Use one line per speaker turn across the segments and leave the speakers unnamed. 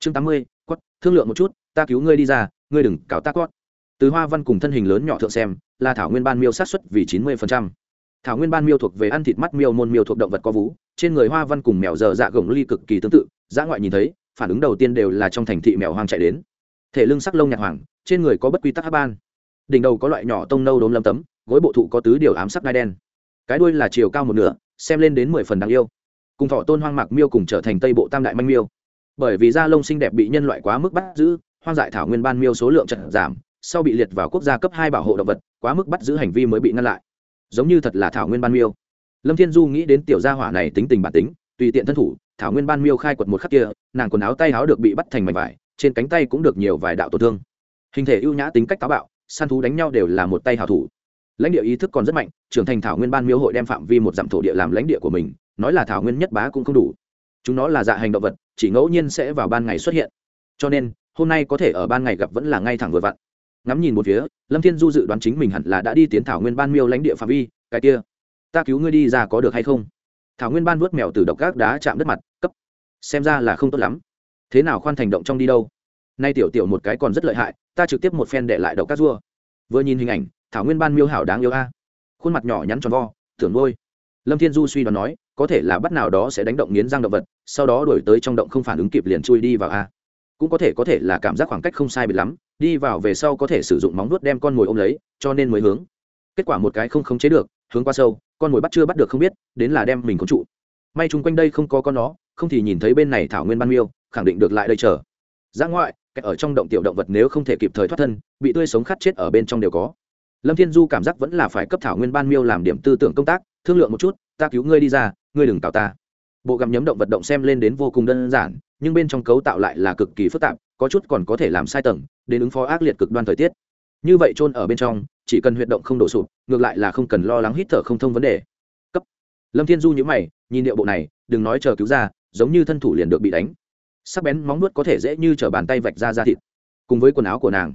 chương tám mươi quất thương lượng một chút, ta cứu ngươi đi ra, ngươi đừng cáo ta quất từ hoa văn cùng thân hình lớn nhỏ thượng xem, là thảo nguyên ban miêu sát xuất vì chín mươi phần trăm. Thảo nguyên ban miêu thuộc về ăn thịt mắt miêu môn miêu thuộc động vật có vú, trên người hoa văn cùng mèo dở dạ gồng ly cực kỳ tương tự, dã ngoại nhìn thấy, phản ứng đầu tiên đều là trong thành thị mèo hoang chạy đến. Thể lưng sắc lông nhạt hoàng trên người có bất quy tắc hát ban. Đỉnh đầu có loại nhỏ tông nâu đốm lâm tấm, gối bộ thụ có tứ điều ám sắc nai đen. Cái đuôi là chiều cao một nửa, xem lên đến mười phần đáng yêu. Cùng thọ tôn hoang mạc miêu cùng trở thành tây bộ tam đại manh miêu bởi vì da lông xinh đẹp bị nhân loại quá mức bắt giữ, hoang dại thảo nguyên ban miêu số lượng trận giảm, sau bị liệt vào quốc gia cấp hai bảo hộ động vật, quá mức bắt giữ hành vi mới bị ngăn lại. Giống như thật là thảo nguyên ban miêu. Lâm thiên du nghĩ đến tiểu gia hỏa này tính tình bản tính, tùy tiện thân thủ, thảo nguyên ban miêu khai quật một khắc kia, nàng quần áo tay áo được bị bắt thành mảnh vải, trên cánh tay cũng được nhiều vài đạo tổn thương. Hình thể ưu nhã tính cách táo bạo, săn thú đánh nhau đều là một tay hào thủ. Lãnh địa ý thức còn rất mạnh, trưởng thành thảo nguyên ban miêu hội đem phạm vi một dặm thổ địa làm lãnh địa của mình, nói là thảo nguyên nhất bá cũng không đủ. Chúng nó là dạ hành động vật chỉ ngẫu nhiên sẽ vào ban ngày xuất hiện. Cho nên, hôm nay có thể ở ban ngày gặp vẫn là ngay thẳng vừa vặn. Ngắm nhìn một phía, lâm thiên du dự đoán chính mình hẳn là đã đi tiến thảo nguyên ban miêu lãnh địa phạm vi, cái kia. Ta cứu ngươi đi ra có được hay không? Thảo nguyên ban vớt mèo từ độc gác đá chạm đất mặt, cấp. Xem ra là không tốt lắm. Thế nào khoan thành động trong đi đâu? Nay tiểu tiểu một cái còn rất lợi hại, ta trực tiếp một phen để lại độc các rua. Vừa nhìn hình ảnh, thảo nguyên ban miêu hảo đáng yêu a. Khuôn mặt nhỏ nhắn tròn vo, tưởng ngôi lâm thiên du suy đoán nói, có thể là bắt nào đó sẽ đánh động nghiến răng động vật, sau đó đổi tới trong động không phản ứng kịp liền chui đi vào a. Cũng có thể có thể là cảm giác khoảng cách không sai biệt lắm, đi vào về sau có thể sử dụng móng nuốt đem con mồi ôm lấy, cho nên mới hướng. Kết quả một cái không khống chế được, hướng qua sâu, con mồi bắt chưa bắt được không biết, đến là đem mình có trụ. May chung quanh đây không có con nó, không thì nhìn thấy bên này thảo nguyên ban miêu, khẳng định được lại đây chờ. Ra ngoại cách ở trong động tiểu động vật nếu không thể kịp thời thoát thân, bị tươi sống khát chết ở bên trong đều có. Lâm thiên du cảm giác vẫn là phải cấp thảo nguyên ban miêu làm điểm tư tưởng công tác thương lượng một chút, ta cứu ngươi đi ra, ngươi đừng tạo ta. Bộ gặm nhấm động vật động xem lên đến vô cùng đơn giản, nhưng bên trong cấu tạo lại là cực kỳ phức tạp, có chút còn có thể làm sai tầng, đến ứng phó ác liệt cực đoan thời tiết. Như vậy trôn ở bên trong, chỉ cần huyệt động không đổ sụp, ngược lại là không cần lo lắng hít thở không thông vấn đề. Cấp. Lâm thiên du nhữ mày, nhìn điệu bộ này, đừng nói chờ cứu ra, giống như thân thủ liền được bị đánh. Sắc bén móng nuốt có thể dễ như chở bàn tay vạch ra da thịt. Cùng với quần áo của nàng,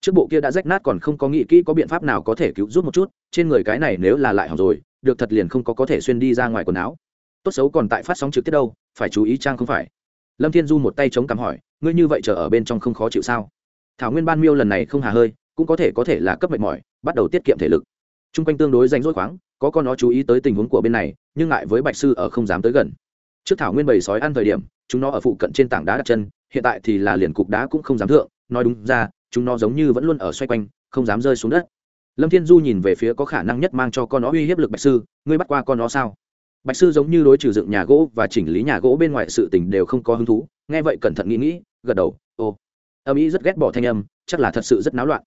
trước bộ kia đã rách nát còn không có nghĩ kỹ có biện pháp nào có thể cứu giúp một chút, trên người cái này nếu là lại hỏng rồi được thật liền không có có thể xuyên đi ra ngoài quần áo. Tốt xấu còn tại phát sóng trực tiếp đâu, phải chú ý trang không phải. Lâm thiên du một tay chống cằm hỏi, ngươi như vậy chờ ở bên trong không khó chịu sao? Thảo nguyên ban miêu lần này không hà hơi, cũng có thể có thể là cấp mệt mỏi, bắt đầu tiết kiệm thể lực. T r u n g quanh tương đối danh rỗi khoáng, có con nó chú ý tới tình huống của bên này, nhưng ngại với bạch sư ở không dám tới gần. Trước thảo nguyên bầy sói ăn thời điểm, chúng nó ở phụ cận trên tảng đá đặt chân, hiện tại thì là liền cục đá cũng không dám thượng, nói đúng ra, chúng nó giống như vẫn luôn ở xoay quanh, không dám rơi xuống đất lâm thiên du nhìn về phía có khả năng nhất mang cho con nó uy hiếp lực bạch sư, ngươi bắt qua con nó sao? Bạch sư giống như đối trừ dựng nhà gỗ và chỉnh lý nhà gỗ bên ngoài sự tình đều không có hứng thú, nghe vậy cẩn thận nghĩ nghĩ, gật đầu ô âm ý rất ghét bỏ thanh âm, chắc là thật sự rất náo loạn.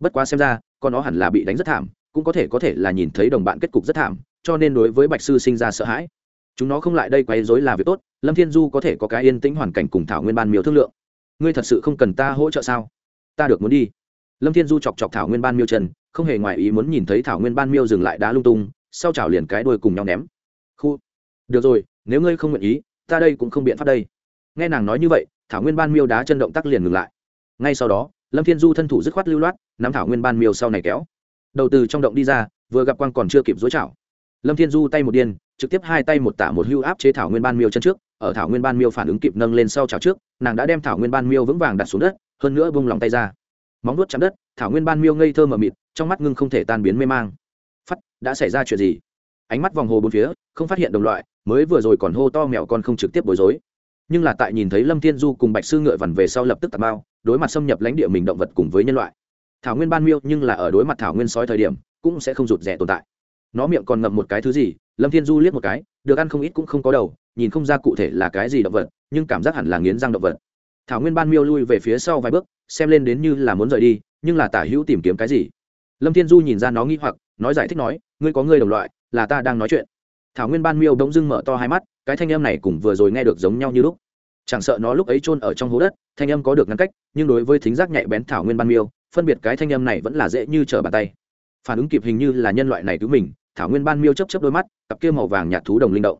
Bất quá xem ra, con nó hẳn là bị đánh rất thảm, cũng có thể có thể là nhìn thấy đồng bạn kết cục rất thảm, cho nên đối với bạch sư sinh ra sợ hãi. Chúng nó không lại đây quấy rối là việc tốt, lâm thiên du có thể có cái yên tĩnh hoàn cảnh cùng thảo nguyên ban miêu thương lượng. Ngươi thật sự không cần ta hỗ trợ sao? Ta được muốn đi lâm thiên du chọc chọc thảo nguyên ban miêu chân, không hề ngoài ý muốn nhìn thấy thảo nguyên ban miêu dừng lại đá lung tung, sau chảo liền cái đuôi cùng nhau ném. Khu. Được rồi, nếu ngươi không nguyện ý, ta đây cũng không biện pháp đây. Nghe nàng nói như vậy, thảo nguyên ban miêu đá chân động tác liền ngừng lại. Ngay sau đó, lâm thiên du thân thủ dứt khoát lưu loát, nắm thảo nguyên ban miêu sau này kéo. Đầu từ trong động đi ra, vừa gặp quang còn chưa kịp dối chảo. Lâm thiên du tay một điên, trực tiếp hai tay một tả một hưu áp chế thảo nguyên ban miêu chân trước, ở thảo nguyên ban miêu phản ứng kịp nâng lên sau chảo trước, nàng đã đem thảo nguyên ban miêu vững vàng đặt xuống đất, hơn nữa bung lòng tay ra móng nuốt chạm đất, thảo nguyên ban miêu ngây thơ mờ mịt, trong mắt ngưng không thể tan biến mê mang. Phắt, đã xảy ra chuyện gì? Ánh mắt vòng hồ bốn phía, không phát hiện đồng loại, mới vừa rồi còn hô to mèo con không trực tiếp bối rối. Nhưng là tại nhìn thấy lâm thiên du cùng bạch sư ngựa vằn về sau lập tức tạt bao, đối mặt xâm nhập lãnh địa mình động vật cùng với nhân loại. Thảo nguyên ban miêu nhưng là ở đối mặt thảo nguyên sói thời điểm, cũng sẽ không rụt rẻ tồn tại. Nó miệng còn ngậm một cái thứ gì, lâm thiên du liếc một cái, được ăn không ít cũng không có đầu, nhìn không ra cụ thể là cái gì động vật, nhưng cảm giác hẳn là nghiến răng động vật thảo nguyên ban miêu lui về phía sau vài bước, xem lên đến như là muốn rời đi, nhưng là tả hữu tìm kiếm cái gì? Lâm thiên du nhìn ra nó nghi hoặc, nói giải thích nói, ngươi có ngươi đồng loại, là ta đang nói chuyện. Thảo nguyên ban miêu bỗng dưng mở to hai mắt, cái thanh âm này cùng vừa rồi nghe được giống nhau như lúc. Chẳng sợ nó lúc ấy chôn ở trong hố đất, thanh âm có được ngăn cách, nhưng đối với thính giác nhạy bén thảo nguyên ban miêu, phân biệt cái thanh âm này vẫn là dễ như trở bàn tay. Phản ứng kịp hình như là nhân loại này cứu mình, thảo nguyên ban miêu chấp chấp đôi mắt, cặp kia màu vàng nhạt thú đồng linh động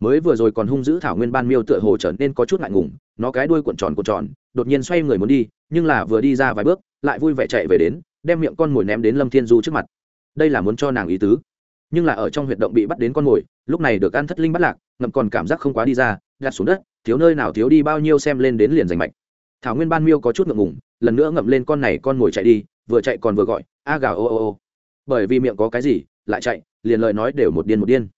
mới vừa rồi còn hung dữ thảo nguyên ban miêu tựa hồ trở nên có chút ngại ngùng nó cái đuôi cuộn tròn cuộn tròn đột nhiên xoay người muốn đi nhưng là vừa đi ra vài bước lại vui vẻ chạy về đến đem miệng con mồi ném đến lâm thiên du trước mặt. Đây là muốn cho nàng ý tứ. Nhưng là ở trong huyệt động bị bắt đến con mồi lúc này được ăn thất linh bắt lạc ngậm còn cảm giác không quá đi ra đặt xuống đất thiếu nơi nào thiếu đi bao nhiêu xem lên đến liền giành mạch. Thảo nguyên ban miêu có chút ngượng ngùng, lần nữa ngậm lên con này con ngồi chạy đi vừa chạy còn vừa gọi a gào ô ô ô. Bởi vì miệng có cái gì lại chạy liền lời nói đều một điên một điên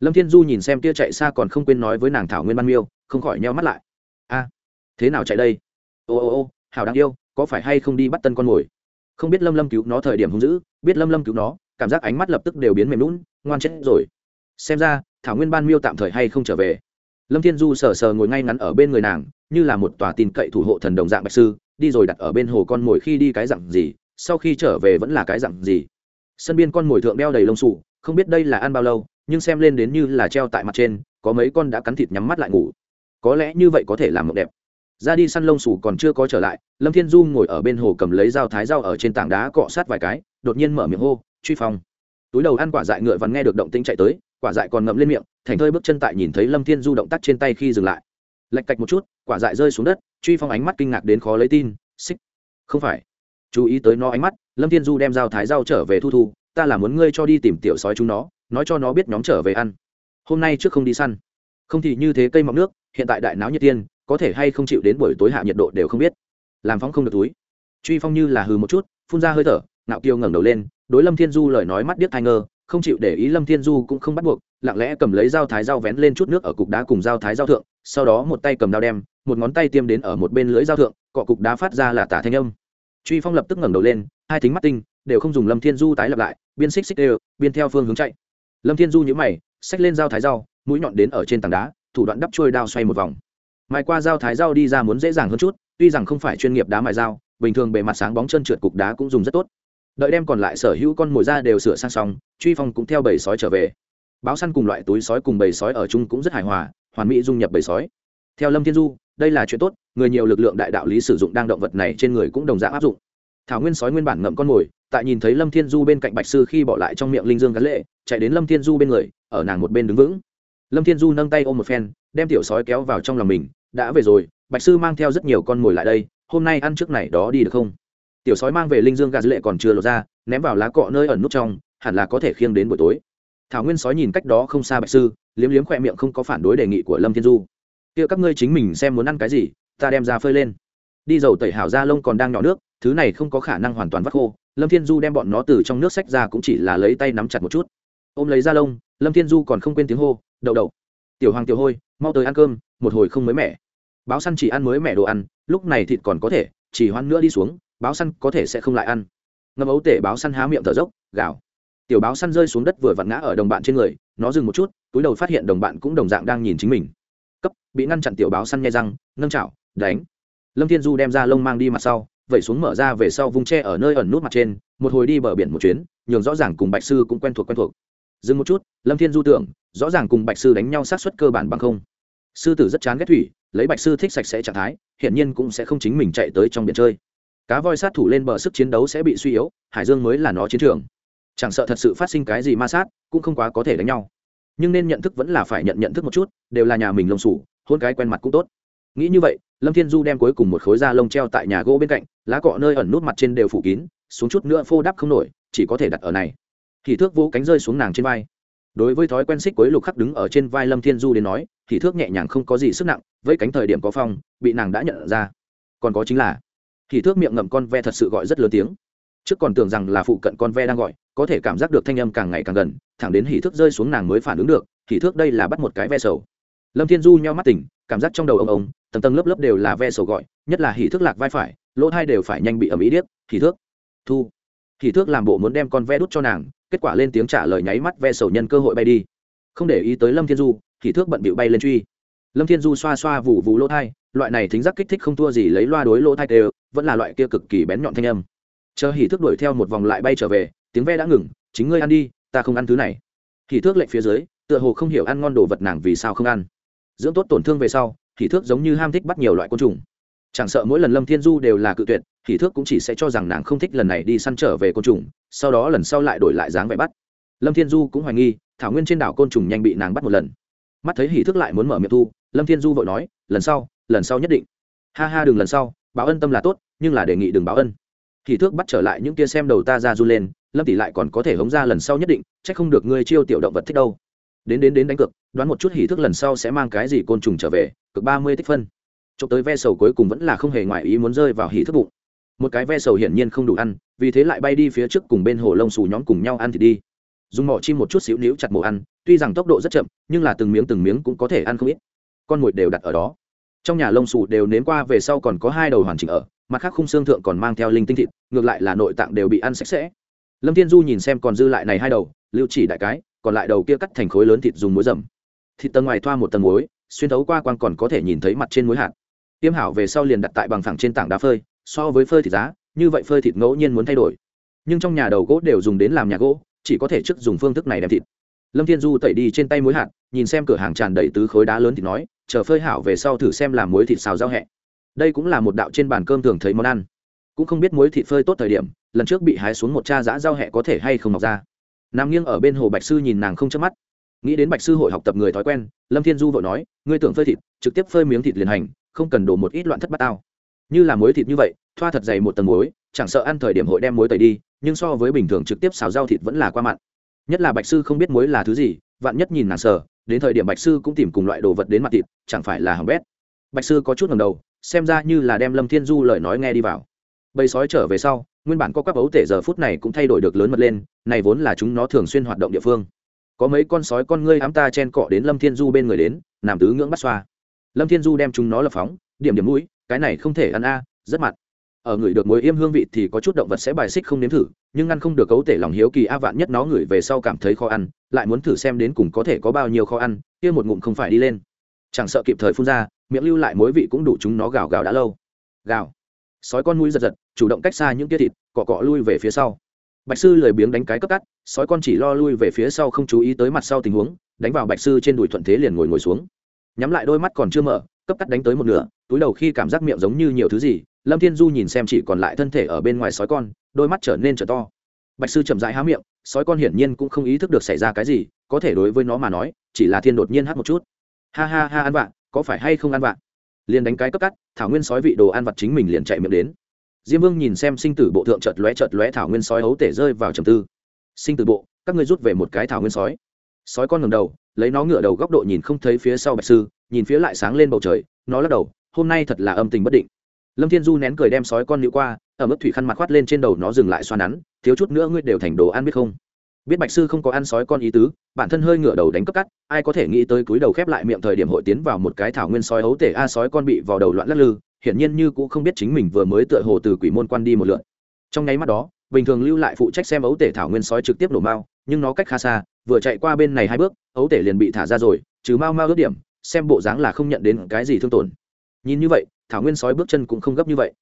lâm thiên du nhìn xem tia chạy xa còn không quên nói với nàng thảo nguyên ban miêu, không khỏi neo mắt lại. A, thế nào chạy đây? Ô ô ô, hảo đáng yêu, có phải hay không đi bắt tân con mồi? Không biết lâm lâm cứu nó thời điểm hung dữ, biết lâm lâm cứu nó, cảm giác ánh mắt lập tức đều biến mềm lún ngoan chết rồi. Xem ra, thảo nguyên ban miêu tạm thời hay không trở về. Lâm thiên du sờ sờ ngồi ngay ngắn ở bên người nàng, như là một tòa tin cậy thủ hộ thần đồng dạng bạch sư, đi rồi đặt ở bên hồ con mồi khi đi cái dặn gì, sau khi trở về vẫn là cái dặn gì. Sân biên con mồi thượng đeo đầy lông sụ không biết đây là ăn bao lâu nhưng xem lên đến như là treo tại mặt trên, có mấy con đã cắn thịt nhắm mắt lại ngủ. Có lẽ như vậy có thể làm mộng đẹp. Ra đi săn lông sủ còn chưa có trở lại, lâm thiên du ngồi ở bên hồ cầm lấy dao thái dao ở trên tảng đá cọ sát vài cái, đột nhiên mở miệng hô, truy phong. Túi đầu ăn quả dại ngựa vằn nghe được động tĩnh chạy tới, quả dại còn ngậm lên miệng, thành thơi bước chân tại nhìn thấy lâm thiên du động tác trên tay khi dừng lại. Lạch cạch một chút, quả dại rơi xuống đất, truy phong ánh mắt kinh ngạc đến khó lấy tin, xích, không phải. Chú ý tới nó ánh mắt, lâm thiên du đem dao thái dao trở về thu thu, ta là muốn ngươi cho đi tìm tiểu sói chúng nó nói cho nó biết nhóm trở về ăn. Hôm nay trước không đi săn. Không thì như thế cây mọc nước, hiện tại đại náo nhiệt tiên, có thể hay không chịu đến buổi tối hạ nhiệt độ đều không biết. Làm phóng không được túi. Truy phong như là hừ một chút, phun ra hơi thở nạo kiêu ngẩng đầu lên, đối lâm thiên du lời nói mắt điếc thai ngơ, không chịu để ý lâm thiên du cũng không bắt buộc, lặng lẽ cầm lấy dao thái dao vén lên chút nước ở cục đá cùng dao thái dao thượng, sau đó một tay cầm dao đem, một ngón tay tiêm đến ở một bên lưỡi dao thượng, cọ cục đá phát ra là tả thanh âm. Truy phong lập tức ngẩng đầu lên, hai thính mắt tinh, đều không dùng lâm thiên du tái lập lại, biên xích xích đều, biên theo phương hướng chạy lâm thiên du nhữ mày, xách lên dao thái dao, mũi nhọn đến ở trên tảng đá, thủ đoạn đắp trôi đao xoay một vòng. Mai qua dao thái dao đi ra muốn dễ dàng hơn chút, tuy rằng không phải chuyên nghiệp đá mài dao, bình thường bề mặt sáng bóng chân trượt cục đá cũng dùng rất tốt. Đợi đem còn lại sở hữu con mồi ra đều sửa sang xong, truy phong cũng theo bầy sói trở về. Báo săn cùng loại túi sói cùng bầy sói ở chung cũng rất hài hòa, hoàn mỹ dung nhập bầy sói. Theo lâm thiên du, đây là chuyện tốt, người nhiều lực lượng đại đạo lý sử dụng đang động vật này trên người cũng đồng dạng áp dụng. Thảo nguyên sói nguyên bản ngậm con mồi tại nhìn thấy lâm thiên du bên cạnh bạch sư khi bỏ lại trong miệng linh dương gắn lệ, chạy đến lâm thiên du bên người, ở nàng một bên đứng vững. Lâm thiên du nâng tay ôm một phen, đem tiểu sói kéo vào trong lòng mình, đã về rồi, bạch sư mang theo rất nhiều con mồi lại đây, hôm nay ăn trước này đó đi được không? Tiểu sói mang về linh dương gà dữ lệ còn chưa lột ra, ném vào lá cọ nơi ẩn nút trong, hẳn là có thể khiêng đến buổi tối. Thảo nguyên sói nhìn cách đó không xa bạch sư, liếm liếm khỏe miệng không có phản đối đề nghị của lâm thiên du. Kia các ngươi chính mình xem muốn ăn cái gì, ta đem ra phơi lên. Đi dầu tẩy hảo ra lông còn đang nhỏ nước thứ này không có khả năng hoàn toàn vắt khô, lâm thiên du đem bọn nó từ trong nước sách ra cũng chỉ là lấy tay nắm chặt một chút. Ôm lấy ra lông, lâm thiên du còn không quên tiếng hô, đậu đậu. Tiểu hoàng tiểu hôi, mau tới ăn cơm, một hồi không mới mẻ. Báo săn chỉ ăn mới mẻ đồ ăn, lúc này thịt còn có thể, chỉ hoan nữa đi xuống, báo săn có thể sẽ không lại ăn. Ngâm ấu tể báo săn há miệng thở dốc, gào. Tiểu báo săn rơi xuống đất vừa vặn ngã ở đồng bạn trên người, nó dừng một chút, túi đầu phát hiện đồng bạn cũng đồng dạng đang nhìn chính mình. Cấp, bị ngăn chặn tiểu báo săn nhai răng, nâng chảo, đánh. Lâm thiên du đem ra lông mang đi mặt sau vẩy xuống mở ra về sau vung tre ở nơi ẩn nút mặt trên, một hồi đi bờ biển một chuyến, nhường rõ ràng cùng bạch sư cũng quen thuộc quen thuộc. Dừng một chút, lâm thiên du tưởng, rõ ràng cùng bạch sư đánh nhau sát xuất cơ bản bằng không. Sư tử rất chán ghét thủy, lấy bạch sư thích sạch sẽ trạng thái hiện nhiên cũng sẽ không chính mình chạy tới trong biển chơi. Cá voi sát thủ lên bờ sức chiến đấu sẽ bị suy yếu, hải dương mới là nó chiến trường. Chẳng sợ thật sự phát sinh cái gì ma sát, cũng không quá có thể đánh nhau. Nhưng nên nhận thức vẫn là phải nhận nhận thức một chút, đều là nhà mình lông sủ, hôn cái quen mặt cũng tốt. Nghĩ như vậy, lâm thiên du đem cuối cùng một khối da lông treo tại nhà gỗ bên cạnh lá cọ nơi ẩn nút mặt trên đều phủ kín, xuống chút nữa phô đắp không nổi, chỉ có thể đặt ở này. Thì thước vỗ cánh rơi xuống nàng trên vai. Đối với thói quen xích quấy lục khắc đứng ở trên vai lâm thiên du đến nói, thì thước nhẹ nhàng không có gì sức nặng, với cánh thời điểm có phong, bị nàng đã nhận ra. Còn có chính là, thì thước miệng ngậm con ve thật sự gọi rất lớn tiếng. Trước còn tưởng rằng là phụ cận con ve đang gọi, có thể cảm giác được thanh âm càng ngày càng gần, thẳng đến hỉ thước rơi xuống nàng mới phản ứng được hỉ thước đây là bắt một cái ve sầu. Lâm thiên du nheo mắt tỉnh, cảm giác trong đầu ông ông, tầng tầng lớp lớp đều là ve sầu gọi, nhất là hỉ thước lạc vai phải lỗ thai đều phải nhanh bị ẩm ý điếc, thì thước, thu, thì thước làm bộ muốn đem con ve đút cho nàng, kết quả lên tiếng trả lời nháy mắt ve sầu nhân cơ hội bay đi. Không để ý tới lâm thiên du, thì thước bận bịu bay lên truy. Lâm thiên du xoa xoa vụ vụ lỗ thai, loại này thính giác kích thích không thua gì lấy loa đối lỗ thai đều, vẫn là loại kia cực kỳ bén nhọn thanh âm. Chờ hỉ thước đuổi theo một vòng lại bay trở về, tiếng ve đã ngừng, chính ngươi ăn đi, ta không ăn thứ này. Hỉ thước lệnh phía dưới, tựa hồ không hiểu ăn ngon đồ vật nàng vì sao không ăn. Dưỡng tốt tổn thương về sau hỉ thước giống như ham thích bắt nhiều loại côn trùng chẳng sợ mỗi lần lâm thiên du đều là cự tuyệt, thì thước cũng chỉ sẽ cho rằng nàng không thích lần này đi săn trở về côn trùng, sau đó lần sau lại đổi lại dáng vẻ bắt. Lâm thiên du cũng hoài nghi, thảo nguyên trên đảo côn trùng nhanh bị nàng bắt một lần. Mắt thấy Hỷ thước lại muốn mở miệng thu, lâm thiên du vội nói, lần sau lần sau nhất định. Ha ha, đừng lần sau, báo ân tâm là tốt, nhưng là đề nghị đừng báo ân. Hỷ thước bắt trở lại những kia xem đầu ta ra run lên, lâm tỷ lại còn có thể hống ra lần sau nhất định c h ắ c không được ngươi chiêu tiểu động vật thích đâu. Đến đến đến đánh cược, đoán một chút Hỷ thước lần sau sẽ mang cái gì côn trùng trở về cực ba mươi tích phân trộm tới ve sầu cuối cùng vẫn là không hề ngoại ý muốn rơi vào hỉ thức bụng. Một cái ve sầu hiển nhiên không đủ ăn, vì thế lại bay đi phía trước cùng bên hồ lông xù nhóm cùng nhau ăn thì đi. Dùng mỏ chim một chút xíu níu chặt mổ ăn, tuy rằng tốc độ rất chậm, nhưng là từng miếng từng miếng cũng có thể ăn không ít. Con mồi đều đặt ở đó. Trong nhà lông xù đều nếm qua về sau còn có hai đầu hoàn chỉnh ở, mặt khác khung xương thượng còn mang theo linh tinh thịt, ngược lại là nội tạng đều bị ăn sạch sẽ. Lâm thiên du nhìn xem còn dư lại này hai đầu, lưu chỉ đại cái, còn lại đầu kia cắt thành khối lớn thịt dùng muối dầm. Thịt tầng ngoài thoa một tầng muối, xuyên thấu qua quang còn có thể nhìn thấy mặt trên muối hạt tiêm hảo về sau liền đặt tại bằng phẳng trên tảng đá phơi, so với phơi thịt giá, như vậy phơi thịt ngẫu nhiên muốn thay đổi. Nhưng trong nhà đầu gỗ đều dùng đến làm nhà gỗ, chỉ có thể trước dùng phương thức này đem thịt. Lâm thiên du tẩy đi trên tay muối hạt, nhìn xem cửa hàng tràn đầy tứ khối đá lớn thì nói, chờ phơi hảo về sau thử xem làm muối thịt xào rau hẹ. Đây cũng là một đạo trên bàn cơm thường thấy món ăn. Cũng không biết muối thịt phơi tốt thời điểm, lần trước bị hái xuống một cha giã rau hẹ có thể hay không mọc ra. Nằm nghiêng ở bên hồ bạch sư nhìn nàng không chớp mắt. Nghĩ đến bạch sư hội học tập người thói quen, lâm thiên du vội nói, ngươi tưởng phơi thịt, trực tiếp phơi miếng thịt liền hành không cần đổ một ít loạn thất bát tao. Như là muối thịt như vậy, thoa thật dày một tầng muối, chẳng sợ ăn thời điểm hội đem muối tẩy đi, nhưng so với bình thường trực tiếp xào rau thịt vẫn là qua mặn. Nhất là bạch sư không biết muối là thứ gì, vạn nhất nhìn nàng sờ, đến thời điểm bạch sư cũng tìm cùng loại đồ vật đến mặt thịt, chẳng phải là hỏng bét. Bạch sư có chút ngầm đầu, xem ra như là đem lâm thiên du lời nói nghe đi vào. Bầy sói trở về sau, nguyên bản có các ấu tể giờ phút này cũng thay đổi được lớn mật lên, này vốn là chúng nó thường xuyên hoạt động địa phương. Có mấy con sói con ngươi ám ta chen cọ đến lâm thiên du bên người đến làm tứ ngưỡng bắt xoa lâm thiên du đem chúng nó lập phóng, điểm điểm mũi, cái này không thể ăn a, rất mặn. Ở người được mối yêm hương vị thì có chút động vật sẽ bài xích không nếm thử, nhưng ngăn không được cấu tể lòng hiếu kỳ a vạn nhất nó ngửi về sau cảm thấy khó ăn, lại muốn thử xem đến cùng có thể có bao nhiêu khó ăn, kia một ngụm không phải đi lên. Chẳng sợ kịp thời phun ra, miệng lưu lại mối vị cũng đủ chúng nó gào gào đã lâu. Gào. Sói con mũi giật giật, chủ động cách xa những kia thịt, cọ cọ lui về phía sau. Bạch sư lười biếng đánh cái cấp cắt, sói con chỉ lo lui về phía sau không chú ý tới mặt sau tình huống, đánh vào bạch sư trên đùi thuận thế liền ngồi ngồi xuống nhắm lại đôi mắt còn chưa mở, cấp cắt đánh tới một nửa, túi đầu khi cảm giác miệng giống như nhiều thứ gì, lâm thiên du nhìn xem chỉ còn lại thân thể ở bên ngoài sói con, đôi mắt trở nên trở to. Bạch sư chậm rãi há miệng, sói con hiển nhiên cũng không ý thức được xảy ra cái gì, có thể đối với nó mà nói, chỉ là thiên đột nhiên hát một chút. Ha ha ha ăn vạ, có phải hay không ăn vạ? Liền đánh cái cấp cắt, thảo nguyên sói vị đồ ăn vặt chính mình liền chạy miệng đến. Diêm vương nhìn xem sinh tử bộ thượng chợt lóe chợt lóe thảo nguyên sói hấu tể rơi vào trầm tư. Sinh tử bộ, các ngươi rút về một cái thảo nguyên sói. Sói con ngầm đầu lấy nó ngựa đầu góc độ nhìn không thấy phía sau bạch sư, nhìn phía lại sáng lên bầu trời, nó lắc đầu, hôm nay thật là âm tình bất định. Lâm thiên du nén cười đem sói con nữ qua, ở mức thủy khăn mặt khoát lên trên đầu nó dừng lại xoa nắn, thiếu chút nữa ngươi đều thành đồ ăn biết không? Biết bạch sư không có ăn sói con ý tứ, bản thân hơi ngửa đầu đánh cấp cắt, ai có thể nghĩ tới cúi đầu khép lại miệng thời điểm hội tiến vào một cái thảo nguyên sói ấu tể a sói con bị vào đầu loạn lắc lư, hiển nhiên như cũng không biết chính mình vừa mới tựa hồ từ quỷ môn quan đi một lượn trong nháy mắt đó bình thường lưu lại phụ trách xem ấu tể thảo nguyên sói trực tiếp nổ mao, nhưng nó cách khá xa, vừa chạy qua bên này hai bước, ấu tể liền bị thả ra rồi, trừ mau mau ướt điểm, xem bộ dáng là không nhận đến cái gì thương tổn. Nhìn như vậy, thảo nguyên sói bước chân cũng không gấp như vậy.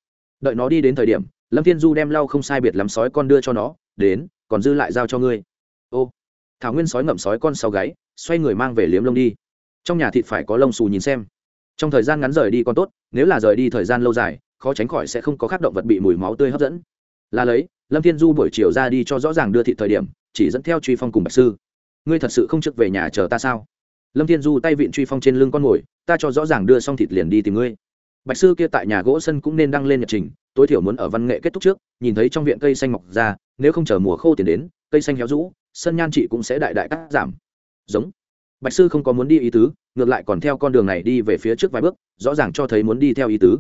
Đợi nó đi đến thời điểm, lâm thiên du đem lau không sai biệt lắm sói con đưa cho nó, đến, còn dư lại giao cho ngươi. Ô, thảo nguyên sói ngậm sói con sau gáy, xoay người mang về liếm lông đi. Trong nhà thịt phải có lông xù nhìn xem. Trong thời gian ngắn rời đi còn tốt, nếu là rời đi thời gian lâu dài, khó tránh khỏi sẽ không có khác động vật bị mùi máu tươi hấp dẫn. Là lấy lâm thiên du buổi chiều ra đi cho rõ ràng đưa thị thời điểm, chỉ dẫn theo truy phong cùng bạch sư. Ngươi thật sự không trực về nhà chờ ta sao? Lâm thiên du tay vịn truy phong trên lưng con ngồi, ta cho rõ ràng đưa xong thịt liền đi tìm ngươi. Bạch sư kia tại nhà gỗ sân cũng nên đăng lên nhật trình, tối thiểu muốn ở văn nghệ kết thúc trước, nhìn thấy trong viện cây xanh mọc ra, nếu không chờ mùa khô tiền đến, cây xanh héo rũ, sân nhan chị cũng sẽ đại đại cắt giảm. Giống. Bạch sư không có muốn đi ý tứ, ngược lại còn theo con đường này đi về phía trước vài bước, rõ ràng cho thấy muốn đi theo ý tứ.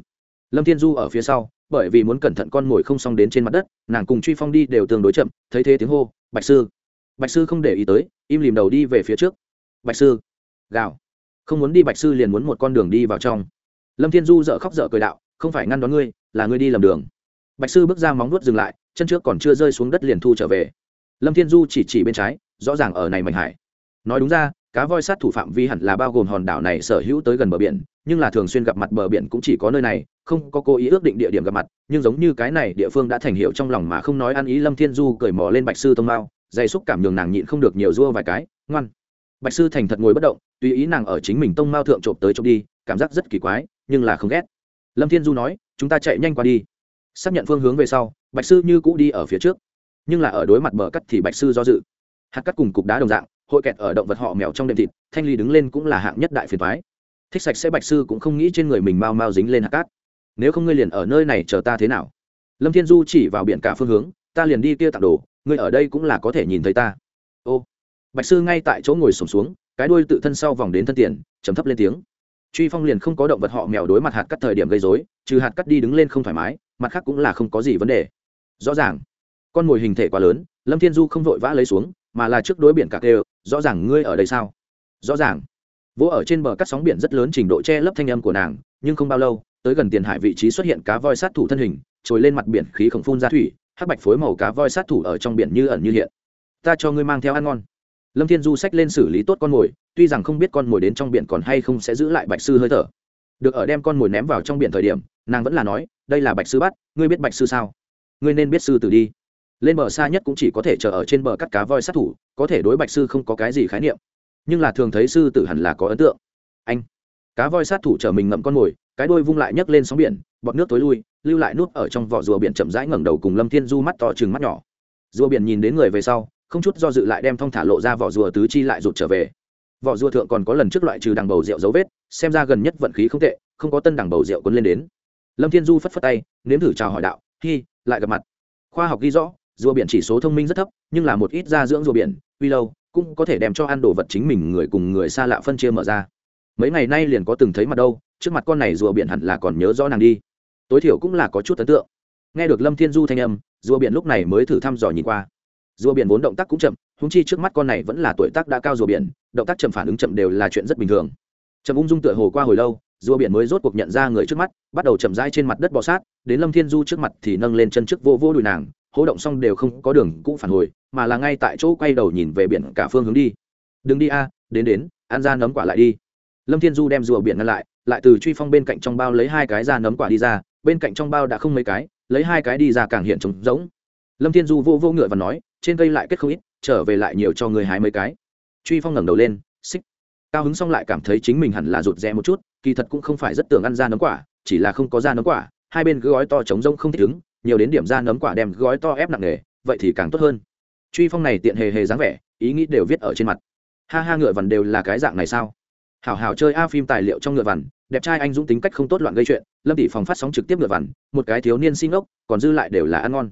Lâm thiên du ở phía sau bởi vì muốn cẩn thận con mồi không xong đến trên mặt đất, nàng cùng truy phong đi đều tương đối chậm, thấy thế tiếng hô, bạch sư bạch sư không để ý tới, im lìm đầu đi về phía trước. Bạch sư, gào. Không muốn đi, bạch sư liền muốn một con đường đi vào trong. Lâm thiên du dợ khóc dợ cười đạo, không phải ngăn đón ngươi, là ngươi đi lầm đường. Bạch sư bước ra móng nuốt dừng lại, chân trước còn chưa rơi xuống đất liền thu trở về. Lâm thiên du chỉ chỉ bên trái, rõ ràng ở này mạnh hải. Nói đúng ra cá voi sát thủ phạm vi hẳn là bao gồm hòn đảo này sở hữu tới gần bờ biển, nhưng là thường xuyên gặp mặt bờ biển cũng chỉ có nơi này, không có cố ý ước định địa điểm gặp mặt, nhưng giống như cái này địa phương đã thành hiệu trong lòng mà không nói ăn ý lâm thiên du cởi mò lên bạch sư tông mao, dày xúc cảm nhường nàng nhịn không được nhiều dua vài cái, ngoan. Bạch sư thành thật ngồi bất động, tùy ý nàng ở chính mình tông mao thượng trộm tới trộm đi, cảm giác rất kỳ quái, nhưng là không ghét. Lâm thiên du nói, chúng ta chạy nhanh qua đi. Xác nhận phương hướng về sau, bạch sư như cũ đi ở phía trước, nhưng là ở đối mặt bờ cắt thì bạch sư do dự. Hạt cắt cùng cục đá đồng dạng hội kẹt ở động vật họ mèo trong đệm thịt, thanh ly đứng lên cũng là hạng nhất đại phiền thoái thích sạch sẽ bạch sư cũng không nghĩ trên người mình mau mau dính lên hạt cát. Nếu không ngươi liền ở nơi này chờ ta thế nào? Lâm thiên du chỉ vào biển cả phương hướng, ta liền đi kia tặng đồ, ngươi ở đây cũng là có thể nhìn thấy ta. Ô, bạch sư ngay tại chỗ ngồi sổm xuống, cái đuôi tự thân sau vòng đến thân tiền chấm thấp lên tiếng. Truy phong liền không có động vật họ mèo đối mặt hạt cắt thời điểm gây dối trừ hạt cắt đi đứng lên không thoải mái, mặt khác cũng là không có gì vấn đề. Rõ ràng, con mồi hình thể quá lớn, lâm thiên du không vội vã lấy xuống mà là trước đối biển cả đều rõ ràng ngươi ở đây sao? Rõ ràng. Vỗ ở trên bờ cắt sóng biển rất lớn trình độ che lấp thanh âm của nàng, nhưng không bao lâu, tới gần tiền hải vị trí xuất hiện cá voi sát thủ thân hình, trồi lên mặt biển khí khổng phun ra thủy, hắc bạch phối màu cá voi sát thủ ở trong biển như ẩn như hiện. Ta cho ngươi mang theo ăn ngon. Lâm thiên du sách lên xử lý tốt con mồi, tuy rằng không biết con mồi đến trong biển còn hay không sẽ giữ lại bạch sư hơi thở. Được ở đem con mồi ném vào trong biển thời điểm, nàng vẫn là nói, đây là bạch sư bắt, ngươi biết bạch sư sao? Ngươi nên biết sư tử đi lên bờ xa nhất cũng chỉ có thể chờ ở trên bờ cắt cá voi sát thủ, có thể đối bạch sư không có cái gì khái niệm. Nhưng là thường thấy sư tử hẳn là có ấn tượng. Anh, cá voi sát thủ chở mình ngậm con mồi, cái đôi vung lại nhấc lên sóng biển, bọt nước tối lui, lưu lại nút ở trong vỏ rùa biển chậm rãi ngẩng đầu cùng lâm thiên du mắt to chừng mắt nhỏ. Rùa biển nhìn đến người về sau, không chút do dự lại đem thong thả lộ ra vỏ rùa tứ chi lại rụt trở về. Vỏ rùa thượng còn có lần trước loại trừ đằng bầu rượu dấu vết, xem ra gần nhất vận khí không tệ, không có tân đằng bầu rượu quấn lên đến. Lâm thiên du phất phất tay, nếm thử chào hỏi đạo, hi, lại gặp mặt. Khoa học ghi rõ rùa biển chỉ số thông minh rất thấp, nhưng là một ít da dưỡng rùa biển uy lâu, cũng có thể đem cho ăn đồ vật chính mình người cùng người xa lạ phân chia mở ra. Mấy ngày nay liền có từng thấy mặt đâu, trước mặt con này rùa biển hẳn là còn nhớ rõ nàng đi. Tối thiểu cũng là có chút ấn tượng. Nghe được lâm thiên du thanh âm, rùa biển lúc này mới thử thăm dò nhìn qua. Rùa biển vốn động tác cũng chậm húng chi trước mắt con này vẫn là tuổi tác đã cao rùa biển, động tác chậm phản ứng chậm đều là chuyện rất bình thường. Chậm ung dung tựa hồ qua hồi lâu, rùa biển mới rốt cuộc nhận ra người trước mắt, bắt đầu chậm rãi trên mặt đất bò sát, đến lâm thiên du trước mặt thì nâng lên chân trước vô vô đùi nàng hố động xong đều không có đường cũng phản hồi, mà là ngay tại chỗ quay đầu nhìn về biển cả phương hướng đi. Đừng đi a, đến đến, ăn ra nấm quả lại đi. Lâm thiên du đem rùa biển ngăn lại lại từ truy phong bên cạnh trong bao lấy hai cái ra nấm quả đi ra, bên cạnh trong bao đã không mấy cái, lấy hai cái đi ra càng hiện trống rỗng. Lâm thiên du vô vô ngựa và nói, trên cây lại kết không ít, trở về lại nhiều cho người hái mấy cái. Truy phong ngẩng đầu lên, xích. Cao hứng xong lại cảm thấy chính mình hẳn là rụt rẽ một chút, kỳ thật cũng không phải rất tưởng ăn ra nấm quả, chỉ là không có ra nấm quả, hai bên cứ gói to trống rỗng không thích ứng nhiều đến điểm ra nấm quả đem gói to ép nặng nề, vậy thì càng tốt hơn. Truy phong này tiện hề hề dáng vẻ, ý nghĩ đều viết ở trên mặt. Ha ha, ngựa vằn đều là cái dạng này sao? Hảo hảo chơi a phim tài liệu trong ngựa vằn, đẹp trai anh dũng tính cách không tốt loạn gây chuyện, lâm tỷ phòng phát sóng trực tiếp ngựa vằn, một cái thiếu niên sinh ốc, còn dư lại đều là ăn ngon.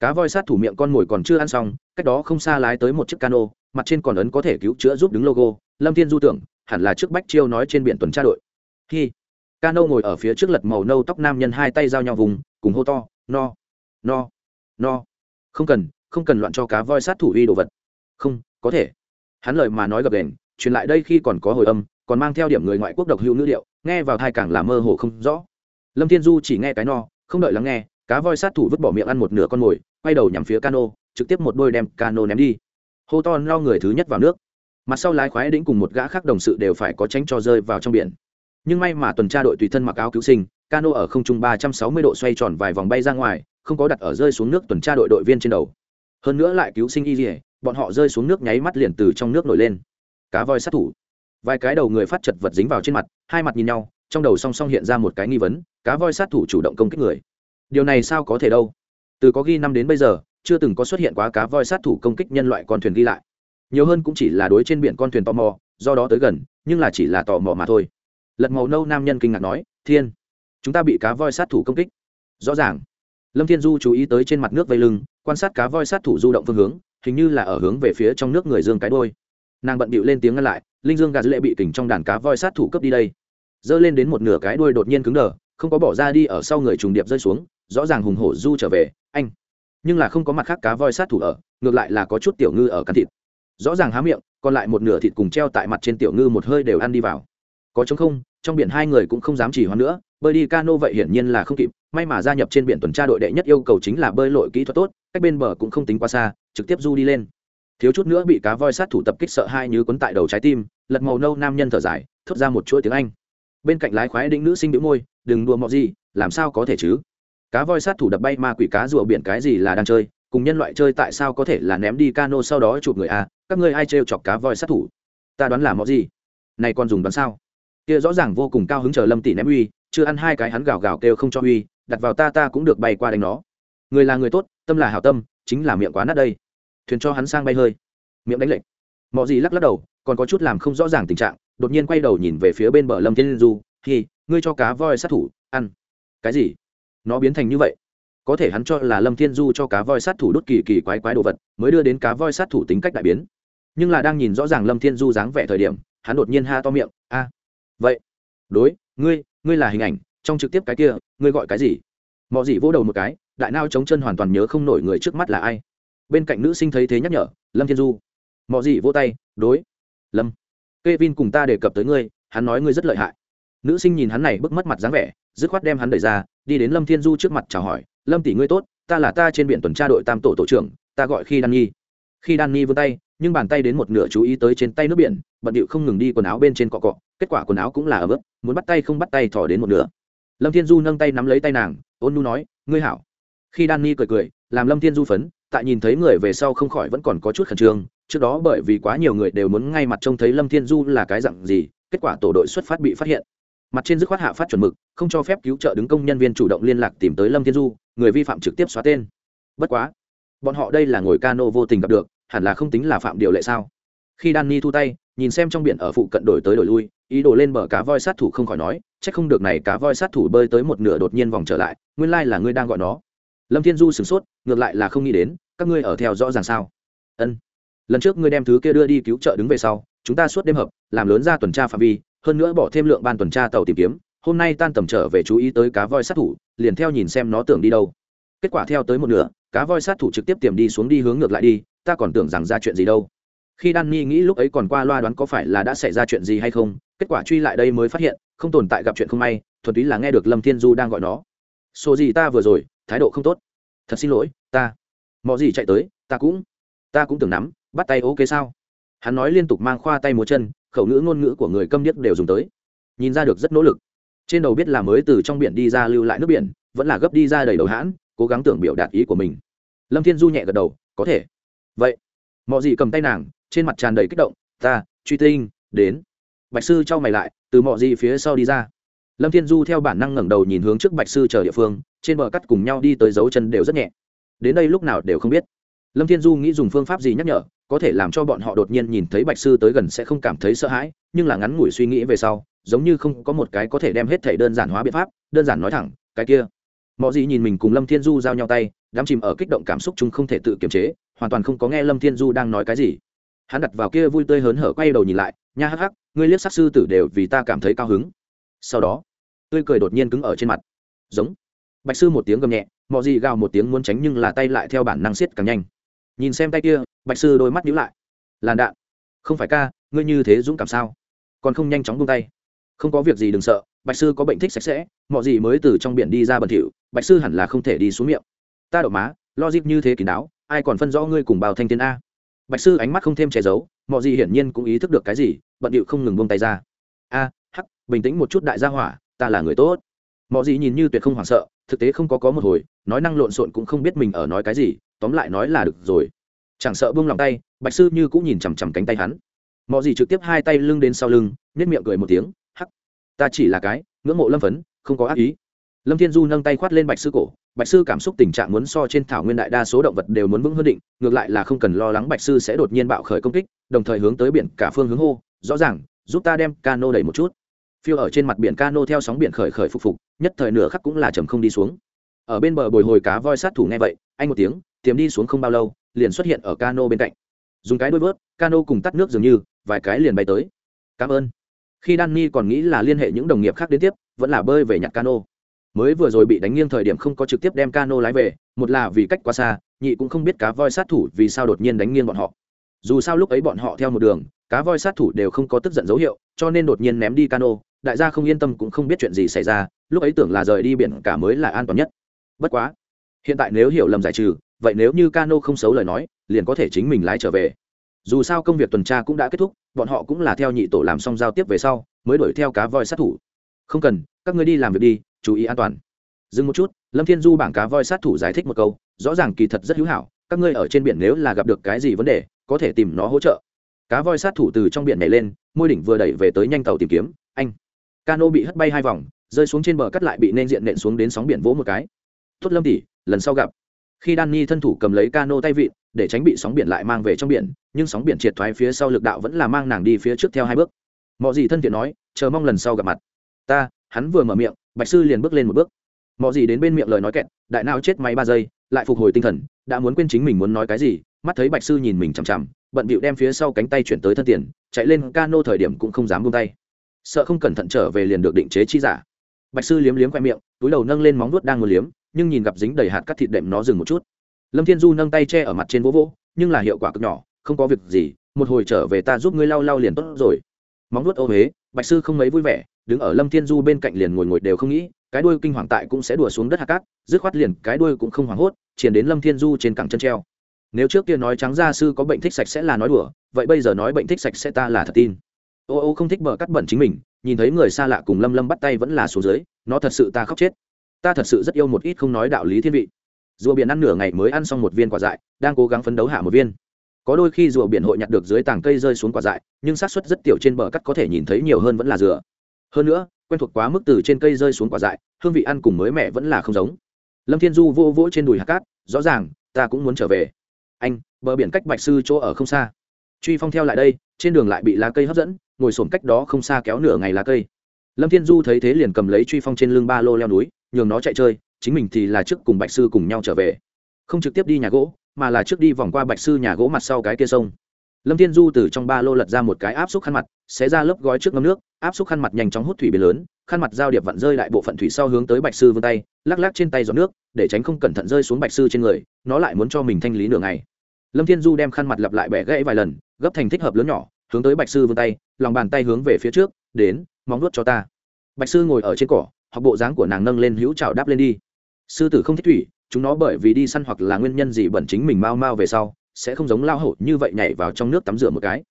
Cá voi sát thủ miệng con mồi còn chưa ăn xong, cách đó không xa lái tới một chiếc cano, mặt trên còn ấn có thể cứu chữa giúp đứng logo, lâm thiên du tưởng, hẳn là trước bách chiêu nói trên biển tuần tra đội. Khi cano ngồi ở phía trước lật màu nâu tóc nam nhân hai tay giao nhau vùng, cùng hô to no no no. Không cần không cần loạn cho cá voi sát thủ uy đồ vật. Không, có thể. Hắn lời mà nói gập đền truyền lại đây khi còn có hồi âm, còn mang theo điểm người ngoại quốc độc hữu ngữ điệu, nghe vào thai càng là mơ hồ không rõ. Lâm thiên du chỉ nghe cái no, không đợi lắng nghe, cá voi sát thủ vứt bỏ miệng ăn một nửa con mồi, quay đầu nhằm phía cano, trực tiếp một đôi đem cano ném đi. Hô to no người thứ nhất vào nước. Mặt sau lái khoái đĩnh cùng một gã khác đồng sự đều phải có tránh cho rơi vào trong biển. Nhưng may mà tuần tra đội tùy thân mặc áo cứu sinh cano ở không trung ba trăm sáu mươi độ xoay tròn vài vòng bay ra ngoài, không có đặt ở rơi xuống nước tuần tra đội đội viên trên đầu. Hơn nữa lại cứu sinh y bọn họ rơi xuống nước nháy mắt liền từ trong nước nổi lên. Cá voi sát thủ. Vài cái đầu người phát chật vật dính vào trên mặt, hai mặt nhìn nhau, trong đầu song song hiện ra một cái nghi vấn, cá voi sát thủ chủ động công kích người. Điều này sao có thể đâu? Từ có ghi năm đến bây giờ, chưa từng có xuất hiện quá cá voi sát thủ công kích nhân loại con thuyền ghi lại. Nhiều hơn cũng chỉ là đối trên biển con thuyền tò mò, do đó tới gần, nhưng là chỉ là tò mò mà thôi. Lật màu nâu nam nhân kinh ngạc nói, thiên chúng ta bị cá voi sát thủ công kích. Rõ ràng. Lâm thiên du chú ý tới trên mặt nước vây lưng, quan sát cá voi sát thủ du động phương hướng, hình như là ở hướng về phía trong nước người dương cái đôi nàng bận bịu lên tiếng ngăn lại, linh dương gà dữ lệ bị kình trong đàn cá voi sát thủ cấp đi đây. Giơ lên đến một nửa cái đuôi đột nhiên cứng đờ, không có bỏ ra đi ở sau người trùng điệp rơi xuống, rõ ràng hùng hổ du trở về, anh. Nhưng là không có mặt khác cá voi sát thủ ở, ngược lại là có chút tiểu ngư ở cắn thịt. Rõ ràng há miệng, còn lại một nửa thịt cùng treo tại mặt trên tiểu ngư một hơi đều ăn đi vào. Có chống không, trong biển hai người cũng không dám chỉ hoãn nữa bơi đi cano vậy hiển nhiên là không kịp, may mà gia nhập trên biển tuần tra đội đệ nhất yêu cầu chính là bơi lội kỹ thuật tốt, cách bên bờ cũng không tính quá xa, trực tiếp du đi lên. Thiếu chút nữa bị cá voi sát thủ tập kích sợ hai như quấn tại đầu trái tim, lật màu nâu nam nhân thở dài, thốt ra một chuỗi tiếng anh. Bên cạnh lái khoái đĩnh nữ sinh đĩu môi, đừng đùa mọ gì, làm sao có thể chứ? Cá voi sát thủ đập bay ma quỷ cá rùa biển cái gì là đang chơi, cùng nhân loại chơi tại sao có thể là ném đi cano sau đó chụp người a, các ngươi ai trêu chọc cá voi sát thủ? Ta đoán là mọ gì? Này còn dùng đoán sao? Kia rõ ràng vô cùng cao hứng chờ lâm tỷ ném uy chưa ăn hai cái hắn gào gào kêu không cho uy, đặt vào ta ta cũng được bay qua đánh nó. Người là người tốt, tâm là hảo tâm, chính là miệng quá nát đây. Thuyền cho hắn sang bay hơi. Miệng đánh lệnh mọi gì lắc lắc đầu, còn có chút làm không rõ ràng tình trạng, đột nhiên quay đầu nhìn về phía bên bờ lâm thiên du thì ngươi cho cá voi sát thủ, ăn. Cái gì? Nó biến thành như vậy. Có thể hắn cho là lâm thiên du cho cá voi sát thủ đốt kỳ kỳ quái quái đồ vật, mới đưa đến cá voi sát thủ tính cách đại biến. Nhưng là đang nhìn rõ ràng lâm thiên du dáng vẻ thời điểm, hắn đột nhiên ha to miệng, a, vậy, đối, ngươi ngươi là hình ảnh, trong trực tiếp cái kia, ngươi gọi cái gì? Mọi gì vỗ đầu một cái, đại nao chống chân hoàn toàn nhớ không nổi người trước mắt là ai. Bên cạnh nữ sinh thấy thế nhắc nhở, lâm thiên du. Mọi gì vỗ tay, đối. Lâm k e vin cùng ta đề cập tới ngươi, hắn nói ngươi rất lợi hại. Nữ sinh nhìn hắn này bức mất mặt dáng vẻ, dứt khoát đem hắn đẩy ra, đi đến lâm thiên du trước mặt chào hỏi, lâm tỷ ngươi tốt, ta là ta trên biển tuần tra đội tam tổ tổ trưởng, ta gọi khi đan nhi. Khi đan nhi vươn tay nhưng bàn tay đến một nửa chú ý tới trên tay nước biển, bận điệu không ngừng đi quần áo bên trên cọ cọ, kết quả quần áo cũng là ở bước muốn bắt tay không bắt tay thỏ đến một nửa. Lâm thiên du nâng tay nắm lấy tay nàng, ôn nu nói, ngươi hảo. Khi đan nhi cười cười, làm lâm thiên du phấn, tại nhìn thấy người về sau không khỏi vẫn còn có chút khẩn trương, trước đó bởi vì quá nhiều người đều muốn ngay mặt trông thấy lâm thiên du là cái dặn gì, kết quả tổ đội xuất phát bị phát hiện. Mặt trên dứt khoát hạ phát chuẩn mực, không cho phép cứu trợ đứng công nhân viên chủ động liên lạc tìm tới lâm thiên du, người vi phạm trực tiếp xóa tên. Bất quá, bọn họ đây là ngồi cano vô tình gặp được hẳn là không tính là phạm điều lệ sao? Khi danny thu tay, nhìn xem trong biển ở phụ cận đổi tới đổi lui, ý đồ lên bờ cá voi sát thủ không khỏi nói c h ắ c không được này cá voi sát thủ bơi tới một nửa đột nhiên vòng trở lại, nguyên lai là ngươi đang gọi nó. Lâm thiên du sửng sốt, ngược lại là không nghĩ đến, các ngươi ở theo rõ ràng sao? Ân, lần trước ngươi đem thứ kia đưa đi cứu trợ đứng về sau, chúng ta suốt đêm hợp, làm lớn ra tuần tra phạm vi, hơn nữa bỏ thêm lượng ban tuần tra tàu tìm kiếm, hôm nay tan tầm trở về chú ý tới cá voi sát thủ, liền theo nhìn xem nó tưởng đi đâu. Kết quả theo tới một nửa, cá voi sát thủ trực tiếp tiềm đi xuống đi hướng ngược lại đi ta còn tưởng rằng ra chuyện gì đâu. Khi danny nghĩ lúc ấy còn qua loa đoán có phải là đã xảy ra chuyện gì hay không, kết quả truy lại đây mới phát hiện, không tồn tại gặp chuyện không may, thuần túy là nghe được lâm thiên du đang gọi nó. Số gì ta vừa rồi, thái độ không tốt. Thật xin lỗi, ta. Mọi gì chạy tới, ta cũng ta cũng tưởng nắm, bắt tay ok sao? Hắn nói liên tục mang khoa tay múa chân, khẩu ngữ ngôn ngữ của người câm điếc đều dùng tới. Nhìn ra được rất nỗ lực. Trên đầu biết là mới từ trong biển đi ra lưu lại nước biển, vẫn là gấp đi ra đầy đầu hãn, cố gắng tưởng biểu đạt ý của mình. Lâm thiên du nhẹ gật đầu, có thể vậy mọi gì cầm tay nàng, trên mặt tràn đầy kích động, ta, truy tinh, đến. Bạch sư trao mày lại, từ mọi gì phía sau đi ra. Lâm thiên du theo bản năng ngẩng đầu nhìn hướng trước bạch sư chờ địa phương, trên bờ cắt cùng nhau đi tới dấu chân đều rất nhẹ. Đến đây lúc nào đều không biết. Lâm thiên du nghĩ dùng phương pháp gì nhắc nhở, có thể làm cho bọn họ đột nhiên nhìn thấy bạch sư tới gần sẽ không cảm thấy sợ hãi, nhưng là ngắn ngủi suy nghĩ về sau, giống như không có một cái có thể đem hết thể đơn giản hóa biện pháp, đơn giản nói thẳng, cái kia. Mọi gì nhìn mình cùng lâm thiên du giao nhau tay, đám chìm ở kích động cảm xúc chúng không thể tự kiềm chế hoàn toàn không có nghe lâm thiên du đang nói cái gì. Hắn đặt vào kia vui tươi hớn hở quay đầu nhìn lại, nha hắc hắc, ngươi liếc sắc sư tử đều vì ta cảm thấy cao hứng. Sau đó, tươi cười đột nhiên cứng ở trên mặt. Giống. Bạch sư một tiếng gầm nhẹ mọi gì gào một tiếng muốn tránh nhưng là tay lại theo bản năng siết càng nhanh. Nhìn xem tay kia, bạch sư đôi mắt nhíu lại. Làn đạn. Không phải ca, ngươi như thế dũng cảm sao? Còn không nhanh chóng buông tay. Không có việc gì đừng sợ, bạch sư có bệnh thích sạch sẽ mọi gì mới từ trong biển đi ra bẩn thỉu, bạch sư hẳn là không thể đi xuống miệng. Ta đậu má, logic như thế kín đáo ai còn phân rõ ngươi cùng bào thanh thiên a? Bạch sư ánh mắt không thêm che giấu, mọi gì hiển nhiên cũng ý thức được cái gì, bận điệu không ngừng buông tay ra. A, hắc, bình tĩnh một chút đại gia hỏa, ta là người tốt. Mọi gì nhìn như tuyệt không hoảng sợ, thực tế không có có một hồi, nói năng lộn xộn cũng không biết mình ở nói cái gì, tóm lại nói là được rồi. Chẳng sợ buông lòng tay, bạch sư như cũng nhìn chằm chằm cánh tay hắn. Mọi gì trực tiếp hai tay lưng đến sau lưng nhét miệng cười một tiếng, hắc, ta chỉ là cái, ngưỡng mộ lâm phấn, không có ác ý. Lâm thiên du nâng tay khoát lên bạch sư cổ bạch sư cảm xúc tình trạng muốn so trên thảo nguyên đại đa số động vật đều muốn vững hơn định, ngược lại là không cần lo lắng bạch sư sẽ đột nhiên bạo khởi công kích, đồng thời hướng tới biển cả phương hướng hô, rõ ràng, giúp ta đem cano đẩy một chút. Phiêu ở trên mặt biển cano theo sóng biển khởi khởi phục phục, nhất thời nửa khắc cũng là trầm không đi xuống. Ở bên bờ bồi hồi cá voi sát thủ nghe vậy, anh một tiếng, tiềm đi xuống không bao lâu, liền xuất hiện ở cano bên cạnh. Dùng cái đôi vớt, cano cùng tắt nước dường như, vài cái liền bay tới. Cảm ơn. Khi danny còn nghĩ là liên hệ những đồng nghiệp khác đến tiếp, vẫn là bơi về nhặt cano mới vừa rồi bị đánh nghiêng thời điểm không có trực tiếp đem cano lái về, một là vì cách quá xa, nhị cũng không biết cá voi sát thủ vì sao đột nhiên đánh nghiêng bọn họ. Dù sao lúc ấy bọn họ theo một đường, cá voi sát thủ đều không có tức giận dấu hiệu, cho nên đột nhiên ném đi cano, đại gia không yên tâm cũng không biết chuyện gì xảy ra, lúc ấy tưởng là rời đi biển cả mới là an toàn nhất. Bất quá, hiện tại nếu hiểu lầm giải trừ, vậy nếu như cano không xấu lời nói, liền có thể chính mình lái trở về. Dù sao công việc tuần tra cũng đã kết thúc, bọn họ cũng là theo nhị tổ làm xong giao tiếp về sau, mới đuổi theo cá voi sát thủ. Không cần, các ngươi đi làm việc đi chú ý an toàn. Dừng một chút, lâm thiên du bảng cá voi sát thủ giải thích một câu, rõ ràng kỳ thật rất hữu hảo, các ngươi ở trên biển nếu là gặp được cái gì vấn đề, có thể tìm nó hỗ trợ. Cá voi sát thủ từ trong biển này lên, môi đỉnh vừa đẩy về tới nhanh tàu tìm kiếm, anh. Cano bị hất bay hai vòng, rơi xuống trên bờ cắt lại bị nên diện nện xuống đến sóng biển vỗ một cái. Tốt lâm tỉ lần sau gặp. Khi danny thân thủ cầm lấy cano tay vịn, để tránh bị sóng biển lại mang về trong biển, nhưng sóng biển triệt thoái phía sau lực đạo vẫn là mang nàng đi phía trước theo hai bước. Mọi gì thân thiện nói, chờ mong lần sau gặp mặt. Ta, hắn vừa mở miệng bạch sư liền bước lên một bước. Mọi gì đến bên miệng lời nói kẹt, đại nào chết máy ba giây, lại phục hồi tinh thần, đã muốn quên chính mình muốn nói cái gì, mắt thấy bạch sư nhìn mình chằm chằm, bận bịu đem phía sau cánh tay chuyển tới thân tiền, chạy lên cano thời điểm cũng không dám buông tay. Sợ không cẩn thận trở về liền được định chế chi giả. Bạch sư liếm liếm khoe miệng, túi đầu nâng lên móng vuốt đang muốn liếm, nhưng nhìn gặp dính đầy hạt cắt thịt đệm nó dừng một chút. Lâm thiên du nâng tay che ở mặt trên vỗ vỗ, nhưng là hiệu quả cực nhỏ, không có việc gì, một hồi trở về ta giúp ngươi lau lau liền tốt rồi. Móng vuốt ô huế, bạch sư không mấy vui vẻ đứng ở lâm thiên du bên cạnh liền ngồi ngồi đều không nghĩ, cái đuôi kinh hoàng tại cũng sẽ đùa xuống đất hạt cát, dứt khoát liền cái đuôi cũng không hoảng hốt triển đến lâm thiên du trên cẳng chân treo. Nếu trước kia nói trắng gia sư có bệnh thích sạch sẽ là nói đùa, vậy bây giờ nói bệnh thích sạch sẽ ta là thật tin. Ô ô không thích bờ cắt bẩn chính mình, nhìn thấy người xa lạ cùng lâm lâm bắt tay vẫn là xuống dưới, nó thật sự ta khóc chết. Ta thật sự rất yêu một ít không nói đạo lý thiên vị. Rùa biển ăn nửa ngày mới ăn xong một viên quả dại, đang cố gắng phấn đấu hạ một viên. Có đôi khi rùa biển hội nhặt được dưới tảng cây rơi xuống quả dại, nhưng xác suất rất tiểu trên bờ cắt có thể nhìn thấy nhiều hơn vẫn là dừa hơn nữa, quen thuộc quá mức từ trên cây rơi xuống quả dại, hương vị ăn cùng mới mẹ vẫn là không giống. Lâm thiên du vô vỗ trên đùi hạt cát, rõ ràng, ta cũng muốn trở về. Anh, bờ biển cách bạch sư chỗ ở không xa. Truy phong theo lại đây, trên đường lại bị lá cây hấp dẫn, ngồi sổm cách đó không xa kéo nửa ngày lá cây. Lâm thiên du thấy thế liền cầm lấy truy phong trên lưng ba lô leo núi, nhường nó chạy chơi, chính mình thì là trước cùng bạch sư cùng nhau trở về. Không trực tiếp đi nhà gỗ, mà là trước đi vòng qua bạch sư nhà gỗ mặt sau cái kia sông lâm thiên du từ trong ba lô lật ra một cái áp xúc khăn mặt, xé ra lớp gói trước ngâm nước, áp xúc khăn mặt nhanh chóng hút thủy biển lớn, khăn mặt giao điệp vặn rơi lại bộ phận thủy sau hướng tới bạch sư vươn tay, lắc lắc trên tay giọt nước, để tránh không cẩn thận rơi xuống bạch sư trên người, nó lại muốn cho mình thanh lý nửa ngày. Lâm thiên du đem khăn mặt lặp lại bẻ gãy vài lần, gấp thành thích hợp lớn nhỏ, hướng tới bạch sư vươn tay, lòng bàn tay hướng về phía trước, đến, móng nuốt cho ta. Bạch sư ngồi ở trên cỏ hoặc bộ dáng của nàng nâng lên hữu trào đáp lên đi. Sư tử không thích thủy, chúng nó bởi vì đi săn hoặc là nguyên nhân gì bẩn chính mình mau mau về sau sẽ không giống lao hổ như vậy nhảy vào trong nước tắm rửa một cái.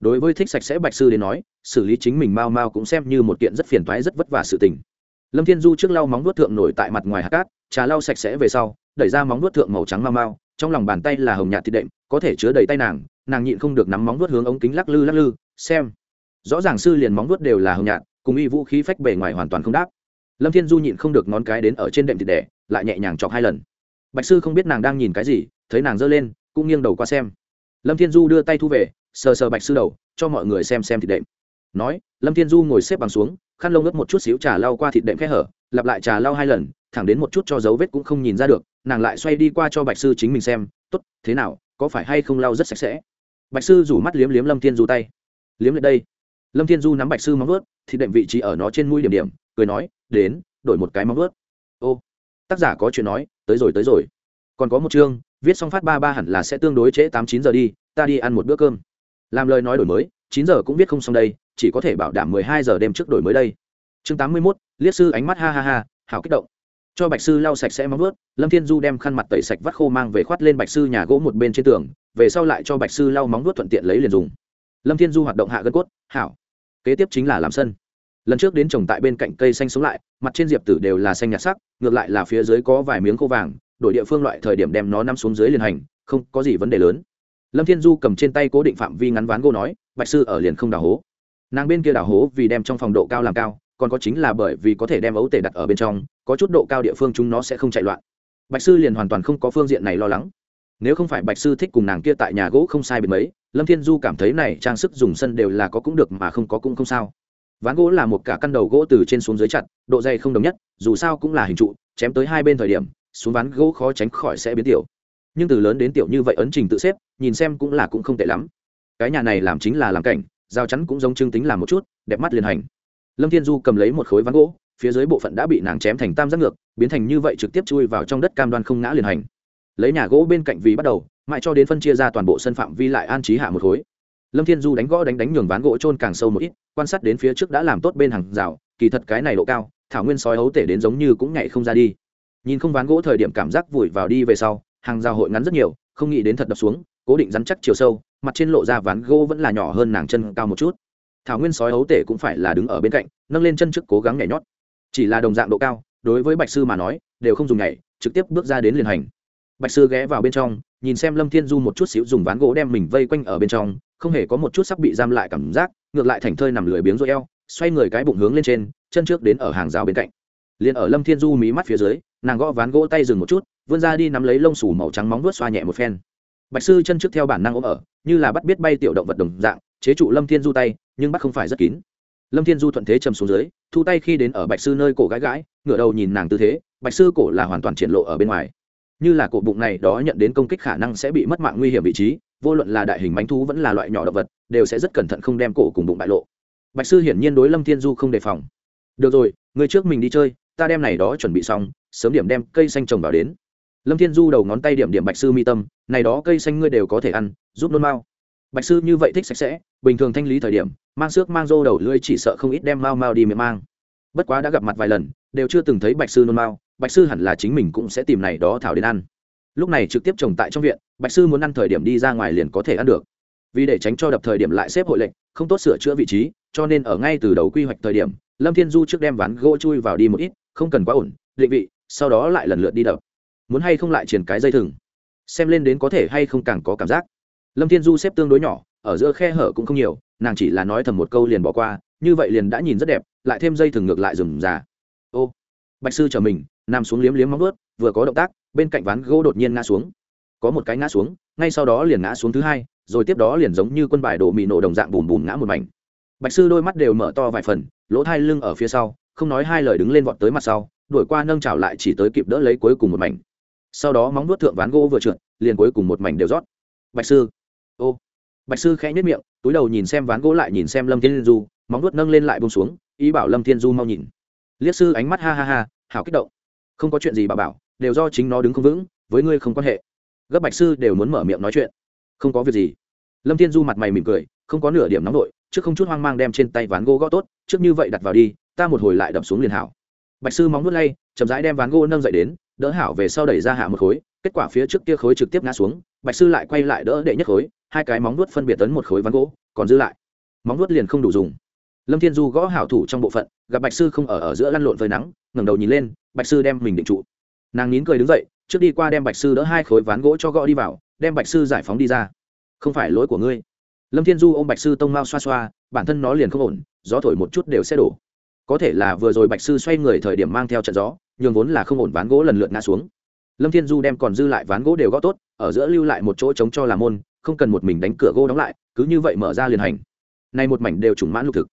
Đối với thích sạch sẽ bạch sư đến nói, xử lý chính mình mau mau cũng xem như một kiện rất phiền toái, rất vất vả sự tình. Lâm thiên du trước lau móng nuốt thượng nổi tại mặt ngoài hạt cát, trà lau sạch sẽ về sau, đẩy ra móng nuốt thượng màu trắng mau mau, trong lòng bàn tay là hồng nhạt thịt đệm, có thể chứa đầy tay nàng nàng nhịn không được nắm móng nuốt hướng ống kính lắc lư lắc lư, xem. Rõ ràng sư liền móng nuốt đều là hồng nhạt, cùng y vũ khí phách bề ngoài hoàn toàn không đáp. Lâm thiên du nhịn không được ngón cái đến ở trên đệm thịt đẻ, lại nhẹ nhàng chọc hai lần. Bạch sư không biết nàng đang nhìn cái gì, thấy nàng giơ lên cũng nghiêng đầu qua xem. Lâm thiên du đưa tay thu về, sờ sờ bạch sư đầu, cho mọi người xem xem thịt đệm. Nói, lâm thiên du ngồi xếp bằng xuống, khăn lông ướt một chút xíu trà lau qua thịt đệm khe hở, lặp lại trà lau hai lần, thẳng đến một chút cho dấu vết cũng không nhìn ra được, nàng lại xoay đi qua cho bạch sư chính mình xem, tốt, thế nào, có phải hay không lau rất sạch sẽ? Bạch sư rủ mắt liếm liếm lâm thiên du tay. Liếm lại đây. Lâm thiên du nắm bạch sư móng ướt thịt đệm vị trí ở nó trên mũi điểm điểm, cười nói, đến, đổi một cái móng ướt ô, tác giả có chuyện nói, tới rồi tới rồi. Còn có một chương viết xong phát ba ba hẳn là sẽ tương đối trễ tám chín giờ đi, ta đi ăn một bữa cơm. Làm lời nói đổi mới, chín giờ cũng viết không xong đây, chỉ có thể bảo đảm mười hai giờ đêm trước đổi mới đây. Chương tám mươi mốt, liếc sư ánh mắt ha ha ha, hảo kích động. Cho bạch sư lau sạch sẽ móng vớt lâm thiên du đem khăn mặt tẩy sạch vắt khô mang về khoát lên bạch sư nhà gỗ một bên trên tường, về sau lại cho bạch sư lau móng vớt thuận tiện lấy liền dùng. Lâm thiên du hoạt động hạ gân cốt, hảo, kế tiếp chính là làm sân. Lần trước đến trồng tại bên cạnh cây xanh sống lại, mặt trên diệp tử đều là xanh nhạt sắc, ngược lại là phía dưới có vài miếng khô vàng đổi địa phương loại thời điểm đem nó nằm xuống dưới liền hành, không có gì vấn đề lớn. Lâm thiên du cầm trên tay cố định phạm vi ngắn ván gỗ nói, bạch sư ở liền không đào hố. Nàng bên kia đào hố vì đem trong phòng độ cao làm cao, còn có chính là bởi vì có thể đem ấu tể đặt ở bên trong, có chút độ cao địa phương chúng nó sẽ không chạy loạn. Bạch sư liền hoàn toàn không có phương diện này lo lắng. Nếu không phải bạch sư thích cùng nàng kia tại nhà gỗ không sai biệt mấy, lâm thiên du cảm thấy này trang sức dùng sân đều là có cũng được mà không có cũng không sao. Ván gỗ là một cả căn đầu gỗ từ trên xuống dưới chặt, độ dày không đồng nhất, dù sao cũng là hình trụ, chém tới hai bên thời điểm xuống ván gỗ khó tránh khỏi sẽ biến tiểu. Nhưng từ lớn đến tiểu như vậy ấn trình tự xếp, nhìn xem cũng là cũng không tệ lắm. Cái nhà này làm chính là làm cảnh, giao chắn cũng giống trưng tính làm một chút, đẹp mắt liền hành. Lâm thiên du cầm lấy một khối ván gỗ, phía dưới bộ phận đã bị nàng chém thành tam giác ngược, biến thành như vậy trực tiếp chui vào trong đất cam đoan không ngã liền hành. Lấy nhà gỗ bên cạnh vì bắt đầu, mãi cho đến phân chia ra toàn bộ sân phạm vi lại an trí hạ một khối. Lâm thiên du đánh gõ đánh đánh nhường ván gỗ trôn càng sâu một ít, quan sát đến phía trước đã làm tốt bên hàng rào, kỳ thật cái này độ cao, thảo nguyên sói hấu tể đến giống như cũng nhảy không ra đi nhìn không ván gỗ thời điểm cảm giác vùi vào đi về sau, hàng rào hội ngắn rất nhiều, không nghĩ đến thật đập xuống, cố định rắn chắc chiều sâu, mặt trên lộ ra ván gỗ vẫn là nhỏ hơn nàng chân cao một chút. Thảo nguyên sói hấu tể cũng phải là đứng ở bên cạnh, nâng lên chân trước cố gắng nhảy nhót. Chỉ là đồng dạng độ cao, đối với bạch sư mà nói, đều không dùng nhảy, trực tiếp bước ra đến liền hành. Bạch sư ghé vào bên trong, nhìn xem lâm thiên du một chút xíu dùng ván gỗ đem mình vây quanh ở bên trong, không hề có một chút sắp bị giam lại cảm giác, ngược lại thành thơi nằm lười biếng rồi eo, xoay người cái bụng hướng lên trên, chân trước đến ở hàng rào bên cạnh liền ở lâm thiên du mí mắt phía dưới, nàng gõ ván gỗ tay dừng một chút, vươn ra đi nắm lấy lông sủ màu trắng móng vuốt xoa nhẹ một phen. Bạch sư chân trước theo bản năng ôm ở, như là bắt biết bay tiểu động vật đồng dạng, chế trụ lâm thiên du tay, nhưng bắt không phải rất kín. Lâm thiên du thuận thế chầm xuống dưới, thu tay khi đến ở bạch sư nơi cổ gãi gãi ngửa đầu nhìn nàng tư thế, bạch sư cổ là hoàn toàn triển lộ ở bên ngoài. Như là cổ bụng này đó nhận đến công kích khả năng sẽ bị mất mạng nguy hiểm vị trí, vô luận là đại hình bánh thú vẫn là loại nhỏ động vật, đều sẽ rất cẩn thận không đem cổ cùng bụng bại lộ. Bạch sư hiển nhiên đối lâm thiên du không đề phòng. Được rồi, người trước mình đi chơi ta đem này đó chuẩn bị xong, sớm điểm đem cây xanh trồng vào đến. Lâm thiên du đầu ngón tay điểm điểm bạch sư mi tâm, này đó cây xanh ngươi đều có thể ăn, giúp nôn mao. Bạch sư như vậy thích sạch sẽ, bình thường thanh lý thời điểm, mang xước, mang rô đầu lưỡi chỉ sợ không ít đem mau mau đi miệng mang. Bất quá đã gặp mặt vài lần, đều chưa từng thấy bạch sư nôn mao, bạch sư hẳn là chính mình cũng sẽ tìm này đó thảo đến ăn. Lúc này trực tiếp trồng tại trong viện, bạch sư muốn ăn thời điểm đi ra ngoài liền có thể ăn được. Vì để tránh cho đập thời điểm lại xếp hội lệnh, không tốt sửa chữa vị trí, cho nên ở ngay từ đầu quy hoạch thời điểm, lâm thiên du trước đem ván gỗ chui vào đi một ít không cần quá ổn, định vị, sau đó lại lần lượt đi đập. Muốn hay không lại triển cái dây thừng? Xem lên đến có thể hay không càng có cảm giác. Lâm thiên du xếp tương đối nhỏ, ở giữa khe hở cũng không nhiều, nàng chỉ là nói thầm một câu liền bỏ qua, như vậy liền đã nhìn rất đẹp, lại thêm dây thừng ngược lại rừng già ô, bạch sư chờ mình, nằm xuống liếm liếm móng ướt vừa có động tác, bên cạnh ván gỗ đột nhiên ngã xuống. Có một cái ngã xuống, ngay sau đó liền ngã xuống thứ hai, rồi tiếp đó liền giống như quân bài đổ mì nổ đồng dạng bùm bùm ngã một mảnh. Bạch sư đôi mắt đều mở to vài phần, lỗ thai lưng ở phía sau không nói hai lời đứng lên vọt tới mặt sau, đuổi qua nâng trào lại chỉ tới kịp đỡ lấy cuối cùng một mảnh. Sau đó móng nuốt thượng ván gỗ vừa trượt, liền cuối cùng một mảnh đều rót. Bạch sư. Ô. Bạch sư khẽ nhất miệng, túi đầu nhìn xem ván gỗ lại nhìn xem lâm thiên du, móng nuốt nâng lên lại bông xuống, ý bảo lâm thiên du mau nhìn. Liếc sư ánh mắt ha ha ha, hảo kích động. Không có chuyện gì bà bảo, đều do chính nó đứng không vững, với ngươi không quan hệ. Gấp bạch sư đều muốn mở miệng nói chuyện. Không có việc gì. Lâm thiên du mặt mày mỉm cười, không có nửa điểm nóng nổi trước không chút hoang mang đem trên tay ván gỗ gõ tốt, trước như vậy đặt vào đi, ta một hồi lại đập xuống liền hảo. Bạch sư móng nuốt lay, chậm rãi đem ván gỗ nâng dậy đến, đỡ hảo về sau đẩy ra hạ một khối, kết quả phía trước kia khối trực tiếp ngã xuống, bạch sư lại quay lại đỡ đệ nhất khối, hai cái móng nuốt phân biệt tấn một khối ván gỗ, còn dư lại. Móng nuốt liền không đủ dùng. Lâm thiên du gõ hảo thủ trong bộ phận, gặp bạch sư không ở ở giữa lăn lộn với nắng, ngẩng đầu nhìn lên, bạch sư đem mình định trụ. Nàng nín cười đứng dậy, trước đi qua đem bạch sư đỡ hai khối ván gỗ cho gõ đi vào, đem bạch sư giải phóng đi ra. Không phải lỗi của ngươi lâm thiên du ôm bạch sư tông mao xoa xoa, bản thân nó liền không ổn, gió thổi một chút đều sẽ đổ. Có thể là vừa rồi bạch sư xoay người thời điểm mang theo trận gió, nhường vốn là không ổn ván gỗ lần lượt ngã xuống. Lâm thiên du đem còn dư lại ván gỗ đều gõ tốt, ở giữa lưu lại một chỗ trống cho làm môn, không cần một mình đánh cửa gỗ đóng lại, cứ như vậy mở ra liền hành. Nay một mảnh đều trùng mãn lục thực.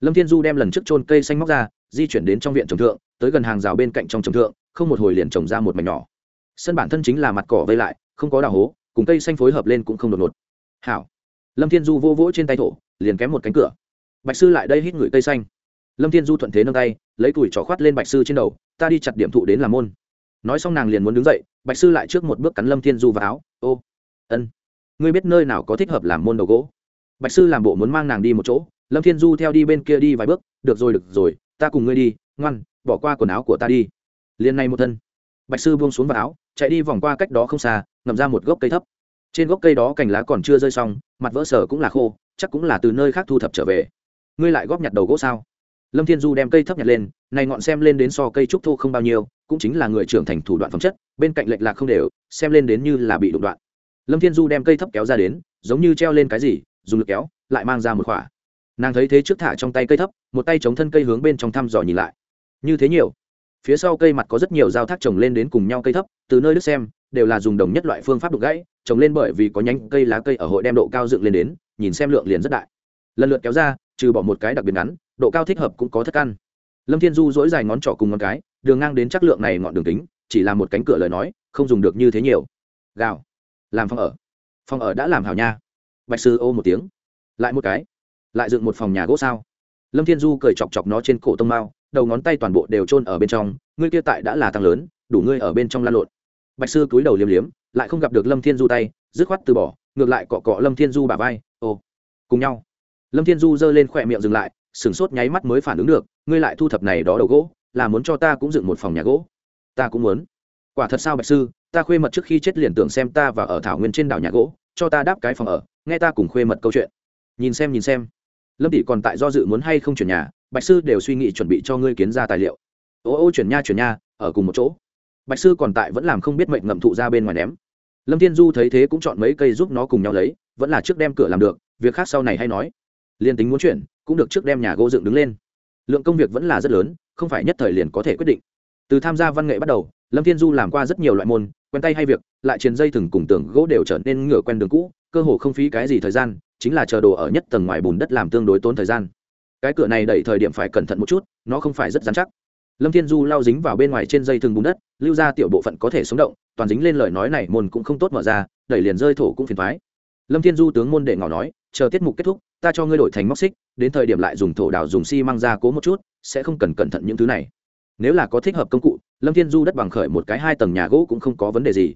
Lâm thiên du đem lần trước trôn cây xanh móc ra, di chuyển đến trong viện trồng thượng, tới gần hàng rào bên cạnh trong trồng thượng, không một hồi liền trồng ra một mảnh nhỏ. Sân bản thân chính là mặt cỏ vây lại, không có đào hố, cùng cây xanh phối hợp lên cũng không đột ngột. Hảo lâm thiên du vô vỗ trên tay thổ, liền kém một cánh cửa. Bạch sư lại đây hít ngửi cây xanh. Lâm thiên du thuận thế nâng tay, lấy tuổi trỏ khoát lên bạch sư trên đầu, ta đi chặt điểm thụ đến làm môn. Nói xong nàng liền muốn đứng dậy, bạch sư lại trước một bước cắn lâm thiên du vào áo, ô, ân, ngươi biết nơi nào có thích hợp làm môn đầu gỗ? Bạch sư làm bộ muốn mang nàng đi một chỗ, lâm thiên du theo đi bên kia đi vài bước, được rồi được rồi, ta cùng ngươi đi, ngoan, bỏ qua quần áo của ta đi. Liền này một thân, bạch sư buông xuống vào áo, chạy đi vòng qua cách đó không xa ngầm ra một gốc cây thấp trên gốc cây đó cành lá còn chưa rơi xong, mặt vỡ sở cũng là khô, chắc cũng là từ nơi khác thu thập trở về. Ngươi lại góp nhặt đầu gỗ sao? Lâm thiên du đem cây thấp nhặt lên, này ngọn xem lên đến so cây trúc thô không bao nhiêu, cũng chính là người trưởng thành thủ đoạn phẩm chất, bên cạnh lệch lạc không đều, xem lên đến như là bị đụng đoạn. Lâm thiên du đem cây thấp kéo ra đến, giống như treo lên cái gì, dùng lực kéo, lại mang ra một khỏa. Nàng thấy thế trước thả trong tay cây thấp, một tay chống thân cây hướng bên trong thăm dò nhìn lại. Như thế nhiều. Phía sau cây mặt có rất nhiều dao thác trồng lên đến cùng nhau cây thấp, từ nơi đứt xem đều là dùng đồng nhất loại phương pháp đục gãy, trồng lên bởi vì có nhánh cây lá cây ở hội đem độ cao dựng lên đến, nhìn xem lượng liền rất đại. Lần lượt kéo ra, trừ bỏ một cái đặc biệt ngắn, độ cao thích hợp cũng có thất căn. Lâm thiên du dỗi dài ngón trỏ cùng ngón cái, đường ngang đến chắc lượng này ngọn đường kính, chỉ là một cánh cửa lời nói, không dùng được như thế nhiều. Gào. Làm phòng ở. Phòng ở đã làm hảo nha. Bạch sư ô một tiếng. Lại một cái. Lại dựng một phòng nhà gỗ sao? Lâm thiên du cười chọc chọc nó trên cổ tông mao, đầu ngón tay toàn bộ đều trôn ở bên trong, ngươi kia tại đã là tăng lớn, đủ ngươi ở bên trong lan lộn bạch sư cúi đầu liếm liếm, lại không gặp được lâm thiên du tay, dứt khoát từ bỏ, ngược lại cọ cọ lâm thiên du bả vai ô cùng nhau. Lâm thiên du giơ lên khỏe miệng dừng lại, sửng sốt nháy mắt mới phản ứng được, ngươi lại thu thập này đó đầu gỗ, là muốn cho ta cũng dựng một phòng nhà gỗ. Ta cũng muốn. Quả thật sao bạch sư, ta khuê mật trước khi chết liền tưởng xem ta và ở thảo nguyên trên đảo nhà gỗ, cho ta đáp cái phòng ở, nghe ta cùng khuê mật câu chuyện. Nhìn xem nhìn xem. Lâm tỷ còn tại do dự muốn hay không chuyển nhà, bạch sư đều suy nghĩ chuẩn bị cho ngươi kiến ra tài liệu. Ô ô, chuyển nha chuyển nha, ở cùng một chỗ bạch sư còn tại vẫn làm không biết mệnh ngậm thụ ra bên ngoài ném. Lâm thiên du thấy thế cũng chọn mấy cây giúp nó cùng nhau lấy, vẫn là trước đem cửa làm được, việc khác sau này hay nói. Liền tính muốn chuyển, cũng được trước đem nhà gỗ dựng đứng lên. Lượng công việc vẫn là rất lớn, không phải nhất thời liền có thể quyết định. Từ tham gia văn nghệ bắt đầu, lâm thiên du làm qua rất nhiều loại môn, quen tay hay việc, lại chiến dây thừng cùng tường gỗ đều trở nên ngửa quen đường cũ, cơ hồ không phí cái gì thời gian, chính là chờ đồ ở nhất tầng ngoài bùn đất làm tương đối tốn thời gian. Cái cửa này đẩy thời điểm phải cẩn thận một chút, nó không phải rất dán chắc lâm thiên du lao dính vào bên ngoài trên dây thừng bùn đất, lưu ra tiểu bộ phận có thể sống động, toàn dính lên lời nói này môn cũng không tốt mở ra, đẩy liền rơi thổ cũng phiền thoái lâm thiên du tướng môn để ngỏ nói, chờ tiết mục kết thúc, ta cho ngươi đổi thành móc xích, đến thời điểm lại dùng thổ đào dùng xi ra cố một chút, sẽ không cần cẩn thận những thứ này. Nếu là có thích hợp công cụ, lâm thiên du đất bằng khởi một cái hai tầng nhà gỗ cũng không có vấn đề gì.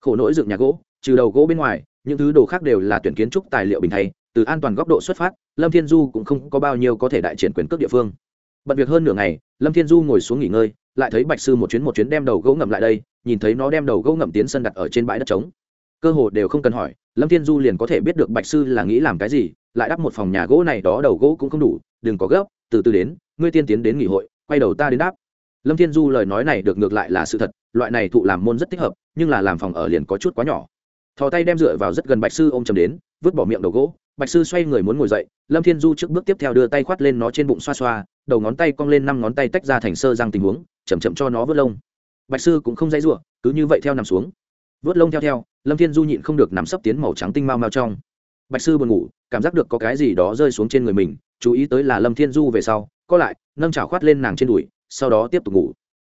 Khổ nỗi dựng nhà gỗ, trừ đầu gỗ bên ngoài, những thứ đồ khác đều là tuyển kiến trúc tài liệu bình thay, từ an toàn góc độ xuất phát, lâm thiên du cũng không có bao nhiêu có thể đại triển quyền cước địa phương bận việc hơn nửa ngày, lâm thiên du ngồi xuống nghỉ ngơi, lại thấy bạch sư một chuyến một chuyến đem đầu gỗ ngậm lại đây, nhìn thấy nó đem đầu gỗ ngậm tiến sân đặt ở trên bãi đất trống. Cơ hồ đều không cần hỏi, lâm thiên du liền có thể biết được bạch sư là nghĩ làm cái gì, lại đắp một phòng nhà gỗ này đó đầu gỗ cũng không đủ, đừng có gấp, từ từ đến, ngươi tiên tiến đến nghỉ hội, quay đầu ta đến đáp. Lâm thiên du lời nói này được ngược lại là sự thật, loại này thụ làm môn rất thích hợp, nhưng là làm phòng ở liền có chút quá nhỏ. Thò tay đem dựa vào rất gần bạch sư ôm chầm đến, vứt bỏ miệng đầu gỗ, bạch sư xoay người muốn ngồi dậy, lâm thiên du trước bước tiếp theo đưa tay khoát lên nó trên bụng xoa xoa đầu ngón tay cong lên năm ngón tay tách ra thành sơ răng tình huống chầm chậm cho nó vớt lông. Bạch sư cũng không dãy ruộng cứ như vậy theo nằm xuống. Vớt lông theo theo, lâm thiên du nhịn không được nằm sấp tiến màu trắng tinh mau mau trong. Bạch sư buồn ngủ, cảm giác được có cái gì đó rơi xuống trên người mình, chú ý tới là lâm thiên du về sau, có lại, nâng chảo khoát lên nàng trên đùi, sau đó tiếp tục ngủ.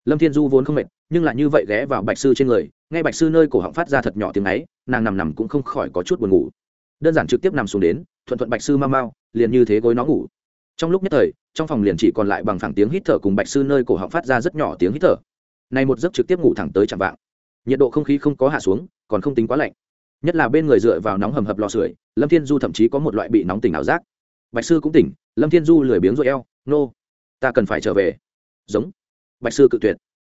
Lâm thiên du vốn không mệt, nhưng lại như vậy ghé vào bạch sư trên người ngay bạch sư nơi cổ họng phát ra thật nhỏ tiếng ấy, nàng nằm nằm cũng không khỏi có chút buồn ngủ. Đơn giản trực tiếp nằm xuống đến, thuận thuận bạch sư mau mau, liền như thế gối nó ngủ. Trong lúc nhất thời trong phòng liền chỉ còn lại bằng phẳng tiếng hít thở cùng bạch sư nơi cổ họng phát ra rất nhỏ tiếng hít thở. Này một giấc trực tiếp ngủ thẳng tới chạm vạng. Nhiệt độ không khí không có hạ xuống, còn không tính quá lạnh. Nhất là bên người dựa vào nóng hầm hập lò sưởi, lâm thiên du thậm chí có một loại bị nóng tỉnh ảo giác. Bạch sư cũng tỉnh, lâm thiên du lười biếng rồi eo, nô、no. ta cần phải trở về. Giống. Bạch sư cự tuyệt.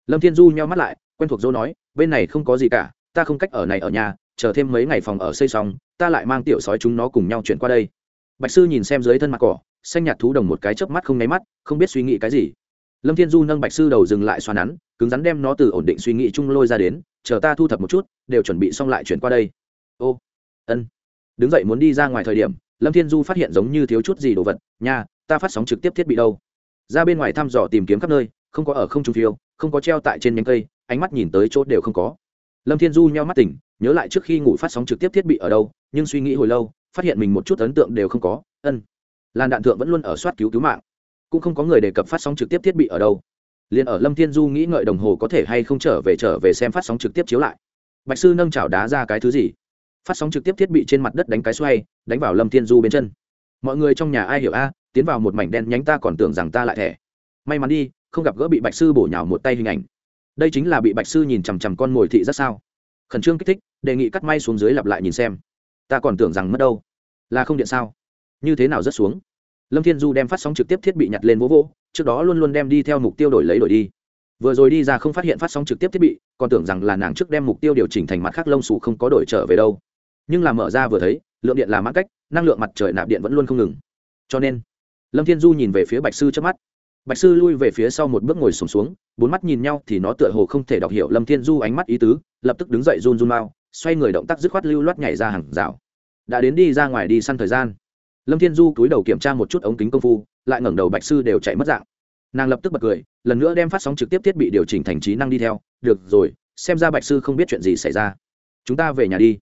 Lâm thiên du nheo mắt lại, quen thuộc dô nói, bên này không có gì cả, ta không cách ở này ở nhà, chờ thêm mấy ngày phòng ở xây xong, ta lại mang tiểu sói chúng nó cùng nhau chuyển qua đây bạch sư nhìn xem dưới thân mặt cỏ, xanh nhạt thú đồng một cái chớp mắt không nháy mắt, không biết suy nghĩ cái gì. Lâm thiên du nâng bạch sư đầu dừng lại xoa nắn, cứng rắn đem nó từ ổn định suy nghĩ chung lôi ra đến, chờ ta thu thập một chút, đều chuẩn bị xong lại chuyển qua đây. Ô, ân. Đứng dậy muốn đi ra ngoài thời điểm, lâm thiên du phát hiện giống như thiếu chút gì đồ vật, nha, ta phát sóng trực tiếp thiết bị đâu? Ra bên ngoài thăm dò tìm kiếm khắp nơi, không có ở không trung phiêu, không có treo tại trên nhánh cây, ánh mắt nhìn tới chỗ đều không có. Lâm thiên du nheo mắt tỉnh, nhớ lại trước khi ngủ phát sóng trực tiếp thiết bị ở đâu, nhưng suy nghĩ hồi lâu phát hiện mình một chút ấn tượng đều không có, ân làn đạn thượng vẫn luôn ở soát cứu cứu mạng, cũng không có người đề cập phát sóng trực tiếp thiết bị ở đâu. Liền ở lâm thiên du nghĩ ngợi đồng hồ có thể hay không trở về trở về xem phát sóng trực tiếp chiếu lại. Bạch sư nâng chảo đá ra cái thứ gì? Phát sóng trực tiếp thiết bị trên mặt đất đánh cái xoay, đánh vào lâm thiên du bên chân. Mọi người trong nhà ai hiểu a, tiến vào một mảnh đen nhánh ta còn tưởng rằng ta lại thẻ. May mắn đi, không gặp gỡ bị bạch sư bổ nhào một tay hình ảnh. Đây chính là bị bạch sư nhìn chằm chằm con mồi thị rất sao. Khẩn trương kích thích, đề nghị cắt may xuống dưới lặp lại nhìn xem ta còn tưởng rằng mất đâu. Là không điện sao? Như thế nào rất xuống? Lâm thiên du đem phát sóng trực tiếp thiết bị nhặt lên vỗ vỗ trước đó luôn luôn đem đi theo mục tiêu đổi lấy đổi đi. Vừa rồi đi ra không phát hiện phát sóng trực tiếp thiết bị còn tưởng rằng là nàng trước đem mục tiêu điều chỉnh thành mặt khác lông xù không có đổi trở về đâu. Nhưng là mở ra vừa thấy lượng điện là mã cách năng lượng mặt trời nạp điện vẫn luôn không ngừng. Cho nên lâm thiên du nhìn về phía bạch sư trước mắt. Bạch sư lui về phía sau một bước ngồi sùng xuống, xuống bốn mắt nhìn nhau thì nó tựa hồ không thể đọc hiểu lâm thiên du ánh mắt ý tứ lập tức đứng dậy run run mau xoay người động tác dứt khoát lưu loát nhảy ra hàng rào. Đã đến đi ra ngoài đi săn thời gian. Lâm thiên du cúi đầu kiểm tra một chút ống kính công phu, lại ngẩng đầu bạch sư đều chạy mất dạng. Nàng lập tức bật cười, lần nữa đem phát sóng trực tiếp thiết bị điều chỉnh thành trí năng đi theo. Được rồi, xem ra bạch sư không biết chuyện gì xảy ra. Chúng ta về nhà đi.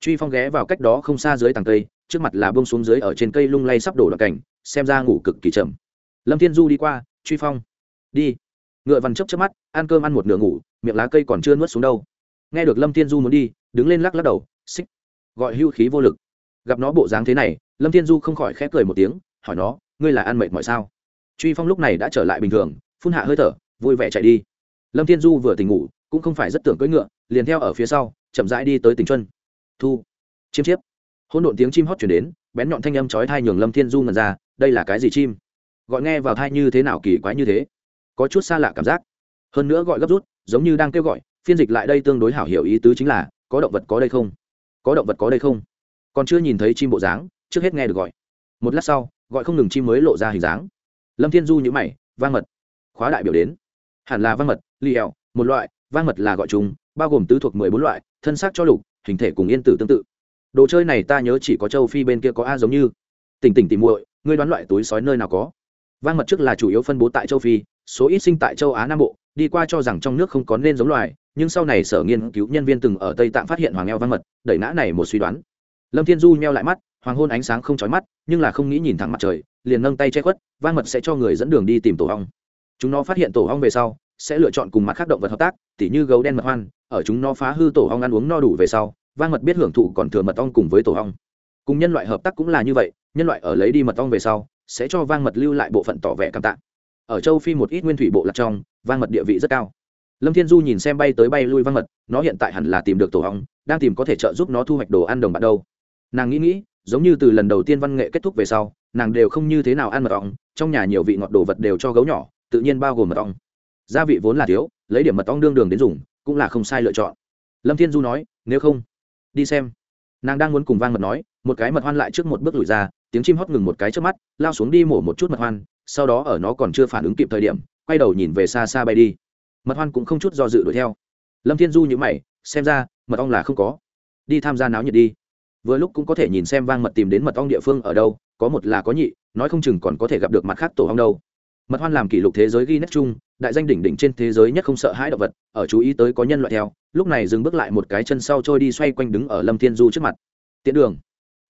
Truy phong ghé vào cách đó không xa dưới tàng cây, trước mặt là bông xuống dưới ở trên cây lung lay sắp đổ đoạn cảnh, xem ra ngủ cực kỳ chậm. Lâm thiên du đi qua, truy phong, đi. Ngựa vằn chấp chớp mắt, ăn cơm ăn một nửa ngủ, miệng lá cây còn chưa nuốt xuống đâu. Nghe được lâm thiên du muốn đi đứng lên lắc lắc đầu, xích. Gọi hưu khí vô lực. Gặp nó bộ dáng thế này, lâm thiên du không khỏi khép cười một tiếng, hỏi nó, ngươi là ăn mệt mọi sao? Truy phong lúc này đã trở lại bình thường, phun hạ hơi thở, vui vẻ chạy đi. Lâm thiên du vừa tỉnh ngủ, cũng không phải rất tưởng cưỡi ngựa, liền theo ở phía sau, chậm rãi đi tới tỉnh chuân. Thu. Chiêm chiếp. Hôn độn tiếng chim hót chuyển đến, bén nhọn thanh âm chói thai nhường lâm thiên du ngần ra, đây là cái gì chim? Gọi nghe vào thai như thế nào kỳ quái như thế. Có chút xa lạ cảm giác. Hơn nữa gọi gấp rút, giống như đang kêu gọi, phiên dịch lại đây tương đối hảo hiểu ý tứ chính là có động vật có đây không? Có động vật có đây không? Còn chưa nhìn thấy chim bộ dáng, trước hết nghe được gọi. Một lát sau, gọi không ngừng chim mới lộ ra hình dáng. Lâm thiên du nhữ mày, vang mật. Khóa đại biểu đến. Hẳn là vang mật li ẻo một loại, vang mật là gọi chúng, bao gồm tứ thuộc mười bốn loại, thân xác cho lục, hình thể cùng yên tử tương tự. Đồ chơi này ta nhớ chỉ có châu phi bên kia có a giống như. Tỉnh tỉnh tìm muội, ngươi đoán loại túi sói nơi nào có? Vang mật trước là chủ yếu phân bố tại châu phi, số ít sinh tại châu á nam bộ đi qua cho rằng trong nước không có nên giống loài, nhưng sau này sở nghiên cứu nhân viên từng ở tây tạng phát hiện hoàng eo vang mật, đẩy nã này một suy đoán. Lâm thiên du nheo lại mắt, hoàng hôn ánh sáng không chói mắt, nhưng là không nghĩ nhìn thẳng mặt trời, liền nâng tay che khuất, vang mật sẽ cho người dẫn đường đi tìm tổ hong chúng nó phát hiện tổ hong về sau, sẽ lựa chọn cùng mặt khác động vật hợp tác, tỉ như gấu đen mật hoan, ở chúng nó phá hư tổ hong ăn uống no đủ về sau, vang mật biết hưởng thụ còn thừa mật ong cùng với tổ hong cùng nhân loại hợp tác cũng là như vậy, nhân loại ở lấy đi mật ong về sau, sẽ cho vang mật lưu lại bộ phận tỏ vẻ cảm tạ ở châu phi một ít nguyên thủy bộ lạc trong, vang mật địa vị rất cao. Lâm thiên du nhìn xem bay tới bay lui vang mật, nó hiện tại hẳn là tìm được tổ hóng đang tìm có thể trợ giúp nó thu hoạch đồ ăn đồng bạn đâu. Nàng nghĩ nghĩ, giống như từ lần đầu tiên văn nghệ kết thúc về sau, nàng đều không như thế nào ăn mật ong, trong nhà nhiều vị ngọt đồ vật đều cho gấu nhỏ, tự nhiên bao gồm mật ong. Gia vị vốn là thiếu, lấy điểm mật ong đương đường đến dùng, cũng là không sai lựa chọn. Lâm thiên du nói, nếu không, đi xem. Nàng đang muốn cùng vang mật nói, một cái mật hoan lại trước một bước lùi ra, tiếng chim hót ngừng một cái trước mắt, lao xuống đi mổ một chút mật hoan sau đó ở nó còn chưa phản ứng kịp thời điểm, quay đầu nhìn về xa xa bay đi. Mật hoan cũng không chút do dự đuổi theo. Lâm thiên du nhữ mày, xem ra, mật ong là không có. Đi tham gia náo nhiệt đi. Vừa lúc cũng có thể nhìn xem vang mật tìm đến mật ong địa phương ở đâu, có một là có nhị, nói không chừng còn có thể gặp được mặt khác tổ ong đâu. Mật hoan làm kỷ lục thế giới ghi nét chung, đại danh đỉnh đỉnh trên thế giới nhất không sợ hãi động vật, ở chú ý tới có nhân loại theo, lúc này dừng bước lại một cái chân sau trôi đi xoay quanh đứng ở lâm thiên du trước mặt. Tiện đường.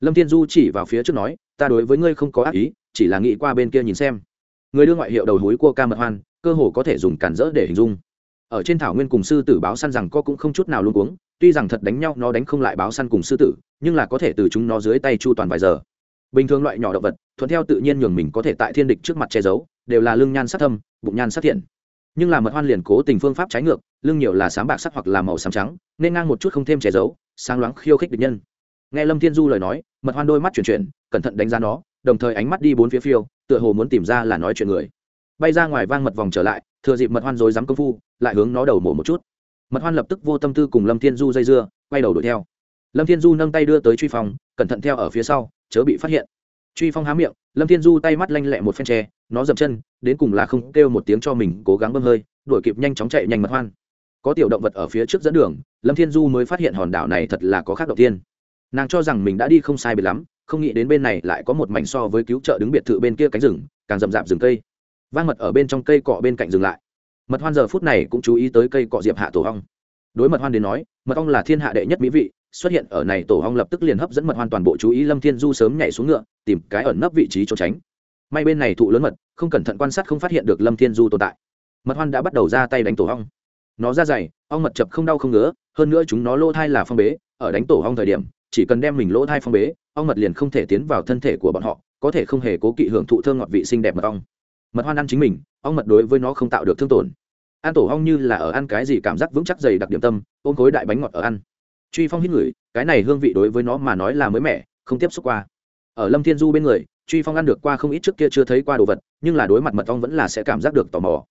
Lâm thiên du chỉ vào phía trước nói, ta đối với ngươi không có ác ý, chỉ là nghĩ qua bên kia nhìn xem người đưa ngoại hiệu đầu húi cua ca mật hoan, cơ hồ có thể dùng cản rỡ để hình dung. Ở trên thảo nguyên cùng sư tử báo săn rằng co cũng không chút nào luôn cuống, tuy rằng thật đánh nhau, nó đánh không lại báo săn cùng sư tử, nhưng là có thể từ chúng nó dưới tay chu toàn vài giờ. Bình thường loại nhỏ động vật, thuận theo tự nhiên nhường mình có thể tại thiên địch trước mặt che giấu, đều là lưng nhan sát thâm, bụng nhan sát thiện. Nhưng là mật hoan liền cố tình phương pháp trái ngược, lưng nhiều là sáng bạc sắc hoặc là màu xám trắng, nên ngang một chút không thêm che giấu, sáng loáng khiêu khích địch nhân. Nghe lâm thiên du lời nói, mật hoan đôi mắt chuyển chuyển, cẩn thận đánh giá nó đồng thời ánh mắt đi bốn phía phiêu, tựa hồ muốn tìm ra là nói chuyện người. Bay ra ngoài vang mật vòng trở lại, thừa dịp mật hoan rồi dám công phu, lại hướng nó đầu mổ một chút. Mật hoan lập tức vô tâm tư cùng lâm thiên du dây dưa, quay đầu đuổi theo. Lâm thiên du nâng tay đưa tới truy phong, cẩn thận theo ở phía sau, chớ bị phát hiện. Truy phong há miệng, lâm thiên du tay mắt lanh lẹ một phen tre nó dậm chân, đến cùng là không kêu một tiếng cho mình, cố gắng bơm hơi, đuổi kịp nhanh chóng chạy nhanh mật hoan. Có tiểu động vật ở phía trước dẫn đường, lâm thiên du mới phát hiện hòn đảo này thật là có khác đầu tiên. Nàng cho rằng mình đã đi không sai biệt lắm không nghĩ đến bên này lại có một mảnh so với cứu trợ đứng biệt thự bên kia cánh rừng, càng rậm rạp rừng cây. Vang mật ở bên trong cây cọ bên cạnh dừng lại. Mật hoan giờ phút này cũng chú ý tới cây cọ diệp hạ tổ ong. Đối mật hoan đến nói, mật ong là thiên hạ đệ nhất mỹ vị, xuất hiện ở này tổ ong lập tức liền hấp dẫn mật hoan toàn bộ chú ý lâm thiên du sớm nhảy xuống ngựa, tìm cái ẩn nấp vị trí trốn tránh. May bên này thụ lớn mật, không cẩn thận quan sát không phát hiện được lâm thiên du tồn tại. Mật hoan đã bắt đầu ra tay đánh tổ ong. Nó ra dày, ong mật chập không đau không ngứa, hơn nữa chúng nó lô thai là phong bế, ở đánh tổ ong thời điểm chỉ cần đem mình lỗ thai phong bế, ong mật liền không thể tiến vào thân thể của bọn họ, có thể không hề cố kỵ hưởng thụ thơm ngọt vị xinh đẹp mật ong. Mật hoan ăn chính mình, ong mật đối với nó không tạo được thương tổn. Ăn tổ ong như là ở ăn cái gì cảm giác vững chắc dày đặc điểm tâm, ôm khối đại bánh ngọt ở ăn. Truy phong hít ngửi, cái này hương vị đối với nó mà nói là mới mẻ, không tiếp xúc qua. Ở lâm thiên du bên người, truy phong ăn được qua không ít trước kia chưa thấy qua đồ vật, nhưng là đối mặt mật ong vẫn là sẽ cảm giác được tò mò.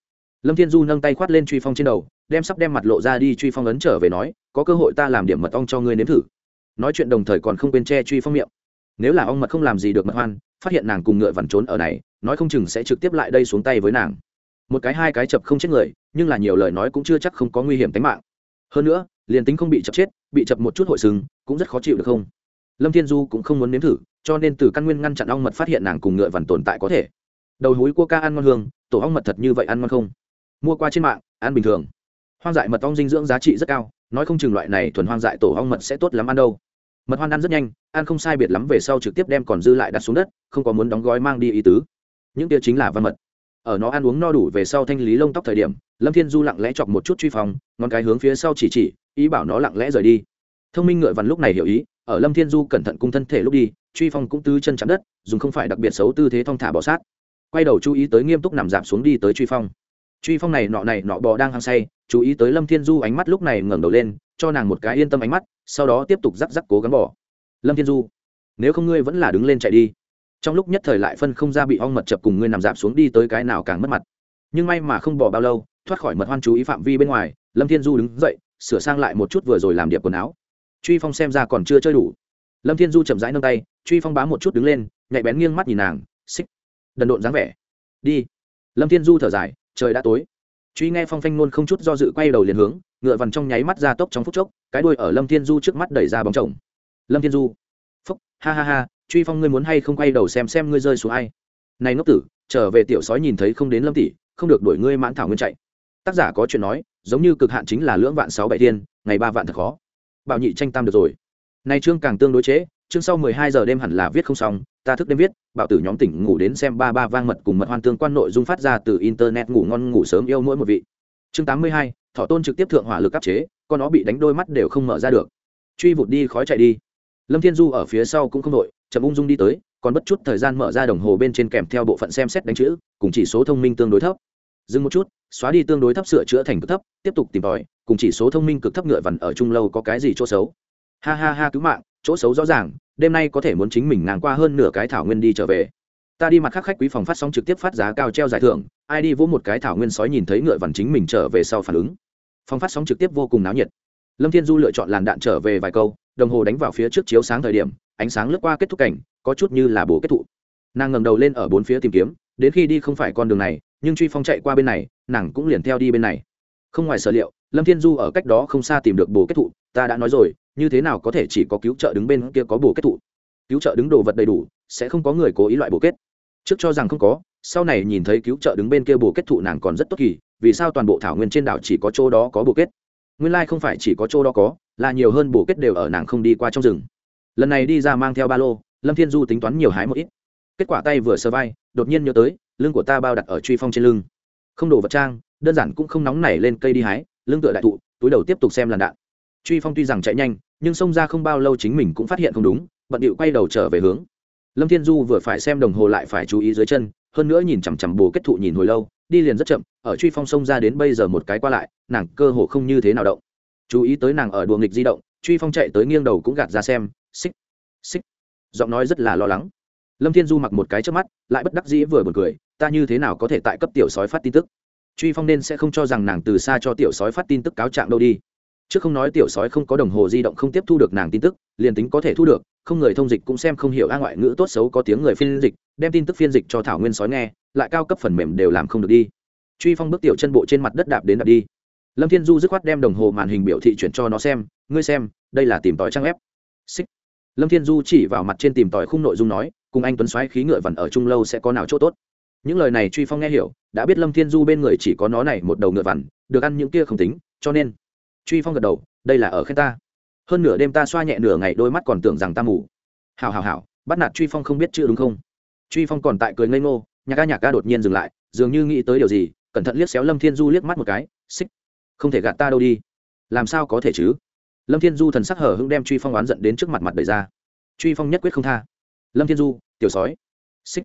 Lâm thiên du nâng tay khoát lên truy phong trên đầu, đem sắp đem mặt lộ ra đi, truy phong ấn trở về nói, có cơ hội ta làm điểm mật ong cho ngươi nếm thử nói chuyện đồng thời còn không quên che truy phong miệng. Nếu là ong mật không làm gì được mật hoan, phát hiện nàng cùng ngựa vằn trốn ở này, nói không chừng sẽ trực tiếp lại đây xuống tay với nàng. Một cái hai cái chập không chết người, nhưng là nhiều lời nói cũng chưa chắc không có nguy hiểm tính mạng. Hơn nữa, liền tính không bị chập chết, bị chập một chút hội sừng, cũng rất khó chịu được không? Lâm thiên du cũng không muốn nếm thử, cho nên từ căn nguyên ngăn chặn ong mật phát hiện nàng cùng ngựa vằn tồn tại có thể. Đầu húi cua ca ăn ngon hương, tổ ong mật thật như vậy ăn ngon không? Mua qua trên mạng, ăn bình thường. Hoang dại mật ong dinh dưỡng giá trị rất cao, nói không chừng loại này thuần hoang dại tổ ong mật sẽ tốt lắm ăn đâu mật hoan ăn rất nhanh, ăn không sai biệt lắm về sau trực tiếp đem còn dư lại đặt xuống đất, không có muốn đóng gói mang đi ý tứ. Những kia chính là văn mật. Ở nó ăn uống no đủ về sau thanh lý lông tóc thời điểm, lâm thiên du lặng lẽ chọc một chút truy phòng, ngón cái hướng phía sau chỉ chỉ, ý bảo nó lặng lẽ rời đi. Thông minh ngựa vằn lúc này hiểu ý, ở lâm thiên du cẩn thận cung thân thể lúc đi, truy phong cũng tư chân chạm đất, dùng không phải đặc biệt xấu tư thế thong thả bỏ sát. Quay đầu chú ý tới nghiêm túc nằm giảm xuống đi tới truy phong. Truy phong này nọ này nọ bò đang hăng say, chú ý tới lâm thiên du ánh mắt lúc này ngẩng đầu lên, cho nàng một cái yên tâm ánh mắt sau đó tiếp tục rắc rắc cố gắng bỏ. Lâm thiên du, nếu không ngươi vẫn là đứng lên chạy đi. Trong lúc nhất thời lại phân không ra bị ong mật chập cùng ngươi nằm dạp xuống đi tới cái nào càng mất mặt. Nhưng may mà không bỏ bao lâu, thoát khỏi mật hoan chú ý phạm vi bên ngoài, lâm thiên du đứng dậy, sửa sang lại một chút vừa rồi làm điệp quần áo. Truy phong xem ra còn chưa chơi đủ. Lâm thiên du chậm rãi nâng tay, truy phong bá một chút đứng lên, nhạy bén nghiêng mắt nhìn nàng, xích. Đần độn dáng vẻ. Đi. Lâm thiên du thở dài, trời đã tối. Truy nghe phong phanh nôn không chút do dự quay đầu liền hướng ngựa vằn trong nháy mắt ra tốc trong phút chốc, cái đuôi ở lâm thiên du trước mắt đẩy ra bóng chồng. Lâm thiên du, phúc, ha ha ha, truy phong ngươi muốn hay không quay đầu xem xem ngươi rơi xuống ai? Này ngốc tử, trở về tiểu sói nhìn thấy không đến lâm tỷ, không được đuổi ngươi mãn thảo nguyên chạy. Tác giả có chuyện nói, giống như cực hạn chính là lưỡng vạn sáu bảy thiên, ngày ba vạn thật khó. Bảo nhị tranh tam được rồi. Này chương càng tương đối chế chương sau mười hai giờ đêm hẳn là viết không xong, ta thức đêm viết, bảo tử nhóm tỉnh ngủ đến xem ba ba vang mật cùng mật hoan tương quan nội dung phát ra từ internet ngủ ngon ngủ sớm yêu mỗi một vị chương tám mươi hai, thọ tôn trực tiếp thượng hỏa lực áp chế, con nó bị đánh đôi mắt đều không mở ra được. Truy vụt đi, khói chạy đi. Lâm thiên du ở phía sau cũng không đội, chậm ung dung đi tới, còn bất chút thời gian mở ra đồng hồ bên trên kèm theo bộ phận xem xét đánh chữ, cùng chỉ số thông minh tương đối thấp. Dừng một chút, xóa đi tương đối thấp sửa chữa thành cực thấp, tiếp tục tìm tòi, cùng chỉ số thông minh cực thấp ngựa vằn ở trung lâu có cái gì chỗ xấu. Ha ha ha, cứu mạng, chỗ xấu rõ ràng, đêm nay có thể muốn chính mình ngang qua hơn nửa cái thảo nguyên đi trở về ta đi mặt khác khách quý phòng phát sóng trực tiếp phát giá cao treo giải thưởng, ai đi vỗ một cái thảo nguyên sói nhìn thấy ngựa vằn chính mình trở về sau phản ứng. Phòng phát sóng trực tiếp vô cùng náo nhiệt. Lâm thiên du lựa chọn làn đạn trở về vài câu, đồng hồ đánh vào phía trước chiếu sáng thời điểm, ánh sáng lướt qua kết thúc cảnh, có chút như là bố kết thụ. Nàng ngầm đầu lên ở bốn phía tìm kiếm, đến khi đi không phải con đường này, nhưng truy phong chạy qua bên này, nàng cũng liền theo đi bên này. Không ngoài sở liệu, lâm thiên du ở cách đó không xa tìm được bồ kết thụ, ta đã nói rồi, như thế nào có thể chỉ có cứu trợ đứng bên kia có bồ kết thụ? Cứu trợ đứng đồ vật đầy đủ, sẽ không có người cố ý loại bồ kết trước cho rằng không có, sau này nhìn thấy cứu trợ đứng bên kia bồ kết thụ nàng còn rất tốt kỳ, vì sao toàn bộ thảo nguyên trên đảo chỉ có chỗ đó có bồ kết? Nguyên lai không phải chỉ có chỗ đó có, là nhiều hơn bồ kết đều ở nàng không đi qua trong rừng. Lần này đi ra mang theo ba lô, lâm thiên du tính toán nhiều hái một ít. Kết quả tay vừa sơ vai, đột nhiên nhớ tới, lưng của ta bao đặt ở truy phong trên lưng. Không đổ vật trang, đơn giản cũng không nóng nảy lên cây đi hái, lưng tựa đại thụ, túi đầu tiếp tục xem làn đạn. Truy phong tuy rằng chạy nhanh, nhưng xông ra không bao lâu chính mình cũng phát hiện không đúng, bận điệu quay đầu trở về hướng lâm thiên du vừa phải xem đồng hồ lại phải chú ý dưới chân, hơn nữa nhìn chằm chằm bồ kết thụ nhìn hồi lâu, đi liền rất chậm, ở truy phong sông ra đến bây giờ một cái qua lại, nàng cơ hồ không như thế nào động. Chú ý tới nàng ở đùa nghịch di động, truy phong chạy tới nghiêng đầu cũng gạt ra xem, xích xích. Giọng nói rất là lo lắng. Lâm thiên du mặc một cái trước mắt, lại bất đắc dĩ vừa buồn cười, ta như thế nào có thể tại cấp tiểu sói phát tin tức? Truy phong nên sẽ không cho rằng nàng từ xa cho tiểu sói phát tin tức cáo trạng đâu đi. Chứ không nói tiểu sói không có đồng hồ di động không tiếp thu được nàng tin tức, liền tính có thể thu được không người thông dịch cũng xem không hiểu a ngoại ngữ tốt xấu có tiếng người phiên dịch, đem tin tức phiên dịch cho thảo nguyên sói nghe, lại cao cấp phần mềm đều làm không được đi. Truy phong bước tiểu chân bộ trên mặt đất đạp đến đạp đi. Lâm thiên du dứt khoát đem đồng hồ màn hình biểu thị chuyển cho nó xem, ngươi xem, đây là tìm tòi trang web. Xích. Lâm thiên du chỉ vào mặt trên tìm tòi khung nội dung nói, cùng anh tuấn xoáy khí ngựa vằn ở trung lâu sẽ có nào chỗ tốt? Những lời này truy phong nghe hiểu, đã biết lâm thiên du bên người chỉ có nó này một đầu ngựa vằn, được ăn những kia không tính, cho nên truy phong gật đầu, đây là ở khen ta hơn nửa đêm ta xoa nhẹ nửa ngày, đôi mắt còn tưởng rằng ta mù hào hào hào bắt nạt truy phong không biết chữ đúng không? Truy phong còn tại cười ngây ngô, nhạc ca nhạc ca đột nhiên dừng lại, dường như nghĩ tới điều gì, cẩn thận liếc xéo lâm thiên du liếc mắt một cái, xích. Không thể gạt ta đâu đi. Làm sao có thể chứ? Lâm thiên du thần sắc hở hưng đem truy phong oán giận đến trước mặt mặt đời ra. Truy phong nhất quyết không tha. Lâm thiên du, tiểu sói. Xích.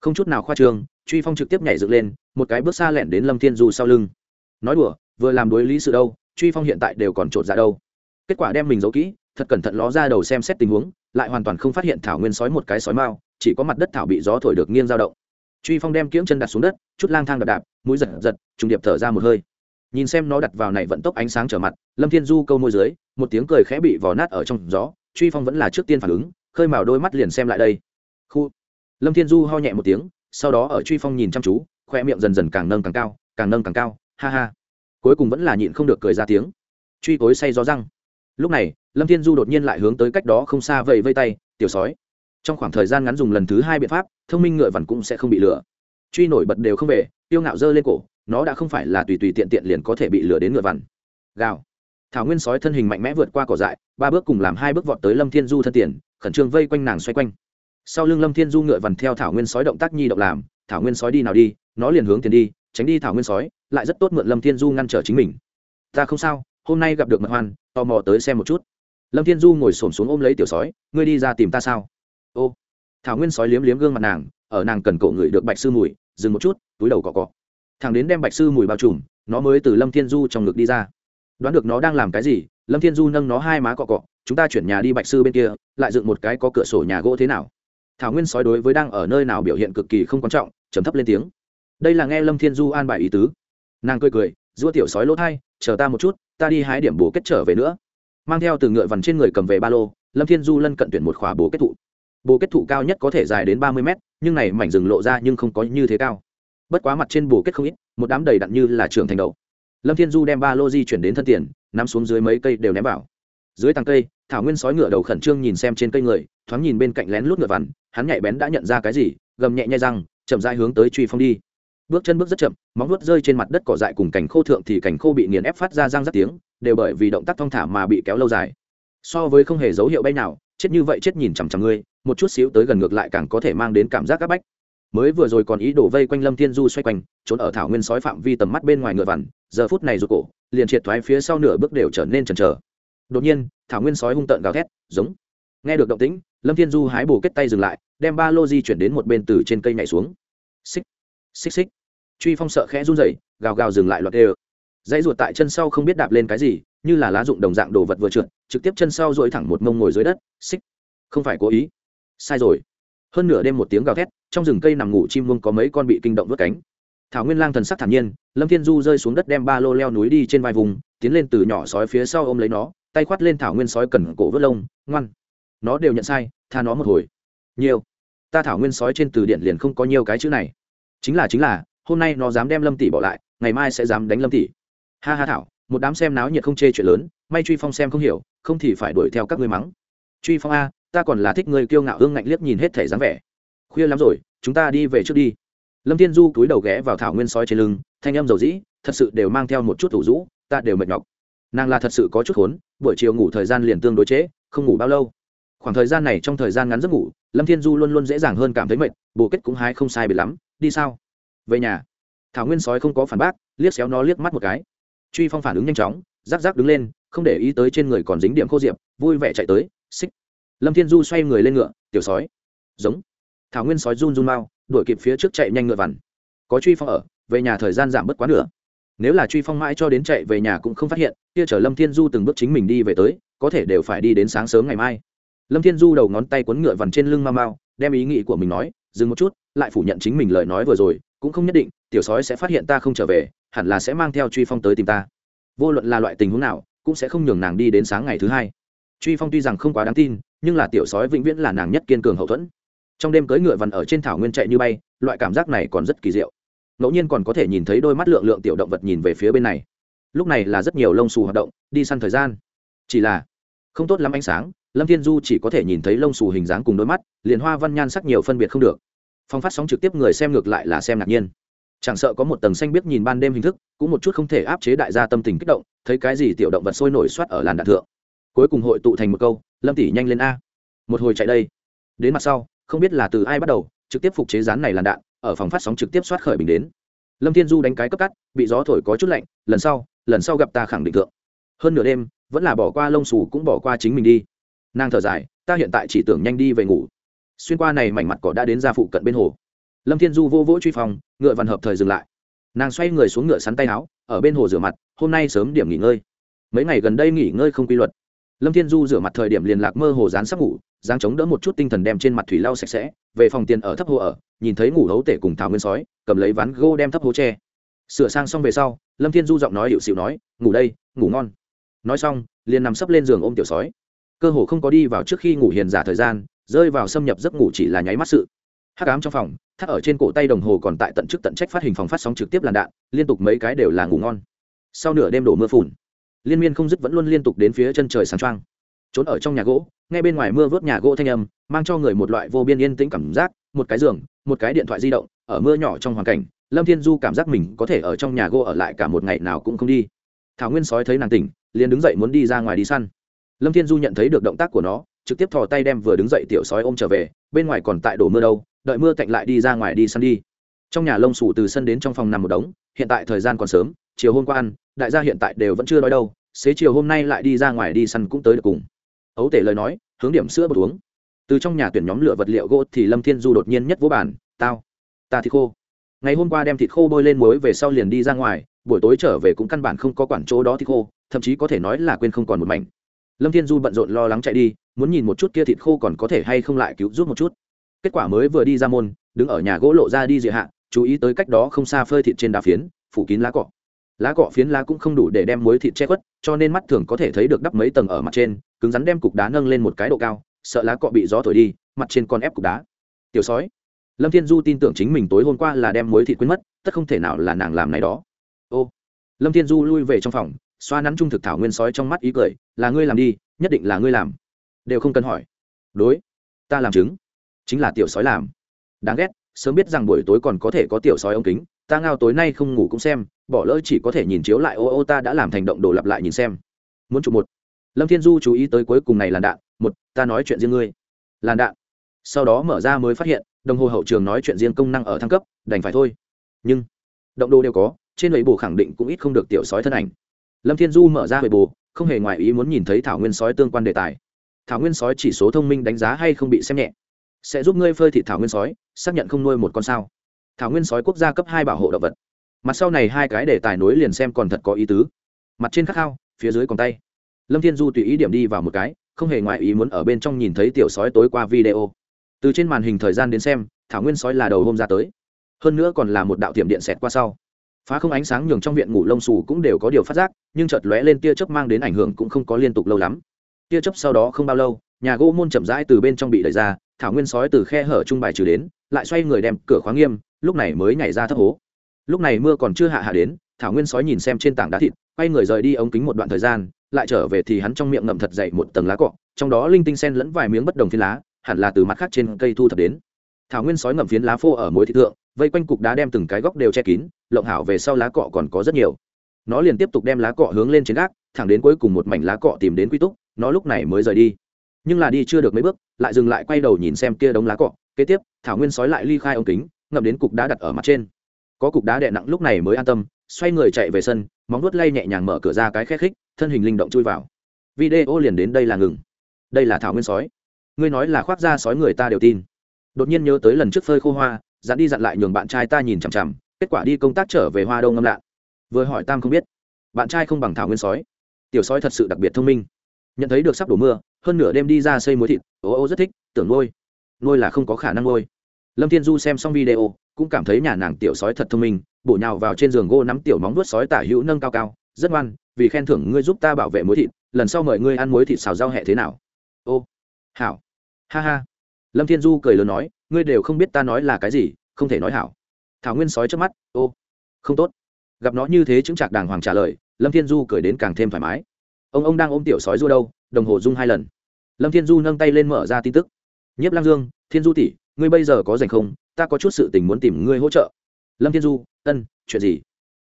Không chút nào khoa trương, truy phong trực tiếp nhảy dựng lên, một cái bước xa lẻn đến lâm thiên du sau lưng. Nói đùa, vừa làm đối lý sự đâu, truy phong hiện tại đều còn trột ra đâu kết quả đem mình giấu kỹ, thật cẩn thận ló ra đầu xem xét tình huống, lại hoàn toàn không phát hiện thảo nguyên sói một cái sói mao chỉ có mặt đất thảo bị gió thổi được nghiêng dao động. Truy phong đem kiễng chân đặt xuống đất, chút lang thang đạp đạp, mũi giật giật, trùng điệp thở ra một hơi. Nhìn xem nó đặt vào này vận tốc ánh sáng trở mặt, lâm thiên du câu môi dưới, một tiếng cười khẽ bị vò nát ở trong gió, truy phong vẫn là trước tiên phản ứng, khơi mào đôi mắt liền xem lại đây. Khu. Lâm thiên du ho nhẹ một tiếng, sau đó ở truy phong nhìn chăm chú, khoe miệng dần dần càng nâng càng cao, càng nâng càng cao, ha ha. Cuối cùng vẫn là nhịn không được cười ra tiếng. Truy cối say gió răng lúc này, lâm thiên du đột nhiên lại hướng tới cách đó không xa vẫy vây tay, tiểu sói. Trong khoảng thời gian ngắn dùng lần thứ hai biện pháp, thông minh ngựa vằn cũng sẽ không bị lừa. Truy nổi bật đều không về, tiêu ngạo dơ lên cổ, nó đã không phải là tùy tùy tiện tiện liền có thể bị lừa đến ngựa vằn. Gào. Thảo nguyên sói thân hình mạnh mẽ vượt qua cỏ dại, ba bước cùng làm hai bước vọt tới lâm thiên du thân tiền, khẩn trương vây quanh nàng xoay quanh. Sau lưng lâm thiên du ngựa vằn theo thảo nguyên sói động tác nhi động làm, thảo nguyên sói đi nào đi, nó liền hướng tiền đi, tránh đi thảo nguyên sói, lại rất tốt mượn lâm thiên du ngăn trở chính mình. Ta không sao hôm nay gặp được mật hoan, tò mò tới xem một chút. Lâm thiên du ngồi s ổ m xuống ôm lấy tiểu sói, ngươi đi ra tìm ta sao? Ô, thảo nguyên sói liếm liếm gương mặt nàng, ở nàng cần cậu ngửi được bạch sư mùi, dừng một chút, túi đầu cọ cọ. Thằng đến đem bạch sư mùi bao trùm, nó mới từ lâm thiên du trong ngực đi ra. Đoán được nó đang làm cái gì, lâm thiên du nâng nó hai má cọ cọ, chúng ta chuyển nhà đi bạch sư bên kia, lại dựng một cái có cửa sổ nhà gỗ thế nào? Thảo nguyên sói đối với đang ở nơi nào biểu hiện cực kỳ không quan trọng chấm thấp lên tiếng. Đây là nghe lâm thiên du an bài ý tứ. Nàng cười cười giua tiểu sói lỗ thai chờ ta một chút, ta đi hái điểm bổ kết trở về nữa. Mang theo từ ngựa vằn trên người cầm về ba lô, lâm thiên du lân cận tuyển một khỏa bổ kết thụ. Bổ kết thụ cao nhất có thể dài đến ba mươi mét, nhưng này mảnh rừng lộ ra nhưng không có như thế cao. Bất quá mặt trên bổ kết không ít, một đám đầy đặn như là trường thành đầu. lâm thiên du đem ba lô di chuyển đến thân tiền, nắm xuống dưới mấy cây đều ném vào. Dưới tàng cây, thảo nguyên sói ngựa đầu khẩn trương nhìn xem trên cây người, thoáng nhìn bên cạnh lén lút ngựa vằn, hắn nhạy bén đã nhận ra cái gì, gầm nhẹ nhai răng, chậm dai hướng tới truy phong đi bước chân bước rất chậm, móng vuốt rơi trên mặt đất cỏ dại cùng cảnh khô thượng thì cảnh khô bị nghiền ép phát ra răng rất tiếng, đều bởi vì động tác thong thả mà bị kéo lâu dài. So với không hề dấu hiệu bay nào, chết như vậy chết nhìn chằm chằm ngươi, một chút xíu tới gần ngược lại càng có thể mang đến cảm giác áp bách. Mới vừa rồi còn ý đổ vây quanh lâm thiên du xoay quanh, trốn ở thảo nguyên sói phạm vi tầm mắt bên ngoài ngựa vằn, giờ phút này rụt cổ, liền triệt thoái phía sau nửa bước đều trở nên chần chờ. Đột nhiên, thảo nguyên sói hung tợn gào thét, giống. Nghe được động tĩnh, lâm thiên du hái bổ kết tay dừng lại, đem ba lô di chuyển đến một bên từ trên cây nhảy xuống. Xích xích xích. Truy phong sợ khẽ run rẩy, gào gào dừng lại loạt đê dãy ruột tại chân sau không biết đạp lên cái gì, như là lá dụng đồng dạng đồ vật vừa trượt, trực tiếp chân sau dội thẳng một mông ngồi dưới đất, xích. Không phải cố ý. Sai rồi. Hơn nửa đêm một tiếng gào thét, trong rừng cây nằm ngủ chim muông có mấy con bị kinh động vớt cánh. Thảo nguyên lang thần sắc thản nhiên, lâm thiên du rơi xuống đất đem ba lô leo núi đi trên vai vùng, tiến lên từ nhỏ sói phía sau ôm lấy nó, tay khoát lên thảo nguyên sói cần cổ vớt lông, ngoan. Nó đều nhận sai, tha nó một hồi. Nhiều. Ta thảo nguyên sói trên từ điện liền không có nhiều cái chữ này chính là chính là hôm nay nó dám đem lâm tỷ bỏ lại ngày mai sẽ dám đánh lâm tỷ. Ha ha thảo một đám xem náo nhiệt không chê chuyện lớn may truy phong xem không hiểu không thì phải đuổi theo các ngươi mắng. Truy phong a ta còn là thích người kiêu ngạo hương ngạnh liếc nhìn hết thể dáng vẻ. Khuya lắm rồi chúng ta đi về trước đi. Lâm thiên du cúi đầu ghé vào thảo nguyên sói trên lưng thanh âm dầu dĩ thật sự đều mang theo một chút thủ rũ ta đều mệt nhọc. Nàng là thật sự có chút khốn buổi chiều ngủ thời gian liền tương đối chế, không ngủ bao lâu. Khoảng thời gian này trong thời gian ngắn giấc ngủ lâm thiên du luôn luôn dễ dàng hơn cảm thấy mệt bồ kết cũng hái không sai biệt lắm đi sao? Về nhà. Thảo nguyên sói không có phản bác, liếc xéo nó liếc mắt một cái. Truy phong phản ứng nhanh chóng rác rác đứng lên, không để ý tới trên người còn dính điểm khô diệp, vui vẻ chạy tới, xích. Lâm thiên du xoay người lên ngựa, tiểu sói. Giống. Thảo nguyên sói run run mau, đuổi kịp phía trước chạy nhanh ngựa vằn. Có truy phong ở, về nhà thời gian giảm bớt quá nữa. nếu là truy phong mãi cho đến chạy về nhà cũng không phát hiện, kia chở lâm thiên du từng bước chính mình đi về tới, có thể đều phải đi đến sáng sớm ngày mai. Lâm thiên du đầu ngón tay quấn ngựa vằn trên lưng mau mau, đem ý nghĩ của mình nói dừng một chút, lại phủ nhận chính mình lời nói vừa rồi, cũng không nhất định, tiểu sói sẽ phát hiện ta không trở về, hẳn là sẽ mang theo truy phong tới tìm ta. Vô luận là loại tình huống nào, cũng sẽ không nhường nàng đi đến sáng ngày thứ hai. Truy phong tuy rằng không quá đáng tin, nhưng là tiểu sói vĩnh viễn là nàng nhất kiên cường hậu thuẫn. Trong đêm cưỡi ngựa vằn ở trên thảo nguyên chạy như bay, loại cảm giác này còn rất kỳ diệu. Ngẫu nhiên còn có thể nhìn thấy đôi mắt lượng lượng tiểu động vật nhìn về phía bên này. Lúc này là rất nhiều lông xù hoạt động, đi săn thời gian. Chỉ là không tốt lắm ánh sáng, lâm thiên du chỉ có thể nhìn thấy lông xù hình dáng cùng đôi mắt, liền hoa văn nhan sắc nhiều phân biệt không được phong phát sóng trực tiếp người xem ngược lại là xem ngạc nhiên. Chẳng sợ có một tầng xanh biết nhìn ban đêm hình thức, cũng một chút không thể áp chế đại gia tâm tình kích động, thấy cái gì tiểu động vật sôi nổi soát ở làn đạn thượng. Cuối cùng hội tụ thành một câu, lâm tỷ nhanh lên a. Một hồi chạy đây. Đến mặt sau, không biết là từ ai bắt đầu, trực tiếp phục chế rán này làn đạn, ở phòng phát sóng trực tiếp soát khởi bình đến. Lâm thiên du đánh cái cấp cắt, bị gió thổi có chút lạnh, lần sau lần sau gặp ta khẳng định thượng. Hơn nửa đêm, vẫn là bỏ qua lông xù cũng bỏ qua chính mình đi. Nàng thở dài, ta hiện tại chỉ tưởng nhanh đi về ngủ xuyên qua này mảnh mặt cỏ đã đến ra phụ cận bên hồ. Lâm thiên du vô vỗ truy phòng, ngựa vằn hợp thời dừng lại. Nàng xoay người xuống ngựa sắn tay áo, ở bên hồ rửa mặt, hôm nay sớm điểm nghỉ ngơi. Mấy ngày gần đây nghỉ ngơi không quy luật. Lâm thiên du rửa mặt thời điểm liền lạc mơ hồ dán sắp ngủ, dáng chống đỡ một chút tinh thần đem trên mặt thủy lau sạch sẽ, về phòng tiền ở thấp hồ ở, nhìn thấy ngủ hấu tể cùng thảo nguyên sói, cầm lấy ván gô đem thấp hố tre sửa sang xong về sau, lâm thiên du giọng nói hiệu xịu nói, ngủ đây, ngủ ngon. Nói xong, liền nằm sấp lên giường ôm tiểu sói. Cơ hồ không có đi vào trước khi ngủ hiền giả thời gian rơi vào xâm nhập giấc ngủ chỉ là nháy mắt sự. Hắc ám trong phòng, thắt ở trên cổ tay đồng hồ còn tại tận chức tận trách phát hình phòng phát sóng trực tiếp làn đạn, liên tục mấy cái đều là ngủ ngon. Sau nửa đêm đổ mưa phùn, liên miên không dứt vẫn luôn liên tục đến phía chân trời sáng trăng trốn ở trong nhà gỗ, ngay bên ngoài mưa vớt nhà gỗ thanh âm, mang cho người một loại vô biên yên tĩnh cảm giác, một cái giường, một cái điện thoại di động, ở mưa nhỏ trong hoàn cảnh, lâm thiên du cảm giác mình có thể ở trong nhà gỗ ở lại cả một ngày nào cũng không đi. Thảo nguyên sói thấy nàng tỉnh, liền đứng dậy muốn đi ra ngoài đi săn. Lâm thiên du nhận thấy được động tác của nó trực tiếp thò tay đem vừa đứng dậy tiểu sói ôm trở về, bên ngoài còn tại đổ mưa đâu, đợi mưa tạnh lại đi ra ngoài đi săn đi. Trong nhà lông sủ từ sân đến trong phòng nằm một đống, hiện tại thời gian còn sớm, chiều hôm qua ăn, đại gia hiện tại đều vẫn chưa nói đâu, xế chiều hôm nay lại đi ra ngoài đi săn cũng tới được cùng. Ấu tể lời nói, hướng điểm sữa bột uống. Từ trong nhà tuyển nhóm lửa vật liệu gỗ thì lâm thiên du đột nhiên nhất vô bản tao, ta thịt khô. Ngày hôm qua đem thịt khô bôi lên muối về sau liền đi ra ngoài, buổi tối trở về cũng căn bản không có quản chỗ đó thịt khô, thậm chí có thể nói là quên không còn một mảnh. Lâm thiên du bận rộn lo lắng chạy đi muốn nhìn một chút kia thịt khô còn có thể hay không lại cứu giúp một chút. Kết quả mới vừa đi ra môn, đứng ở nhà gỗ lộ ra đi dị hạ, chú ý tới cách đó không xa phơi thịt trên đá phiến, phủ kín lá cọ. Lá cọ phiến lá cũng không đủ để đem muối thịt che khuất, cho nên mắt thường có thể thấy được đắp mấy tầng ở mặt trên, cứng rắn đem cục đá nâng lên một cái độ cao, sợ lá cọ bị gió thổi đi, mặt trên còn ép cục đá. Tiểu sói, lâm thiên du tin tưởng chính mình tối hôm qua là đem muối thịt quên mất, tất không thể nào là nàng làm này đó. Ô, lâm thiên du lui về trong phòng, xoa nắn trung thực thảo nguyên sói trong mắt ý cười, là ngươi làm đi, nhất định là ngươi làm đều không cần hỏi. Đối, ta làm chứng, chính là tiểu sói làm. Đáng ghét, sớm biết rằng buổi tối còn có thể có tiểu sói ống kính, ta ngao tối nay không ngủ cũng xem, bỏ lỡ chỉ có thể nhìn chiếu lại, ô ô, ta đã làm thành động đồ lặp lại nhìn xem. Muốn chụp một. Lâm thiên du chú ý tới cuối cùng này làn đạn, một, ta nói chuyện riêng ngươi. Làn đạn. Sau đó mở ra mới phát hiện, đồng hồ hậu trường nói chuyện riêng công năng ở thăng cấp, đành phải thôi. Nhưng, động đồ đều có, trên lưỡi bù khẳng định cũng ít không được tiểu sói thân ảnh. Lâm thiên du mở ra huệ bù không hề ngoài ý muốn nhìn thấy thảo nguyên sói tương quan đề tài thảo nguyên sói chỉ số thông minh đánh giá hay không bị xem nhẹ. Sẽ giúp ngươi phơi thịt thảo nguyên sói, xác nhận không nuôi một con sao. Thảo nguyên sói quốc gia cấp hai bảo hộ động vật. Mặt sau này hai cái để tài nối liền xem còn thật có ý tứ. Mặt trên khắc khao, phía dưới còn tay. Lâm thiên du tùy ý điểm đi vào một cái, không hề ngoại ý muốn ở bên trong nhìn thấy tiểu sói tối qua video. Từ trên màn hình thời gian đến xem, thảo nguyên sói là đầu hôm ra tới. Hơn nữa còn là một đạo tiệm điện xẹt qua sau. Phá không ánh sáng nhường trong viện ngủ lông xù cũng đều có điều phát giác, nhưng chợt lóe lên tia chớp mang đến ảnh hưởng cũng không có liên tục lâu lắm tia chớp sau đó không bao lâu, nhà gỗ môn chậm rãi từ bên trong bị đẩy ra, thảo nguyên sói từ khe hở trung bài trừ đến, lại xoay người đem cửa khóa nghiêm, lúc này mới nhảy ra thấp hố. Lúc này mưa còn chưa hạ hạ đến, thảo nguyên sói nhìn xem trên tảng đá thịt, quay người rời đi ống kính một đoạn thời gian, lại trở về thì hắn trong miệng ngậm thật dậy một tầng lá cọ, trong đó linh tinh sen lẫn vài miếng bất đồng phiến lá, hẳn là từ mặt khác trên cây thu thập đến. Thảo nguyên sói ngậm phiến lá phô ở mỗi thị thượng, vây quanh cục đá đem từng cái góc đều che kín, lộng hảo về sau lá cọ còn có rất nhiều. Nó liền tiếp tục đem lá cọ hướng lên trên gác, thẳng đến cuối cùng một mảnh lá cọ tìm đến quy túc nó lúc này mới rời đi. Nhưng là đi chưa được mấy bước, lại dừng lại quay đầu nhìn xem kia đống lá cọ. Kế tiếp, thảo nguyên sói lại ly khai ống kính, ngậm đến cục đá đặt ở mặt trên. Có cục đá đè nặng lúc này mới an tâm, xoay người chạy về sân, móng nuốt lay nhẹ nhàng mở cửa ra cái khét khích, thân hình linh động chui vào. Video liền đến đây là ngừng. Đây là thảo nguyên sói. Ngươi nói là khoác ra sói người ta đều tin. Đột nhiên nhớ tới lần trước phơi khô hoa, dặn đi dặn lại nhường bạn trai ta nhìn chằm chằm, kết quả đi công tác trở về hoa đông ngâm lạ. Vừa hỏi tam không biết, bạn trai không bằng thảo nguyên sói. Tiểu sói thật sự đặc biệt thông minh nhận thấy được sắp đổ mưa, hơn nửa đêm đi ra xây muối thịt, ô ô rất thích, tưởng nuôi. Nuôi là không có khả năng nuôi. Lâm thiên du xem xong video, cũng cảm thấy nhà nàng tiểu sói thật thông minh, bổ nhào vào trên giường gỗ nắm tiểu móng vuốt sói tả hữu nâng cao cao, rất ngoan, vì khen thưởng ngươi giúp ta bảo vệ muối thịt, lần sau mời ngươi ăn muối thịt xào rau hẹ thế nào? Ô, hảo. Ha ha. Lâm thiên du cười lớn nói, ngươi đều không biết ta nói là cái gì, không thể nói hảo. Thảo nguyên sói trước mắt, ô, không tốt. Gặp nó như thế chứng chạc đàng hoàng trả lời, lâm thiên du cười đến càng thêm thoải mái ông ông đang ôm tiểu sói du đâu, đồng hồ rung hai lần. Lâm thiên du nâng tay lên mở ra tin tức. Nhiếp lang dương, thiên du tỷ, ngươi bây giờ có dành không? Ta có chút sự tình muốn tìm ngươi hỗ trợ. Lâm thiên du, ân, chuyện gì?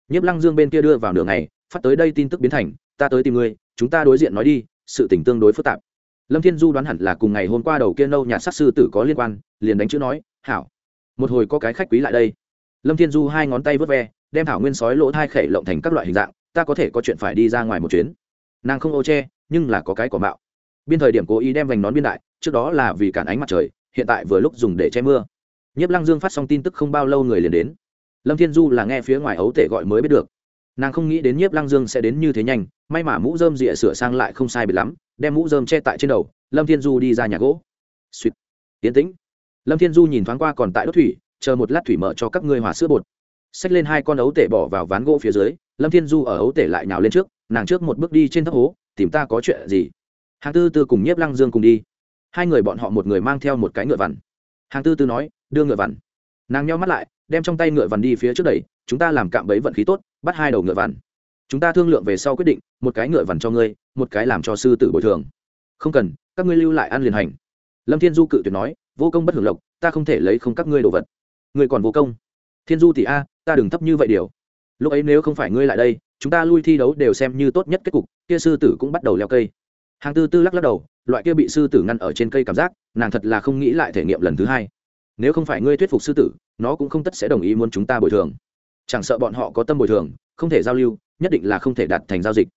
Nhiếp lăng dương bên kia đưa vào nửa ngày, phát tới đây tin tức biến thành, ta tới tìm ngươi, chúng ta đối diện nói đi, sự tình tương đối phức tạp. Lâm thiên du đoán hẳn là cùng ngày hôm qua đầu kia nâu nhà sát sư tử có liên quan, liền đánh chữ nói, hảo, một hồi có cái khách quý lại đây. Lâm thiên du hai ngón tay vớt ve, đem thảo nguyên sói lỗ thai khẩy lộng thành các loại hình dạng, ta có thể có chuyện phải đi ra ngoài một chuyến nàng không ô che, nhưng là có cái cỏ mạo. Biên thời điểm cố ý đem vành nón biên đại, trước đó là vì cản ánh mặt trời, hiện tại vừa lúc dùng để che mưa. Nhiếp lăng dương phát xong tin tức không bao lâu người liền đến. Lâm thiên du là nghe phía ngoài ấu tể gọi mới biết được. Nàng không nghĩ đến nhiếp lăng dương sẽ đến như thế nhanh, may mà mũ dơm rịa sửa sang lại không sai biệt lắm, đem mũ dơm che tại trên đầu, lâm thiên du đi ra nhà gỗ. Suýt tiến tĩnh. Lâm thiên du nhìn thoáng qua còn tại đốt thủy, chờ một lát thủy mở cho các ngươi hòa sữa bột. Xách lên hai con ấu tể bỏ vào ván gỗ phía dưới, lâm thiên du ở ấu tể lại nhào lên trước nàng trước một bước đi trên thấp hố, tìm ta có chuyện gì? Hàng tư tư cùng nhiếp lăng dương cùng đi. Hai người bọn họ một người mang theo một cái ngựa vằn. Hàng tư tư nói, đưa ngựa vằn. Nàng nhau mắt lại, đem trong tay ngựa vằn đi phía trước đẩy, chúng ta làm cạm bẫy vận khí tốt, bắt hai đầu ngựa vằn. Chúng ta thương lượng về sau quyết định, một cái ngựa vằn cho ngươi, một cái làm cho sư tử bồi thường. Không cần, các ngươi lưu lại ăn liền hành. Lâm thiên du cự tuyệt nói, vô công bất hưởng lộc, ta không thể lấy không các ngươi đồ vật. Ngươi còn vô công. Thiên du thì a, ta đừng thấp như vậy điều. Lúc ấy nếu không phải ngươi lại đây chúng ta lui thi đấu đều xem như tốt nhất kết cục, kia sư tử cũng bắt đầu leo cây. Hàng tư tư lắc lắc đầu, loại kia bị sư tử ngăn ở trên cây cảm giác, nàng thật là không nghĩ lại thể nghiệm lần thứ hai. Nếu không phải ngươi thuyết phục sư tử, nó cũng không tất sẽ đồng ý muốn chúng ta bồi thường. Chẳng sợ bọn họ có tâm bồi thường, không thể giao lưu, nhất định là không thể đạt thành giao dịch.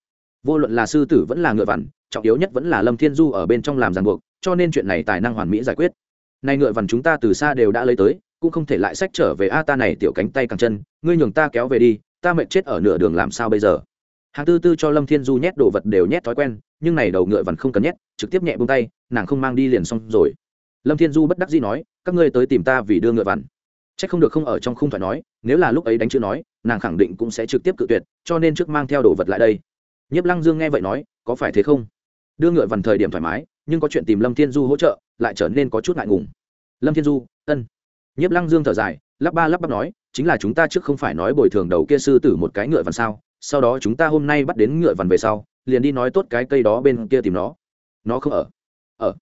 Vô luận là sư tử vẫn là ngựa vằn, trọng yếu nhất vẫn là lâm thiên du ở bên trong làm ràng buộc, cho nên chuyện này tài năng hoàn mỹ giải quyết. Nay ngựa vằn chúng ta từ xa đều đã lấy tới, cũng không thể lại sách trở về a ta này tiểu cánh tay càng chân, ngươi nhường ta kéo về đi ta mệt chết ở nửa đường làm sao bây giờ? Hàng tư tư cho lâm thiên du nhét đồ vật đều nhét thói quen, nhưng này đầu ngựa vằn không cần nhét, trực tiếp nhẹ bông tay, nàng không mang đi liền xong rồi. Lâm thiên du bất đắc dĩ nói, các ngươi tới tìm ta vì đưa ngựa vằn. C h ắ c không được không ở trong khung thoại nói, nếu là lúc ấy đánh chữ nói, nàng khẳng định cũng sẽ trực tiếp cự tuyệt, cho nên trước mang theo đồ vật lại đây. Nhiếp lăng dương nghe vậy nói, có phải thế không? Đưa ngựa vằn thời điểm thoải mái, nhưng có chuyện tìm lâm thiên du hỗ trợ, lại trở nên có chút ngại ngùng. Lâm thiên du, ân. Nhiếp lăng dương thở dài, lắp ba lắp bắp nói chính là chúng ta trước không phải nói bồi thường đầu kia sư tử một cái ngựa vằn sao, sau đó chúng ta hôm nay bắt đến ngựa vằn về sau, liền đi nói tốt cái cây đó bên kia tìm nó. Nó không ở. Ở.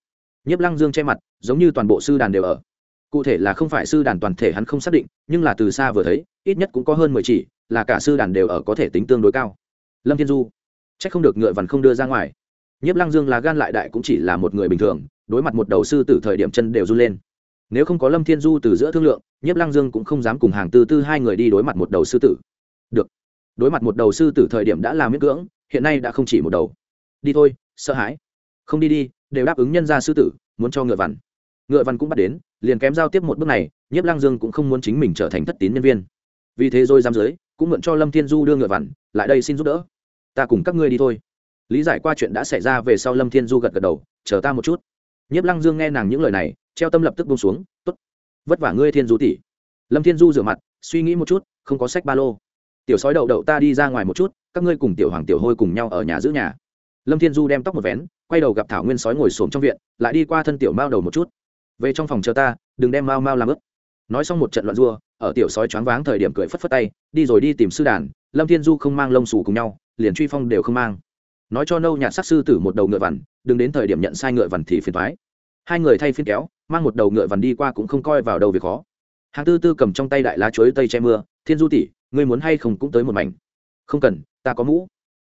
Nhiếp lăng dương che mặt, giống như toàn bộ sư đàn đều ở. Cụ thể là không phải sư đàn toàn thể hắn không xác định, nhưng là từ xa vừa thấy, ít nhất cũng có hơn mười chỉ, là cả sư đàn đều ở có thể tính tương đối cao. Lâm thiên du. C h ắ c không được ngựa vằn không đưa ra ngoài. Nhiếp lăng dương là gan lại đại cũng chỉ là một người bình thường, đối mặt một đầu sư tử thời điểm chân đều run lên nếu không có lâm thiên du từ giữa thương lượng, nhiếp lăng dương cũng không dám cùng hàng tư tư hai người đi đối mặt một đầu sư tử. Được. Đối mặt một đầu sư tử thời điểm đã làm miễn cưỡng, hiện nay đã không chỉ một đầu. Đi thôi, sợ hãi. Không đi đi, đều đáp ứng nhân gia sư tử, muốn cho ngựa vằn. Ngựa vằn cũng bắt đến, liền kém giao tiếp một bước này, nhiếp lăng dương cũng không muốn chính mình trở thành thất tín nhân viên. Vì thế rồi giam dưới, cũng mượn cho lâm thiên du đưa ngựa vằn, lại đây xin giúp đỡ. Ta cùng các ngươi đi thôi. Lý giải qua chuyện đã xảy ra về sau lâm thiên du gật gật đầu, chờ ta một chút. Nhiếp lăng dương nghe nàng những lời này treo tâm lập tức bông xuống t ố t vất vả ngươi thiên du tỷ. Lâm thiên du rửa mặt, suy nghĩ một chút, không có sách ba lô. Tiểu sói đậu đậu ta đi ra ngoài một chút, các ngươi cùng tiểu hoàng tiểu hôi cùng nhau ở nhà giữ nhà. Lâm thiên du đem tóc một vén, quay đầu gặp thảo nguyên sói ngồi xổm trong viện, lại đi qua thân tiểu mao đầu một chút. Về trong phòng chờ ta, đừng đem mao mao làm ướp nói xong một trận loạn rua, ở tiểu sói choáng váng thời điểm cười phất phất tay, đi rồi đi tìm sư đàn, lâm thiên du không mang lông xù cùng nhau, liền truy phong đều không mang. Nói cho nâu nhạt sắc sư tử một đầu ngựa vằn, đừng đến thời điểm nhận sai ngựa vằn thì phiền thoái hai người thay phiên kéo, mang một đầu ngựa vằn đi qua cũng không coi vào đầu việc khó. Hàng tư tư cầm trong tay đại lá chuối tây che mưa, thiên du tỷ, ngươi muốn hay không cũng tới một mảnh. Không cần, ta có mũ.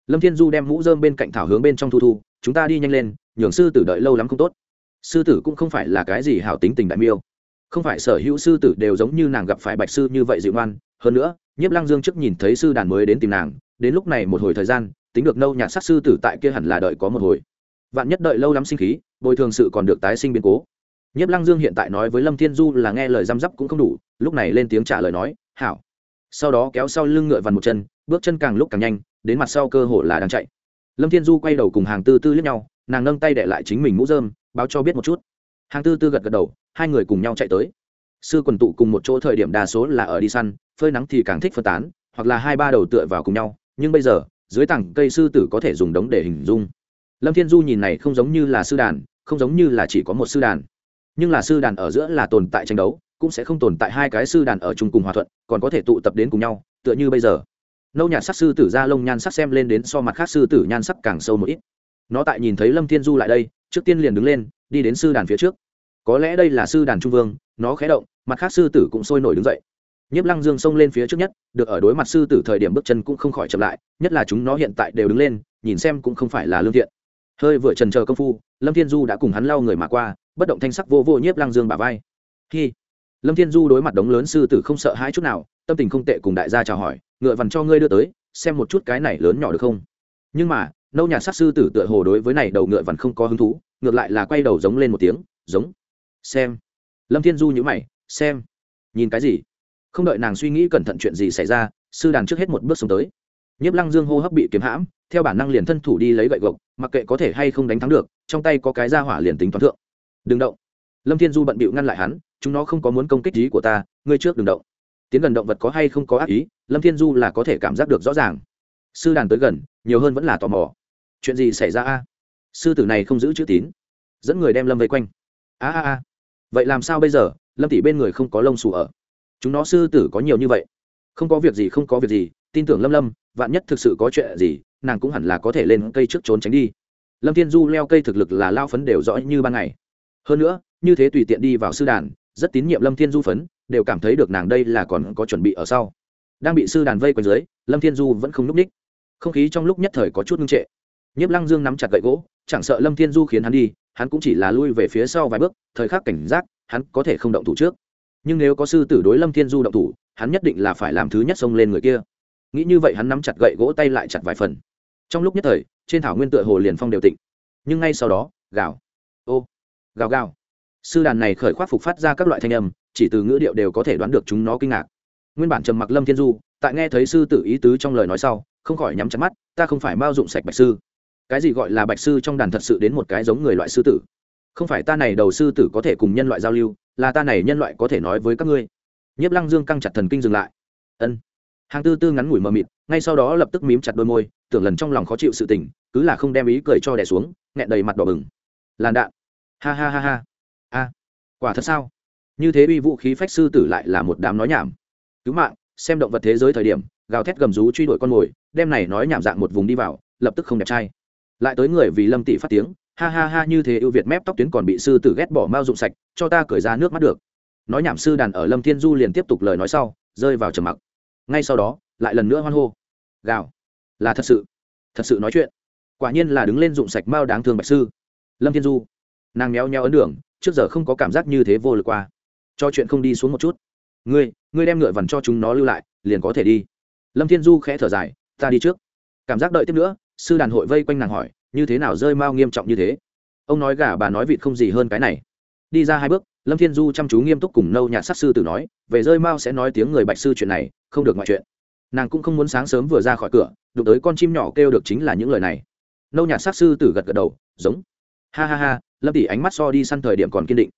Lâm thiên du đem mũ dơm bên cạnh thảo hướng bên trong thu thu, chúng ta đi nhanh lên, nhường sư tử đợi lâu lắm không tốt. Sư tử cũng không phải là cái gì hảo tính tình đại miêu. Không phải sở hữu sư tử đều giống như nàng gặp phải bạch sư như vậy dịu ngoan, hơn nữa, nhiếp lăng dương trước nhìn thấy sư đàn mới đến tìm nàng, đến lúc này một hồi thời gian, tính được nâu nhạt sắc sư tử tại kia hẳn là đợi có một hồi. Vạn nhất đợi lâu lắm sinh khí bồi thường sự còn được tái sinh biến cố. Nhiếp lăng dương hiện tại nói với lâm thiên du là nghe lời răm rắp cũng không đủ, lúc này lên tiếng trả lời nói, hảo. Sau đó kéo sau lưng ngựa vằn một chân, bước chân càng lúc càng nhanh, đến mặt sau cơ hồ là đang chạy. Lâm thiên du quay đầu cùng hàng tư tư lướt nhau, nàng nâng tay để lại chính mình mũ dơm báo cho biết một chút. Hàng tư tư gật gật đầu, hai người cùng nhau chạy tới. Sư quần tụ cùng một chỗ thời điểm đa số là ở đi săn, phơi nắng thì càng thích phân tán, hoặc là hai ba đầu tựa vào cùng nhau, nhưng bây giờ, dưới tảng cây sư tử có thể dùng đống để hình dung. Lâm thiên du nhìn này không giống như là sư đàn không giống như là chỉ có một sư đàn. Nhưng là sư đàn ở giữa là tồn tại tranh đấu, cũng sẽ không tồn tại hai cái sư đàn ở chung cùng hòa thuận, còn có thể tụ tập đến cùng nhau, tựa như bây giờ. Nâu nhạt sắc sư tử ra lông nhan sắc xem lên đến so mặt khác sư tử nhan sắc càng sâu một ít. Nó tại nhìn thấy lâm thiên du lại đây, trước tiên liền đứng lên, đi đến sư đàn phía trước. Có lẽ đây là sư đàn trung vương, nó khé động, mặt khác sư tử cũng sôi nổi đứng dậy. Nhiếp lăng dương xông lên phía trước nhất, được ở đối mặt sư tử thời điểm bước chân cũng không khỏi chậm lại, nhất là chúng nó hiện tại đều đứng lên, nhìn xem cũng không phải là lương thiện hơi vừa trần chờ công phu, lâm thiên du đã cùng hắn lau người mà qua, bất động thanh sắc vô vô nhiếp lăng dương bà vai. Khi lâm thiên du đối mặt đống lớn sư tử không sợ hãi chút nào, tâm tình không tệ cùng đại gia chào hỏi, ngựa vằn cho ngươi đưa tới, xem một chút cái này lớn nhỏ được không? Nhưng mà, nâu nhà sắc sư tử tựa hồ đối với này đầu ngựa vằn không có hứng thú, ngược lại là quay đầu giống lên một tiếng, giống. Xem. Lâm thiên du nhữ mày, xem. Nhìn cái gì? Không đợi nàng suy nghĩ cẩn thận chuyện gì xảy ra, sư đàn trước hết một bước xuống tới nhiếp lăng dương hô hấp bị kiếm hãm, theo bản năng liền thân thủ đi lấy gậy gộc, mặc kệ có thể hay không đánh thắng được, trong tay có cái ra hỏa liền tính toán thượng. Đừng động. Lâm thiên du bận bịu ngăn lại hắn, chúng nó không có muốn công kích ý của ta, ngươi trước đừng động. Tiến gần động vật có hay không có ác ý, lâm thiên du là có thể cảm giác được rõ ràng. Sư đàn tới gần, nhiều hơn vẫn là tò mò. Chuyện gì xảy ra a? Sư tử này không giữ chữ tín, dẫn người đem lâm vây quanh. A a a. Vậy làm sao bây giờ? Lâm tỷ bên người không có lông xù ở. Chúng nó sư tử có nhiều như vậy. Không có việc gì, không có việc gì tin tưởng lâm lâm, vạn nhất thực sự có chuyện gì, nàng cũng hẳn là có thể lên cây trước trốn tránh đi. Lâm thiên du leo cây thực lực là lao phấn đều rõ như ban ngày. Hơn nữa, như thế tùy tiện đi vào sư đàn, rất tín nhiệm lâm thiên du phấn, đều cảm thấy được nàng đây là còn có chuẩn bị ở sau. Đang bị sư đàn vây quanh dưới, lâm thiên du vẫn không núp ních. Không khí trong lúc nhất thời có chút ngưng trệ. Nhiếp lăng dương nắm chặt gậy gỗ, chẳng sợ lâm thiên du khiến hắn đi, hắn cũng chỉ là lui về phía sau vài bước, thời khắc cảnh giác, hắn có thể không động thủ trước. Nhưng nếu có sư tử đối lâm thiên du động thủ, hắn nhất định là phải làm thứ nhất xông lên người kia nghĩ như vậy hắn nắm chặt gậy gỗ tay lại chặt vài phần. Trong lúc nhất thời, trên thảo nguyên tựa hồ liền phong đều tịnh. Nhưng ngay sau đó, gào. Ô, gào gào. Sư đàn này khởi khoác phục phát ra các loại thanh âm, chỉ từ ngữ điệu đều có thể đoán được chúng nó kinh ngạc. Nguyên bản trầm mặc lâm thiên du, tại nghe thấy sư tử ý tứ trong lời nói sau, không khỏi nhắm chặt mắt, ta không phải mao dụng sạch bạch sư. Cái gì gọi là bạch sư trong đàn thật sự đến một cái giống người loại sư tử? Không phải ta này đầu sư tử có thể cùng nhân loại giao lưu, là ta này nhân loại có thể nói với các ngươi. Nhiếp lăng dương căng chặt thần kinh dừng lại. Ân hàng tư tư ngắn ngủi mờ mịt, ngay sau đó lập tức mím chặt đôi môi, tưởng lần trong lòng khó chịu sự tình, cứ là không đem ý cười cho đẻ xuống, nghẹn đầy mặt đỏ bừng. Làn đạn. Ha ha ha ha. A, quả thật sao? Như thế uy vũ khí phách sư tử lại là một đám nói nhảm. Cứu mạng, xem động vật thế giới thời điểm, gào thét gầm rú truy đuổi con mồi, đem này nói nhảm dạng một vùng đi vào, lập tức không đẹp trai. Lại tới người vì lâm tỷ phát tiếng, ha ha ha như thế ưu việt mép tóc tuyến còn bị sư tử ghét bỏ mao dụng sạch, cho ta cởi ra nước mắt được. Nói nhảm sư đàn ở lâm thiên du liền tiếp tục lời nói sau, rơi vào trầm mặc ngay sau đó, lại lần nữa hoan hô. Gào. Là thật sự. Thật sự nói chuyện. Quả nhiên là đứng lên dụng sạch mao đáng thương bạch sư. Lâm thiên du. Nàng méo nheo ấn đường, trước giờ không có cảm giác như thế vô lực qua. Cho chuyện không đi xuống một chút. Ngươi ngươi đem ngựa vằn cho chúng nó lưu lại, liền có thể đi. Lâm thiên du khẽ thở dài, ta đi trước. Cảm giác đợi tiếp nữa, sư đàn hội vây quanh nàng hỏi, như thế nào rơi mao nghiêm trọng như thế? Ông nói gà bà nói vịt không gì hơn cái này. Đi ra hai bước lâm thiên du chăm chú nghiêm túc cùng nâu nhạt sắc sư tử nói, về rơi mao sẽ nói tiếng người bạch sư chuyện này, không được ngoại chuyện. Nàng cũng không muốn sáng sớm vừa ra khỏi cửa, đụng tới con chim nhỏ kêu được chính là những lời này. Nâu nhạt sắc sư tử gật gật đầu, giống. Ha ha ha, lâm tỷ ánh mắt so đi săn thời điểm còn kiên định.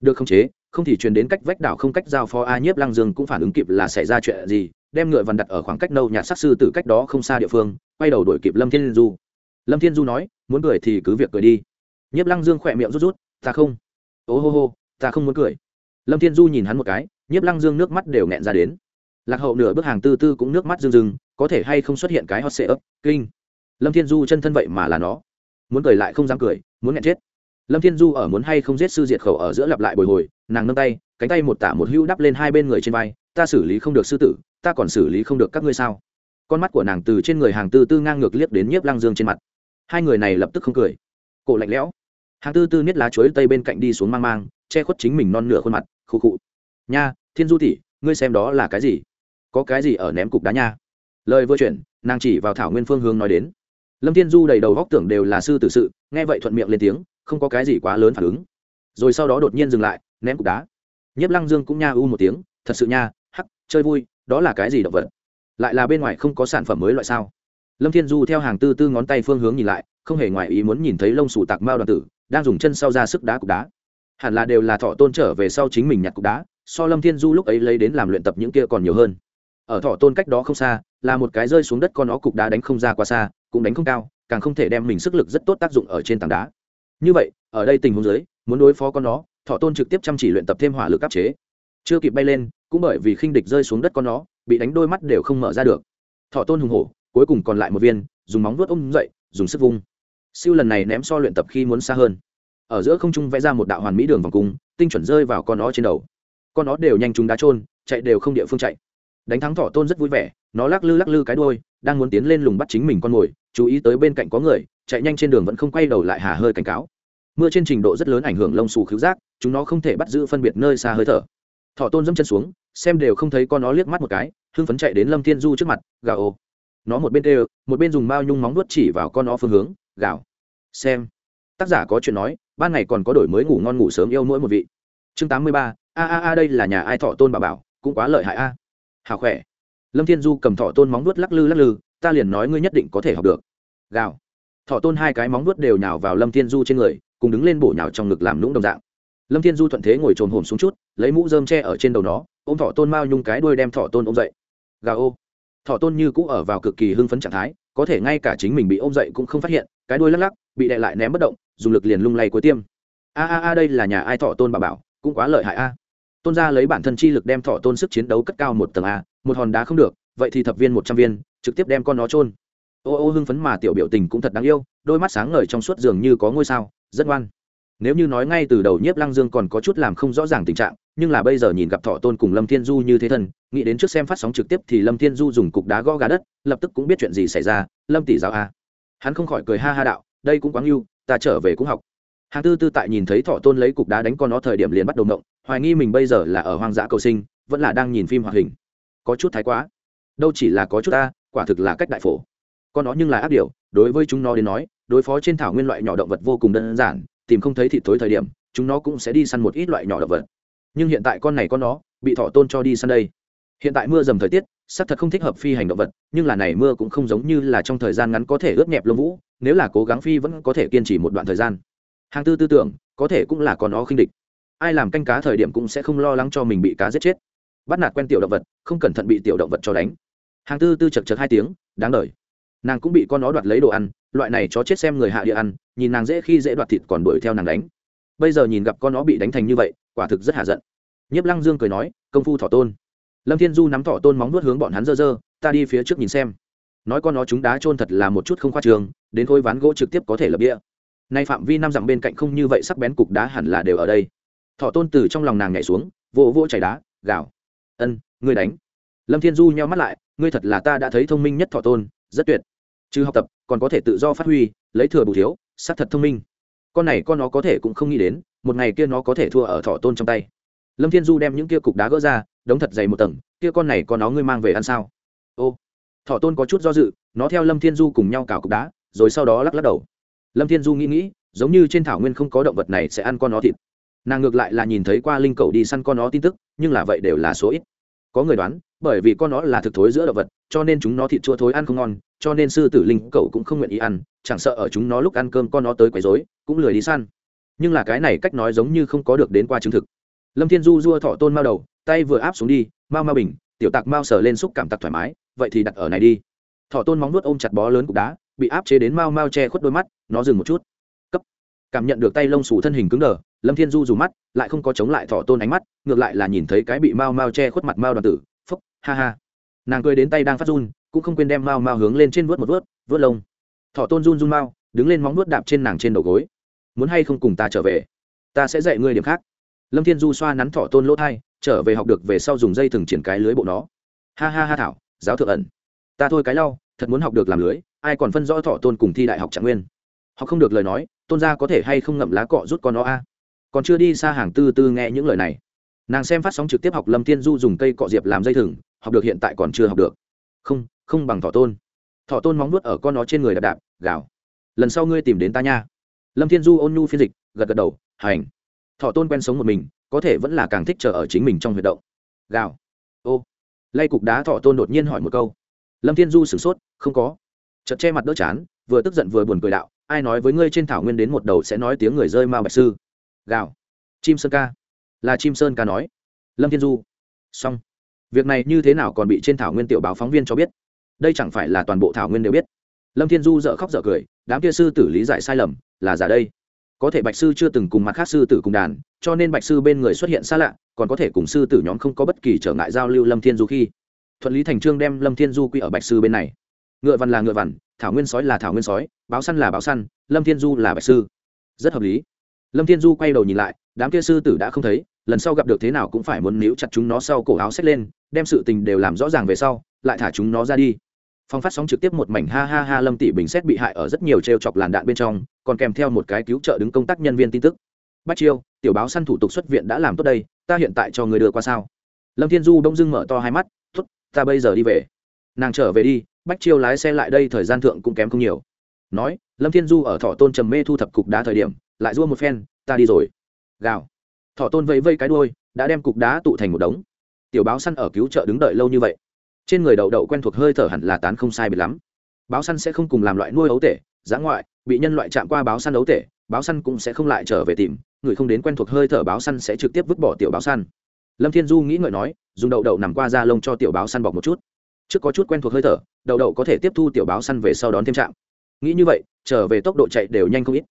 Được không chế, không thì truyền đến cách vách đảo không cách giao phó a nhiếp lăng dương cũng phản ứng kịp là xảy ra chuyện gì, đem ngựa vằn đặt ở khoảng cách nâu nhạt sắc sư tử cách đó không xa địa phương, quay đầu đuổi kịp lâm thiên du. Lâm thiên du nói, muốn cười thì cứ việc cười đi. Nhiếp lăng dương khỏe miệng rút rút, ta không. Ô hô hô ta không muốn cười. Lâm thiên du nhìn hắn một cái, nhiếp lăng dương nước mắt đều nghẹn ra đến. Lạc hậu nửa bước hàng tư tư cũng nước mắt rưng rưng, có thể hay không xuất hiện cái hot sệ ấp, kinh. Lâm thiên du chân thân vậy mà là nó. Muốn cười lại không dám cười, muốn nghẹn chết. Lâm thiên du ở muốn hay không giết sư diệt khẩu ở giữa lặp lại bồi hồi, nàng nâng tay, cánh tay một tả một hữu đắp lên hai bên người trên vai, ta xử lý không được sư tử, ta còn xử lý không được các ngươi sao? Con mắt của nàng từ trên người hàng tư tư ngang ngược liếc đến nhiếp lăng dương trên mặt. Hai người này lập tức không cười. Cổ lạnh lẽo. Hàng tư tư niết lá chuối tây bên cạnh đi xuống mang mang che khuất chính mình non nửa khuôn mặt khô khụ. Nha, thiên du tỷ, ngươi xem đó là cái gì? Có cái gì ở ném cục đá nha? Lời vừa chuyển, nàng chỉ vào thảo nguyên phương hướng nói đến. Lâm thiên du đầy đầu góc tưởng đều là sư tử sự, nghe vậy thuận miệng lên tiếng, không có cái gì quá lớn phản ứng. Rồi sau đó đột nhiên dừng lại, ném cục đá. Nhiếp lăng dương cũng nha u một tiếng, thật sự nha, hắc, chơi vui, đó là cái gì động vật? Lại là bên ngoài không có sản phẩm mới loại sao? Lâm thiên du theo hàng tư tư ngón tay phương hướng nhìn lại, không hề ngoài ý muốn nhìn thấy lông sủ tạc mao đoàn tử, đang dùng chân sau ra sức đá cục đá hẳn là đều là thọ tôn trở về sau chính mình nhặt cục đá, so lâm thiên du lúc ấy lấy đến làm luyện tập những kia còn nhiều hơn. Ở thọ tôn cách đó không xa, là một cái rơi xuống đất con ó cục đá đánh không ra quá xa, cũng đánh không cao, càng không thể đem mình sức lực rất tốt tác dụng ở trên tảng đá. Như vậy, ở đây tình huống dưới, muốn đối phó con nó thọ tôn trực tiếp chăm chỉ luyện tập thêm hỏa lực áp chế. Chưa kịp bay lên, cũng bởi vì khinh địch rơi xuống đất con nó bị đánh đôi mắt đều không mở ra được. Thọ tôn hùng hổ, cuối cùng còn lại một viên, dùng móng vuốt ôm dậy, dùng sức vung. Siêu lần này ném so luyện tập khi muốn xa hơn ở giữa không trung vẽ ra một đạo hoàn mỹ đường vòng cung, tinh chuẩn rơi vào con nó trên đầu. Con nó đều nhanh chúng đá trôn, chạy đều không địa phương chạy. Đánh thắng thỏ tôn rất vui vẻ, nó lắc lư lắc lư cái đôi đang muốn tiến lên lùng bắt chính mình con mồi, chú ý tới bên cạnh có người, chạy nhanh trên đường vẫn không quay đầu lại hà hơi cảnh cáo. Mưa trên trình độ rất lớn ảnh hưởng lông xù khứu giác, chúng nó không thể bắt giữ phân biệt nơi xa hơi thở. Thọ tôn dâm chân xuống, xem đều không thấy con nó liếc mắt một cái, hưng phấn chạy đến lâm thiên du trước mặt, gào ô. Nó một bên tê một bên dùng bao nhung móng nuốt chỉ vào con nó phương hướng, gào. Xem tác giả có chuyện nói, ban ngày còn có đổi mới ngủ ngon ngủ sớm yêu mỗi một vị. Chương tám mươi ba, a a a đây là nhà ai thọ tôn bà bảo, cũng quá lợi hại a. Hào khỏe. Lâm thiên du cầm thọ tôn móng nuốt lắc lư lắc lư, ta liền nói ngươi nhất định có thể học được. Gào. Thọ tôn hai cái móng nuốt đều nhào vào lâm thiên du trên người, cùng đứng lên bổ nhào trong ngực làm lũng đồng dạng. Lâm thiên du thuận thế ngồi trồm hồn xuống chút, lấy mũ dơm tre ở trên đầu nó, ôm thọ tôn mao nhung cái đuôi đem thọ tôn ôm dậy. Gà ô. Thọ tôn như cũ ở vào cực kỳ hưng phấn trạng thái có thể ngay cả chính mình bị ôm dậy cũng không phát hiện, cái đuôi lắc lắc, bị đè lại ném bất động, dùng lực liền lung lay cuối tiêm. A a a, đây là nhà ai thọ tôn bà bảo, cũng quá lợi hại a. Tôn gia lấy bản thân chi lực đem thọ tôn sức chiến đấu cất cao một tầng a, một hòn đá không được, vậy thì thập viên một trăm viên, trực tiếp đem con nó trôn ô ô hưng phấn mà tiểu biểu tình cũng thật đáng yêu, đôi mắt sáng ngời trong suốt giường như có ngôi sao, rất ngoan nếu như nói ngay từ đầu nhiếp lăng dương còn có chút làm không rõ ràng tình trạng, nhưng là bây giờ nhìn gặp thọ tôn cùng lâm thiên du như thế thân, nghĩ đến trước xem phát sóng trực tiếp thì lâm thiên du dùng cục đá gõ gà đất, lập tức cũng biết chuyện gì xảy ra, lâm tỷ giáo a. Hắn không khỏi cười ha ha đạo, đây cũng quá ngưu ta trở về cũng học. Hàng tư tư tại nhìn thấy thọ tôn lấy cục đá đánh con nó thời điểm liền bắt đầu động hoài nghi mình bây giờ là ở hoang dã cầu sinh, vẫn là đang nhìn phim hoạt hình. Có chút thái quá. Đâu chỉ là có chút ta, quả thực là cách đại phổ. Con nó nhưng là ác điều đối với chúng nó đến nói, đối phó trên thảo nguyên loại nhỏ động vật vô cùng đơn giản tìm không thấy thịt thối thời điểm, chúng nó cũng sẽ đi săn một ít loại nhỏ động vật. Nhưng hiện tại con này con nó, bị thọ tôn cho đi săn đây. Hiện tại mưa dầm thời tiết, xác thật không thích hợp phi hành động vật, nhưng là này mưa cũng không giống như là trong thời gian ngắn có thể ướt nhẹp lông vũ, nếu là cố gắng phi vẫn có thể kiên trì một đoạn thời gian. Hàng tư tư tưởng, có thể cũng là con nó khinh địch. Ai làm canh cá thời điểm cũng sẽ không lo lắng cho mình bị cá giết chết. Bắt nạt quen tiểu động vật, không cẩn thận bị tiểu động vật cho đánh. Hàng tư tư chật chật hai tiếng, đáng đời nàng cũng bị con nó đoạt lấy đồ ăn, loại này chó chết xem người hạ địa ăn, nhìn nàng dễ khi dễ đoạt thịt còn đuổi theo nàng đánh. Bây giờ nhìn gặp con nó bị đánh thành như vậy, quả thực rất hạ giận. Nhiếp lăng dương cười nói, công phu thỏ tôn. Lâm thiên du nắm thỏ tôn móng nuốt hướng bọn hắn dơ dơ, ta đi phía trước nhìn xem. Nói con nó chúng đá trôn thật là một chút không khoa trường, đến khối ván gỗ trực tiếp có thể lập địa. Nay phạm vi năm dặm bên cạnh không như vậy sắc bén cục đá hẳn là đều ở đây. Thỏ tôn từ trong lòng nàng nhảy xuống, vỗ vỗ chảy đá, gào. Ân, ngươi đánh. Lâm thiên du nheo mắt lại, ngươi thật là ta đã thấy thông minh nhất thỏ tôn rất tuyệt. Chứ học tập, còn có thể tự do phát huy, lấy thừa bù thiếu, sát thật thông minh. Con này con nó có thể cũng không nghĩ đến, một ngày kia nó có thể thua ở thọ tôn trong tay. Lâm thiên du đem những kia cục đá gỡ ra, đống thật dày một tầng, kia con này con nó ngươi mang về ăn sao? Ô thọ tôn có chút do dự, nó theo lâm thiên du cùng nhau cào cục đá, rồi sau đó lắc lắc đầu. Lâm thiên du nghĩ nghĩ, giống như trên thảo nguyên không có động vật này sẽ ăn con nó thịt. Nàng ngược lại là nhìn thấy qua linh cầu đi săn con nó tin tức, nhưng là vậy đều là số ít. Có người đoán bởi vì con nó là thực thối giữa động vật, cho nên chúng nó thịt chua thối ăn không ngon, cho nên sư tử linh cậu cũng không nguyện ý ăn, chẳng sợ ở chúng nó lúc ăn cơm con nó tới quấy rối, cũng lười đi săn. Nhưng là cái này cách nói giống như không có được đến qua chứng thực. Lâm thiên du dua thọ tôn mao đầu, tay vừa áp xuống đi, mao mao bình, tiểu tạc mao sờ lên xúc cảm tặc thoải mái, vậy thì đặt ở này đi. Thọ tôn móng nuốt ôm chặt bó lớn cục đá, bị áp chế đến mao mao che khuất đôi mắt, nó dừng một chút. Cấp. Cảm nhận được tay lông xù thân hình cứng đờ, lâm thiên du dù mắt, lại không có chống lại thọ tôn ánh mắt, ngược lại là nhìn thấy cái bị mao mao che khuất mặt mao đoàn tử ha ha. Nàng cười đến tay đang phát run, cũng không quên đem mao mao hướng lên trên vớt một vớt vớt lông. Thọ tôn run run mao đứng lên móng nuốt đạp trên nàng trên đầu gối. Muốn hay không cùng ta trở về? Ta sẽ dạy ngươi điểm khác. Lâm thiên du xoa nắn thọ tôn lỗ thai, trở về học được về sau dùng dây thừng triển cái lưới bộ nó. Ha ha ha thảo, giáo thượng ẩn. Ta thôi cái lau, thật muốn học được làm lưới, ai còn phân rõ thọ tôn cùng thi đại học trạng nguyên? Họ không được lời nói, tôn gia có thể hay không ngậm lá cọ rút con nó a? Còn chưa đi xa hàng tư tư nghe những lời này. Nàng xem phát sóng trực tiếp học lâm thiên du dùng cây cọ diệp làm dây thừng học được hiện tại còn chưa học được. Không không bằng thọ tôn. Thọ tôn móng nuốt ở con nó trên người đạp đạp, gào. Lần sau ngươi tìm đến ta nha. Lâm thiên du ôn nhu phiên dịch, gật gật đầu, hành. Thọ tôn quen sống một mình, có thể vẫn là càng thích chờ ở chính mình trong huyệt động. Gào. Ô. Lay cục đá thọ tôn đột nhiên hỏi một câu. Lâm thiên du sửng sốt, không có. Chợt che mặt đỡ chán, vừa tức giận vừa buồn cười đạo, ai nói với ngươi trên thảo nguyên đến một đầu sẽ nói tiếng người rơi mao bạch sư? Gào. Chim sơn ca. Là chim sơn ca nói. Lâm thiên du. Xong việc này như thế nào còn bị trên thảo nguyên tiểu báo phóng viên cho biết? Đây chẳng phải là toàn bộ thảo nguyên đều biết? Lâm thiên du dợ khóc dợ cười, đám kia sư tử lý giải sai lầm, là giả đây. Có thể bạch sư chưa từng cùng mặt khác sư tử cùng đàn, cho nên bạch sư bên người xuất hiện xa lạ, còn có thể cùng sư tử nhóm không có bất kỳ trở ngại giao lưu lâm thiên du khi. Thuận lý thành trương đem lâm thiên du quy ở bạch sư bên này. Ngựa văn là ngựa văn thảo nguyên sói là thảo nguyên sói, báo săn là báo săn, lâm thiên du là bạch sư. Rất hợp lý. Lâm thiên du quay đầu nhìn lại, đám kia sư tử đã không thấy, lần sau gặp được thế nào cũng phải muốn níu chặt chúng nó sau cổ áo xách lên đem sự tình đều làm rõ ràng về sau, lại thả chúng nó ra đi. Phong phát sóng trực tiếp một mảnh ha ha ha lâm tỷ bình xét bị hại ở rất nhiều t r e o chọc làn đạn bên trong, còn kèm theo một cái cứu trợ đứng công tác nhân viên tin tức. Bách chiêu, tiểu báo săn thủ tục xuất viện đã làm tốt đây, ta hiện tại cho người đưa qua sao? Lâm thiên du đông dưng mở to hai mắt t ta bây giờ đi về. Nàng trở về đi, bách chiêu lái xe lại đây thời gian thượng cũng kém không nhiều. Nói, lâm thiên du ở thọ tôn trầm mê thu thập cục đá thời điểm, lại dua một phen, ta đi rồi. Gào. Thọ tôn vẫy vây cái đôi đã đem cục đá tụ thành một đống tiểu báo săn ở cứu trợ đứng đợi lâu như vậy. Trên người đậu đậu quen thuộc hơi thở hẳn là tán không sai biệt lắm. Báo săn sẽ không cùng làm loại nuôi ấu tể giã ngoại, bị nhân loại chạm qua báo săn ấu tể, báo săn cũng sẽ không lại trở về tìm, người không đến quen thuộc hơi thở báo săn sẽ trực tiếp vứt bỏ tiểu báo săn. Lâm thiên du nghĩ ngợi nói, dùng đậu đậu nằm qua da lông cho tiểu báo săn bọc một chút. Trước có chút quen thuộc hơi thở, đậu đậu có thể tiếp thu tiểu báo săn về sau đón thêm trạm. Nghĩ như vậy, trở về tốc độ chạy đều nhanh không ít.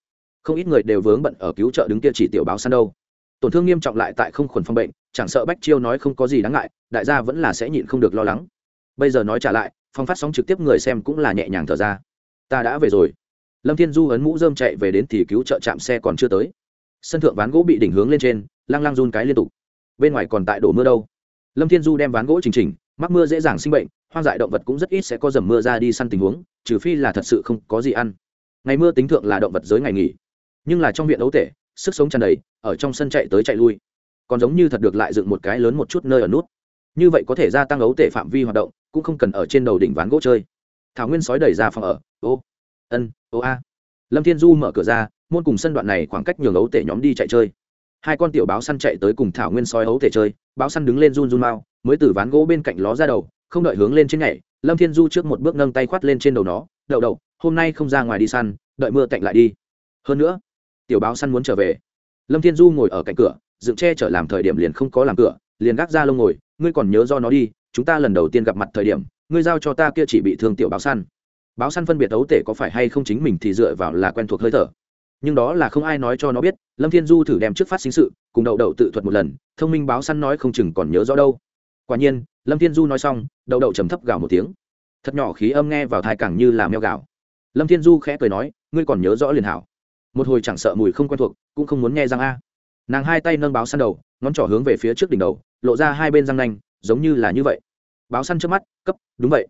Không ít người đều vướng bận ở cứu trợ đứng kia chỉ tiểu báo săn đâu. Tổn thương nghiêm trọng lại tại không khuẩn phong bệnh chẳng sợ bách chiêu nói không có gì đáng ngại, đại gia vẫn là sẽ nhịn không được lo lắng. Bây giờ nói trả lại phong phát sóng trực tiếp người xem cũng là nhẹ nhàng thở ra. Ta đã về rồi. Lâm thiên du ấn mũ dơm chạy về đến thì cứu trợ chạm xe còn chưa tới. Sân thượng ván gỗ bị đỉnh hướng lên trên, lăng lăng run cái liên tục. Bên ngoài còn tại đổ mưa đâu. Lâm thiên du đem ván gỗ chỉnh chỉnh, mắc mưa dễ dàng sinh bệnh, hoang dại động vật cũng rất ít sẽ có dầm mưa ra đi săn tình huống, trừ phi là thật sự không có gì ăn. Ngày mưa tính thượng là động vật giới ngày nghỉ. Nhưng là trong viện ấu tể, sức sống tràn đầy, ở trong sân chạy tới chạy lui còn giống như thật được lại dựng một cái lớn một chút nơi ở nút. Như vậy có thể gia tăng ấu tể phạm vi hoạt động, cũng không cần ở trên đầu đỉnh ván gỗ chơi. Thảo nguyên sói đẩy ra phòng ở. Ô, ân, ô a. Lâm thiên du mở cửa ra, môn cùng sân đoạn này khoảng cách nhường ấu tể nhóm đi chạy chơi. Hai con tiểu báo săn chạy tới cùng thảo nguyên sói ấu tể chơi, báo săn đứng lên run run mau, mới từ ván gỗ bên cạnh ló ra đầu, không đợi hướng lên trên nhảy, lâm thiên du trước một bước nâng tay khoát lên trên đầu nó, đậu đậu, hôm nay không ra ngoài đi săn, đợi mưa cạnh lại đi. Hơn nữa, tiểu báo săn muốn trở về. Lâm thiên du ngồi ở cạnh cửa dựng che chở làm thời điểm liền không có làm cửa, liền gác ra lông ngồi, ngươi còn nhớ do nó đi, chúng ta lần đầu tiên gặp mặt thời điểm, ngươi giao cho ta kia chỉ bị thương tiểu báo săn. Báo săn phân biệt ấu tể có phải hay không chính mình thì dựa vào là quen thuộc hơi thở. Nhưng đó là không ai nói cho nó biết, lâm thiên du thử đem trước phát sinh sự, cùng đậu đậu tự thuật một lần, thông minh báo săn nói không chừng còn nhớ rõ đâu. Quả nhiên, lâm thiên du nói xong, đậu đậu trầm thấp gào một tiếng. Thật nhỏ khí âm nghe vào thai càng như là meo gào. lâm thiên du khẽ cười nói, ngươi còn nhớ rõ liền hảo. Một hồi chẳng sợ mùi không quen thuộc, cũng không muốn nghe răng a nàng hai tay nâng báo săn đầu, ngón trỏ hướng về phía trước đỉnh đầu, lộ ra hai bên răng nanh, giống như là như vậy. Báo săn trước mắt, cấp, đúng vậy.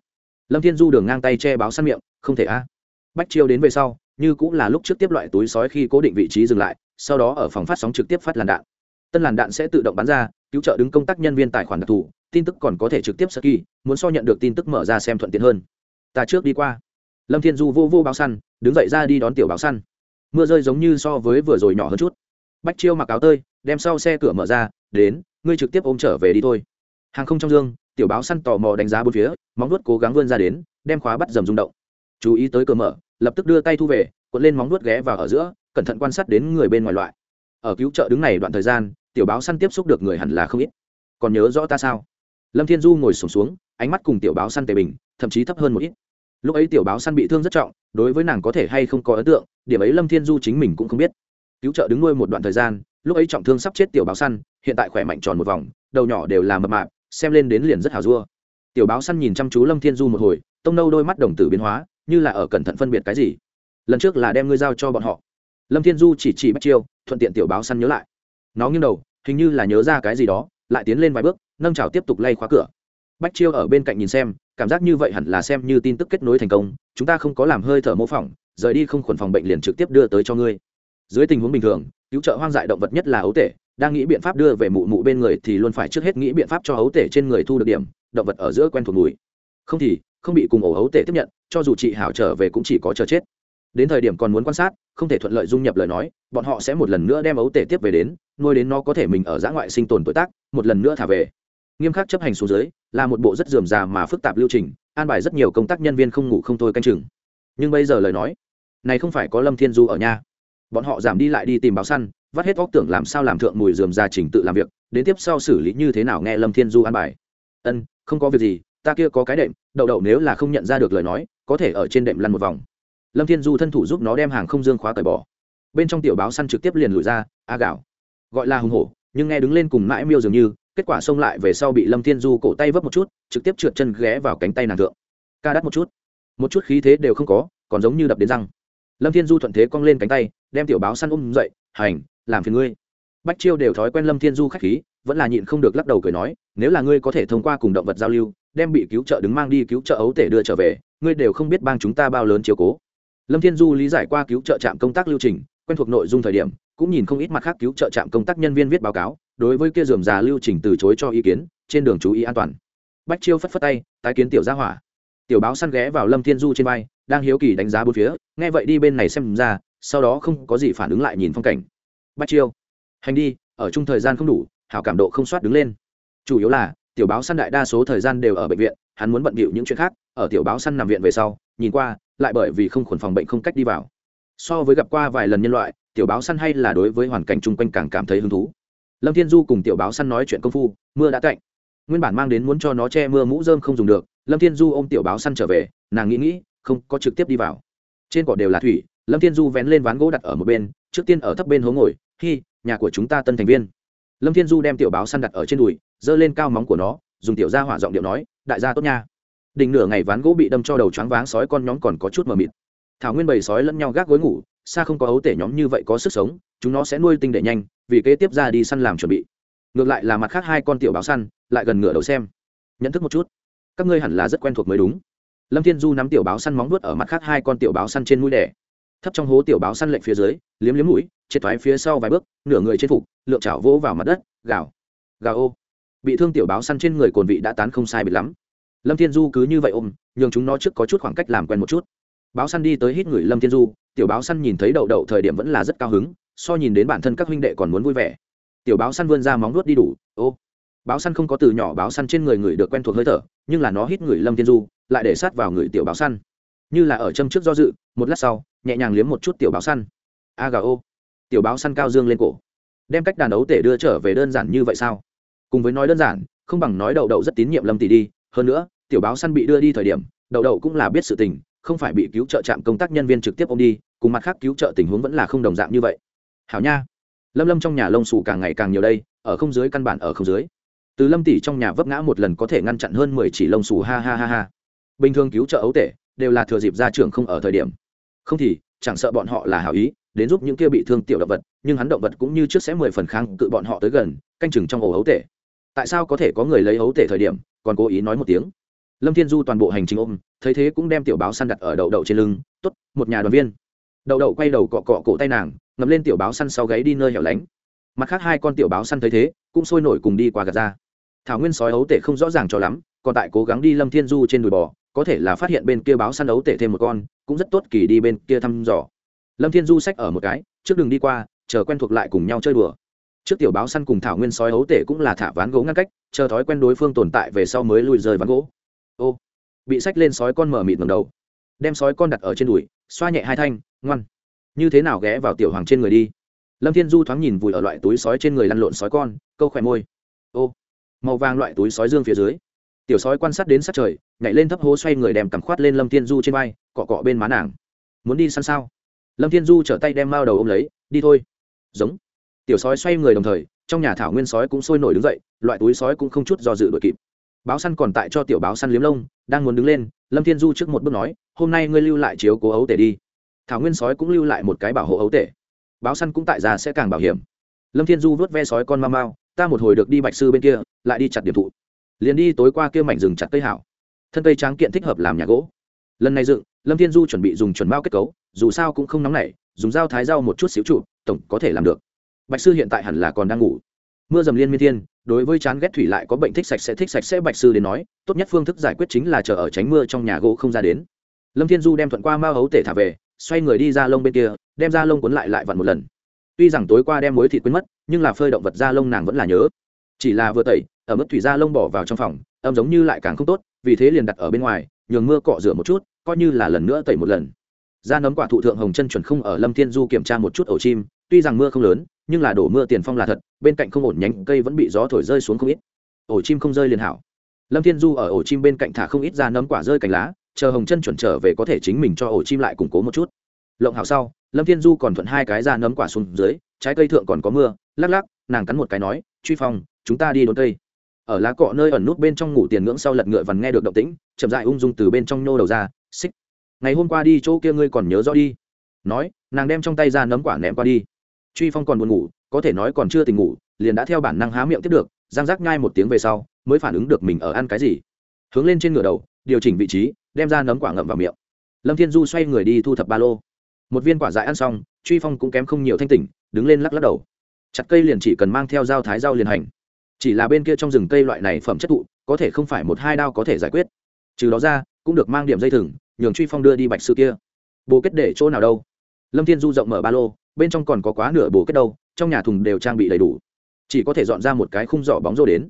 Lâm thiên du đường ngang tay che báo săn miệng, không thể a. Bách chiêu đến về sau, như cũng là lúc trước tiếp loại túi sói khi cố định vị trí dừng lại, sau đó ở phòng phát sóng trực tiếp phát làn đạn. Tân làn đạn sẽ tự động bắn ra, cứu trợ đứng công tác nhân viên tài khoản đặc thù, tin tức còn có thể trực tiếp sơ kỳ muốn so nhận được tin tức mở ra xem thuận tiện hơn. Ta trước đi qua. Lâm thiên du vô vô báo săn, đứng dậy ra đi đón tiểu báo săn. Mưa rơi giống như so với vừa rồi nhỏ hơn chút bách chiêu mặc áo tơi đem sau xe cửa mở ra đến ngươi trực tiếp ôm trở về đi thôi. Hàng không trong dương tiểu báo săn tò mò đánh giá bốn phía móng nuốt cố gắng vươn ra đến đem khóa bắt dầm rung động. Chú ý tới cửa mở lập tức đưa tay thu về cuộn lên móng nuốt ghé vào ở giữa cẩn thận quan sát đến người bên ngoài loại. Ở cứu trợ đứng này đoạn thời gian tiểu báo săn tiếp xúc được người hẳn là không ít. Còn nhớ rõ ta sao? Lâm thiên du ngồi sùng xuống, xuống ánh mắt cùng tiểu báo săn tề bình thậm chí thấp hơn một ít. Lúc ấy tiểu báo săn bị thương rất trọng đối với nàng có thể hay không có ấn tượng điểm ấy lâm thiên du chính mình cũng không biết cứu trợ đứng nuôi một đoạn thời gian, lúc ấy trọng thương sắp chết tiểu báo săn, hiện tại khỏe mạnh tròn một vòng, đầu nhỏ đều là mập mạp, xem lên đến liền rất hào dua. Tiểu báo săn nhìn chăm chú lâm thiên du một hồi, tông nâu đôi mắt đồng tử biến hóa, như là ở cẩn thận phân biệt cái gì. Lần trước là đem ngươi giao cho bọn họ. Lâm thiên du chỉ chỉ bắt chiêu, thuận tiện tiểu báo săn nhớ lại. Nó nghiêng đầu, hình như là nhớ ra cái gì đó, lại tiến lên vài bước, nâng trào tiếp tục lay khóa cửa. Bách chiêu ở bên cạnh nhìn xem, cảm giác như vậy hẳn là xem như tin tức kết nối thành công, chúng ta không có làm hơi thở mô phỏng, rời đi không khuẩn phòng bệnh liền trực tiếp đưa tới cho ngươi dưới tình huống bình thường, cứu trợ hoang dại động vật nhất là ấu tể, đang nghĩ biện pháp đưa về mụ mụ bên người thì luôn phải trước hết nghĩ biện pháp cho ấu tể trên người thu được điểm, động vật ở giữa quen thuộc mùi. Không thì, không bị cùng ổ ấu tể tiếp nhận, cho dù chị hảo trở về cũng chỉ có chờ chết. Đến thời điểm còn muốn quan sát, không thể thuận lợi dung nhập lời nói, bọn họ sẽ một lần nữa đem ấu tể tiếp về đến, nuôi đến nó có thể mình ở giã ngoại sinh tồn tuổi tác, một lần nữa thả về. Nghiêm khắc chấp hành xuống dưới, là một bộ rất dườm già mà phức tạp lưu trình, an bài rất nhiều công tác nhân viên không ngủ không thôi canh chừng. Nhưng bây giờ lời nói, này không phải có lâm thiên du ở nhà bọn họ giảm đi lại đi tìm báo săn, vắt hết óc tưởng làm sao làm thượng mùi dườm ra trình tự làm việc, đến tiếp sau xử lý như thế nào nghe lâm thiên du an bài. Ân, không có việc gì, ta kia có cái đệm, đậu đậu nếu là không nhận ra được lời nói, có thể ở trên đệm lăn một vòng. Lâm thiên du thân thủ giúp nó đem hàng không dương khóa cởi bỏ. Bên trong tiểu báo săn trực tiếp liền lùi ra, a gạo. Gọi là hùng hổ, nhưng nghe đứng lên cùng mãi miêu dường như, kết quả xông lại về sau bị lâm thiên du cổ tay vấp một chút, trực tiếp trượt chân ghé vào cánh tay nàng thượng. Ca đắt một chút. Một chút khí thế đều không có, còn giống như đập đến răng. Lâm thiên du thuận thế cong lên cánh tay đem tiểu báo săn ôm dậy, hành, làm phiền ngươi. Bách chiêu đều thói quen lâm thiên du khách khí, vẫn là nhịn không được lắc đầu cười nói, nếu là ngươi có thể thông qua cùng động vật giao lưu, đem bị cứu trợ đứng mang đi cứu trợ ấu tể đưa trở về, ngươi đều không biết bang chúng ta bao lớn chiếu cố. Lâm thiên du lý giải qua cứu trợ trạm công tác lưu trình, quen thuộc nội dung thời điểm, cũng nhìn không ít mặt khác cứu trợ trạm công tác nhân viên viết báo cáo, đối với kia dườm già lưu trình từ chối cho ý kiến, trên đường chú ý an toàn. Bách chiêu phất phất tay, tái kiến tiểu gia hỏa. Tiểu báo săn ghé vào lâm thiên du trên vai, đang hiếu kỳ đánh giá bốn phía, nghe vậy đi bên này xem ra sau đó không có gì phản ứng lại nhìn phong cảnh. Bắt chiêu. Hành đi, ở chung thời gian không đủ, hảo cảm độ không soát đứng lên. Chủ yếu là, tiểu báo săn đại đa số thời gian đều ở bệnh viện, hắn muốn bận bịu những chuyện khác, ở tiểu báo săn nằm viện về sau, nhìn qua, lại bởi vì không khuẩn phòng bệnh không cách đi vào. So với gặp qua vài lần nhân loại, tiểu báo săn hay là đối với hoàn cảnh chung quanh càng cảm thấy hứng thú. Lâm thiên du cùng tiểu báo săn nói chuyện công phu, mưa đã cạnh nguyên bản mang đến muốn cho nó che mưa mũ rơm không dùng được, lâm thiên du ôm tiểu báo săn trở về, nàng nghĩ nghĩ, không có trực tiếp đi vào. Trên cỏ đều là thủy lâm thiên du vén lên ván gỗ đặt ở một bên, trước tiên ở thấp bên hố ngồi, hi, nhà của chúng ta tân thành viên. Lâm thiên du đem tiểu báo săn đặt ở trên đùi, giơ lên cao móng của nó, dùng tiểu ra hỏa giọng điệu nói, đại gia tốt nha. Đỉnh nửa ngày ván gỗ bị đâm cho đầu choáng váng, sói con nhóm còn có chút mờ mịt. Thảo nguyên bầy sói lẫn nhau gác gối ngủ, xa không có ấu tể nhóm như vậy có sức sống, chúng nó sẽ nuôi tinh để nhanh, vì kế tiếp ra đi săn làm chuẩn bị. Ngược lại là mặt khác hai con tiểu báo săn, lại gần ngửa đầu xem. Nhận thức một chút, các ngươi hẳn là rất quen thuộc mới đúng. Lâm thiên du nắm tiểu báo săn móng vuốt ở mặt khác hai con tiểu báo săn trên mũi đẻ thấp trong hố tiểu báo săn lệnh phía dưới, liếm liếm mũi, triệt thoái phía sau vài bước, nửa người trên phục, lượng chảo vỗ vào mặt đất, gào. Gào ô. Bị thương tiểu báo săn trên người cồn vị đã tán không sai bịt lắm. Lâm thiên du cứ như vậy ôm, nhường chúng nó trước có chút khoảng cách làm quen một chút. Báo săn đi tới hít người lâm thiên du, tiểu báo săn nhìn thấy đậu đậu thời điểm vẫn là rất cao hứng, so nhìn đến bản thân các huynh đệ còn muốn vui vẻ. Tiểu báo săn vươn ra móng nuốt đi đủ, ô. Báo săn không có từ nhỏ báo săn trên người người được quen thuộc hơi thở, nhưng là nó hít người lâm thiên du, lại để sát vào người tiểu báo săn như là ở châm trước do dự, một lát sau, nhẹ nhàng liếm một chút tiểu báo săn. A gà ô tiểu báo săn cao dương lên cổ. Đem cách đàn ấu tể đưa trở về đơn giản như vậy sao? Cùng với nói đơn giản, không bằng nói đậu đậu rất tín nhiệm lâm tỷ đi. Hơn nữa, tiểu báo săn bị đưa đi thời điểm, đậu đậu cũng là biết sự tình, không phải bị cứu trợ trạm công tác nhân viên trực tiếp ô m đi, cùng mặt khác cứu trợ tình huống vẫn là không đồng dạng như vậy. Hảo nha. Lâm lâm trong nhà lông xù càng ngày càng nhiều đây, ở không dưới căn bản ở không dưới. Từ lâm tỷ trong nhà vấp ngã một lần có thể ngăn chặn hơn mười chỉ lông xù, ha ha ha ha. Bình thường cứu trợ ấu tể đều là thừa dịp ra trường không ở thời điểm. Không thì, chẳng sợ bọn họ là hảo ý, đến giúp những kia bị thương tiểu động vật, nhưng hắn động vật cũng như trước sẽ mười phần kháng cự bọn họ tới gần, canh chừng trong ổ hấu tể. Tại sao có thể có người lấy hấu tể thời điểm, còn cố ý nói một tiếng? Lâm thiên du toàn bộ hành trình ôm, thấy thế cũng đem tiểu báo săn đặt ở đậu đậu trên lưng t ố t một nhà đoàn viên. Đậu đậu quay đầu cọ cọ cổ tay nàng, ngậm lên tiểu báo săn sau gáy đi nơi hẻo lánh. Mặt khác hai con tiểu báo săn thấy thế, cũng sôi nổi cùng đi qua gạt ra. Thảo nguyên sói hấu tể không rõ ràng cho lắm, còn tại cố gắng đi lâm thiên du trên đùi bò có thể là phát hiện bên kia báo săn ấu tể thêm một con, cũng rất tốt kỳ đi bên kia thăm dò. Lâm thiên du sách ở một cái, trước đường đi qua, chờ quen thuộc lại cùng nhau chơi đùa. Trước tiểu báo săn cùng thảo nguyên sói ấu tể cũng là thả ván gỗ ngăn cách, chờ thói quen đối phương tồn tại về sau mới lùi rời ván gỗ. Ô, bị sách lên sói con mở mịt ngầm đầu, đem sói con đặt ở trên đùi, xoa nhẹ hai thanh, ngoan. Như thế nào ghé vào tiểu hoàng trên người đi? Lâm thiên du thoáng nhìn vùi ở loại túi sói trên người lăn lộn sói con, câu khỏe môi. Ô, màu vàng loại túi sói dương phía dưới. Tiểu sói quan sát đến sát trời nhảy lên thấp hố xoay người đem cằm khoát lên lâm thiên du trên vai, cọ cọ bên má nàng. Muốn đi săn sao? Lâm thiên du trở tay đem mao đầu ôm lấy, đi thôi. Giống. Tiểu sói xoay người đồng thời, trong nhà thảo nguyên sói cũng sôi nổi đứng dậy, loại túi sói cũng không chút do dự đội kịp. Báo săn còn tại cho tiểu báo săn liếm lông, đang muốn đứng lên, lâm thiên du trước một bước nói, hôm nay ngươi lưu lại chiếu cố ấu tể đi. Thảo nguyên sói cũng lưu lại một cái bảo hộ ấu tể. Báo săn cũng tại ra sẽ càng bảo hiểm. Lâm thiên du vớt ve sói con mau mau, ta một hồi được đi bạch sư bên kia, lại đi chặt điểm thụ. Liền đi tối qua kia mảnh rừng chặt cây hảo thân cây tráng kiện thích hợp làm nhà gỗ. Lần này dựng, lâm thiên du chuẩn bị dùng chuẩn bao kết cấu, dù sao cũng không nóng nảy, dùng dao thái dao một chút xíu trụ, tổng có thể làm được. Bạch sư hiện tại hẳn là còn đang ngủ. Mưa dầm liên miên thiên, đối với chán ghét thủy lại có bệnh thích sạch sẽ thích sạch sẽ bạch sư đến nói, tốt nhất phương thức giải quyết chính là chờ ở tránh mưa trong nhà gỗ không ra đến. Lâm thiên du đem thuận qua mao hấu tể thả về, xoay người đi ra lông bên kia, đem ra lông cuốn lại lại vặn một lần. Tuy rằng tối qua đem muối thịt quên mất, nhưng là phơi động vật da lông nàng vẫn là nhớ. Chỉ là vừa tẩy ở mức thủy da lông bỏ vào trong phòng âm giống như lại càng không tốt vì thế liền đặt ở bên ngoài, nhường mưa cọ rửa một chút, coi như là lần nữa tẩy một lần. Ra nấm quả thụ thượng hồng chân chuẩn không ở lâm thiên du kiểm tra một chút ổ chim, tuy rằng mưa không lớn, nhưng là đổ mưa tiền phong là thật, bên cạnh không ổn nhánh, cây vẫn bị gió thổi rơi xuống không ít. Ổ chim không rơi liền hảo. Lâm thiên du ở ổ chim bên cạnh thả không ít ra nấm quả rơi cành lá, chờ hồng chân chuẩn trở về có thể chính mình cho ổ chim lại củng cố một chút. Lộng hảo sau, lâm thiên du còn thuận hai cái ra nấm quả xuống dưới, trái cây thượng còn có mưa, lắc lắc, nàng cắn một cái nói, truy phong, chúng ta đi đốn cây ở lá cọ nơi ẩn nút bên trong ngủ tiền ngưỡng sau lật ngựa vằn nghe được động tĩnh, chậm dại ung dung từ bên trong nhô đầu ra, xích. Ngày hôm qua đi chỗ kia ngươi còn nhớ rõ đi. Nói, nàng đem trong tay ra nấm quả ném qua đi. Truy phong còn buồn ngủ, có thể nói còn chưa tỉnh ngủ, liền đã theo bản năng há miệng tiếp được giang rác nhai một tiếng về sau, mới phản ứng được mình ở ăn cái gì. Hướng lên trên ngựa đầu, điều chỉnh vị trí, đem ra nấm quả ngậm vào miệng. Lâm thiên du xoay người đi thu thập ba lô. Một viên quả dại ăn xong, truy phong cũng kém không nhiều thanh tỉnh, đứng lên lắc lắc đầu. Chặt cây liền chỉ cần mang theo dao thái dao liền hành chỉ là bên kia trong rừng cây loại này phẩm chất thụ, có thể không phải một hai đao có thể giải quyết. Trừ đó ra, cũng được mang điểm dây thừng, nhường truy phong đưa đi bạch sư kia. Bồ kết để chỗ nào đâu? Lâm thiên du rộng mở ba lô, bên trong còn có quá nửa bồ kết đâu, trong nhà thùng đều trang bị đầy đủ. Chỉ có thể dọn ra một cái khung giỏ bóng rô đến.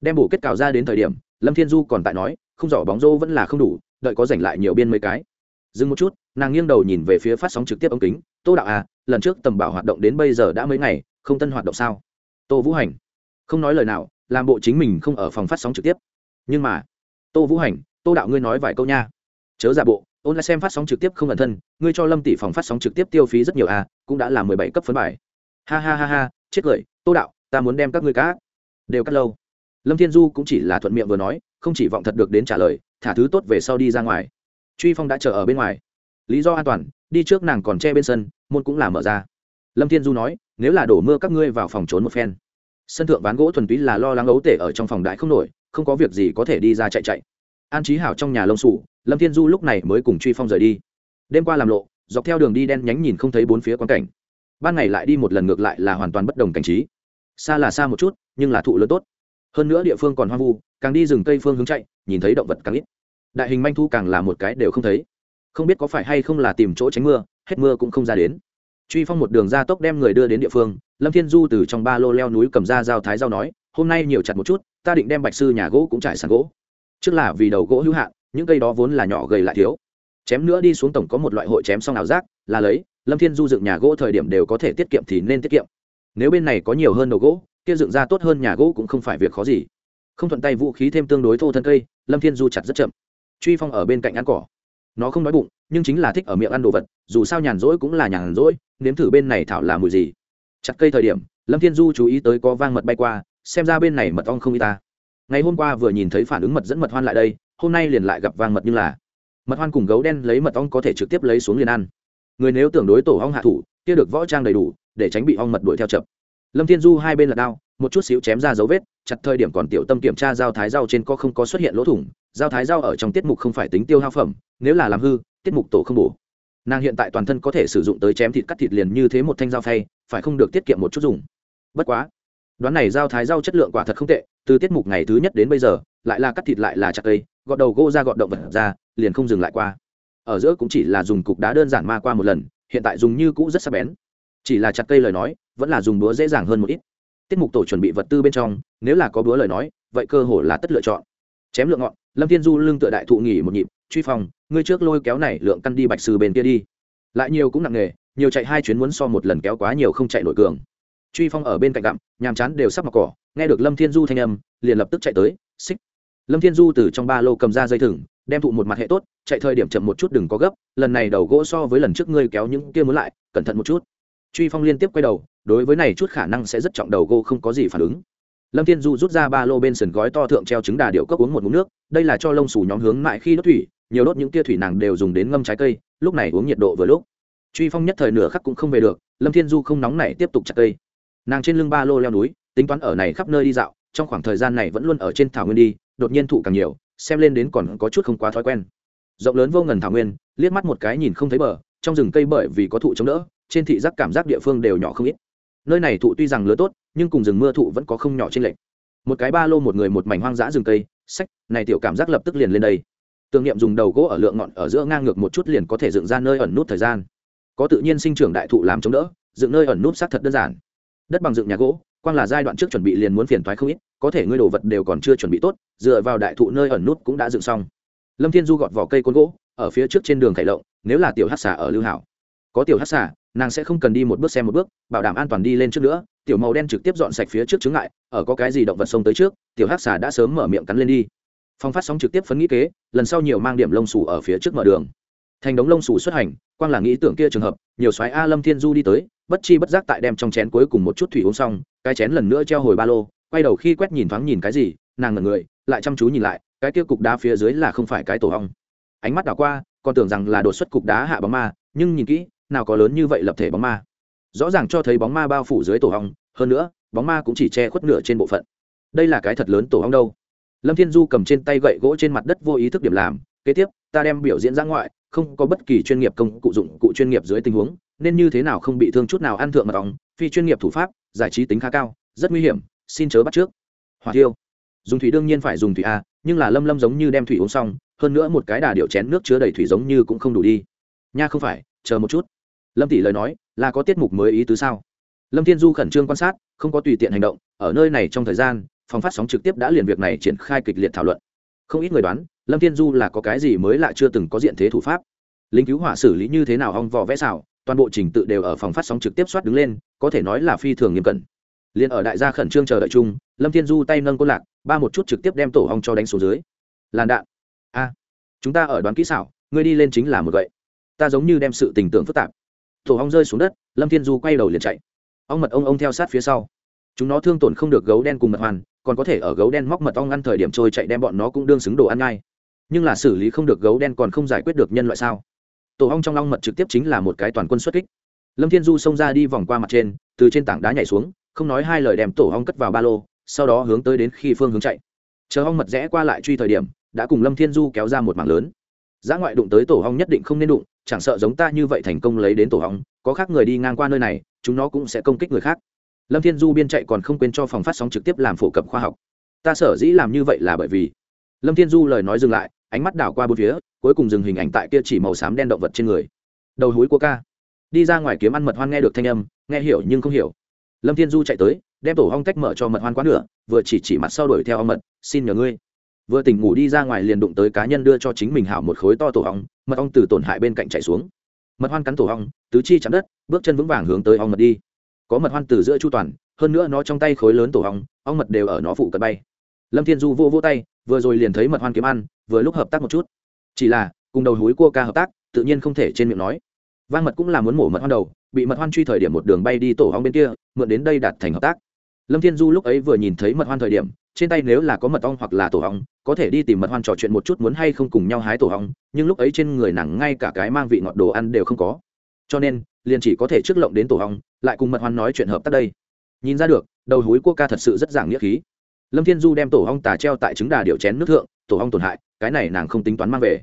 Đem bồ kết cào ra đến thời điểm, lâm thiên du còn tại nói, khung giỏ bóng rô vẫn là không đủ, đợi có giành lại nhiều biên mấy cái. Dừng một chút, nàng nghiêng đầu nhìn về phía phát sóng trực tiếp ống kính. Tô đạo à lần trước tầm bảo hoạt động đến bây giờ đã mấy ngày, không tân hoạt động sao? Tô vũ hành không nói lời nào, làm bộ chính mình không ở phòng phát sóng trực tiếp. Nhưng mà, tô vũ hành, tô đạo ngươi nói vài câu nha. Chớ giả bộ, ôn lại xem phát sóng trực tiếp không ẩn thân, ngươi cho lâm tỷ phòng phát sóng trực tiếp tiêu phí rất nhiều à cũng đã là mười bảy cấp phấn bài. Ha ha ha ha, chết cười, tô đạo, ta muốn đem các ngươi cá đều cắt lâu. Lâm thiên du cũng chỉ là thuận miệng vừa nói, không chỉ vọng thật được đến trả lời, thả thứ tốt về sau đi ra ngoài. Truy phong đã chờ ở bên ngoài. Lý do an toàn, đi trước nàng còn che bên sân, môn cũng là mở ra. Lâm thiên du nói, nếu là đổ mưa các ngươi vào phòng trốn một phen sân thượng ván gỗ thuần túy là lo lắng ấu tể ở trong phòng đại không nổi, không có việc gì có thể đi ra chạy chạy. An trí hảo trong nhà lông sủ, lâm thiên du lúc này mới cùng truy phong rời đi. Đêm qua làm lộ, dọc theo đường đi đen nhánh nhìn không thấy bốn phía quan cảnh. Ban ngày lại đi một lần ngược lại là hoàn toàn bất đồng cảnh trí. Xa là xa một chút, nhưng là thụ lớn tốt. Hơn nữa địa phương còn hoang vu, càng đi rừng cây phương hướng chạy, nhìn thấy động vật càng ít. Đại hình manh thu càng là một cái đều không thấy. Không biết có phải hay không là tìm chỗ tránh mưa, hết mưa cũng không ra đến truy phong một đường ra tốc đem người đưa đến địa phương, lâm thiên du từ trong ba lô leo núi cầm ra dao thái dao nói, hôm nay nhiều chặt một chút, ta định đem bạch sư nhà gỗ cũng trải sàn gỗ. Trước là vì đầu gỗ hữu hạn, những cây đó vốn là nhỏ gầy lại thiếu. Chém nữa đi xuống tổng có một loại hội chém xong nào rác là lấy, lâm thiên du dựng nhà gỗ thời điểm đều có thể tiết kiệm thì nên tiết kiệm. Nếu bên này có nhiều hơn đầu gỗ, kia dựng ra tốt hơn nhà gỗ cũng không phải việc khó gì. Không thuận tay vũ khí thêm tương đối thô thân cây, lâm thiên du chặt rất chậm. Truy phong ở bên cạnh ăn cỏ nó không đói bụng, nhưng chính là thích ở miệng ăn đồ vật, dù sao nhàn rỗi cũng là nhàn rỗi, nếm thử bên này thảo là mùi gì. Chặt cây thời điểm, lâm thiên du chú ý tới có vang mật bay qua, xem ra bên này mật ong không y ta. Ngày hôm qua vừa nhìn thấy phản ứng mật dẫn mật hoan lại đây, hôm nay liền lại gặp vang mật như là. Mật hoan cùng gấu đen lấy mật ong có thể trực tiếp lấy xuống liền ăn. Người nếu tưởng đối tổ ong hạ thủ, kia được võ trang đầy đủ, để tránh bị ong mật đuổi theo chậm. Lâm thiên du hai bên là đao, một chút xíu chém ra dấu vết, chặt thời điểm còn tiểu tâm kiểm tra dao thái dao trên có không có xuất hiện lỗ thủng Giao thái dao ở trong tiết mục không phải tính tiêu hao phẩm, nếu là làm hư, tiết mục tổ không bổ. Nàng hiện tại toàn thân có thể sử dụng tới chém thịt cắt thịt liền như thế một thanh dao phay, phải không được tiết kiệm một chút dùng. Bất quá, đoán này giao thái dao chất lượng quả thật không tệ, từ tiết mục ngày thứ nhất đến bây giờ, lại là cắt thịt lại là chặt cây, gọt đầu gỗ ra gọt động vật ra, liền không dừng lại qua. Ở giữa cũng chỉ là dùng cục đá đơn giản ma qua một lần, hiện tại dùng như cũ rất sắc bén. Chỉ là chặt cây lời nói, vẫn là dùng búa dễ dàng hơn một ít. Tiết mục tổ chuẩn bị vật tư bên trong, nếu là có búa lời nói, vậy cơ hồ là tất lựa chọn. Chém lượng ngọn lâm thiên du lưng tựa đại thụ nghỉ một nhịp, truy phòng ngươi trước lôi kéo này lượng căn đi bạch sư bên kia đi. Lại nhiều cũng nặng nghề nhiều chạy hai chuyến muốn so một lần kéo quá nhiều không chạy nổi cường. Truy phong ở bên cạnh gặm, nhàm chán đều sắp mặc cỏ, nghe được lâm thiên du thanh âm, liền lập tức chạy tới, xích. Lâm thiên du từ trong ba lô cầm ra dây thừng, đem thụ một mặt hệ tốt, chạy thời điểm chậm một chút đừng có gấp, lần này đầu gỗ so với lần trước ngươi kéo những kia muốn lại, cẩn thận một chút. Truy phong liên tiếp quay đầu, đối với này chút khả năng sẽ rất trọng đầu gỗ không có gì phản ứng lâm thiên du rút ra ba lô bên sườn gói to thượng treo trứng đà điệu cốc uống một mụn nước, đây là cho lông xù nhóm hướng mại khi đốt thủy, nhiều đốt những tia thủy nàng đều dùng đến ngâm trái cây, lúc này uống nhiệt độ vừa lúc. Truy phong nhất thời nửa khắc cũng không về được, lâm thiên du không nóng này tiếp tục chặt cây. Nàng trên lưng ba lô leo núi, tính toán ở này khắp nơi đi dạo, trong khoảng thời gian này vẫn luôn ở trên thảo nguyên đi, đột nhiên thụ càng nhiều, xem lên đến còn có chút không quá thói quen. Rộng lớn vô ngần thảo nguyên, liếc mắt một cái nhìn không thấy bờ, trong rừng cây bởi vì có thụ chống đỡ, trên thị giác cảm giác địa phương đều nhỏ không ít. Nơi này thụ tuy rằng lứa tốt nhưng cùng rừng mưa thụ vẫn có không nhỏ trên lệnh một cái ba lô một người một mảnh hoang dã rừng cây, sách, này tiểu cảm giác lập tức liền lên đây. Tưởng niệm dùng đầu gỗ ở lượng ngọn ở giữa ngang ngược một chút liền có thể dựng ra nơi ẩn nút thời gian. Có tự nhiên sinh trưởng đại thụ làm chống đỡ, dựng nơi ẩn nút xác thật đơn giản. Đất bằng dựng nhà gỗ, quang là giai đoạn trước chuẩn bị liền muốn phiền thoái không ít, có thể ngươi đồ vật đều còn chưa chuẩn bị tốt, dựa vào đại thụ nơi ẩn nút cũng đã dựng xong. Lâm thiên du gọt vỏ cây côn gỗ, ở phía trước trên đường khải lộng, nếu là tiểu hát xà ở lưu hảo. Có tiểu hát xà nàng sẽ không cần đi một bước xem một bước, bảo đảm an toàn đi lên trước nữa, tiểu màu đen trực tiếp dọn sạch phía trước chướng ngại, ở có cái gì động vật sông tới trước, tiểu Hắc Xà đã sớm mở miệng cắn lên đi. Phong phát sóng trực tiếp phấn nghĩ kế, lần sau nhiều mang điểm lông xù ở phía trước mở đường. Thành đống lông xù xuất hành, quang là nghĩ tưởng kia trường hợp, nhiều xoáy a lâm thiên du đi tới, bất chi bất giác tại đem trong chén cuối cùng một chút thủy uống xong, cái chén lần nữa treo hồi ba lô, quay đầu khi quét nhìn thoáng nhìn cái gì, nàng ngẩn người, lại chăm chú nhìn lại, cái kia cục đá phía dưới là không phải cái tổ hong. Ánh mắt đảo qua, còn tưởng rằng là đột xuất cục đá hạ bóng ma, nhưng nhìn kỹ nào có lớn như vậy lập thể bóng ma. Rõ ràng cho thấy bóng ma bao phủ dưới tổ hong, hơn nữa, bóng ma cũng chỉ che khuất nửa trên bộ phận. Đây là cái thật lớn tổ hong đâu. Lâm thiên du cầm trên tay gậy gỗ trên mặt đất vô ý thức điểm làm, kế tiếp, ta đem biểu diễn ra ngoại, không có bất kỳ chuyên nghiệp công cụ dụng, cụ chuyên nghiệp dưới tình huống, nên như thế nào không bị thương chút nào ăn thượng mật ong, phi chuyên nghiệp thủ pháp, giải trí tính khá cao, rất nguy hiểm, xin chớ bắt trước. Hỏa thiêu. Dùng thủy đương nhiên phải dùng thủy a, nhưng là lâm lâm giống như đem thủy uống xong, hơn nữa một cái đà điệu chén nước chứa đầy thủy giống như cũng không đủ đi. Nha không phải, chờ một chút lâm tỷ lời nói, là có tiết mục mới ý tứ sao? Lâm thiên du khẩn trương quan sát, không có tùy tiện hành động, ở nơi này trong thời gian, phòng phát sóng trực tiếp đã liền việc này triển khai kịch liệt thảo luận. Không ít người đoán, lâm thiên du là có cái gì mới lạ chưa từng có diện thế thủ pháp. Lính cứu hỏa xử lý như thế nào hong vò vẽ xảo, toàn bộ trình tự đều ở phòng phát sóng trực tiếp soát đứng lên, có thể nói là phi thường nghiêm cẩn. Liền ở đại gia khẩn trương chờ đợi chung, lâm thiên du tay nâng cô lạc, ba một chút trực tiếp đem tổ hong cho đánh xuống dưới. Làn đạn. A, chúng ta ở đoán kỹ xảo, ngươi đi lên chính là một gậy. Ta giống như đem sự tình tưởng phức tạp tổ ong rơi xuống đất, lâm thiên du quay đầu liền chạy. Ong mật ông ông theo sát phía sau. Chúng nó thương tổn không được gấu đen cùng mật hoàn, còn có thể ở gấu đen móc mật ong ăn thời điểm trôi chạy đem bọn nó cũng đương xứng đồ ăn ngay. Nhưng là xử lý không được gấu đen còn không giải quyết được nhân loại sao? Tổ ong trong ong mật trực tiếp chính là một cái toàn quân xuất kích. Lâm thiên du xông ra đi vòng qua mặt trên, từ trên tảng đá nhảy xuống, không nói hai lời đem tổ ong cất vào ba lô, sau đó hướng tới đến khi phương hướng chạy. Chờ ong mật rẽ qua lại truy thời điểm, đã cùng lâm thiên du kéo ra một mảng lớn giá ngoại đụng tới tổ hong nhất định không nên đụng, chẳng sợ giống ta như vậy thành công lấy đến tổ hong. có khác người đi ngang qua nơi này, chúng nó cũng sẽ công kích người khác. Lâm thiên du biên chạy còn không quên cho phòng phát sóng trực tiếp làm phổ cập khoa học. Ta sở dĩ làm như vậy là bởi vì lâm thiên du lời nói dừng lại, ánh mắt đảo qua bốn phía, cuối cùng dừng hình ảnh tại kia chỉ màu xám đen động vật trên người. Đầu húi của ca. Đi ra ngoài kiếm ăn mật hoan nghe được thanh âm, nghe hiểu nhưng không hiểu. Lâm thiên du chạy tới, đem tổ hong tách mở cho mật hoan quá nửa, vừa chỉ chỉ mặt sau đuổi theo ong mật, xin nhờ ngươi vừa tỉnh ngủ đi ra ngoài liền đụng tới cá nhân đưa cho chính mình hảo một khối to tổ ong, mật ong từ tổn hại bên cạnh chạy xuống. Mật hoan cắn tổ ong, tứ chi chạm đất, bước chân vững vàng hướng tới ong mật đi. Có mật hoan từ giữa chu toàn, hơn nữa nó trong tay khối lớn tổ ong ong mật đều ở nó phụ cận bay. Lâm thiên du vô vô tay, vừa rồi liền thấy mật hoan kiếm ăn, vừa lúc hợp tác một chút. Chỉ là, cùng đầu húi cua ca hợp tác, tự nhiên không thể trên miệng nói. Vang mật cũng là muốn mổ mật hoan đầu, bị mật hoan truy thời điểm một đường bay đi tổ ong bên kia, mượn đến đây đạt thành hợp tác. Lâm thiên du lúc ấy vừa nhìn thấy mật hoan thời điểm trên tay nếu là có mật ong hoặc là tổ ong, có thể đi tìm mật hoan trò chuyện một chút muốn hay không cùng nhau hái tổ ong, nhưng lúc ấy trên người nàng ngay cả cái mang vị ngọt đồ ăn đều không có. Cho nên, liền chỉ có thể trước lộng đến tổ ong, lại cùng mật hoan nói chuyện hợp tác đây. Nhìn ra được, đầu húi cua ca thật sự rất giảng nghĩa khí. Lâm thiên du đem tổ ong tà treo tại trứng đà điệu chén nước thượng, tổ ong tổn hại, cái này nàng không tính toán mang về.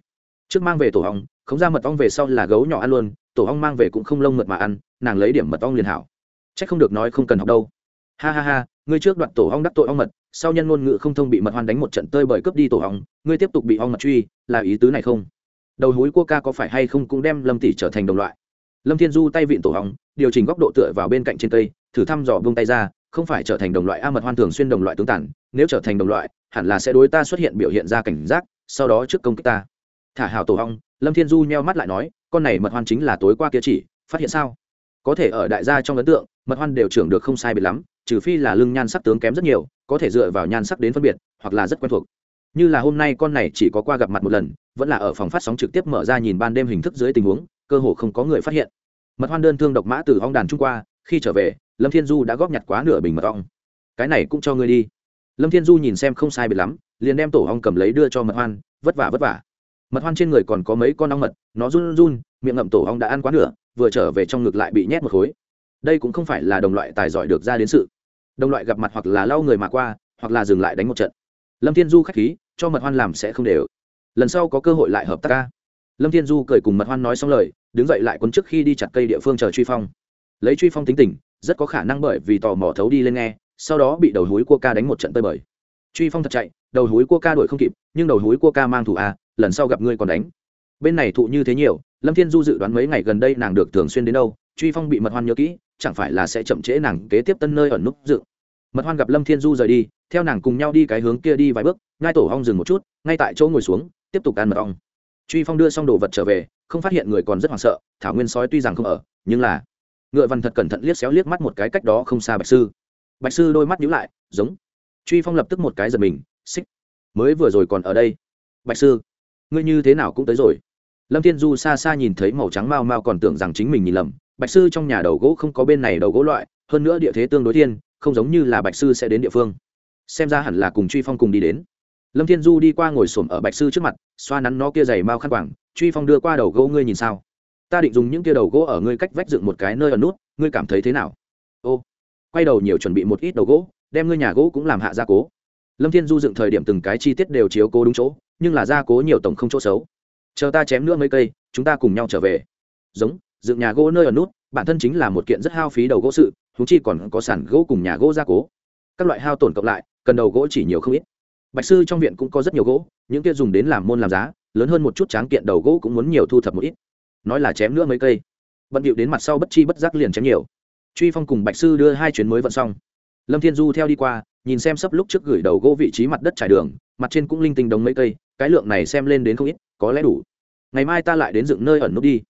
Trước mang về tổ ong, không ra mật ong về sau là gấu nhỏ ăn luôn, tổ ong mang về cũng không lông mật mà ăn, nàng lấy điểm mật ong liền hảo. C h ắ c không được nói không cần học đâu ha ha ha, ngươi trước đoạn tổ ong đắc tội ong mật, sau nhân ngôn ngữ không thông bị mật hoan đánh một trận tơi bởi cướp đi tổ ong, ngươi tiếp tục bị ong mật truy, là ý tứ này không? Đầu hối cua ca có phải hay không cũng đem lâm tỷ trở thành đồng loại? Lâm thiên du tay vịn tổ hong điều chỉnh góc độ tựa vào bên cạnh trên cây, thử thăm dò vung tay ra, không phải trở thành đồng loại a mật hoan thường xuyên đồng loại tướng tản, nếu trở thành đồng loại, hẳn là sẽ đối ta xuất hiện biểu hiện ra cảnh giác, sau đó trước công kích ta. Thả hào tổ hong lâm thiên du nheo mắt lại nói, con này mật hoan chính là tối qua kia chỉ, phát hiện sao? Có thể ở đại gia trong ấn tượng, mật hoan đều trưởng được không sai biệt lắm trừ phi là lưng nhan sắc tướng kém rất nhiều, có thể dựa vào nhan sắc đến phân biệt, hoặc là rất quen thuộc. Như là hôm nay con này chỉ có qua gặp mặt một lần, vẫn là ở phòng phát sóng trực tiếp mở ra nhìn ban đêm hình thức dưới tình huống, cơ hồ không có người phát hiện. Mật hoan đơn thương độc mã từ ong đàn trung qua, khi trở về, lâm thiên du đã góp nhặt quá nửa bình mật ong. Cái này cũng cho ngươi đi. Lâm thiên du nhìn xem không sai biệt lắm, liền đem tổ ong cầm lấy đưa cho mật hoan, vất vả vất vả. Mật hoan trên người còn có mấy con ong mật, nó run run, miệng ngậm tổ ong đã ăn quá nửa, vừa trở về trong ngực lại bị nhét một khối. Đây cũng không phải là đồng loại tài giỏi được ra đến sự đồng loại gặp mặt hoặc là lau người mà qua, hoặc là dừng lại đánh một trận. Lâm thiên du k h á c h khí, cho mật hoan làm sẽ không đều. Lần sau có cơ hội lại hợp tác ca. Lâm thiên du cười cùng mật hoan nói xong lời, đứng dậy lại quấn trước khi đi chặt cây địa phương chờ truy phong. Lấy truy phong tính tình, rất có khả năng bởi vì tò mò thấu đi lên nghe, sau đó bị đầu hối cua ca đánh một trận tơi bời. Truy phong thật chạy, đầu hối cua ca đuổi không kịp, nhưng đầu hối cua ca mang thủ a, lần sau gặp ngươi còn đánh. Bên này thụ như thế nhiều, lâm thiên du dự đoán mấy ngày gần đây nàng được thường xuyên đến đâu, truy phong bị mật hoan nhớ kỹ chẳng phải là sẽ chậm trễ nàng kế tiếp tân nơi ở nút dự mật hoan gặp lâm thiên du rời đi, theo nàng cùng nhau đi cái hướng kia đi vài bước, ngai tổ hong dừng một chút, ngay tại chỗ ngồi xuống, tiếp tục ăn mật ong. Truy phong đưa xong đồ vật trở về, không phát hiện người còn rất hoảng sợ, thảo nguyên sói tuy rằng không ở, nhưng là ngựa văn thật cẩn thận liếc xéo liếc mắt một cái cách đó không xa bạch sư. Bạch sư đôi mắt nhíu lại, giống. Truy phong lập tức một cái giật mình, xích. Mới vừa rồi còn ở đây. Bạch sư, ngươi như thế nào cũng tới rồi. Lâm thiên du xa xa nhìn thấy màu trắng mau mau còn tưởng rằng chính mình nhìn lầm bạch sư trong nhà đầu gỗ không có bên này đầu gỗ loại, hơn nữa địa thế tương đối thiên, không giống như là bạch sư sẽ đến địa phương. Xem ra hẳn là cùng truy phong cùng đi đến. Lâm thiên du đi qua ngồi xổm ở bạch sư trước mặt, xoa nắn nó kia dày mau khăn quảng truy phong đưa qua đầu gỗ ngươi nhìn sao? Ta định dùng những kia đầu gỗ ở ngươi cách vách dựng một cái nơi ở nút, ngươi cảm thấy thế nào? Ô. Quay đầu nhiều chuẩn bị một ít đầu gỗ, đem ngươi nhà gỗ cũng làm hạ gia cố. Lâm thiên du dựng thời điểm từng cái chi tiết đều chiếu cố đúng chỗ, nhưng là gia cố nhiều tổng không chỗ xấu. Chờ ta chém nữa mấy cây, chúng ta cùng nhau trở về. Giống dựng nhà gỗ nơi ở nút, bản thân chính là một kiện rất hao phí đầu gỗ sự húng chi còn có sản gỗ cùng nhà gỗ gia cố. Các loại hao tổn cộng lại, cần đầu gỗ chỉ nhiều không ít. Bạch sư trong viện cũng có rất nhiều gỗ, những kia dùng đến làm môn làm giá, lớn hơn một chút tráng kiện đầu gỗ cũng muốn nhiều thu thập một ít. Nói là chém nữa mấy cây. Bận điệu đến mặt sau bất chi bất giác liền chém nhiều. Truy phong cùng bạch sư đưa hai chuyến mới vận xong. Lâm thiên du theo đi qua, nhìn xem sấp lúc trước gửi đầu gỗ vị trí mặt đất trải đường, mặt trên cũng linh tinh đống mấy cây, cái lượng này xem lên đến không ít, có lẽ đủ. Ngày mai ta lại đến dựng nơi ẩn nút đi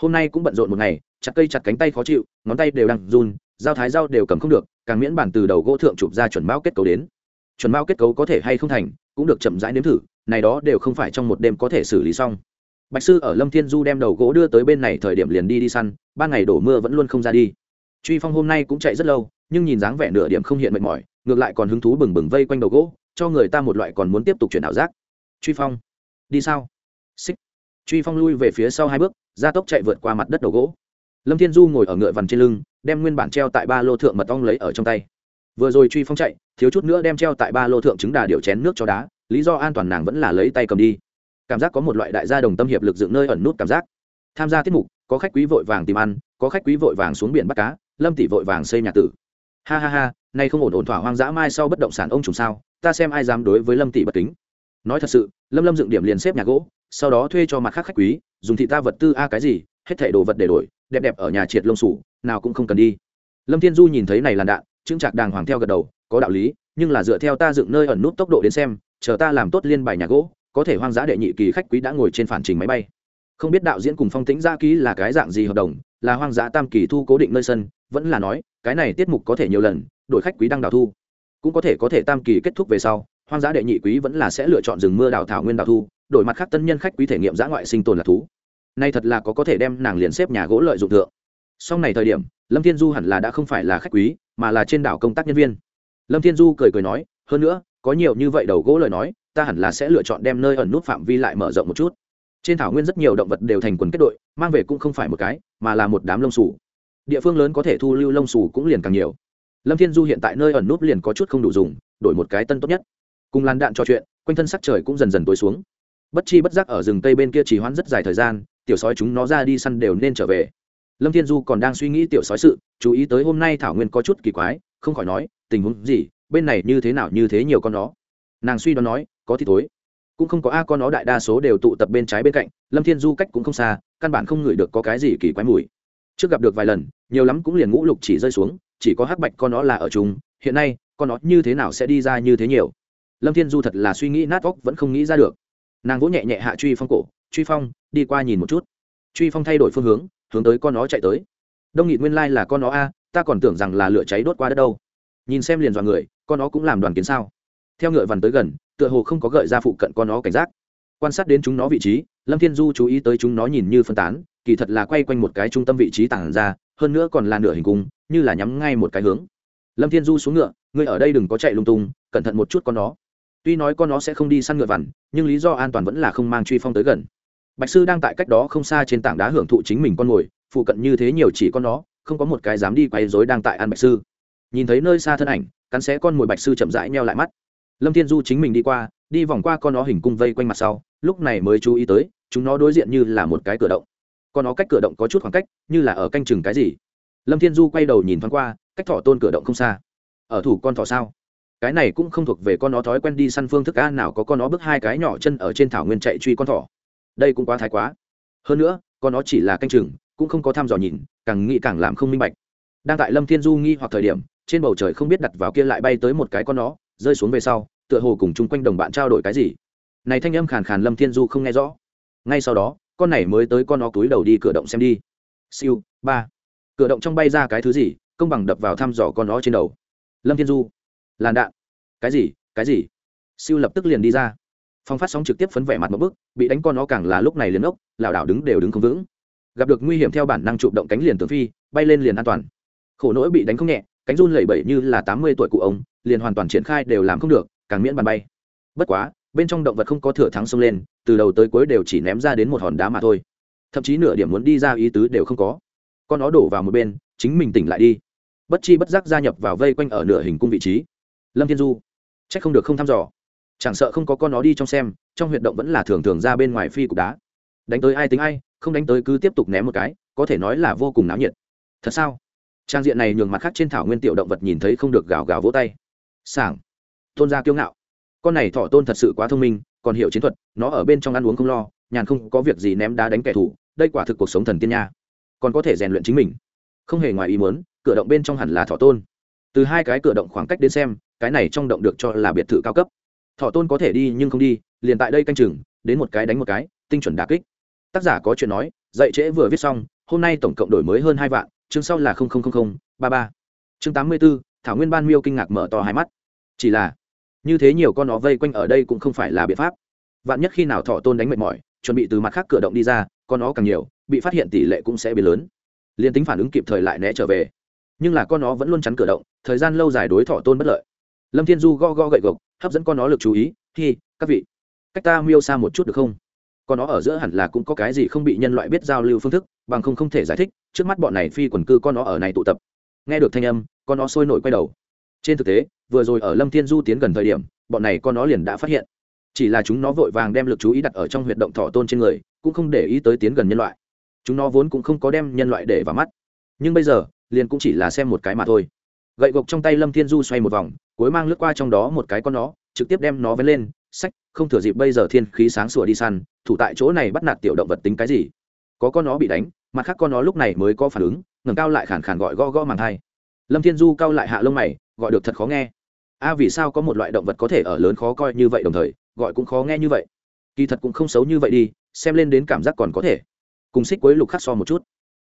hôm nay cũng bận rộn một ngày, chặt cây chặt cánh tay khó chịu, ngón tay đều đang run, dao thái dao đều cầm không được, càng miễn bản từ đầu gỗ thượng chụp ra chuẩn mao kết cấu đến. Chuẩn mao kết cấu có thể hay không thành, cũng được chậm rãi nếm thử, này đó đều không phải trong một đêm có thể xử lý xong. Bạch sư ở lâm thiên du đem đầu gỗ đưa tới bên này thời điểm liền đi đi săn, ban ngày đổ mưa vẫn luôn không ra đi. Truy phong hôm nay cũng chạy rất lâu, nhưng nhìn dáng vẻ nửa điểm không hiện mệt mỏi, ngược lại còn hứng thú bừng bừng vây quanh đầu gỗ, cho người ta một loại còn muốn tiếp tục chuyển ảo giác. Truy phong, đi sao? Xích. Truy phong lui về phía sau hai bước gia tốc chạy vượt qua mặt đất đầu gỗ. Lâm thiên du ngồi ở ngựa vằn trên lưng, đem nguyên bản treo tại ba lô thượng mật ong lấy ở trong tay. Vừa rồi truy phong chạy, thiếu chút nữa đem treo tại ba lô thượng trứng đà điệu chén nước cho đá, lý do an toàn nàng vẫn là lấy tay cầm đi. Cảm giác có một loại đại gia đồng tâm hiệp lực dựng nơi ẩn nút cảm giác. Tham gia tiết mục, có khách quý vội vàng tìm ăn, có khách quý vội vàng xuống biển bắt cá, lâm tỷ vội vàng xây nhà tử. Ha ha ha, nay không ổn ổn thỏa hoang dã mai sau bất động sản ông trùng sao, ta xem ai dám đối với lâm tỷ bất kính. Nói thật sự, lâm lâm dựng điểm liền xếp nhà gỗ, sau đó thuê cho mặt khác khách quý dùng thị ta vật tư a cái gì, hết thảy đồ vật để đổi, đẹp đẹp ở nhà triệt lông sủ, nào cũng không cần đi. Lâm thiên du nhìn thấy này làn đạn chứng chạc đàng hoàng theo gật đầu, có đạo lý, nhưng là dựa theo ta dựng nơi ẩn nút tốc độ đến xem, chờ ta làm tốt liên bài nhà gỗ, có thể hoang dã đệ nhị kỳ khách quý đã ngồi trên phản trình máy bay. Không biết đạo diễn cùng phong tĩnh gia ký là cái dạng gì hợp đồng, là hoang dã tam kỳ thu cố định nơi sân, vẫn là nói, cái này tiết mục có thể nhiều lần đổi khách quý đăng đào thu. Cũng có thể có thể tam kỳ kết thúc về sau, hoang dã đệ nhị quý vẫn là sẽ lựa chọn rừng mưa đào thảo nguyên đào thu đổi mặt khác tân nhân khách quý thể nghiệm giã ngoại sinh tồn là thú. Nay thật là có có thể đem nàng liền xếp nhà gỗ lợi dụng thượng. Sau này thời điểm, lâm thiên du hẳn là đã không phải là khách quý, mà là trên đảo công tác nhân viên. Lâm thiên du cười cười nói, hơn nữa, có nhiều như vậy đầu gỗ lời nói, ta hẳn là sẽ lựa chọn đem nơi ẩn nút phạm vi lại mở rộng một chút. Trên thảo nguyên rất nhiều động vật đều thành quần kết đội, mang về cũng không phải một cái, mà là một đám lông xù. Địa phương lớn có thể thu lưu lông xù cũng liền càng nhiều. Lâm thiên du hiện tại nơi ẩn nút liền có chút không đủ dùng, đổi một cái tân tốt nhất. Cùng làn đạn trò chuyện, quanh thân sắc trời cũng dần dần tối xuống bất chi bất giác ở rừng tây bên kia chỉ hoãn rất dài thời gian, tiểu sói chúng nó ra đi săn đều nên trở về. Lâm thiên du còn đang suy nghĩ tiểu sói sự, chú ý tới hôm nay thảo nguyên có chút kỳ quái, không khỏi nói, tình huống gì, bên này như thế nào như thế nhiều con nó. Nàng suy đoán nói, có thì thối. Cũng không có a, con nó đại đa số đều tụ tập bên trái bên cạnh, lâm thiên du cách cũng không xa, căn bản không ngửi được có cái gì kỳ quái mùi. Trước gặp được vài lần, nhiều lắm cũng liền ngũ lục chỉ rơi xuống, chỉ có hắc bạch con nó là ở chúng hiện nay, con nó như thế nào sẽ đi ra như thế nhiều? Lâm thiên du thật là suy nghĩ nát óc vẫn không nghĩ ra được nàng vỗ nhẹ nhẹ hạ truy phong cổ, truy phong, đi qua nhìn một chút. Truy phong thay đổi phương hướng hướng tới con nó chạy tới. Đông nghị nguyên lai là con nó a, ta còn tưởng rằng là lửa cháy đốt qua đất đâu. Nhìn xem liền dọn người, con nó cũng làm đoàn kiến sao. Theo ngựa vằn tới gần, tựa hồ không có gợi ra phụ cận con nó cảnh giác. Quan sát đến chúng nó vị trí, lâm thiên du chú ý tới chúng nó nhìn như phân tán, kỳ thật là quay quanh một cái trung tâm vị trí tản ra, hơn nữa còn là nửa hình cung, như là nhắm ngay một cái hướng. Lâm thiên du xuống ngựa, ngươi ở đây đừng có chạy lung tung, cẩn thận một chút con nó tuy nói con nó sẽ không đi săn ngựa vằn, nhưng lý do an toàn vẫn là không mang truy phong tới gần. Bạch sư đang tại cách đó không xa trên tảng đá hưởng thụ chính mình con mồi phụ cận như thế nhiều chỉ con nó, không có một cái dám đi quay dối đang tại ăn bạch sư. Nhìn thấy nơi xa thân ảnh, cắn xé con mồi bạch sư chậm rãi neo lại mắt. Lâm thiên du chính mình đi qua, đi vòng qua con nó hình cung vây quanh mặt sau, lúc này mới chú ý tới, chúng nó đối diện như là một cái cửa động. Con nó cách cửa động có chút khoảng cách, như là ở canh chừng cái gì. Lâm thiên du quay đầu nhìn thoáng qua, cách thỏ tôn cửa động không xa. Ở thủ con thỏ sao? Cái này cũng không thuộc về con nó thói quen đi săn phương thức a, nào có con nó bước hai cái nhỏ chân ở trên thảo nguyên chạy truy con thỏ. Đây cũng quá thái quá. Hơn nữa, con nó chỉ là canh chừng, cũng không có thăm dò nhìn, càng nghĩ càng làm không minh bạch. Đang tại lâm thiên du nghi hoặc thời điểm, trên bầu trời không biết đặt vào kia lại bay tới một cái con nó, rơi xuống về sau, tựa hồ cùng chung quanh đồng bạn trao đổi cái gì. Này thanh âm khàn khàn lâm thiên du không nghe rõ. Ngay sau đó, con này mới tới con nó túi đầu đi cửa động xem đi. Siêu, ba. Cửa động trong bay ra cái thứ gì, công bằng đập vào thăm dò con nó trên đầu. Lâm thiên du làn đạn. Cái gì? Cái gì? Siêu lập tức liền đi ra. Phong phát sóng trực tiếp phấn vẻ mặt một bước, bị đánh con nó càng là lúc này liền ốc lảo đảo đứng đều đứng không vững. Gặp được nguy hiểm theo bản năng chụp động cánh liền tường phi bay lên liền an toàn. Khổ nỗi bị đánh không nhẹ cánh run lẩy bẩy như là tám mươi tuổi cụ ông liền hoàn toàn triển khai đều làm không được càng miễn bàn bay. Bất quá bên trong động vật không có thừa thắng xông lên từ đầu tới cuối đều chỉ ném ra đến một hòn đá mà thôi. Thậm chí nửa điểm muốn đi ra ý tứ đều không có. Con nó đổ vào một bên chính mình tỉnh lại đi. Bất chi bất giác gia nhập vào vây quanh ở nửa hình cung vị trí lâm thiên du. C h ắ c không được không thăm dò. Chẳng sợ không có con nó đi trong xem, trong huyệt động vẫn là thường thường ra bên ngoài phi cục đá. Đánh tới ai tính ai, không đánh tới cứ tiếp tục ném một cái, có thể nói là vô cùng náo nhiệt. Thật sao? Trang diện này nhường mặt khác trên thảo nguyên tiểu động vật nhìn thấy không được gào gào vỗ tay. Sảng. Tôn gia kiêu ngạo. Con này thọ tôn thật sự quá thông minh, còn hiểu chiến thuật, nó ở bên trong ăn uống không lo, nhàn không có việc gì ném đá đánh kẻ thù, đây quả thực cuộc sống thần tiên nha. Còn có thể rèn luyện chính mình. Không hề ngoài ý muốn, cửa động bên trong hẳn là thọ tôn. Từ hai cái cửa động khoảng cách đến xem cái này trong động được cho là biệt thự cao cấp. Thọ tôn có thể đi nhưng không đi, liền tại đây canh chừng, đến một cái đánh một cái, tinh chuẩn đà kích. Tác giả có chuyện nói, dạy trễ vừa viết xong, hôm nay tổng cộng đổi mới hơn hai vạn, chương sau là ba ba. Chương tám mươi b ố thảo nguyên ban miêu kinh ngạc mở to hai mắt. Chỉ là, như thế nhiều con nó vây quanh ở đây cũng không phải là biện pháp. Vạn nhất khi nào thọ tôn đánh mệt mỏi, chuẩn bị từ mặt khác cửa động đi ra, con nó càng nhiều, bị phát hiện tỷ lệ cũng sẽ biến lớn. Liền tính phản ứng kịp thời lại né trở về. Nhưng là con nó vẫn luôn chắn cửa động, thời gian lâu dài đối thọ tôn bất lợi lâm thiên du go go gậy gộc, hấp dẫn con nó lực chú ý, hi, các vị, cách ta miêu xa một chút được không? Con nó ở giữa hẳn là cũng có cái gì không bị nhân loại biết giao lưu phương thức, bằng không không thể giải thích, trước mắt bọn này phi quần cư con nó ở này tụ tập. Nghe được thanh âm, con nó sôi nổi quay đầu. Trên thực tế, vừa rồi ở lâm thiên du tiến gần thời điểm, bọn này con nó liền đã phát hiện. Chỉ là chúng nó vội vàng đem lực chú ý đặt ở trong huyệt động thọ tôn trên người, cũng không để ý tới tiến gần nhân loại. Chúng nó vốn cũng không có đem nhân loại để vào mắt. Nhưng bây giờ, liền cũng chỉ là xem một cái mà thôi gậy gộc trong tay lâm thiên du xoay một vòng, cuối mang lướt qua trong đó một cái con nó, trực tiếp đem nó vén lên, sách, không thừa dịp bây giờ thiên khí sáng sủa đi săn, thủ tại chỗ này bắt nạt tiểu động vật tính cái gì? Có con nó bị đánh, mặt khác con nó lúc này mới có phản ứng, ngẩng cao lại khàn khàn gọi go go màng thai lâm thiên du cao lại hạ lông mày, gọi được thật khó nghe. A, vì sao có một loại động vật có thể ở lớn khó coi như vậy đồng thời, gọi cũng khó nghe như vậy? Kỳ thật cũng không xấu như vậy đi, xem lên đến cảm giác còn có thể. Cùng xích quấy lục khắc so một chút.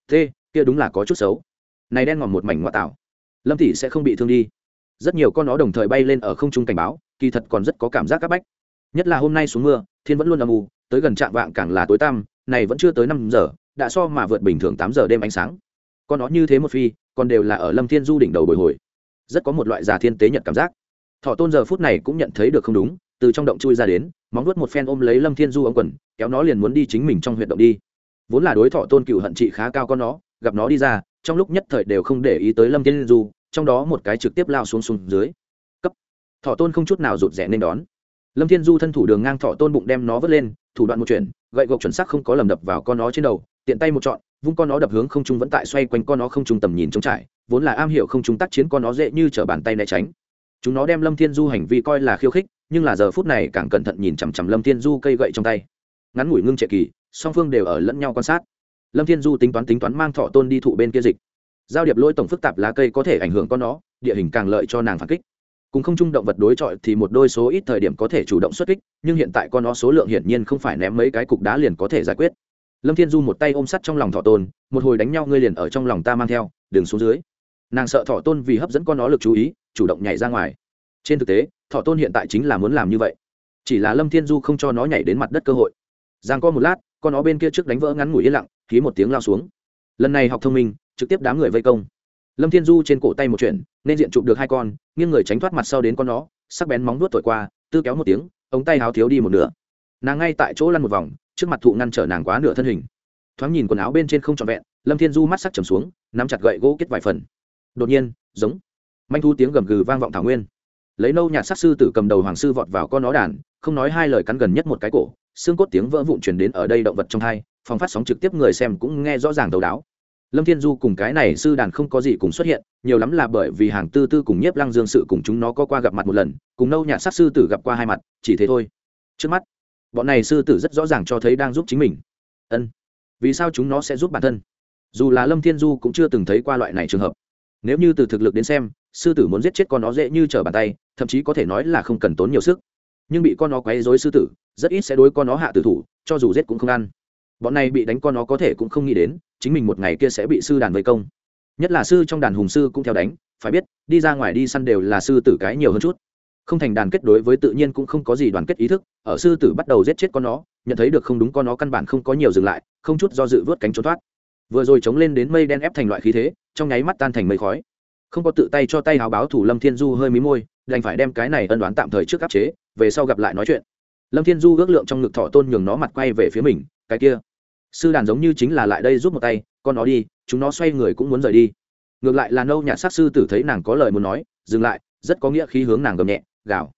Thế, kia đúng là có chút xấu. Này đen ngòm một mảnh ngoại tạo lâm tỷ sẽ không bị thương đi. Rất nhiều con nó đồng thời bay lên ở không trung cảnh báo, kỳ thật còn rất có cảm giác c áp bách. Nhất là hôm nay xuống mưa, thiên vẫn luôn âm u, tới gần trạm vạng càng là tối tăm, này vẫn chưa tới năm giờ, đã so mà vượt bình thường tám giờ đêm ánh sáng. Con nó như thế một phi, còn đều là ở lâm thiên du đỉnh đầu bồi hồi. Rất có một loại già thiên tế nhật cảm giác. Thọ tôn giờ phút này cũng nhận thấy được không đúng, từ trong động chui ra đến, móng nuốt một phen ôm lấy lâm thiên du ống quần, kéo nó liền muốn đi chính mình trong huyện động đi. Vốn là đối thọ tôn cựu hận trị khá cao con nó, gặp nó đi ra trong lúc nhất thời đều không để ý tới lâm thiên du, trong đó một cái trực tiếp lao xuống xuống dưới. Cấp. Thọ tôn không chút nào rụt rẽ nên đón. Lâm thiên du thân thủ đường ngang thọ tôn bụng đem nó vớt lên, thủ đoạn một chuyển gậy gộc chuẩn xác không có lầm đập vào con nó trên đầu, tiện tay một chọn vung con nó đập hướng không trung vẫn tại xoay quanh con nó không trung tầm nhìn trống trải, vốn là am hiểu không trung tác chiến con nó dễ như t bàn tay né tránh. Chúng nó đem lâm thiên du hành vi coi là khiêu khích, nhưng là giờ phút này càng cẩn thận nhìn chằm chằm lâm thiên du cây gậy trong tay. Ngắn ngủi ngưng trệ kỳ, song phương đều ở lẫn nhau quan sát lâm thiên du tính toán tính toán mang thọ tôn đi thụ bên kia dịch. Giao điệp lôi tổng phức tạp lá cây có thể ảnh hưởng con nó, địa hình càng lợi cho nàng phản kích. Cùng không trung động vật đối chọi thì một đôi số ít thời điểm có thể chủ động xuất kích, nhưng hiện tại con nó số lượng hiển nhiên không phải ném mấy cái cục đá liền có thể giải quyết. Lâm thiên du một tay ôm sắt trong lòng thọ tôn, một hồi đánh nhau ngươi liền ở trong lòng ta mang theo đường xuống dưới. Nàng sợ thọ tôn vì hấp dẫn con nó lực chú ý, chủ động nhảy ra ngoài. Trên thực tế, thọ tôn hiện tại chính là muốn làm như vậy. Chỉ là lâm thiên du không cho nó nhảy đến mặt đất cơ hội. Giang co một lát con nó bên kia trước đánh vỡ ngắn ngủi yên lặng khí một tiếng lao xuống. Lần này học thông minh, trực tiếp đám người vây công. Lâm thiên du trên cổ tay một chuyện, nên diện chụp được hai con, nghiêng người tránh thoát mặt sau đến con nó sắc bén móng nuốt thổi qua, tư kéo một tiếng, ống tay háo thiếu đi một nửa. Nàng ngay tại chỗ lăn một vòng, trước mặt thụ ngăn trở nàng quá nửa thân hình. Thoáng nhìn quần áo bên trên không trọn vẹn, lâm thiên du mắt sắc trầm xuống, nắm chặt gậy gỗ kết vài phần. Đột nhiên, giống. Manh thu tiếng gầm gừ vang vọng thảo nguyên. Lấy nâu nhạt sắc sư tử cầm đầu hoàng sư vọt vào con nó đàn, không nói hai lời cắn gần nhất một cái cổ xương cốt tiếng vỡ vụn chuyển đến ở đây động vật trong hai, phòng phát sóng trực tiếp người xem cũng nghe rõ ràng đầu đáo. Lâm thiên du cùng cái này sư đàn không có gì cùng xuất hiện, nhiều lắm là bởi vì hàng tư tư cùng nhiếp lăng dương sự cùng chúng nó có qua gặp mặt một lần, cùng nâu nhạt sắc sư tử gặp qua hai mặt, chỉ thế thôi. Trước mắt, bọn này sư tử rất rõ ràng cho thấy đang giúp chính mình. Ân, vì sao chúng nó sẽ giúp bản thân? Dù là lâm thiên du cũng chưa từng thấy qua loại này trường hợp. Nếu như từ thực lực đến xem, sư tử muốn giết chết con nó dễ như trở bàn tay, thậm chí có thể nói là không cần tốn nhiều sức nhưng bị con nó quấy rối sư tử, rất ít sẽ đối con nó hạ tử thủ, cho dù giết cũng không ăn. Bọn này bị đánh con nó có thể cũng không nghĩ đến, chính mình một ngày kia sẽ bị sư đàn vây công. Nhất là sư trong đàn hùng sư cũng theo đánh, phải biết, đi ra ngoài đi săn đều là sư tử cái nhiều hơn chút. Không thành đàn kết đối với tự nhiên cũng không có gì đoàn kết ý thức, ở sư tử bắt đầu giết chết con nó, nhận thấy được không đúng con nó căn bản không có nhiều dừng lại, không chút do dự vớt cánh trốn thoát. Vừa rồi chống lên đến mây đen ép thành loại khí thế, trong nháy mắt tan thành mây khói. Không có tự tay cho tay háo báo thủ lâm thiên du hơi mí môi, đành phải đem cái này ân đoán tạm thời trước áp chế về sau gặp lại nói chuyện. Lâm thiên du ước lượng trong ngực thọ tôn nhường nó mặt quay về phía mình, cái kia, sư đàn giống như chính là lại đây giúp một tay, con nó đi, chúng nó xoay người cũng muốn rời đi. Ngược lại là nâu nhạt sát sư tử thấy nàng có lời muốn nói, dừng lại, rất có nghĩa khi hướng nàng gầm nhẹ, gào.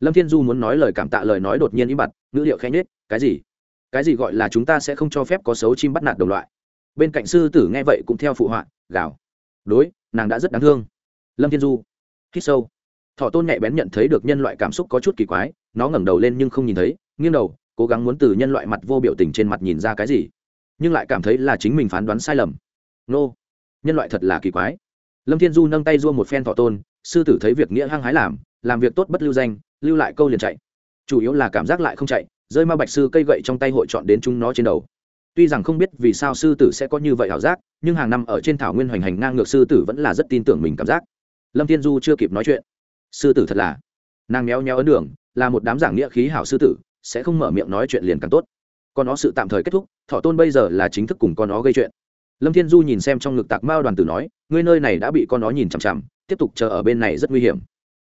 Lâm thiên du muốn nói lời cảm tạ lời nói đột nhiên im bặt, ngữ liệu khẽ nhết cái gì? Cái gì gọi là chúng ta sẽ không cho phép có xấu chim bắt nạt đồng loại? Bên cạnh sư tử nghe vậy cũng theo phụ họa, gào. Đối, nàng đã rất đáng thương. Lâm thiên du hít sâu thọ tôn nhạy bén nhận thấy được nhân loại cảm xúc có chút kỳ quái, nó ngẩng đầu lên nhưng không nhìn thấy, nghiêng đầu, cố gắng muốn từ nhân loại mặt vô biểu tình trên mặt nhìn ra cái gì, nhưng lại cảm thấy là chính mình phán đoán sai lầm. Nô, nhân loại thật là kỳ quái. Lâm thiên du nâng tay dua một phen thọ tôn, sư tử thấy việc nghĩa hăng hái làm làm việc tốt bất lưu danh, lưu lại câu liền chạy. Chủ yếu là cảm giác lại không chạy, rơi ma bạch sư cây gậy trong tay hội chọn đến chúng nó trên đầu. Tuy rằng không biết vì sao sư tử sẽ có như vậy ảo giác, nhưng hàng năm ở trên thảo nguyên hoành hành ngang ngược sư tử vẫn là rất tin tưởng mình cảm giác. Lâm thiên du chưa kịp nói chuyện sư tử thật là. Nàng méo méo ấn đường, là một đám giảng nghĩa khí hảo sư tử, sẽ không mở miệng nói chuyện liền càng tốt. Con nó sự tạm thời kết thúc, thọ tôn bây giờ là chính thức cùng con nó gây chuyện. Lâm thiên du nhìn xem trong ngực tạc mao đoàn tử nói, ngươi nơi này đã bị con nó nhìn chằm chằm, tiếp tục chờ ở bên này rất nguy hiểm.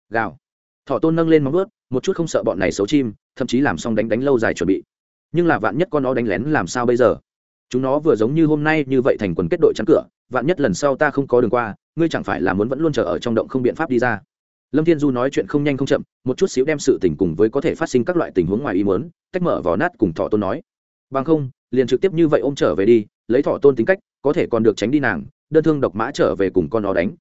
Gào. Thọ tôn nâng lên móng ướt một chút không sợ bọn này xấu chim, thậm chí làm xong đánh đánh lâu dài chuẩn bị. Nhưng là vạn nhất con nó đánh lén làm sao bây giờ? Chúng nó vừa giống như hôm nay như vậy thành quần kết đội chắn cửa, vạn nhất lần sau ta không có đường qua, ngươi chẳng phải là muốn vẫn luôn chờ ở trong động không biện pháp đi ra lâm thiên du nói chuyện không nhanh không chậm, một chút xíu đem sự tình cùng với có thể phát sinh các loại tình huống ngoài ý muốn, tách mở vỏ nát cùng thọ tôn nói. Bằng không, liền trực tiếp như vậy ôm trở về đi, lấy thọ tôn tính cách, có thể còn được tránh đi nàng, đơn thương độc mã trở về cùng con nó đánh.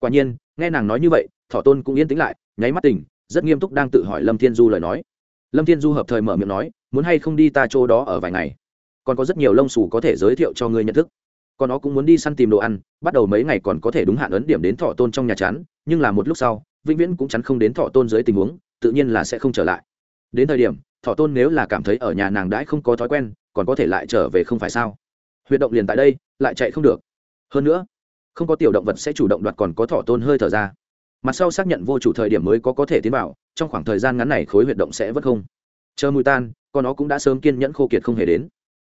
Quả nhiên, nghe nàng nói như vậy, thọ tôn cũng yên tĩnh lại, nháy mắt tỉnh, rất nghiêm túc đang tự hỏi lâm thiên du lời nói. Lâm thiên du hợp thời mở miệng nói, muốn hay không đi ta chỗ đó ở vài ngày? Còn có rất nhiều lông xù có thể giới thiệu cho ngươi nhận thức. Còn nó cũng muốn đi săn tìm đồ ăn, bắt đầu mấy ngày còn có thể đúng hạn ấn điểm đến thọ tôn trong nhà chán, nhưng là một lúc sau vĩnh viễn cũng chắn không đến thọ tôn dưới tình huống, tự nhiên là sẽ không trở lại. Đến thời điểm, thọ tôn nếu là cảm thấy ở nhà nàng đãi không có thói quen, còn có thể lại trở về không phải sao? Huyệt động liền tại đây, lại chạy không được. Hơn nữa, không có tiểu động vật sẽ chủ động đoạt còn có thọ tôn hơi thở ra. Mặt sau xác nhận vô chủ thời điểm mới có có thể tiến vào, trong khoảng thời gian ngắn này khối huyệt động sẽ vất không. Chờ mùi tan, con nó cũng đã sớm kiên nhẫn khô kiệt không hề đến.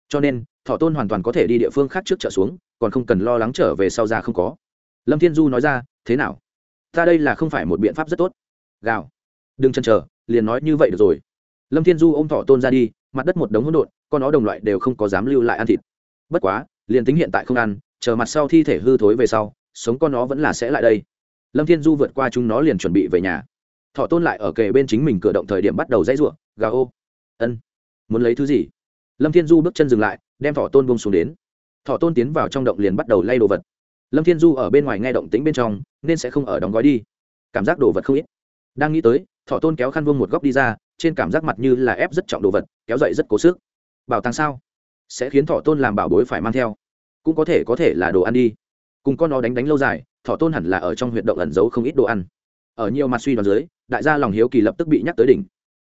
Cho nên, thọ tôn hoàn toàn có thể đi địa phương khác trước trở xuống, còn không cần lo lắng trở về sau ra không có. Lâm thiên du nói ra, thế nào? Ta đây là không phải một biện pháp rất tốt. Gào. Đừng chần chờ, liền nói như vậy được rồi. Lâm thiên du ôm thọ tôn ra đi, mặt đất một đống hỗn độn, con nó đồng loại đều không có dám lưu lại ăn thịt. Bất quá, liền tính hiện tại không ăn, chờ mặt sau thi thể hư thối về sau, sống con nó vẫn là sẽ lại đây. Lâm thiên du vượt qua chúng nó liền chuẩn bị về nhà. Thọ tôn lại ở kề bên chính mình cửa động thời điểm bắt đầu dãy ruộng gà ô. Ân. Muốn lấy thứ gì? Lâm thiên du bước chân dừng lại, đem thọ tôn bông xuống đến. Thọ tôn tiến vào trong động liền bắt đầu lay đồ vật lâm thiên du ở bên ngoài nghe động tính bên trong, nên sẽ không ở đóng gói đi. Cảm giác đồ vật không ít. Đang nghĩ tới, thọ tôn kéo khăn vương một góc đi ra, trên cảm giác mặt như là ép rất trọng đồ vật, kéo dậy rất cố sức. Bảo tàng sao? Sẽ khiến thọ tôn làm bảo bối phải mang theo. Cũng có thể có thể là đồ ăn đi. Cùng con nó đánh đánh lâu dài, thọ tôn hẳn là ở trong huyệt động ẩn giấu không ít đồ ăn. Ở nhiều mặt suy đoán dưới, đại gia lòng hiếu kỳ lập tức bị nhắc tới đỉnh.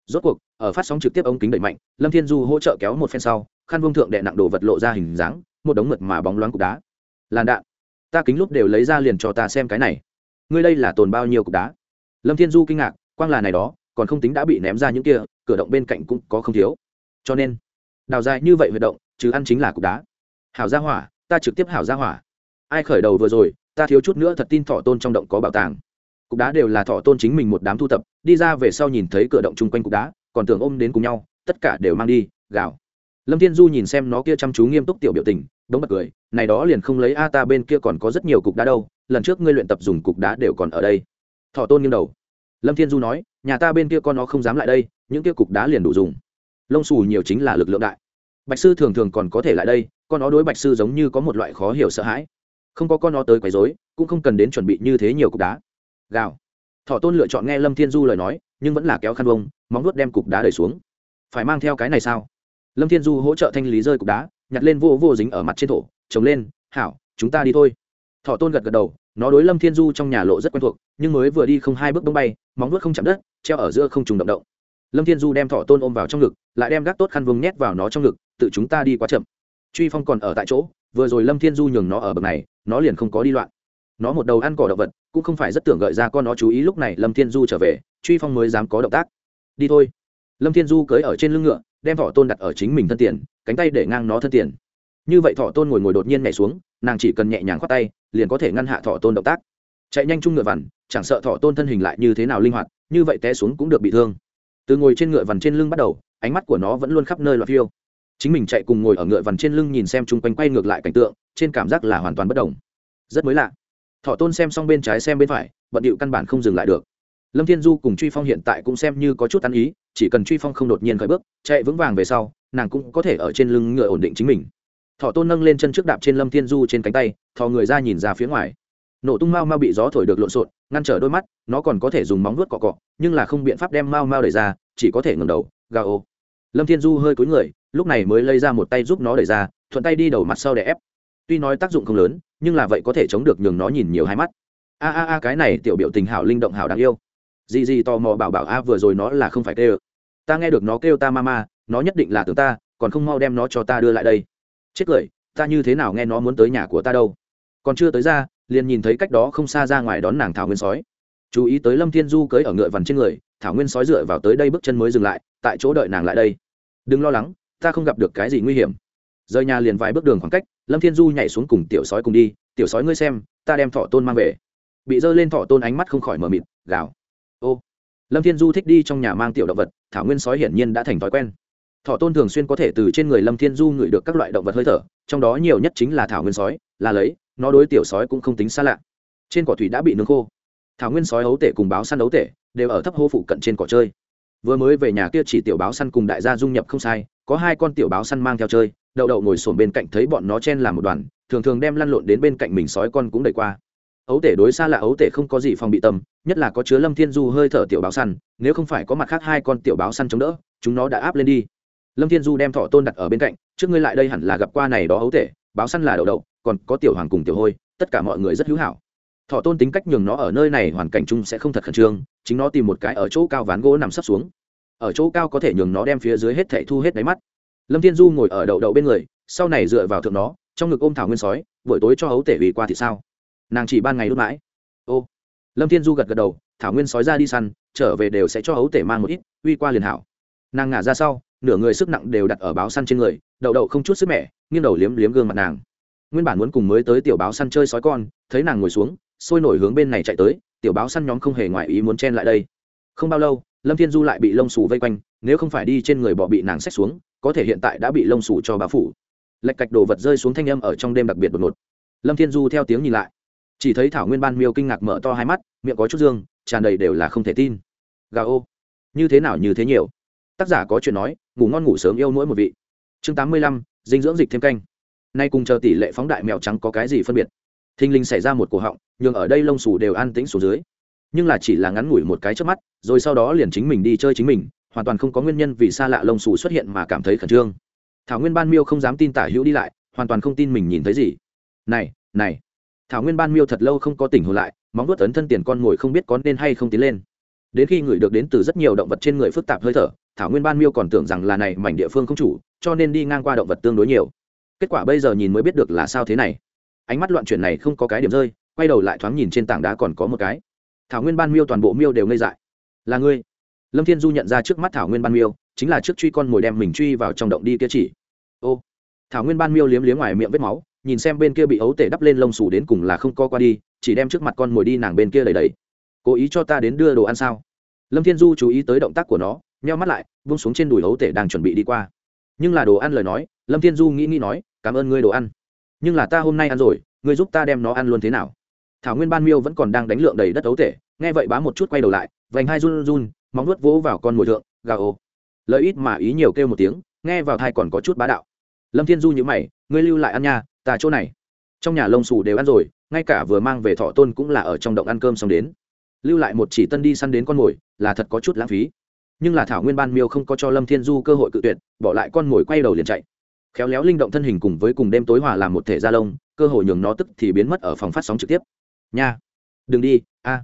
Rốt cuộc, ở phát sóng trực tiếp ống kính đẩy mạnh, lâm thiên du hỗ trợ kéo một phen sau, khăn vông thượng đệ nặng đồ vật lộ ra hình dáng, một đống mượt mà bóng loáng cục đá. Làn đạn ta kính lúc đều lấy ra liền cho ta xem cái này. Ngươi đây là tồn bao nhiêu cục đá? Lâm thiên du kinh ngạc, quang là này đó, còn không tính đã bị ném ra những kia, cửa động bên cạnh cũng có không thiếu. Cho nên, đào dài như vậy huyệt động chứ ăn chính là cục đá. Hảo gia hỏa, ta trực tiếp hảo gia hỏa. Ai khởi đầu vừa rồi, ta thiếu chút nữa thật tin thọ tôn trong động có bảo tàng. Cục đá đều là thọ tôn chính mình một đám thu tập, đi ra về sau nhìn thấy cửa động chung quanh cục đá, còn tưởng ôm đến cùng nhau, tất cả đều mang đi, gào. Lâm thiên du nhìn xem nó kia chăm chú nghiêm túc tiểu biểu tình đống bật cười, này đó liền không lấy a ta bên kia còn có rất nhiều cục đá đâu, lần trước ngươi luyện tập dùng cục đá đều còn ở đây. Thọ tôn nghiêng đầu. Lâm thiên du nói, nhà ta bên kia con nó không dám lại đây, những kia cục đá liền đủ dùng. Lông xù nhiều chính là lực lượng đại. Bạch sư thường thường còn có thể lại đây, con nó đối bạch sư giống như có một loại khó hiểu sợ hãi. Không có con nó tới quấy rối, cũng không cần đến chuẩn bị như thế nhiều cục đá. Gào. Thọ tôn lựa chọn nghe lâm thiên du lời nói, nhưng vẫn là kéo khăn bông móng nuốt đem cục đá đẩy xuống. Phải mang theo cái này sao? Lâm thiên du hỗ trợ thanh lý rơi cục đá nhặt lên vô vô dính ở mặt trên thổ, trồng lên, hảo, chúng ta đi thôi. Thọ tôn gật gật đầu, nó đối lâm thiên du trong nhà lộ rất quen thuộc, nhưng mới vừa đi không hai bước bông bay, móng nuốt không chạm đất, treo ở giữa không trùng động động. Lâm thiên du đem thọ tôn ôm vào trong ngực, lại đem gác tốt khăn vương nhét vào nó trong ngực, tự chúng ta đi quá chậm. Truy phong còn ở tại chỗ, vừa rồi lâm thiên du nhường nó ở bậc này, nó liền không có đi loạn. Nó một đầu ăn cỏ động vật, cũng không phải rất tưởng gợi ra con nó chú ý lúc này lâm thiên du trở về, truy phong mới dám có động tác. Đi thôi. Lâm thiên du cưới ở trên lưng ngựa, đem thọ tôn đặt ở chính mình thân tiền cánh tay để ngang nó thân tiền. Như vậy thọ tôn ngồi ngồi đột nhiên nhảy xuống, nàng chỉ cần nhẹ nhàng khoát tay, liền có thể ngăn hạ thọ tôn động tác. Chạy nhanh chung ngựa vằn, chẳng sợ thọ tôn thân hình lại như thế nào linh hoạt, như vậy té xuống cũng được bị thương. Từ ngồi trên ngựa vằn trên lưng bắt đầu, ánh mắt của nó vẫn luôn khắp nơi loạt phiêu. Chính mình chạy cùng ngồi ở ngựa vằn trên lưng nhìn xem chung quanh quay ngược lại cảnh tượng, trên cảm giác là hoàn toàn bất đồng. Rất mới lạ. Thọ tôn xem xong bên trái xem bên phải, bận điệu căn bản không dừng lại được lâm thiên du cùng truy phong hiện tại cũng xem như có chút ăn ý, chỉ cần truy phong không đột nhiên khởi bước, chạy vững vàng về sau, nàng cũng có thể ở trên lưng ngựa ổn định chính mình. Thọ tôn nâng lên chân trước đạp trên lâm thiên du trên cánh tay, thò người ra nhìn ra phía ngoài. Nổ tung mau mau bị gió thổi được lộn xộn, ngăn trở đôi mắt, nó còn có thể dùng móng vuốt cọ cọ, nhưng là không biện pháp đem mau mau đẩy ra, chỉ có thể ngẩng đầu gà ô. Lâm thiên du hơi cúi người, lúc này mới lấy ra một tay giúp nó đẩy ra, thuận tay đi đầu mặt sau để ép. Tuy nói tác dụng không lớn, nhưng là vậy có thể chống được nhường nó nhìn nhiều hai mắt. A a a, cái này tiểu biểu tình hảo linh động hảo đáng yêu dì dì tò mò bảo bảo, a, vừa rồi nó là không phải kêu. Ta nghe được nó kêu ta mama nó nhất định là tưởng ta, còn không mau đem nó cho ta đưa lại đây. Chết cười, ta như thế nào nghe nó muốn tới nhà của ta đâu? Còn chưa tới ra, liền nhìn thấy cách đó không xa ra ngoài đón nàng thảo nguyên sói. Chú ý tới lâm thiên du cưới ở ngựa vằn trên người, thảo nguyên sói dựa vào tới đây bước chân mới dừng lại, tại chỗ đợi nàng lại đây. Đừng lo lắng, ta không gặp được cái gì nguy hiểm. Rời nhà liền vài bước đường khoảng cách, lâm thiên du nhảy xuống cùng tiểu sói cùng đi, tiểu sói ngươi xem, ta đem thọ tôn mang về. Bị giơ lên thọ tôn ánh mắt không khỏi mờ mịt, gào ô, lâm thiên du thích đi trong nhà mang tiểu động vật, thảo nguyên sói hiển nhiên đã thành thói quen. Thọ tôn thường xuyên có thể từ trên người lâm thiên du ngửi được các loại động vật hơi thở, trong đó nhiều nhất chính là thảo nguyên sói, là lấy, nó đối tiểu sói cũng không tính xa lạ. Trên cỏ thủy đã bị nướng khô. Thảo nguyên sói ấu tể cùng báo săn ấu tể đều ở thấp hô phụ cận trên cỏ chơi. Vừa mới về nhà kia chỉ tiểu báo săn cùng đại gia dung nhập không sai, có hai con tiểu báo săn mang theo chơi, đậu đậu ngồi sổm bên cạnh thấy bọn nó chen làm một đoàn, thường thường đem lăn lộn đến bên cạnh mình sói con cũng đẩy qua ấu tể đối xa là ấu tể không có gì phòng bị tâm, nhất là có chứa lâm thiên du hơi thở tiểu báo săn, nếu không phải có mặt khác hai con tiểu báo săn chống đỡ, chúng nó đã áp lên đi. Lâm thiên du đem thọ tôn đặt ở bên cạnh, trước ngươi lại đây hẳn là gặp qua này đó ấu tể, báo săn là đậu đậu, còn có tiểu hoàng cùng tiểu hôi, tất cả mọi người rất hữu hảo. Thọ tôn tính cách nhường nó ở nơi này hoàn cảnh chung sẽ không thật khẩn trương, chính nó tìm một cái ở chỗ cao ván gỗ nằm sấp xuống. Ở chỗ cao có thể nhường nó đem phía dưới hết thảy thu hết đáy mắt. Lâm thiên du ngồi ở đậu đậu bên người, sau này dựa vào thượng nó, trong ngực ôm thảo nguyên sói, buổi tối cho hấu tể ủy qua thì sao? Nàng chỉ ban ngày đốt mãi. Ô, lâm thiên du gật gật đầu, thảo nguyên sói ra đi săn, trở về đều sẽ cho hấu tể mang một ít, uy qua liền hảo. Nàng ngả ra sau, nửa người sức nặng đều đặt ở báo săn trên người, đậu đậu không chút sức mẻ, nghiêng đầu liếm liếm gương mặt nàng. Nguyên bản muốn cùng mới tới tiểu báo săn chơi sói con, thấy nàng ngồi xuống, sôi nổi hướng bên này chạy tới, tiểu báo săn nhóm không hề ngoài ý muốn chen lại đây. Không bao lâu, lâm thiên du lại bị lông xù vây quanh, nếu không phải đi trên người bọ bị nàng xách xuống, có thể hiện tại đã bị lông xù cho bá phủ. Lệch cạch đồ vật rơi xuống thanh âm ở trong đêm đặc biệt đột ngột. Lâm thiên du theo tiếng nhìn lại chỉ thấy thảo nguyên ban miêu kinh ngạc mở to hai mắt, miệng có chút dương, tràn đầy đều là không thể tin. Gà ô, như thế nào như thế nhiều? Tác giả có chuyện nói, ngủ ngon ngủ sớm yêu mỗi một vị. Chương tám mươi lăm, dinh dưỡng dịch thêm canh. Nay cùng chờ tỷ lệ phóng đại mèo trắng có cái gì phân biệt? Thinh linh xảy ra một cổ họng, nhường ở đây lông xù đều an tĩnh xuống dưới. Nhưng là chỉ là ngắn ngủi một cái trước mắt, rồi sau đó liền chính mình đi chơi chính mình, hoàn toàn không có nguyên nhân vì xa lạ lông xù xuất hiện mà cảm thấy khẩn trương. Thảo nguyên ban miêu không dám tin tả hữu đi lại, hoàn toàn không tin mình nhìn thấy gì. Này này thảo nguyên ban miêu thật lâu không có tỉnh hồn lại, móng vuốt ấn thân tiền con ngồi không biết có nên hay không tiến lên. Đến khi người được đến từ rất nhiều động vật trên người phức tạp hơi thở, thảo nguyên ban miêu còn tưởng rằng là này mảnh địa phương không chủ, cho nên đi ngang qua động vật tương đối nhiều. Kết quả bây giờ nhìn mới biết được là sao thế này. Ánh mắt loạn chuyển này không có cái điểm rơi, quay đầu lại thoáng nhìn trên tảng đá còn có một cái. Thảo nguyên ban miêu toàn bộ miêu đều ngây dại. Là ngươi? Lâm thiên du nhận ra trước mắt thảo nguyên ban miêu, chính là trước truy con mồi đem mình truy vào trong động đi kia chỉ. Ô! Thảo nguyên ban miêu liếm liếm ngoài miệng vết máu nhìn xem bên kia bị ấu tể đắp lên lông xù đến cùng là không co qua đi, chỉ đem trước mặt con mồi đi nàng bên kia đầy đầy cố ý cho ta đến đưa đồ ăn sao? Lâm thiên du chú ý tới động tác của nó, nheo mắt lại vung xuống trên đùi ấu tể đang chuẩn bị đi qua. Nhưng là đồ ăn lời nói, lâm thiên du nghĩ nghĩ nói, cảm ơn ngươi đồ ăn. Nhưng là ta hôm nay ăn rồi, ngươi giúp ta đem nó ăn luôn thế nào? Thảo nguyên ban miêu vẫn còn đang đánh lượng đầy đất ấu tể, nghe vậy bá một chút quay đầu lại, vành hai run run, móng nuốt vỗ vào con mồi thượng gà ô lợi ít mà ý nhiều kêu một tiếng, nghe vào thai còn có chút bá đạo. Lâm thiên du nhữ mày, ngươi lưu lại ăn nha ta chỗ này. Trong nhà lông xù đều ăn rồi, ngay cả vừa mang về thọ tôn cũng là ở trong động ăn cơm xong đến. Lưu lại một chỉ tân đi săn đến con mồi, là thật có chút lãng phí. Nhưng là thảo nguyên ban miêu không có cho lâm thiên du cơ hội cự tuyệt, bỏ lại con mồi quay đầu liền chạy. Khéo léo linh động thân hình cùng với cùng đêm tối hòa làm một thể da lông, cơ hội nhường nó tức thì biến mất ở phòng phát sóng trực tiếp. Nha! Đừng đi, a!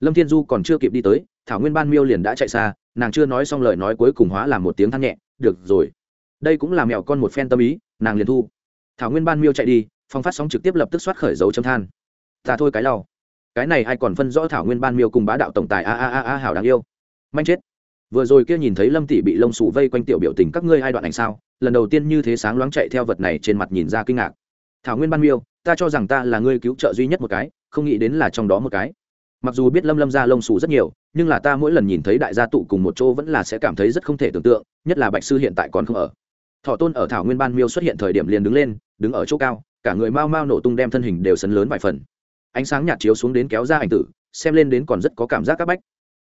Lâm thiên du còn chưa kịp đi tới, thảo nguyên ban miêu liền đã chạy xa, nàng chưa nói xong lời nói cuối cùng hóa làm một tiếng than nhẹ, được rồi. Đây cũng là mẹo con một phen tâm ý, nàng liền thu thảo nguyên ban miêu chạy đi, phong phát sóng trực tiếp lập tức xoát khởi dấu châm than. Ta thôi cái lau cái này ai còn phân rõ thảo nguyên ban miêu cùng bá đạo tổng tài a a a a hảo đáng yêu. Manh chết. Vừa rồi kia nhìn thấy lâm tỷ bị lông sủ vây quanh tiểu biểu tình các ngươi hai đoạn ảnh sao, lần đầu tiên như thế sáng loáng chạy theo vật này trên mặt nhìn ra kinh ngạc. Thảo nguyên ban miêu, ta cho rằng ta là ngươi cứu trợ duy nhất một cái, không nghĩ đến là trong đó một cái. Mặc dù biết lâm lâm ra lông xù rất nhiều, nhưng là ta mỗi lần nhìn thấy đại gia tụ cùng một chỗ vẫn là sẽ cảm thấy rất không thể tưởng tượng, nhất là bạch sư hiện tại còn không ở thọ tôn ở thảo nguyên ban miêu xuất hiện thời điểm liền đứng lên, đứng ở chỗ cao, cả người mau mau nổ tung đem thân hình đều sấn lớn vài phần. Ánh sáng nhạt chiếu xuống đến kéo ra ảnh tử, xem lên đến còn rất có cảm giác các bách.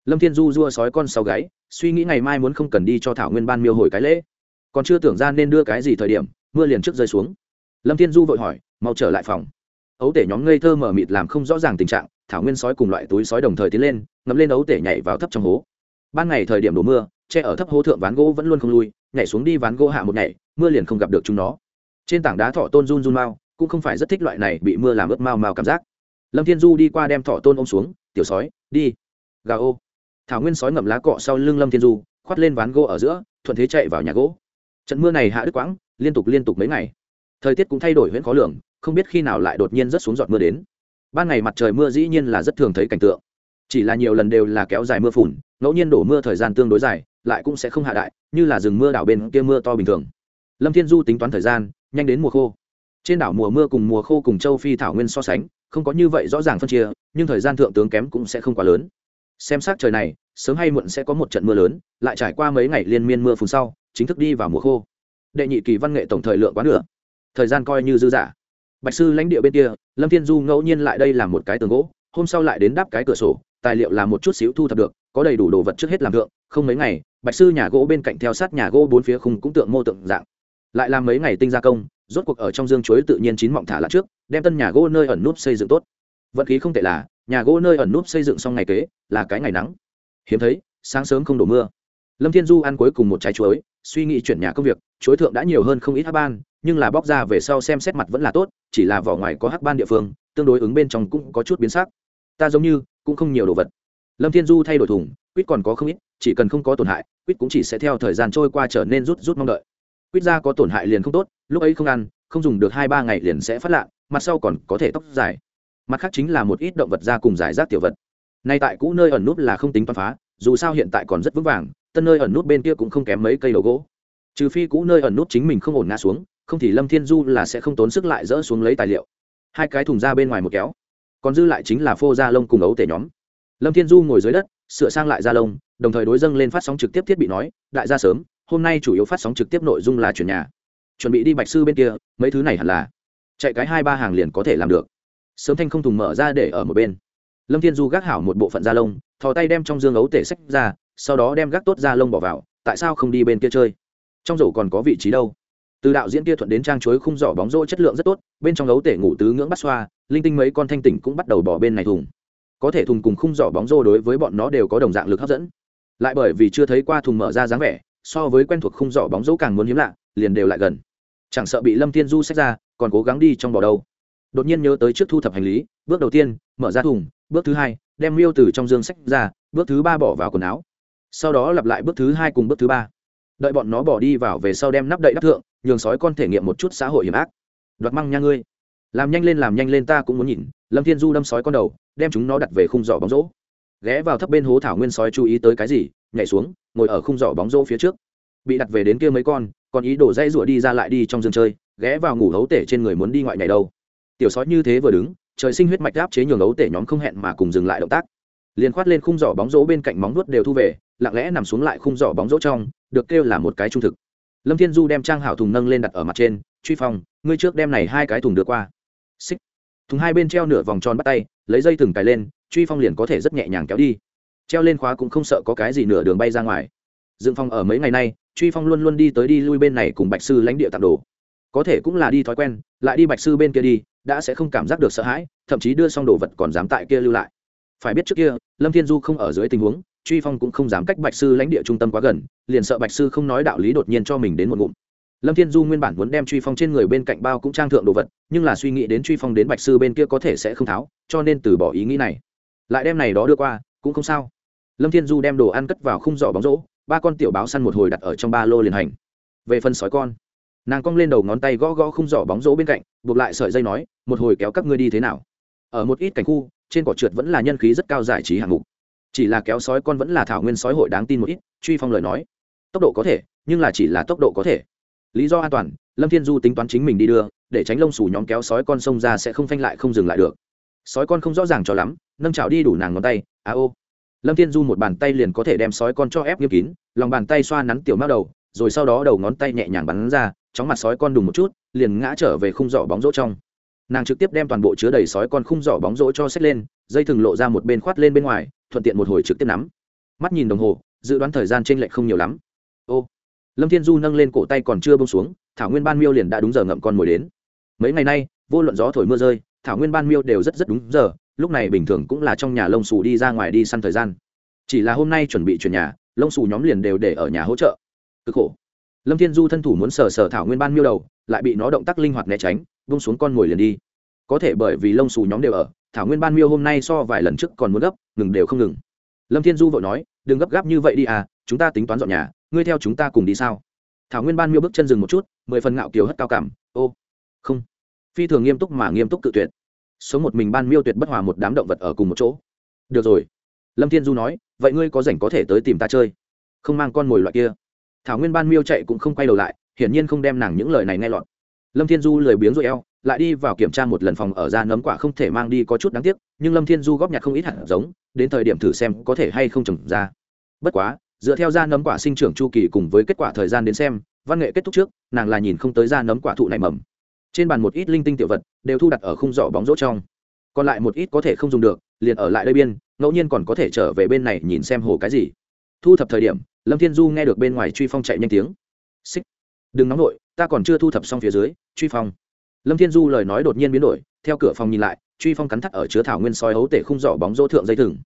Lâm thiên du dua sói con sau gáy, suy nghĩ ngày mai muốn không cần đi cho thảo nguyên ban miêu hồi cái lễ. Còn chưa tưởng ra nên đưa cái gì thời điểm, mưa liền trước rơi xuống. Lâm thiên du vội hỏi, mau trở lại phòng. Ấu tể nhóm ngây thơ mở mịt làm không rõ ràng tình trạng, thảo nguyên sói cùng loại túi sói đồng thời tiến lên ngắm lên ấu tể nhảy vào thấp trong hố. Ban ngày thời điểm đổ mưa, che ở thấp hố thượng ván gỗ vẫn luôn không lui nhảy xuống đi ván gỗ hạ một nhảy, mưa liền không gặp được chúng nó. Trên tảng đá thọ tôn run run mau, cũng không phải rất thích loại này bị mưa làm ướt mau mau cảm giác. Lâm thiên du đi qua đem thọ tôn ôm xuống, tiểu sói, đi. Gà ô. Thảo nguyên sói ngậm lá cọ sau lưng lâm thiên du, khoát lên ván gỗ ở giữa, thuận thế chạy vào nhà gỗ. Trận mưa này hạ đứt quãng, liên tục liên tục mấy ngày. Thời tiết cũng thay đổi huyễn khó lường, không biết khi nào lại đột nhiên rất xuống giọt mưa đến. Ban ngày mặt trời mưa dĩ nhiên là rất thường thấy cảnh tượng chỉ là nhiều lần đều là kéo dài mưa phùn, ngẫu nhiên đổ mưa thời gian tương đối dài, lại cũng sẽ không hạ đại, như là rừng mưa đảo bên kia mưa to bình thường. Lâm thiên du tính toán thời gian, nhanh đến mùa khô. Trên đảo mùa mưa cùng mùa khô cùng châu phi thảo nguyên so sánh, không có như vậy rõ ràng phân chia, nhưng thời gian thượng tướng kém cũng sẽ không quá lớn. Xem sát trời này, sớm hay muộn sẽ có một trận mưa lớn, lại trải qua mấy ngày liên miên mưa phùn sau, chính thức đi vào mùa khô. Đệ nhị kỳ văn nghệ tổng thời lượng quá nửa. Thời gian coi như dư giả bạch sư lãnh địa bên kia, lâm thiên du ngẫu nhiên lại đây làm một cái tường gỗ, hôm sau lại đến đáp cái cửa sổ tài liệu là một chút xíu thu thập được, có đầy đủ đồ vật trước hết làm tượng không mấy ngày, bạch sư nhà gỗ bên cạnh theo sát nhà gỗ bốn phía khung cũng tượng mô tượng dạng. Lại làm mấy ngày tinh gia công, rốt cuộc ở trong dương chuối tự nhiên chín mọng thả lại trước, đem tân nhà gỗ nơi ẩn núp xây dựng tốt. Vận khí không tệ là, nhà gỗ nơi ẩn núp xây dựng xong ngày kế, là cái ngày nắng. Hiếm thấy, sáng sớm không đổ mưa. Lâm thiên du ăn cuối cùng một trái chuối, suy nghĩ chuyển nhà công việc, chuối thượng đã nhiều hơn không ít hắc ban, nhưng là bóc ra về sau xem xét mặt vẫn là tốt, chỉ là vỏ ngoài có hắc ban địa phương, tương đối ứng bên trong cũng có chút biến sắc. Ta giống như cũng không nhiều đồ vật. Lâm thiên du thay đổi thùng, quýt còn có không ít, chỉ cần không có tổn hại, quýt cũng chỉ sẽ theo thời gian trôi qua trở nên rút rút mong đợi. Quýt ra có tổn hại liền không tốt, lúc ấy không ăn, không dùng được hai ba ngày liền sẽ phát lạ, mặt sau còn có thể tóc dài. Mặt khác chính là một ít động vật ra cùng giải rác tiểu vật. Nay tại cũ nơi ẩn nút là không tính toàn phá, dù sao hiện tại còn rất vững vàng, tân nơi ẩn nút bên kia cũng không kém mấy cây đầu gỗ. Trừ phi cũ nơi ẩn nút chính mình không ổn ngã xuống, không thì lâm thiên du là sẽ không tốn sức lại dỡ xuống lấy tài liệu. Hai cái thùng ra bên ngoài một kéo còn dư lại chính là phô da lông cùng ấu tể nhóm. Lâm thiên du ngồi dưới đất, sửa sang lại da lông, đồng thời đối dâng lên phát sóng trực tiếp thiết bị nói, đại gia sớm, hôm nay chủ yếu phát sóng trực tiếp nội dung là chuyển nhà. Chuẩn bị đi bạch sư bên kia, mấy thứ này hẳn là chạy cái hai ba hàng liền có thể làm được. Sớm thanh không thùng mở ra để ở một bên. Lâm thiên du gác hảo một bộ phận da lông, thò tay đem trong dương ấu tể sách ra, sau đó đem gác tốt da lông bỏ vào, tại sao không đi bên kia chơi? Trong rổ còn có vị trí đâu? Từ đạo diễn kia thuận đến trang chuối khung giỏ bóng rổ chất lượng rất tốt, bên trong ấu tể ngủ tứ ngưỡng bắt xoa linh tinh mấy con thanh tỉnh cũng bắt đầu bỏ bên này thùng. Có thể thùng cùng khung giỏ bóng rô đối với bọn nó đều có đồng dạng lực hấp dẫn. Lại bởi vì chưa thấy qua thùng mở ra dáng vẻ, so với quen thuộc khung giỏ bóng rô càng muốn hiếm lạ, liền đều lại gần. Chẳng sợ bị lâm thiên du xách ra, còn cố gắng đi trong bò đâu. Đột nhiên nhớ tới trước thu thập hành lý, bước đầu tiên, mở ra thùng, bước thứ hai, đem miêu từ trong dương sách ra, bước thứ ba bỏ vào quần áo. Sau đó lặp lại bước thứ hai cùng bước thứ ba. Đợi bọn nó bỏ đi vào về sau đem nắp đậy đắp thượng, nhường sói con thể nghiệm một chút xã hội hiểm ác. Đoạt măng nha ngươi làm nhanh lên, làm nhanh lên, ta cũng muốn nhìn. Lâm thiên du đâm sói con đầu, đem chúng nó đặt về khung giỏ bóng rổ. Ghé vào thấp bên hố thảo nguyên sói chú ý tới cái gì? Nhảy xuống, ngồi ở khung giỏ bóng rổ phía trước. Bị đặt về đến kia mấy con, còn ý đổ dây rủa đi ra lại đi trong giường chơi, ghé vào ngủ hấu tể trên người muốn đi ngoại nhảy đâu. Tiểu sói như thế vừa đứng, trời sinh huyết mạch áp chế nhường hấu tể nhóm không hẹn mà cùng dừng lại động tác. Liền khoát lên khung giỏ bóng rổ bên cạnh móng nuốt đều thu về, lặng lẽ nằm xuống lại khung giỏ bóng rổ trong, được kêu là một cái trung thực. Lâm thiên du đem trang hảo thùng nâng lên đặt ở mặt trên, truy phong, ngươi trước đem này hai cái thùng đưa qua xích. Thùng hai bên treo nửa vòng tròn bắt tay, lấy dây thừng cài lên, truy phong liền có thể rất nhẹ nhàng kéo đi. Treo lên khóa cũng không sợ có cái gì nửa đường bay ra ngoài. Dựng phong ở mấy ngày nay, truy phong luôn luôn đi tới đi lui bên này cùng bạch sư lãnh địa tặng đồ. Có thể cũng là đi thói quen, lại đi bạch sư bên kia đi, đã sẽ không cảm giác được sợ hãi, thậm chí đưa xong đồ vật còn dám tại kia lưu lại. Phải biết trước kia, lâm thiên du không ở dưới tình huống, truy phong cũng không dám cách bạch sư lãnh địa trung tâm quá gần, liền sợ bạch sư không nói đạo lý đột nhiên cho mình đến một ngụm lâm thiên du nguyên bản muốn đem truy phong trên người bên cạnh bao cũng trang thượng đồ vật, nhưng là suy nghĩ đến truy phong đến bạch sư bên kia có thể sẽ không tháo, cho nên từ bỏ ý nghĩ này. Lại đem này đó đưa qua, cũng không sao. Lâm thiên du đem đồ ăn cất vào khung giỏ bóng rỗ ba con tiểu báo săn một hồi đặt ở trong ba lô liền hành. Về phần sói con, nàng cong lên đầu ngón tay gõ gõ khung giỏ bóng rỗ bên cạnh, buộc lại sợi dây nói, một hồi kéo các ngươi đi thế nào? Ở một ít cảnh khu, trên cỏ trượt vẫn là nhân khí rất cao giải trí hạng mục. Chỉ là kéo sói con vẫn là thảo nguyên sói hội đáng tin một ít, truy phong lời nói, tốc độ có thể, nhưng là chỉ là tốc độ có thể lý do an toàn, lâm thiên du tính toán chính mình đi đưa, để tránh lông xù nhóm kéo sói con sông ra sẽ không phanh lại không dừng lại được. Sói con không rõ ràng cho lắm, nâng chảo đi đủ nàng ngón tay à ô. Lâm thiên du một bàn tay liền có thể đem sói con cho ép nghiêm kín, lòng bàn tay xoa nắn tiểu mao đầu, rồi sau đó đầu ngón tay nhẹ nhàng bắn ra, chóng mặt sói con đùng một chút, liền ngã trở về khung giỏ bóng rỗ trong. Nàng trực tiếp đem toàn bộ chứa đầy sói con khung giỏ bóng rỗ cho xếp lên, dây thừng lộ ra một bên khoát lên bên ngoài, thuận tiện một hồi trực tiếp nắm. Mắt nhìn đồng hồ, dự đoán thời gian t r ê n lệch không nhiều lắm. Ô lâm thiên du nâng lên cổ tay còn chưa bông xuống, thảo nguyên ban miêu liền đã đúng giờ ngậm con mồi đến. Mấy ngày nay, vô luận gió thổi mưa rơi, thảo nguyên ban miêu đều rất rất đúng giờ, lúc này bình thường cũng là trong nhà lông xù đi ra ngoài đi săn thời gian. Chỉ là hôm nay chuẩn bị chuyển nhà, lông xù nhóm liền đều để ở nhà hỗ trợ. Cực khổ. Lâm thiên du thân thủ muốn sờ sờ thảo nguyên ban miêu đầu, lại bị nó động tác linh hoạt né tránh bông xuống con mồi liền đi. Có thể bởi vì lông xù nhóm đều ở, thảo nguyên ban miêu hôm nay so vài lần trước còn muốn gấp, ngừng đều không ngừng. Lâm thiên du vội nói, đừng gấp gáp như vậy đi à chúng ta tính toán dọn nhà ngươi theo chúng ta cùng đi sao? Thảo nguyên ban miêu bước chân dừng một chút, mười phần ngạo kiều hất cao cảm, ô, không. Phi thường nghiêm túc mà nghiêm túc tự tuyệt. Số một mình ban miêu tuyệt bất hòa một đám động vật ở cùng một chỗ. Được rồi. Lâm thiên du nói, vậy ngươi có rảnh có thể tới tìm ta chơi? Không mang con mồi loại kia. Thảo nguyên ban miêu chạy cũng không quay đầu lại, hiển nhiên không đem nàng những lời này nghe lọt. Lâm thiên du lười biếng rồi eo, lại đi vào kiểm tra một lần phòng ở ra nấm quả không thể mang đi có chút đáng tiếc, nhưng lâm thiên du góp nhặt không ít hạt giống, đến thời điểm thử xem có thể hay không trồng ra. Bất quá dựa theo da nấm quả sinh trưởng chu kỳ cùng với kết quả thời gian đến xem, văn nghệ kết thúc trước, nàng là nhìn không tới da nấm quả thụ này mầm. Trên bàn một ít linh tinh tiểu vật đều thu đặt ở khung giỏ bóng rỗ trong. Còn lại một ít có thể không dùng được, liền ở lại đây biên, ngẫu nhiên còn có thể trở về bên này nhìn xem hồ cái gì. Thu thập thời điểm, lâm thiên du nghe được bên ngoài truy phong chạy nhanh tiếng. Xích. Đừng nóng nổi ta còn chưa thu thập xong phía dưới, truy phong. Lâm thiên du lời nói đột nhiên biến đổi, theo cửa phòng nhìn lại, truy phong cắn thắt ở chứa thảo nguyên soi hấu tể khung giỏ bóng rỗ thượng dây thừng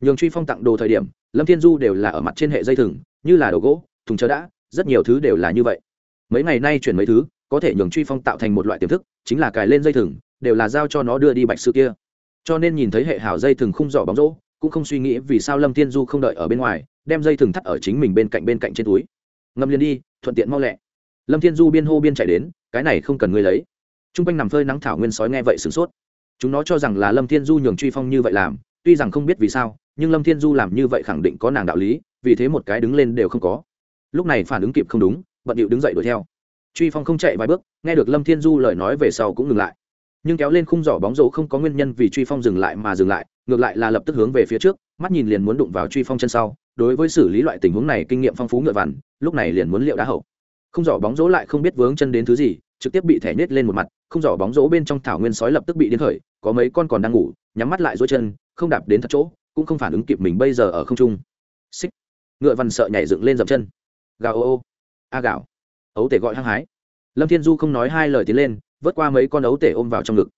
nhường truy phong tặng đồ thời điểm, lâm thiên du đều là ở mặt trên hệ dây thừng, như là đồ gỗ, thùng chớ đã, rất nhiều thứ đều là như vậy. Mấy ngày nay chuyển mấy thứ, có thể nhường truy phong tạo thành một loại tiềm thức, chính là cài lên dây thừng, đều là giao cho nó đưa đi bạch sư kia. Cho nên nhìn thấy hệ hảo dây thừng khung giỏ bóng rỗ cũng không suy nghĩ vì sao lâm thiên du không đợi ở bên ngoài, đem dây thừng thắt ở chính mình bên cạnh bên cạnh trên túi. Ngâm liền đi, thuận tiện mau lẹ. Lâm thiên du biên hô biên chạy đến, cái này không cần ngươi lấy. T r u n g quanh nằm phơi nắng thảo nguyên sói nghe vậy sửng sốt. Chúng nó cho rằng là lâm thiên du nhường truy phong như vậy làm tuy rằng không biết vì sao, nhưng lâm thiên du làm như vậy khẳng định có nàng đạo lý, vì thế một cái đứng lên đều không có. Lúc này phản ứng kịp không đúng, bận điệu đứng dậy đuổi theo. Truy phong không chạy vài bước, nghe được lâm thiên du lời nói về sau cũng ngừng lại. Nhưng kéo lên khung giỏ bóng rổ không có nguyên nhân vì truy phong dừng lại mà dừng lại, ngược lại là lập tức hướng về phía trước, mắt nhìn liền muốn đụng vào truy phong chân sau. Đối với xử lý loại tình huống này kinh nghiệm phong phú ngựa vằn, lúc này liền muốn liệu đá hậu. Không giỏ bóng rổ lại không biết vướng chân đến thứ gì trực tiếp bị thẻ nết lên một mặt không giỏ bóng rỗ bên trong thảo nguyên sói lập tức bị điên khởi có mấy con còn đang ngủ nhắm mắt lại dối chân không đạp đến thật chỗ cũng không phản ứng kịp mình bây giờ ở không trung. Xích. Ngựa văn sợ nhảy dựng lên dậm chân. Gào ô ô. A gạo ấu tể gọi hăng hái. Lâm thiên du không nói hai lời tiến lên vớt qua mấy con ấu tể ôm vào trong ngực.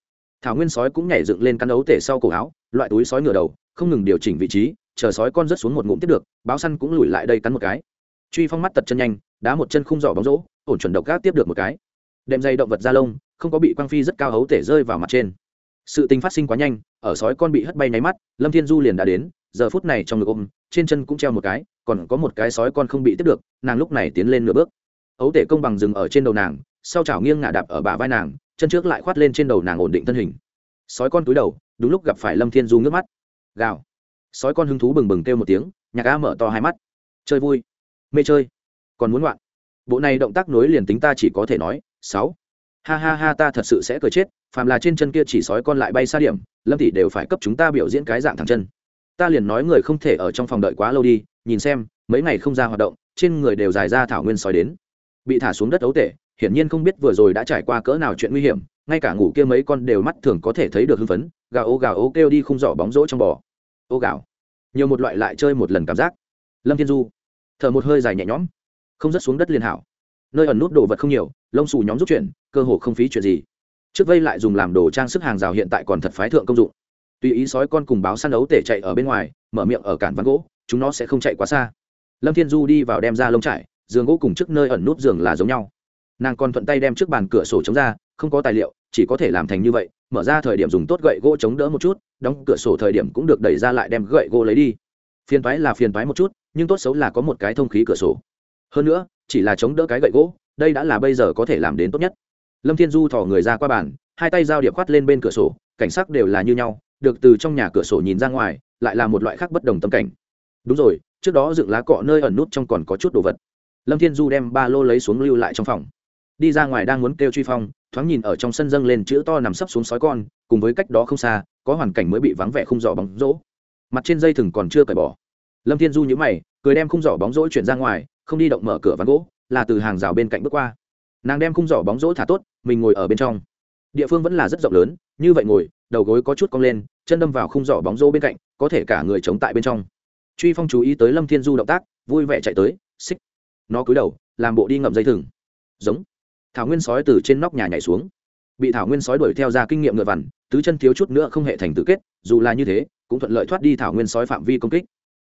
Thảo nguyên sói cũng nhảy dựng lên căn ấu tể sau cổ áo loại túi sói ngửa đầu không ngừng điều chỉnh vị trí chờ sói con rớt xuống một ngụm tiếp được báo săn cũng lùi lại đây cắn một cái. Truy phong mắt tật chân nhanh đá một chân không giỏ bóng rỗ, ổn chuẩn độc gác tiếp được một cái đệm dây động vật da lông, không có bị quang phi rất cao hấu tể rơi vào mặt trên. Sự tình phát sinh quá nhanh, ở sói con bị hất bay nháy mắt, lâm thiên du liền đã đến, giờ phút này trong ngực ôm, trên chân cũng treo một cái, còn có một cái sói con không bị tiếp được, nàng lúc này tiến lên nửa bước. Ấu tể công bằng dừng ở trên đầu nàng, sau chảo nghiêng ngả đạp ở bả vai nàng, chân trước lại khoát lên trên đầu nàng ổn định thân hình. Sói con túi đầu, đúng lúc gặp phải lâm thiên du ngước mắt. Gào. Sói con hứng thú bừng bừng kêu một tiếng, nhạc a mở to hai mắt. Chơi vui. Mê chơi. Còn muốn ngoạn bộ này động tác nối liền tính ta chỉ có thể nói sáu. Ha ha ha, ta thật sự sẽ cười chết, phàm là trên chân kia chỉ sói con lại bay xa điểm, lâm tỷ đều phải cấp chúng ta biểu diễn cái dạng thẳng chân. Ta liền nói người không thể ở trong phòng đợi quá lâu đi, nhìn xem, mấy ngày không ra hoạt động, trên người đều dài ra thảo nguyên sói đến. Bị thả xuống đất ấu tể, hiển nhiên không biết vừa rồi đã trải qua cỡ nào chuyện nguy hiểm, ngay cả ngủ kia mấy con đều mắt thường có thể thấy được hưng phấn, gào ô gào ô kêu đi khung giỏ bóng rỗ trong bò. Ô gào. Nhiều một loại lại chơi một lần cảm giác. Lâm thiên du, thở một hơi dài nhẹ nhõm, không rớt xuống đất liền hảo nơi ẩn nút đồ vật không nhiều, lông xù nhóm rút chuyển, cơ hồ không phí chuyện gì. Trước vây lại dùng làm đồ trang sức hàng rào hiện tại còn thật phái thượng công dụng. Tùy ý sói con cùng báo săn đấu tể chạy ở bên ngoài, mở miệng ở cản ván gỗ, chúng nó sẽ không chạy quá xa. Lâm thiên du đi vào đem ra lông trải, giường gỗ cùng trước nơi ẩn nút giường là giống nhau. Nàng còn thuận tay đem trước bàn cửa sổ chống ra, không có tài liệu, chỉ có thể làm thành như vậy, mở ra thời điểm dùng tốt gậy gỗ chống đỡ một chút, đóng cửa sổ thời điểm cũng được đẩy ra lại đem gậy gỗ lấy đi. Phiền toái là phiền toái một chút, nhưng tốt xấu là có một cái thông khí cửa sổ. Hơn nữa chỉ là chống đỡ cái gậy gỗ, đây đã là bây giờ có thể làm đến tốt nhất. Lâm thiên du thò người ra qua bàn, hai tay giao điệp khoát lên bên cửa sổ, cảnh sắc đều là như nhau, được từ trong nhà cửa sổ nhìn ra ngoài, lại là một loại khác bất đồng tâm cảnh. Đúng rồi, trước đó dựng lá cọ nơi ẩn nút trong còn có chút đồ vật. Lâm thiên du đem ba lô lấy xuống lưu lại trong phòng. Đi ra ngoài đang muốn kêu truy phong, thoáng nhìn ở trong sân dâng lên chữ to nằm sấp xuống sói con, cùng với cách đó không xa, có hoàn cảnh mới bị vắng vẻ không giỏ bóng rỗ. Mặt trên dây thừng còn chưa cởi bỏ. Lâm thiên du nhữ mày, cười đem khung giỏ bóng rỗ chuyển ra ngoài không đi động mở cửa ván gỗ, là từ hàng rào bên cạnh bước qua. Nàng đem khung giỏ bóng rỗ thả tốt, mình ngồi ở bên trong. Địa phương vẫn là rất rộng lớn, như vậy ngồi, đầu gối có chút cong lên, chân đâm vào khung giỏ bóng rỗ bên cạnh, có thể cả người chống tại bên trong. Truy phong chú ý tới lâm thiên du động tác, vui vẻ chạy tới, xích. Nó cúi đầu, làm bộ đi ngậm dây thừng. Giống. Thảo nguyên sói từ trên nóc nhà nhảy xuống. Bị thảo nguyên sói đuổi theo ra kinh nghiệm ngựa vằn, tứ chân thiếu chút nữa không hệ thành tự kết, dù là như thế, cũng thuận lợi thoát đi thảo nguyên sói phạm vi công kích.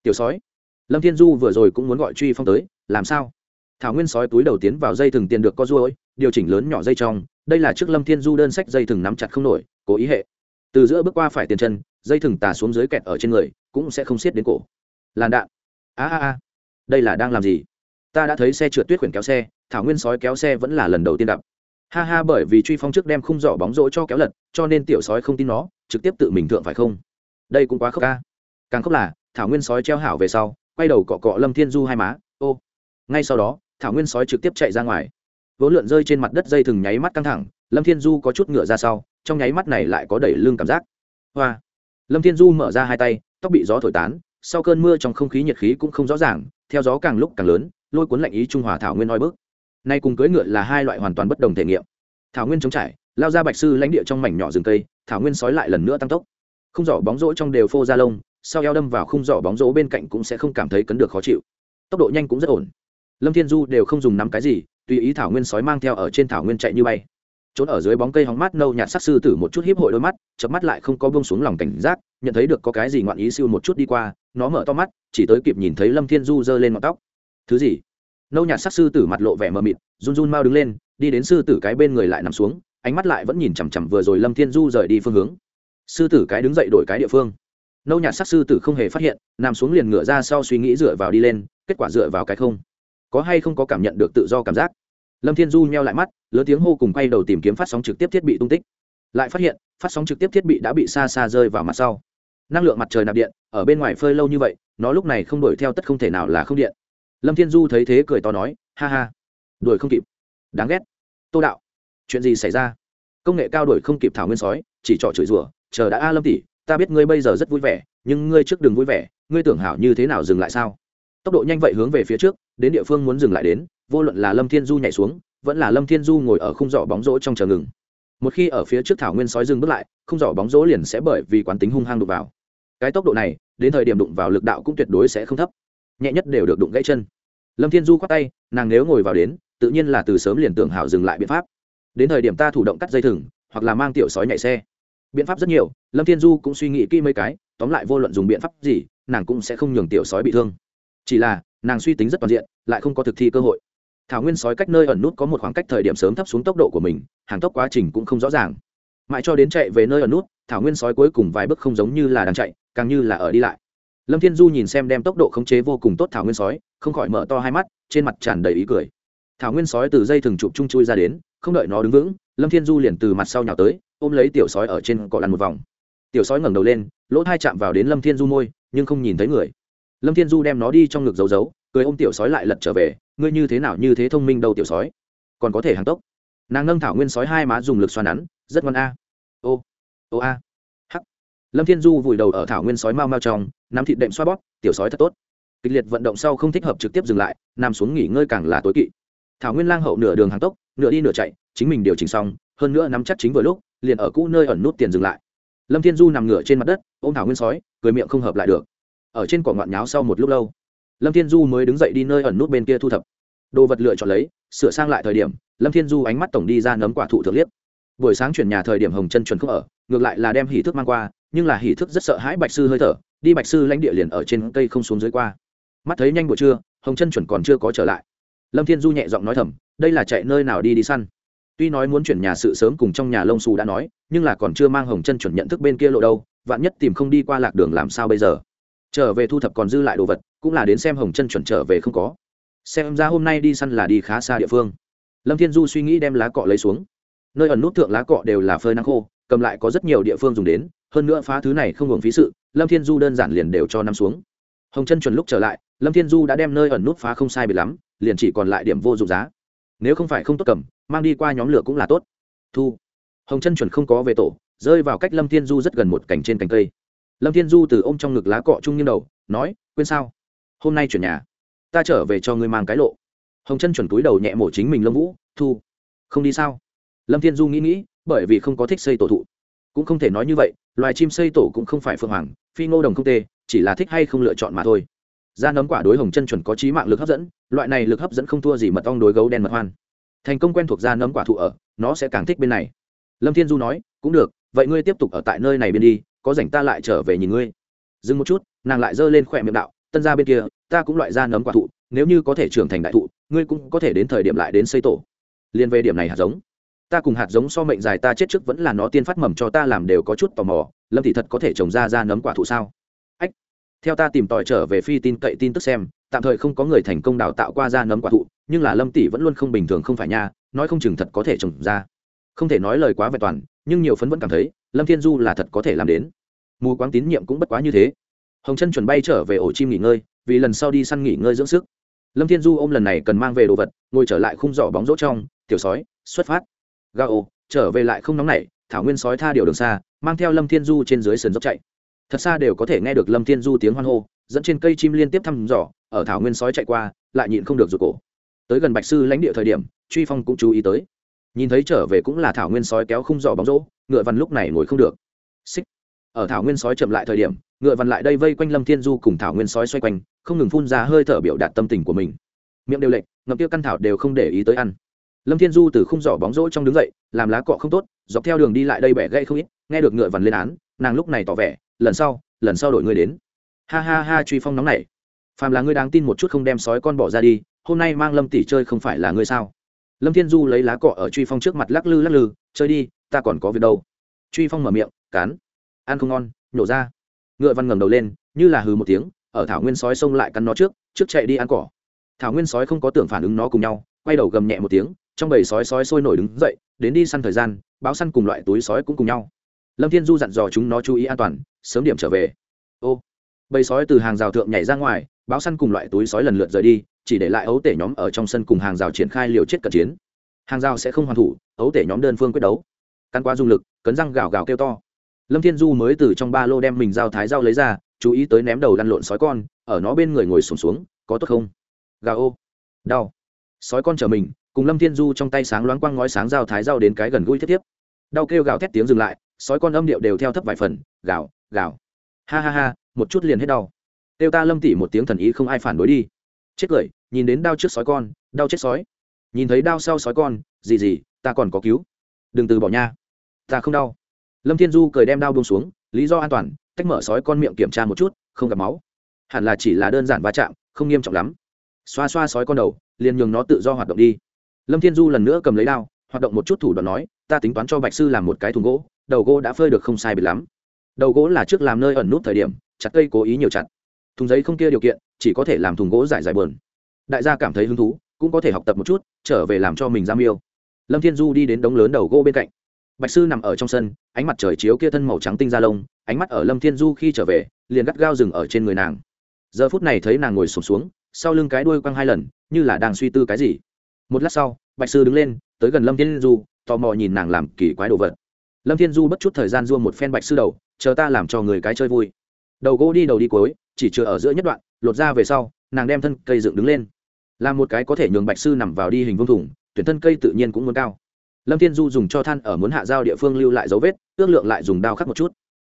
Tiểu sói. Lâm thiên du vừa rồi cũng muốn gọi truy phong tới làm sao? Thảo nguyên sói túi đầu tiến vào dây thừng tiền được co ruôi điều chỉnh lớn nhỏ dây trong, đây là trước lâm thiên du đơn sách dây thừng nắm chặt không nổi, cố ý hệ. Từ giữa bước qua phải tiền chân, dây thừng tà xuống dưới kẹt ở trên người, cũng sẽ không xiết đến cổ. Làn đạn. A a a. Đây là đang làm gì? Ta đã thấy xe trượt tuyết khuyển kéo xe, thảo nguyên sói kéo xe vẫn là lần đầu tiên đập ha ha, bởi vì truy phong trước đem khung giỏ bóng rỗ cho kéo lật, cho nên tiểu sói không tin nó, trực tiếp tự mình thượng phải không? Đây cũng quá khóc ca càng khóc là, thảo nguyên sói treo hảo về sau, quay đầu cọ cọ lâm thiên du hai má ngay sau đó, thảo nguyên sói trực tiếp chạy ra ngoài. Vốn lượn rơi trên mặt đất dây thừng nháy mắt căng thẳng, lâm thiên du có chút ngựa ra sau, trong nháy mắt này lại có đẩy lưng cảm giác. Hoa! Lâm thiên du mở ra hai tay, tóc bị gió thổi tán, sau cơn mưa trong không khí nhiệt khí cũng không rõ ràng, theo gió càng lúc càng lớn, lôi cuốn lạnh ý trung hòa thảo nguyên oi bức. Nay cùng cưỡi ngựa là hai loại hoàn toàn bất đồng thể nghiệm. Thảo nguyên chống trải, lao ra bạch sư lãnh địa trong mảnh nhỏ rừng cây, thảo nguyên sói lại lần nữa tăng tốc. Không giỏ bóng rỗ trong đều phô ra lông, sau eo đâm vào khung giỏ bóng rỗ bên cạnh cũng sẽ không cảm thấy cấn được khó chịu. Tốc độ nhanh cũng rất ổn lâm thiên du đều không dùng nắm cái gì, tùy ý thảo nguyên sói mang theo ở trên thảo nguyên chạy như bay. Trốn ở dưới bóng cây hóng mát nâu nhạt sắc sư tử một chút hiếp hội đôi mắt, chớp mắt lại không có bông xuống lòng cảnh giác, nhận thấy được có cái gì ngoạn ý siêu một chút đi qua, nó mở to mắt, chỉ tới kịp nhìn thấy lâm thiên du giơ lên ngọn tóc. Thứ gì? Nâu nhạt sắc sư tử mặt lộ vẻ mờ mịt, run run mau đứng lên, đi đến sư tử cái bên người lại nằm xuống, ánh mắt lại vẫn nhìn chằm chằm vừa rồi lâm thiên du rời đi phương hướng. Sư tử cái đứng dậy đổi cái địa phương. Nâu nhạt sắc sư tử không hề phát hiện, nằm xuống liền ngửa ra sau suy nghĩ dựa vào đi lên, kết quả dựa vào cái không có hay không có cảm nhận được tự do cảm giác? Lâm thiên du nheo lại mắt, lớn tiếng hô cùng quay đầu tìm kiếm phát sóng trực tiếp thiết bị tung tích. Lại phát hiện, phát sóng trực tiếp thiết bị đã bị xa xa rơi vào mặt sau. Năng lượng mặt trời nạp điện, ở bên ngoài phơi lâu như vậy, nó lúc này không đuổi theo tất không thể nào là không điện. Lâm thiên du thấy thế cười to nói, ha ha, đuổi không kịp. Đáng ghét. Tô đạo, chuyện gì xảy ra? Công nghệ cao đuổi không kịp thảo nguyên sói, chỉ trọ chửi rủa, chờ đã, a, lâm tỷ, ta biết ngươi bây giờ rất vui vẻ, nhưng ngươi trước đừng vui vẻ, ngươi tưởng hảo như thế nào dừng lại sao? Tốc độ nhanh vậy hướng về phía trước, đến địa phương muốn dừng lại đến, vô luận là lâm thiên du nhảy xuống, vẫn là lâm thiên du ngồi ở khung giỏ bóng rỗ trong chờ ngừng. Một khi ở phía trước thảo nguyên sói dừng bước lại, khung giỏ bóng rỗ liền sẽ bởi vì quán tính hung hăng đụng vào. Cái tốc độ này, đến thời điểm đụng vào lực đạo cũng tuyệt đối sẽ không thấp. Nhẹ nhất đều được đụng gãy chân. Lâm thiên du khoát tay, nàng nếu ngồi vào đến, tự nhiên là từ sớm liền tưởng hảo dừng lại biện pháp. Đến thời điểm ta thủ động cắt dây thừng, hoặc là mang tiểu sói nhảy xe. Biện pháp rất nhiều, lâm thiên du cũng suy nghĩ kỹ mấy cái, tóm lại vô luận dùng biện pháp gì, nàng cũng sẽ không nhường tiểu sói bị thương chỉ là, nàng suy tính rất toàn diện, lại không có thực thi cơ hội. Thảo nguyên sói cách nơi ẩn nút có một khoảng cách thời điểm sớm thấp xuống tốc độ của mình, hàng tốc quá trình cũng không rõ ràng. Mãi cho đến chạy về nơi ẩn nút, thảo nguyên sói cuối cùng vài bước không giống như là đang chạy, càng như là ở đi lại. Lâm thiên du nhìn xem đem tốc độ khống chế vô cùng tốt thảo nguyên sói, không khỏi mở to hai mắt, trên mặt tràn đầy ý cười. Thảo nguyên sói từ dây thừng chụp chung chui ra đến, không đợi nó đứng vững, lâm thiên du liền từ mặt sau nhào tới, ôm lấy tiểu sói ở trên cọ lăn một vòng. Tiểu sói ngẩng đầu lên, lỗ thai chạm vào đến lâm thiên du môi, nhưng không nhìn thấy người lâm thiên du đem nó đi trong ngực giấu giấu, cười ôm tiểu sói lại lật trở về, ngươi như thế nào như thế thông minh đâu tiểu sói? Còn có thể hàng tốc. Nàng nâng thảo nguyên sói hai má dùng lực xoa nắn, rất ngon a. Ô ô a. Hắc. Lâm thiên du vùi đầu ở thảo nguyên sói mau mau trong, nắm thịt đệm xoa bóp, tiểu sói thật tốt. Kịch liệt vận động sau không thích hợp trực tiếp dừng lại, nằm xuống nghỉ ngơi càng là tối kỵ. Thảo nguyên lang hậu nửa đường hàng tốc, nửa đi nửa chạy, chính mình điều chỉnh xong, hơn nữa nắm chắc chính vừa lúc, liền ở cũ nơi ẩn nút tiền dừng lại. Lâm thiên du nằm ngửa trên mặt đất, ôm thảo nguyên sói, cười miệng không hợp lại được ở trên cỏ ngoạn nháo sau một lúc lâu. Lâm thiên du mới đứng dậy đi nơi ẩn nút bên kia thu thập. Đồ vật lựa chọn lấy, sửa sang lại thời điểm, lâm thiên du ánh mắt tổng đi ra nấm quả thụ thượng liếc. Buổi sáng chuyển nhà thời điểm hồng chân chuẩn không ở, ngược lại là đem hỉ thức mang qua, nhưng là hỉ thức rất sợ hãi bạch sư hơi thở, đi bạch sư lãnh địa liền ở trên cây không xuống dưới qua. Mắt thấy nhanh buổi trưa, hồng chân chuẩn còn chưa có trở lại. Lâm thiên du nhẹ giọng nói thầm, đây là chạy nơi nào đi đi săn? Tuy nói muốn chuyển nhà sự sớm cùng trong nhà lông xù đã nói, nhưng là còn chưa mang hồng chân chuẩn nhận thức bên kia lộ đâu, vạn nhất tìm không đi qua lạc đường làm sao bây giờ? Trở về thu thập còn dư lại đồ vật, cũng là đến xem hồng chân chuẩn trở về không có. Xem ra hôm nay đi săn là đi khá xa địa phương. Lâm thiên du suy nghĩ đem lá cọ lấy xuống. Nơi ẩn nút thượng lá cọ đều là phơi nắng khô, cầm lại có rất nhiều địa phương dùng đến, hơn nữa phá thứ này không hưởng phí sự, lâm thiên du đơn giản liền đều cho nằm xuống. Hồng chân chuẩn lúc trở lại, lâm thiên du đã đem nơi ẩn nút phá không sai bị lắm, liền chỉ còn lại điểm vô dụng giá. Nếu không phải không tốt cầm, mang đi qua nhóm lửa cũng là tốt. Thu. Hồng chân chuẩn không có về tổ, rơi vào cách lâm thiên du rất gần một cành trên cành cây lâm thiên du từ ô m trong ngực lá cọ chung như đầu, nói, quên sao? Hôm nay chuyển nhà. Ta trở về cho ngươi mang cái lộ. Hồng chân chuẩn túi đầu nhẹ mổ chính mình lâm vũ, thu, không đi sao? Lâm thiên du nghĩ nghĩ, bởi vì không có thích xây tổ thụ. Cũng không thể nói như vậy, loài chim xây tổ cũng không phải phượng hoàng, phi ngô đồng không tê, chỉ là thích hay không lựa chọn mà thôi. Da nấm quả đối hồng chân chuẩn có trí mạng lực hấp dẫn, loại này lực hấp dẫn không thua gì mật ong đối gấu đen mật hoan. Thành công quen thuộc da nấm quả thụ ở, nó sẽ càng thích bên này. Lâm thiên du nói, cũng được, vậy ngươi tiếp tục ở tại nơi này bên đi có rảnh ta lại trở về nhìn ngươi. Dừng một chút, nàng lại giơ lên khỏe miệng đạo, tân ra bên kia, ta cũng loại ra nấm quả thụ, nếu như có thể trưởng thành đại thụ, ngươi cũng có thể đến thời điểm lại đến xây tổ. Liên về điểm này hạt giống. Ta cùng hạt giống so mệnh dài ta chết trước vẫn là nó tiên phát mầm cho ta làm đều có chút tò mò, lâm thị thật có thể trồng ra ra nấm quả thụ sao? Ách, theo ta tìm tòi trở về phi tin cậy tin tức xem, tạm thời không có người thành công đào tạo qua ra nấm quả thụ, nhưng là lâm tỷ vẫn luôn không bình thường không phải nha, nói không chừng thật có thể trồng ra. Không thể nói lời quá vẹn toàn, nhưng nhiều phấn vẫn cảm thấy lâm thiên du là thật có thể làm đến. Mù quáng tín nhiệm cũng bất quá như thế. Hồng chân chuẩn bay trở về ổ chim nghỉ ngơi, vì lần sau đi săn nghỉ ngơi dưỡng sức. Lâm thiên du ôm lần này cần mang về đồ vật, ngồi trở lại khung giỏ bóng rỗ trong, tiểu sói, xuất phát. Ga ô trở về lại không nóng nảy, thảo nguyên sói tha điều đường xa, mang theo lâm thiên du trên dưới sườn dốc chạy. Thật xa đều có thể nghe được lâm thiên du tiếng hoan hô, dẫn trên cây chim liên tiếp thăm dò, ở thảo nguyên sói chạy qua, lại nhịn không được rụt cổ. Tới gần bạch sư lãnh địa thời điểm, truy phong cũng chú ý tới. Nhìn thấy trở về cũng là thảo nguyên sói kéo khung giỏ bóng rỗ ngựa văn lúc này ngồi không được. Xích. Ở thảo nguyên sói chậm lại thời điểm, ngựa văn lại đây vây quanh lâm thiên du cùng thảo nguyên sói xoay quanh, không ngừng phun ra hơi thở biểu đạt tâm tình của mình. Miệng đều lệch, ngậm tiêu căn thảo đều không để ý tới ăn. Lâm thiên du từ khung giỏ bóng rỗ trong đứng dậy, làm lá cọ không tốt, dọc theo đường đi lại đây bẻ gãy không ít, nghe được ngựa vằn lên án, nàng lúc này tỏ vẻ, lần sau lần sau đổi người đến. Ha ha ha, truy phong nóng này phàm là ngươi đáng tin một chút không đem sói con bỏ ra đi, hôm nay mang lâm tỷ chơi không phải là ngươi sao? Lâm thiên du lấy lá cọ ở truy phong trước mặt lắc lư lắc lư, chơi đi ta còn có việc đâu. Truy phong mở miệng, cán, ăn không ngon. Nhổ ra. Ngựa văn ngẩng đầu lên, như là hừ một tiếng, ở thảo nguyên sói xông lại cắn nó trước trước chạy đi ăn cỏ. Thảo nguyên sói không có tưởng phản ứng nó cùng nhau, quay đầu gầm nhẹ một tiếng, trong bầy sói sói sôi nổi đứng dậy, đến đi săn thời gian, báo săn cùng loại túi sói cũng cùng nhau. Lâm thiên du dặn dò chúng nó chú ý an toàn, sớm điểm trở về. Ô, bầy sói từ hàng rào thượng nhảy ra ngoài, báo săn cùng loại túi sói lần lượt rời đi, chỉ để lại ấu tể nhóm ở trong sân cùng hàng rào triển khai liều chết cận chiến. Hàng rào sẽ không hoàn thủ, ấu tể nhóm đơn phương quyết đấu căn quá dung lực cấn răng gào gào kêu to. Lâm thiên du mới từ trong ba lô đem mình dao thái dao lấy ra chú ý tới ném đầu lăn lộn sói con ở nó bên người ngồi sùng xuống, xuống có tốt không? Gào ô. Đau. Sói con chở mình cùng lâm thiên du trong tay sáng loáng quang ngói sáng dao thái dao đến cái gần gũi thiết tiếp đau kêu gào thét tiếng dừng lại sói con âm điệu đều theo thấp vài phần gào gào. Ha ha ha một chút liền hết đau. Kêu ta lâm tỉ một tiếng thần ý không ai phản đối đi. Chết cười nhìn đến đau trước sói con đau chết sói. Nhìn thấy đau sau sói con gì gì ta còn có cứu. Đừng từ bỏ nha ta không đau. Lâm thiên du cười đem đau bông xuống, lý do an toàn cách mở sói con miệng kiểm tra một chút, không gặp máu. Hẳn là chỉ là đơn giản va chạm, không nghiêm trọng lắm. Xoa xoa sói con đầu, liền nhường nó tự do hoạt động đi. Lâm thiên du lần nữa cầm lấy đao, hoạt động một chút thủ đoạn nói, ta tính toán cho bạch sư làm một cái thùng gỗ, đầu gỗ đã phơi được không sai biệt lắm. Đầu gỗ là trước làm nơi ẩn nút thời điểm, chặt cây cố ý nhiều chặt. Thùng giấy không kia điều kiện, chỉ có thể làm thùng gỗ giải giải bờn. Đại gia cảm thấy hứng thú, cũng có thể học tập một chút, trở về làm cho mình giam yêu lâm thiên du đi đến đống lớn đầu gỗ bên cạnh bạch sư nằm ở trong sân ánh mặt trời chiếu kia thân màu trắng tinh ra lông ánh mắt ở lâm thiên du khi trở về liền gắt gao rừng ở trên người nàng. Giờ phút này thấy nàng ngồi sụp xuống, xuống sau lưng cái đuôi quăng hai lần như là đang suy tư cái gì. Một lát sau bạch sư đứng lên tới gần lâm thiên du tò mò nhìn nàng làm kỳ quái đồ vật. Lâm thiên du bất chút thời gian dua một phen bạch sư đầu chờ ta làm cho người cái chơi vui. Đầu gỗ đi đầu đi cuối chỉ chưa ở giữa nhất đoạn lột ra về sau nàng đem thân cây dựng đứng lên. Là một cái có thể nhường bạch sư nằm vào đi hình vương thủng tuyển thân cây tự nhiên cũng muốn cao lâm thiên du dùng cho than ở muốn hạ dao địa phương lưu lại dấu vết, ước lượng lại dùng đao khắc một chút.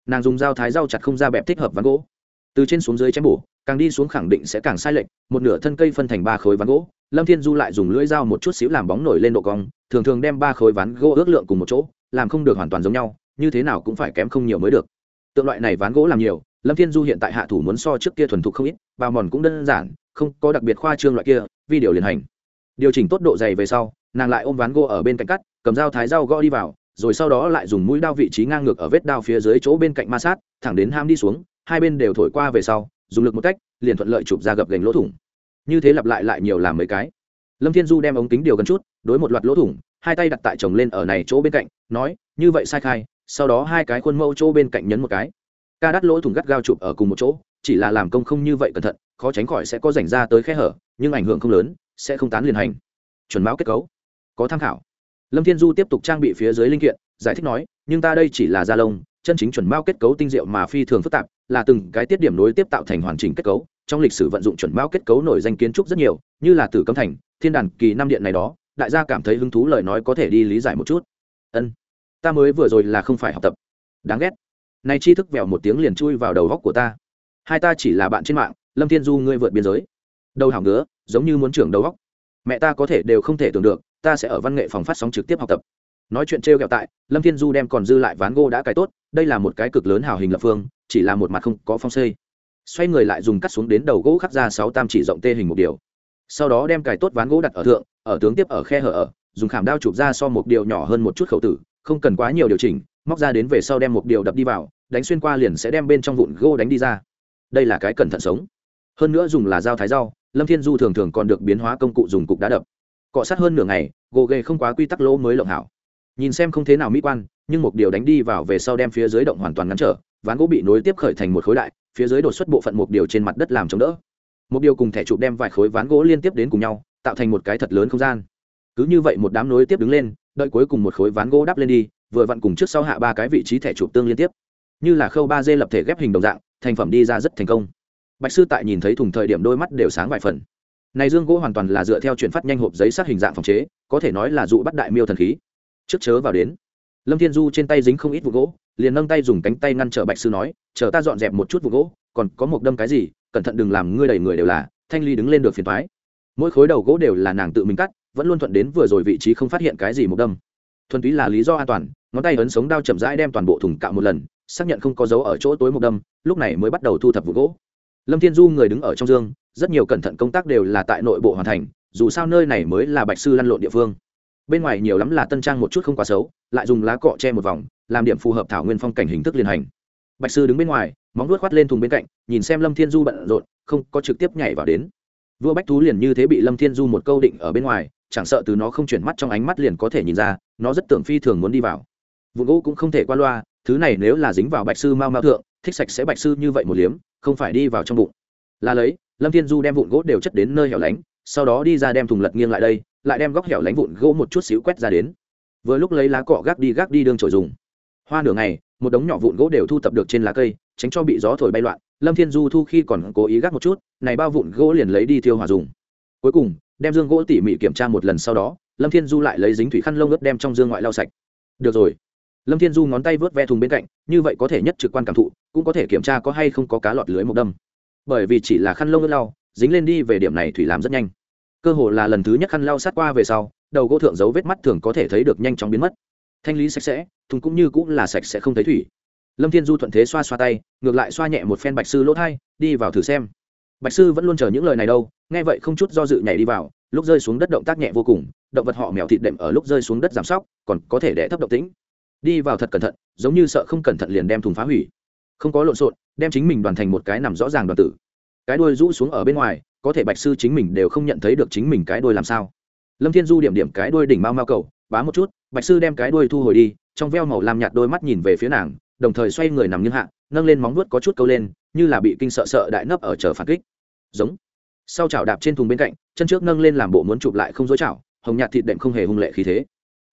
Nàng dùng dao thái dao chặt không ra bẹp thích hợp ván gỗ. Từ trên xuống dưới chém bổ, càng đi xuống khẳng định sẽ càng sai lệch, một nửa thân cây phân thành ba khối ván gỗ, lâm thiên du lại dùng lưỡi dao một chút xíu làm bóng nổi lên độ cong, thường thường đem ba khối ván gỗ ước lượng cùng một chỗ, làm không được hoàn toàn giống nhau, như thế nào cũng phải kém không nhiều mới được. Tượng loại này ván gỗ làm nhiều, lâm thiên du hiện tại hạ thủ muốn so trước kia thuần thục không ít bao mòn cũng đơn giản, không có đặc biệt khoa trương loại kia, vi điều liền hành. Điều chỉnh tốt độ dày về sau nàng lại ôm ván gỗ ở bên cạnh cắt, cầm dao thái dao gõ đi vào, rồi sau đó lại dùng mũi đao vị trí ngang ngược ở vết đao phía dưới chỗ bên cạnh ma sát, thẳng đến ham đi xuống, hai bên đều thổi qua về sau, dùng lực một cách, liền thuận lợi chụp ra gập gành lỗ thủng. Như thế lặp lại lại nhiều làm mấy cái. Lâm thiên du đem ống kính điều gần chút, đối một loạt lỗ thủng, hai tay đặt tại chồng lên ở này chỗ bên cạnh, nói, như vậy sai khai. Sau đó hai cái khuôn mẫu chỗ bên cạnh nhấn một cái. Ca đắt lỗ thủng gắt gao chụp ở cùng một chỗ, chỉ là làm công không như vậy cẩn thận, khó tránh khỏi sẽ có rảnh ra tới khe hở, nhưng ảnh hưởng không lớn, sẽ không tán liền hành. Chuẩn máu kết cấu có tham khảo. Lâm thiên du tiếp tục trang bị phía dưới linh kiện, giải thích nói, nhưng ta đây chỉ là da lông, chân chính chuẩn mao kết cấu tinh diệu mà phi thường phức tạp, là từng cái tiết điểm nối tiếp tạo thành hoàn chỉnh kết cấu, trong lịch sử vận dụng chuẩn mao kết cấu nổi danh kiến trúc rất nhiều, như là tử cấm thành, thiên đàn kỳ năm điện này đó, đại gia cảm thấy hứng thú lời nói có thể đi lý giải một chút. Ân, ta mới vừa rồi là không phải học tập. Đáng ghét. Nay chi thức vẹo một tiếng liền chui vào đầu góc của ta. Hai ta chỉ là bạn trên mạng, lâm thiên du ngươi vượt biên giới. Đầu hỏng ngứa, giống như muốn trưởng đầu góc. Mẹ ta có thể đều không thể tưởng được ta sẽ ở văn nghệ phòng phát sóng trực tiếp học tập. Nói chuyện trêu ghẹo tại, lâm thiên du đem còn dư lại ván gỗ đã cài tốt, đây là một cái cực lớn hào hình lập phương, chỉ là một mặt không có phong xây xoay người lại dùng cắt xuống đến đầu gỗ khắc ra sáu tam chỉ rộng tê hình một điều. Sau đó đem cài tốt ván gỗ đặt ở thượng, ở tướng tiếp ở khe hở ở, dùng khảm đao chụp ra so một điều nhỏ hơn một chút khẩu tử, không cần quá nhiều điều chỉnh, móc ra đến về sau đem một điều đập đi vào, đánh xuyên qua liền sẽ đem bên trong vụn gỗ đánh đi ra. Đây là cái cẩn thận sống. Hơn nữa dùng là dao thái rau, lâm thiên du thường thường còn được biến hóa công cụ dùng cục đá đập cọ sát hơn nửa ngày gỗ ghề không quá quy tắc lỗ mới lộng hảo. Nhìn xem không thế nào mỹ quan, nhưng một điều đánh đi vào về sau đem phía dưới động hoàn toàn ngắn trở, ván gỗ bị nối tiếp khởi thành một khối đại, phía dưới đột xuất bộ phận một điều trên mặt đất làm chống đỡ. Một điều cùng thẻ chụp đem vài khối ván gỗ liên tiếp đến cùng nhau, tạo thành một cái thật lớn không gian. Cứ như vậy một đám nối tiếp đứng lên, đợi cuối cùng một khối ván gỗ đắp lên đi, vừa vặn cùng trước sau hạ ba cái vị trí thẻ chụp tương liên tiếp. Như là khâu ba d lập thể ghép hình đồng dạng, thành phẩm đi ra rất thành công. Bạch sư tại nhìn thấy thùng thời điểm đôi mắt đều sáng vài phần này dương gỗ hoàn toàn là dựa theo chuyển phát nhanh hộp giấy sát hình dạng phòng chế, có thể nói là dụ bắt đại miêu thần khí. Trước chớ vào đến. Lâm thiên du trên tay dính không ít vụ gỗ, liền nâng tay dùng cánh tay ngăn trở bạch sư nói, chờ ta dọn dẹp một chút vụ gỗ, còn có một đâm cái gì, cẩn thận đừng làm ngươi đầy người đều là, thanh ly đứng lên được phiền thoái mỗi khối đầu gỗ đều là nàng tự mình cắt, vẫn luôn thuận đến vừa rồi vị trí không phát hiện cái gì một đâm. Thuần túy là lý do an toàn, ngón tay ấn sống đao chậm rãi đem toàn bộ thùng cạo một lần, xác nhận không có dấu ở chỗ tối một đâm, lúc này mới bắt đầu thu thập vụ gỗ. Lâm thiên du người đứng ở trong dương rất nhiều cẩn thận công tác đều là tại nội bộ hoàn thành, dù sao nơi này mới là bạch sư lăn lộn địa phương. Bên ngoài nhiều lắm là tân trang một chút không quá xấu, lại dùng lá cọ che một vòng, làm điểm phù hợp thảo nguyên phong cảnh hình thức liên hành. Bạch sư đứng bên ngoài, móng vuốt khoắt lên thùng bên cạnh, nhìn xem lâm thiên du bận rộn, không có trực tiếp nhảy vào đến. Vua bách thú liền như thế bị lâm thiên du một câu định ở bên ngoài, chẳng sợ từ nó không chuyển mắt trong ánh mắt liền có thể nhìn ra, nó rất tưởng phi thường muốn đi vào. Vụ gỗ cũng không thể qua loa, thứ này nếu là dính vào bạch sư mau mau thượng, thích sạch sẽ bạch sư như vậy một liếm, không phải đi vào trong bụng. Là lấy lâm thiên du đem vụn gỗ đều chất đến nơi hẻo lánh, sau đó đi ra đem thùng lật nghiêng lại đây, lại đem góc hẻo lánh vụn gỗ một chút xíu quét ra đến. Vừa lúc lấy lá cọ gác đi gác đi đương trổi dùng. Hoa nửa ngày, một đống nhỏ vụn gỗ đều thu tập được trên lá cây, tránh cho bị gió thổi bay loạn. Lâm thiên du thu khi còn cố ý gác một chút, này bao vụn gỗ liền lấy đi tiêu hòa dùng. Cuối cùng, đem dương gỗ tỉ mỉ kiểm tra một lần sau đó, lâm thiên du lại lấy dính thủy khăn lông ướt đem trong dương ngoại lau sạch. Được rồi. Lâm thiên du ngón tay vớt ve thùng bên cạnh, như vậy có thể nhất trực quan cảm thụ, cũng có thể kiểm tra có hay không có cá lọt lưới một đâm bởi vì chỉ là khăn lông ướt lau, dính lên đi về điểm này thủy làm rất nhanh. Cơ hồ là lần thứ nhất khăn lau sát qua về sau, đầu gỗ thượng dấu vết mắt thường có thể thấy được nhanh chóng biến mất. Thanh lý sạch sẽ, thùng cũng như cũng là sạch sẽ không thấy thủy. Lâm thiên du thuận thế xoa xoa tay, ngược lại xoa nhẹ một phen bạch sư lỗ thai, đi vào thử xem. Bạch sư vẫn luôn chờ những lời này đâu, nghe vậy không chút do dự nhảy đi vào, lúc rơi xuống đất động tác nhẹ vô cùng, động vật họ mèo thịt đệm ở lúc rơi xuống đất giảm sóc, còn có thể đẻ thấp động tĩnh. Đi vào thật cẩn thận, giống như sợ không cẩn thận liền đem thùng phá hủy. Không có lộn xộn đem chính mình đoàn thành một cái nằm rõ ràng đoàn tử. Cái đuôi rũ xuống ở bên ngoài, có thể bạch sư chính mình đều không nhận thấy được chính mình cái đuôi làm sao. Lâm thiên du điểm điểm cái đuôi đỉnh mau mau cầu, bá một chút, bạch sư đem cái đuôi thu hồi đi, trong veo màu làm nhạt đôi mắt nhìn về phía nàng, đồng thời xoay người nằm như hạ, nâng lên móng vuốt có chút câu lên, như là bị kinh sợ sợ đại nấp ở chờ phản kích. Giống. Sau chảo đạp trên thùng bên cạnh, chân trước nâng lên làm bộ muốn chụp lại không dối chảo, hồng nhạt thịt đệm không hề hung lệ khí thế.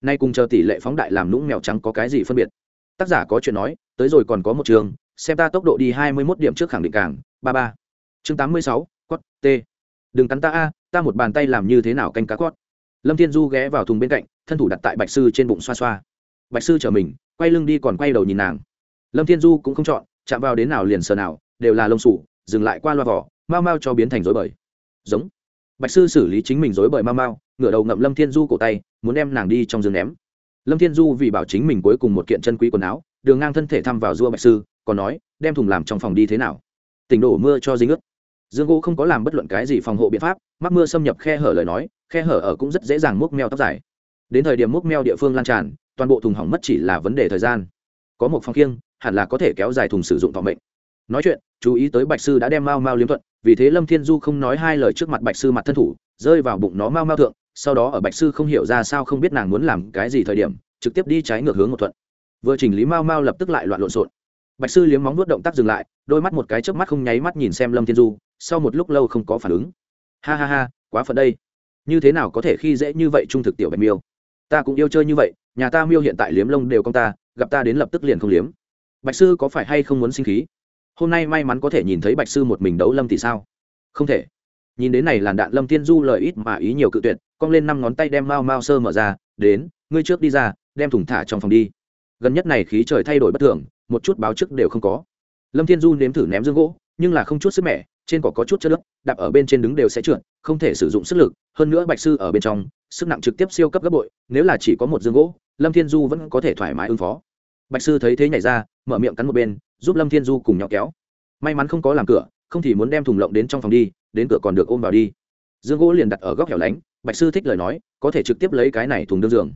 Nay cùng chờ tỷ lệ phóng đại làm lũng mèo trắng có cái gì phân biệt? Tác giả có chuyện nói, tới rồi còn có một trường xem ta tốc độ đi hai mươi 21 điểm trước khẳng định càng, ba ba. Chương tám mươi sáu quất t. Đừng cắn ta a, ta một bàn tay làm như thế nào canh cá quất lâm thiên du ghé vào thùng bên cạnh, thân thủ đặt tại bạch sư trên bụng xoa xoa. Bạch sư trở mình, quay lưng đi còn quay đầu nhìn nàng. Lâm thiên du cũng không chọn, chạm vào đến nào liền sờ nào, đều là lông sủ, dừng lại qua loa vỏ, mau mau cho biến thành rối bời. Giống. Bạch sư xử lý chính mình rối bời mau mau, ngửa đầu ngậm lâm thiên du cổ tay, muốn đem nàng đi trong giường ném. Lâm thiên du vì bảo chính mình cuối cùng một kiện chân quý quần áo, đường ngang thân thể thăm vào rua bạch sư còn nói, đem thùng làm trong phòng đi thế nào? Tỉnh đổ mưa cho dính ướt. Dương gỗ không có làm bất luận cái gì phòng hộ biện pháp, mắc mưa xâm nhập khe hở lời nói, khe hở ở cũng rất dễ dàng múc meo tóc dài. Đến thời điểm múc meo địa phương lan tràn, toàn bộ thùng hỏng mất chỉ là vấn đề thời gian. Có một phòng khiêng hẳn là có thể kéo dài thùng sử dụng phòng bệnh nói chuyện, chú ý tới bạch sư đã đem mau mau liếm thuận, vì thế lâm thiên du không nói hai lời trước mặt bạch sư mặt thân thủ, rơi vào bụng nó mau mau thượng, sau đó ở bạch sư không hiểu ra sao không biết nàng muốn làm cái gì thời điểm, trực tiếp đi trái ngược hướng một thuận. Vừa chỉnh lý mau mau lập tức lại loạn lộn xộn bạch sư liếm móng nuốt động tác dừng lại, đôi mắt một cái chớp mắt không nháy mắt nhìn xem lâm thiên du, sau một lúc lâu không có phản ứng. Ha ha ha, quá phận đây. Như thế nào có thể khi dễ như vậy trung thực tiểu bạch miêu? Ta cũng yêu chơi như vậy, nhà ta miêu hiện tại liếm lông đều công ta, gặp ta đến lập tức liền không liếm. Bạch sư có phải hay không muốn sinh khí? Hôm nay may mắn có thể nhìn thấy bạch sư một mình đấu lâm thì sao? Không thể. Nhìn đến này làn đạn lâm thiên du lời ít mà ý nhiều cự tuyệt, cong lên năm ngón tay đem mau mau sơ mở ra, đến, ngươi trước đi ra, đem thùng thả trong phòng đi. Gần nhất này khí trời thay đổi bất thường một chút báo trước đều không có. Lâm thiên du nếm thử ném dương gỗ, nhưng là không chút sức mẻ, trên cỏ có chút chất nước đạp ở bên trên đứng đều sẽ trượt, không thể sử dụng sức lực. Hơn nữa bạch sư ở bên trong, sức nặng trực tiếp siêu cấp gấp bội, nếu là chỉ có một dương gỗ, lâm thiên du vẫn có thể thoải mái ứng phó. Bạch sư thấy thế nhảy ra, mở miệng cắn một bên, giúp lâm thiên du cùng nhau kéo. May mắn không có làm cửa, không thì muốn đem thùng lộng đến trong phòng đi, đến cửa còn được ôm vào đi. Dương gỗ liền đặt ở góc hẻo lánh, bạch sư thích lời nói, có thể trực tiếp lấy cái này thùng đương giường.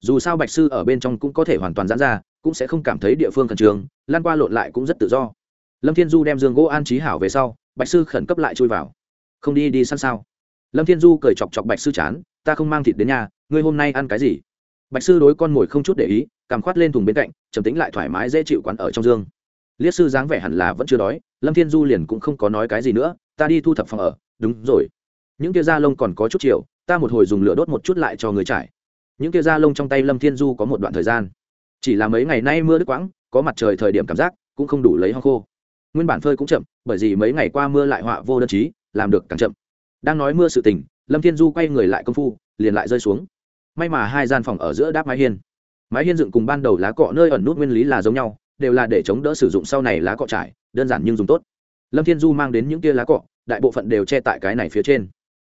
Dù sao bạch sư ở bên trong cũng có thể hoàn toàn giãn ra cũng sẽ không cảm thấy địa phương khẩn trương, lan qua lộn lại cũng rất tự do. Lâm thiên du đem dương gỗ an trí hảo về sau, bạch sư khẩn cấp lại chui vào. Không đi đi săn sao? Lâm thiên du cười chọc chọc bạch sư chán, ta không mang thịt đến nhà, ngươi hôm nay ăn cái gì? Bạch sư đối con mồi không chút để ý cảm khoát lên thùng bên cạnh, trầm tính lại thoải mái dễ chịu quán ở trong dương. Liết sư dáng vẻ hẳn là vẫn chưa đói, lâm thiên du liền cũng không có nói cái gì nữa, ta đi thu thập phòng ở. Đúng rồi. Những kia da lông còn có chút chiều, ta một hồi dùng lửa đốt một chút lại cho người trải. Những kia da lông trong tay lâm thiên du có một đoạn thời gian chỉ là mấy ngày nay mưa đứt quãng, có mặt trời thời điểm cảm giác cũng không đủ lấy hong khô. Nguyên bản phơi cũng chậm, bởi vì mấy ngày qua mưa lại họa vô đơn chí, làm được càng chậm. Đang nói mưa sự tình, lâm thiên du quay người lại công phu, liền lại rơi xuống. May mà hai gian phòng ở giữa đáp mái hiên. Mái hiên dựng cùng ban đầu lá cọ nơi ẩn nút nguyên lý là giống nhau, đều là để chống đỡ sử dụng sau này lá cọ trải, đơn giản nhưng dùng tốt. Lâm thiên du mang đến những kia lá cọ, đại bộ phận đều che tại cái này phía trên.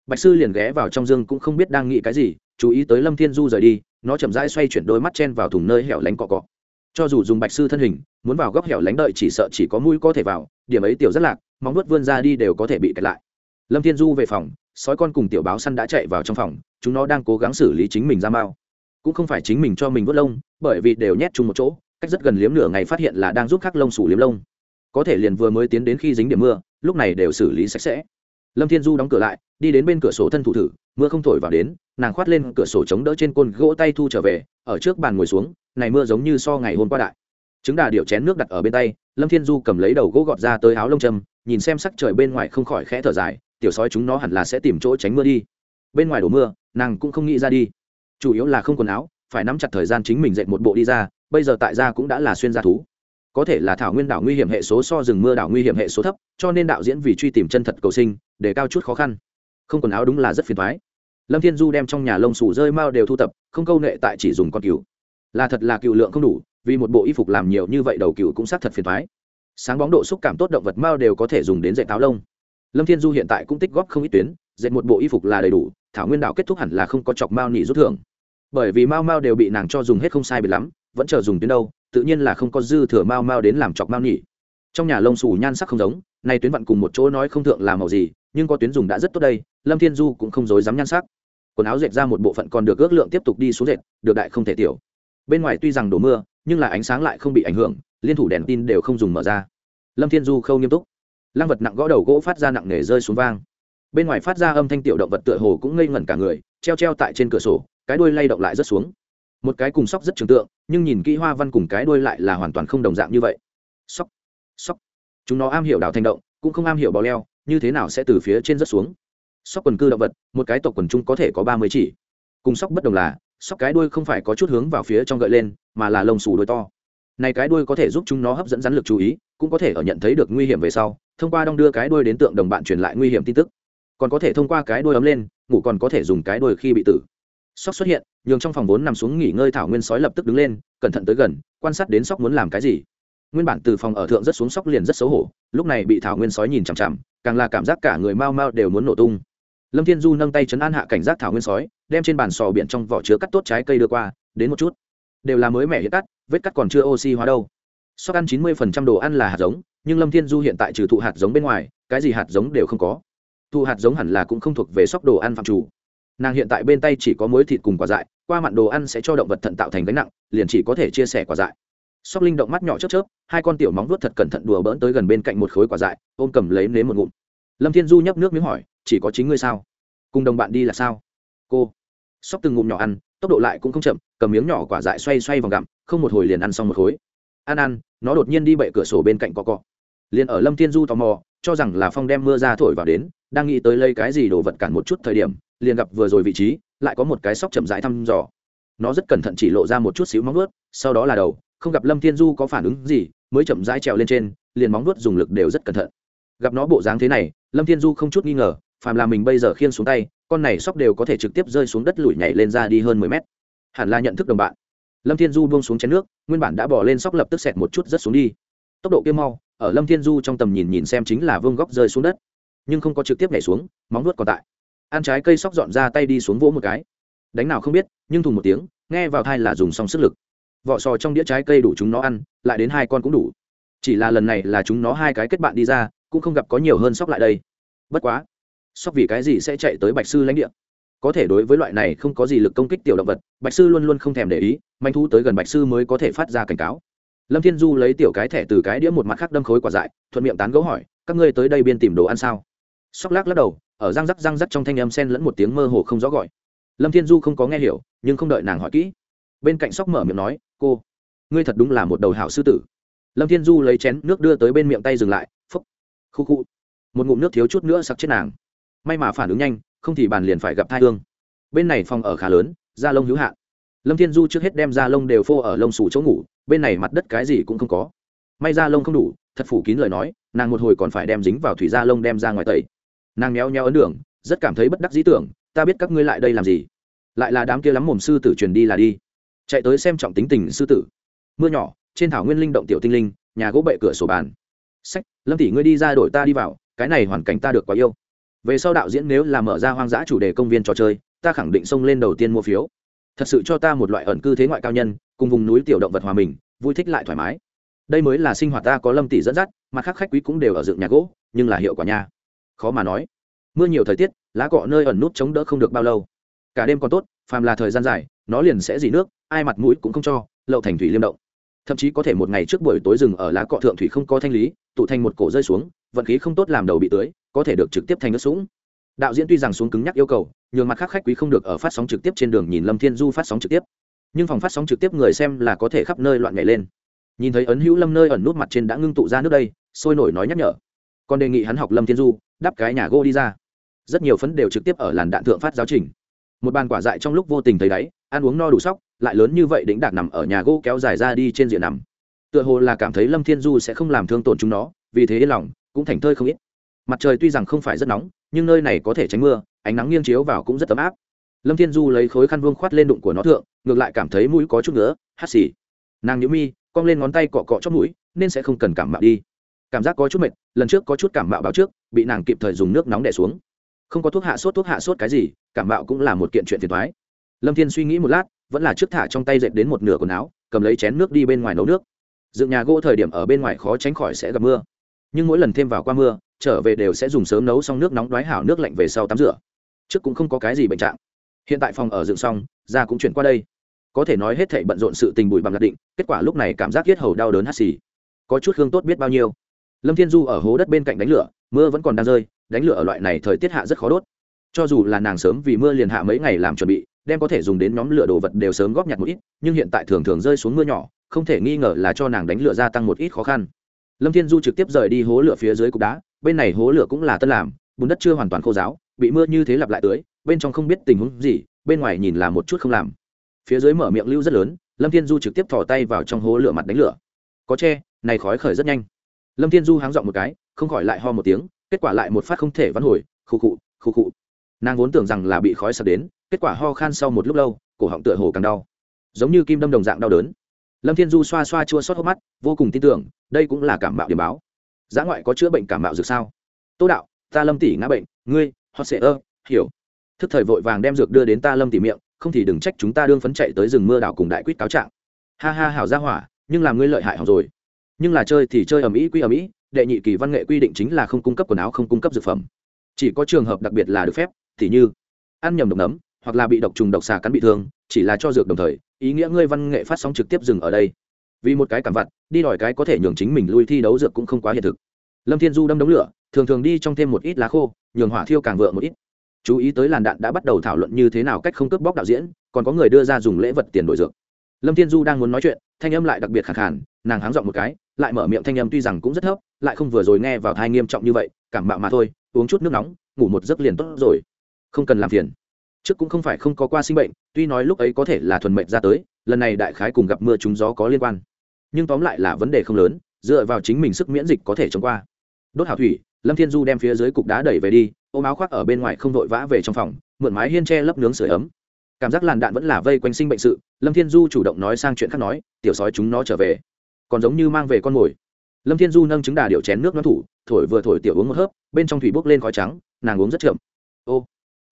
Bạch sư liền ghé vào trong dương cũng không biết đang nghĩ cái gì chú ý tới lâm thiên du rời đi, nó chậm rãi xoay chuyển đôi mắt chen vào thùng nơi hẻo lánh cọ cọ. Cho dù dùng bạch sư thân hình, muốn vào góc hẻo lánh đợi chỉ sợ chỉ có mũi có thể vào, điểm ấy tiểu rất lạc, móng nuốt vươn ra đi đều có thể bị kẹt lại. Lâm thiên du về phòng, sói con cùng tiểu báo săn đã chạy vào trong phòng, chúng nó đang cố gắng xử lý chính mình ra mao cũng không phải chính mình cho mình vớt lông, bởi vì đều nhét chung một chỗ, cách rất gần liếm nửa ngày phát hiện là đang giúp khắc lông sủ liếm lông. Có thể liền vừa mới tiến đến khi dính điểm mưa, lúc này đều xử lý sạch sẽ lâm thiên du đóng cửa lại, đi đến bên cửa sổ thân thủ thử, mưa không thổi vào đến, nàng khoát lên cửa sổ chống đỡ trên côn gỗ tay thu trở về, ở trước bàn ngồi xuống, này mưa giống như so ngày hôm qua đại. Trứng đà điệu chén nước đặt ở bên tay, lâm thiên du cầm lấy đầu gỗ gọt ra tới áo lông châm, nhìn xem sắc trời bên ngoài không khỏi khẽ thở dài, tiểu sói chúng nó hẳn là sẽ tìm chỗ tránh mưa đi. Bên ngoài đổ mưa, nàng cũng không nghĩ ra đi. Chủ yếu là không quần áo, phải nắm chặt thời gian chính mình dệt một bộ đi ra, bây giờ tại gia cũng đã là xuyên gia thú có thể là thảo nguyên đảo nguy hiểm hệ số so rừng mưa đảo nguy hiểm hệ số thấp, cho nên đạo diễn vì truy tìm chân thật cầu sinh, để cao chút khó khăn. Không quần áo đúng là rất phiền thoái lâm thiên du đem trong nhà lông sủ rơi mao đều thu tập, không câu nệ tại chỉ dùng con cừu. Là thật là cựu lượng không đủ, vì một bộ y phục làm nhiều như vậy đầu cựu cũng xác thật phiền thoái sáng bóng độ xúc cảm tốt động vật mao đều có thể dùng đến dạy táo lông. Lâm thiên du hiện tại cũng tích góp không ít tuyến, dạy một bộ y phục là đầy đủ, thảo nguyên đạo kết thúc hẳn là không có chọc mao nỉ rút thưởng. Bởi vì mao mao đều bị nàng cho dùng hết không sai biệt lắm, vẫn chờ dùng tuyến đâu tự nhiên là không có dư thừa mao mao đến làm chọc mao nỉ trong nhà lông xù nhan sắc không giống, nay tuyến vặn cùng một chỗ nói không thượng là màu gì, nhưng có tuyến dùng đã rất tốt đây, lâm thiên du cũng không dối dám nhan sắc. Quần áo dệt ra một bộ phận còn được ước lượng tiếp tục đi xuống dệt, được đại không thể tiểu. Bên ngoài tuy rằng đổ mưa, nhưng là ánh sáng lại không bị ảnh hưởng, liên thủ đèn tin đều không dùng mở ra. Lâm thiên du khâu nghiêm túc. Lăng vật nặng gõ đầu gỗ phát ra nặng nề rơi xuống vang. Bên ngoài phát ra âm thanh tiểu động vật tựa hồ cũng ngây ngẩn cả người, treo treo tại trên cửa sổ, cái đuôi lay động lại rất xuống một cái cùng sóc rất trường tượng, nhưng nhìn kỹ hoa văn cùng cái đuôi lại là hoàn toàn không đồng dạng như vậy. Sóc sóc. Chúng nó am hiểu đào thành động, cũng không am hiểu bò leo, như thế nào sẽ từ phía trên rất xuống? Sóc quần cư động vật, một cái tộc quần chung có thể có ba mươi chỉ. Cùng sóc bất đồng là, sóc cái đuôi không phải có chút hướng vào phía trong gợi lên, mà là lông xù đuôi to. Này cái đuôi có thể giúp chúng nó hấp dẫn rắn lực chú ý, cũng có thể ở nhận thấy được nguy hiểm về sau, thông qua đong đưa cái đuôi đến tượng đồng bạn truyền lại nguy hiểm tin tức. Còn có thể thông qua cái đuôi ấm lên, ngủ còn có thể dùng cái đuôi khi bị tử sóc xuất hiện, nhường trong phòng vốn nằm xuống nghỉ ngơi thảo nguyên sói lập tức đứng lên, cẩn thận tới gần, quan sát đến sóc muốn làm cái gì. Nguyên bản từ phòng ở thượng rất xuống sóc liền rất xấu hổ, lúc này bị thảo nguyên sói nhìn chằm chằm, càng là cảm giác cả người mau mau đều muốn nổ tung. Lâm thiên du nâng tay chấn an hạ cảnh giác thảo nguyên sói, đem trên bàn sò biển trong vỏ chứa cắt tốt trái cây đưa qua, đến một chút. Đều là mới mẻ hiện cắt, vết cắt còn chưa oxy hóa đâu. Sóc ăn chín mươi phần trăm đồ ăn là hạt giống, nhưng lâm thiên du hiện tại trừ thụ hạt giống bên ngoài, cái gì hạt giống đều không có. Thụ hạt giống hẳn là cũng không thuộc về sóc đồ ăn phạm chủ nàng hiện tại bên tay chỉ có muối thịt cùng quả dại, qua mặn đồ ăn sẽ cho động vật thận tạo thành gánh nặng, liền chỉ có thể chia sẻ quả dại. Sóc linh động mắt nhỏ chớp chớp, hai con tiểu móng vuốt thật cẩn thận đùa bỡn tới gần bên cạnh một khối quả dại, ôm cầm lấy nếm một ngụm. Lâm thiên du nhấp nước miếng hỏi, chỉ có chính ngươi sao? Cùng đồng bạn đi là sao? Cô. Sóc từng ngụm nhỏ ăn, tốc độ lại cũng không chậm, cầm miếng nhỏ quả dại xoay xoay vòng gặm, không một hồi liền ăn xong một khối. Ăn ăn, nó đột nhiên đi bậy cửa sổ bên cạnh cọ cọ. Liền ở lâm thiên du tò mò, cho rằng là phong đem mưa ra thổi vào đến, đang nghĩ tới lấy cái gì đồ vật cản một chút thời điểm liền gặp vừa rồi vị trí, lại có một cái sóc chậm rãi thăm dò. Nó rất cẩn thận chỉ lộ ra một chút xíu móng vuốt, sau đó là đầu, không gặp lâm thiên du có phản ứng gì, mới chậm rãi trèo lên trên, liền móng vuốt dùng lực đều rất cẩn thận. Gặp nó bộ dáng thế này, lâm thiên du không chút nghi ngờ, phàm là mình bây giờ khiên xuống tay, con này sóc đều có thể trực tiếp rơi xuống đất lủi nhảy lên ra đi hơn mười mét. Hẳn là nhận thức đồng bạn. Lâm thiên du buông xuống chén nước, nguyên bản đã bỏ lên sóc lập tức xẹt một chút rất xuống đi. Tốc độ kia mau, ở lâm thiên du trong tầm nhìn nhìn xem chính là vương góc rơi xuống đất. Nhưng không có trực tiếp nhảy xuống, móng nuốt còn tại ăn trái cây sóc dọn ra tay đi xuống vỗ một cái. Đánh nào không biết, nhưng thùng một tiếng, nghe vào thai là dùng xong sức lực. Vỏ sò trong đĩa trái cây đủ chúng nó ăn, lại đến hai con cũng đủ. Chỉ là lần này là chúng nó hai cái kết bạn đi ra, cũng không gặp có nhiều hơn sóc lại đây. Bất quá, sóc vì cái gì sẽ chạy tới bạch sư lãnh địa? Có thể đối với loại này không có gì lực công kích tiểu động vật, bạch sư luôn luôn không thèm để ý, manh thu tới gần bạch sư mới có thể phát ra cảnh cáo. Lâm thiên du lấy tiểu cái thẻ từ cái đĩa một mặt khác đâm khối quả dại, thuận miệng tán gấu hỏi, các ngươi tới đây biên tìm đồ ăn sao? Sóc lắc lắc đầu ở răng rắc răng rắc trong thanh âm sen lẫn một tiếng mơ hồ không rõ gọi. Lâm thiên du không có nghe hiểu, nhưng không đợi nàng hỏi kỹ. Bên cạnh sóc mở miệng nói, cô, ngươi thật đúng là một đầu hảo sư tử. Lâm thiên du lấy chén nước đưa tới bên miệng tay dừng lại phúc khu khu. Một ngụm nước thiếu chút nữa sặc chết nàng. May mà phản ứng nhanh, không thì bàn liền phải gặp thai hương. Bên này phòng ở khá lớn, da lông hữu hạn. Lâm thiên du trước hết đem da lông đều phô ở lông sủ chỗ ngủ, bên này mặt đất cái gì cũng không có. May da lông không đủ, thật phủ kín lời nói, nàng một hồi còn phải đem dính vào thủy da lông đem ra ngoài tẩy nàng méo nheo ấn đường, rất cảm thấy bất đắc dĩ tưởng, ta biết các ngươi lại đây làm gì? Lại là đám kia lắm mồm sư tử truyền đi là đi. Chạy tới xem trọng tính tình sư tử. Mưa nhỏ, trên thảo nguyên linh động tiểu tinh linh, nhà gỗ bệ cửa sổ bàn. Sách, lâm tỷ ngươi đi ra đổi ta đi vào, cái này hoàn cảnh ta được quá yêu. Về sau đạo diễn nếu là mở ra hoang dã chủ đề công viên trò chơi, ta khẳng định xông lên đầu tiên mua phiếu. Thật sự cho ta một loại ẩn cư thế ngoại cao nhân, cùng vùng núi tiểu động vật hòa mình, vui thích lại thoải mái. Đây mới là sinh hoạt ta có lâm tỷ dẫn dắt mà khác khách quý cũng đều ở dựng nhà gỗ, nhưng là hiệu quả nha khó mà nói. Mưa nhiều thời tiết, lá cọ nơi ẩn nút chống đỡ không được bao lâu. Cả đêm còn tốt, phàm là thời gian dài, nó liền sẽ dỉ nước, ai mặt mũi cũng không cho, lậu thành thủy liêm động. Thậm chí có thể một ngày trước buổi tối rừng ở lá cọ thượng thủy không có thanh lý, tụ thành một cổ rơi xuống, vận khí không tốt làm đầu bị tưới, có thể được trực tiếp thành nước sũng. Đạo diễn tuy rằng xuống cứng nhắc yêu cầu, nhường mặt khác khách quý không được ở phát sóng trực tiếp trên đường nhìn lâm thiên du phát sóng trực tiếp. Nhưng phòng phát sóng trực tiếp người xem là có thể khắp nơi loạn nhảy lên. Nhìn thấy ấn hữu lâm nơi ẩn nút mặt trên đã ngưng tụ ra nước đây, sôi nổi nói nhắc nhở còn đề nghị hắn học lâm thiên du, đắp cái nhà gỗ đi ra. Rất nhiều phấn đều trực tiếp ở làn đạn thượng phát giáo trình. Một bàn quả dại trong lúc vô tình thấy đáy, ăn uống no đủ sóc, lại lớn như vậy đĩnh đạc nằm ở nhà gỗ kéo dài ra đi trên diện nằm. Tựa hồ là cảm thấy lâm thiên du sẽ không làm thương tổn chúng nó, vì thế yên lòng, cũng thành thơi không ít. Mặt trời tuy rằng không phải rất nóng, nhưng nơi này có thể tránh mưa, ánh nắng nghiêng chiếu vào cũng rất ấm áp. Lâm thiên du lấy khối khăn vương khoát lên đụng của nó thượng, ngược lại cảm thấy mũi có chút nữa hắt xì. Nàng nhữ mi, cong lên ngón tay cọ cọ chót mũi, nên sẽ không cần cảm mạo đi cảm giác có chút mệt, lần trước có chút cảm mạo báo trước, bị nàng kịp thời dùng nước nóng đẻ xuống. Không có thuốc hạ sốt, thuốc hạ sốt cái gì, cảm mạo cũng là một kiện chuyện phiền thoái lâm thiên suy nghĩ một lát, vẫn là trước thả trong tay dệt đến một nửa quần áo, cầm lấy chén nước đi bên ngoài nấu nước. Dựng nhà gỗ thời điểm ở bên ngoài khó tránh khỏi sẽ gặp mưa. Nhưng mỗi lần thêm vào qua mưa, trở về đều sẽ dùng sớm nấu xong nước nóng đoái hảo nước lạnh về sau tắm rửa. Trước cũng không có cái gì bệnh trạng. Hiện tại phòng ở dựng xong ra cũng chuyển qua đây. Có thể nói hết thảy bận rộn sự tình bụi bằng đặc định, kết quả lúc này cảm giác yết hầu đau đớn hắt xì. Có chút hương tốt biết bao nhiêu lâm thiên du ở hố đất bên cạnh đánh lửa, mưa vẫn còn đang rơi, đánh lửa ở loại này thời tiết hạ rất khó đốt. Cho dù là nàng sớm vì mưa liền hạ mấy ngày làm chuẩn bị, đem có thể dùng đến nhóm lửa đồ vật đều sớm góp nhặt một ít, nhưng hiện tại thường thường rơi xuống mưa nhỏ, không thể nghi ngờ là cho nàng đánh lửa gia tăng một ít khó khăn. Lâm thiên du trực tiếp rời đi hố lửa phía dưới cục đá, bên này hố lửa cũng là tân làm, bùn đất chưa hoàn toàn khô giáo bị mưa như thế lặp lại tưới, bên trong không biết tình huống gì, bên ngoài nhìn là một chút không làm. Phía dưới mở miệng lưu rất lớn, lâm thiên du trực tiếp thò tay vào trong hố lửa mặt đánh lửa. Có tre này khói khởi rất nhanh lâm thiên du háng dọn một cái, không khỏi lại ho một tiếng, kết quả lại một phát không thể vắn hồi, khụ khụ khụ khụ. Nàng vốn tưởng rằng là bị khói sập đến, kết quả ho khan sau một lúc lâu, cổ họng tựa hồ càng đau. Giống như kim đâm đồng dạng đau đớn. Lâm thiên du xoa xoa chua xót hốc mắt, vô cùng tin tưởng, đây cũng là cảm mạo điểm báo. Giá ngoại có chữa bệnh cảm mạo dược sao? Tô đạo, ta lâm tỷ ngã bệnh, ngươi họ sẽ ơ, hiểu. Thức thời vội vàng đem dược đưa đến ta lâm tỷ miệng, không thì đừng trách chúng ta đương phấn chạy tới rừng mưa đảo cùng đại quýt cáo trạng. Ha ha hảo ra hỏa, nhưng làm ngươi lợi hại học rồi nhưng là chơi thì chơi ở mỹ quy ở mỹ đệ nhị kỳ văn nghệ quy định chính là không cung cấp quần áo, không cung cấp dược phẩm. Chỉ có trường hợp đặc biệt là được phép, thì như ăn nhầm độc nấm, hoặc là bị độc trùng độc xà cắn bị thương, chỉ là cho dược đồng thời, ý nghĩa ngươi văn nghệ phát sóng trực tiếp dừng ở đây. Vì một cái cảm vặt, đi đòi cái có thể nhường chính mình lui thi đấu dược cũng không quá hiện thực. Lâm thiên du đâm đống lửa, thường thường đi trong thêm một ít lá khô, nhường hỏa thiêu càng vượng một ít. Chú ý tới làn đạn đã bắt đầu thảo luận như thế nào cách không cướp bóc đạo diễn, còn có người đưa ra dùng lễ vật tiền đổi dược. Lâm thiên du đang muốn nói chuyện, thanh âm lại đặc biệt khẳng khản nàng háng dọn một cái lại mở miệng thanh âm tuy rằng cũng rất thấp, lại không vừa rồi nghe vào thai nghiêm trọng như vậy, cảm bạo mà thôi, uống chút nước nóng, ngủ một giấc liền tốt rồi. Không cần làm phiền. Trước cũng không phải không có qua sinh bệnh, tuy nói lúc ấy có thể là thuần mệnh ra tới, lần này đại khái cùng gặp mưa trúng gió có liên quan. Nhưng tóm lại là vấn đề không lớn, dựa vào chính mình sức miễn dịch có thể chống qua. Đốt hào thủy, lâm thiên du đem phía dưới cục đá đẩy về đi, ôm áo khoác ở bên ngoài không vội vã về trong phòng, mượn mái hiên tre lấp nướng sửa ấm. Cảm giác làn đạn vẫn là vây quanh sinh bệnh sự, lâm thiên du chủ động nói sang chuyện khác nói, tiểu sói chúng nó trở về còn giống như mang về con mồi. Lâm thiên du nâng trứng đà điệu chén nước nó thủ, thổi vừa thổi tiểu uống một hớp, bên trong thủy bốc lên khói trắng, nàng uống rất chậm. Ô,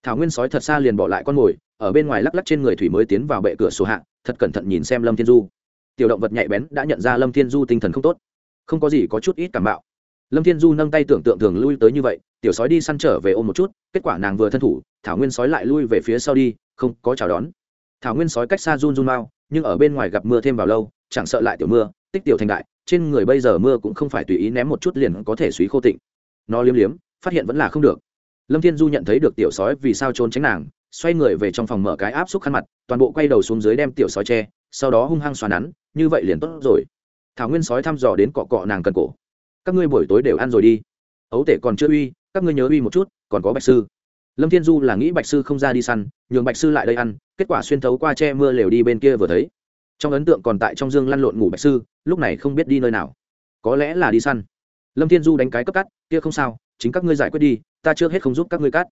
thảo nguyên sói thật xa liền bỏ lại con mồi, ở bên ngoài lắc lắc trên người thủy mới tiến vào bệ cửa sổ hạ, thật cẩn thận nhìn xem lâm thiên du. Tiểu động vật nhạy bén đã nhận ra lâm thiên du tinh thần không tốt, không có gì có chút ít cảm bạo. Lâm thiên du nâng tay tưởng tượng thường lui tới như vậy, tiểu sói đi săn trở về ôm một chút, kết quả nàng vừa thân thủ, thảo nguyên sói lại lui về phía sau đi, không có chào đón. Thảo nguyên sói cách xa run run mau, nhưng ở bên ngoài gặp mưa thêm vào lâu, chẳng sợ lại tiểu mưa tích tiểu thành đại, trên người bây giờ mưa cũng không phải tùy ý ném một chút liền có thể suy khô tịnh. Nó liếm liếm, phát hiện vẫn là không được. Lâm thiên du nhận thấy được tiểu sói vì sao trốn tránh nàng, xoay người về trong phòng mở cái áp xúc khăn mặt, toàn bộ quay đầu xuống dưới đem tiểu sói che, sau đó hung hăng xoa nắn, như vậy liền tốt rồi. Thảo nguyên sói thăm dò đến cọ cọ nàng cần cổ. Các ngươi buổi tối đều ăn rồi đi. Ấu tể còn chưa uy, các ngươi nhớ uy một chút, còn có bạch sư. Lâm thiên du là nghĩ bạch sư không ra đi săn, nhường bạch sư lại đây ăn, kết quả xuyên thấu qua che mưa lều đi bên kia vừa thấy trong ấn tượng còn tại trong dương lăn lộn ngủ bạch sư, lúc này không biết đi nơi nào. Có lẽ là đi săn. Lâm thiên du đánh cái cấp cắt, kia không sao, chính các ngươi giải quyết đi, ta trước hết không giúp các ngươi cắt.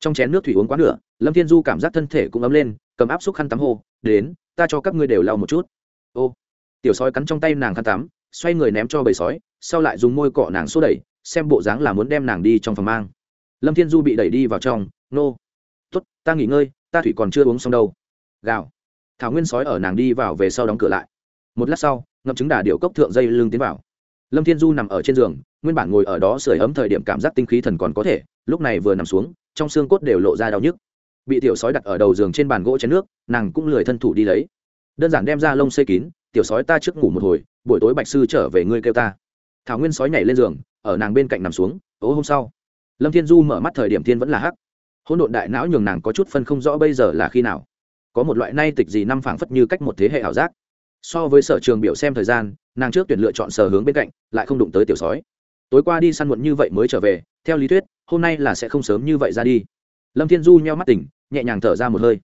Trong chén nước thủy uống quá nửa, lâm thiên du cảm giác thân thể cũng ấm lên, cầm áp xúc khăn tắm hồ đến, ta cho các ngươi đều lau một chút. Ô, tiểu sói cắn trong tay nàng khăn tắm, xoay người ném cho bầy sói, sau lại dùng môi cọ nàng xô đẩy, xem bộ dáng là muốn đem nàng đi trong phòng mang. Lâm thiên du bị đẩy đi vào trong, nô, tốt, ta nghỉ ngơi, ta thủy còn chưa uống xong đâu. Gào thảo nguyên sói ở nàng đi vào về sau đóng cửa lại. Một lát sau, ngậm trứng đà điệu cốc thượng dây lưng tiến vào. Lâm thiên du nằm ở trên giường, nguyên bản ngồi ở đó sưởi ấm thời điểm cảm giác tinh khí thần còn có thể, lúc này vừa nằm xuống, trong xương cốt đều lộ ra đau nhức. Bị tiểu sói đặt ở đầu giường trên bàn gỗ chén nước, nàng cũng lười thân thủ đi lấy. Đơn giản đem ra lông xây kín, tiểu sói ta trước ngủ một hồi, buổi tối bạch sư trở về ngươi kêu ta. Thảo nguyên sói nhảy lên giường, ở nàng bên cạnh nằm xuống Tối hôm sau. Lâm thiên du mở mắt thời điểm thiên vẫn là hắc. Hỗn độn đại não nhường nàng có chút phân không rõ bây giờ là khi nào có một loại nay tịch gì năm phảng phất như cách một thế hệ ảo giác. So với sở trường biểu xem thời gian, nàng trước tuyển lựa chọn sở hướng bên cạnh, lại không đụng tới tiểu sói. Tối qua đi săn muộn như vậy mới trở về, theo lý thuyết, hôm nay là sẽ không sớm như vậy ra đi. Lâm thiên du nheo mắt tỉnh, nhẹ nhàng thở ra một hơi.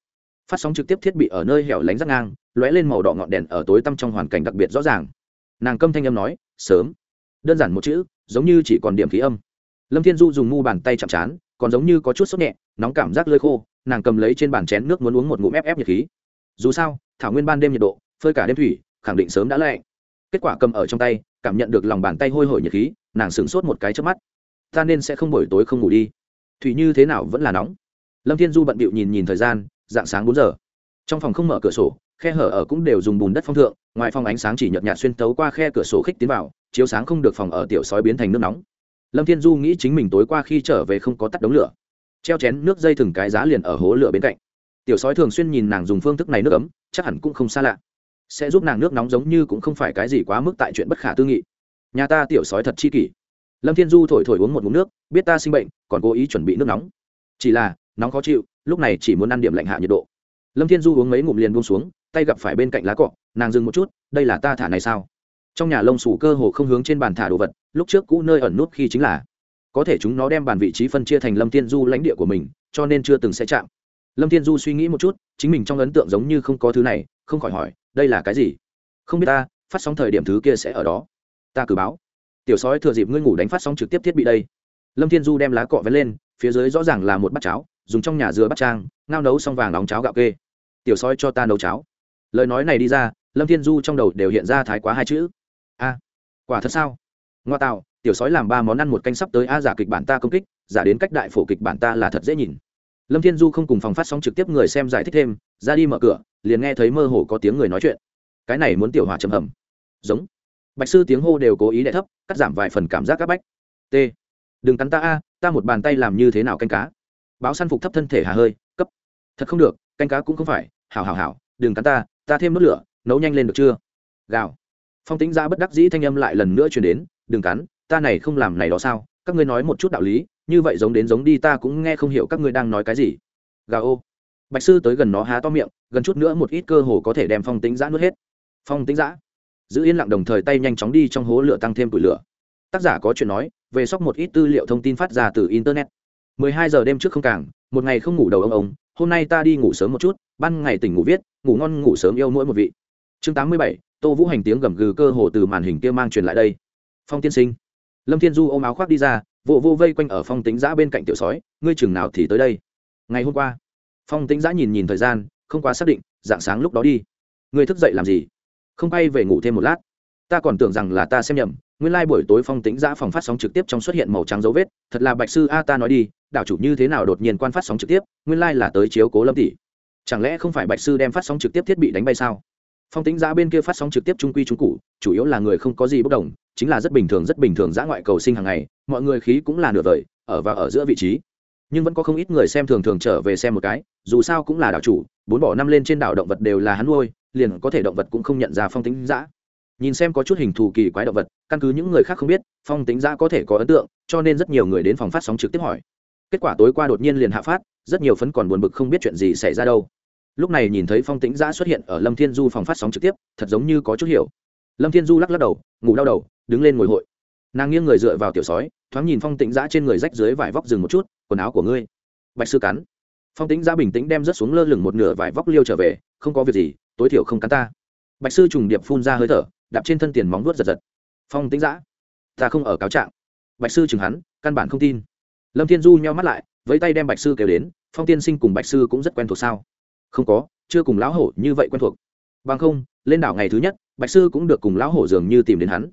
Phát sóng trực tiếp thiết bị ở nơi hẻo lánh rác ngang, lóe lên màu đỏ ngọn đèn ở tối tăm trong hoàn cảnh đặc biệt rõ ràng. Nàng câm thanh âm nói, sớm. Đơn giản một chữ, giống như chỉ còn điểm khí âm. Lâm thiên du dùng mu bàn tay chạm chán, còn giống như có chút sốt nhẹ, nóng cảm giác lơi khô nàng cầm lấy trên bàn chén nước muốn uống một ngụm ép ép nhiệt khí. Dù sao, thảo nguyên ban đêm nhiệt độ, phơi cả đêm thủy, khẳng định sớm đã lạnh. Kết quả cầm ở trong tay, cảm nhận được lòng bàn tay hôi hổi nhiệt khí, nàng sửng sốt một cái trước mắt. Ta nên sẽ không buổi tối không ngủ đi. Thủy như thế nào vẫn là nóng. Lâm thiên du bận bịu nhìn nhìn thời gian, dạng sáng bốn giờ. Trong phòng không mở cửa sổ, khe hở ở cũng đều dùng bùn đất phong thượng, ngoài phòng ánh sáng chỉ nhợt nhạt xuyên tấu qua khe cửa sổ khích tiến vào, chiếu sáng không được phòng ở tiểu sói biến thành nước nóng. Lâm thiên du nghĩ chính mình tối qua khi trở về không có tắt đống lửa treo chén nước dây thừng cái giá liền ở hố lửa bên cạnh. Tiểu sói thường xuyên nhìn nàng dùng phương thức này nước ấm, chắc hẳn cũng không xa lạ. Sẽ giúp nàng nước nóng giống như cũng không phải cái gì quá mức tại chuyện bất khả tư nghị. Nhà ta tiểu sói thật chi kỷ. Lâm thiên du thổi thổi uống một ngụm nước, biết ta sinh bệnh, còn cố ý chuẩn bị nước nóng. Chỉ là, nóng khó chịu, lúc này chỉ muốn ăn điểm lạnh hạ nhiệt độ. Lâm thiên du uống mấy ngụm liền buông xuống, tay gặp phải bên cạnh lá cọ, nàng dừng một chút, đây là ta thả này sao? Trong nhà lông sủ cơ hồ không hướng trên bàn thả đồ vật, lúc trước cũ nơi ẩn nút khi chính là có thể chúng nó đem bàn vị trí phân chia thành lâm thiên du lãnh địa của mình, cho nên chưa từng sẽ chạm. Lâm thiên du suy nghĩ một chút, chính mình trong ấn tượng giống như không có thứ này, không khỏi hỏi, đây là cái gì? Không biết ta, phát sóng thời điểm thứ kia sẽ ở đó. Ta cử báo. Tiểu sói thừa dịp ngươi ngủ đánh phát sóng trực tiếp thiết bị đây. Lâm thiên du đem lá cọ vén lên, phía dưới rõ ràng là một bát cháo, dùng trong nhà dừa bắt trang, ngao nấu xong vàng nóng cháo gạo kê. Tiểu sói cho ta nấu cháo. Lời nói này đi ra, lâm thiên du trong đầu đều hiện ra thái quá hai chữ. A, quả thật sao? Ngoa tạo tiểu sói làm ba món ăn một canh sắp tới a, giả kịch bản ta công kích, giả đến cách đại phổ kịch bản ta là thật dễ nhìn. Lâm thiên du không cùng phòng phát sóng trực tiếp người xem giải thích thêm, ra đi mở cửa, liền nghe thấy mơ hồ có tiếng người nói chuyện. Cái này muốn tiểu hỏa trầm hầm. Giống. Bạch sư tiếng hô đều cố ý đ thấp, cắt giảm vài phần cảm giác các bách. T. Đừng cắn ta a, ta một bàn tay làm như thế nào canh cá? Báo săn phục thấp thân thể hà hơi, cấp. Thật không được, canh cá cũng không phải. Hảo hảo hảo, đừng cắn ta ta thêm nước lửa, nấu nhanh lên được chưa? Gào. Phong tính ra bất đắc dĩ thanh âm lại lần nữa chuyển đến, đừng cắn ta này không làm này đó sao? Các ngươi nói một chút đạo lý như vậy giống đến giống đi ta cũng nghe không hiểu các ngươi đang nói cái gì. Gà ô. Bạch sư tới gần nó há to miệng gần chút nữa một ít cơ hồ có thể đem phong tính giã nuốt hết. Phong tính giã. Giữ yên lặng đồng thời tay nhanh chóng đi trong hố lửa tăng thêm củi lửa. Tác giả có chuyện nói về sóc một ít tư liệu thông tin phát ra từ internet. 12 giờ đêm trước không càng một ngày không ngủ đầu ông ông hôm nay ta đi ngủ sớm một chút ban ngày tỉnh ngủ viết ngủ ngon ngủ sớm yêu mỗi một vị. Chương 87, tô vũ hành tiếng gầm gừ cơ hồ từ màn hình kia mang truyền lại đây. Phong tiên sinh lâm thiên du ôm áo khoác đi ra vụ vô, vây quanh ở phong tính giã bên cạnh tiểu sói ngươi chừng nào thì tới đây? Ngày hôm qua. Phong tính giã nhìn nhìn thời gian không quá xác định dạng sáng lúc đó đi. Ngươi thức dậy làm gì? Không bay về ngủ thêm một lát. Ta còn tưởng rằng là ta xem nhầm nguyên lai、like、buổi tối phong tính giã phòng phát sóng trực tiếp trong xuất hiện màu trắng dấu vết thật là bạch sư a ta nói đi đảo chủ như thế nào đột nhiên quan phát sóng trực tiếp nguyên lai、like、là tới chiếu cố lâm tỷ. Chẳng lẽ không phải bạch sư đem phát sóng trực tiếp thiết bị đánh bay sao? Phong tính giã bên kia phát sóng trực tiếp trung quy trung cụ chủ yếu là người không có gì bất đồng, chính là rất bình thường, rất bình thường giã ngoại cầu sinh hàng ngày, mọi người khí cũng là nửa vời, ở và ở giữa vị trí. Nhưng vẫn có không ít người xem thường thường trở về xem một cái, dù sao cũng là đảo chủ, bốn bỏ năm lên trên đảo động vật đều là hắn nuôi, liền có thể động vật cũng không nhận ra phong tính giã. Nhìn xem có chút hình thù kỳ quái động vật, căn cứ những người khác không biết, phong tính giã có thể có ấn tượng, cho nên rất nhiều người đến phòng phát sóng trực tiếp hỏi. Kết quả tối qua đột nhiên liền hạ phát, rất nhiều phấn còn buồn bực không biết chuyện gì xảy ra đâu lúc này nhìn thấy phong tĩnh giã xuất hiện ở lâm thiên du phòng phát sóng trực tiếp, thật giống như có chút hiểu. Lâm thiên du lắc lắc đầu, ngủ đau đầu, đứng lên ngồi hội. Nàng nghiêng người dựa vào tiểu sói, thoáng nhìn phong tĩnh giã trên người rách dưới vải vóc rừng một chút, quần áo của ngươi. Bạch sư cắn. Phong tĩnh giã bình tĩnh đem rớt xuống lơ lửng một nửa vải vóc liêu trở về, không có việc gì, tối thiểu không cắn ta. Bạch sư trùng điệp phun ra hơi thở, đạp trên thân tiền móng vuốt giật giật. Phong tĩnh giã, ta không ở cáo trạng. Bạch sư chừng hắn, căn bản không tin. Lâm thiên du nheo mắt lại với tay đem bạch sư kêu đến, phong tiên sinh cùng bạch sư cũng rất quen thuộc sao? Không có, chưa cùng lão hổ như vậy quen thuộc. Bằng không, lên đảo ngày thứ nhất, bạch sư cũng được cùng lão hổ dường như tìm đến hắn.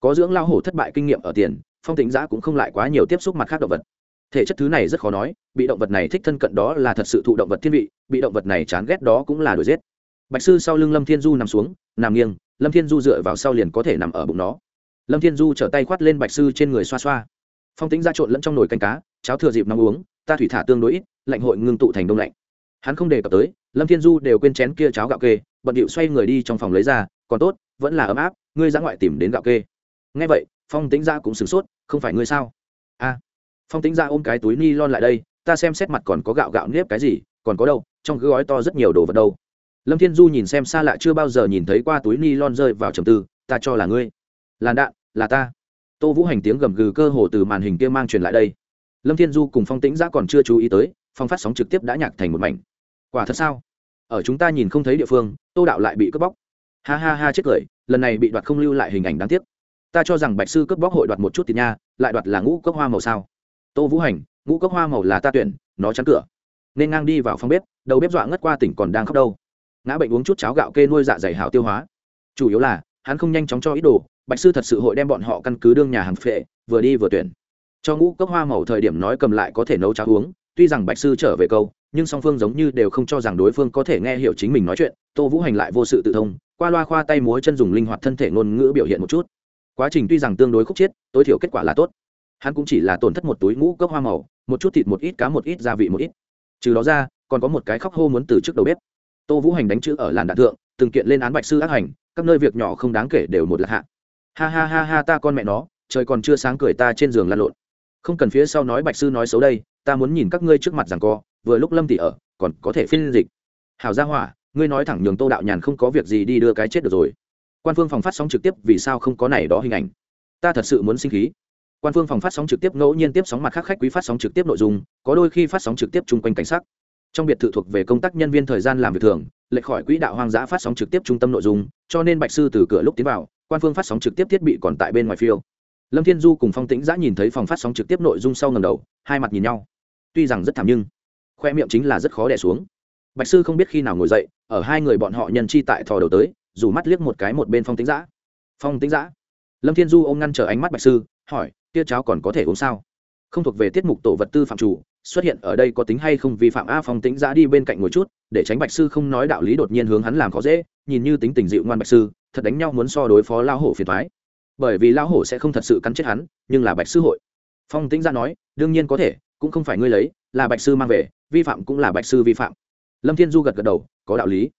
Có dưỡng lão hổ thất bại kinh nghiệm ở tiền, phong tĩnh giã cũng không lại quá nhiều tiếp xúc mặt khác động vật. Thể chất thứ này rất khó nói, bị động vật này thích thân cận đó là thật sự thụ động vật thiên vị, bị động vật này chán ghét đó cũng là đuổi giết. Bạch sư sau lưng lâm thiên du nằm xuống, nằm nghiêng, lâm thiên du dựa vào sau liền có thể nằm ở bụng nó. Lâm thiên du trở tay khoát lên bạch sư trên người xoa xoa. Phong tính ra trộn lẫn trong nồi canh cá, cháo thừa dịp nóng uống, ta thủy thả tương đối ít, lạnh hội ngưng tụ thành đông lạnh. Hắn không đề cập tới lâm thiên du đều quên chén kia cháo gạo kê, bận điệu xoay người đi trong phòng lấy ra, còn tốt, vẫn là ấm áp, ngươi ra ngoại tìm đến gạo kê. Nghe vậy, phong tính ra dạ cũng sửng sốt, không phải ngươi sao? A. Phong tính ra dạ ôm cái túi ni lon lại đây, ta xem xét mặt còn có gạo gạo nếp cái gì, còn có đâu, trong cái gói to rất nhiều đồ vật đâu. Lâm thiên du nhìn xem xa lạ chưa bao giờ nhìn thấy qua túi ni lon rơi vào trầm tư, ta cho là ngươi. Làn đạn, là ta. Tô vũ hành tiếng gầm gừ cơ hồ từ màn hình kia mang truyền lại đây. Lâm thiên du cùng phong tĩnh giã còn chưa chú ý tới, phong phát sóng trực tiếp đã nhạc thành một mảnh quả thật sao? Ở chúng ta nhìn không thấy địa phương, tô đạo lại bị cướp bóc. Ha ha ha, chết cười, lần này bị đoạt không lưu lại hình ảnh đáng tiếc. Ta cho rằng bạch sư cướp bóc hội đoạt một chút tiền nha, lại đoạt là ngũ cốc hoa màu sao? Tô vũ hành, ngũ cốc hoa màu là ta tuyển, nó chắn cửa. Nên ngang đi vào phòng bếp, đầu bếp dọa ngất qua tỉnh còn đang khóc đâu. Ngã bệnh uống chút cháo gạo kê nuôi dạ dày hảo tiêu hóa. Chủ yếu là, hắn không nhanh chóng cho ít đồ, bạch sư thật sự hội đem bọn họ căn cứ đương nhà hàng phệ, vừa đi vừa tuyển. Cho ngũ cốc hoa màu thời điểm nói cầm lại có thể nấu cháo uống tuy rằng bạch sư trở về câu, nhưng song phương giống như đều không cho rằng đối phương có thể nghe hiểu chính mình nói chuyện, tô vũ hành lại vô sự tự thông, qua loa khoa tay múa chân dùng linh hoạt thân thể ngôn ngữ biểu hiện một chút. Quá trình tuy rằng tương đối khúc chiết, tối thiểu kết quả là tốt. Hắn cũng chỉ là tổn thất một túi ngũ cốc hoa màu, một chút thịt một ít cá một ít gia vị một ít. Trừ đó ra, còn có một cái khóc hô muốn từ trước đầu bếp. Tô vũ hành đánh chữ ở làn đạn thượng, từng kiện lên án bạch sư ác hành, các nơi việc nhỏ không đáng kể đều một lạc hạ. Ha ha ha ha ta con mẹ nó, trời còn chưa sáng cười ta trên giường lăn lộn. Không cần phía sau nói bạch sư nói xấu đây ta muốn nhìn các ngươi trước mặt rằng co, vừa lúc lâm tỷ ở, còn có thể phiên dịch. Hào gia hỏa, ngươi nói thẳng nhường tô đạo nhàn không có việc gì đi đưa cái chết được rồi. Quan phương phòng phát sóng trực tiếp vì sao không có này đó hình ảnh? Ta thật sự muốn sinh khí. Quan phương phòng phát sóng trực tiếp ngẫu nhiên tiếp sóng mặt khác khách quý phát sóng trực tiếp nội dung, có đôi khi phát sóng trực tiếp chung quanh cảnh sắc. trong biệt thự thuộc về công tác nhân viên thời gian làm việc thường, lệch khỏi quỹ đạo hoang dã phát sóng trực tiếp trung tâm nội dung, cho nên bạch sư từ cửa lúc tiến vào, quan phương phát sóng trực tiếp thiết bị còn tại bên ngoài phiêu. Lâm thiên du cùng phong tĩnh giã nhìn thấy phòng phát sóng trực tiếp nội dung sau ngầm đầu, hai mặt nhìn nhau tuy rằng rất thảm nhưng khoe miệng chính là rất khó đẻ xuống. Bạch sư không biết khi nào ngồi dậy, ở hai người bọn họ nhân chi tại thò đầu tới, dù mắt liếc một cái một bên phong tĩnh giã phong tĩnh giã lâm thiên du ôm ngăn trở ánh mắt bạch sư, hỏi, tia cháo còn có thể uống sao? Không thuộc về tiết mục tổ vật tư phạm chủ, xuất hiện ở đây có tính hay không vi phạm a phong tĩnh giã đi bên cạnh ngồi chút, để tránh bạch sư không nói đạo lý đột nhiên hướng hắn làm khó dễ, nhìn như tính tình dịu ngoan bạch sư, thật đánh nhau muốn so đối phó lao hổ phiền thoái bởi vì lao hổ sẽ không thật sự cắn chết hắn, nhưng là bạch sư hội. Phong tĩnh giã nói, đương nhiên có thể cũng không phải ngươi lấy, là bạch sư mang về, vi phạm cũng là bạch sư vi phạm. Lâm thiên du gật gật đầu, có đạo lý.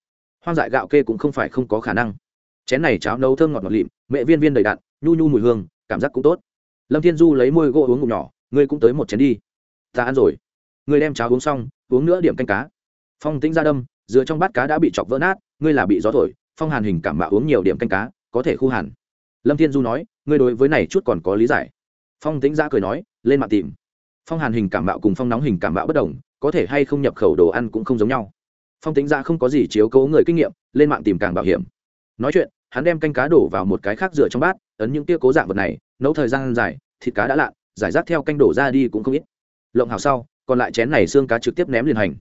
Hoang dại gạo kê cũng không phải không có khả năng. Chén này cháo nấu thơm ngọt ngọt lịm, mẹ viên viên đầy đạn, nhu nhu mùi hương, cảm giác cũng tốt. Lâm thiên du lấy môi gỗ uống ngụm nhỏ, ngươi cũng tới một chén đi. Ta ăn rồi. Ngươi đem cháo uống xong, uống nữa điểm canh cá. Phong tĩnh ra đâm dựa trong bát cá đã bị chọc vỡ nát, ngươi là bị gió thổi, phong hàn hình cảm bạo uống nhiều điểm canh cá, có thể khu hàn lâm thiên du nói, ngươi đối với này chút còn có lý giải. Phong tĩnh ra cười nói, lên mạng tìm phong hàn hình cảm bạo cùng phong nóng hình cảm bạo bất đồng, có thể hay không nhập khẩu đồ ăn cũng không giống nhau. Phong tính ra không có gì chiếu cố người kinh nghiệm, lên mạng tìm càng bảo hiểm. Nói chuyện, hắn đem canh cá đổ vào một cái khác rửa trong bát, ấn những tia cố dạng vật này, nấu thời gian dài, thịt cá đã lạ, giải rác theo canh đổ ra đi cũng không ít. Lộng hào sau, còn lại chén này xương cá trực tiếp ném liền hành.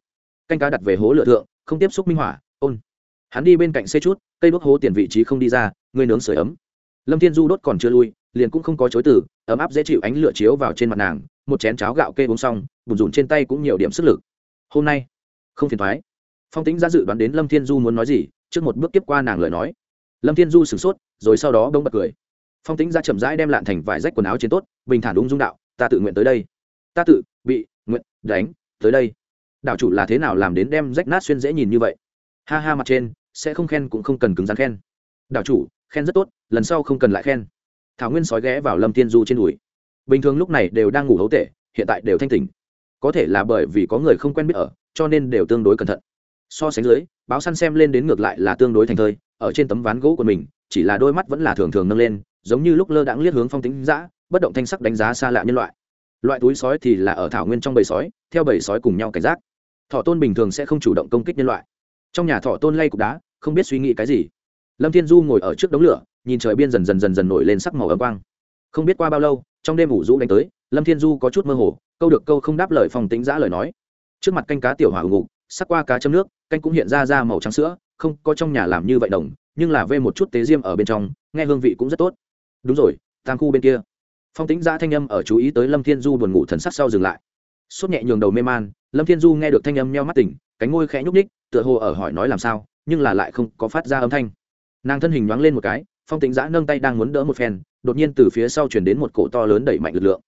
Canh cá đặt về hố lửa thượng, không tiếp xúc minh hỏa, ôn. Hắn đi bên cạnh xe chút, cây đốt hố tiền vị trí không đi ra, người nướng sửa ấm. Lâm thiên du đốt còn chưa lui, liền cũng không có chối từ, ấm áp dễ chịu ánh lửa chiếu vào trên mặt nàng một chén cháo gạo kê uống xong, bùn rùn trên tay cũng nhiều điểm sức lực. Hôm nay, không phiền thoái. Phong tính ra dự đoán đến lâm thiên du muốn nói gì, trước một bước tiếp qua nàng lời nói. Lâm thiên du sửng sốt, rồi sau đó bỗng bật cười. Phong tính ra chậm rãi đem lạn thành vải rách quần áo trên tốt, bình thản đúng dung đạo, ta tự nguyện tới đây. Ta tự, bị, nguyện, đánh, tới đây. Đạo chủ là thế nào làm đến đem rách nát xuyên dễ nhìn như vậy? Ha ha, mặt trên, sẽ không khen cũng không cần cứng rắn khen. Đạo chủ, khen rất tốt, lần sau không cần lại khen. Thảo nguyên sói ghé vào lâm thiên du trên đùi bình thường lúc này đều đang ngủ hấu tệ hiện tại đều thanh tỉnh. Có thể là bởi vì có người không quen biết ở, cho nên đều tương đối cẩn thận. So sánh dưới, báo săn xem lên đến ngược lại là tương đối thành thơi, ở trên tấm ván gỗ của mình, chỉ là đôi mắt vẫn là thường thường nâng lên, giống như lúc lơ đãng liếc hướng phong tính giã bất động thanh sắc đánh giá xa lạ nhân loại. Loại túi sói thì là ở thảo nguyên trong bầy sói, theo bầy sói cùng nhau cảnh giác. Thọ tôn bình thường sẽ không chủ động công kích nhân loại. Trong nhà thọ tôn lay cục đá, không biết suy nghĩ cái gì. Lâm thiên du ngồi ở trước đống lửa, nhìn trời biên dần dần dần dần nổi lên sắc màu ấm quang không biết qua bao lâu, trong đêm ngủ rũ đánh tới, lâm thiên du có chút mơ hồ, câu được câu không đáp lời phòng tính giã lời nói. Trước mặt canh cá tiểu hỏa ngục, sắc qua cá châm nước, canh cũng hiện ra ra màu trắng sữa, không có trong nhà làm như vậy đồng, nhưng là vê một chút tế diêm ở bên trong, nghe hương vị cũng rất tốt. Đúng rồi tam khu bên kia. Phong tính giã thanh âm ở chú ý tới lâm thiên du buồn ngủ thần sắc sau dừng lại. Sốt nhẹ nhường đầu mê man, lâm thiên du nghe được thanh âm nheo mắt tỉnh, cánh ngôi khẽ nhúc ních tựa hồ ở hỏi nói làm sao, nhưng là lại không có phát ra âm thanh. Nàng thân hình nhoáng lên một cái, phong tính giã nâng tay đang muốn đỡ một phen đột nhiên từ phía sau chuyển đến một cổ to lớn đẩy mạnh lực lượng.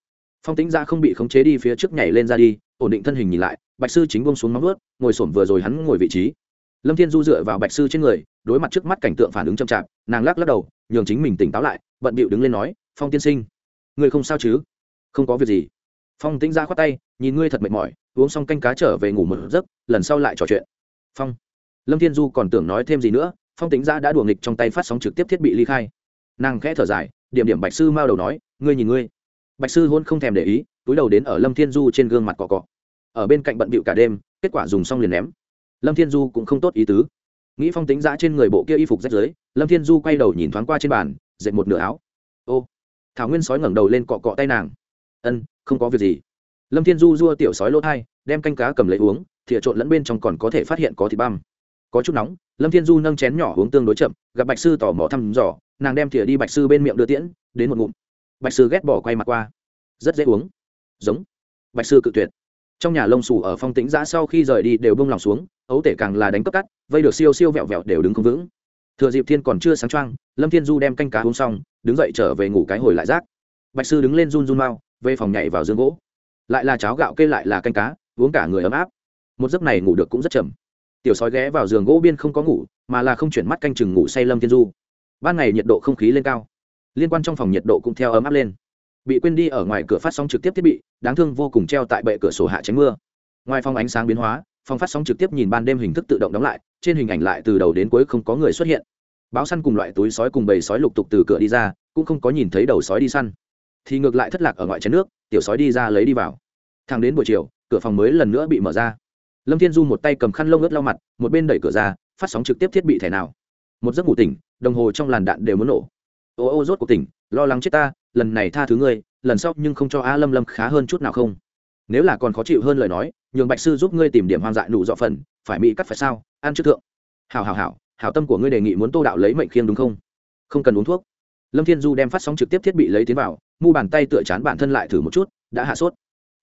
Phong tính ra dạ không bị khống chế đi phía trước nhảy lên ra đi, ổn định thân hình nhìn lại, bạch sư chính bông xuống móng vớt ngồi s vừa rồi hắn ngồi vị trí. Lâm thiên du dựa vào bạch sư trên người, đối mặt trước mắt cảnh tượng phản ứng chậm chạp, nàng lắc lắc đầu, nhường chính mình tỉnh táo lại, bận bịu đứng lên nói, phong tiên sinh, người không sao chứ? Không có việc gì. Phong tĩnh ra khoát tay, nhìn ngươi thật mệt mỏi, uống xong canh cá trở về ngủ một giấc, lần sau lại trò chuyện. Phong. Lâm thiên du còn tưởng nói thêm gì nữa, phong tính ra dạ đã đùa nghịch trong tay phát sóng trực tiếp thiết bị ly khai. Nàng khẽ thở dài điểm điểm bạch sư mao đầu nói, ngươi nhìn ngươi. Bạch sư hôn không thèm để ý, túi đầu đến ở lâm thiên du trên gương mặt cọ cọ. Ở bên cạnh bận bịu cả đêm, kết quả dùng xong liền ném. Lâm thiên du cũng không tốt ý tứ. Nghĩ phong tính giã trên người bộ kia y phục rách rưới, lâm thiên du quay đầu nhìn thoáng qua trên bàn, dệt một nửa áo. Ô. Thảo nguyên sói ngẩng đầu lên cọ cọ tay nàng. Ân, không có việc gì. Lâm thiên du dua tiểu sói lỗ thai, đem canh cá cầm lấy uống, thìa trộn lẫn bên trong còn có thể phát hiện có thịt băm có chút nóng, lâm thiên du nâng chén nhỏ uống tương đối chậm, gặp bạch sư tỏ mỏ thăm dò, nàng đem thìa đi bạch sư bên miệng đưa tiễn, đến một ngụm. Bạch sư ghét bỏ quay mặt qua. Rất dễ uống. Giống. Bạch sư cự tuyệt. Trong nhà lông xù ở phong tĩnh giã sau khi rời đi đều bông lòng xuống, ấu tể càng là đánh cấp cắt, vây được siêu siêu vẹo vẹo đều đứng không vững. Thừa dịp thiên còn chưa sáng trăng lâm thiên du đem canh cá uống xong, đứng dậy trở về ngủ cái hồi lại rác. Bạch sư đứng lên run run mau, về phòng nhảy vào giường gỗ. Lại là cháo gạo kê lại là canh cá, uống cả người ấm áp. Một giấc này ngủ được cũng rất chậm tiểu sói ghé vào giường gỗ biên không có ngủ, mà là không chuyển mắt canh chừng ngủ say lâm thiên du. Ban ngày nhiệt độ không khí lên cao. Liên quan trong phòng nhiệt độ cũng theo ấm áp lên. Bị quên đi ở ngoài cửa phát sóng trực tiếp thiết bị, đáng thương vô cùng treo tại bệ cửa sổ hạ tránh mưa. Ngoài phòng ánh sáng biến hóa, phòng phát sóng trực tiếp nhìn ban đêm hình thức tự động đóng lại, trên hình ảnh lại từ đầu đến cuối không có người xuất hiện. Báo săn cùng loại túi sói cùng bầy sói lục tục từ cửa đi ra, cũng không có nhìn thấy đầu sói đi săn. Thì ngược lại thất lạc ở ngoài chén nước, tiểu sói đi ra lấy đi vào. Thang đến buổi chiều, cửa phòng mới lần nữa bị mở ra lâm thiên du một tay cầm khăn lông ướt lau mặt, một bên đẩy cửa ra, phát sóng trực tiếp thiết bị thẻ nào. Một giấc ngủ tỉnh, đồng hồ trong làn đạn đều muốn nổ. Ô ô rốt cuộc tỉnh, lo lắng chết ta, lần này tha thứ ngươi, lần sau nhưng không cho a lâm lâm khá hơn chút nào không? Nếu là còn khó chịu hơn lời nói, nhường bạch sư giúp ngươi tìm điểm hoang dại nụ dọ phần, phải mỹ cắt phải sao? Ăn trước thượng. Hào hào hào hào tâm của ngươi đề nghị muốn tô đạo lấy mệnh khiêng đúng không? Không cần uống thuốc. Lâm thiên du đem phát sóng trực tiếp thiết bị lấy tiến vào, mu bàn tay tựa chán bản thân lại thử một chút, đã hạ sốt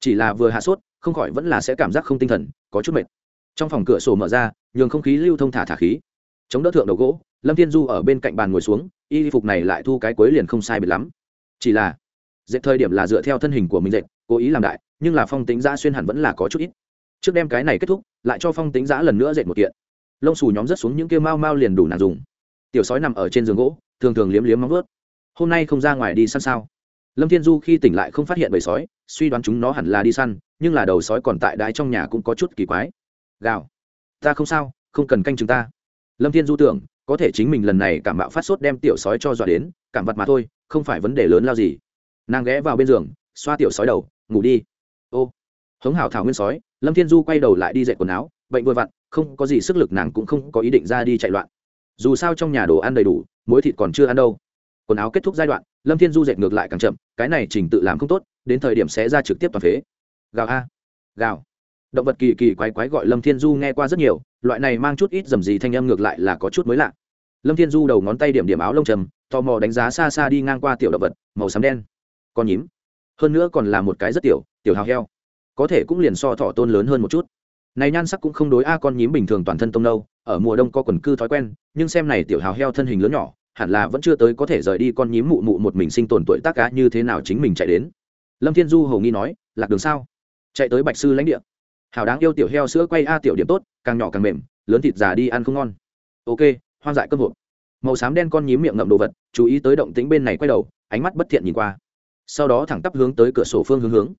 chỉ là vừa hạ sốt, không khỏi vẫn là sẽ cảm giác không tinh thần, có chút mệt. Trong phòng cửa sổ mở ra, nhường không khí lưu thông thả thả khí. Chống đỡ thượng đầu gỗ, lâm thiên du ở bên cạnh bàn ngồi xuống, y phục này lại thu cái cuối liền không sai biệt lắm. Chỉ là, dệt thời điểm là dựa theo thân hình của mình dệt, cố ý làm đại, nhưng là phong tính giã xuyên hẳn vẫn là có chút ít. Trước đem cái này kết thúc, lại cho phong tính giã lần nữa dệt một kiện. Lông xù nhóm rất xuống những kia mau mau liền đủ nàng dùng. Tiểu sói nằm ở trên giường gỗ, thường thường liếm liếm móng vớt hôm nay không ra ngoài đi săn sao? Lâm thiên du khi tỉnh lại không phát hiện bầy sói, suy đoán chúng nó hẳn là đi săn, nhưng là đầu sói còn tại đái trong nhà cũng có chút kỳ quái. Gào. Ta không sao, không cần canh chúng ta. Lâm thiên du tưởng, có thể chính mình lần này cảm bạo phát sốt đem tiểu sói cho dọa đến, cảm vật mà thôi, không phải vấn đề lớn lao gì. Nàng ghé vào bên giường, xoa tiểu sói đầu, ngủ đi. Ô. Hống hảo thảo nguyên sói, lâm thiên du quay đầu lại đi dậy quần áo, bệnh vừa vặn, không có gì sức lực nàng cũng không có ý định ra đi chạy loạn. Dù sao trong nhà đồ ăn đầy đủ, muối thịt còn chưa ăn đâu quần áo kết thúc giai đoạn, lâm thiên du dệt ngược lại càng chậm, cái này trình tự làm không tốt, đến thời điểm sẽ ra trực tiếp toàn phế. Gào a. Gào. Động vật kỳ kỳ quái quái gọi lâm thiên du nghe qua rất nhiều, loại này mang chút ít dầm gì thanh âm ngược lại là có chút mới lạ. Lâm thiên du đầu ngón tay điểm điểm áo lông trầm, tò mò đánh giá xa xa đi ngang qua tiểu động vật, màu xám đen. Con nhím. Hơn nữa còn là một cái rất tiểu tiểu hào heo. Có thể cũng liền so thỏ tôn lớn hơn một chút. Này nhan sắc cũng không đối a con nhím bình thường toàn thân tông nâu, ở mùa đông có quần cư thói quen, nhưng xem này tiểu hào heo thân hình lớn nhỏ hẳn là vẫn chưa tới có thể rời đi con nhím mụ mụ một mình sinh tồn tuổi tác cá như thế nào chính mình chạy đến. Lâm thiên du hầu nghi nói, lạc đường sao? Chạy tới bạch sư lãnh địa. Hảo đáng yêu tiểu heo sữa quay a tiểu điểm tốt, càng nhỏ càng mềm, lớn thịt già đi ăn không ngon. Ok, hoang dại cơm hộp. Màu xám đen con nhím miệng ngậm đồ vật, chú ý tới động tĩnh bên này quay đầu, ánh mắt bất thiện nhìn qua. Sau đó thẳng tắp hướng tới cửa sổ phương hướng hướng.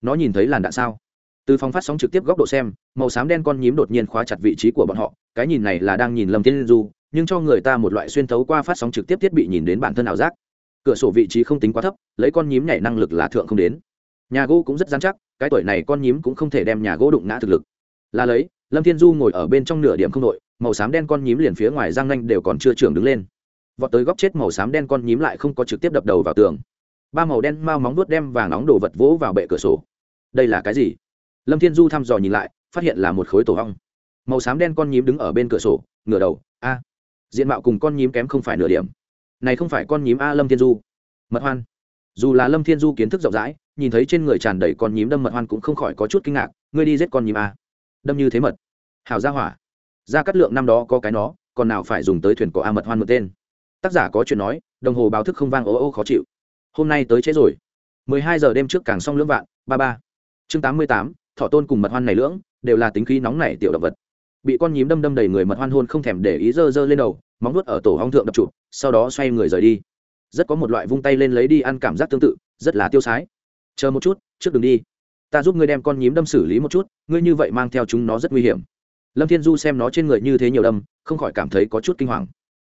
Nó nhìn thấy làn đạn sao? Từ phòng phát sóng trực tiếp góc độ xem, màu xám đen con nhím đột nhiên khóa chặt vị trí của bọn họ, cái nhìn này là đang nhìn lâm thiên du nhưng cho người ta một loại xuyên thấu qua phát sóng trực tiếp thiết bị nhìn đến bản thân ảo giác. Cửa sổ vị trí không tính quá thấp, lấy con nhím nhảy năng lực là thượng không đến. Nhà gỗ cũng rất dán chắc, cái tuổi này con nhím cũng không thể đem nhà gỗ đụng ngã thực lực. Là lấy, lâm thiên du ngồi ở bên trong nửa điểm không đội, màu xám đen con nhím liền phía ngoài răng nanh đều còn chưa trưởng đứng lên. Vọt tới góc chết màu xám đen con nhím lại không có trực tiếp đập đầu vào tường. Ba màu đen mau móng nuốt đem vàng nóng đồ vật vỗ vào bệ cửa sổ. Đây là cái gì? Lâm thiên du thăm dò nhìn lại, phát hiện là một khối tổ hong. Màu xám đen con nhím đứng ở bên cửa sổ, ngửa đầu, a diện mạo cùng con nhím kém không phải nửa điểm. Này không phải con nhím a lâm thiên du. Mật hoan. Dù là lâm thiên du kiến thức rộng rãi, nhìn thấy trên người tràn đầy con nhím đâm mật hoan cũng không khỏi có chút kinh ngạc, ngươi đi giết con nhím a. Đâm như thế mật. Hào gia hỏa. Gia cát lượng năm đó có cái nó, còn nào phải dùng tới thuyền có a mật hoan một tên. Tác giả có chuyện nói, đồng hồ báo thức không vang ố ô khó chịu. Hôm nay tới chế rồi. Mười hai giờ đêm trước càng xong lưỡng vạn, ba ba. Chương tám mươi tám thọ tôn cùng mật hoan này lưỡng, đều là tính khí nóng nảy tiểu động vật bị con nhím đâm đâm đầy người mật hoan hôn không thèm để ý dơ dơ lên đầu, móng nuốt ở tổ hong thượng đập chụp, sau đó xoay người rời đi. Rất có một loại vung tay lên lấy đi ăn cảm giác tương tự, rất là tiêu sái. Chờ một chút, trước đừng đi. Ta giúp ngươi đem con nhím đâm xử lý một chút, ngươi như vậy mang theo chúng nó rất nguy hiểm. Lâm thiên du xem nó trên người như thế nhiều đâm, không khỏi cảm thấy có chút kinh hoàng.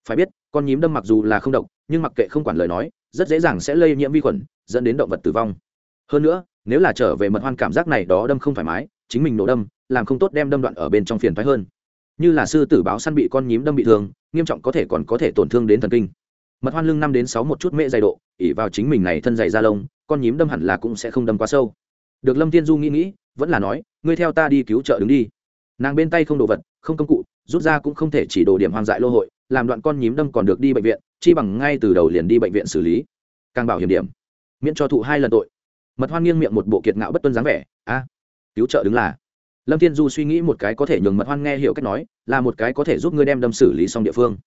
Phải biết, con nhím đâm mặc dù là không độc, nhưng mặc kệ không quản lời nói, rất dễ dàng sẽ lây nhiễm vi khuẩn, dẫn đến động vật tử vong. Hơn nữa, nếu là trở về mật hoan cảm giác này đó đâm không thoải mái, chính mình nổ đâm làm không tốt đem đâm đoạn ở bên trong phiền thoái hơn. Như là sư tử báo săn bị con nhím đâm bị thương, nghiêm trọng có thể còn có thể tổn thương đến thần kinh. Mật hoan lưng năm đến sáu một chút mễ dày độ ỉ vào chính mình này thân dày da lông, con nhím đâm hẳn là cũng sẽ không đâm quá sâu. Được lâm tiên du nghĩ nghĩ, vẫn là nói, ngươi theo ta đi cứu trợ đứng đi. Nàng bên tay không đồ vật, không công cụ, rút ra cũng không thể chỉ đồ điểm hoang dại lô hội, làm đoạn con nhím đâm còn được đi bệnh viện, chi bằng ngay từ đầu liền đi bệnh viện xử lý. Càng bảo hiểm điểm, miễn cho thụ hai lần tội. Mật hoan nghiêng miệng một bộ kiệt ngạo bất tuân dáng vẻ, a, cứu trợ đứng là lâm thiên du suy nghĩ một cái có thể nhường mật hoan nghe hiểu cách nói, là một cái có thể giúp ngươi đem đâm xử lý xong địa phương.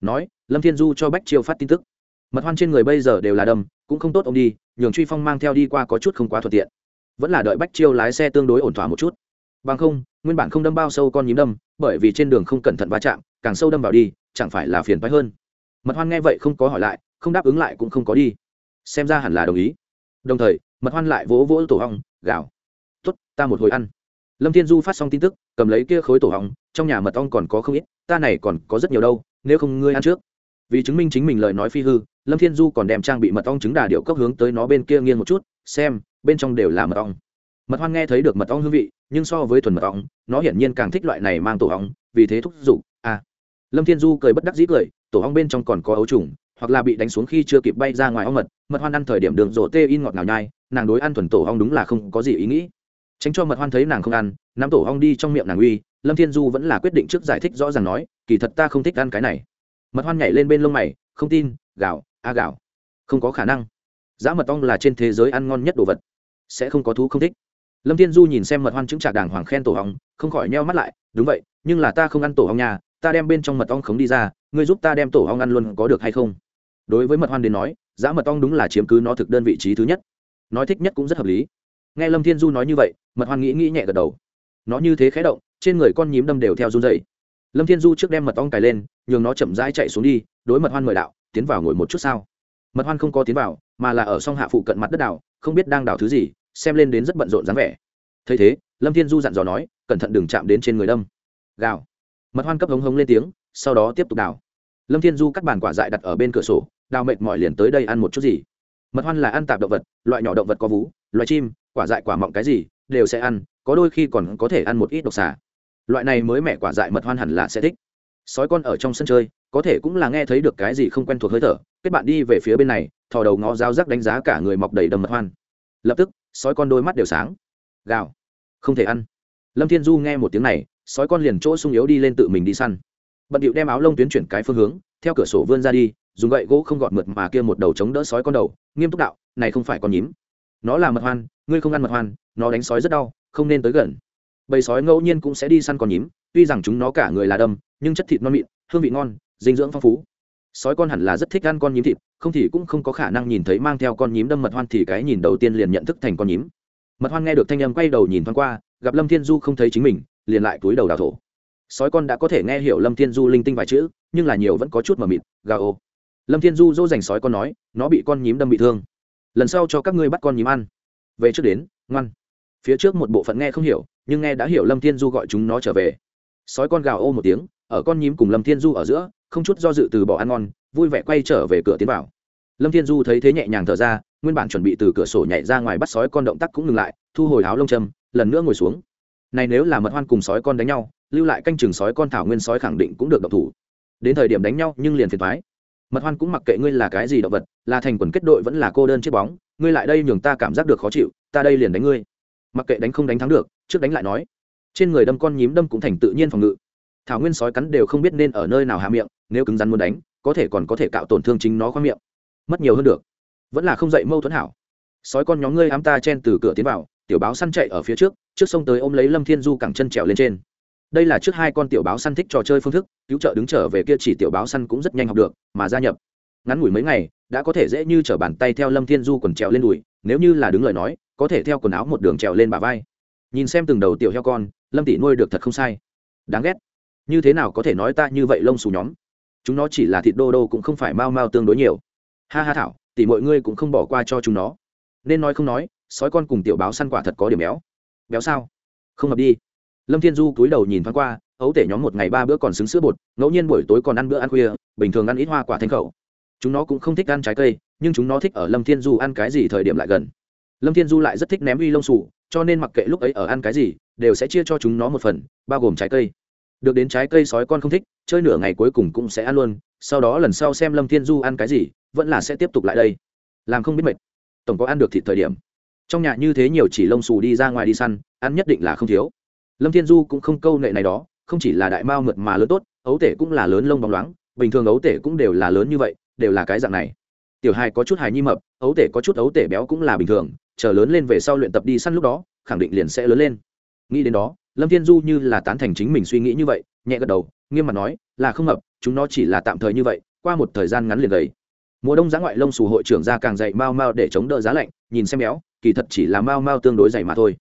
Nói, lâm thiên du cho bách chiêu phát tin tức. Mật hoan trên người bây giờ đều là đâm, cũng không tốt ông đi, nhường truy phong mang theo đi qua có chút không quá thuận tiện. Vẫn là đợi bách chiêu lái xe tương đối ổn thỏa một chút. Bằng không, nguyên bản không đâm bao sâu con nhím đâm, bởi vì trên đường không cẩn thận va chạm, càng sâu đâm vào đi, chẳng phải là phiền phái hơn. Mật hoan nghe vậy không có hỏi lại, không đáp ứng lại cũng không có đi. Xem ra hẳn là đồng ý. Đồng thời, mật hoan lại vỗ vỗ tổ hong gạo t ta một hồi ăn lâm thiên du phát xong tin tức, cầm lấy kia khối tổ hỏng trong nhà mật ong còn có không ít, ta này còn có rất nhiều đâu, nếu không ngươi ăn trước. Vì chứng minh chính mình lời nói phi hư, lâm thiên du còn đem trang bị mật ong trứng đà điệu cấp hướng tới nó bên kia nghiêng một chút, xem, bên trong đều là mật ong. Mật hoan nghe thấy được mật ong hương vị, nhưng so với thuần mật ong, nó hiển nhiên càng thích loại này mang tổ ong vì thế thúc giục à. Lâm thiên du cười bất đắc dĩ cười, tổ ong bên trong còn có ấu trùng, hoặc là bị đánh xuống khi chưa kịp bay ra ngoài ong mật mật hoan ăn thời điểm đường rổ tê in ngọt nào nhai, nàng đối ăn thuần tổ ong đúng là không có gì ý nghĩ tránh cho mật hoan thấy nàng không ăn, nắm tổ ong đi trong miệng nàng uy, lâm thiên du vẫn là quyết định trước giải thích rõ ràng nói, kỳ thật ta không thích ăn cái này. Mật hoan nhảy lên bên lông mày, không tin, gạo, a à gạo. Không có khả năng. Giá mật ong là trên thế giới ăn ngon nhất đồ vật. Sẽ không có thú không thích. Lâm thiên du nhìn xem mật hoan chứng trả đàng hoàng khen tổ ong, không khỏi neo mắt lại, đúng vậy, nhưng là ta không ăn tổ ong nhà ta đem bên trong mật ong khống đi ra, ngươi giúp ta đem tổ ong ăn luôn có được hay không? Đối với mật hoan đến nói, giá mật ong đúng là chiếm cứ nó thực đơn vị trí thứ nhất. Nói thích nhất cũng rất hợp lý nghe lâm thiên du nói như vậy, mật hoan nghĩ nghĩ nhẹ gật đầu. Nó như thế khé động, trên người con nhím đâm đều theo run dày lâm thiên du trước đem mật ong cài lên, nhường nó chậm rãi chạy xuống đi, đối mật hoan mời đạo, tiến vào ngồi một chút sao? Mật hoan không có tiến vào, mà là ở song hạ phụ cận mặt đất đảo, không biết đang đảo thứ gì, xem lên đến rất bận rộn dáng vẻ. Thấy thế, lâm thiên du dặn dò nói, cẩn thận đừng chạm đến trên người đâm. Gào. Mật hoan cấp hống hống lên tiếng, sau đó tiếp tục đào lâm thiên du cắt bàn quả dại đặt ở bên cửa sổ, đào mệt mỏi liền tới đây ăn một chút gì. Mật hoan là ăn tạp động vật, loại nhỏ động vật có vú loại chim quả dại quả mọng cái gì, đều sẽ ăn, có đôi khi còn có thể ăn một ít độc xà. Loại này mới mẹ quả dại mật hoan hẳn là sẽ thích. Sói con ở trong sân chơi, có thể cũng là nghe thấy được cái gì không quen thuộc hơi thở, kết bạn đi về phía bên này, thò đầu ngó giáo rắc đánh giá cả người mọc đầy đầm mật hoan. Lập tức, sói con đôi mắt đều sáng. Gào. Không thể ăn. Lâm thiên du nghe một tiếng này, sói con liền chỗ sung yếu đi lên tự mình đi săn. Bận điệu đem áo lông tuyến chuyển cái phương hướng, theo cửa sổ vươn ra đi, dùng gậy gỗ không gọn mượt mà kia một đầu chống đỡ sói con đầu, nghiêm túc đạo, này không phải con nhím nó là mật hoan, ngươi không ăn mật hoan, nó đánh sói rất đau, không nên tới gần. Bầy sói ngẫu nhiên cũng sẽ đi săn con nhím, tuy rằng chúng nó cả người là đâm, nhưng chất thịt non mịn, hương vị ngon, dinh dưỡng phong phú. Sói con hẳn là rất thích ăn con nhím thịt, không thì cũng không có khả năng nhìn thấy mang theo con nhím đâm mật hoan thì cái nhìn đầu tiên liền nhận thức thành con nhím. Mật hoan nghe được thanh âm quay đầu nhìn thoáng qua, gặp lâm thiên du không thấy chính mình, liền lại túi đầu đào thổ. Sói con đã có thể nghe hiểu lâm thiên du linh tinh vài chữ, nhưng là nhiều vẫn có chút mờ mịt gà ô. Lâm thiên du dỗ dành sói con nói, nó bị con nhím đâm bị thương lần sau cho các ngươi bắt con nhím ăn. Về trước đến, ngoan. Phía trước một bộ phận nghe không hiểu, nhưng nghe đã hiểu lâm thiên du gọi chúng nó trở về. Sói con gào ô một tiếng, ở con nhím cùng lâm thiên du ở giữa, không chút do dự từ bỏ ăn ngon, vui vẻ quay trở về cửa tiến vào. Lâm thiên du thấy thế nhẹ nhàng thở ra, nguyên bản chuẩn bị từ cửa sổ nhảy ra ngoài bắt sói con động tác cũng ngừng lại, thu hồi áo lông châm, lần nữa ngồi xuống. Này nếu là mật hoan cùng sói con đánh nhau, lưu lại canh chừng sói con thảo nguyên sói khẳng định cũng được độc thủ. Đến thời điểm đánh nhau nhưng liền phiền thoái mật hoan cũng mặc kệ ngươi là cái gì động vật, là thành quần kết đội vẫn là cô đơn chiếc bóng, ngươi lại đây nhường ta cảm giác được khó chịu, ta đây liền đánh ngươi. Mặc kệ đánh không đánh thắng được, trước đánh lại nói. Trên người đâm con nhím đâm cũng thành tự nhiên phòng ngự. Thảo nguyên sói cắn đều không biết nên ở nơi nào hạ miệng, nếu cứng rắn muốn đánh, có thể còn có thể cạo tổn thương chính nó khoang miệng. Mất nhiều hơn được. Vẫn là không dậy mâu thuẫn hảo. Sói con nhóm ngươi ám ta chen từ cửa tiến vào, tiểu báo săn chạy ở phía trước trước sông tới ôm lấy lâm thiên du cẳng chân trèo lên trên đây là trước hai con tiểu báo săn thích trò chơi phương thức, cứu trợ đứng trở về kia chỉ tiểu báo săn cũng rất nhanh học được, mà gia nhập. Ngắn ngủi mấy ngày, đã có thể dễ như t r ở bàn tay theo lâm thiên du quần trèo lên đùi, nếu như là đứng lời nói, có thể theo quần áo một đường trèo lên bà vai. Nhìn xem từng đầu tiểu heo con, lâm tỷ nuôi được thật không sai. Đáng ghét. Như thế nào có thể nói ta như vậy lông xù nhóm? Chúng nó chỉ là thịt đô đô cũng không phải mau mau tương đối nhiều. Ha ha thảo, tỷ mọi ngươi cũng không bỏ qua cho chúng nó. Nên nói không nói, sói con cùng tiểu báo săn quả thật có điểm béo. Béo sao? Không hợp đi lâm thiên du cúi đầu nhìn thoáng qua, ấu tể nhóm một ngày ba bữa còn xứng sữa bột, ngẫu nhiên buổi tối còn ăn bữa ăn khuya, bình thường ăn ít hoa quả thanh khẩu. Chúng nó cũng không thích ăn trái cây, nhưng chúng nó thích ở lâm thiên du ăn cái gì thời điểm lại gần. Lâm thiên du lại rất thích ném uy lông sủ, cho nên mặc kệ lúc ấy ở ăn cái gì, đều sẽ chia cho chúng nó một phần, bao gồm trái cây. Được đến trái cây sói con không thích, chơi nửa ngày cuối cùng cũng sẽ ăn luôn, sau đó lần sau xem lâm thiên du ăn cái gì, vẫn là sẽ tiếp tục lại đây. Làm không biết mệt. Tổng có ăn được thịt thời điểm. Trong nhà như thế nhiều chỉ lông xù đi ra ngoài đi săn, ăn nhất định là không thiếu lâm thiên du cũng không câu nệ này đó, không chỉ là đại mao mượt mà lớn tốt, ấu tể cũng là lớn lông bóng loáng, bình thường ấu tể cũng đều là lớn như vậy, đều là cái dạng này. Tiểu hài có chút hài nhi mập, ấu tể có chút ấu tể béo cũng là bình thường, chờ lớn lên về sau luyện tập đi săn lúc đó, khẳng định liền sẽ lớn lên. Nghĩ đến đó, lâm thiên du như là tán thành chính mình suy nghĩ như vậy, nhẹ gật đầu, nghiêm mặt nói, là không mập, chúng nó chỉ là tạm thời như vậy, qua một thời gian ngắn liền gầy. Mùa đông giá ngoại lông xù hội trưởng ra càng dày mau mau để chống đỡ giá lạnh, nhìn xem béo, kỳ thật chỉ là mau mau tương đối dày mà thôi.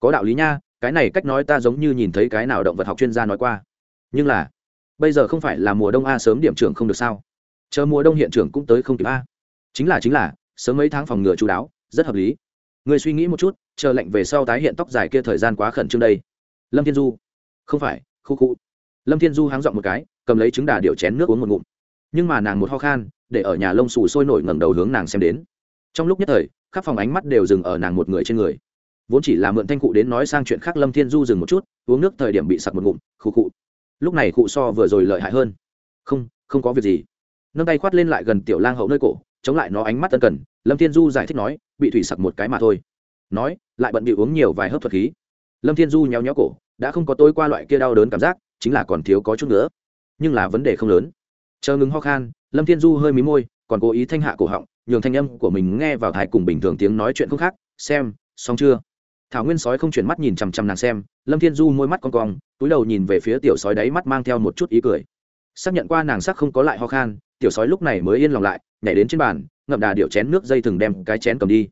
Có đạo lý nha cái này cách nói ta giống như nhìn thấy cái nào động vật học chuyên gia nói qua. Nhưng là, bây giờ không phải là mùa đông a, sớm điểm trưởng không được sao? Chờ mùa đông hiện trưởng cũng tới không kịp a. Chính là chính là, sớm mấy tháng phòng ngừa chú đáo, rất hợp lý. Người suy nghĩ một chút, chờ lệnh về sau tái hiện tóc dài kia thời gian quá khẩn trương đây. Lâm thiên du. Không phải, khu khu. Lâm thiên du háng dọn một cái, cầm lấy trứng đà điệu chén nước uống một ngụm. Nhưng mà nàng một ho khan, để ở nhà lông xù sôi nổi ngẩng đầu hướng nàng xem đến. Trong lúc nhất thời, khắp phòng ánh mắt đều dừng ở nàng một người trên người vốn chỉ là mượn thanh cụ đến nói sang chuyện khác, lâm thiên du dừng một chút, uống nước thời điểm bị sặc một ngụm, khụ cụ lúc này cụ so vừa rồi lợi hại hơn. Không không có việc gì. Nâng tay khoát lên lại gần tiểu lang hậu nơi cổ, chống lại nó ánh mắt tân cần, lâm thiên du giải thích nói, bị thủy sặc một cái mà thôi. Nói, lại bận bị uống nhiều vài hớp thuật khí. Lâm thiên du nhéo nhéo cổ, đã không có tôi qua loại kia đau đớn cảm giác, chính là còn thiếu có chút nữa. Nhưng là vấn đề không lớn. Chờ ngừng ho khan, lâm thiên du hơi mí môi, còn cố ý thanh hạ cổ họng, nhường thanh âm của mình nghe vào thai cùng bình thường tiếng nói chuyện không khác, xem, xong chưa? Thảo nguyên sói không chuyển mắt nhìn chằm chằm nàng xem, lâm thiên du môi mắt con cong, túi đầu nhìn về phía tiểu sói đáy mắt mang theo một chút ý cười. Xác nhận qua nàng sắc không có lại ho khan, tiểu sói lúc này mới yên lòng lại, nhảy đến trên bàn, ngậm đà điệu chén nước dây thừng đem cái chén cầm đi.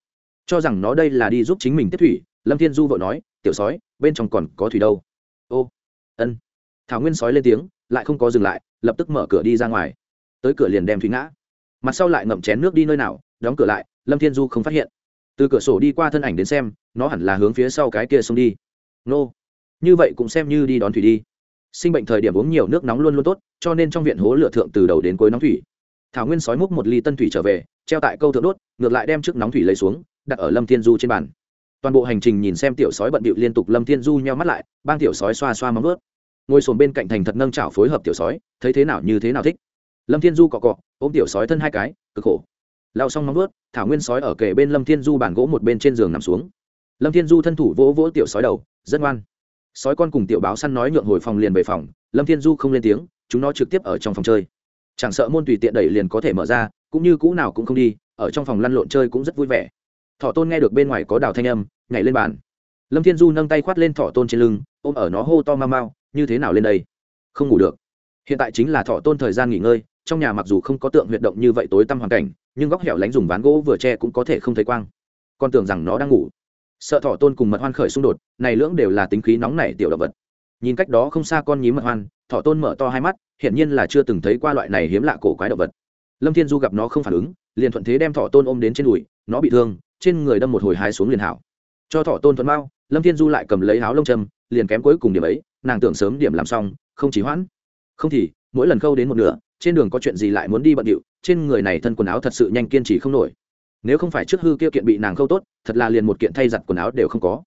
Cho rằng nó đây là đi giúp chính mình tiếp thủy, lâm thiên du vội nói, tiểu sói, bên trong còn có thủy đâu? Ô, ân. Thảo nguyên sói lên tiếng, lại không có dừng lại, lập tức mở cửa đi ra ngoài. Tới cửa liền đem thủy ngã. Mặt sau lại ngậm chén nước đi nơi nào, đóng cửa lại, lâm thiên du không phát hiện từ cửa sổ đi qua thân ảnh đến xem, nó hẳn là hướng phía sau cái kia xông đi. Nô. Như vậy cũng xem như đi đón thủy đi. Sinh bệnh thời điểm uống nhiều nước nóng luôn luôn tốt, cho nên trong viện hố lửa thượng từ đầu đến cuối nóng thủy. Thảo nguyên sói múc một ly tân thủy trở về, treo tại câu thượng đốt, ngược lại đem trước nóng thủy lấy xuống, đặt ở lâm thiên du trên bàn. Toàn bộ hành trình nhìn xem tiểu sói bận bịu liên tục lâm thiên du nheo mắt lại, bang tiểu sói xoa xoa móng ướt ngồi sồn bên cạnh thành thật nâng chảo phối hợp tiểu sói, thấy thế nào như thế nào thích. Lâm thiên du cọ cọ, ôm tiểu sói thân hai cái, cực khổ lao xong móng vớt thảo nguyên sói ở kề bên lâm thiên du bàn gỗ một bên trên giường nằm xuống. Lâm thiên du thân thủ vỗ vỗ tiểu sói đầu, rất ngoan. Sói con cùng tiểu báo săn nói nhượng hồi phòng liền về phòng, lâm thiên du không lên tiếng, chúng nó trực tiếp ở trong phòng chơi. Chẳng sợ môn tùy tiện đẩy liền có thể mở ra, cũng như cũ nào cũng không đi, ở trong phòng lăn lộn chơi cũng rất vui vẻ. Thọ tôn nghe được bên ngoài có đào thanh âm, nhảy lên bàn. Lâm thiên du nâng tay khoát lên thọ tôn trên lưng, ôm ở nó hô to mau mau, như thế nào lên đây? Không ngủ được. Hiện tại chính là thọ tôn thời gian nghỉ ngơi, trong nhà mặc dù không có tượng huyệt động như vậy tối tăm hoàn cảnh nhưng góc hẻo lánh dùng ván gỗ vừa che cũng có thể không thấy quang. Con tưởng rằng nó đang ngủ. Sợ thọ tôn cùng mật hoan khởi xung đột, này lưỡng đều là tính khí nóng nảy tiểu động vật. Nhìn cách đó không xa con nhím mật hoan thọ tôn mở to hai mắt, hiển nhiên là chưa từng thấy qua loại này hiếm lạ cổ quái động vật. Lâm thiên du gặp nó không phản ứng, liền thuận thế đem thọ tôn ôm đến trên đùi, nó bị thương, trên người đâm một hồi hai xuống liền hảo. Cho thọ tôn thuận mau, lâm thiên du lại cầm lấy áo lông châm, liền kém cuối cùng điểm ấy, nàng tưởng sớm điểm làm xong, không chỉ hoãn. Không thì, mỗi lần khâu đến một nửa, trên đường có chuyện gì lại muốn đi bận điệu trên người này thân quần áo thật sự nhanh kiên trì không nổi. Nếu không phải trước hư kia kiện bị nàng khâu tốt, thật là liền một kiện thay giặt quần áo đều không có.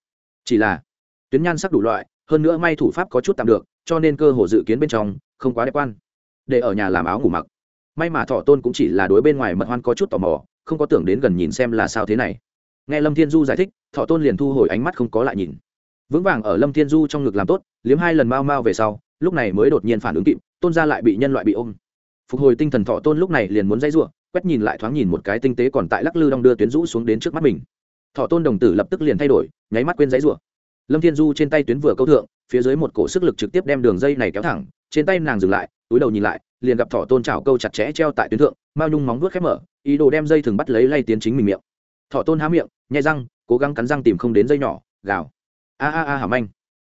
Chỉ là, tuyến nhan sắc đủ loại, hơn nữa may thủ pháp có chút tạm được, cho nên cơ hồ dự kiến bên trong, không quá đẹp quan. Để ở nhà làm áo ngủ mặc. May mà thọ tôn cũng chỉ là đối bên ngoài mật hoan có chút tò mò, không có tưởng đến gần nhìn xem là sao thế này. Nghe lâm thiên du giải thích thọ tôn liền thu hồi ánh mắt không có lại nhìn. Vững vàng ở lâm thiên du trong ngực làm tốt, liếm hai lần mau mau về sau, lúc này mới đột nhiên phản ứng kịp, tôn ra lại bị nhân loại bị ôm phục hồi tinh thần thọ tôn lúc này liền muốn dây ruộng, quét nhìn lại thoáng nhìn một cái tinh tế còn tại lắc lư đong đưa tuyến rũ xuống đến trước mắt mình. Thọ tôn đồng tử lập tức liền thay đổi, nháy mắt quên dãy ruộng. Lâm thiên du trên tay tuyến vừa câu thượng, phía dưới một cổ sức lực trực tiếp đem đường dây này kéo thẳng, trên tay nàng dừng lại, túi đầu nhìn lại, liền gặp thọ tôn chảo câu chặt chẽ treo tại tuyến thượng, mao nhung móng vuốt khép mở, ý đồ đem dây thừng bắt lấy lay tiến chính mình miệng. Thọ tôn há miệng, nhai răng, cố gắng cắn răng tìm không đến dây nhỏ, gào. A a a hàm anh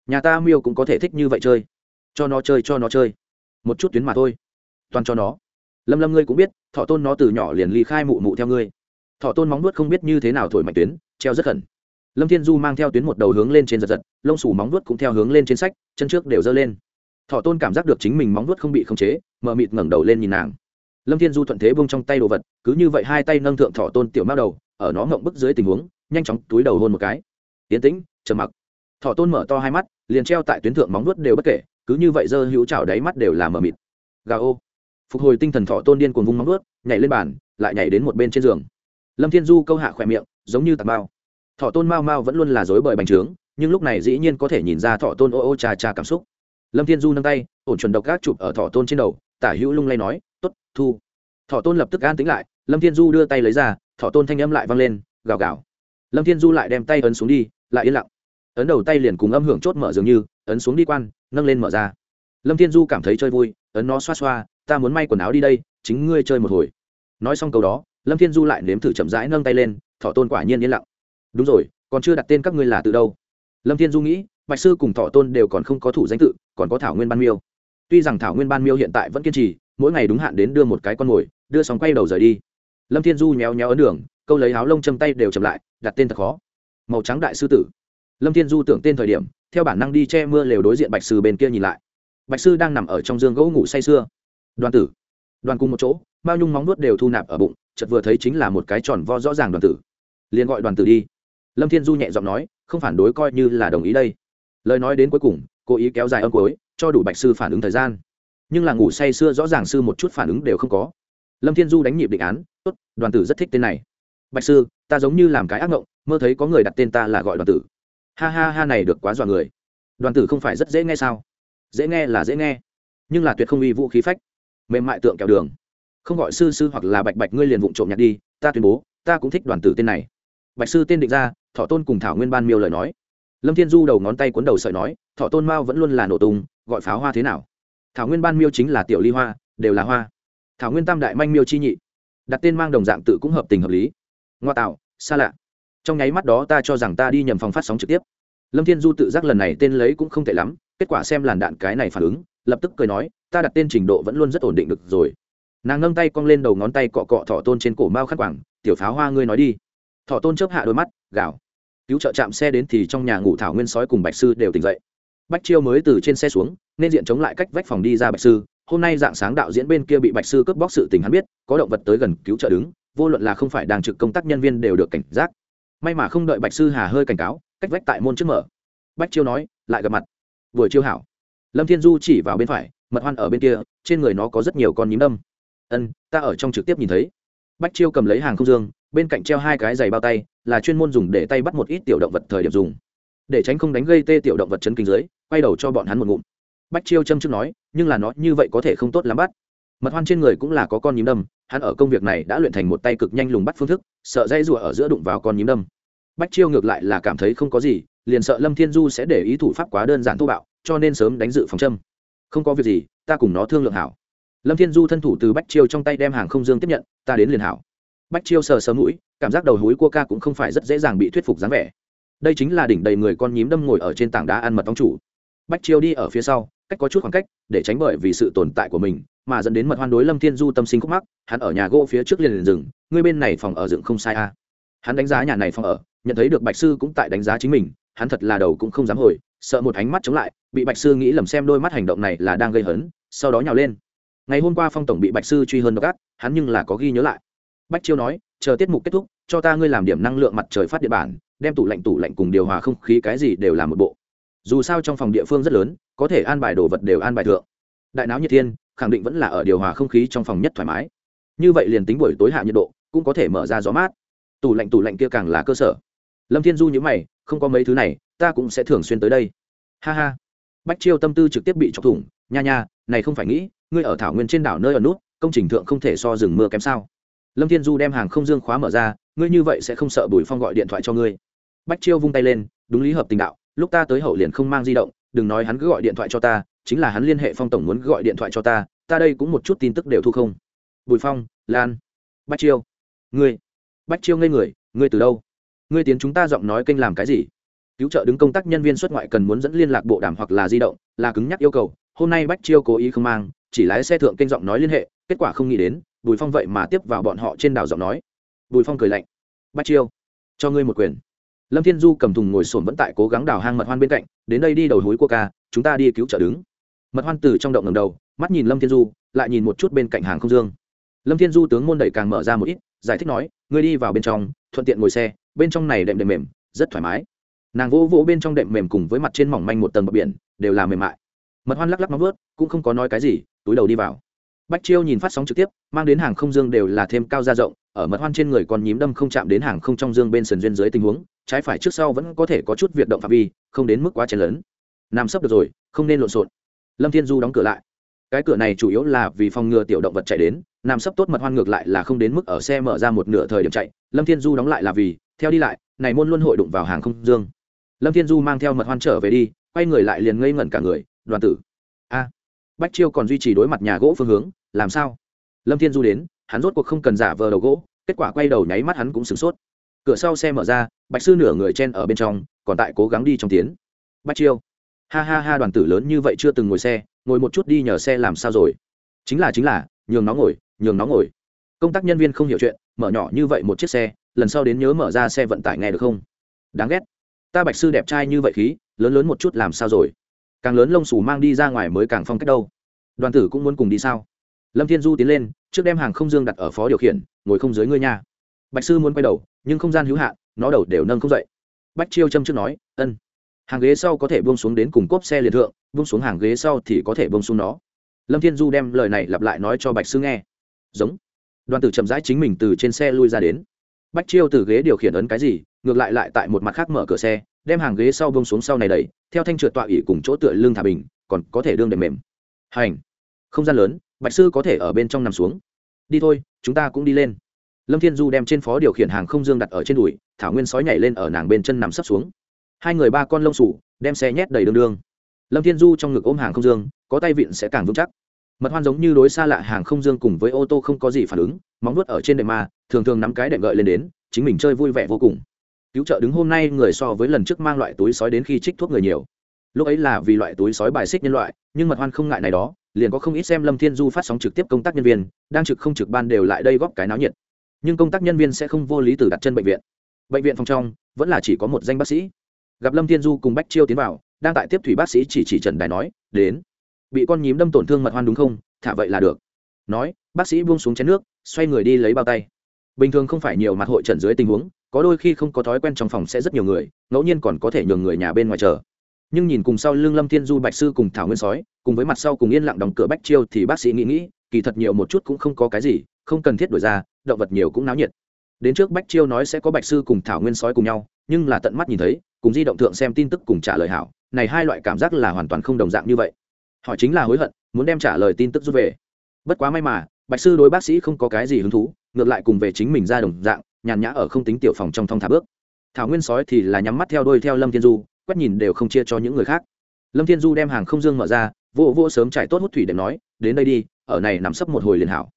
nhà ta miêu cũng có thể thích như vậy chơi. Cho nó chơi, cho nó chơi. Một chút tuyến mà thôi toàn cho nó. Lâm lâm ngươi cũng biết, thọ tôn nó từ nhỏ liền ly khai mụ mụ theo ngươi. Thọ tôn móng nuốt không biết như thế nào thổi mạnh tuyến, treo rất khẩn. Lâm thiên du mang theo tuyến một đầu hướng lên trên giật giật, lông sủ móng nuốt cũng theo hướng lên trên sách, chân trước đều dơ lên. Thọ tôn cảm giác được chính mình móng nuốt không bị khống chế, mờ mịt ngẩng đầu lên nhìn nàng. Lâm thiên du thuận thế bông trong tay đồ vật, cứ như vậy hai tay nâng thượng thọ tôn tiểu mao đầu, ở nó ngộng bức dưới tình huống, nhanh chóng túi đầu hôn một cái. Tiến tĩnh, trầm mặc. Thọ tôn mở to hai mắt, liền treo tại tuyến thượng móng nuốt đều bất kể, cứ như vậy dơ hữu chảo đáy mắt đều là mờ mịt. Gà ô phục hồi tinh thần thọ tôn điên cuồng vung móng ướt nhảy lên bàn, lại nhảy đến một bên trên giường. Lâm thiên du câu hạ khỏe miệng, giống như tạc bao thọ tôn mau mau vẫn luôn là dối bời bành trướng, nhưng lúc này dĩ nhiên có thể nhìn ra thọ tôn ô ô trà trà cảm xúc. Lâm thiên du nâng tay, ổn chuẩn độc gác chụp ở thọ tôn trên đầu, tả hữu lung lay nói t ố t thu. Thọ tôn lập tức an tính lại, lâm thiên du đưa tay lấy ra, thọ tôn thanh âm lại vang lên, gào gào. Lâm thiên du lại đem tay ấn xuống đi, lại yên lặng. Ấn đầu tay liền cùng âm hưởng chốt mở dường như, ấn xuống đi quan, nâng lên mở ra. Lâm thiên du cảm thấy chơi vui, ấn nó xoa xoa ta muốn may quần áo đi đây, chính ngươi chơi một hồi. Nói xong câu đó, lâm thiên du lại nếm thử chậm rãi nâng tay lên thọ tôn quả nhiên yên lặng. Đúng rồi, còn chưa đặt tên các ngươi là từ đâu. Lâm thiên du nghĩ, bạch sư cùng thọ tôn đều còn không có thủ danh tự, còn có thảo nguyên ban miêu. Tuy rằng thảo nguyên ban miêu hiện tại vẫn kiên trì, mỗi ngày đúng hạn đến đưa một cái con mồi, đưa xong quay đầu rời đi. Lâm thiên du nhéo nhéo ấn đường, câu lấy áo lông châm tay đều chậm lại, đặt tên thật khó. Màu trắng đại sư tử. Lâm thiên du tưởng tên thời điểm, theo bản năng đi che mưa lều đối diện bạch sư bên kia nhìn lại. Bạch sư đang nằm ở trong giường gỗ ngủ say sưa đoàn tử. Đoàn cùng một chỗ bao nhung móng nuốt đều thu nạp ở bụng, chợt vừa thấy chính là một cái tròn vo rõ ràng đoàn tử. Liền gọi đoàn tử đi. Lâm thiên du nhẹ giọng nói, không phản đối coi như là đồng ý đây. Lời nói đến cuối cùng, cố ý kéo dài âm cuối, cho đủ bạch sư phản ứng thời gian. Nhưng là ngủ say sưa rõ ràng sư một chút phản ứng đều không có. Lâm thiên du đánh nhịp định án, tốt, đoàn tử rất thích tên này. Bạch sư, ta giống như làm cái ác ngộng, mơ thấy có người đặt tên ta là gọi đoàn tử. Ha ha ha, này được quá dọa người. Đoàn tử không phải rất dễ nghe sao? Dễ nghe là dễ nghe, nhưng là tuyệt không uy vũ khí phách mềm mại tượng kẹo đường. Không gọi sư sư hoặc là bạch bạch ngươi liền vụng trộm nhặt đi, ta tuyên bố, ta cũng thích đoàn tử tên này. Bạch sư tên định ra, thọ tôn cùng thảo nguyên ban miêu lời nói. Lâm thiên du đầu ngón tay cuốn đầu sợi nói, thọ tôn mao vẫn luôn là nổ tung, gọi pháo hoa thế nào? Thảo nguyên ban miêu chính là tiểu ly hoa, đều là hoa. Thảo nguyên tam đại manh miêu chi nhị. Đặt tên mang đồng dạng tự cũng hợp tình hợp lý. Ngoa tạo, xa lạ. Trong nháy mắt đó ta cho rằng ta đi nhầm phòng phát sóng trực tiếp. Lâm thiên du tự giác lần này tên lấy cũng không tệ lắm, kết quả xem làn đạn cái này phản ứng, lập tức cười nói ta đặt tên trình độ vẫn luôn rất ổn định được rồi. Nàng nâng tay cong lên đầu ngón tay cọ cọ thọ tôn trên cổ mao khắc quảng, tiểu pháo hoa ngươi nói đi. Thọ tôn chớp hạ đôi mắt, gào. Cứu trợ chạm xe đến thì trong nhà ngủ thảo nguyên sói cùng bạch sư đều tỉnh dậy. Bách chiêu mới từ trên xe xuống, nên diện chống lại cách vách phòng đi ra bạch sư. Hôm nay dạng sáng đạo diễn bên kia bị bạch sư cướp bóc sự tình hắn biết, có động vật tới gần cứu trợ đứng, vô luận là không phải đang trực công tác nhân viên đều được cảnh giác. May mà không đợi bạch sư hà hơi cảnh cáo, cách vách tại môn trước mở. Bách chiêu nói, lại gặp mặt. Vừa chiêu hảo. Lâm thiên du chỉ vào bên phải mật hoan ở bên kia, trên người nó có rất nhiều con nhím đâm. Ân, ta ở trong trực tiếp nhìn thấy. Bách chiêu cầm lấy hàng không dương, bên cạnh treo hai cái giày bao tay, là chuyên môn dùng để tay bắt một ít tiểu động vật thời điểm dùng. Để tránh không đánh gây tê tiểu động vật chấn kinh dưới, quay đầu cho bọn hắn một ngụm. Bách chiêu châm trước nói, nhưng là nó như vậy có thể không tốt lắm bắt. Mật hoan trên người cũng là có con nhím đâm, hắn ở công việc này đã luyện thành một tay cực nhanh lùng bắt phương thức, sợ dây rùa ở giữa đụng vào con nhím đâm. Bách chiêu ngược lại là cảm thấy không có gì, liền sợ lâm thiên du sẽ để ý thủ pháp quá đơn giản thô bạo, cho nên sớm đánh dự phòng châm không có việc gì, ta cùng nó thương lượng hảo. Lâm thiên du thân thủ từ bách chiêu trong tay đem hàng không dương tiếp nhận, ta đến liền hảo. Bách chiêu sờ sờ mũi, cảm giác đầu hối cua ca cũng không phải rất dễ dàng bị thuyết phục dáng vẻ. Đây chính là đỉnh đầy người con nhím đâm ngồi ở trên tảng đá ăn mật ong chủ. Bách chiêu đi ở phía sau, cách có chút khoảng cách, để tránh bởi vì sự tồn tại của mình, mà dẫn đến mật hoan đối lâm thiên du tâm sinh khúc mắc, hắn ở nhà gỗ phía trước liền liền rừng ngươi bên này phòng ở dựng không sai a. À. hắn đánh giá nhà này phòng ở, nhận thấy được bạch sư cũng tại đánh giá chính mình hắn thật là đầu cũng không dám hồi, sợ một ánh mắt chống lại, bị bạch sư nghĩ lầm xem đôi mắt hành động này là đang gây hấn, sau đó nhào lên. Ngày hôm qua phong tổng bị bạch sư truy hơn độc ác, hắn nhưng là có ghi nhớ lại. Bách chiêu nói, chờ tiết mục kết thúc, cho ta ngươi làm điểm năng lượng mặt trời phát địa bản, đem tủ lạnh tủ lạnh cùng điều hòa không khí cái gì đều làm một bộ. Dù sao trong phòng địa phương rất lớn, có thể an bài đồ vật đều an bài thượng. Đại não nhiệt thiên, khẳng định vẫn là ở điều hòa không khí trong phòng nhất thoải mái. Như vậy liền tính buổi tối hạ nhiệt độ, cũng có thể mở ra gió mát. Tủ lạnh tủ lạnh kia càng là cơ sở. Lâm thiên du nhữ mày không có mấy thứ này, ta cũng sẽ thường xuyên tới đây. Ha ha. Bách chiêu tâm tư trực tiếp bị chọc thủng, nha nha, này không phải nghĩ, ngươi ở thảo nguyên trên đảo nơi ở nút, công trình thượng không thể so rừng mưa kém sao? Lâm thiên du đem hàng không dương khóa mở ra, ngươi như vậy sẽ không sợ bùi phong gọi điện thoại cho ngươi. Bách chiêu vung tay lên, đúng lý hợp tình đạo, lúc ta tới hậu liền không mang di động, đừng nói hắn cứ gọi điện thoại cho ta, chính là hắn liên hệ phong tổng muốn gọi điện thoại cho ta ta đây cũng một chút tin tức đều thu không. Bùi phong, lan, bách chiêu, ngươi, bách chiêu ngây người, ngươi từ đâu? Ngươi tiến chúng ta giọng nói kênh làm cái gì? Cứu trợ đứng công tác nhân viên xuất ngoại cần muốn dẫn liên lạc bộ đàm hoặc là di động, là cứng nhắc yêu cầu. Hôm nay bách chiêu cố ý không mang, chỉ lái xe thượng kênh giọng nói liên hệ, kết quả không nghĩ đến, bùi phong vậy mà tiếp vào bọn họ trên đảo giọng nói. Bùi phong cười lạnh. Bách chiêu, cho ngươi một quyền. Lâm thiên du cầm thùng ngồi sồn vẫn tại cố gắng đào hang mật hoan bên cạnh, đến đây đi đầu hối của ca, chúng ta đi cứu trợ đứng. Mật hoan từ trong động ngầm đầu, mắt nhìn lâm thiên du, lại nhìn một chút bên cạnh hàng không dương. Lâm thiên du tướng môn đẩy càng mở ra một ít, giải thích nói, ngươi đi vào bên trong, thuận tiện ngồi xe bên trong này đệm đệm mềm, rất thoải mái. Nàng vỗ vỗ bên trong đệm mềm cùng với mặt trên mỏng manh một tầng bờ biển, đều là mềm mại. Mật hoan lắc lắc móng vớt cũng không có nói cái gì, túi đầu đi vào. Bách chiêu nhìn phát sóng trực tiếp, mang đến hàng không dương đều là thêm cao ra rộng, ở mật hoan trên người còn nhím đâm không chạm đến hàng không trong dương bên sườn duyên dưới tình huống, trái phải trước sau vẫn có thể có chút việc động phạm vi, không đến mức quá chen lớn. Nằm sấp được rồi, không nên lộn xộn. Lâm thiên du đóng cửa lại cái cửa này chủ yếu là vì phòng ngừa tiểu động vật chạy đến, nằm sấp tốt mật hoan ngược lại là không đến mức ở xe mở ra một nửa thời điểm chạy. Lâm thiên du đóng lại là vì, theo đi lại, này môn luôn hội đụng vào hàng không dương. Lâm thiên du mang theo mật hoan trở về đi, quay người lại liền ngây ngẩn cả người, đoàn tử. A. Bách chiêu còn duy trì đối mặt nhà gỗ phương hướng, làm sao? Lâm thiên du đến, hắn rốt cuộc không cần giả vờ đầu gỗ, kết quả quay đầu nháy mắt hắn cũng sửng sốt. Cửa sau xe mở ra, bạch sư nửa người chen ở bên trong, còn tại cố gắng đi trong tiến. Bách chiêu. Ha ha ha, đoàn tử lớn như vậy chưa từng ngồi xe ngồi một chút đi nhờ xe làm sao rồi? Chính là chính là, nhường nó ngồi, nhường nó ngồi. Công tác nhân viên không hiểu chuyện, mở nhỏ như vậy một chiếc xe, lần sau đến nhớ mở ra xe vận tải nghe được không? Đáng ghét. Ta bạch sư đẹp trai như vậy khí, lớn lớn một chút làm sao rồi? Càng lớn lông xù mang đi ra ngoài mới càng phong cách đâu. Đoàn tử cũng muốn cùng đi sao? Lâm thiên du tiến lên, trước đem hàng không dương đặt ở phó điều khiển, ngồi không dưới ngươi nha. Bạch sư muốn quay đầu, nhưng không gian hữu hạn, nó đầu đều nâng không dậy. Bách chiêu châm trước nói, ân. Hàng ghế sau có thể buông xuống đến cùng cốp xe liền thượng buông xuống hàng ghế sau thì có thể buông xuống nó. Lâm thiên du đem lời này lặp lại nói cho bạch sư nghe. Giống. Đoàn tử chậm rãi chính mình từ trên xe lui ra đến. Bách chiêu từ ghế điều khiển ấn cái gì, ngược lại lại tại một mặt khác mở cửa xe, đem hàng ghế sau bông xuống sau này đẩy, theo thanh trượt tọa ỉ cùng chỗ tựa lưng thả bình, còn có thể đương đệm mềm. Hành. Không gian lớn, bạch sư có thể ở bên trong nằm xuống. Đi thôi, chúng ta cũng đi lên. Lâm thiên du đem trên phó điều khiển hàng không dương đặt ở trên đùi, thảo nguyên sói nhảy lên ở nàng bên chân nằm sấp xuống. Hai người ba con lông sủ, đem xe nhét đầy đường đường lâm thiên du trong ngực ôm hàng không dương, có tay vịn sẽ càng vững chắc. Mật hoan giống như đối xa lạ hàng không dương cùng với ô tô không có gì phản ứng, móng nuốt ở trên đệm ma, thường thường nắm cái đệm gợi lên đến, chính mình chơi vui vẻ vô cùng. Cứu trợ đứng hôm nay người so với lần trước mang loại túi sói đến khi trích thuốc người nhiều. Lúc ấy là vì loại túi sói bài xích nhân loại, nhưng mật hoan không ngại này đó, liền có không ít xem lâm thiên du phát sóng trực tiếp công tác nhân viên, đang trực không trực ban đều lại đây góp cái náo nhiệt. Nhưng công tác nhân viên sẽ không vô lý từ đặt chân bệnh viện. Bệnh viện phòng trong, vẫn là chỉ có một danh bác sĩ. Gặp lâm thiên du cùng bách chiêu tiến vào đang tại tiếp thủy bác sĩ chỉ chỉ trần đài nói, đến. Bị con nhím đâm tổn thương mật hoan đúng không? Thả vậy là được. Nói, bác sĩ buông xuống chén nước, xoay người đi lấy bao tay. Bình thường không phải nhiều mặt hội trần dưới tình huống, có đôi khi không có thói quen trong phòng sẽ rất nhiều người, ngẫu nhiên còn có thể nhường người nhà bên ngoài chờ. Nhưng nhìn cùng sau lương lâm thiên du, bạch sư cùng thảo nguyên sói, cùng với mặt sau cùng yên lặng đóng cửa bách chiêu thì bác sĩ nghĩ nghĩ, kỳ thật nhiều một chút cũng không có cái gì, không cần thiết đổi ra, động vật nhiều cũng náo nhiệt. Đến trước bách chiêu nói sẽ có bạch sư cùng thảo nguyên sói cùng nhau, nhưng là tận mắt nhìn thấy, cùng di động thượng xem tin tức cùng trả lời hảo này hai loại cảm giác là hoàn toàn không đồng dạng như vậy. Họ chính là hối hận, muốn đem trả lời tin tức rút về. Bất quá may mà, bạch sư đối bác sĩ không có cái gì hứng thú, ngược lại cùng về chính mình ra đồng dạng, nhàn nhã ở không tính tiểu phòng trong thong thả bước. Thảo nguyên sói thì là nhắm mắt theo đôi theo lâm thiên du, quét nhìn đều không chia cho những người khác. Lâm thiên du đem hàng không dương mở ra, vô vô sớm chạy tốt hút thủy để nói, đến đây đi, ở này nằm sấp một hồi liền hảo.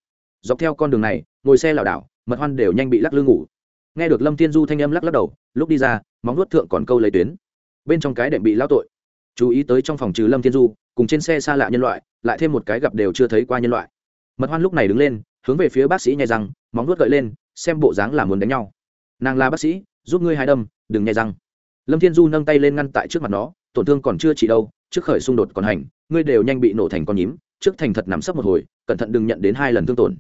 Dọc theo con đường này, ngồi xe lảo đảo, mật hoan đều nhanh bị lắc lư ngủ. Nghe được lâm thiên du thanh âm lắc lắc đầu, lúc đi ra, móng nuốt thượng còn câu lấy tuyến bên trong cái đệm bị lao tội. Chú ý tới trong phòng trừ lâm thiên du, cùng trên xe xa lạ nhân loại, lại thêm một cái gặp đều chưa thấy qua nhân loại. Mật hoan lúc này đứng lên, hướng về phía bác sĩ nhai răng, móng nuốt gợi lên, xem bộ dáng là muốn đánh nhau. Nàng là bác sĩ, giúp ngươi hai đâm, đừng nhai răng. Lâm thiên du nâng tay lên ngăn tại trước mặt nó, tổn thương còn chưa chỉ đâu, trước khởi xung đột còn hành, ngươi đều nhanh bị nổ thành con nhím, trước thành thật nằm sấp một hồi, cẩn thận đừng nhận đến hai lần thương tổn.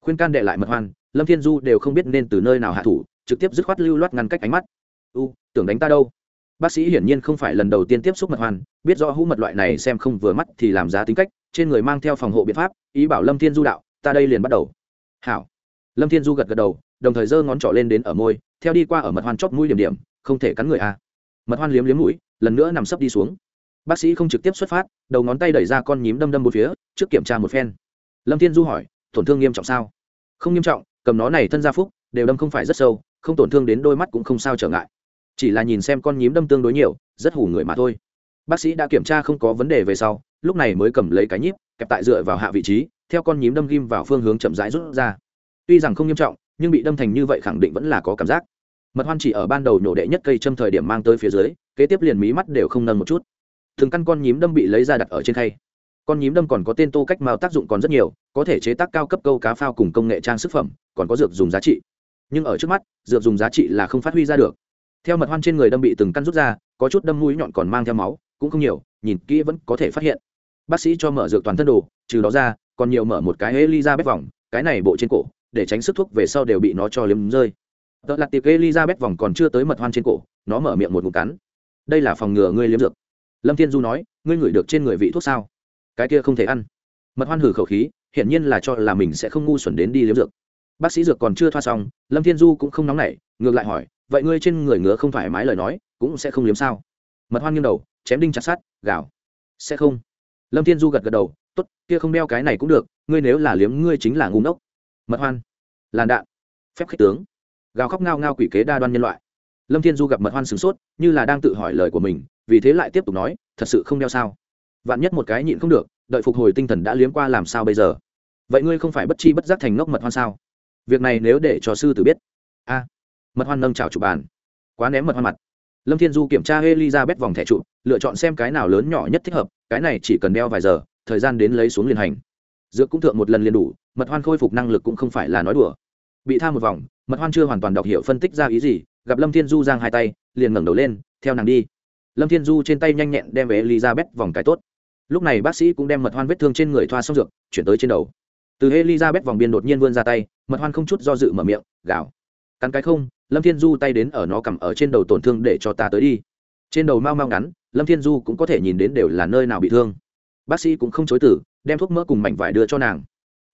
Khuyên can đệ lại mật hoan, lâm thiên du đều không biết nên từ nơi nào hạ thủ, trực tiếp dứt khoát lưu loát ngăn cách ánh mắt. U, tưởng đánh ta đâu? Bác sĩ hiển nhiên không phải lần đầu tiên tiếp xúc mật hoan, biết rõ hũ mật loại này xem không vừa mắt thì làm giá tính cách, trên người mang theo phòng hộ biện pháp, ý bảo lâm thiên du đạo, ta đây liền bắt đầu. Hảo. Lâm thiên du gật gật đầu, đồng thời giơ ngón trỏ lên đến ở môi, theo đi qua ở mật hoan chóp mũi điểm điểm, không thể cắn người a. Mật hoan liếm liếm mũi, lần nữa nằm sấp đi xuống. Bác sĩ không trực tiếp xuất phát, đầu ngón tay đẩy ra con nhím đâm đâm một phía, trước kiểm tra một phen. Lâm thiên du hỏi, tổn thương nghiêm trọng sao? Không nghiêm trọng, cầm nó này thân gia phúc, đều đâm không phải rất sâu, không tổn thương đến đôi mắt cũng không sao trở ngại chỉ là nhìn xem con nhím đâm tương đối nhiều, rất hủ người mà thôi. Bác sĩ đã kiểm tra không có vấn đề về sau, lúc này mới cầm lấy cái nhíp, kẹp tại dựa vào hạ vị trí, theo con nhím đâm ghim vào phương hướng chậm rãi rút ra. Tuy rằng không nghiêm trọng, nhưng bị đâm thành như vậy khẳng định vẫn là có cảm giác. Mật hoan chỉ ở ban đầu nhổ đệ nhất cây châm thời điểm mang tới phía dưới, kế tiếp liền mí mắt đều không nâng một chút. Thường căn con nhím đâm bị lấy ra đặt ở trên khay. Con nhím đâm còn có tên tô cách mao tác dụng còn rất nhiều, có thể chế tác cao cấp câu cá phao cùng công nghệ trang sức phẩm, còn có dược dùng giá trị. Nhưng ở trước mắt, dược dùng giá trị là không phát huy ra được theo mật hoan trên người đâm bị từng căn rút ra, có chút đâm mũi nhọn còn mang theo máu, cũng không nhiều, nhìn kỹ vẫn có thể phát hiện. Bác sĩ cho mở dược toàn thân đồ, trừ đó ra, còn nhiều mở một cái elizabeth vòng, cái này bộ trên cổ, để tránh sức thuốc về sau đều bị nó cho liếm rơi. Tợ lặt tiệc elizabeth vòng còn chưa tới mật hoan trên cổ, nó mở miệng một ngụm cắn. Đây là phòng ngừa ngươi liếm dược. Lâm thiên du nói, ngươi ngửi được trên người vị thuốc sao? Cái kia không thể ăn. Mật hoan hử khẩu khí, hiển nhiên là cho là mình sẽ không ngu xuẩn đến đi liếm dược. Bác sĩ dược còn chưa thoa xong, lâm thiên du cũng không nóng nảy, ngược lại hỏi vậy ngươi trên người ngứa không thoải mái lời nói, cũng sẽ không liếm sao? Mật hoan nghiêng đầu, chém đinh chặt sát gào. Sẽ không. Lâm thiên du gật gật đầu, tốt, kia không đeo cái này cũng được, ngươi nếu là liếm, ngươi chính là ngu ngốc. Mật hoan làn đạn. Phép khích tướng. Gào khóc ngao ngao quỷ kế đa đoan nhân loại. Lâm thiên du gặp mật hoan sửng sốt, như là đang tự hỏi lời của mình, vì thế lại tiếp tục nói, thật sự không đeo sao? Vạn nhất một cái nhịn không được, đợi phục hồi tinh thần đã liếm qua làm sao bây giờ? Vậy ngươi không phải bất chi bất giác thành ngốc mật hoan sao? Việc này nếu để cho sư tử biết. A mật hoan nâng chào chụp bàn. Quá ném mật hoan mặt. Lâm thiên du kiểm tra elizabeth vòng thẻ trụ, lựa chọn xem cái nào lớn nhỏ nhất thích hợp, cái này chỉ cần đeo vài giờ, thời gian đến lấy xuống liền hành. Dược cũng thượng một lần liền đủ, mật hoan khôi phục năng lực cũng không phải là nói đùa. Bị tha một vòng, mật hoan chưa hoàn toàn đọc hiểu phân tích ra ý gì, gặp lâm thiên du giang hai tay, liền ngẩng đầu lên, theo nàng đi. Lâm thiên du trên tay nhanh nhẹn đem về elizabeth vòng cái tốt. Lúc này bác sĩ cũng đem mật hoan vết thương trên người thoa xong dược, chuyển tới trên đầu. Từ elizabeth vòng biên đột nhiên vươn ra tay, mật hoan không chút do dự mở miệng, gào. Cắn cái không lâm thiên du tay đến ở nó cầm ở trên đầu tổn thương để cho ta tới đi. Trên đầu mau mau ngắn, lâm thiên du cũng có thể nhìn đến đều là nơi nào bị thương. Bác sĩ cũng không chối tử đem thuốc mỡ cùng mảnh vải đưa cho nàng.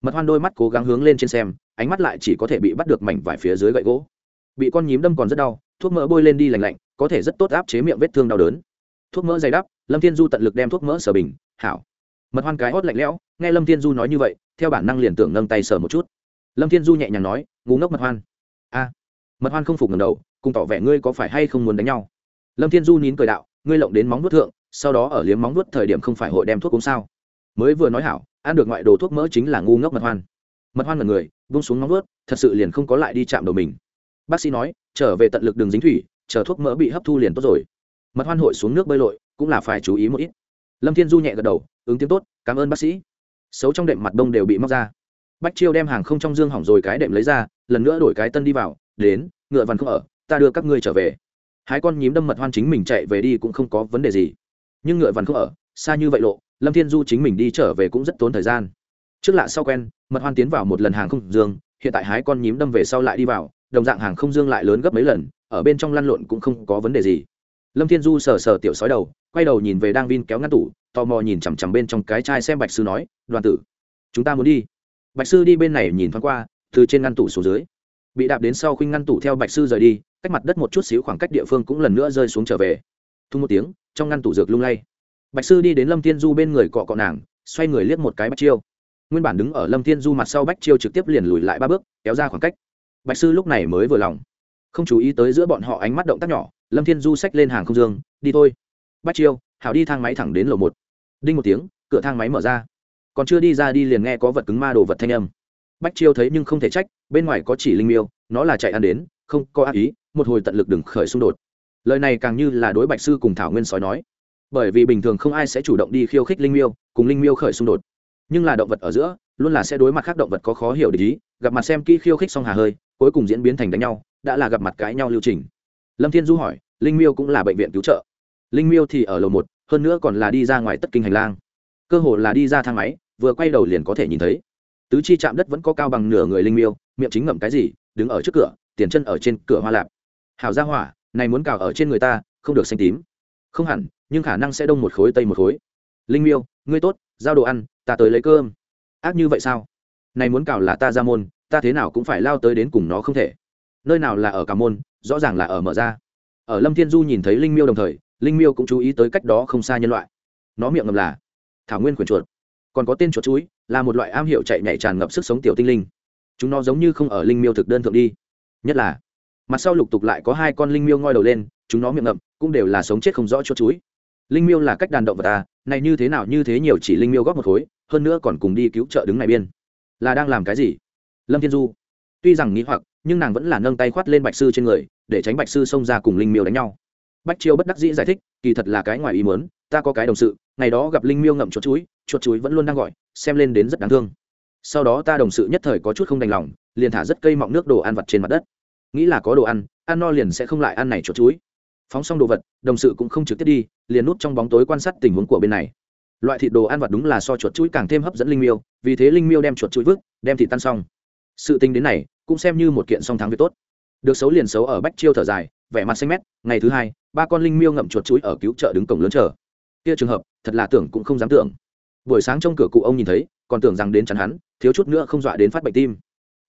Mật hoan đôi mắt cố gắng hướng lên trên xem, ánh mắt lại chỉ có thể bị bắt được mảnh vải phía dưới gậy gỗ. Bị con nhím đâm còn rất đau, thuốc mỡ bôi lên đi lành lạnh, có thể rất tốt áp chế miệng vết thương đau đớn. Thuốc mỡ dày đắp, lâm thiên du tận lực đem thuốc mỡ sở bình, hảo. Mật hoan cái hót lạnh lẽo, nghe lâm thiên du nói như vậy, theo bản năng liền tưởng nâng tay sờ một chút. Lâm thiên du nhẹ nhàng nói ngủ ngốc mật hoan. A mật hoan không phục ngầm đầu, cùng tỏ vẻ ngươi có phải hay không muốn đánh nhau? Lâm thiên du nín cười đạo, ngươi lộng đến móng nuốt thượng, sau đó ở liếm móng nuốt thời điểm không phải hội đem thuốc uống sao? Mới vừa nói hảo, ăn được ngoại đồ thuốc mỡ chính là ngu ngốc mật hoan. Mật hoan mật người vung xuống móng nuốt thật sự liền không có lại đi chạm đầu mình. Bác sĩ nói, trở về tận lực đường dính thủy, chờ thuốc mỡ bị hấp thu liền tốt rồi. Mật hoan hội xuống nước bơi lội, cũng là phải chú ý một ít. Lâm thiên du nhẹ gật đầu, ứng tiếng tốt, cảm ơn bác sĩ. Xấu trong đệm mặt đông đều bị móc ra. Bách chiêu đem hàng không trong dương hỏng rồi cái đệm lấy ra, lần nữa đổi cái tân đi vào đến, ngựa văn không ở, ta đưa các ngươi trở về. Hai con nhím đâm mật hoan chính mình chạy về đi cũng không có vấn đề gì. Nhưng ngựa văn không ở, xa như vậy lộ, lâm thiên du chính mình đi trở về cũng rất tốn thời gian. Trước lạ sau quen, mật hoan tiến vào một lần hàng không dương, hiện tại hái con nhím đâm về sau lại đi vào, đồng dạng hàng không dương lại lớn gấp mấy lần, ở bên trong lăn lộn cũng không có vấn đề gì. Lâm thiên du sờ sờ tiểu sói đầu, quay đầu nhìn về đang vin kéo ngăn tủ, tò mò nhìn chằm chằm bên trong cái chai xem bạch sư nói, đoàn tử, chúng ta muốn đi. Bạch sư đi bên này nhìn thoáng qua, từ trên ngăn tủ xuống dưới bị đạp đến sau khuynh ngăn tủ theo bạch sư rời đi, cách mặt đất một chút xíu khoảng cách địa phương cũng lần nữa rơi xuống trở về. Thu một tiếng, trong ngăn tủ dược lung lay. Bạch sư đi đến lâm thiên du bên người cọ cọ nàng, xoay người liếc một cái bạch chiêu. Nguyên bản đứng ở lâm thiên du mặt sau bạch chiêu trực tiếp liền lùi lại ba bước, kéo ra khoảng cách. Bạch sư lúc này mới vừa lòng. Không chú ý tới giữa bọn họ ánh mắt động tác nhỏ, lâm thiên du xách lên hàng không dương, đi thôi. Bạch chiêu, hảo đi thang máy thẳng đến lầu một. Đinh một tiếng, cửa thang máy mở ra. Còn chưa đi ra đi liền nghe có vật cứng ma đồ vật thanh âm bách chiêu thấy nhưng không thể trách, bên ngoài có chỉ linh miêu, nó là chạy ăn đến, không có ác ý, một hồi tận lực đừng khởi xung đột. Lời này càng như là đối bạch sư cùng thảo nguyên sói nói. Bởi vì bình thường không ai sẽ chủ động đi khiêu khích linh miêu, cùng linh miêu khởi xung đột. Nhưng là động vật ở giữa, luôn là sẽ đối mặt khác động vật có khó hiểu để ý, gặp mặt xem kỹ khiêu khích xong hà hơi, cuối cùng diễn biến thành đánh nhau, đã là gặp mặt cãi nhau lưu trình. Lâm thiên du hỏi, linh miêu cũng là bệnh viện cứu trợ. Linh miêu thì ở lầu một, hơn nữa còn là đi ra ngoài tất kinh hành lang. Cơ hồ là đi ra thang máy, vừa quay đầu liền có thể nhìn thấy tứ chi chạm đất vẫn có cao bằng nửa người linh miêu, miệng chính ngậm cái gì, đứng ở trước cửa, tiền chân ở trên cửa hoa lạp. Hảo ra hỏa, này muốn cào ở trên người ta, không được xanh tím. Không hẳn, nhưng khả năng sẽ đông một khối, tây một khối. Linh miêu, ngươi tốt, giao đồ ăn, ta tới lấy cơm. Ác như vậy sao? Này muốn cào là ta ra môn, ta thế nào cũng phải lao tới đến cùng nó không thể. Nơi nào là ở cả môn, rõ ràng là ở mở ra. Ở lâm thiên du nhìn thấy linh miêu đồng thời, linh miêu cũng chú ý tới cách đó không xa nhân loại. Nó miệng ngầm là, thảo nguyên quyển chuột, còn có tên chuột chuối là một loại am hiểu chạy nhảy tràn ngập sức sống tiểu tinh linh. Chúng nó giống như không ở linh miêu thực đơn thượng đi. Nhất là, mặt sau lục tục lại có hai con linh miêu ngoi đầu lên, chúng nó miệng ngậm, cũng đều là sống chết không rõ chốt chuối. Linh miêu là cách đàn động vật ta này như thế nào như thế nhiều chỉ linh miêu góp một khối, hơn nữa còn cùng đi cứu trợ đứng này biên. Là đang làm cái gì? Lâm thiên du. Tuy rằng nghĩ hoặc, nhưng nàng vẫn là nâng tay khoát lên bạch sư trên người, để tránh bạch sư xông ra cùng linh miêu đánh nhau. Bách chiêu bất đắc dĩ giải thích, kỳ thật là cái ngoài ý muốn, ta có cái đồng sự, ngày đó gặp linh miêu ngậm chuột chuối chuột chuối vẫn luôn đang gọi, xem lên đến rất đáng thương. Sau đó ta đồng sự nhất thời có chút không đành lòng, liền thả rất cây mọng nước đồ ăn vặt trên mặt đất. Nghĩ là có đồ ăn ăn no liền sẽ không lại ăn này chuột chuối. Phóng xong đồ vật, đồng sự cũng không trực tiếp đi, liền núp trong bóng tối quan sát tình huống của bên này. Loại thịt đồ ăn vặt đúng là so chuột chuối càng thêm hấp dẫn linh miêu, vì thế linh miêu đem chuột chuối vứt, đem thịt tan xong. Sự tình đến này, cũng xem như một kiện song thắng việc tốt. Được xấu liền xấu ở bách chiêu thở dài, vẻ mặt xanh mét, ngày thứ hai, ba con linh miêu ngậm chuột chuối ở cứu chợ đứng cổng lớn chờ. Kia trường hợp, thật là tưởng cũng không dám tưởng buổi sáng trong cửa cụ ông nhìn thấy, còn tưởng rằng đến chắn hắn, thiếu chút nữa không dọa đến phát bệnh tim.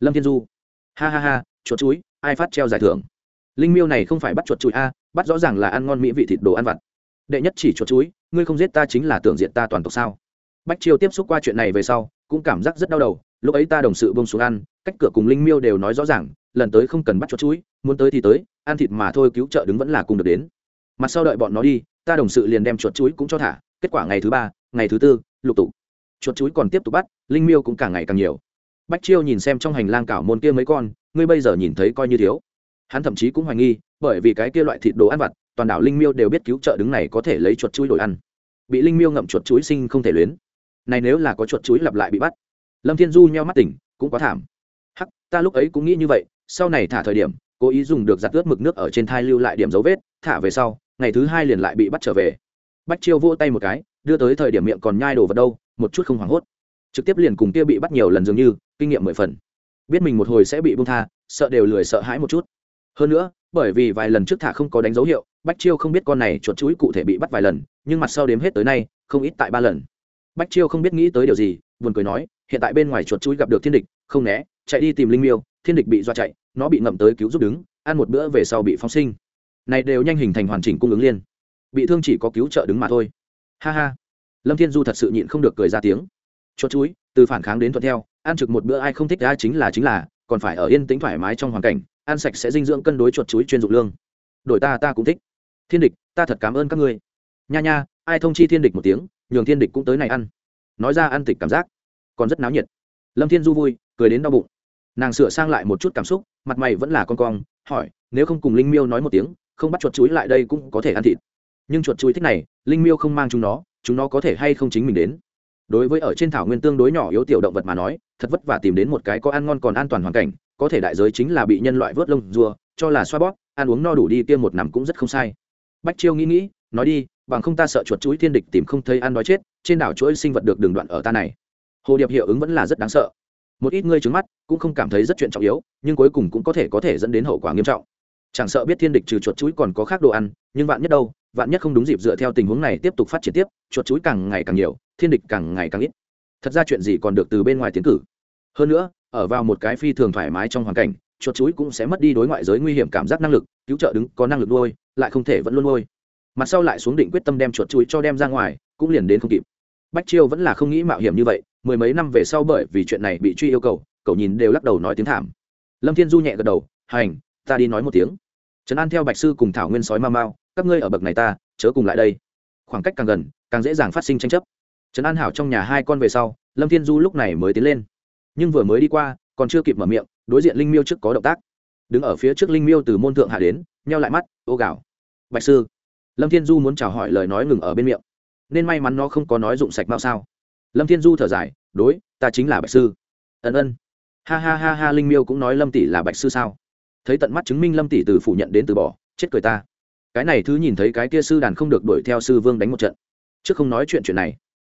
Lâm thiên du. Ha ha ha, chuột chuối, ai phát treo giải thưởng? Linh miêu này không phải bắt chuột chuối a, bắt rõ ràng là ăn ngon mỹ vị thịt đồ ăn vặt. Đệ nhất chỉ chuột chuối, ngươi không giết ta chính là tưởng diện ta toàn tộc sao? Bách chiêu tiếp xúc qua chuyện này về sau, cũng cảm giác rất đau đầu, lúc ấy ta đồng sự bông xuống ăn, cách cửa cùng linh miêu đều nói rõ ràng, lần tới không cần bắt chuột chuối, muốn tới thì tới, ăn thịt mà thôi cứu trợ đứng vẫn là cùng được đến. Mặt sau đợi bọn nó đi, ta đồng sự liền đem chuột chuối cũng cho thả kết quả ngày thứ ba, ngày thứ tư, lục tục. Chuột chuối còn tiếp tục bắt, linh miêu cũng càng ngày càng nhiều. Bách chiêu nhìn xem trong hành lang cảo môn kia mấy con, ngươi bây giờ nhìn thấy coi như thiếu. Hắn thậm chí cũng hoài nghi, bởi vì cái kia loại thịt đồ ăn vặt, toàn đảo linh miêu đều biết cứu trợ đứng này có thể lấy chuột chuối đổi ăn. Bị linh miêu ngậm chuột chuối sinh không thể luyến. Này nếu là có chuột chuối lặp lại bị bắt. Lâm thiên du nheo mắt tỉnh, cũng quá thảm. Hắc, ta lúc ấy cũng nghĩ như vậy, sau này thả thời điểm, cố ý dùng được giặt ướt mực nước ở trên thai lưu lại điểm dấu vết, thả về sau, ngày thứ hai liền lại bị bắt trở về bách chiêu vỗ tay một cái, đưa tới thời điểm miệng còn nhai đồ vào đâu, một chút không hoảng hốt. Trực tiếp liền cùng kia bị bắt nhiều lần dường như, kinh nghiệm mười phần. Biết mình một hồi sẽ bị bung tha, sợ đều lười sợ hãi một chút. Hơn nữa, bởi vì vài lần trước thả không có đánh dấu hiệu, bách chiêu không biết con này chuột chuối cụ thể bị bắt vài lần, nhưng mặt sau đếm hết tới nay, không ít tại ba lần. Bách chiêu không biết nghĩ tới điều gì, buồn cười nói, hiện tại bên ngoài chuột chuối gặp được thiên địch, không né, chạy đi tìm linh miêu, thiên địch bị do chạy, nó bị ngậm tới cứu giúp đứng, ăn một bữa về sau bị phóng sinh. Này đều nhanh hình thành hoàn chỉnh cung ứng liên bị thương chỉ có cứu trợ đứng mà thôi. Ha ha. Lâm thiên du thật sự nhịn không được cười ra tiếng. Chuột chuối từ phản kháng đến thuận theo, ăn trực một bữa ai không thích ai chính là chính là, còn phải ở yên tĩnh thoải mái trong hoàn cảnh, ăn sạch sẽ dinh dưỡng cân đối chuột chuối chuyên dụng lương. Đổi ta ta cũng thích. Thiên địch, ta thật cảm ơn các ngươi. Nha nha, ai thông chi thiên địch một tiếng, nhường thiên địch cũng tới này ăn. Nói ra ăn tịch cảm giác, còn rất náo nhiệt. Lâm thiên du vui, cười đến đau bụng. Nàng sửa sang lại một chút cảm xúc, mặt mày vẫn là con cong, hỏi, nếu không cùng linh miêu nói một tiếng, không bắt chuột chuối lại đây cũng có thể ăn thịt nhưng chuột chui thích này, linh miêu không mang chúng nó chúng nó có thể hay không chính mình đến. Đối với ở trên thảo nguyên tương đối nhỏ yếu tiểu động vật mà nói, thật vất vả tìm đến một cái có ăn ngon còn an toàn hoàn cảnh, có thể đại giới chính là bị nhân loại vớt lông rùa, cho là xoa bóp, ăn uống no đủ đi kia một nằm cũng rất không sai. Bách chiêu nghĩ nghĩ, nói đi, bằng không ta sợ chuột chuối thiên địch tìm không thấy ăn đói chết, trên đảo chuỗi sinh vật được đường đoạn ở ta này. Hồ điệp hiệu ứng vẫn là rất đáng sợ. Một ít ngươi trứng mắt, cũng không cảm thấy rất chuyện trọng yếu, nhưng cuối cùng cũng có thể có thể dẫn đến hậu quả nghiêm trọng chẳng sợ biết thiên địch trừ chuột chuối còn có khác đồ ăn, nhưng vạn nhất đâu, vạn nhất không đúng dịp dựa theo tình huống này tiếp tục phát triển tiếp, chuột chuối càng ngày càng nhiều, thiên địch càng ngày càng ít. Thật ra chuyện gì còn được từ bên ngoài tiến cử. Hơn nữa, ở vào một cái phi thường thoải mái trong hoàn cảnh, chuột chuối cũng sẽ mất đi đối ngoại giới nguy hiểm cảm giác năng lực, cứu trợ đứng, có năng lực nuôi, lại không thể vẫn luôn nuôi. Mặt sau lại xuống định quyết tâm đem chuột chuối cho đem ra ngoài, cũng liền đến không kịp. Bách chiêu vẫn là không nghĩ mạo hiểm như vậy, mười mấy năm về sau bởi vì chuyện này bị truy yêu cầu, cậu nhìn đều lắc đầu nói tiếng thảm. Lâm thiên du nhẹ gật đầu, hành, ta đi nói một tiếng trấn an theo bạch sư cùng thảo nguyên sói ma mao, các ngươi ở bậc này ta, chớ cùng lại đây. Khoảng cách càng gần, càng dễ dàng phát sinh tranh chấp. Trấn an hảo trong nhà hai con về sau, lâm thiên du lúc này mới tiến lên. Nhưng vừa mới đi qua, còn chưa kịp mở miệng, đối diện linh miêu trước có động tác. Đứng ở phía trước linh miêu từ môn thượng hạ đến, nheo lại mắt, ô gạo bạch sư. Lâm thiên du muốn chào hỏi lời nói ngừng ở bên miệng. Nên may mắn nó không có nói dụng sạch bao sao. Lâm thiên du thở dài, đối, ta chính là bạch sư. Ân ân. Ha ha ha ha, linh miêu cũng nói lâm tỷ là bạch sư sao? Thấy tận mắt chứng minh lâm tỷ từ phủ nhận đến từ bỏ, chết cười ta. Cái này thứ nhìn thấy cái kia sư đàn không được đuổi theo sư vương đánh một trận. Trước không nói chuyện chuyện này.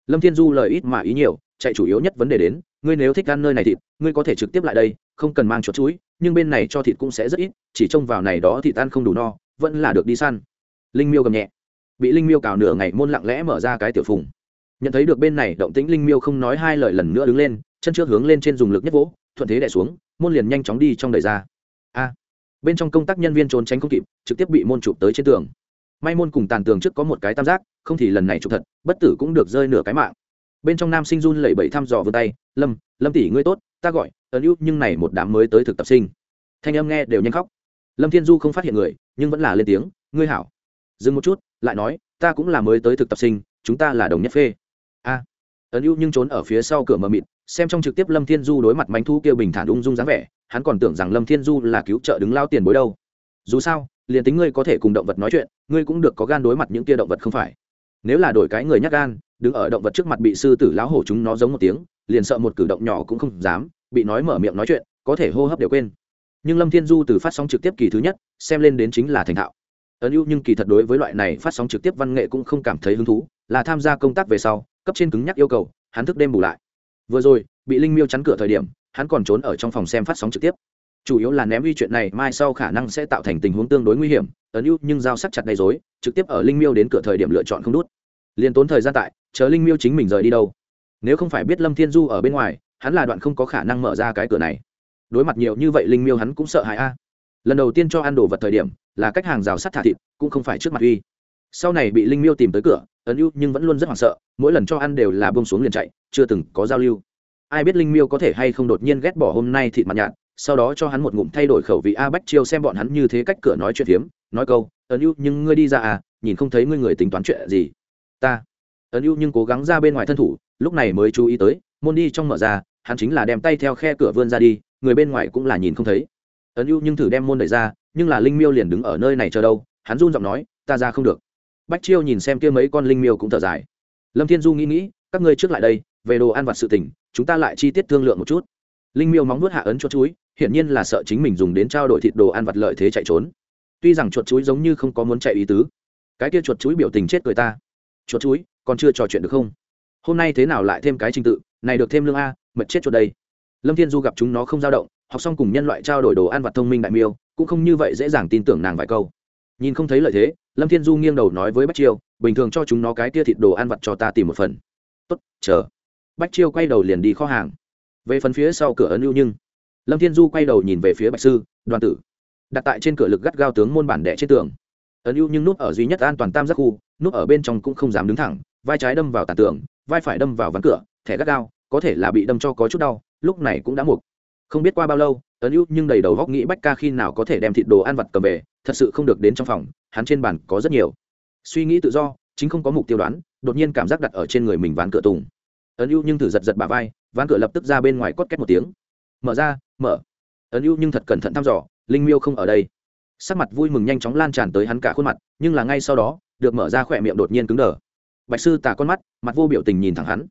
Lâm thiên du lời ít mà ý nhiều, chạy chủ yếu nhất vấn đề đến, ngươi nếu thích ăn nơi này thịt, ngươi có thể trực tiếp lại đây, không cần mang chuột chuối, nhưng bên này cho thịt cũng sẽ rất ít, chỉ trông vào này đó thịt ăn không đủ no, vẫn là được đi săn. Linh miêu gầm nhẹ. Bị linh miêu cào nửa ngày môn lặng lẽ mở ra cái tiểu phùng. Nhận thấy được bên này động tĩnh linh miêu không nói hai lời lần nữa đứng lên, chân trước hướng lên trên dùng lực nhất vỗ, thuận thế đẻ xuống, môn liền nhanh chóng đi trong đời ra a. Bên trong công tác nhân viên trốn tránh không kịp, trực tiếp bị môn chụp tới trên tường. May môn cùng tàn tường trước có một cái tam giác, không thì lần này chụp thật, bất tử cũng được rơi nửa cái mạng. Bên trong nam sinh run lẩy bẩy thăm dò vươn tay, lâm lâm tỷ ngươi tốt, ta gọi, ấn ưu nhưng này một đám mới tới thực tập sinh. Thanh âm nghe đều nhanh khóc. Lâm thiên du không phát hiện người, nhưng vẫn là lên tiếng, ngươi hảo. Dừng một chút, lại nói, ta cũng là mới tới thực tập sinh, chúng ta là đồng nhất phê. A. Ấn ưu nhưng trốn ở phía sau cửa mờ mịt xem trong trực tiếp lâm thiên du đối mặt mánh thu kêu bình thản ung dung dáng vẻ, hắn còn tưởng rằng lâm thiên du là cứu trợ đứng lao tiền bối đâu. Dù sao, liền tính ngươi có thể cùng động vật nói chuyện, ngươi cũng được có gan đối mặt những kia động vật không phải. Nếu là đổi cái người nhắc gan, đứng ở động vật trước mặt bị sư tử lão hổ chúng nó giống một tiếng, liền sợ một cử động nhỏ cũng không dám, bị nói mở miệng nói chuyện, có thể hô hấp đều quên. Nhưng lâm thiên du từ phát sóng trực tiếp kỳ thứ nhất, xem lên đến chính là thành thạo. Ấn ưu nhưng kỳ thật đối với loại này phát sóng trực tiếp văn nghệ cũng không cảm thấy hứng thú, là tham gia công tác về sau, cấp trên cứng nhắc yêu cầu, hắn thức đêm bù lại vừa rồi, bị linh miêu chắn cửa thời điểm, hắn còn trốn ở trong phòng xem phát sóng trực tiếp. Chủ yếu là ném uy chuyện này, mai sau khả năng sẽ tạo thành tình huống tương đối nguy hiểm, ấn ưu nhưng giao sắc chặt gây dối trực tiếp ở linh miêu đến cửa thời điểm lựa chọn không đút. Liền tốn thời gian tại, chờ linh miêu chính mình rời đi đâu. Nếu không phải biết lâm thiên du ở bên ngoài, hắn là đoạn không có khả năng mở ra cái cửa này. Đối mặt nhiều như vậy linh miêu hắn cũng sợ hãi a. Lần đầu tiên cho ăn đồ vật thời điểm, là cách hàng rào sắt thả thịt, cũng không phải trước mặt uy. Sau này bị linh miêu tìm tới cửa ấn ưu nhưng vẫn luôn rất hoảng sợ, mỗi lần cho ăn đều là bông xuống liền chạy, chưa từng có giao lưu. Ai biết linh miêu có thể hay không đột nhiên ghét bỏ hôm nay thịt mặt nhạt, sau đó cho hắn một ngụm thay đổi khẩu vị a bách chiêu xem bọn hắn như thế cách cửa nói chuyện phiếm, nói câu, ấn ưu nhưng ngươi đi ra à nhìn không thấy ngươi người tính toán chuyện gì. Ta. Ấn ưu nhưng cố gắng ra bên ngoài thân thủ, lúc này mới chú ý tới, môn đi trong mở ra, hắn chính là đem tay theo khe cửa vươn ra đi, người bên ngoài cũng là nhìn không thấy. Ấn ưu nhưng thử đem môn đẩy ra, nhưng là linh miêu liền đứng ở nơi này chờ đâu, hắn run giọng nói, ta ra không được bách chiêu nhìn xem kia mấy con linh miêu cũng thở dài. Lâm thiên du nghĩ nghĩ, các ngươi trước lại đây, về đồ ăn vặt sự tình, chúng ta lại chi tiết thương lượng một chút. Linh miêu móng nuốt hạ ấn cho chuối, hiển nhiên là sợ chính mình dùng đến trao đổi thịt đồ ăn vặt lợi thế chạy trốn. Tuy rằng chuột chuối giống như không có muốn chạy ý tứ, cái kia chuột chuối biểu tình chết cười ta. Chuột chuối, còn chưa trò chuyện được không? Hôm nay thế nào lại thêm cái trình tự, này được thêm lương a mật chết chuột đây. Lâm thiên du gặp chúng nó không dao động, học xong cùng nhân loại trao đổi đồ ăn vặt thông minh đại miêu, cũng không như vậy dễ dàng tin tưởng nàng vài câu. Nhìn không thấy lợi thế lâm thiên du nghiêng đầu nói với bách chiêu, bình thường cho chúng nó cái kia thịt đồ ăn vặt cho ta tìm một phần. Tốt, chờ. Bách chiêu quay đầu liền đi kho hàng. Về phần phía sau cửa ấn ưu nhưng, lâm thiên du quay đầu nhìn về phía bạch sư, đoàn tử. Đặt tại trên cửa lực gắt gao tướng môn bản đẻ trên tường. Ấn ưu nhưng núp ở duy nhất an toàn tam giác khu, núp ở bên trong cũng không dám đứng thẳng, vai trái đâm vào tàn tường vai phải đâm vào ván cửa, thẻ gắt gao, có thể là bị đâm cho có chút đau, lúc này cũng đã mục. Không biết qua bao lâu, ấn ưu nhưng đầy đầu góc nghĩ bách ca khi nào có thể đem thịt đồ ăn vặt cầm về, thật sự không được đến trong phòng hắn trên bàn có rất nhiều. Suy nghĩ tự do, chính không có mục tiêu đoán, đột nhiên cảm giác đặt ở trên người mình ván cửa tùng. Ấn ưu nhưng thử giật giật bà vai, ván cửa lập tức ra bên ngoài cốt két một tiếng. Mở ra, mở. Ấn ưu nhưng thật cẩn thận thăm dò, linh miêu không ở đây. Sắc mặt vui mừng nhanh chóng lan tràn tới hắn cả khuôn mặt, nhưng là ngay sau đó, được mở ra khỏe miệng đột nhiên cứng đờ. Bạch sư tả con mắt, mặt vô biểu tình nhìn thẳng hắn.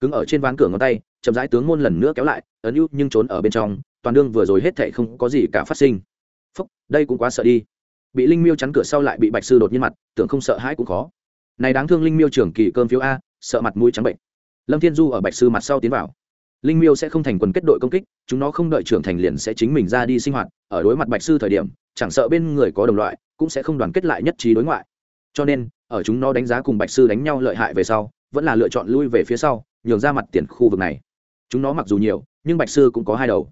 Cứng ở trên ván cửa ngón tay, chậm rãi tướng môn lần nữa kéo lại, ấn ưu nhưng trốn ở bên trong, toàn đương vừa rồi hết thệ không có gì cả phát sinh. Phúc, đây cũng quá sợ đi bị linh miêu chắn cửa sau lại bị bạch sư đột nhiên mặt, tưởng không sợ hãi cũng khó. Này đáng thương linh miêu trưởng kỳ cơm phiếu a, sợ mặt mũi trắng bệnh. Lâm thiên du ở bạch sư mặt sau tiến vào. Linh miêu sẽ không thành quần kết đội công kích, chúng nó không đợi trưởng thành liền sẽ chính mình ra đi sinh hoạt, ở đối mặt bạch sư thời điểm, chẳng sợ bên người có đồng loại, cũng sẽ không đoàn kết lại nhất trí đối ngoại. Cho nên, ở chúng nó đánh giá cùng bạch sư đánh nhau lợi hại về sau, vẫn là lựa chọn lui về phía sau, nhường ra mặt tiền khu vực này. Chúng nó mặc dù nhiều, nhưng bạch sư cũng có hai đầu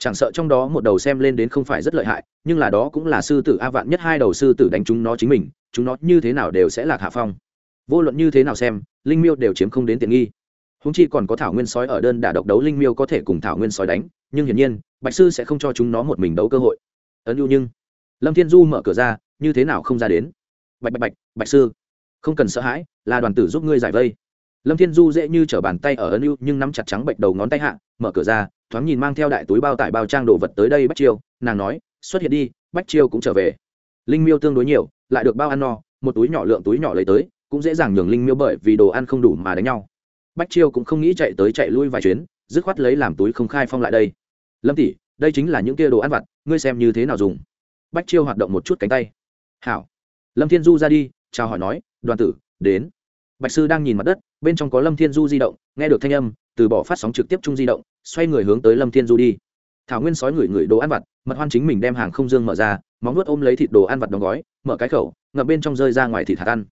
chẳng sợ trong đó một đầu xem lên đến không phải rất lợi hại, nhưng là đó cũng là sư tử a vạn nhất hai đầu sư tử đánh chúng nó chính mình, chúng nó như thế nào đều sẽ lạc hạ phong. Vô luận như thế nào xem, linh miêu đều chiếm không đến tiện nghi. Húng chi còn có thảo nguyên sói ở đơn đả độc đấu linh miêu có thể cùng thảo nguyên sói đánh, nhưng hiển nhiên, bạch sư sẽ không cho chúng nó một mình đấu cơ hội. Ấn ưu nhưng, lâm thiên du mở cửa ra, như thế nào không ra đến? Bạch bạch bạch bạch sư, không cần sợ hãi, là đoàn tử giúp ngươi giải vây lâm thiên du dễ như t r ở bàn tay ở ân ưu, nhưng nắm chặt trắng bệnh đầu ngón tay hạ, mở cửa ra, thoáng nhìn mang theo đại túi bao tải bao trang đồ vật tới đây bách chiêu. Nàng nói, xuất hiện đi, bách chiêu cũng trở về. Linh miêu tương đối nhiều, lại được bao ăn no, một túi nhỏ lượng túi nhỏ lấy tới, cũng dễ dàng nhường linh miêu bởi vì đồ ăn không đủ mà đánh nhau. Bách chiêu cũng không nghĩ chạy tới chạy lui vài chuyến, dứt khoát lấy làm túi không khai phong lại đây. Lâm tỷ, đây chính là những kia đồ ăn vặt, ngươi xem như thế nào dùng? Bách chiêu hoạt động một chút cánh tay. Hảo. Lâm thiên du ra đi, chào hỏi nói, đoàn tử, đến. Bạch sư đang nhìn mặt đất bên trong có lâm thiên du di động, nghe được thanh âm, từ bỏ phát sóng trực tiếp chung di động, xoay người hướng tới lâm thiên du đi. Thảo nguyên sói ngửi ngửi đồ ăn vặt, mật hoan chính mình đem hàng không dương mở ra, móng nuốt ôm lấy thịt đồ ăn vặt đóng gói, mở cái khẩu ngập bên trong rơi ra ngoài thịt hạt ăn.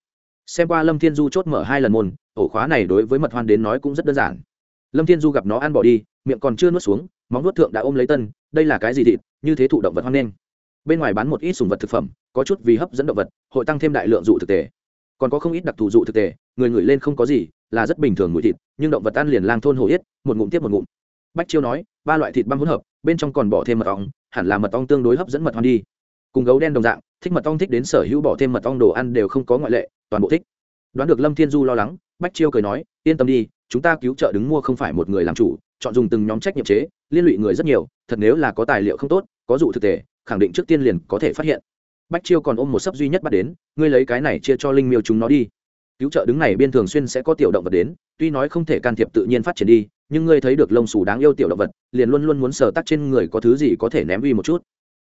Xem qua lâm thiên du chốt mở hai lần môn, ổ khóa này đối với mật hoan đến nói cũng rất đơn giản. Lâm thiên du gặp nó ăn bỏ đi, miệng còn chưa nuốt xuống, móng nuốt thượng đã ôm lấy tân, đây là cái gì thịt, như thế thụ động vật hoan nghênh bên ngoài bán một ít sùng vật thực phẩm, có chút vì hấp dẫn động vật, hội tăng thêm đại lượng dụ thực tế còn có không ít đặc thù dụ thực tế người ngửi lên không có gì là rất bình thường mùi thịt, nhưng động vật ăn liền lang thôn hồ yết, một ngụm tiếp một ngụm. Bách chiêu nói, ba loại thịt băm hỗn hợp, bên trong còn bỏ thêm mật ong, hẳn là mật ong tương đối hấp dẫn mật ong đi. Cùng gấu đen đồng dạng, thích mật ong thích đến sở hữu bỏ thêm mật ong đồ ăn đều không có ngoại lệ, toàn bộ thích. Đoán được lâm thiên du lo lắng, bách chiêu cười nói, yên tâm đi, chúng ta cứu trợ đứng mua không phải một người làm chủ, chọn dùng từng nhóm trách nhiệm chế, liên lụy người rất nhiều, thật nếu là có tài liệu không tốt, có dụ thực tế khẳng định trước tiên liền có thể phát hiện. Bách chiêu còn ôm một sấp duy nhất bắt đến, ngươi lấy cái này chia cho linh miêu chúng nó đi cứu trợ đứng này biên thường xuyên sẽ có tiểu động vật đến, tuy nói không thể can thiệp tự nhiên phát triển đi, nhưng ngươi thấy được lông xù đáng yêu tiểu động vật, liền luôn luôn muốn sờ tắc trên người có thứ gì có thể ném uy một chút.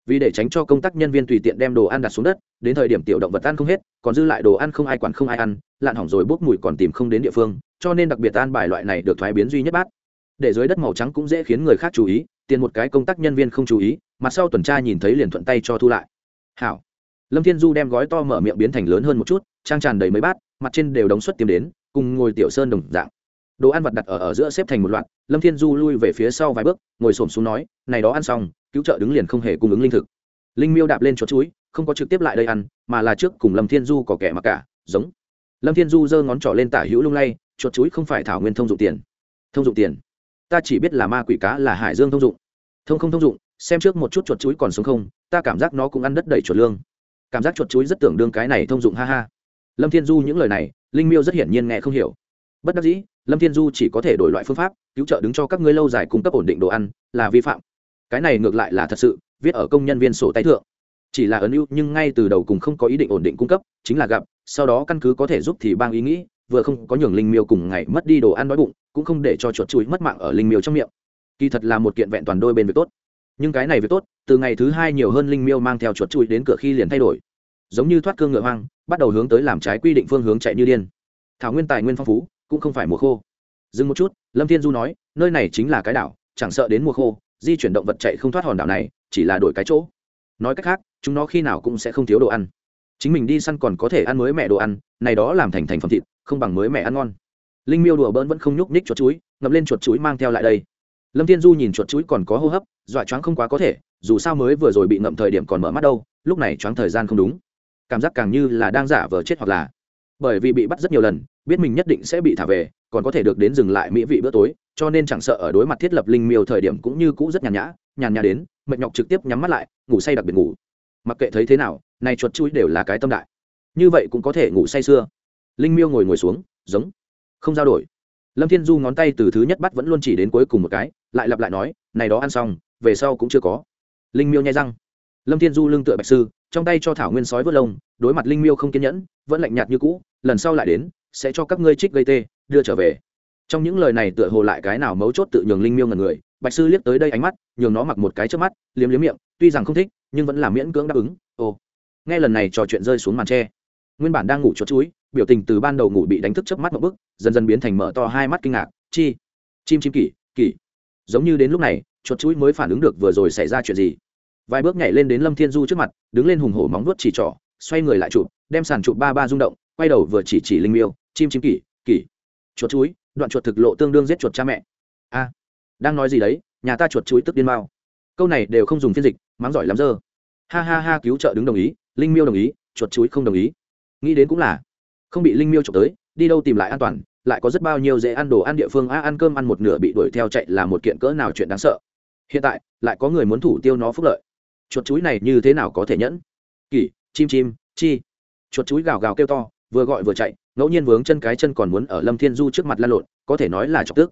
Vì để tránh cho công tác nhân viên tùy tiện đem đồ ăn đặt xuống đất, đến thời điểm tiểu động vật ăn không hết, còn dư lại đồ ăn không ai quản không ai ăn, lạn hỏng rồi bốc mùi còn tìm không đến địa phương, cho nên đặc biệt an bài loại này được thoái biến duy nhất bát. Để dưới đất màu trắng cũng dễ khiến người khác chú ý, tiền một cái công tác nhân viên không chú ý mặt sau tuần tra nhìn thấy liền thuận tay cho thu lại. Hảo. Lâm thiên du đem gói to mở miệng biến thành lớn hơn một chút, trang tràn đầy mấy bát mặt trên đều đóng suất tiêm đến, cùng ngồi tiểu sơn đồng dạng. Đồ ăn vặt đặt ở ở giữa xếp thành một loạt, lâm thiên du lui về phía sau vài bước, ngồi xổm xuống nói, này đó ăn xong, cứu trợ đứng liền không hề cung ứng linh thực. Linh miêu đạp lên chuột chuối, không có trực tiếp lại đây ăn, mà là trước cùng lâm thiên du có kẻ mặc cả, giống. Lâm thiên du giơ ngón trỏ lên tả hữu lung lay, chuột chuối không phải thảo nguyên thông dụng tiền. Thông dụng tiền? Ta chỉ biết là ma quỷ cá là hải dương thông dụng. Thông không thông dụng, xem trước một chút chuột chuối còn sống không, ta cảm giác nó cũng ăn đất đầy chuột lương. Cảm giác chuột chuối rất tưởng đương cái này thông dụng, ha ha lâm thiên du những lời này, linh miêu rất hiển nhiên nghe không hiểu. Bất đắc dĩ, lâm thiên du chỉ có thể đổi loại phương pháp, cứu trợ đứng cho các ngươi lâu dài cung cấp ổn định đồ ăn, là vi phạm. Cái này ngược lại là thật sự, viết ở công nhân viên sổ tay thượng. Chỉ là ấn ưu nhưng ngay từ đầu cùng không có ý định ổn định cung cấp, chính là gặp, sau đó căn cứ có thể giúp thì bang ý nghĩ, vừa không có nhường linh miêu cùng ngày mất đi đồ ăn đói bụng, cũng không để cho chuột chuối mất mạng ở linh miêu trong miệng. Kỳ thật là một kiện vẹn toàn đôi bên việc tốt. Nhưng cái này việc tốt, từ ngày thứ hai nhiều hơn linh miêu mang theo chuột chuối đến cửa khi liền thay đổi giống như thoát cương ngựa hoang, bắt đầu hướng tới làm trái quy định phương hướng chạy như điên. Thảo nguyên tài nguyên phong phú, cũng không phải mùa khô. Dừng một chút, lâm thiên du nói, nơi này chính là cái đảo, chẳng sợ đến mùa khô, di chuyển động vật chạy không thoát hòn đảo này, chỉ là đổi cái chỗ. Nói cách khác, chúng nó khi nào cũng sẽ không thiếu đồ ăn. Chính mình đi săn còn có thể ăn mới mẹ đồ ăn, này đó làm thành thành phẩm thịt, không bằng mới mẹ ăn ngon. Linh miêu đùa bỡn vẫn không nhúc nhích chuột chuối, ngậm lên chuột chuối mang theo lại đây. Lâm thiên du nhìn chuột chuối còn có hô hấp, dọa choáng không quá có thể, dù sao mới vừa rồi bị ngậm thời điểm còn mở mắt đâu, lúc này choáng thời gian không đúng cảm giác càng như là đang giả vờ chết hoặc là. Bởi vì bị bắt rất nhiều lần, biết mình nhất định sẽ bị thả về, còn có thể được đến dừng lại mỹ vị bữa tối, cho nên chẳng sợ ở đối mặt thiết lập linh miêu thời điểm cũng như cũ rất nhàn nhã nhàn nhã đến, mệt nhọc trực tiếp nhắm mắt lại, ngủ say đặc biệt ngủ. Mặc kệ thấy thế nào, này chuột chuối đều là cái tâm đại. Như vậy cũng có thể ngủ say xưa. linh miêu ngồi ngồi xuống, giống. Không giao đổi. Lâm thiên du ngón tay từ thứ nhất bắt vẫn luôn chỉ đến cuối cùng một cái, lại lặp lại nói, này đó ăn xong, về sau cũng chưa có. Linh miêu nhai răng. Lâm thiên du lưng tựa bạch sư trong tay cho thảo nguyên sói vớt lông, đối mặt linh miêu không kiên nhẫn, vẫn lạnh nhạt như cũ, lần sau lại đến, sẽ cho các ngươi trích gây tê, đưa trở về. Trong những lời này tựa hồ lại cái nào mấu chốt tự nhường linh miêu ngần người, bạch sư liếc tới đây ánh mắt, nhường nó mặc một cái trước mắt, liếm liếm miệng, tuy rằng không thích, nhưng vẫn là miễn cưỡng đáp ứng, ồ. Nghe lần này trò chuyện rơi xuống màn tre, nguyên bản đang ngủ chốt chuối, biểu tình từ ban đầu ngủ bị đánh thức chớp mắt một bức dần dần biến thành mở to hai mắt kinh ngạc, chi, chim chim kỷ kỷ. Giống như đến lúc này chuột chuối mới phản ứng được vừa rồi xảy ra chuyện gì vài bước nhảy lên đến lâm thiên du trước mặt, đứng lên hùng hổ móng vuốt chỉ trỏ, xoay người lại chụp, đem sàn chụp ba ba rung động, quay đầu vừa chỉ chỉ linh miêu, chim chim kỷ kỷ. Chuột chuối đoạn chuột thực lộ tương đương giết chuột cha mẹ. A, đang nói gì đấy, nhà ta chuột chuối tức điên mao câu này đều không dùng phiên dịch, mắng giỏi lắm dơ. Ha ha ha, cứu trợ đứng đồng ý, linh miêu đồng ý, chuột chuối không đồng ý. Nghĩ đến cũng là, không bị linh miêu trộm tới, đi đâu tìm lại an toàn, lại có rất bao nhiêu dễ ăn đồ ăn địa phương, a, ăn cơm ăn một nửa bị đuổi theo chạy là một kiện cỡ nào chuyện đáng sợ. Hiện tại, lại có người muốn thủ tiêu nó phúc lợi chuột chuối này như thế nào có thể nhẫn? Kỳ, chim chim, chi. Chuột chuối gào gào kêu to, vừa gọi vừa chạy, ngẫu nhiên vướng chân cái chân còn muốn ở lâm thiên du trước mặt la lộn, có thể nói là chọc tức.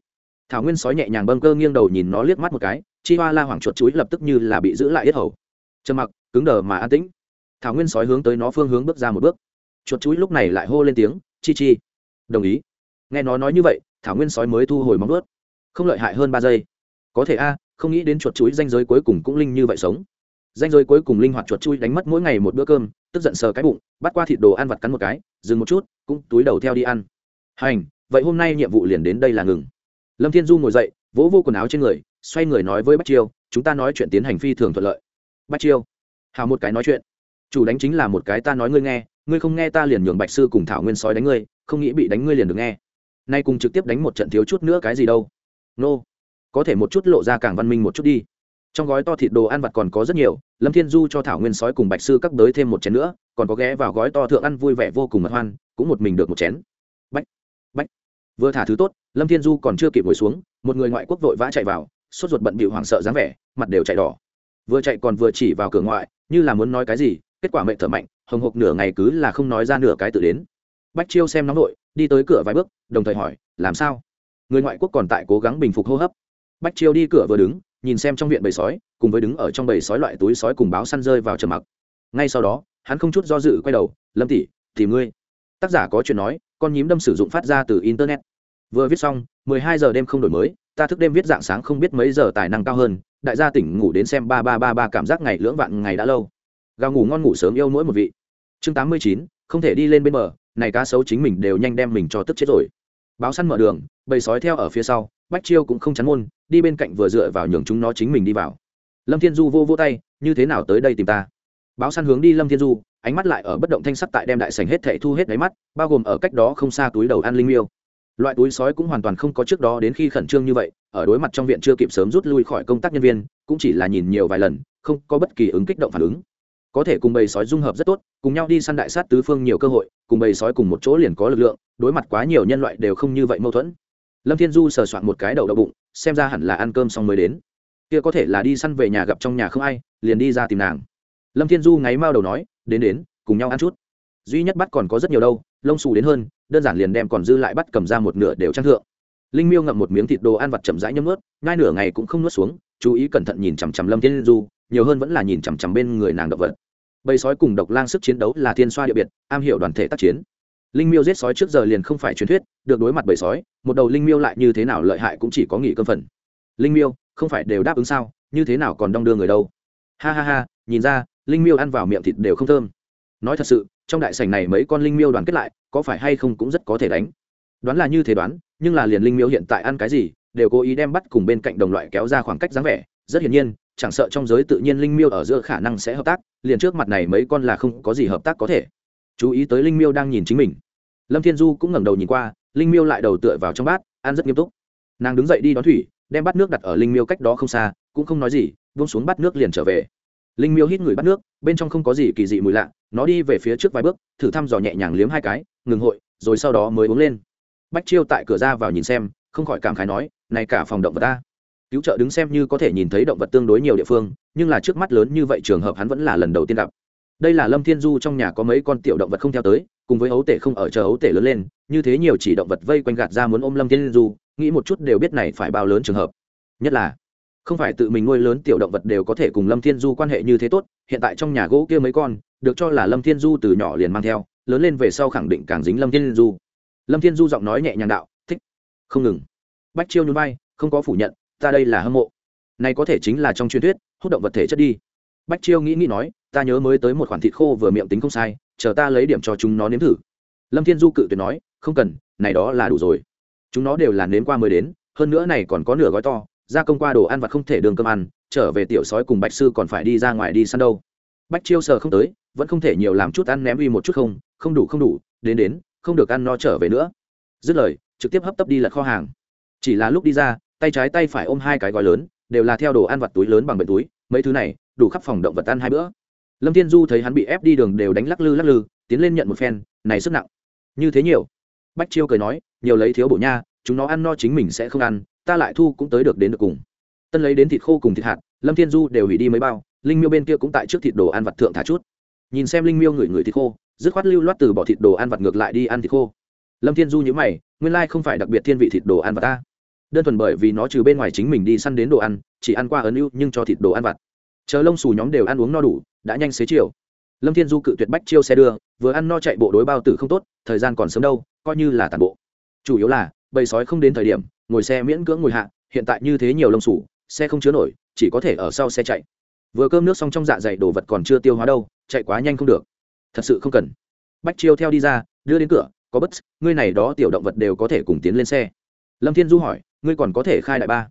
Thảo nguyên sói nhẹ nhàng bâng cơ nghiêng đầu nhìn nó liếc mắt một cái, chi hoa la hoảng chuột chuối lập tức như là bị giữ lại yết hầu. Trầm mặc, cứng đờ mà an tĩnh. Thảo nguyên sói hướng tới nó phương hướng bước ra một bước. Chuột chuối lúc này lại hô lên tiếng, chi chi. Đồng ý. Nghe nó nói như vậy, thảo nguyên sói mới thu hồi móng ướt không lợi hại hơn ba giây. Có thể a, không nghĩ đến chuột chuối danh giới cuối cùng cũng linh như vậy sống danh giới cuối cùng linh hoạt chuột chui đánh mất mỗi ngày một bữa cơm, tức giận sờ cái bụng, bắt qua thịt đồ ăn vặt cắn một cái, dừng một chút, cũng túi đầu theo đi ăn. Hành, vậy hôm nay nhiệm vụ liền đến đây là ngừng. Lâm thiên du ngồi dậy, vỗ vô quần áo trên người, xoay người nói với bách chiêu, chúng ta nói chuyện tiến hành phi thường thuận lợi. Bách chiêu hào một cái nói chuyện. Chủ đánh chính là một cái ta nói ngươi nghe, ngươi không nghe ta liền nhường bạch sư cùng thảo nguyên sói đánh ngươi, không nghĩ bị đánh ngươi liền được nghe. Nay cùng trực tiếp đánh một trận thiếu chút nữa cái gì đâu. Nô、no. có thể một chút lộ ra càng văn minh một chút đi trong gói to thịt đồ ăn vặt còn có rất nhiều, lâm thiên du cho thảo nguyên sói cùng bạch sư các đới thêm một chén nữa, còn có ghé vào gói to thượng ăn vui vẻ vô cùng mật hoan, cũng một mình được một chén. Bách bách vừa thả thứ tốt, lâm thiên du còn chưa kịp ngồi xuống, một người ngoại quốc vội vã chạy vào, sốt ruột bận bị hoảng sợ dáng vẻ, mặt đều chạy đỏ. Vừa chạy còn vừa chỉ vào cửa ngoại, như là muốn nói cái gì, kết quả mệnh thở mạnh, hồng hộc nửa ngày cứ là không nói ra nửa cái tự đến. Bách chiêu xem nóng nội, đi tới cửa vài bước, đồng thời hỏi, làm sao? Người ngoại quốc còn tại cố gắng bình phục hô hấp. Bách chiêu đi cửa vừa đứng nhìn xem trong viện bầy sói, cùng với đứng ở trong bầy sói loại túi sói cùng báo săn rơi vào trầm mặc. Ngay sau đó, hắn không chút do dự quay đầu, lâm tỷ, tìm ngươi. Tác giả có chuyện nói, con nhím đâm sử dụng phát ra từ internet. Vừa viết xong, mười hai giờ đêm không đổi mới, ta thức đêm viết dạng sáng không biết mấy giờ tài năng cao hơn, đại gia tỉnh ngủ đến xem ba ba ba ba cảm giác ngày lưỡng vạn ngày đã lâu. Gào ngủ ngon ngủ sớm yêu mỗi một vị. Chương tám mươi chín, không thể đi lên bên bờ, này cá sấu chính mình đều nhanh đem mình cho tức chết rồi. Báo săn mở đường, bầy sói theo ở phía sau, bách chiêu cũng không chắn môn đi bên cạnh vừa dựa vào nhường chúng nó chính mình đi vào. Lâm thiên du vô vô tay, như thế nào tới đây tìm ta? Báo săn hướng đi lâm thiên du, ánh mắt lại ở bất động thanh sắc tại đem đại sành hết thệ thu hết đáy mắt, bao gồm ở cách đó không xa túi đầu ăn linh miêu. Loại túi sói cũng hoàn toàn không có trước đó đến khi khẩn trương như vậy, ở đối mặt trong viện chưa kịp sớm rút lui khỏi công tác nhân viên, cũng chỉ là nhìn nhiều vài lần, không có bất kỳ ứng kích động phản ứng. Có thể cùng bầy sói dung hợp rất tốt, cùng nhau đi săn đại sát tứ phương nhiều cơ hội, cùng bầy sói cùng một chỗ liền có lực lượng, đối mặt quá nhiều nhân loại đều không như vậy mâu thuẫn lâm thiên du sờ soạn một cái đầu đậu bụng, xem ra hẳn là ăn cơm xong mới đến. Kia có thể là đi săn về nhà gặp trong nhà không ai, liền đi ra tìm nàng. Lâm thiên du ngáy mao đầu nói, đến đến, cùng nhau ăn chút. Duy nhất bắt còn có rất nhiều đâu, lông xù đến hơn, đơn giản liền đem còn dư lại bắt cầm ra một nửa đều trang thượng. Linh miêu ngậm một miếng thịt đồ ăn vặt chậm rãi nhấm ướt ngay nửa ngày cũng không nuốt xuống, chú ý cẩn thận nhìn chằm chằm lâm thiên du, nhiều hơn vẫn là nhìn chằm chằm bên người nàng động vật. Bầy sói cùng độc lang sức chiến đấu là thiên xoa địa biệt, am hiểu đoàn thể tác chiến linh miêu giết sói trước giờ liền không phải truyền thuyết, được đối mặt bầy sói, một đầu linh miêu lại như thế nào lợi hại cũng chỉ có nghỉ cơm phần. Linh miêu, không phải đều đáp ứng sao, như thế nào còn đong đưa người đâu? Ha ha ha, nhìn ra, linh miêu ăn vào miệng thịt đều không thơm. Nói thật sự, trong đại sảnh này mấy con linh miêu đoàn kết lại, có phải hay không cũng rất có thể đánh. Đoán là như thế đoán, nhưng là liền linh miêu hiện tại ăn cái gì, đều cố ý đem bắt cùng bên cạnh đồng loại kéo ra khoảng cách dáng vẻ, rất hiển nhiên, chẳng sợ trong giới tự nhiên linh miêu ở giữa khả năng sẽ hợp tác, liền trước mặt này mấy con là không có gì hợp tác có thể chú ý tới linh miêu đang nhìn chính mình. Lâm thiên du cũng ngẩng đầu nhìn qua, linh miêu lại đầu tựa vào trong bát, ăn rất nghiêm túc. Nàng đứng dậy đi đón thủy, đem bát nước đặt ở linh miêu cách đó không xa, cũng không nói gì, buông xuống bát nước liền trở về. Linh miêu hít người bát nước, bên trong không có gì kỳ dị mùi lạ, nó đi về phía trước vài bước, thử thăm dò nhẹ nhàng liếm hai cái, ngừng hội, rồi sau đó mới uống lên. Bách chiêu tại cửa ra vào nhìn xem, không khỏi cảm khái nói, này cả phòng động vật ta. Cứu trợ đứng xem như có thể nhìn thấy động vật tương đối nhiều địa phương, nhưng là trước mắt lớn như vậy trường hợp hắn vẫn là lần đầu tiên gặp đây là lâm thiên du trong nhà có mấy con tiểu động vật không theo tới, cùng với ấu tể không ở chờ ấu tể lớn lên, như thế nhiều chỉ động vật vây quanh gạt ra muốn ôm lâm thiên du, nghĩ một chút đều biết này phải bao lớn trường hợp. Nhất là, không phải tự mình nuôi lớn tiểu động vật đều có thể cùng lâm thiên du quan hệ như thế tốt, hiện tại trong nhà gỗ kia mấy con, được cho là lâm thiên du từ nhỏ liền mang theo, lớn lên về sau khẳng định càng dính lâm thiên du. Lâm thiên du giọng nói nhẹ nhàng đạo, thích. Không ngừng. Bách chiêu nhún vai, không có phủ nhận, ta đây là hâm mộ. Này có thể chính là trong truyền thuyết, hút động vật thể chất đi bách chiêu nghĩ nghĩ nói, ta nhớ mới tới một khoản thịt khô vừa miệng tính không sai, chờ ta lấy điểm cho chúng nó nếm thử. Lâm thiên du cự tuyệt nói, không cần, này đó là đủ rồi. Chúng nó đều là nếm qua mới đến, hơn nữa này còn có nửa gói to, gia công qua đồ ăn vặt không thể đường cơm ăn, trở về tiểu sói cùng bạch sư còn phải đi ra ngoài đi săn đâu. Bách chiêu sờ không tới, vẫn không thể nhiều làm chút ăn ném uy một chút không không đủ không đủ, đến đến, không được ăn no trở về nữa. Dứt lời, trực tiếp hấp tấp đi lật kho hàng. Chỉ là lúc đi ra, tay trái tay phải ôm hai cái gói lớn, đều là theo đồ ăn vặt túi lớn bằng bệnh túi mấy thứ này, đủ khắp phòng động vật ăn hai bữa. Lâm thiên du thấy hắn bị ép đi đường đều đánh lắc lư lắc lư, tiến lên nhận một phen, này sức nặng. Như thế nhiều. Bách chiêu cười nói, nhiều lấy thiếu bổ nha, chúng nó ăn no chính mình sẽ không ăn, ta lại thu cũng tới được đến được cùng. Tân lấy đến thịt khô cùng thịt hạt, lâm thiên du đều hủy đi mấy bao, linh miêu bên kia cũng tại trước thịt đồ ăn vặt thượng thả chút. Nhìn xem linh miêu ngửi ngửi thịt khô, dứt khoát lưu loát từ bỏ thịt đồ ăn vặt ngược lại đi ăn thịt khô. Lâm thiên du nhớ mày, nguyên lai không phải đặc biệt thiên vị thịt đồ ăn vặt ta đơn thuần bởi vì nó trừ bên ngoài chính mình đi săn đến đồ ăn, chỉ ăn qua ấn ưu nhưng cho thịt đồ ăn vặt. Chờ lông xù nhóm đều ăn uống no đủ, đã nhanh xế chiều. Lâm thiên du cự tuyệt bách chiêu xe đưa, vừa ăn no chạy bộ đối bao tử không tốt, thời gian còn sớm đâu, coi như là tàn bộ. Chủ yếu là, bầy sói không đến thời điểm, ngồi xe miễn cưỡng ngồi hạ, hiện tại như thế nhiều lông xù, xe không chứa nổi, chỉ có thể ở sau xe chạy. Vừa cơm nước xong trong dạ dày đồ vật còn chưa tiêu hóa đâu, chạy quá nhanh không được. Thật sự không cần. Bách chiêu theo đi ra, đưa đến cửa, có bất, ngươi này đó tiểu động vật đều có thể cùng tiến lên xe. Lâm thiên du hỏi ngươi còn có thể khai đại ba.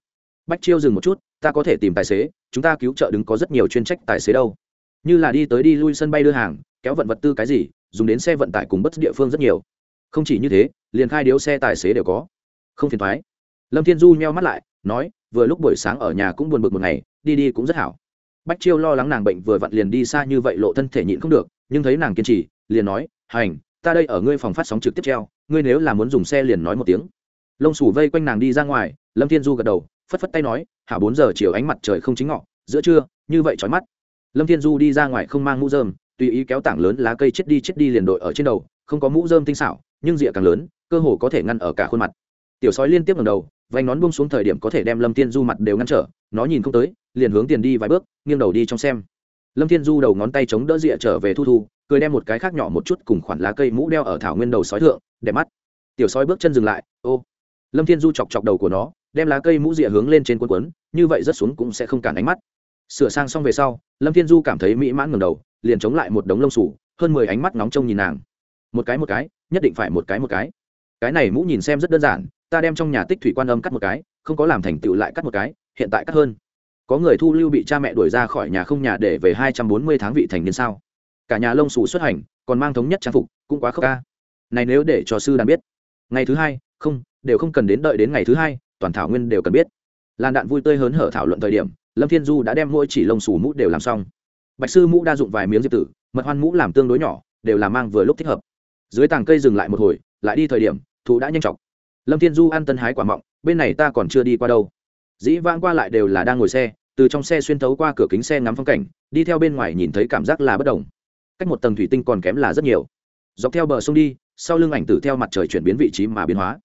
Bách chiêu dừng một chút, ta có thể tìm tài xế, chúng ta cứu trợ đứng có rất nhiều chuyên trách tài xế đâu. Như là đi tới đi lui sân bay đưa hàng, kéo vận vật tư cái gì, dùng đến xe vận tải cùng bất địa phương rất nhiều. Không chỉ như thế, liền khai điếu xe tài xế đều có. Không phiền thoái. Lâm thiên du nheo mắt lại, nói, vừa lúc buổi sáng ở nhà cũng buồn bực một ngày, đi đi cũng rất hảo. Bách chiêu lo lắng nàng bệnh vừa vặn liền đi xa như vậy lộ thân thể nhịn không được, nhưng thấy nàng kiên trì, liền nói, hành, ta đây ở ngươi phòng phát sóng trực tiếp treo, ngươi nếu là muốn dùng xe liền nói một tiếng lông sủ vây quanh nàng đi ra ngoài, lâm thiên du gật đầu, phất phất tay nói, hả, bốn giờ chiều ánh mặt trời không chính ngọ, giữa trưa, như vậy trói mắt. Lâm thiên du đi ra ngoài không mang mũ dơm tùy ý kéo tảng lớn lá cây chết đi chết đi liền đội ở trên đầu, không có mũ dơm tinh xảo, nhưng rịa càng lớn, cơ hồ có thể ngăn ở cả khuôn mặt. Tiểu sói liên tiếp ngầm đầu, vành nón bung xuống thời điểm có thể đem lâm thiên du mặt đều ngăn trở, nó nhìn không tới, liền hướng tiền đi vài bước, nghiêng đầu đi trong xem. Lâm thiên du đầu ngón tay chống đỡ rịa trở về thu thu, cười đem một cái khác nhỏ một chút cùng khoản lá cây mũ đeo ở thảo nguyên đầu sói thượng, đẹp mắt. Tiểu sói bước chân dừng lại, ô lâm thiên du chọc chọc đầu của nó, đem lá cây mũ rịa hướng lên trên quân quấn như vậy rất xuống cũng sẽ không cản ánh mắt. Sửa sang xong về sau, lâm thiên du cảm thấy mỹ mãn ngầm đầu, liền chống lại một đống lông sủ hơn mười ánh mắt nóng trông nhìn nàng. Một cái một cái, nhất định phải một cái một cái. Cái này mũ nhìn xem rất đơn giản, ta đem trong nhà tích thủy quan âm cắt một cái, không có làm thành tựu lại cắt một cái, hiện tại cắt hơn. Có người thu lưu bị cha mẹ đuổi ra khỏi nhà không nhà để về hai trăm bốn mươi tháng vị thành niên sao? Cả nhà lông sủ xuất hành, còn mang thống nhất trang phục, cũng quá khóc ca. Này nếu để cho sư đàn biết. Ngày thứ hai, không đều không cần đến đợi đến ngày thứ hai, toàn thảo nguyên đều cần biết. Làn đạn vui tươi hớn hở thảo luận thời điểm, lâm thiên du đã đem mỗi chỉ lông xù mũ đều làm xong. Bạch sư mũ đa dụng vài miếng diệp tử, mật hoan mũ làm tương đối nhỏ, đều là mang vừa lúc thích hợp. Dưới tàng cây dừng lại một hồi, lại đi thời điểm thụ đã nhanh chóng lâm thiên du ăn tân hái quả mọng, bên này ta còn chưa đi qua đâu. Dĩ vãng qua lại đều là đang ngồi xe, từ trong xe xuyên thấu qua cửa kính xe ngắm phong cảnh, đi theo bên ngoài nhìn thấy cảm giác là bất đồng. Cách một tầng thủy tinh còn kém là rất nhiều. Dọc theo bờ sông đi, sau lưng ảnh tử theo mặt trời chuyển biến vị trí mà biến hóa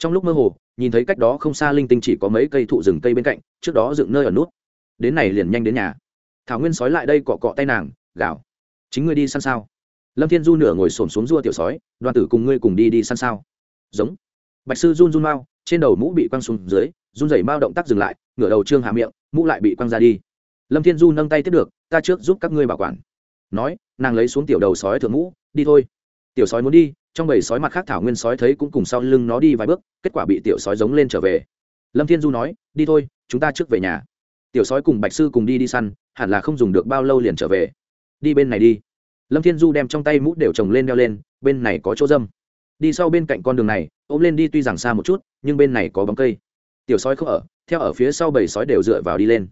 trong lúc mơ hồ, nhìn thấy cách đó không xa linh tinh chỉ có mấy cây thụ rừng cây bên cạnh, trước đó dựng nơi ở nút. Đến này liền nhanh đến nhà. Thảo nguyên sói lại đây cọ cọ tay nàng gạo chính ngươi đi săn sao? Lâm thiên du nửa ngồi xổm xuống rua tiểu sói, đoàn tử cùng ngươi cùng đi đi săn sao? Giống. Bạch sư run run mau, trên đầu mũ bị quăng xuống dưới, run rẩy mau động tác dừng lại, ngửa đầu trương hạ miệng, mũ lại bị quăng ra đi. Lâm thiên du nâng tay tiếp được, ta trước giúp các ngươi bảo quản. Nói, nàng lấy xuống tiểu đầu sói thượng mũ, đi thôi. Tiểu sói muốn đi trong bầy sói mặt khác thảo nguyên sói thấy cũng cùng sau lưng nó đi vài bước, kết quả bị tiểu sói giống lên trở về. Lâm thiên du nói, đi thôi, chúng ta trước về nhà. Tiểu sói cùng bạch sư cùng đi đi săn, hẳn là không dùng được bao lâu liền trở về. Đi bên này đi. Lâm thiên du đem trong tay mũ đều trồng lên đeo lên, bên này có chỗ dâm. Đi sau bên cạnh con đường này, ôm lên đi tuy rằng xa một chút, nhưng bên này có bóng cây. Tiểu sói không ở, theo ở phía sau bầy sói đều dựa vào đi lên.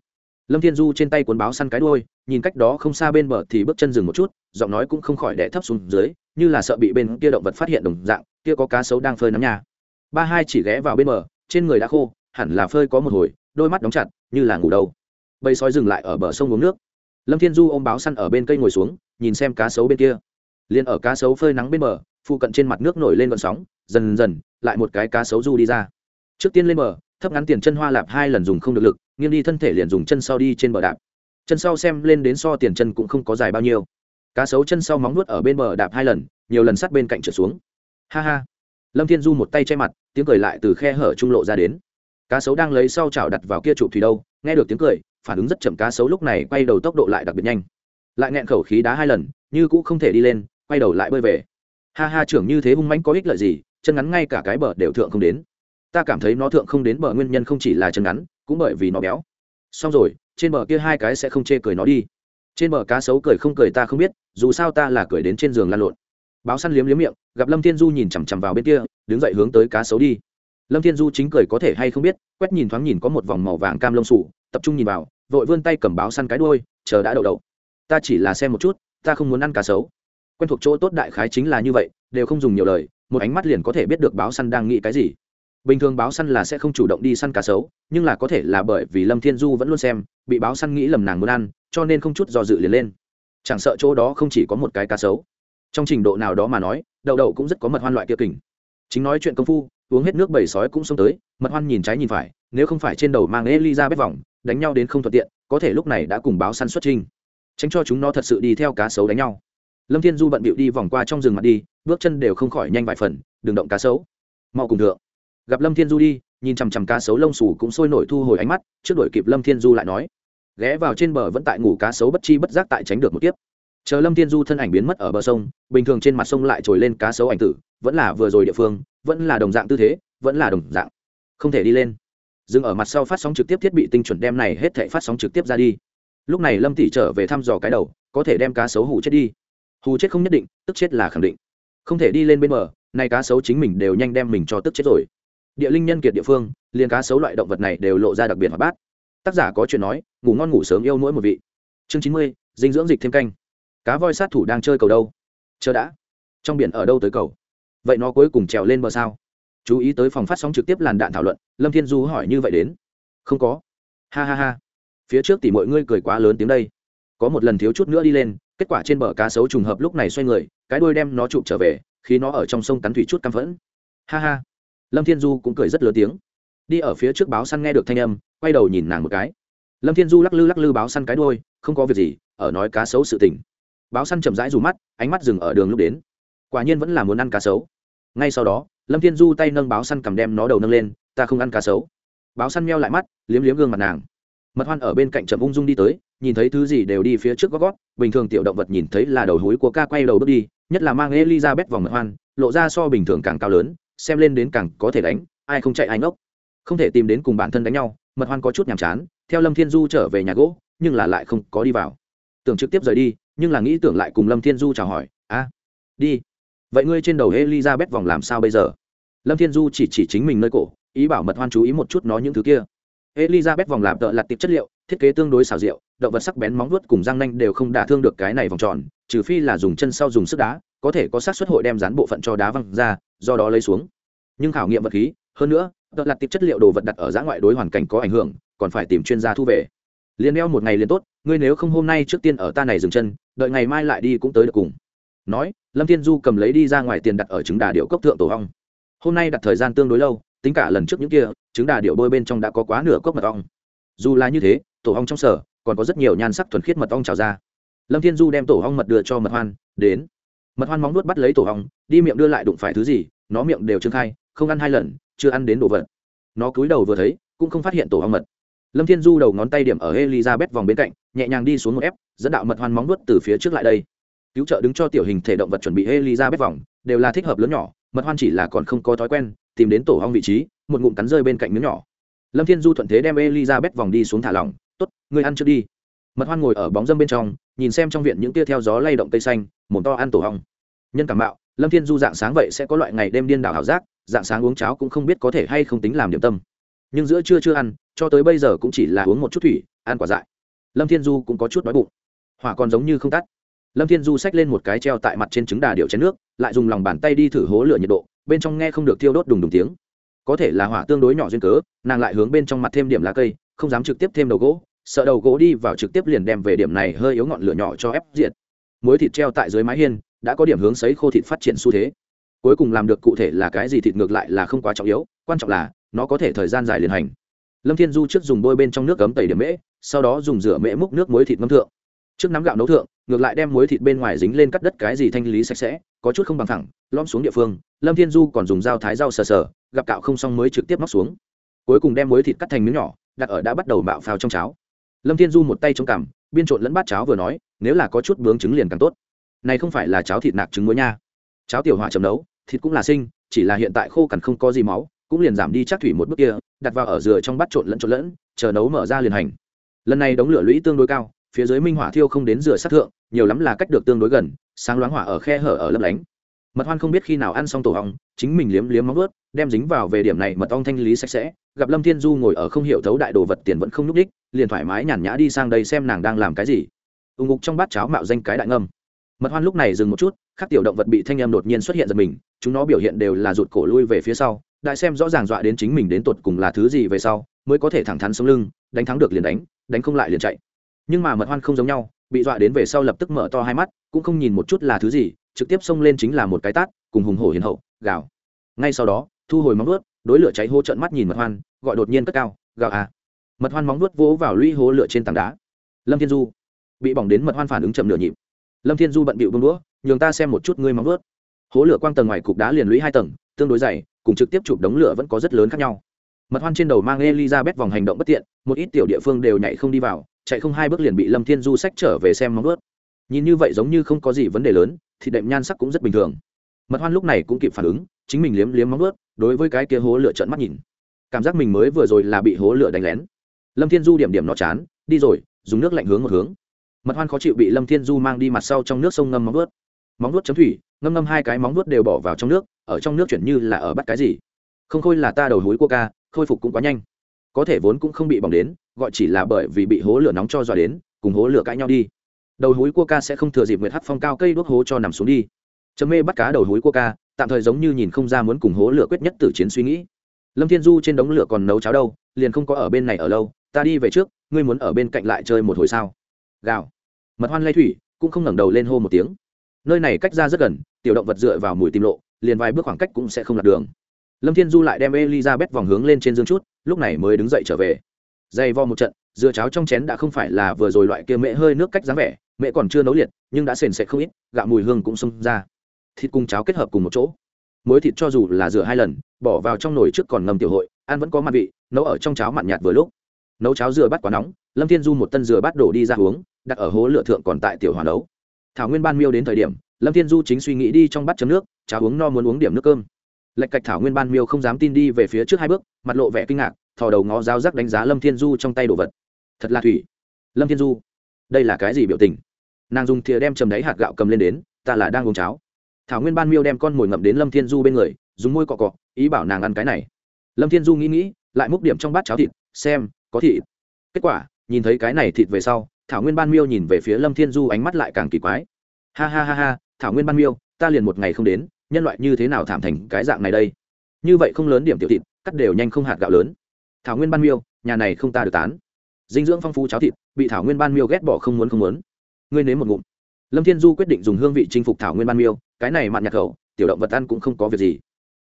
Lâm thiên du trên tay cuốn báo săn cái đôi nhìn cách đó không xa bên bờ thì bước chân dừng một chút, giọng nói cũng không khỏi đẻ thấp xuống dưới như là sợ bị bên kia động vật phát hiện đồng dạng, kia có cá sấu đang phơi nắm nhà. Ba hai chỉ ghé vào bên bờ, trên người đã khô, hẳn là phơi có một hồi, đôi mắt đóng chặt, như là ngủ đâu. Bầy sói dừng lại ở bờ sông uống nước. Lâm thiên du ôm báo săn ở bên cây ngồi xuống, nhìn xem cá sấu bên kia. Liền ở cá sấu phơi nắng bên bờ, phụ cận trên mặt nước nổi lên vận sóng, dần dần, lại một cái cá sấu du đi ra. Trước tiên lên bờ, thấp ngắn tiền chân hoa lạp hai lần dùng không được lực, nghiêng đi thân thể liền dùng chân sau đi trên bờ đạp. Chân sau xem lên đến so tiền chân cũng không có dài bao nhiêu cá sấu chân sau móng nuốt ở bên bờ đạp hai lần, nhiều lần sát bên cạnh trượt xuống. Ha ha. Lâm thiên du một tay che mặt, tiếng cười lại từ khe hở trung lộ ra đến. Cá sấu đang lấy sau chảo đặt vào kia trụ thủy đâu, nghe được tiếng cười, phản ứng rất chậm cá sấu lúc này quay đầu tốc độ lại đặc biệt nhanh. Lại nghẹn khẩu khí đá hai lần, như cũng không thể đi lên, quay đầu lại bơi về. Ha ha, trưởng như thế hung mãnh có ích lợi gì, chân ngắn ngay cả cái bờ đều thượng không đến. Ta cảm thấy nó thượng không đến bờ nguyên nhân không chỉ là chân ngắn, cũng bởi vì nó béo. Xong rồi, trên bờ kia hai cái sẽ không chê cười nó đi trên bờ cá sấu cười không cười ta không biết, dù sao ta là cười đến trên giường lan lộn. Báo săn liếm liếm miệng, gặp lâm thiên du nhìn chằm chằm vào bên kia, đứng dậy hướng tới cá sấu đi. Lâm thiên du chính cười có thể hay không biết, quét nhìn thoáng nhìn có một vòng màu vàng cam lông sủ tập trung nhìn vào, vội vươn tay cầm báo săn cái đuôi, chờ đã đậu đậu. Ta chỉ là xem một chút, ta không muốn ăn cá sấu. Quen thuộc chỗ tốt đại khái chính là như vậy, đều không dùng nhiều lời, một ánh mắt liền có thể biết được báo săn đang nghĩ cái gì. Bình thường báo săn là sẽ không chủ động đi săn cá sấu, nhưng là có thể là bởi vì lâm thiên du vẫn luôn xem, bị báo săn nghĩ lầm nàng muốn ăn cho nên không chút do dự liền lên. Chẳng sợ chỗ đó không chỉ có một cái cá sấu. Trong trình độ nào đó mà nói đậu đậu cũng rất có mật hoan loại kia kình. Chính nói chuyện công phu uống hết nước bầy sói cũng xông tới mật hoan nhìn trái nhìn phải nếu không phải trên đầu mang eliza bếp vòng đánh nhau đến không thuận tiện có thể lúc này đã cùng báo săn xuất trinh, tránh cho chúng nó thật sự đi theo cá sấu đánh nhau. Lâm thiên du bận bịu đi vòng qua trong rừng mặt đi bước chân đều không khỏi nhanh vài phần đừng động cá sấu. Mau cùng thượng. Gặp lâm thiên du đi nhìn chằm chằm cá sấu lông xù cũng sôi nổi thu hồi ánh mắt trước đuổi kịp lâm thiên du lại nói ghé vào trên bờ vẫn tại ngủ cá sấu bất chi bất giác tại tránh được một tiếp chờ lâm thiên du thân ảnh biến mất ở bờ sông, bình thường trên mặt sông lại trồi lên cá sấu ảnh tử, vẫn là vừa rồi địa phương, vẫn là đồng dạng tư thế, vẫn là đồng dạng. Không thể đi lên. Dừng ở mặt sau phát sóng trực tiếp thiết bị tinh chuẩn đem này hết thể phát sóng trực tiếp ra đi. Lúc này lâm tỷ trở về thăm dò cái đầu, có thể đem cá sấu hù chết đi. Hù chết không nhất định, tức chết là khẳng định. Không thể đi lên bên bờ, nay cá sấu chính mình đều nhanh đem mình cho tức chết rồi. Địa linh nhân kiệt địa phương, liền cá sấu loại động vật này đều lộ ra đặc biệt hoạt bát tác giả có chuyện nói, ngủ ngon ngủ sớm yêu mỗi một vị. Chương chín mươi, dinh dưỡng dịch thêm canh. Cá voi sát thủ đang chơi cầu đâu? Chờ đã. Trong biển ở đâu tới cầu? Vậy nó cuối cùng trèo lên bờ sao? Chú ý tới phòng phát sóng trực tiếp làn đạn thảo luận, lâm thiên du hỏi như vậy đến. Không có. Ha ha ha. Phía trước tỷ mọi ngươi cười quá lớn tiếng đây. Có một lần thiếu chút nữa đi lên, kết quả trên bờ cá sấu trùng hợp lúc này xoay người, cái đuôi đem nó chụp trở về, khi nó ở trong sông cắn thủy chút căm phẫn. Ha ha. Lâm thiên du cũng cười rất lớn tiếng. Đi ở phía trước báo săn nghe được thanh âm quay đầu nhìn nàng một cái. Lâm thiên du lắc lư lắc lư báo săn cái đuôi, không có việc gì, ở nói cá sấu sự tình. Báo săn chậm rãi rủ mắt, ánh mắt dừng ở đường lúc đến. Quả nhiên vẫn là muốn ăn cá sấu. Ngay sau đó, lâm thiên du tay nâng báo săn cầm đem nó đầu nâng lên, ta không ăn cá sấu. Báo săn meo lại mắt, liếm liếm gương mặt nàng. Mật hoan ở bên cạnh chậm ung dung đi tới, nhìn thấy thứ gì đều đi phía trước gót gót, bình thường tiểu động vật nhìn thấy là đầu hối của ca quay đầu bước đi, nhất là mang elizabeth vòng mật hoan, lộ ra so bình thường càng cao lớn, xem lên đến càng có thể đánh, ai không chạy ai ngốc. Không thể tìm đến cùng bản thân đánh nhau mật hoan có chút nhàm chán, theo lâm thiên du trở về nhà gỗ, nhưng là lại không có đi vào. Tưởng trực tiếp rời đi, nhưng là nghĩ tưởng lại cùng lâm thiên du chào hỏi, a, đi. Vậy ngươi trên đầu elizabeth vòng làm sao bây giờ? Lâm thiên du chỉ chỉ chính mình nơi cổ, ý bảo mật hoan chú ý một chút nó những thứ kia. Elizabeth vòng làm tợ lặt tiệp chất liệu, thiết kế tương đối xào rượu động vật sắc bén móng vuốt cùng răng nanh đều không đả thương được cái này vòng tròn, trừ phi là dùng chân sau dùng sức đá, có thể có sát xuất hội đem dán bộ phận cho đá văng ra, do đó lấy xuống. Nhưng khảo nghiệm vật khí, hơn nữa đợt lặt tiệp chất liệu đồ vật đặt ở giã ngoại đối hoàn cảnh có ảnh hưởng, còn phải tìm chuyên gia thu về. Liền đeo một ngày liền tốt, ngươi nếu không hôm nay trước tiên ở ta này dừng chân, đợi ngày mai lại đi cũng tới được cùng. Nói, lâm thiên du cầm lấy đi ra ngoài tiền đặt ở trứng đà điệu cốc thượng tổ ong. Hôm nay đặt thời gian tương đối lâu, tính cả lần trước những kia, trứng đà điệu bôi bên trong đã có quá nửa cốc mật ong. Dù là như thế, tổ ong trong sở, còn có rất nhiều nhan sắc thuần khiết mật ong trào ra. Lâm thiên du đem tổ ong mật đưa cho mật hoan, đến. Mật hoan móng nuốt bắt lấy tổ ong, đi miệng đưa lại đụng phải thứ gì, nó miệng đều trương khai, không ăn hai lần chưa ăn đến đồ vật. Nó cúi đầu vừa thấy, cũng không phát hiện tổ ong mật. Lâm thiên du đầu ngón tay điểm ở elizabeth vòng bên cạnh, nhẹ nhàng đi xuống một ép, dẫn đạo mật hoan móng nuốt từ phía trước lại đây. Cứu trợ đứng cho tiểu hình thể động vật chuẩn bị elizabeth vòng, đều là thích hợp lớn nhỏ, mật hoan chỉ là còn không có thói quen, tìm đến tổ ong vị trí, một ngụm cắn rơi bên cạnh miếng nhỏ. Lâm thiên du thuận thế đem elizabeth vòng đi xuống thả lỏng, tốt người ăn trước đi. Mật hoan ngồi ở bóng dâm bên trong, nhìn xem trong viện những tia theo gió lay động cây xanh, mồm to ăn tổ ong. Nhân cảm mạo, lâm thiên du dạng sáng vậy sẽ có loại ngày đêm điên đảo hảo giác dạng sáng uống cháo cũng không biết có thể hay không tính làm điểm tâm. Nhưng giữa trưa chưa ăn, cho tới bây giờ cũng chỉ là uống một chút thủy, ăn quả dại. Lâm thiên du cũng có chút đói bụng. Hỏa còn giống như không tắt. Lâm thiên du xách lên một cái treo tại mặt trên trứng đà điệu chén nước, lại dùng lòng bàn tay đi thử hố lửa nhiệt độ, bên trong nghe không được thiêu đốt đùng đùng tiếng. Có thể là hỏa tương đối nhỏ duyên cớ, nàng lại hướng bên trong mặt thêm điểm lá cây, không dám trực tiếp thêm đầu gỗ, sợ đầu gỗ đi vào trực tiếp liền đem về điểm này hơi yếu ngọn lửa nhỏ cho ép diệt. Muối thịt treo tại dưới mái hiên, đã có điểm hướng sấy khô thịt phát triển xu thế cuối cùng làm được cụ thể là cái gì thịt ngược lại là không quá trọng yếu, quan trọng là, nó có thể thời gian dài liền hành. Lâm thiên du trước dùng bôi bên trong nước cấm tẩy điểm mễ, sau đó dùng rửa mễ múc nước muối thịt ngâm thượng. Trước nắm gạo nấu thượng, ngược lại đem muối thịt bên ngoài dính lên cắt đất cái gì thanh lý sạch sẽ, có chút không bằng thẳng lom xuống địa phương, lâm thiên du còn dùng dao thái dao sờ sờ, gặp cạo không xong mới trực tiếp móc xuống. Cuối cùng đem muối thịt cắt thành miếng nhỏ, đặt ở đã bắt đầu mạo phao trong cháo. Lâm thiên du một tay chống cằm, biên trộn lẫn bát cháo vừa nói, nếu là có chút bướng trứng liền càng tốt. Này không phải là cháo thịt nạc trứng muối nha. Cháo tiểu hỏa chấm nấu thịt cũng là sinh, chỉ là hiện tại khô cằn không có gì máu, cũng liền giảm đi chắc thủy một bước kia, đặt vào ở dừa trong bát trộn lẫn trộn lẫn, chờ nấu mở ra liền hành. Lần này đống lửa lũy tương đối cao, phía dưới minh hỏa thiêu không đến rửa sát thượng, nhiều lắm là cách được tương đối gần, sáng loáng hỏa ở khe hở ở lấp lánh. Mật hoan không biết khi nào ăn xong tổ hong chính mình liếm liếm móng vớt đem dính vào về điểm này mật ong thanh lý sạch sẽ, gặp lâm thiên du ngồi ở không hiểu thấu đại đồ vật tiền vẫn không n ú c đích liền thoải mái nhàn nhã đi sang đây xem nàng đang làm cái gì. Ù ngục trong bát cháo mạo danh cái đại ngâm. Mật hoan lúc này dừng một chút các tiểu động vật bị thanh em đột nhiên xuất hiện giật mình, chúng nó biểu hiện đều là rụt cổ lui về phía sau, đại xem rõ ràng dọa đến chính mình đến tột cùng là thứ gì về sau, mới có thể thẳng thắn sống lưng, đánh thắng được liền đánh đánh không lại liền chạy. Nhưng mà mật hoan không giống nhau, bị dọa đến về sau lập tức mở to hai mắt, cũng không nhìn một chút là thứ gì, trực tiếp xông lên chính là một cái tát, cùng hùng hổ hiền hậu, gào. Ngay sau đó, thu hồi móng vuốt, đối lửa cháy hô trợn mắt nhìn mật hoan, gọi đột nhiên cất cao, gào à. Mật hoan móng vuốt vỗ vào lũy hố lửa trên tảng đá. Lâm thiên du bị bỏng đến mật hoan phản ứng chậm nửa nhịp lâm thiên du bận bịu bông đũa, nhường ta xem một chút ngươi móng vớt hố lửa quang tầng ngoài cục đá liền lũy hai tầng, tương đối dày, cùng trực tiếp chụp đống lửa vẫn có rất lớn khác nhau. Mật hoan trên đầu mang elizabeth vòng hành động bất tiện, một ít tiểu địa phương đều nhảy không đi vào, chạy không hai bước liền bị lâm thiên du sách trở về xem móng vớt nhìn như vậy giống như không có gì vấn đề lớn, thì đệm nhan sắc cũng rất bình thường. Mật hoan lúc này cũng kịp phản ứng, chính mình liếm liếm móng vớt đối với cái kia hố lửa trợn mắt nhìn. Cảm giác mình mới vừa rồi là bị hố lửa đánh lén. Lâm thiên du điểm điểm nó chán, đi rồi, dùng nước lạnh hướng một hướng mật hoan khó chịu bị lâm thiên du mang đi mặt sau trong nước sông ngâm móng vuốt. Móng vuốt chấm thủy, ngâm ngâm hai cái móng vuốt đều bỏ vào trong nước, ở trong nước chuyển như là ở bắt cái gì. Không khôi là ta đầu hối cua ca, khôi phục cũng quá nhanh. Có thể vốn cũng không bị bỏng đến, gọi chỉ là bởi vì bị hố lửa nóng cho dọa đến, cùng hố lửa cãi nhau đi. Đầu hối cua ca sẽ không thừa dịp nguyệt hắt phong cao cây đuốc hố cho nằm xuống đi. Chấm mê bắt cá đầu hối cua ca, tạm thời giống như nhìn không ra muốn cùng hố lửa quyết nhất tử chiến suy nghĩ. Lâm thiên du trên đống lửa còn nấu cháo đâu, liền không có ở bên này ở lâu, ta đi về trước, ngươi muốn ở bên cạnh lại chơi một hồi sao? Gào mật hoan lay thủy, cũng không ngẩng đầu lên hô một tiếng. Nơi này cách ra rất gần, tiểu động vật dựa vào mùi tìm lộ, liền vài bước khoảng cách cũng sẽ không lạc đường. Lâm thiên du lại đem elizabeth vòng hướng lên trên dương chút, lúc này mới đứng dậy trở về. Dày vo một trận, dưa cháo trong chén đã không phải là vừa rồi loại kia mễ hơi nước cách dáng vẻ, mẹ còn chưa nấu liệt, nhưng đã sền sệt không ít, gạo mùi hương cũng xông ra. Thịt cùng cháo kết hợp cùng một chỗ. Muối thịt cho dù là rửa hai lần, bỏ vào trong nồi trước còn ngâm tiểu hội, ăn vẫn có mặt vị, nấu ở trong cháo mặn nhạt vừa lúc nấu cháo dừa bắt quá nóng, lâm thiên du một tân dừa bắt đổ đi ra uống, đặt ở hố lửa thượng còn tại tiểu hòa nấu. Thảo nguyên ban miêu đến thời điểm, lâm thiên du chính suy nghĩ đi trong bát chấm nước, cháo uống no muốn uống điểm nước cơm. Lệch cạch thảo nguyên ban miêu không dám tin đi về phía trước hai bước, mặt lộ vẻ kinh ngạc, thò đầu ngó giáo giác đánh giá lâm thiên du trong tay đồ vật. Thật là thủy. Lâm thiên du, đây là cái gì biểu tình? Nàng dùng thìa đem chầm đáy hạt gạo cầm lên đến, ta là đang uống cháo. Thảo nguyên ban miêu đem con mồi ngậm đến lâm thiên du bên người, dùng môi cọ cọ, ý bảo nàng ăn cái này. Lâm thiên du nghĩ nghĩ, lại múc điểm trong bát cháo thịt, xem có thịt. Kết quả, nhìn thấy cái này thịt về sau, thảo nguyên ban miêu nhìn về phía lâm thiên du ánh mắt lại càng kỳ quái. Ha ha ha ha, thảo nguyên ban miêu, ta liền một ngày không đến, nhân loại như thế nào thảm thành cái dạng này đây? Như vậy không lớn điểm tiểu thịt, cắt đều nhanh không hạt gạo lớn. Thảo nguyên ban miêu, nhà này không ta được tán. Dinh dưỡng phong phú cháo thịt, bị thảo nguyên ban miêu ghét bỏ không muốn không muốn. Ngươi nếm một ngụm. Lâm thiên du quyết định dùng hương vị chinh phục thảo nguyên ban miêu, cái này mặn nhạt khẩu, tiểu động vật ăn cũng không có việc gì.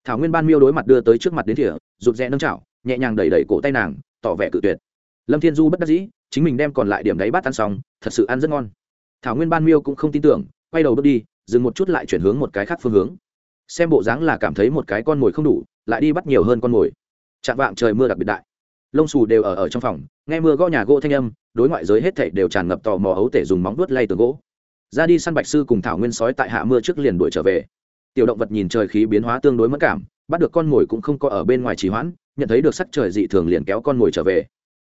Thảo nguyên ban miêu đối mặt đưa tới trước mặt đến thỉa rụt rẽ nâng chảo, nhẹ nhàng đẩy đẩy cổ tay nàng tỏ vẻ cự tuyệt. Lâm thiên du bất đắc dĩ, chính mình đem còn lại điểm đáy bát ăn xong, thật sự ăn rất ngon. Thảo nguyên ban miêu cũng không tin tưởng, quay đầu bước đi, dừng một chút lại chuyển hướng một cái khác phương hướng. Xem bộ dáng là cảm thấy một cái con mồi không đủ, lại đi bắt nhiều hơn con mồi. Chạm vạng trời mưa đặc biệt đại. Lông xù đều ở ở trong phòng, nghe mưa gõ nhà gỗ thanh âm, đối ngoại giới hết thảy đều tràn ngập tò mò ấu tể dùng móng vuốt lay tường gỗ. Ra đi săn bạch sư cùng thảo nguyên sói tại hạ mưa trước liền đuổi trở về. Tiểu động vật nhìn trời khí biến hóa tương đối mất cảm, bắt được con mồi cũng không có ở bên ngoài trì hoãn nhận thấy được sắc trời dị thường liền kéo con ngồi trở về.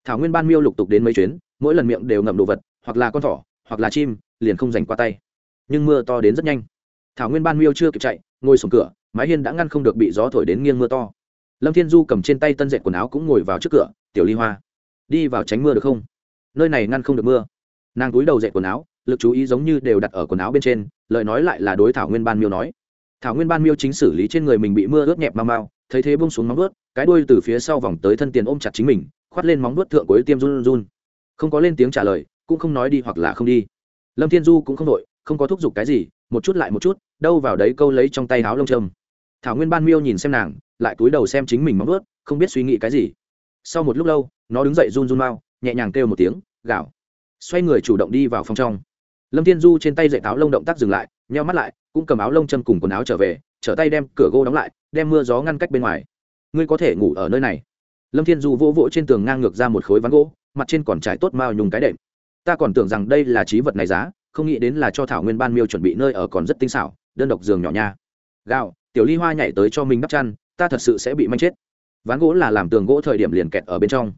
Thảo nguyên ban miêu lục tục đến mấy chuyến, mỗi lần miệng đều ngậm đồ vật, hoặc là con thỏ, hoặc là chim, liền không dành qua tay. Nhưng mưa to đến rất nhanh. Thảo nguyên ban miêu chưa kịp chạy, ngồi sùng cửa, mái hiên đã ngăn không được bị gió thổi đến nghiêng mưa to. Lâm thiên du cầm trên tay tân dệt quần áo cũng ngồi vào trước cửa, tiểu ly hoa, đi vào tránh mưa được không? Nơi này ngăn không được mưa. Nàng túi đầu dệt quần áo, lực chú ý giống như đều đặt ở quần áo bên trên, lời nói lại là đối thảo nguyên ban miêu nói. Thảo nguyên ban miêu chính xử lý trên người mình bị mưa ướt nhẹp mau mau, thấy thế bông xuống móng vuốt cái đuôi từ phía sau vòng tới thân tiền ôm chặt chính mình, khoát lên móng vuốt thượng cuối tiêm run run. Không có lên tiếng trả lời, cũng không nói đi hoặc là không đi. Lâm thiên du cũng không đội không có thúc giục cái gì, một chút lại một chút, đâu vào đấy câu lấy trong tay áo lông trâm thảo nguyên ban miêu nhìn xem nàng, lại cúi đầu xem chính mình móng vuốt, không biết suy nghĩ cái gì. Sau một lúc lâu, nó đứng dậy run run mau, nhẹ nhàng kêu một tiếng, gạo. Xoay người chủ động đi vào phòng trong. Lâm thiên du trên tay dậy áo lông động tác dừng lại, nheo mắt lại, cũng cầm áo lông chân cùng quần áo trở về, trở tay đem cửa gỗ đóng lại, đem mưa gió ngăn cách bên ngoài ngươi có thể ngủ ở nơi này. Lâm thiên du vỗ vỗ trên tường ngang ngược ra một khối ván gỗ, mặt trên còn trải tốt mao nhung cái đệm. Ta còn tưởng rằng đây là trí vật này giá, không nghĩ đến là cho thảo nguyên ban miêu chuẩn bị nơi ở còn rất tinh xảo, đơn độc giường nhỏ nha. Gạo, tiểu ly hoa nhảy tới cho mình đắp chăn, ta thật sự sẽ bị manh chết. Ván gỗ là làm tường gỗ thời điểm liền kẹt ở bên trong.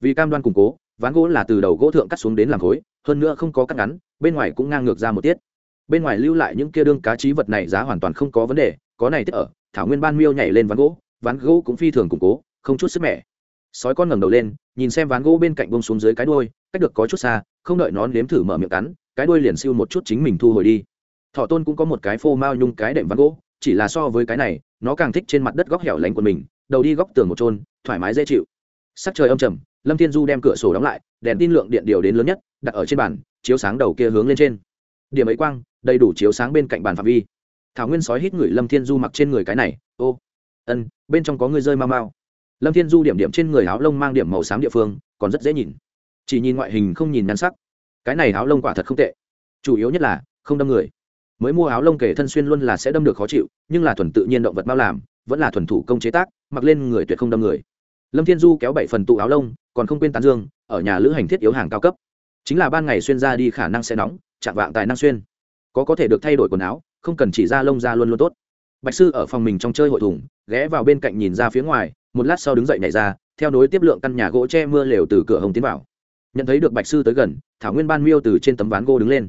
Vì cam đoan củng cố, ván gỗ là từ đầu gỗ thượng cắt xuống đến làm khối, hơn nữa không có cắt ngắn, bên ngoài cũng ngang ngược ra một tiết. Bên ngoài lưu lại những kia đương cá trí vật này giá hoàn toàn không có vấn đề, có này tiết ở, thảo nguyên ban miêu nhảy lên ván gỗ ván gỗ cũng phi thường củng cố, không chút sức mẻ. Sói con ngẩng đầu lên, nhìn xem ván gỗ bên cạnh bông xuống dưới cái đuôi, cách được có chút xa, không đợi nó nếm thử mở miệng cắn, cái đuôi liền siêu một chút chính mình thu hồi đi. Thọ tôn cũng có một cái phô mao nhung cái đệm ván gỗ, chỉ là so với cái này, nó càng thích trên mặt đất góc hẻo lánh của mình, đầu đi góc tường một trôn thoải mái dễ chịu. Sắc trời âm trầm, lâm thiên du đem cửa sổ đóng lại, đèn tin lượng điện điều đến lớn nhất, đặt ở trên bàn, chiếu sáng đầu kia hướng lên trên. Điểm ấy quang, đầy đủ chiếu sáng bên cạnh bàn phạm vi. Thảo nguyên sói hít người lâm thiên du mặc trên người cái này, ô ân, bên trong có người rơi mau mau. Lâm thiên du điểm điểm trên người áo lông mang điểm màu xám địa phương, còn rất dễ nhìn. Chỉ nhìn ngoại hình không nhìn nhan sắc. Cái này áo lông quả thật không tệ. Chủ yếu nhất là, không đâm người. Mới mua áo lông kể thân xuyên luôn là sẽ đâm được khó chịu, nhưng là thuần tự nhiên động vật bao làm, vẫn là thuần thủ công chế tác, mặc lên người tuyệt không đâm người. Lâm thiên du kéo bảy phần tụ áo lông, còn không quên tán dương, ở nhà lữ hành thiết yếu hàng cao cấp. Chính là ban ngày xuyên ra đi khả năng sẽ nóng, chạm vạng tài năng xuyên. Có có thể được thay đổi quần áo, không cần chỉ ra lông ra luôn luôn tốt bạch sư ở phòng mình trong chơi hội thủng ghé vào bên cạnh nhìn ra phía ngoài, một lát sau đứng dậy nhảy ra, theo nối tiếp lượng căn nhà gỗ che mưa lều từ cửa hồng tiến vào. Nhận thấy được bạch sư tới gần, thảo nguyên ban miêu từ trên tấm ván gỗ đứng lên.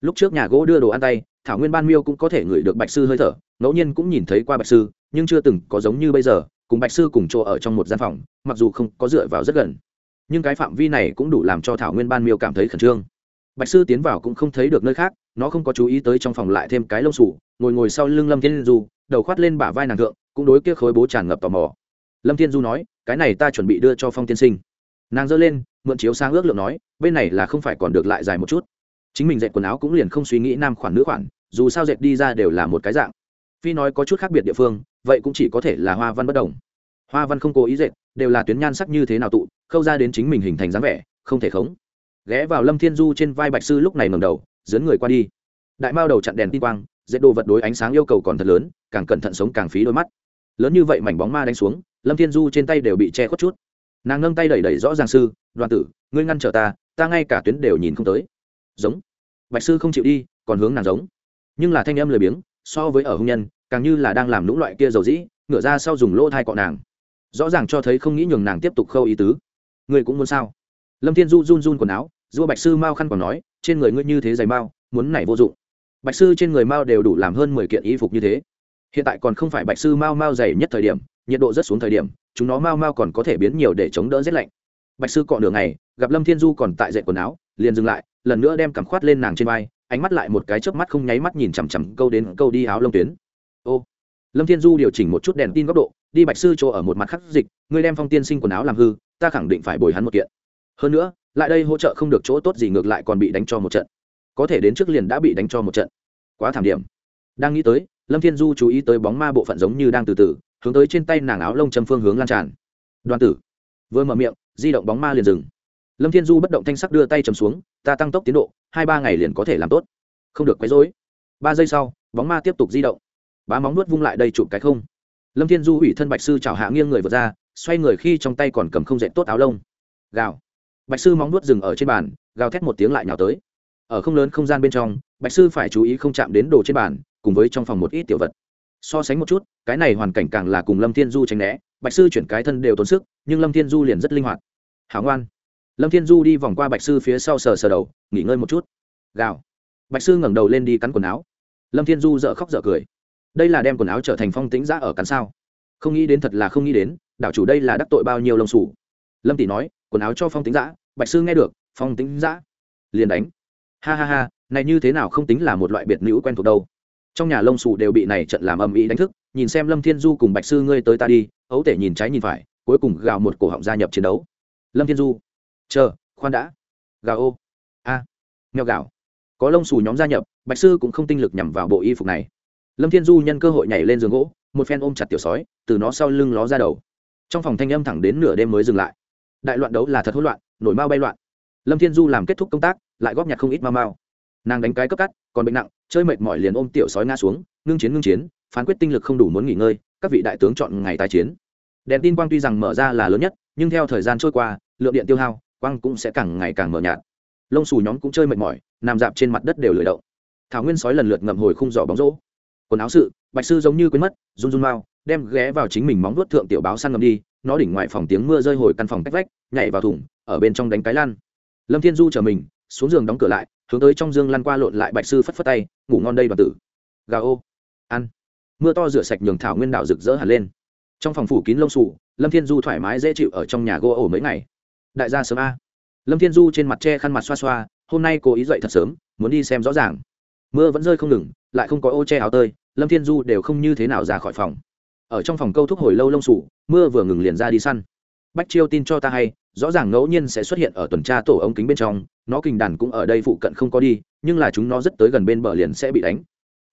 Lúc trước nhà gỗ đưa đồ ăn tay, thảo nguyên ban miêu cũng có thể ngửi được bạch sư hơi thở, ngẫu nhiên cũng nhìn thấy qua bạch sư, nhưng chưa từng có giống như bây giờ, cùng bạch sư cùng chỗ ở trong một gian phòng, mặc dù không có dựa vào rất gần. Nhưng cái phạm vi này cũng đủ làm cho thảo nguyên ban miêu cảm thấy khẩn trương. Bạch sư tiến vào cũng không thấy được nơi khác nó không có chú ý tới trong phòng lại thêm cái lông sủ ngồi ngồi sau lưng lâm thiên du, đầu khoát lên bả vai nàng thượng, cũng đối kia khối bố tràn ngập tò mò. Lâm thiên du nói, cái này ta chuẩn bị đưa cho phong tiên sinh. Nàng giơ lên, mượn chiếu sang ước lượng nói, bên này là không phải còn được lại dài một chút. Chính mình dệt quần áo cũng liền không suy nghĩ nam khoản nữ khoản, dù sao dệt đi ra đều là một cái dạng. Phi nói có chút khác biệt địa phương, vậy cũng chỉ có thể là hoa văn bất đồng. Hoa văn không cố ý dệt, đều là tuyến nhan sắc như thế nào tụ, khâu ra đến chính mình hình thành dáng vẻ, không thể khống. Ghé vào lâm thiên du trên vai bạch sư lúc này ngầm đầu dẫn người qua đi. Đại mao đầu chặn đèn tin quang dệt đồ vật đối ánh sáng yêu cầu còn thật lớn, càng cẩn thận sống càng phí đôi mắt. Lớn như vậy mảnh bóng ma đánh xuống, lâm thiên du trên tay đều bị che khuất chút. Nàng nâng tay đẩy đẩy rõ ràng sư, đoàn tử, ngươi ngăn trở ta ta ngay cả tuyến đều nhìn không tới. Giống. Bạch sư không chịu đi, còn hướng nàng giống. Nhưng là thanh âm lười biếng, so với ở hung nhân, càng như là đang làm lũ loại kia dầu dĩ, ngửa ra sau dùng lỗ thai cọ nàng. Rõ ràng cho thấy không nghĩ nhường nàng tiếp tục khâu ý tứ. Ngươi cũng muốn sao? Lâm thiên du run run quần áo dua bạch sư mao khăn còn nói, trên người ngươi như thế dày mao, muốn này vô dụng. Bạch sư trên người mao đều đủ làm hơn mười kiện y phục như thế. Hiện tại còn không phải bạch sư mao mao dày nhất thời điểm, nhiệt độ rất xuống thời điểm, chúng nó mao mao còn có thể biến nhiều để chống đỡ rét lạnh. Bạch sư cọ nửa ngày, gặp lâm thiên du còn tại dậy quần áo, liền dừng lại, lần nữa đem cằm khoát lên nàng trên vai, ánh mắt lại một cái chớp mắt không nháy mắt nhìn chằm chằm câu đến câu đi áo lông tuyến. Ô. Lâm thiên du điều chỉnh một chút đèn tin góc độ, đi bạch sư chỗ ở một mặt khắc dịch, ngươi đem phong tiên sinh quần áo làm hư, ta khẳng định phải bồi hắn một kiện. Hơn nữa lại đây hỗ trợ không được chỗ tốt gì ngược lại còn bị đánh cho một trận. Có thể đến trước liền đã bị đánh cho một trận. Quá thảm điểm. Đang nghĩ tới, lâm thiên du chú ý tới bóng ma bộ phận giống như đang từ từ, hướng tới trên tay nàng áo lông châm phương hướng lan tràn. Đoàn tử. Vừa mở miệng, di động bóng ma liền dừng. Lâm thiên du bất động thanh sắc đưa tay chầm xuống, ta tăng tốc tiến độ, hai ba ngày liền có thể làm tốt. Không được quấy rối. Ba giây sau, bóng ma tiếp tục di động. Bá móng nuốt vung lại đây chụp cái không. Lâm thiên du ủy thân bạch sư chào hạ nghiêng người vượt ra, xoay người khi trong tay còn cầm không dệt tốt áo lông. Gào bạch sư móng nuốt dừng ở trên bàn, gào thét một tiếng lại nhào tới. Ở không lớn không gian bên trong, bạch sư phải chú ý không chạm đến đồ trên bàn, cùng với trong phòng một ít tiểu vật. So sánh một chút, cái này hoàn cảnh càng là cùng lâm thiên du tránh né, bạch sư chuyển cái thân đều tốn sức, nhưng lâm thiên du liền rất linh hoạt. Hảo ngoan. Lâm thiên du đi vòng qua bạch sư phía sau sờ sờ đầu, nghỉ ngơi một chút. Gào. Bạch sư ngẩng đầu lên đi cắn quần áo. Lâm thiên du dợ khóc dợ cười. Đây là đem quần áo trở thành phong tính giã ở cắn sao? Không nghĩ đến thật là không nghĩ đến, đảo chủ đây là đắc tội bao nhiêu lông sủ lâm tỷ nói quần áo cho phong tính giã bạch sư nghe được, phong tính giã liền đánh. Ha ha ha, này như thế nào không tính là một loại biệt nữ quen thuộc đâu. Trong nhà lông xù đều bị này trận làm âm ý đánh thức, nhìn xem lâm thiên du cùng bạch sư ngươi tới ta đi, ấu tể nhìn trái nhìn phải, cuối cùng gào một cổ họng gia nhập chiến đấu. Lâm thiên du. Chờ, khoan đã. Gào ô. A. À. nghèo gào. Có lông xù nhóm gia nhập, bạch sư cũng không tinh lực nhằm vào bộ y phục này. Lâm thiên du nhân cơ hội nhảy lên giường gỗ, một phen ôm chặt tiểu sói, từ nó sau lưng ló ra đầu. Trong phòng thanh âm thẳng đến nửa đêm mới dừng lại đại loạn đấu là thật hỗn loạn, nổi mau bay loạn. Lâm thiên du làm kết thúc công tác, lại góp nhặt không ít mau mau. Nàng đánh cái cấp cắt, còn bệnh nặng, chơi mệt mỏi liền ôm tiểu sói ngã xuống, ngưng chiến ngưng chiến, phán quyết tinh lực không đủ muốn nghỉ ngơi, các vị đại tướng chọn ngày tái chiến. Đèn tin quang tuy rằng mở ra là lớn nhất, nhưng theo thời gian trôi qua, lượng điện tiêu hao, quang cũng sẽ càng ngày càng mở nhạt. Lông xù nhóm cũng chơi mệt mỏi, nằm dạp trên mặt đất đều lười động. Thảo nguyên sói lần lượt ngậm hồi khung giỏ bóng rỗ quần áo sự, bạch sư giống như quên mất, run run mau, đem ghé vào chính mình móng vuốt thượng tiểu báo săn ngầm đi nó đỉnh ngoài phòng tiếng mưa rơi hồi căn phòng cách vách, nhảy vào thùng, ở bên trong đánh cái lan. Lâm thiên du chờ mình, xuống giường đóng cửa lại, hướng tới trong giường lăn qua lộn lại bạch sư phất phất tay, ngủ ngon đây đoàn tử. Gà ô. Ăn. Mưa to rửa sạch nhường thảo nguyên đảo rực rỡ hẳn lên. Trong phòng phủ kín lông sủ lâm thiên du thoải mái dễ chịu ở trong nhà gỗ ổ mấy ngày. Đại gia sớm a. Lâm thiên du trên mặt tre khăn mặt xoa xoa, hôm nay cô ý dậy thật sớm, muốn đi xem rõ ràng. Mưa vẫn rơi không ngừng, lại không có ô che áo tơi, lâm thiên du đều không như thế nào ra khỏi phòng ở trong phòng câu thúc hồi lâu lông sủ, mưa vừa ngừng liền ra đi săn. Bách chiêu tin cho ta hay, rõ ràng ngẫu nhiên sẽ xuất hiện ở tuần tra tổ ống kính bên trong, nó kình đàn cũng ở đây phụ cận không có đi, nhưng là chúng nó rất tới gần bên bờ liền sẽ bị đánh.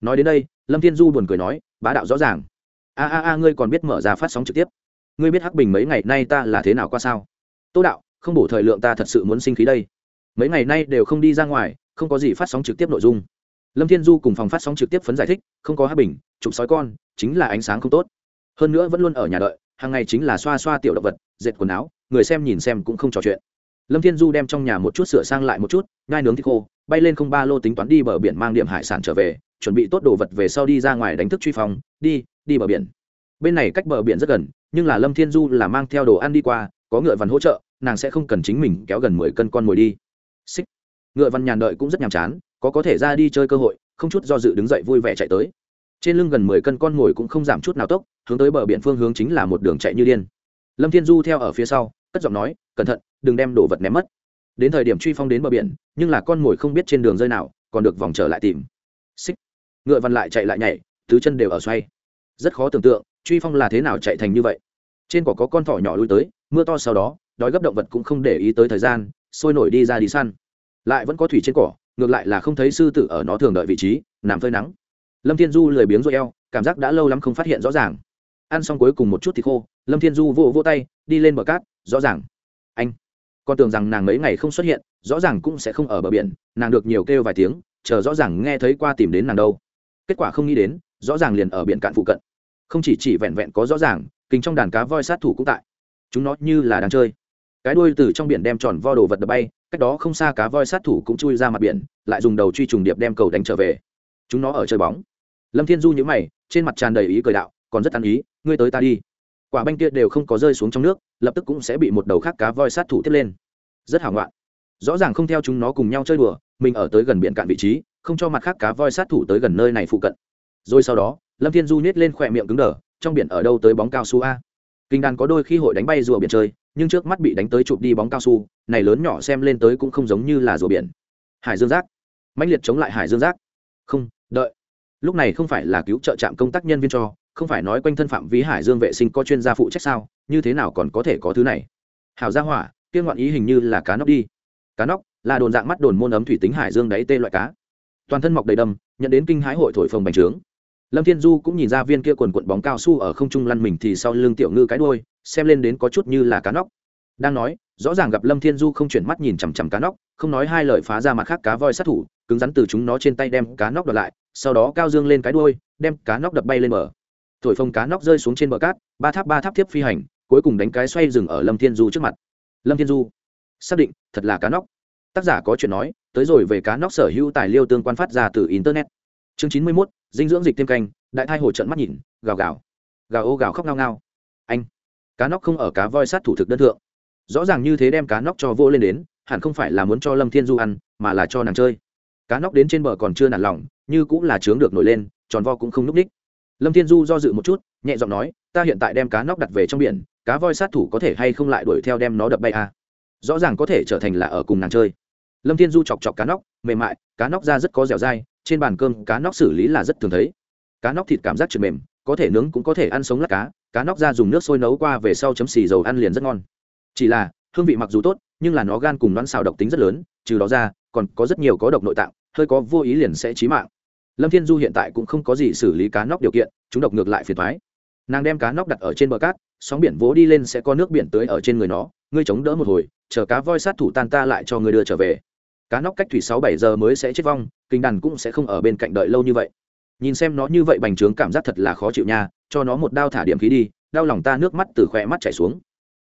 Nói đến đây, lâm thiên du buồn cười nói, bá đạo rõ ràng. A a a, ngươi còn biết mở ra phát sóng trực tiếp. Ngươi biết hắc bình mấy ngày nay ta là thế nào qua sao? Tô đạo, không bổ thời lượng ta thật sự muốn sinh khí đây. Mấy ngày nay đều không đi ra ngoài, không có gì phát sóng trực tiếp nội dung. Lâm thiên du cùng phòng phát sóng trực tiếp phấn giải thích, không có hắc bình, chụp sói con, chính là ánh sáng không tốt hơn nữa vẫn luôn ở nhà đợi, hàng ngày chính là xoa xoa tiểu động vật, dệt quần áo, người xem nhìn xem cũng không trò chuyện. Lâm thiên du đem trong nhà một chút sửa sang lại một chút ngai nướng thịt khô, bay lên không ba lô tính toán đi bờ biển mang điểm hải sản trở về, chuẩn bị tốt đồ vật về sau đi ra ngoài đánh thức truy phong, đi đi bờ biển. Bên này cách bờ biển rất gần, nhưng là lâm thiên du là mang theo đồ ăn đi qua, có ngựa văn hỗ trợ, nàng sẽ không cần chính mình kéo gần mười cân con mồi đi. Xích. Ngựa văn nhàn đợi cũng rất nhàm chán, có có thể ra đi chơi cơ hội, không chút do dự đứng dậy vui vẻ chạy tới trên lưng gần mười cân con mồi cũng không giảm chút nào tốc, hướng tới bờ biển phương hướng chính là một đường chạy như điên. Lâm thiên du theo ở phía sau, cất giọng nói, cẩn thận, đừng đem đồ vật ném mất. Đến thời điểm truy phong đến bờ biển, nhưng là con mồi không biết trên đường rơi nào, còn được vòng trở lại tìm. Xích. Ngựa văn lại chạy lại nhảy, tứ chân đều ở xoay. Rất khó tưởng tượng, truy phong là thế nào chạy thành như vậy. Trên cỏ có con thỏ nhỏ lui tới, mưa to sau đó, đói gấp động vật cũng không để ý tới thời gian, sôi nổi đi ra đi săn. Lại vẫn có thủy trên cỏ, ngược lại là không thấy sư tử ở nó thường đợi vị trí, nằm phơi nắng lâm thiên du lười biếng rồi eo, cảm giác đã lâu lắm không phát hiện rõ ràng. Ăn xong cuối cùng một chút thì khô, lâm thiên du vỗ vỗ tay, đi lên bờ cát, rõ ràng. Anh, con tưởng rằng nàng mấy ngày không xuất hiện, rõ ràng cũng sẽ không ở bờ biển, nàng được nhiều kêu vài tiếng, chờ rõ ràng nghe thấy qua tìm đến nàng đâu. Kết quả không nghĩ đến, rõ ràng liền ở biển cạn phụ cận. Không chỉ chỉ vẹn vẹn có rõ ràng, kính trong đàn cá voi sát thủ cũng tại. Chúng nó như là đang chơi. Cái đuôi từ trong biển đem tròn vo đồ vật đập bay, cách đó không xa cá voi sát thủ cũng chui ra mặt biển, lại dùng đầu truy trùng điệp đem cầu đánh trở về. Chúng nó ở chơi bóng lâm thiên du nhữ mày, trên mặt tràn đầy ý cười đạo, còn rất ăn ý, ngươi tới ta đi. Quả banh kia đều không có rơi xuống trong nước, lập tức cũng sẽ bị một đầu khác cá voi sát thủ tiếp lên. Rất hảo ngoạn. Rõ ràng không theo chúng nó cùng nhau chơi đùa, mình ở tới gần biển cạn vị trí, không cho mặt khác cá voi sát thủ tới gần nơi này phụ cận. Rồi sau đó, lâm thiên du nhét lên khỏe miệng cứng đờ, trong biển ở đâu tới bóng cao su a? Kinh đàn có đôi khi hội đánh bay rùa biển chơi, nhưng trước mắt bị đánh tới chụp đi bóng cao su, này lớn nhỏ xem lên tới cũng không giống như là rùa biển. Hải dương giác. Mãnh liệt chống lại hải dương giác. Không, đợi lúc này không phải là cứu trợ trạm công tác nhân viên cho, không phải nói quanh thân phạm vi hải dương vệ sinh có chuyên gia phụ trách sao, như thế nào còn có thể có thứ này? Hảo gia hỏa, kia ngoạn ý hình như là cá nóc đi. Cá nóc, là đồn dạng mắt đồn môn ấm thủy tính hải dương đáy tê loại cá. Toàn thân mọc đầy đâm nhận đến kinh hãi hội thổi phồng bành trướng. Lâm thiên du cũng nhìn ra viên kia quần quận bóng cao su ở không trung lăn mình thì sau lưng tiểu ngư cái đuôi, xem lên đến có chút như là cá nóc. Đang nói, rõ ràng gặp lâm thiên du không chuyển mắt nhìn chằm chằm cá nóc, không nói hai lời phá ra mặt khác cá voi sát thủ, cứng rắn từ chúng nó trên tay đem cá nóc đập lại sau đó cao dương lên cái đuôi, đem cá nóc đập bay lên bờ. Thổi phồng cá nóc rơi xuống trên bờ cát, ba tháp ba tháp tiếp phi hành, cuối cùng đánh cái xoay dừng ở lâm thiên du trước mặt. Lâm thiên du, xác định, thật là cá nóc. Tác giả có chuyện nói, tới rồi về cá nóc sở hữu tài liệu tương quan phát ra từ internet. Chương chín mươi mốt, dinh dưỡng dịch thêm canh, đại thai hồ trận mắt nhìn, gào gào. Gào ô gào khóc ngao ngao. Anh, cá nóc không ở cá voi sát thủ thực đơn thượng. Rõ ràng như thế đem cá nóc cho vô lên đến, hẳn không phải là muốn cho lâm thiên du ăn, mà là cho nàng chơi cá nóc đến trên bờ còn chưa nản lòng, như cũng là chướng được nổi lên, tròn vo cũng không núp ních lâm thiên du do dự một chút, nhẹ giọng nói, ta hiện tại đem cá nóc đặt về trong biển, cá voi sát thủ có thể hay không lại đuổi theo đem nó đập bay à. rõ ràng có thể trở thành là ở cùng nàng chơi. Lâm thiên du chọc chọc cá nóc, mềm mại, cá nóc ra rất có dẻo dai, trên bàn cơm cá nóc xử lý là rất thường thấy. Cá nóc thịt cảm giác trượt mềm, có thể nướng cũng có thể ăn sống lát cá cá nóc ra dùng nước sôi nấu qua về sau chấm xì dầu ăn liền rất ngon. Chỉ là, hương vị mặc dù tốt, nhưng là nó gan cùng đoán xào độc tính rất lớn, trừ đó ra còn có rất nhiều có độc nội tạng, hơi có vô ý liền sẽ chí mạng. Lâm thiên du hiện tại cũng không có gì xử lý cá nóc điều kiện, chúng độc ngược lại phiền thoái nàng đem cá nóc đặt ở trên bờ cát, sóng biển vỗ đi lên sẽ có nước biển tưới ở trên người nó, ngươi chống đỡ một hồi, chờ cá voi sát thủ tan ta lại cho ngươi đưa trở về. Cá nóc cách thủy sáu bảy giờ mới sẽ chết vong, kinh đàn cũng sẽ không ở bên cạnh đợi lâu như vậy. Nhìn xem nó như vậy bành trướng cảm giác thật là khó chịu nha, cho nó một đao thả điểm khí đi, đau lòng ta nước mắt từ khỏe mắt chảy xuống.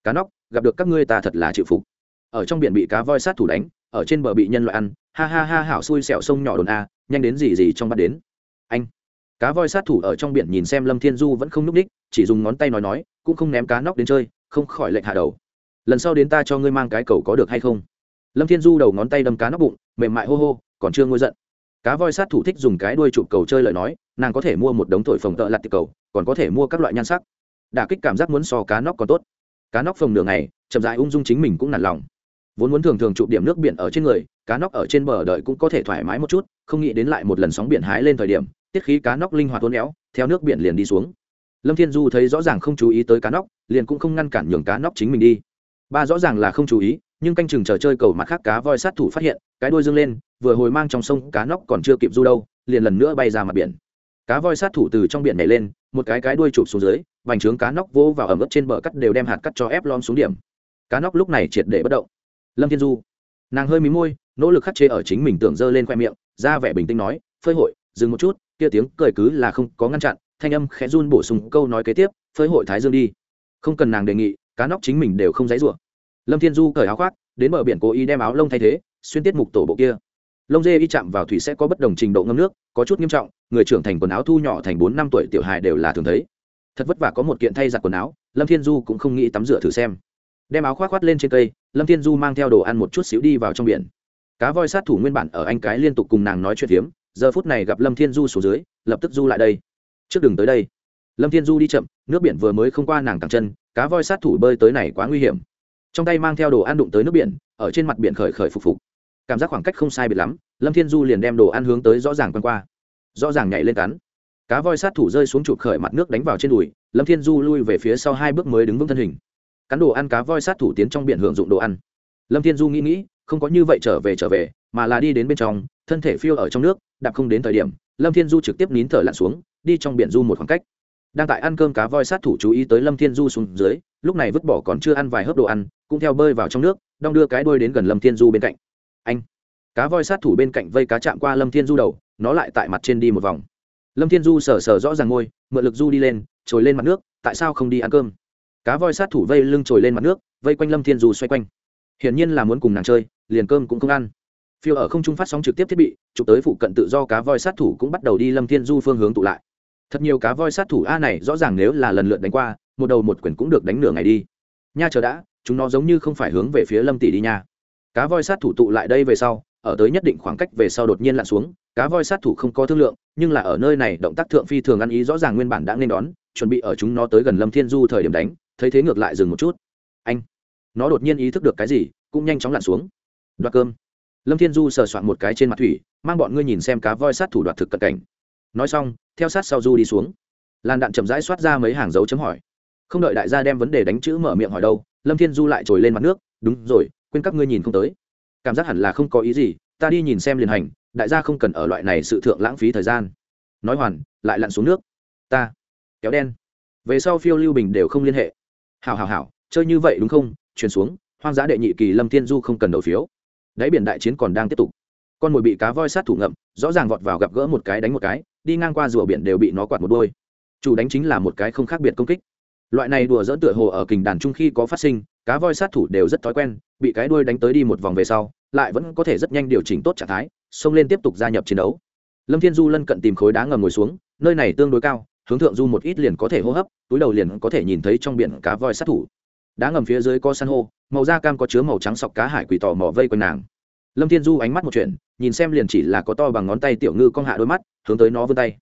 Cá nóc, gặp được các ngươi ta thật là chịu phục. Ở trong biển bị cá voi sát thủ đánh ở trên bờ bị nhân loại ăn, ha ha ha hảo xui xẻo sông nhỏ đồn a, nhanh đến gì gì trong bắt đến. Anh, cá voi sát thủ ở trong biển nhìn xem lâm thiên du vẫn không n ú c đích, chỉ dùng ngón tay nói nói, cũng không ném cá nóc đến chơi, không khỏi lệnh hạ đầu. Lần sau đến ta cho ngươi mang cái cầu có được hay không? Lâm thiên du đầu ngón tay đâm cá nóc bụng, mềm mại hô hô, còn chưa ngôi giận. Cá voi sát thủ thích dùng cái đuôi chụp cầu chơi lời nói, nàng có thể mua một đống thổi phồng tợ lặt tiệc cầu, còn có thể mua các loại nhan sắc. Đả kích cảm giác muốn so cá nóc còn tốt. Cá nóc phồng nửa ngày, chậm dại ung dung chính mình cũng nản lòng vốn muốn thường thường chụp điểm nước biển ở trên người, cá nóc ở trên bờ đợi cũng có thể thoải mái một chút, không nghĩ đến lại một lần sóng biển hái lên thời điểm, tiết khí cá nóc linh hoạt tốn éo, theo nước biển liền đi xuống. Lâm thiên du thấy rõ ràng không chú ý tới cá nóc, liền cũng không ngăn cản nhường cá nóc chính mình đi. Ba rõ ràng là không chú ý, nhưng canh chừng trò chơi cầu mặt khác cá voi sát thủ phát hiện, cái đuôi dâng lên, vừa hồi mang trong sông cá nóc còn chưa kịp du đâu, liền lần nữa bay ra mặt biển. Cá voi sát thủ từ trong biển nhảy lên, một cái cái đuôi chụp xuống dưới, vành trướng cá nóc vỗ vào ẩm ướt trên bờ cắt đều đem hạt cắt cho ép lom xuống điểm. Cá nóc lúc này triệt để bất động lâm thiên du. Nàng hơi mí môi, nỗ lực khắc chế ở chính mình tưởng dơ lên khoe miệng, ra vẻ bình tĩnh nói, phơi hội, dừng một chút. Kia tiếng cười cứ là không có ngăn chặn, thanh âm khẽ run bổ sung câu nói kế tiếp, phơi hội thái dương đi. Không cần nàng đề nghị, cá nóc chính mình đều không dãy rủa. Lâm thiên du cởi áo khoác, đến bờ biển cố ý đem áo lông thay thế, xuyên tiết mục tổ bộ kia. Lông dê y chạm vào thủy sẽ có bất đồng trình độ ngâm nước, có chút nghiêm trọng, người trưởng thành quần áo thu nhỏ thành bốn năm tuổi tiểu hài đều là thường thấy. Thật vất vả có một kiện thay giặt quần áo, lâm thiên du cũng không nghĩ tắm rửa thử xem. Đem áo khoác khoác lên trên cây lâm thiên du mang theo đồ ăn một chút xíu đi vào trong biển. Cá voi sát thủ nguyên bản ở anh cái liên tục cùng nàng nói chuyện phiếm, giờ phút này gặp lâm thiên du xuống dưới, lập tức du lại đây. Trước đừng tới đây, lâm thiên du đi chậm, nước biển vừa mới không qua nàng cẳng chân, cá voi sát thủ bơi tới này quá nguy hiểm. Trong tay mang theo đồ ăn đụng tới nước biển, ở trên mặt biển khởi khởi phục phục. Cảm giác khoảng cách không sai biệt lắm, lâm thiên du liền đem đồ ăn hướng tới rõ ràng quăng qua. Rõ ràng nhảy lên cắn. Cá voi sát thủ rơi xuống chụp khởi mặt nước đánh vào trên đùi, lâm thiên du lui về phía sau hai bước mới đứng vững thân hình cắn đồ ăn cá voi sát thủ tiến trong biển hưởng dụng đồ ăn. Lâm thiên du nghĩ nghĩ, không có như vậy trở về trở về, mà là đi đến bên trong, thân thể phiêu ở trong nước, đạp không đến thời điểm, lâm thiên du trực tiếp nín thở lặn xuống, đi trong biển du một khoảng cách. Đang tại ăn cơm cá voi sát thủ chú ý tới lâm thiên du xuống dưới, lúc này vứt bỏ còn chưa ăn vài hớp đồ ăn, cũng theo bơi vào trong nước, đong đưa cái đuôi đến gần lâm thiên du bên cạnh. Anh! Cá voi sát thủ bên cạnh vây cá chạm qua lâm thiên du đầu, nó lại tại mặt trên đi một vòng. Lâm thiên du sờ sờ rõ ràng ngôi mượn lực du đi lên, trồi lên mặt nước, tại sao không đi ăn cơm? Cá voi sát thủ vây lưng trồi lên mặt nước, vây quanh lâm thiên du xoay quanh. Hiển nhiên là muốn cùng nàng chơi, liền cơm cũng không ăn. Phiêu ở không trung phát sóng trực tiếp thiết bị, chụp tới phụ cận tự do cá voi sát thủ cũng bắt đầu đi lâm thiên du phương hướng tụ lại. Thật nhiều cá voi sát thủ a này rõ ràng nếu là lần lượt đánh qua, một đầu một quyển cũng được đánh nửa ngày đi. Nha chờ đã, chúng nó giống như không phải hướng về phía lâm tỷ đi nha. Cá voi sát thủ tụ lại đây về sau, ở tới nhất định khoảng cách về sau đột nhiên lặn xuống, cá voi sát thủ không có thương lượng, nhưng là ở nơi này động tác thượng phi thường ăn ý rõ ràng nguyên bản đã nên đón, chuẩn bị ở chúng nó tới gần lâm thiên du thời điểm đánh thấy thế ngược lại dừng một chút. Anh, nó đột nhiên ý thức được cái gì, cũng nhanh chóng lặn xuống. Đoạt cơm. Lâm thiên du sờ soạn một cái trên mặt thủy, mang bọn ngươi nhìn xem cá voi sát thủ đoạt thực cận cảnh. Nói xong, theo sát sau du đi xuống. Làn đạn chậm rãi soát ra mấy hàng dấu chấm hỏi. Không đợi đại gia đem vấn đề đánh chữ mở miệng hỏi đâu, lâm thiên du lại trồi lên mặt nước. Đúng rồi, quên các ngươi nhìn không tới. Cảm giác hẳn là không có ý gì, ta đi nhìn xem liền hành, đại gia không cần ở loại này sự thượng lãng phí thời gian. Nói hoàn, lại lặn xuống nước. Ta, kéo đen. Về sau phiêu lưu bình đều không liên hệ hảo hảo hảo, chơi như vậy đúng không? Chuyển xuống, hoang dã đệ nhị kỳ lâm thiên du không cần đầu phiếu. Đáy biển đại chiến còn đang tiếp tục. Con mồi bị cá voi sát thủ ngậm, rõ ràng vọt vào gặp gỡ một cái đánh một cái, đi ngang qua rùa biển đều bị nó quạt một đôi. Chủ đánh chính là một cái không khác biệt công kích. Loại này đùa dỡn tựa hồ ở kình đàn trung khi có phát sinh, cá voi sát thủ đều rất thói quen, bị cái đuôi đánh tới đi một vòng về sau, lại vẫn có thể rất nhanh điều chỉnh tốt trạng thái, xông lên tiếp tục gia nhập chiến đấu. Lâm thiên du lân cận tìm khối đá ngầm ngồi xuống, nơi này tương đối cao hướng thượng du một ít liền có thể hô hấp, túi đầu liền có thể nhìn thấy trong biển cá voi sát thủ. Đá ngầm phía dưới có san hô, màu da cam có chứa màu trắng sọc cá hải quỳ tò mò vây quanh nàng. Lâm thiên du ánh mắt một chuyện nhìn xem liền chỉ là có to bằng ngón tay tiểu ngư cong hạ đôi mắt, hướng tới nó vươn tay.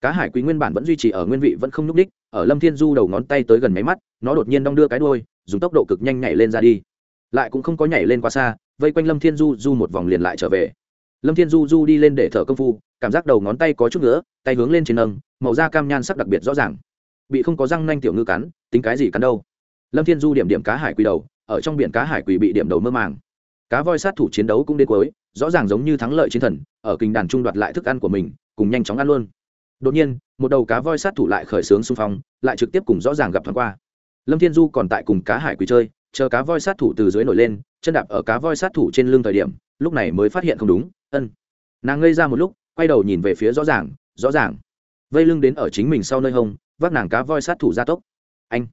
Cá hải quý nguyên bản vẫn duy trì ở nguyên vị vẫn không nhúc đích ở lâm thiên du đầu ngón tay tới gần máy mắt, nó đột nhiên đong đưa cái đuôi, dùng tốc độ cực nhanh nhảy lên ra đi. Lại cũng không có nhảy lên quá xa, vây quanh lâm thiên du du một vòng liền lại trở về. Lâm thiên du du đi lên để thở công phu cảm giác đầu ngón tay có chút nữa tay hướng lên trên nâng, màu da cam nhan sắc đặc biệt rõ ràng. Bị không có răng nanh tiểu ngư cắn, tính cái gì cắn đâu? Lâm thiên du điểm điểm cá hải quỳ đầu, ở trong biển cá hải quỳ bị điểm đầu mơ màng. Cá voi sát thủ chiến đấu cũng đến cuối, rõ ràng giống như thắng lợi chiến thần, ở kinh đàn trung đoạt lại thức ăn của mình, cùng nhanh chóng ăn luôn. Đột nhiên, một đầu cá voi sát thủ lại khởi xướng xung phong, lại trực tiếp cùng rõ ràng gặp thoáng qua. Lâm thiên du còn tại cùng cá hải quỳ chơi, chờ cá voi sát thủ từ dưới nổi lên, chân đạp ở cá voi sát thủ trên lưng thời điểm, lúc này mới phát hiện không đúng, ân. Nàng ngây ra một lúc quay đầu nhìn về phía rõ ràng rõ ràng. Vây lưng đến ở chính mình sau nơi hông, vác nàng cá voi sát thủ gia tốc. Anh.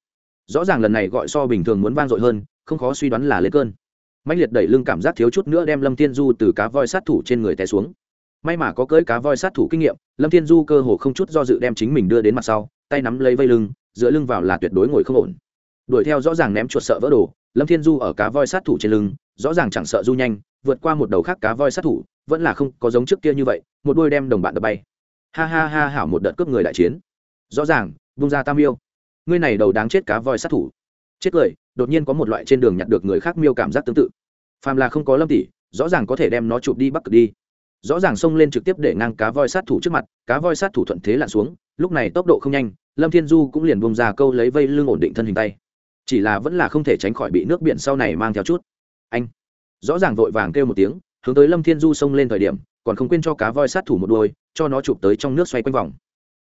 Rõ ràng lần này gọi so bình thường muốn vang dội hơn, không khó suy đoán là lấy cơn. Mạnh liệt đẩy lưng cảm giác thiếu chút nữa đem lâm thiên du từ cá voi sát thủ trên người té xuống. May mà có cưỡi cá voi sát thủ kinh nghiệm, lâm thiên du cơ hồ không chút do dự đem chính mình đưa đến mặt sau, tay nắm lấy vây lưng, dựa lưng vào là tuyệt đối ngồi không ổn. Đuổi theo rõ ràng ném chuột sợ vỡ đồ, lâm thiên du ở cá voi sát thủ trên lưng, rõ ràng chẳng sợ du nhanh, vượt qua một đầu khác cá voi sát thủ vẫn là không có giống trước kia như vậy, một đôi đem đồng bạn đập bay. Ha ha ha, hảo một đợt cướp người đại chiến. Rõ ràng, vung ra tam yêu. Ngươi này đầu đáng chết cá voi sát thủ. Chết cười, đột nhiên có một loại trên đường nhặt được người khác miêu cảm giác tương tự. Phàm là không có lâm tỷ, rõ ràng có thể đem nó chụp đi bắc cực đi. Rõ ràng xông lên trực tiếp để ngang cá voi sát thủ trước mặt, cá voi sát thủ thuận thế lặn xuống, lúc này tốc độ không nhanh, lâm thiên du cũng liền bông ra câu lấy vây lưng ổn định thân hình tay. Chỉ là vẫn là không thể tránh khỏi bị nước biển sau này mang theo chút. Anh. Rõ ràng vội vàng kêu một tiếng hướng tới lâm thiên du xông lên thời điểm, còn không quên cho cá voi sát thủ một đôi, cho nó chụp tới trong nước xoay quanh vòng.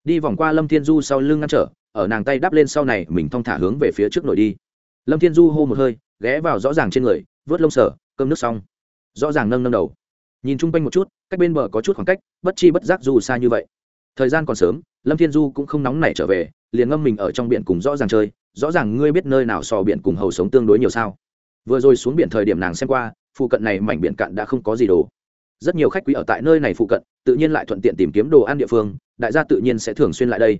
Đi vòng qua lâm thiên du sau lưng ngăn trở, ở nàng tay đắp lên sau này, mình thong thả hướng về phía trước nổi đi. Lâm thiên du hô một hơi, ghé vào rõ ràng trên người, vớt lông sở cơm nước xong. Rõ ràng nâng nâng đầu. Nhìn chung quanh một chút, cách bên bờ có chút khoảng cách, bất chi bất giác du xa như vậy. Thời gian còn sớm, lâm thiên du cũng không nóng nảy trở về, liền ngâm mình ở trong biển cùng rõ ràng chơi. Rõ ràng ngươi biết nơi nào sò biển cùng hầu sống tương đối nhiều sao. Vừa rồi xuống biển thời điểm nàng xem qua phụ cận này mảnh biển cạn đã không có gì đồ. Rất nhiều khách quý ở tại nơi này phụ cận, tự nhiên lại thuận tiện tìm kiếm đồ ăn địa phương, đại gia tự nhiên sẽ thường xuyên lại đây.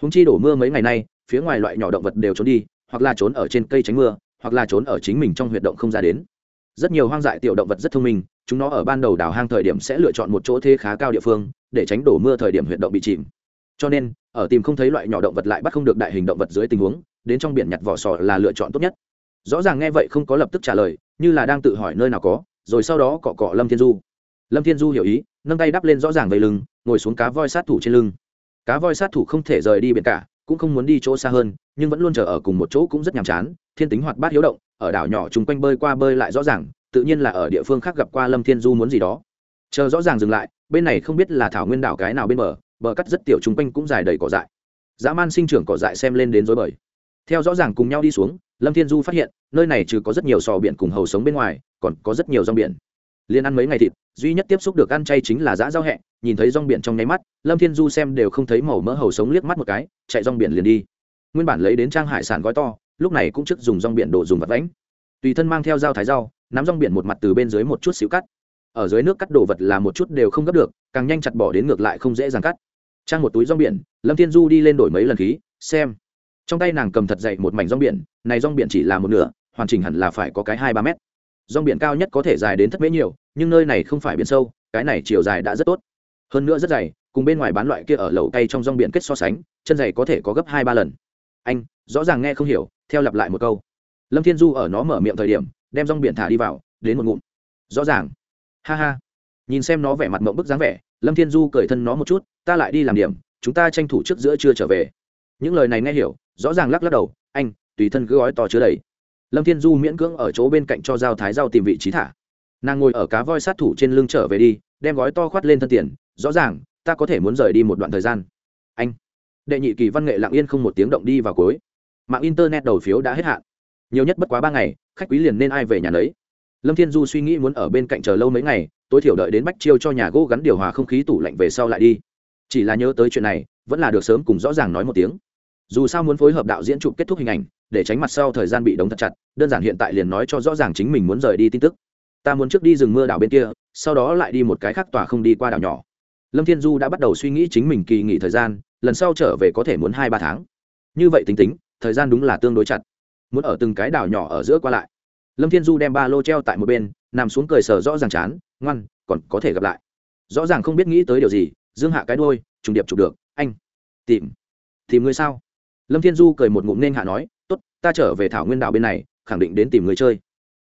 Húng chi đổ mưa mấy ngày nay, phía ngoài loại nhỏ động vật đều trốn đi, hoặc là trốn ở trên cây tránh mưa, hoặc là trốn ở chính mình trong huyệt động không ra đến. Rất nhiều hoang dại tiểu động vật rất thông minh, chúng nó ở ban đầu đào hang thời điểm sẽ lựa chọn một chỗ thế khá cao địa phương, để tránh đổ mưa thời điểm huyệt động bị chìm. Cho nên, ở tìm không thấy loại nhỏ động vật lại bắt không được đại hình động vật dưới tình huống, đến trong biển nhặt vỏ sò là lựa chọn tốt nhất rõ ràng nghe vậy không có lập tức trả lời, như là đang tự hỏi nơi nào có, rồi sau đó cọ cọ lâm thiên du. Lâm thiên du hiểu ý, nâng tay đắp lên rõ ràng về lưng, ngồi xuống cá voi sát thủ trên lưng. Cá voi sát thủ không thể rời đi biển cả, cũng không muốn đi chỗ xa hơn, nhưng vẫn luôn chờ ở cùng một chỗ cũng rất nhàm chán, thiên tính hoạt bát hiếu động, ở đảo nhỏ chung quanh bơi qua bơi lại rõ ràng, tự nhiên là ở địa phương khác gặp qua lâm thiên du muốn gì đó. Chờ rõ ràng dừng lại, bên này không biết là thảo nguyên đảo cái nào bên bờ bờ cắt rất tiểu chung quanh cũng dài đầy cỏ dại. Dã man sinh trưởng cỏ dại xem lên đến dối bời. Theo rõ ràng cùng nhau đi xuống lâm thiên du phát hiện, nơi này trừ có rất nhiều sò biển cùng hầu sống bên ngoài, còn có rất nhiều rong biển. Liên ăn mấy ngày thịt, duy nhất tiếp xúc được ăn chay chính là giã giao hẹ, nhìn thấy rong biển trong nháy mắt, lâm thiên du xem đều không thấy màu mỡ hầu sống liếc mắt một cái, chạy rong biển liền đi. Nguyên bản lấy đến trang hải sản gói to, lúc này cũng trước dùng rong biển đồ dùng vật vãnh. Tùy thân mang theo dao thái rau, nắm rong biển một mặt từ bên dưới một chút xíu cắt. Ở dưới nước cắt đồ vật là một chút đều không gấp được, càng nhanh chặt bỏ đến ngược lại không dễ dàng cắt. Trang một túi rong biển, lâm thiên du đi lên đổi mấy lần khí, xem trong tay nàng cầm thật dậy một mảnh rong biển, này rong biển chỉ là một nửa, hoàn chỉnh hẳn là phải có cái hai ba mét. Rong biển cao nhất có thể dài đến thất mễ nhiều, nhưng nơi này không phải biển sâu, cái này chiều dài đã rất tốt. Hơn nữa rất dày, cùng bên ngoài bán loại kia ở lầu tay trong rong biển kết so sánh, chân dày có thể có gấp hai ba lần. Anh, rõ ràng nghe không hiểu, theo lặp lại một câu. Lâm thiên du ở nó mở miệng thời điểm, đem rong biển thả đi vào, đến một ngụm. Rõ ràng. Ha ha. Nhìn xem nó vẻ mặt mộng bức dáng vẻ, lâm thiên du cởi thân nó một chút, ta lại đi làm điểm, chúng ta tranh thủ trước giữa trưa trở về những lời này nghe hiểu, rõ ràng lắc lắc đầu, anh, tùy thân cứ gói to chứa đầy. Lâm thiên du miễn cưỡng ở chỗ bên cạnh cho giao thái giao tìm vị trí thả. Nàng ngồi ở cá voi sát thủ trên lưng trở về đi, đem gói to khoát lên thân tiền, rõ ràng, ta có thể muốn rời đi một đoạn thời gian. Anh. Đệ nhị kỳ văn nghệ lặng yên không một tiếng động đi vào cuối. Mạng internet đầu phiếu đã hết hạn. Nhiều nhất bất quá ba ngày, khách quý liền nên ai về nhà lấy lâm thiên du suy nghĩ muốn ở bên cạnh chờ lâu mấy ngày, tối thiểu đợi đến bách chiêu cho nhà gỗ gắn điều hòa không khí tủ lạnh về sau lại đi. Chỉ là nhớ tới chuyện này, vẫn là được sớm cùng rõ ràng nói một tiếng dù sao muốn phối hợp đạo diễn chụp kết thúc hình ảnh, để tránh mặt sau thời gian bị đóng thật chặt, đơn giản hiện tại liền nói cho rõ ràng chính mình muốn rời đi tin tức. Ta muốn trước đi rừng mưa đảo bên kia, sau đó lại đi một cái khác tòa không đi qua đảo nhỏ. Lâm thiên du đã bắt đầu suy nghĩ chính mình kỳ nghỉ thời gian, lần sau trở về có thể muốn hai ba tháng. Như vậy tính tính, thời gian đúng là tương đối chặt. Muốn ở từng cái đảo nhỏ ở giữa qua lại. Lâm thiên du đem ba lô treo tại một bên, nằm xuống cười sờ rõ ràng chán, ngoan, còn có thể gặp lại. Rõ ràng không biết nghĩ tới điều gì, dương hạ cái đôi trùng điệp chụp được, anh. Tìm. Tìm ngươi sao? Lâm thiên du cười một ngụm nên hạ nói, tốt, ta trở về thảo nguyên đảo bên này, khẳng định đến tìm người chơi.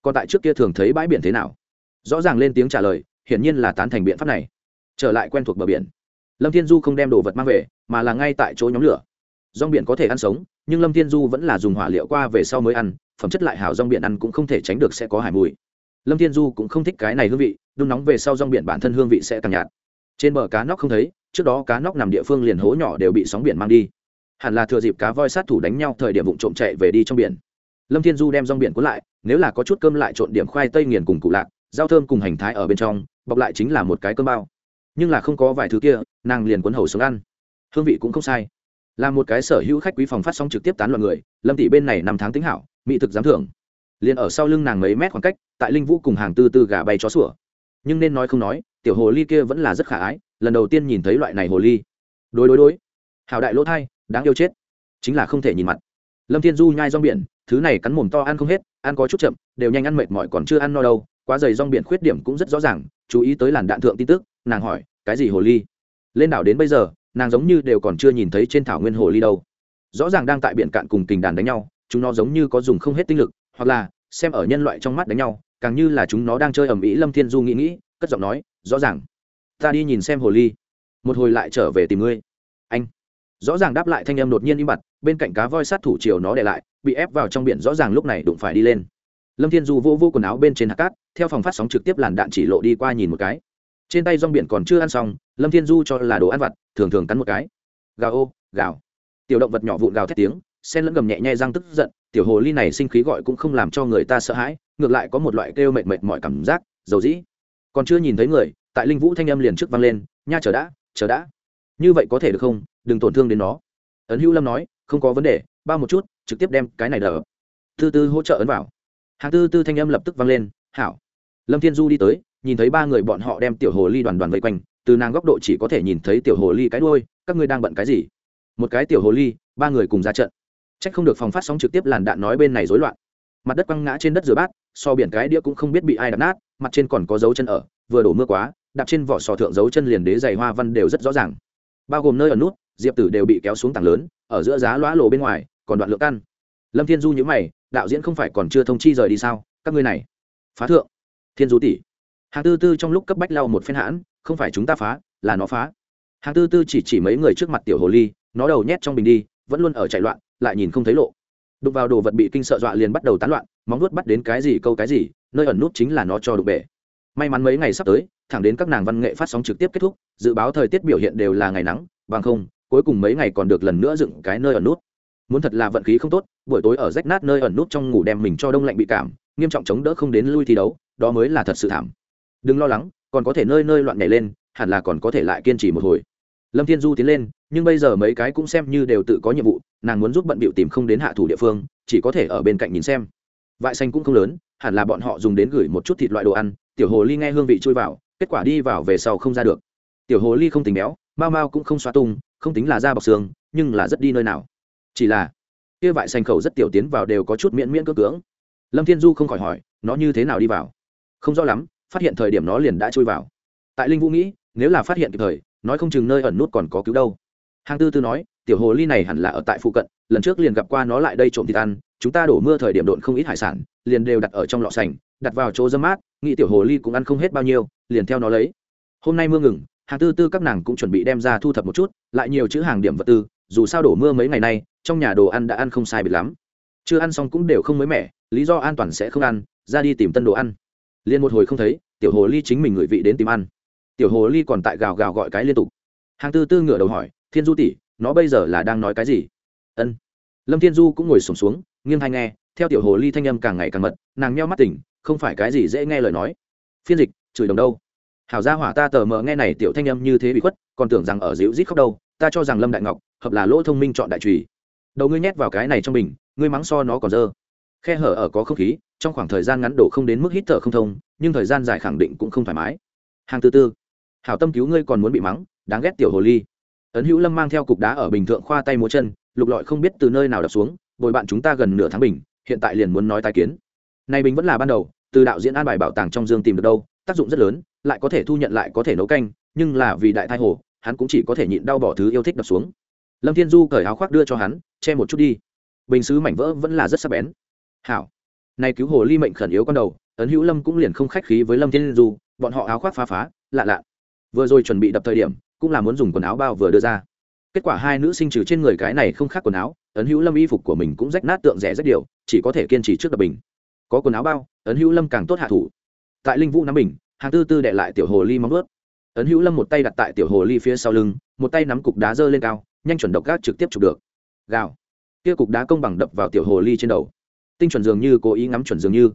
Còn tại trước kia thường thấy bãi biển thế nào? Rõ ràng lên tiếng trả lời, hiển nhiên là tán thành biện pháp này. Trở lại quen thuộc bờ biển, lâm thiên du không đem đồ vật mang về, mà là ngay tại chỗ nhóm lửa. Rong biển có thể ăn sống, nhưng lâm thiên du vẫn là dùng hỏa liệu qua về sau mới ăn, phẩm chất lại hảo rong biển ăn cũng không thể tránh được sẽ có hải mùi. Lâm thiên du cũng không thích cái này hương vị, đun nóng về sau rong biển bản thân hương vị sẽ càng nhạt. Trên bờ cá nóc không thấy, trước đó cá nóc nằm địa phương liền hố nhỏ đều bị sóng biển mang đi hẳn là thừa dịp cá voi sát thủ đánh nhau thời điểm vụ trộm chạy về đi trong biển. Lâm thiên du đem rong biển cuốn lại, nếu là có chút cơm lại trộn điểm khoai tây nghiền cùng cụ lạc, rau thơm cùng hành thái ở bên trong, bọc lại chính là một cái cơm bao. Nhưng là không có vài thứ kia, nàng liền cuốn hầu xuống ăn. Hương vị cũng không sai. Là một cái sở hữu khách quý phòng phát sóng trực tiếp tán loạn người, lâm tỷ bên này năm tháng tính hảo, mỹ thực giám thưởng. Liền ở sau lưng nàng mấy mét khoảng cách, tại linh vũ cùng hàng tư tư gà bay chó sủa. Nhưng nên nói không nói, tiểu hồ ly kia vẫn là rất khả ái, lần đầu tiên nhìn thấy loại này hồ ly. Đối đối đối. Hảo đại lỗ thai đáng yêu chết. Chính là không thể nhìn mặt. Lâm thiên du nhai rong biển, thứ này cắn mồm to ăn không hết, ăn có chút chậm, đều nhanh ăn mệt mỏi còn chưa ăn no đâu, quá dày rong biển khuyết điểm cũng rất rõ ràng, chú ý tới làn đạn thượng tin tức, nàng hỏi, cái gì hồ ly? Lên đảo đến bây giờ, nàng giống như đều còn chưa nhìn thấy trên thảo nguyên hồ ly đâu. Rõ ràng đang tại biển cạn cùng kình đàn đánh nhau, chúng nó giống như có dùng không hết tinh lực, hoặc là, xem ở nhân loại trong mắt đánh nhau, càng như là chúng nó đang chơi ầm ĩ lâm thiên du nghĩ nghĩ, cất giọng nói, rõ ràng, ta đi nhìn xem hồ ly, một hồi lại trở về tìm ngươi. Anh rõ ràng đáp lại thanh âm đột nhiên im bặt, bên cạnh cá voi sát thủ chiều nó để lại, bị ép vào trong biển, rõ ràng lúc này đụng phải đi lên. Lâm thiên du vô vô quần áo bên trên hạt cát, theo phòng phát sóng trực tiếp làn đạn chỉ lộ đi qua nhìn một cái. Trên tay rong biển còn chưa ăn xong, lâm thiên du cho là đồ ăn vặt, thường thường cắn một cái. Gào ô, gào. Tiểu động vật nhỏ vụn gào thét tiếng sen lẫn gầm nhẹ nhẹ răng tức giận, tiểu hồ ly này sinh khí gọi cũng không làm cho người ta sợ hãi, ngược lại có một loại kêu mệt mệt mọi cảm giác dầu dĩ. Còn chưa nhìn thấy người, tại linh vũ thanh âm liền trước vang lên, nha, chờ đã chờ đã như vậy có thể được không? Đừng tổn thương đến nó. Ấn hữu lâm nói, không có vấn đề ba một chút, trực tiếp đem cái này đỡ. Tư tư hỗ trợ ấn vào. Hàng tư tư thanh âm lập tức vang lên, hảo. Lâm thiên du đi tới, nhìn thấy ba người bọn họ đem tiểu hồ ly đoàn đoàn vây quanh, từ nàng góc độ chỉ có thể nhìn thấy tiểu hồ ly cái đuôi, các ngươi đang bận cái gì? Một cái tiểu hồ ly, ba người cùng ra trận. Trách không được phòng phát sóng trực tiếp làn đạn nói bên này rối loạn. Mặt đất quăng ngã trên đất rửa bát, so biển cái đĩa cũng không biết bị ai đập nát, mặt trên còn có dấu chân ở, vừa đổ mưa quá, đạp trên vỏ sò thượng dấu chân liền đế dày hoa văn đều rất rõ ràng bao gồm nơi ở nút, diệp tử đều bị kéo xuống tảng lớn, ở giữa giá lõa lồ bên ngoài, còn đoạn lượng căn. Lâm thiên du nhữ mày, đạo diễn không phải còn chưa thông chi rời đi sao? Các ngươi này, phá thượng. Thiên du tỷ. Hàng tư tư trong lúc cấp bách lau một phen hãn, không phải chúng ta phá, là nó phá. Hàng tư tư chỉ chỉ mấy người trước mặt tiểu hồ ly, nó đầu nhét trong bình đi, vẫn luôn ở chạy loạn, lại nhìn không thấy lộ. Đụng vào đồ vật bị kinh sợ dọa liền bắt đầu tán loạn, móng nuốt bắt đến cái gì câu cái gì, nơi ẩn nút chính là nó cho đục bể. May mắn mấy ngày sắp tới thẳng đến các nàng văn nghệ phát sóng trực tiếp kết thúc, dự báo thời tiết biểu hiện đều là ngày nắng, bằng không, cuối cùng mấy ngày còn được lần nữa dựng cái nơi ẩn nút. Muốn thật là vận khí không tốt, buổi tối ở rách nát nơi ẩn nút trong ngủ đem mình cho đông lạnh bị cảm, nghiêm trọng chống đỡ không đến lui thi đấu, đó mới là thật sự thảm. Đừng lo lắng, còn có thể nơi nơi loạn nhảy lên, hẳn là còn có thể lại kiên trì một hồi. Lâm thiên du tiến lên, nhưng bây giờ mấy cái cũng xem như đều tự có nhiệm vụ, nàng muốn giúp bận bịu tìm không đến hạ thủ địa phương, chỉ có thể ở bên cạnh nhìn xem. Vại xanh cũng không lớn, hẳn là bọn họ dùng đến gửi một chút thịt loại đồ ăn, tiểu hồ ly nghe hương vị chui vào kết quả đi vào về sau không ra được. Tiểu hồ ly không tính béo mau mau cũng không xoa tung, không tính là da bọc xương, nhưng là rất đi nơi nào. Chỉ là, kia vại sành khẩu rất tiểu tiến vào đều có chút miễn miễn cưỡng cưỡng. Lâm thiên du không khỏi hỏi, nó như thế nào đi vào? Không rõ lắm, phát hiện thời điểm nó liền đã chui vào. Tại linh vũ nghĩ, nếu là phát hiện kịp thời, nói không chừng nơi ẩn nút còn có cứu đâu. Hàng tư tư nói, tiểu hồ ly này hẳn là ở tại phụ cận, lần trước liền gặp qua nó lại đây trộm thịt ăn, chúng ta đổ mưa thời điểm độn không ít hải sản, liền đều đặt ở trong lọ sành, đặt vào chỗ dâm mát nghĩ tiểu hồ ly cũng ăn không hết bao nhiêu liền theo nó lấy. Hôm nay mưa ngừng hàng tư tư các nàng cũng chuẩn bị đem ra thu thập một chút lại nhiều chữ hàng điểm vật tư dù sao đổ mưa mấy ngày nay trong nhà đồ ăn đã ăn không sai biệt lắm. Chưa ăn xong cũng đều không mới mẻ lý do an toàn sẽ không ăn ra đi tìm tân đồ ăn. Liền một hồi không thấy tiểu hồ ly chính mình ngửi vị đến tìm ăn. Tiểu hồ ly còn tại gào gào gọi cái liên tục. Hàng tư tư ngửa đầu hỏi thiên du tỷ nó bây giờ là đang nói cái gì? Ân. Lâm thiên du cũng ngồi sùng xuống, xuống nghiêng hay nghe theo tiểu hồ ly thanh âm càng ngày càng mật nàng meo mắt tỉnh không phải cái gì dễ nghe lời nói. Phiên dịch, chửi đồng đâu? Hảo gia hỏa ta tờ mờ nghe này tiểu thanh âm như thế bị khuất, còn tưởng rằng ở dịu rít khóc đâu, ta cho rằng lâm đại ngọc, hợp là lỗ thông minh chọn đại trùy. Đầu ngươi nhét vào cái này trong bình, ngươi mắng so nó còn dơ. Khe hở ở có không khí, trong khoảng thời gian ngắn đổ không đến mức hít thở không thông, nhưng thời gian dài khẳng định cũng không thoải mái. Hàng thứ tư, hảo tâm cứu ngươi còn muốn bị mắng, đáng ghét tiểu hồ ly. Ấn hữu lâm mang theo cục đá ở bình thượng khoa tay múa chân, lục lọi không biết từ nơi nào đập xuống, bồi bạn chúng ta gần nửa tháng bình, hiện tại liền muốn nói tai kiến. Này bình vẫn là ban đầu từ đạo diễn an bài bảo tàng trong dương tìm được đâu, tác dụng rất lớn, lại có thể thu nhận lại có thể nấu canh, nhưng là vì đại thai hồ, hắn cũng chỉ có thể nhịn đau bỏ thứ yêu thích đập xuống. Lâm thiên du cởi áo khoác đưa cho hắn, che một chút đi. Bình xứ mảnh vỡ vẫn là rất sắc bén. Hảo. Nay cứu hồ ly mệnh khẩn yếu con đầu ấn hữu lâm cũng liền không khách khí với lâm thiên du, bọn họ áo khoác phá phá, lạ lạ. Vừa rồi chuẩn bị đập thời điểm, cũng là muốn dùng quần áo bao vừa đưa ra. Kết quả hai nữ sinh trừ trên người cái này không khác quần áo ấn hữu lâm y phục của mình cũng rách nát tượng rẻ rất điều chỉ có thể kiên trì trước đập bình có quần áo bao, ấn hữu lâm càng tốt hạ thủ. Tại linh vũ nắm bình, hàng tư tư đệ lại tiểu hồ ly móng ướt ấn hữu lâm một tay đặt tại tiểu hồ ly phía sau lưng, một tay nắm cục đá dơ lên cao, nhanh chuẩn độc gác trực tiếp chụp được. Gào. Kia cục đá công bằng đập vào tiểu hồ ly trên đầu. Tinh chuẩn dường như, cố ý ngắm chuẩn dường như.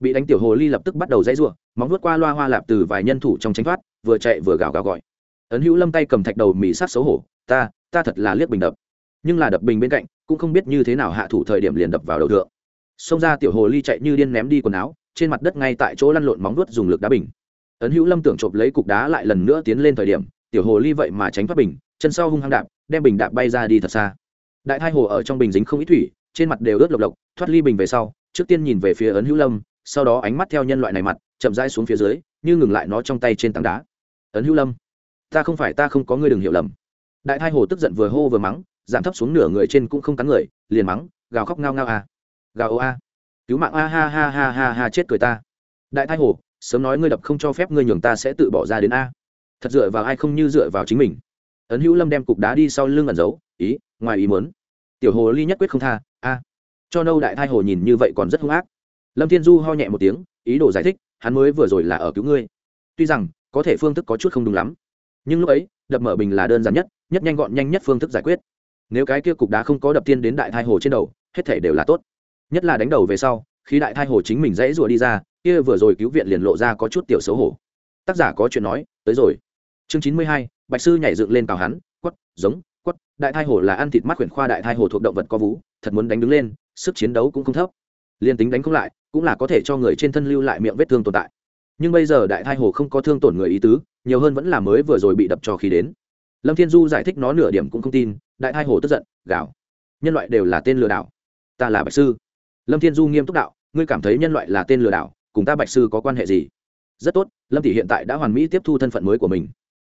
Bị đánh tiểu hồ ly lập tức bắt đầu dãy ruộng, móng vuốt qua loa hoa lạp từ vài nhân thủ trong tránh thoát, vừa chạy vừa gào gào gọi. Ấn hữu lâm tay cầm thạch đầu mỹ sát xấu hổ, ta ta thật là liếc bình đập. Nhưng là đập bình bên cạnh, cũng không biết như thế nào hạ thủ thời điểm liền đập vào đầu thượng xông ra tiểu hồ ly chạy như điên ném đi quần áo, trên mặt đất ngay tại chỗ lăn lộn móng vuốt dùng lực đá bình. Ấn hữu lâm tưởng chộp lấy cục đá lại lần nữa tiến lên thời điểm, tiểu hồ ly vậy mà tránh thoát bình, chân sau hung hăng đạp, đem bình đạp bay ra đi thật xa. Đại thai hồ ở trong bình dính không ít thủy, trên mặt đều ướt lộc lộc thoát ly bình về sau, trước tiên nhìn về phía ấn hữu lâm, sau đó ánh mắt theo nhân loại này mặt, chậm rãi xuống phía dưới, như ngừng lại nó trong tay trên tảng đá. Ấn hữu lâm, ta không phải ta không có ngươi đừng hiểu lầm. Đại thai hồ tức giận vừa hô vừa mắng, giảm thấp xuống nửa người trên cũng không cắn người, liền mắng, gào khóc ngao ngao à gà ô a. Cứu mạng a, ha ha ha ha ha, chết cười ta. Đại thái hồ, sớm nói ngươi đập không cho phép ngươi nhường ta sẽ tự bỏ ra đến a. Thật dựa vào ai không như dựa vào chính mình. Ấn hữu lâm đem cục đá đi sau lưng ẩn giấu, ý, ngoài ý muốn. Tiểu hồ ly nhất quyết không tha, a. Cho nâu đại thai hồ nhìn như vậy còn rất hung ác. Lâm thiên du ho nhẹ một tiếng, ý đồ giải thích, hắn mới vừa rồi là ở cứu ngươi. Tuy rằng, có thể phương thức có chút không đúng lắm. Nhưng lúc ấy, đập mở bình là đơn giản nhất nhất nhanh gọn nhanh nhất phương thức giải quyết. Nếu cái kia cục đá không có đập tiên đến đại thai hồ trên đầu, hết thể đều là tốt nhất là đánh đầu về sau, khi đại thai hồ chính mình dãy rủa đi ra, kia vừa rồi cứu viện liền lộ ra có chút tiểu xấu hổ. Tác giả có chuyện nói, tới rồi. Chương chín mươi hai, bạch sư nhảy dựng lên cào hắn, quất, giống, quất, đại thai hồ là ăn thịt mắt quyển khoa đại thai hồ thuộc động vật có vú, thật muốn đánh đứng lên, sức chiến đấu cũng không thấp. Liền tính đánh không lại, cũng là có thể cho người trên thân lưu lại miệng vết thương tồn tại. Nhưng bây giờ đại thai hồ không có thương tổn người ý tứ, nhiều hơn vẫn là mới vừa rồi bị đập cho khí đến. Lâm thiên du giải thích nó nửa điểm cũng không tin, đại thai hồ tức giận, gào. Nhân loại đều là tên lừa đảo. Ta là bạch sư lâm thiên du nghiêm túc đạo, ngươi cảm thấy nhân loại là tên lừa đảo, cùng ta bạch sư có quan hệ gì? Rất tốt, lâm tỷ hiện tại đã hoàn mỹ tiếp thu thân phận mới của mình.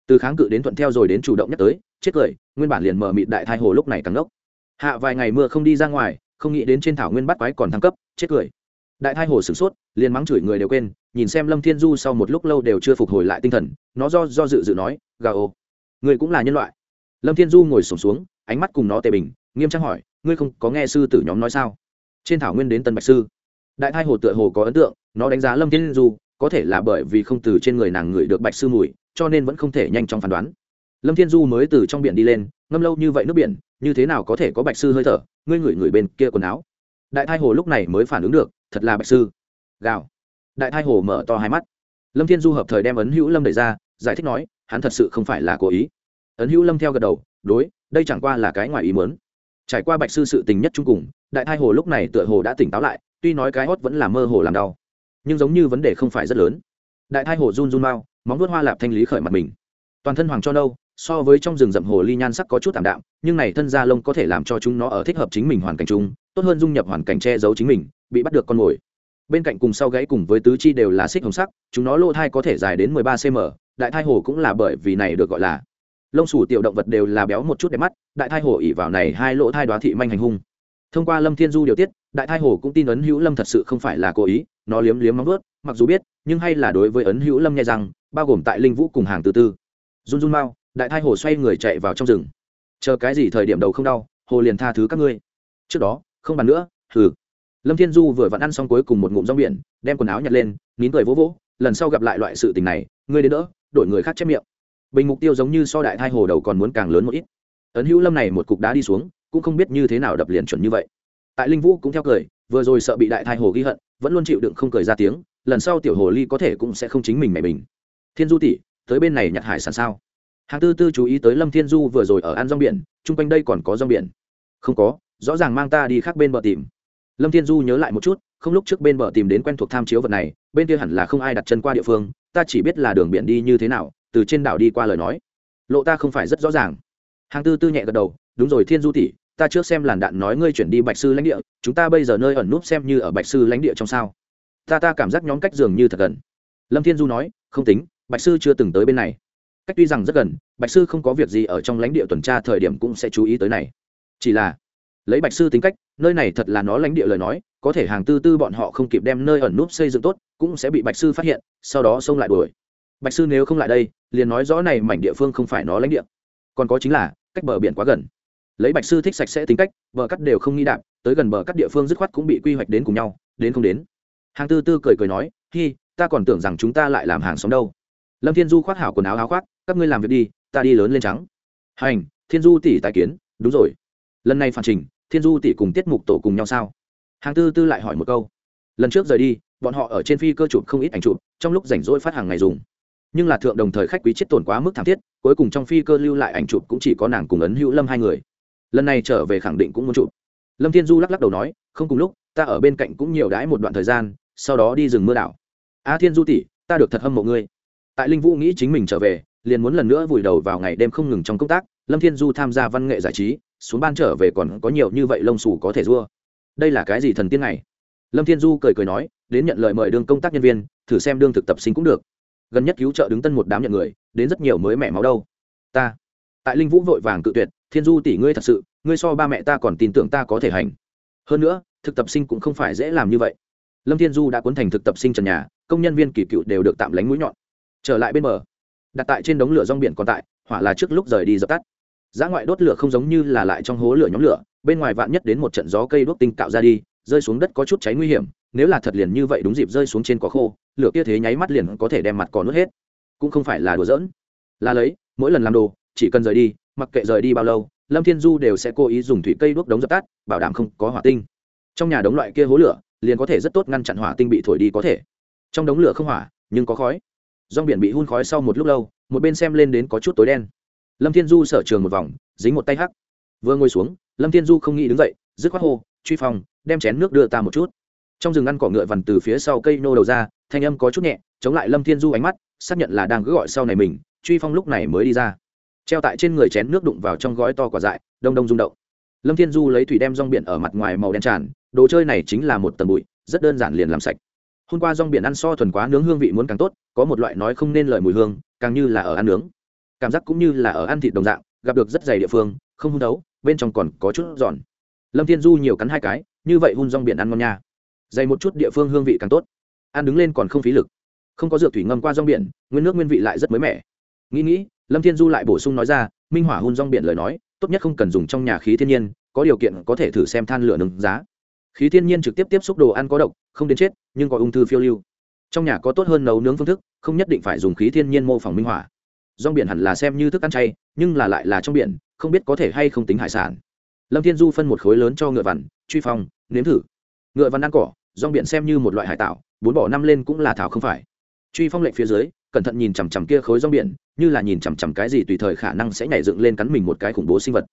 Từ kháng cự đến thuận theo rồi đến chủ động nhắc tới, chết cười, nguyên bản liền mở mịt đại thai hồ lúc này càng ngốc. Hạ vài ngày mưa không đi ra ngoài, không nghĩ đến trên thảo nguyên bắt quái còn thăng cấp, chết cười. Đại thai hồ sửng sốt, liền mắng chửi người đều quên, nhìn xem lâm thiên du sau một lúc lâu đều chưa phục hồi lại tinh thần, nó do do dự dự nói, gà ô người cũng là nhân loại. Lâm thiên du ngồi sổm xuống, ánh mắt cùng nó tề bình, nghiêm trang hỏi, ngươi không có nghe sư tử nhóm nói sao? Trên thảo nguyên đến tân bạch sư. Đại thai hồ tựa hồ có ấn tượng, nó đánh giá lâm thiên du, có thể là bởi vì không từ trên người nàng ngửi được bạch sư mùi, cho nên vẫn không thể nhanh chóng phán đoán. Lâm thiên du mới từ trong biển đi lên, ngâm lâu như vậy nước biển, như thế nào có thể có bạch sư hơi thở, ngươi ngửi ngửi bên kia quần áo. Đại thai hồ lúc này mới phản ứng được, thật là bạch sư. Gào. Đại thai hồ mở to hai mắt. Lâm thiên du hợp thời đem ấn hữu lâm đẩy ra, giải thích nói, hắn thật sự không phải là cố ý. Ấn hữu lâm theo gật đầu, đối, đây chẳng qua là cái ngoài ý muốn trải qua bạch sư sự tình nhất trung cùng, đại thai hồ lúc này tựa hồ đã tỉnh táo lại, tuy nói cái hót vẫn là mơ hồ làm đau, nhưng giống như vấn đề không phải rất lớn. Đại thai hồ run run mau, móng vuốt hoa lạp thanh lý khởi mặt mình. Toàn thân hoàng cho nâu, so với trong rừng rậm hồ ly nhan sắc có chút tạm đạm, nhưng này thân da lông có thể làm cho chúng nó ở thích hợp chính mình hoàn cảnh chung, tốt hơn dung nhập hoàn cảnh che giấu chính mình, bị bắt được con mồi. Bên cạnh cùng sau gãy cùng với tứ chi đều là xích hồng sắc, chúng nó lỗ thai có thể dài đến mười ba cm đại thai hồ cũng là bởi vì này được gọi là lông sủ tiểu động vật đều là béo một chút đẹp mắt, đại thai hồ ỉ vào này hai lỗ thai đoá thị manh hành hung. Thông qua lâm thiên du điều tiết, đại thai hồ cũng tin ấn hữu lâm thật sự không phải là cố ý, nó liếm liếm móng vớt mặc dù biết, nhưng hay là đối với ấn hữu lâm nghe rằng, bao gồm tại linh vũ cùng hàng từ tư. Run run mau, đại thai hồ xoay người chạy vào trong rừng. Chờ cái gì thời điểm đầu không đau hồ liền tha thứ các ngươi. Trước đó, không bàn nữa thử lâm thiên du vừa vặn ăn xong cuối cùng một ngụm rong biển, đem quần áo nhặt lên, nín cười vỗ vỗ, lần sau gặp lại loại sự tình này, ngươi đến đỡ, đổi người khác chép miệng bình mục tiêu giống như so đại thai hồ đầu còn muốn càng lớn một ít. Ấn hữu lâm này một cục đá đi xuống, cũng không biết như thế nào đập liền chuẩn như vậy. Tại linh vũ cũng theo cười, vừa rồi sợ bị đại thai hồ ghi hận, vẫn luôn chịu đựng không cười ra tiếng, lần sau tiểu hồ ly có thể cũng sẽ không chính mình mẹ mình. Thiên du tỷ, tới bên này nhặt hải sản sao? Hàng tư tư chú ý tới lâm thiên du vừa rồi ở ăn rong biển, chung quanh đây còn có rong biển. Không có, rõ ràng mang ta đi khác bên bờ tìm. Lâm thiên du nhớ lại một chút, không lúc trước bên bờ tìm đến quen thuộc tham chiếu vật này, bên kia hẳn là không ai đặt chân qua địa phương, ta chỉ biết là đường biển đi như thế nào từ trên đảo đi qua lời nói. Lộ ta không phải rất rõ ràng. Hàng tư tư nhẹ gật đầu, đúng rồi thiên du tỷ, ta trước xem làn đạn nói ngươi chuyển đi bạch sư lãnh địa, chúng ta bây giờ nơi ẩn núp xem như ở bạch sư lãnh địa trong sao. Ta ta cảm giác nhóm cách dường như thật gần. Lâm thiên du nói, không tính, bạch sư chưa từng tới bên này. Cách tuy rằng rất gần, bạch sư không có việc gì ở trong lãnh địa tuần tra thời điểm cũng sẽ chú ý tới này. Chỉ là, lấy bạch sư tính cách, nơi này thật là nó lãnh địa lời nói, có thể hàng tư tư bọn họ không kịp đem nơi ẩn núp xây dựng tốt, cũng sẽ bị bạch sư phát hiện, sau đó xông lại đuổi. Bạch sư nếu không lại đây liền nói rõ này mảnh địa phương không phải nó lãnh địa. Còn có chính là, cách bờ biển quá gần. Lấy bạch sư thích sạch sẽ tính cách, bờ cắt đều không nghĩ đạp, tới gần bờ cắt địa phương dứt khoát cũng bị quy hoạch đến cùng nhau, đến không đến. Hàng tư tư cười cười nói, hi, ta còn tưởng rằng chúng ta lại làm hàng xóm đâu. Lâm thiên du khoác hảo quần áo áo khoác, các ngươi làm việc đi, ta đi lớn lên trắng. Hành, thiên du tỷ tài kiến, đúng rồi. Lần này phản trình, thiên du tỷ cùng tiết mục tổ cùng nhau sao? Hàng tư tư lại hỏi một câu. Lần trước rời đi, bọn họ ở trên phi cơ chụp không ít ảnh chụp, trong lúc rảnh rỗi phát hàng ngày dùng nhưng là thượng đồng thời khách quý chết tổn quá mức thảm thiết, cuối cùng trong phi cơ lưu lại ảnh chụp cũng chỉ có nàng cùng ấn hữu lâm hai người. Lần này trở về khẳng định cũng muốn chụp. Lâm thiên du lắc lắc đầu nói, không cùng lúc, ta ở bên cạnh cũng nhiều đãi một đoạn thời gian, sau đó đi rừng mưa đảo. A thiên du tỷ, ta được thật hâm mộ ngươi. Tại linh vũ nghĩ chính mình trở về, liền muốn lần nữa vùi đầu vào ngày đêm không ngừng trong công tác, lâm thiên du tham gia văn nghệ giải trí, xuống ban trở về còn có nhiều như vậy lông xù có thể dua đây là cái gì thần tiên này? Lâm thiên du cười cười nói, đến nhận lời mời đương công tác nhân viên, thử xem đương thực tập sinh cũng được gần nhất cứu trợ đứng tân một đám nhận người, đến rất nhiều mới mẹ máu đâu. Ta, tại linh vũ vội vàng cự tuyệt, thiên du tỷ ngươi thật sự, ngươi so ba mẹ ta còn tin tưởng ta có thể hành. Hơn nữa, thực tập sinh cũng không phải dễ làm như vậy. Lâm thiên du đã cuốn thành thực tập sinh trần nhà, công nhân viên kỳ cựu đều được tạm lánh mũi nhọn. Trở lại bên bờ, đặt tại trên đống lửa rong biển còn tại, hỏa là trước lúc rời đi dập tắt. Giá ngoại đốt lửa không giống như là lại trong hố lửa nhóm lửa, bên ngoài vạn nhất đến một trận gió cây đốt tinh cạo ra đi, rơi xuống đất có chút cháy nguy hiểm, nếu là thật liền như vậy đúng dịp rơi xuống trên cỏ khô lửa kia thế nháy mắt liền có thể đem mặt cỏ nuốt hết. Cũng không phải là đùa giỡn. Là lấy, mỗi lần làm đồ, chỉ cần rời đi, mặc kệ rời đi bao lâu, lâm thiên du đều sẽ cố ý dùng thủy cây đuốc đống dập tắt, bảo đảm không có hỏa tinh. Trong nhà đống loại kia hố lửa, liền có thể rất tốt ngăn chặn hỏa tinh bị thổi đi có thể. Trong đống lửa không hỏa, nhưng có khói. Rong biển bị hun khói sau một lúc lâu, một bên xem lên đến có chút tối đen. Lâm thiên du sở trường một vòng, dính một tay hắc. Vừa ngồi xuống, lâm thiên du không nghĩ đứng dậy, dứt khoát hô, truy phòng, đem chén nước đưa ta một chút. Trong rừng ăn cỏ ngựa vằn từ phía sau cây nô đầu ra thanh âm có chút nhẹ, chống lại lâm thiên du ánh mắt, xác nhận là đang cứ gọi sau này mình, truy phong lúc này mới đi ra. Treo tại trên người chén nước đụng vào trong gói to quả dại, đông đông rung động. Lâm thiên du lấy thủy đem rong biển ở mặt ngoài màu đen tràn, đồ chơi này chính là một tầng bụi, rất đơn giản liền làm sạch. Hôm qua rong biển ăn so thuần quá nướng hương vị muốn càng tốt, có một loại nói không nên lời mùi hương, càng như là ở ăn nướng. Cảm giác cũng như là ở ăn thịt đồng dạng, gặp được rất dày địa phương, không hung đấu bên trong còn có chút giòn. Lâm thiên du nhiều cắn hai cái, như vậy hun rong biển ăn ngon nha. Dày một chút địa phương hương vị càng tốt ăn đứng lên còn không phí lực. Không có dược thủy ngâm qua rong biển, nguyên nước nguyên vị lại rất mới mẻ. Nghĩ nghĩ, lâm thiên du lại bổ sung nói ra, minh hỏa hun rong biển lời nói, tốt nhất không cần dùng trong nhà khí thiên nhiên, có điều kiện có thể thử xem than lửa nướng giá. Khí thiên nhiên trực tiếp tiếp xúc đồ ăn có độc, không đến chết, nhưng có ung thư phiêu lưu. Trong nhà có tốt hơn nấu nướng phương thức, không nhất định phải dùng khí thiên nhiên mô phỏng minh hỏa. Rong biển hẳn là xem như thức ăn chay, nhưng là lại là trong biển, không biết có thể hay không tính hải sản. Lâm thiên du phân một khối lớn cho ngựa vằn, truy phong, nếm thử. Ngựa vằn ăn cỏ rong biển xem như một loại hải tạo, bốn bỏ năm lên cũng là thảo không phải. Truy phong lệnh phía dưới, cẩn thận nhìn chằm chằm kia khối rong biển, như là nhìn chằm chằm cái gì tùy thời khả năng sẽ nhảy dựng lên cắn mình một cái khủng bố sinh vật.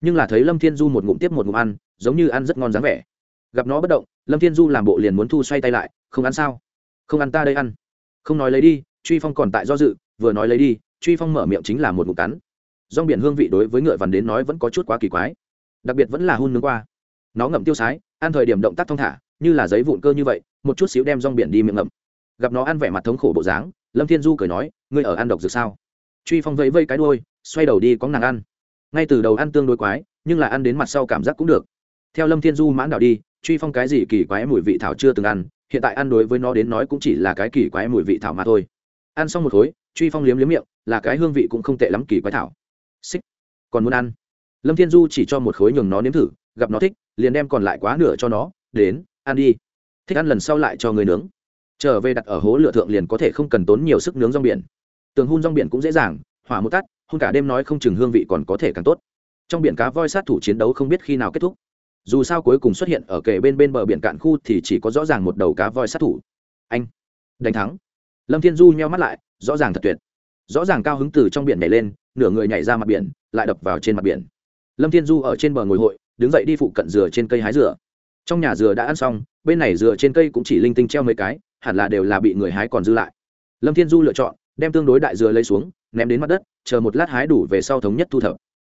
Nhưng là thấy lâm thiên du một ngụm tiếp một ngụm ăn, giống như ăn rất ngon dáng vẻ. Gặp nó bất động, lâm thiên du làm bộ liền muốn thu xoay tay lại, không ăn sao? Không ăn ta đây ăn. Không nói lấy đi, truy phong còn tại do dự, vừa nói lấy đi, truy phong mở miệng chính là một ngụm cắn. Rong biển hương vị đối với ngựa vằn đến nói vẫn có chút quá kỳ quái. Đặc biệt vẫn là hun nướng qua. Nó ngậm tiêu sái, ăn thời điểm động tác thong thả như là giấy vụn cơ như vậy, một chút xíu đem rong biển đi miệng ngậm. Gặp nó ăn vẻ mặt thống khổ bộ dáng, lâm thiên du cười nói, ngươi ở ăn độc dược sao? Truy phong vẫy vây cái đôi xoay đầu đi có nàng ăn. Ngay từ đầu ăn tương đối quái, nhưng là ăn đến mặt sau cảm giác cũng được. Theo lâm thiên du mãn đạo đi, truy phong cái gì kỳ quái mùi vị thảo chưa từng ăn, hiện tại ăn đối với nó đến nói cũng chỉ là cái kỳ quái mùi vị thảo mà thôi. Ăn xong một khối, truy phong liếm liếm miệng, là cái hương vị cũng không tệ lắm kỳ quái thảo. Xích. Còn muốn ăn? Lâm thiên du chỉ cho một khối nhường nó nếm thử, gặp nó thích, liền đem còn lại quá nửa cho nó, đến ăn đi. Thích ăn lần sau lại cho người nướng. Trở về đặt ở hố lửa thượng liền có thể không cần tốn nhiều sức nướng rong biển. Tường hun rong biển cũng dễ dàng, hỏa một tắt hun cả đêm nói không chừng hương vị còn có thể càng tốt. Trong biển cá voi sát thủ chiến đấu không biết khi nào kết thúc. Dù sao cuối cùng xuất hiện ở kề bên bên bờ biển cạn khu thì chỉ có rõ ràng một đầu cá voi sát thủ. Anh, đánh thắng. Lâm thiên du nheo mắt lại, rõ ràng thật tuyệt. Rõ ràng cao hứng từ trong biển nhảy lên, nửa người nhảy ra mặt biển, lại đập vào trên mặt biển. Lâm thiên du ở trên bờ ngồi hội, đứng dậy đi phụ cận dừa trên cây hái dừa trong nhà dừa đã ăn xong, bên này dừa trên cây cũng chỉ linh tinh treo mấy cái, hẳn là đều là bị người hái còn dư lại. Lâm thiên du lựa chọn, đem tương đối đại dừa lấy xuống, ném đến mặt đất, chờ một lát hái đủ về sau thống nhất thu thập.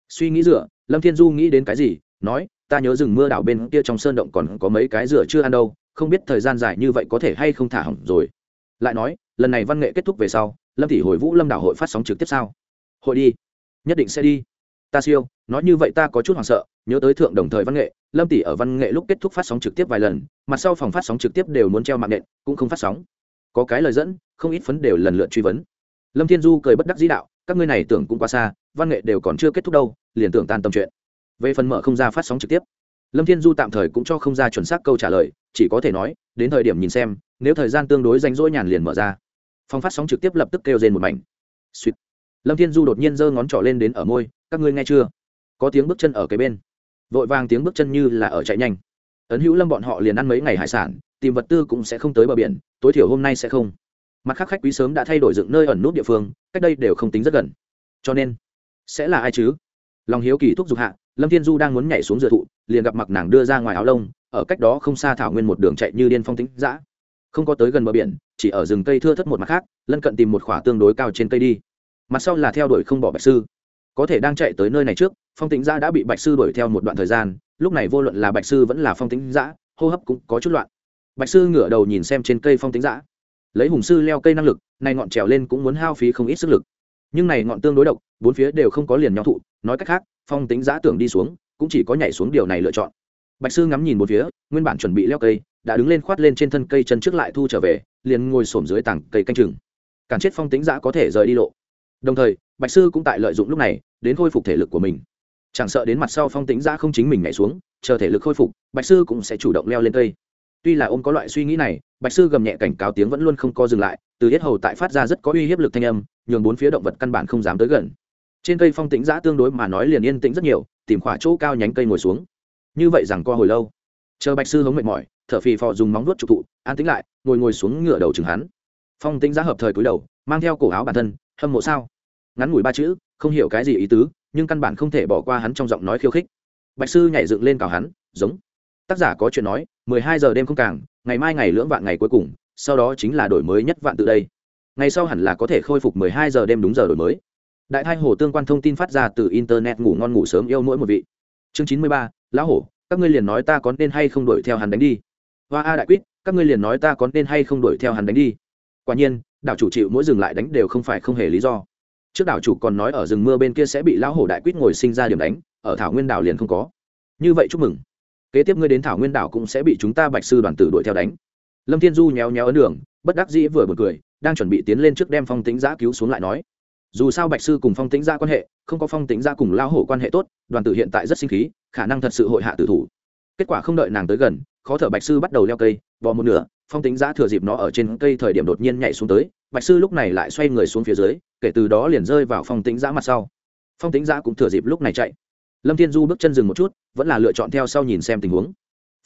Suy nghĩ dừa, lâm thiên du nghĩ đến cái gì, nói, ta nhớ rừng mưa đảo bên kia trong sơn động còn có mấy cái dừa chưa ăn đâu, không biết thời gian dài như vậy có thể hay không thả hỏng rồi. Lại nói, lần này văn nghệ kết thúc về sau, lâm thị hồi vũ lâm đảo hội phát sóng trực tiếp sao? Hội đi. Nhất định sẽ đi. Ta siêu, nói như vậy ta có chút hoảng sợ nhớ tới thượng đồng thời văn nghệ, lâm tỷ ở văn nghệ lúc kết thúc phát sóng trực tiếp vài lần mặt sau phòng phát sóng trực tiếp đều muốn treo mạng nện, cũng không phát sóng. Có cái lời dẫn, không ít phấn đều lần lượt truy vấn. Lâm thiên du cười bất đắc dĩ đạo, các ngươi này tưởng cũng quá xa, văn nghệ đều còn chưa kết thúc đâu, liền tưởng tan tâm chuyện. Về phần mở không ra phát sóng trực tiếp, lâm thiên du tạm thời cũng cho không ra chuẩn xác câu trả lời, chỉ có thể nói, đến thời điểm nhìn xem, nếu thời gian tương đối rảnh rỗi nhàn liền mở ra. Phòng phát sóng trực tiếp lập tức kêu rên một mảnh. Sweet. lâm thiên du đột nhiên giơ ngón trỏ lên đến ở môi, các ngươi nghe chưa? Có tiếng bước chân ở cái bên vội vàng tiếng bước chân như là ở chạy nhanh. Ấn hữu lâm bọn họ liền ăn mấy ngày hải sản, tìm vật tư cũng sẽ không tới bờ biển, tối thiểu hôm nay sẽ không. Mặt khác khách quý sớm đã thay đổi dựng nơi ẩn nút địa phương, cách đây đều không tính rất gần. Cho nên, sẽ là ai chứ? Lòng hiếu kỳ thúc giục hạ, lâm thiên du đang muốn nhảy xuống dựa thụ, liền gặp mặc nàng đưa ra ngoài áo lông, ở cách đó không xa thảo nguyên một đường chạy như điên phong tính dã. Không có tới gần bờ biển, chỉ ở rừng cây thưa thất một mặt khác, lân cận tìm một khỏa tương đối cao trên cây đi. Mặt sau là theo đuổi không bỏ bạch sư có thể đang chạy tới nơi này trước, phong tính giã đã bị bạch sư đuổi theo một đoạn thời gian, lúc này vô luận là bạch sư vẫn là phong tính giã hô hấp cũng có chút loạn. Bạch sư ngửa đầu nhìn xem trên cây phong tính giã lấy hùng sư leo cây năng lực, này ngọn trèo lên cũng muốn hao phí không ít sức lực. Nhưng này ngọn tương đối độc, bốn phía đều không có liền nhau thụ, nói cách khác, phong tính giã tưởng đi xuống, cũng chỉ có nhảy xuống điều này lựa chọn. Bạch sư ngắm nhìn một phía, nguyên bản chuẩn bị leo cây, đã đứng lên khoát lên trên thân cây chân trước lại thu trở về, liền ngồi xổm dưới tảng cây canh chừng. Cản chết phong tính giã có thể rời đi lộ. Đồng thời bạch sư cũng tại lợi dụng lúc này, đến khôi phục thể lực của mình. Chẳng sợ đến mặt sau phong tính ra không chính mình nhảy xuống, chờ thể lực khôi phục, bạch sư cũng sẽ chủ động leo lên cây. Tuy là ông có loại suy nghĩ này, bạch sư gầm nhẹ cảnh cáo tiếng vẫn luôn không co dừng lại, từ hết hầu tại phát ra rất có uy hiếp lực thanh âm, nhường bốn phía động vật căn bản không dám tới gần. Trên cây phong tĩnh giã tương đối mà nói liền yên tĩnh rất nhiều, tìm khỏa chỗ cao nhánh cây ngồi xuống. Như vậy rằng co hồi lâu. Chờ bạch sư hống mệt mỏi, thở phì phò dùng móng vuốt trục thụ, an tĩnh lại, ngồi ngồi xuống ngửa đầu chừng hắn. Phong tĩnh giã hợp thời cúi đầu, mang theo cổ áo bản thân, hâm mộ sao? Ngắn ngủi ba chữ, không hiểu cái gì ý tứ, nhưng căn bản không thể bỏ qua hắn trong giọng nói khiêu khích. Bạch sư nhảy dựng lên cào hắn, giống. Tác giả có chuyện nói, mười hai giờ đêm không càng, ngày mai ngày lưỡng vạn ngày cuối cùng, sau đó chính là đổi mới nhất vạn tự đây. Ngày sau hẳn là có thể khôi phục mười hai giờ đêm đúng giờ đổi mới. Đại thai hồ tương quan thông tin phát ra từ internet ngủ ngon ngủ sớm yêu mỗi một vị. Chương chín mươi ba, lão hổ, các ngươi liền nói ta có nên hay không đuổi theo hắn đánh đi? Hoa a đại quyết, các ngươi liền nói ta có nên hay không đuổi theo hắn đánh đi? Quả nhiên, đảo chủ chịu mỗi dừng lại đánh đều không phải không hề lý do trước đảo chủ còn nói ở rừng mưa bên kia sẽ bị lão hổ đại quýt ngồi sinh ra điểm đánh, ở thảo nguyên đảo liền không có. Như vậy chúc mừng. Kế tiếp ngươi đến thảo nguyên đảo cũng sẽ bị chúng ta bạch sư đoàn tử đuổi theo đánh. Lâm thiên du nhéo nhéo ấn đường, bất đắc dĩ vừa bật cười, đang chuẩn bị tiến lên trước đem phong tính giã cứu xuống lại nói. Dù sao bạch sư cùng phong tính giã quan hệ, không có phong tính giã cùng lao hổ quan hệ tốt, đoàn tử hiện tại rất sinh khí, khả năng thật sự hội hạ tử thủ. Kết quả không đợi nàng tới gần, khó thở bạch sư bắt đầu leo cây bò một nửa, phong tính giã thừa dịp nó ở trên cây thời điểm đột nhiên nhảy xuống tới, bạch sư lúc này lại xoay người xuống phía dưới kể từ đó liền rơi vào phong tính giã mặt sau. Phong tính giã cũng thừa dịp lúc này chạy. Lâm thiên du bước chân dừng một chút, vẫn là lựa chọn theo sau nhìn xem tình huống.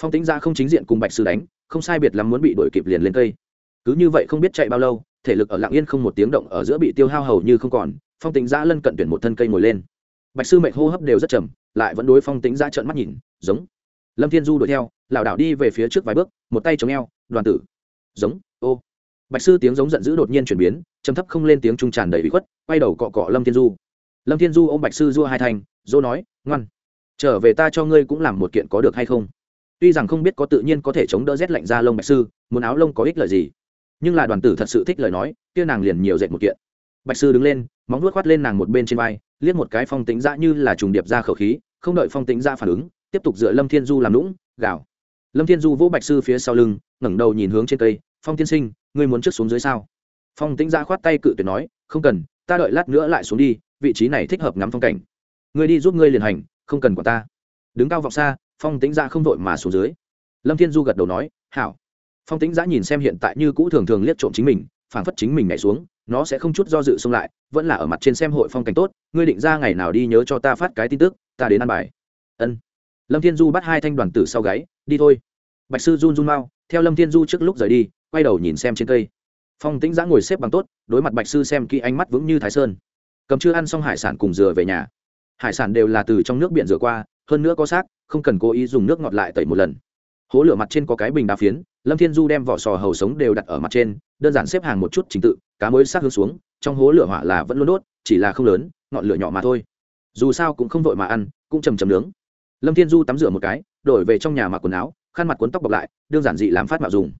Phong tính giã không chính diện cùng bạch sư đánh, không sai biệt lắm muốn bị đuổi kịp liền lên cây. Cứ như vậy không biết chạy bao lâu, thể lực ở lạng yên không một tiếng động ở giữa bị tiêu hao hầu như không còn, phong tính giã lân cận tuyển một thân cây ngồi lên. Bạch sư mệnh hô hấp đều rất chậm lại vẫn đối phong tính giã trợn mắt nhìn, giống. Lâm thiên du đuổi theo, lảo đảo đi về phía trước vài bước, một tay chống eo, đoàn tử. Giống, ô bạch sư tiếng giống giận dữ đột nhiên chuyển biến chấm thấp không lên tiếng trung tràn đầy bị khuất, quay đầu cọ cọ lâm thiên du. Lâm thiên du ôm bạch sư dua hai thành dô nói, ngoan, trở về ta cho ngươi cũng làm một kiện có được hay không? Tuy rằng không biết có tự nhiên có thể chống đỡ rét lạnh ra lông bạch sư, muốn áo lông có ích lợi gì, nhưng là đoàn tử thật sự thích lời nói, kia nàng liền nhiều dệt một kiện. Bạch sư đứng lên, móng nuốt khoát lên nàng một bên trên vai, liếc một cái phong tính dã như là trùng điệp ra khẩu khí, không đợi phong tính ra phản ứng, tiếp tục dựa lâm thiên du làm lũng gào. Lâm thiên du vỗ bạch sư phía sau lưng, ngẩng đầu nhìn hướng trên cây, phong tiên sinh ngươi muốn trước xuống dưới sao? Phong Tĩnh ra khoát tay cự tuyệt nói, không cần, ta đợi lát nữa lại xuống đi, vị trí này thích hợp ngắm phong cảnh. Ngươi đi giúp ngươi liền hành, không cần quản ta. Đứng cao vọng xa, phong Tĩnh ra không vội mà xuống dưới. Lâm thiên du gật đầu nói, hảo. Phong Tĩnh giã nhìn xem hiện tại như cũ thường thường liếc trộm chính mình, phảng phất chính mình nhảy xuống, nó sẽ không chút do dự xông lại, vẫn là ở mặt trên xem hội phong cảnh tốt, ngươi định ra ngày nào đi nhớ cho ta phát cái tin tức, ta đến ăn bài. Ân. Lâm thiên du bắt hai thanh đoàn tử sau gáy, đi thôi. Bạch sư run run mau, theo lâm thiên du trước lúc rời đi quay đầu nhìn xem trên cây. Phong tĩnh giã ngồi xếp bằng tốt, đối mặt bạch sư xem kỹ ánh mắt vững như thái sơn. Cầm chưa ăn xong hải sản cùng dừa về nhà. Hải sản đều là từ trong nước biển rửa qua, hơn nữa có xác, không cần cố ý dùng nước ngọt lại tẩy một lần. Hố lửa mặt trên có cái bình đá phiến, lâm thiên du đem vỏ sò hầu sống đều đặt ở mặt trên, đơn giản xếp hàng một chút trình tự, cá mới sát hướng xuống, trong hố lửa hỏa là vẫn luôn đốt, chỉ là không lớn, ngọn lửa nhỏ mà thôi. Dù sao cũng không vội mà ăn, cũng chầm chầm nướng. Lâm thiên du tắm rửa một cái, đổi về trong nhà mặc quần áo, khăn mặt cuốn tóc bọc lại, đơn giản dị làm phát mạo dùng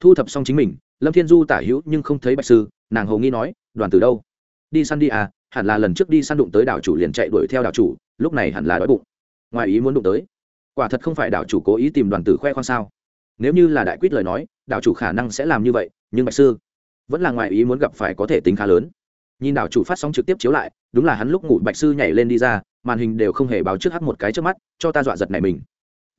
thu thập xong chính mình, lâm thiên du tả hữu nhưng không thấy bạch sư, nàng hầu nghi nói, đoàn từ đâu? Đi săn đi à hẳn là lần trước đi săn đụng tới đảo chủ liền chạy đuổi theo đảo chủ, lúc này hẳn là đói bụng. Ngoài ý muốn đụng tới. Quả thật không phải đảo chủ cố ý tìm đoàn tử khoe khoang sao? Nếu như là đại quyết lời nói, đảo chủ khả năng sẽ làm như vậy, nhưng bạch sư vẫn là ngoài ý muốn gặp phải có thể tính khá lớn. Nhìn đảo chủ phát sóng trực tiếp chiếu lại, đúng là hắn lúc ngủ bạch sư nhảy lên đi ra, màn hình đều không hề báo trước hắt một cái trước mắt, cho ta dọa giật này mình.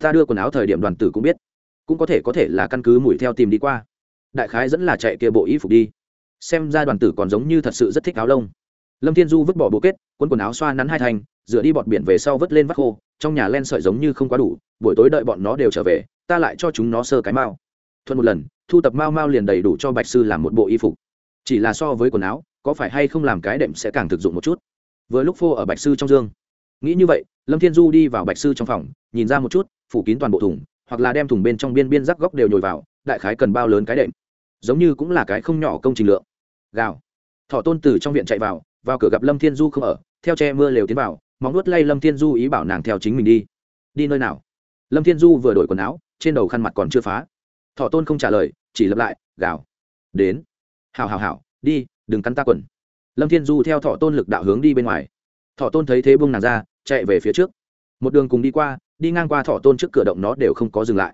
Ta đưa quần áo thời điểm đoàn tử cũng biết cũng có thể có thể là căn cứ mùi theo tìm đi qua. Đại khái dẫn là chạy kia bộ y phục đi. Xem ra đoàn tử còn giống như thật sự rất thích áo lông. Lâm thiên du vứt bỏ bộ kết, cuốn quần áo xoa nắn hai thành, dựa đi bọt biển về sau vứt lên vắt khô, trong nhà len sợi giống như không quá đủ, buổi tối đợi bọn nó đều trở về, ta lại cho chúng nó sơ cái mao. Thuận một lần, thu tập mao mao liền đầy đủ cho bạch sư làm một bộ y phục. Chỉ là so với quần áo, có phải hay không làm cái đệm sẽ càng thực dụng một chút. Vừa lúc phô ở bạch sư trong dương. Nghĩ như vậy, lâm thiên du đi vào bạch sư trong phòng, nhìn ra một chút, phủ kín toàn bộ thùng hoặc là đem thùng bên trong biên biên rắc góc đều nhồi vào, đại khái cần bao lớn cái đệm. Giống như cũng là cái không nhỏ công trình lượng. Gào. Thọ tôn từ trong viện chạy vào vào cửa gặp lâm thiên du không ở, theo che mưa lều tiến vào, móng nuốt lay lâm thiên du ý bảo nàng theo chính mình đi. Đi nơi nào? Lâm thiên du vừa đổi quần áo, trên đầu khăn mặt còn chưa phá. Thọ tôn không trả lời, chỉ lập lại, gào. Đến. Hào hào hào đi, đừng cắn ta quần. Lâm thiên du theo thọ tôn lực đạo hướng đi bên ngoài. Thọ tôn thấy thế buông nàng ra, chạy về phía trước. Một đường cùng đi qua đi ngang qua thọ tôn trước cửa động nó đều không có dừng lại.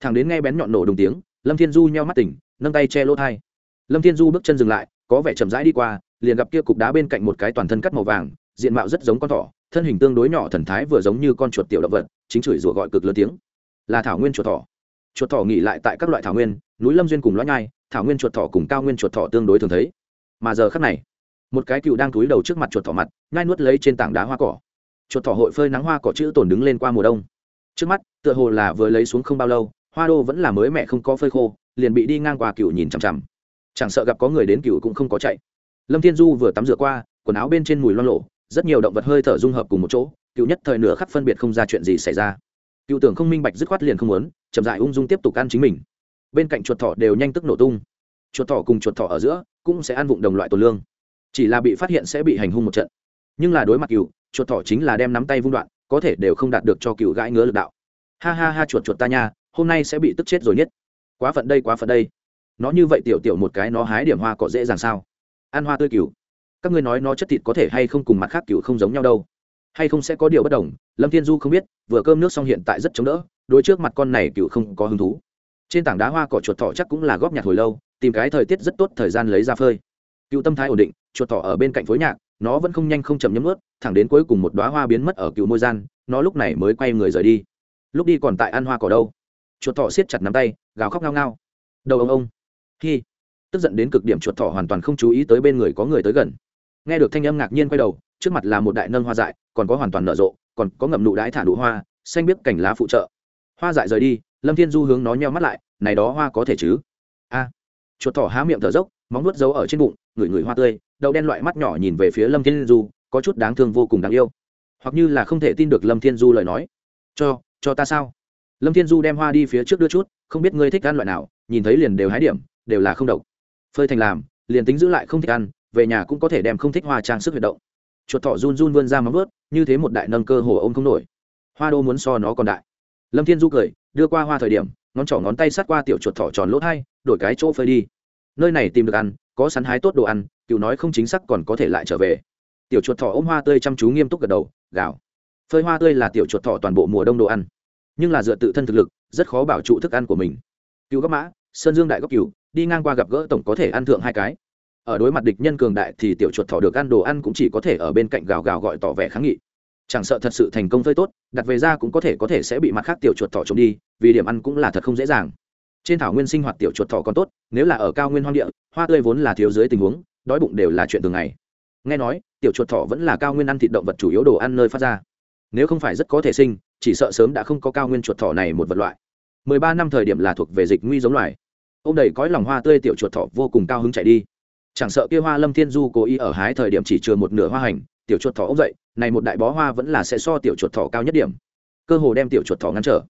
Thằng đến nghe bén nhọn nổ đùng tiếng, lâm thiên du nheo mắt tỉnh, nâng tay che lỗ thai. Lâm thiên du bước chân dừng lại, có vẻ chậm rãi đi qua, liền gặp kia cục đá bên cạnh một cái toàn thân cắt màu vàng, diện mạo rất giống con thỏ, thân hình tương đối nhỏ thần thái vừa giống như con chuột tiểu động vật, chính chửi rủa gọi cực lớn tiếng. Là thảo nguyên chuột thỏ. Chuột thỏ nghỉ lại tại các loại thảo nguyên, núi lâm duyên cùng loa nhai, thảo nguyên chuột thỏ cùng cao nguyên chuột thỏ tương đối thường thấy. Mà giờ khắc này, một cái cựu đang túi đầu trước mặt chuột thỏ mặt, nhai nuốt lấy trên tảng đá hoa cỏ chuột thỏ hội phơi nắng hoa cỏ chữ tồn đứng lên qua mùa đông. Trước mắt, tựa hồ là vừa lấy xuống không bao lâu, hoa đô vẫn là mới mẹ không có phơi khô, liền bị đi ngang qua cựu nhìn chằm chằm. Chẳng sợ gặp có người đến cựu cũng không có chạy. Lâm thiên du vừa tắm rửa qua, quần áo bên trên mùi loang lộ rất nhiều động vật hơi thở dung hợp cùng một chỗ, cựu nhất thời nửa khắc phân biệt không ra chuyện gì xảy ra. Cựu tưởng không minh bạch dứt khoát liền không muốn, chậm dại ung dung tiếp tục ăn chính mình. Bên cạnh chuột thỏ đều nhanh tức nổ tung. Chuột thỏ cùng chuột thỏ ở giữa cũng sẽ ăn vụng đồng loại tổn lương. Chỉ là bị phát hiện sẽ bị hành hung một trận. Nhưng là đối mặt cựu chuột thỏ chính là đem nắm tay vung đoạn, có thể đều không đạt được cho cựu gãi ngứa lực đạo. Ha ha ha, chuột chuột ta nha, hôm nay sẽ bị tức chết rồi nhất. Quá phận đây, quá phận đây. Nó như vậy tiểu tiểu một cái, nó hái điểm hoa cỏ dễ dàng sao? Ăn hoa tươi cừu. Các ngươi nói nó chất thịt có thể hay không cùng mặt khác cừu không giống nhau đâu. Hay không sẽ có điều bất đồng, lâm thiên du không biết, vừa cơm nước xong hiện tại rất chống đỡ đôi trước mặt con này cừu không có hứng thú. Trên tảng đá hoa cỏ chuột thỏ chắc cũng là góp nhặt hồi lâu, tìm cái thời tiết rất tốt thời gian lấy ra phơi. Cựu tâm thái ổn định, chuột thỏ ở bên cạnh phối nhạc nó vẫn không nhanh không chậm nhấm ướt, thẳng đến cuối cùng một đoá hoa biến mất ở cựu môi gian, nó lúc này mới quay người rời đi. Lúc đi còn tại ăn hoa cỏ đâu? Chuột thỏ siết chặt nắm tay, gào khóc ngao ngao. Đầu ông ông. Hi. Tức giận đến cực điểm chuột thỏ hoàn toàn không chú ý tới bên người có người tới gần. Nghe được thanh âm ngạc nhiên quay đầu, trước mặt là một đại nâng hoa dại, còn có hoàn toàn nở rộ, còn có ngậm nụ đái thả nụ hoa, xanh biết cảnh lá phụ trợ. Hoa dại rời đi, lâm thiên du hướng nó nheo mắt lại, này đó hoa có thể chứ? A. Chuột thỏ há miệng thở dốc, móng nuốt giấu ở trên bụng, ngửi ngửi hoa tươi đậu đen loại mắt nhỏ nhìn về phía lâm thiên du, có chút đáng thương vô cùng đáng yêu. Hoặc như là không thể tin được lâm thiên du lời nói. Cho cho ta sao? Lâm thiên du đem hoa đi phía trước đưa chút, không biết ngươi thích ăn loại nào, nhìn thấy liền đều hái điểm, đều là không độc. Phơi thành làm, liền tính giữ lại không thích ăn, về nhà cũng có thể đem không thích hoa trang sức huyệt động. Chuột thọ run run vươn ra móng ướt như thế một đại nâng cơ hồ ôm không nổi. Hoa đô muốn so nó còn đại. Lâm thiên du cười, đưa qua hoa thời điểm, ngón trỏ ngón tay sát qua tiểu chuột thọ tròn lỗ hai đổi cái chỗ phơi đi. Nơi này tìm được ăn có sắn hái tốt đồ ăn cựu nói không chính xác còn có thể lại trở về. Tiểu chuột thỏ ôm hoa tươi chăm chú nghiêm túc gật đầu, gào. Phơi hoa tươi là tiểu chuột thỏ toàn bộ mùa đông đồ ăn, nhưng là dựa tự thân thực lực, rất khó bảo trụ thức ăn của mình. Cựu góc mã, sơn dương đại góc cựu, đi ngang qua gặp gỡ tổng có thể ăn thượng hai cái. Ở đối mặt địch nhân cường đại thì tiểu chuột thỏ được ăn đồ ăn cũng chỉ có thể ở bên cạnh gào gào gọi tỏ vẻ kháng nghị. Chẳng sợ thật sự thành công phơi tốt, đặt về ra cũng có thể có thể sẽ bị mặt khác tiểu chuột thỏ trộm đi, vì điểm ăn cũng là thật không dễ dàng trên thảo nguyên sinh hoạt tiểu chuột thỏ còn tốt, nếu là ở cao nguyên hoang địa, hoa tươi vốn là thiếu dưới tình huống, đói bụng đều là chuyện thường ngày. Nghe nói, tiểu chuột thỏ vẫn là cao nguyên ăn thịt động vật chủ yếu đồ ăn nơi phát ra. Nếu không phải rất có thể sinh, chỉ sợ sớm đã không có cao nguyên chuột thỏ này một vật loại. Mười ba năm thời điểm là thuộc về dịch nguy giống loài. Ông đầy cõi lòng hoa tươi tiểu chuột thỏ vô cùng cao hứng chạy đi. Chẳng sợ kia hoa lâm thiên du cố ý ở hái thời điểm chỉ chừa một nửa hoa hành, tiểu chuột thỏ ốc dậy, này một đại bó hoa vẫn là sẽ so tiểu chuột thỏ cao nhất điểm. Cơ hồ đem tiểu chuột thỏ ngăn trở.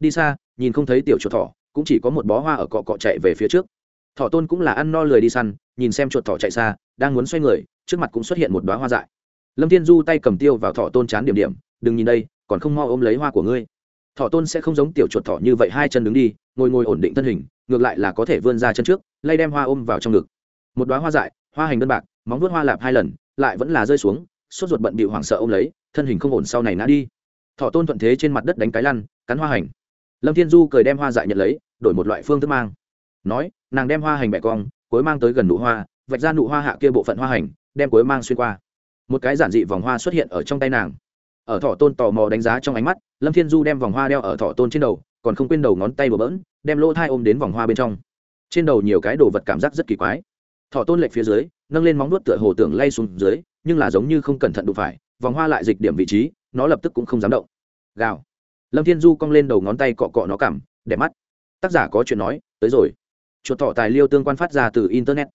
Đi xa, nhìn không thấy tiểu chuột thỏ cũng chỉ có một bó hoa ở cọ cọ chạy về phía trước. Thỏ tôn cũng là ăn no lười đi săn, nhìn xem chuột thỏ chạy xa, đang muốn xoay người, trước mặt cũng xuất hiện một đoá hoa dại. Lâm thiên du tay cầm tiêu vào thỏ tôn chán điểm điểm, đừng nhìn đây, còn không mau ôm lấy hoa của ngươi. Thỏ tôn sẽ không giống tiểu chuột thỏ như vậy hai chân đứng đi, ngồi ngồi ổn định thân hình, ngược lại là có thể vươn ra chân trước, lay đem hoa ôm vào trong ngực. Một đoá hoa dại, hoa hành đơn bạc, móng vuốt hoa lạp hai lần, lại vẫn là rơi xuống, sốt ruột bận bị hoảng sợ ôm lấy, thân hình không ổn sau này nã đi. Thọ tôn thuận thế trên mặt đất đánh cái lăn, cắn hoa hành. Lâm thiên du cười đem hoa dại nhận lấy đổi một loại phương thức mang. Nói, nàng đem hoa hành bẻ cong, cuối mang tới gần nụ hoa, vạch ra nụ hoa hạ kia bộ phận hoa hành, đem cuối mang xuyên qua. Một cái giản dị vòng hoa xuất hiện ở trong tay nàng. Ở thọ tôn tò mò đánh giá trong ánh mắt, lâm thiên du đem vòng hoa đeo ở thọ tôn trên đầu, còn không quên đầu ngón tay bờ bỡn, đem lỗ thai ôm đến vòng hoa bên trong. Trên đầu nhiều cái đồ vật cảm giác rất kỳ quái. Thọ tôn lệch phía dưới, nâng lên móng nuốt tựa hồ tưởng lay xuống dưới, nhưng là giống như không cẩn thận đụng phải, vòng hoa lại dịch điểm vị trí, nó lập tức cũng không dám động. Gào. Lâm thiên du cong lên đầu ngón tay cọ cọ nó cảm, đẹp mắt tác giả có chuyện nói, tới rồi. Chuột thọ tài liêu tương quan phát ra từ internet.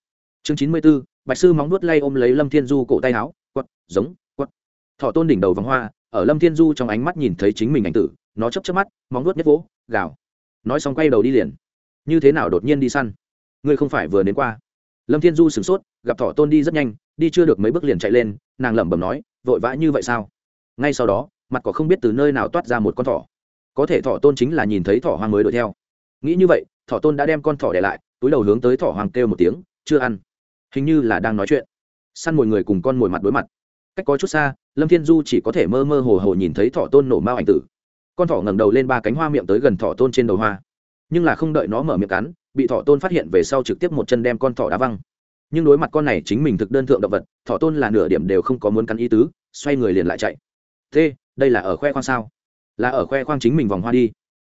Chương chín mươi b ố bạch sư móng nuốt lay ôm lấy lâm thiên du cổ tay áo quất giống quất thọ tôn đỉnh đầu vòng hoa, ở lâm thiên du trong ánh mắt nhìn thấy chính mình ảnh tử, nó chấp chấp mắt, móng nuốt nhất vỗ, gào. Nói xong quay đầu đi liền. Như thế nào đột nhiên đi săn? Ngươi không phải vừa đến qua. Lâm thiên du sửng sốt, gặp thọ tôn đi rất nhanh, đi chưa được mấy bước liền chạy lên, nàng lẩm bẩm nói, vội vã như vậy sao? Ngay sau đó, mặt cỏ không biết từ nơi nào toát ra một con thỏ. Có thể thỏ tôn chính là nhìn thấy thỏ hoang mới đuổi theo nghĩ như vậy, thỏ tôn đã đem con thỏ để lại, túi đầu hướng tới thỏ hoàng kêu một tiếng, chưa ăn. Hình như là đang nói chuyện. Săn mồi người cùng con mồi mặt đối mặt. Cách có chút xa, lâm thiên du chỉ có thể mơ mơ hồ hồ nhìn thấy thỏ tôn nổ mao ảnh tử. Con thỏ ngẩng đầu lên ba cánh hoa miệng tới gần thỏ tôn trên đầu hoa. Nhưng là không đợi nó mở miệng cắn, bị thỏ tôn phát hiện về sau trực tiếp một chân đem con thỏ đá văng. Nhưng đối mặt con này chính mình thực đơn thượng động vật, thỏ tôn là nửa điểm đều không có muốn cắn ý tứ, xoay người liền lại chạy. Thế, đây là ở khoe khoang sao? Là ở khoe khoang chính mình vòng hoa đi.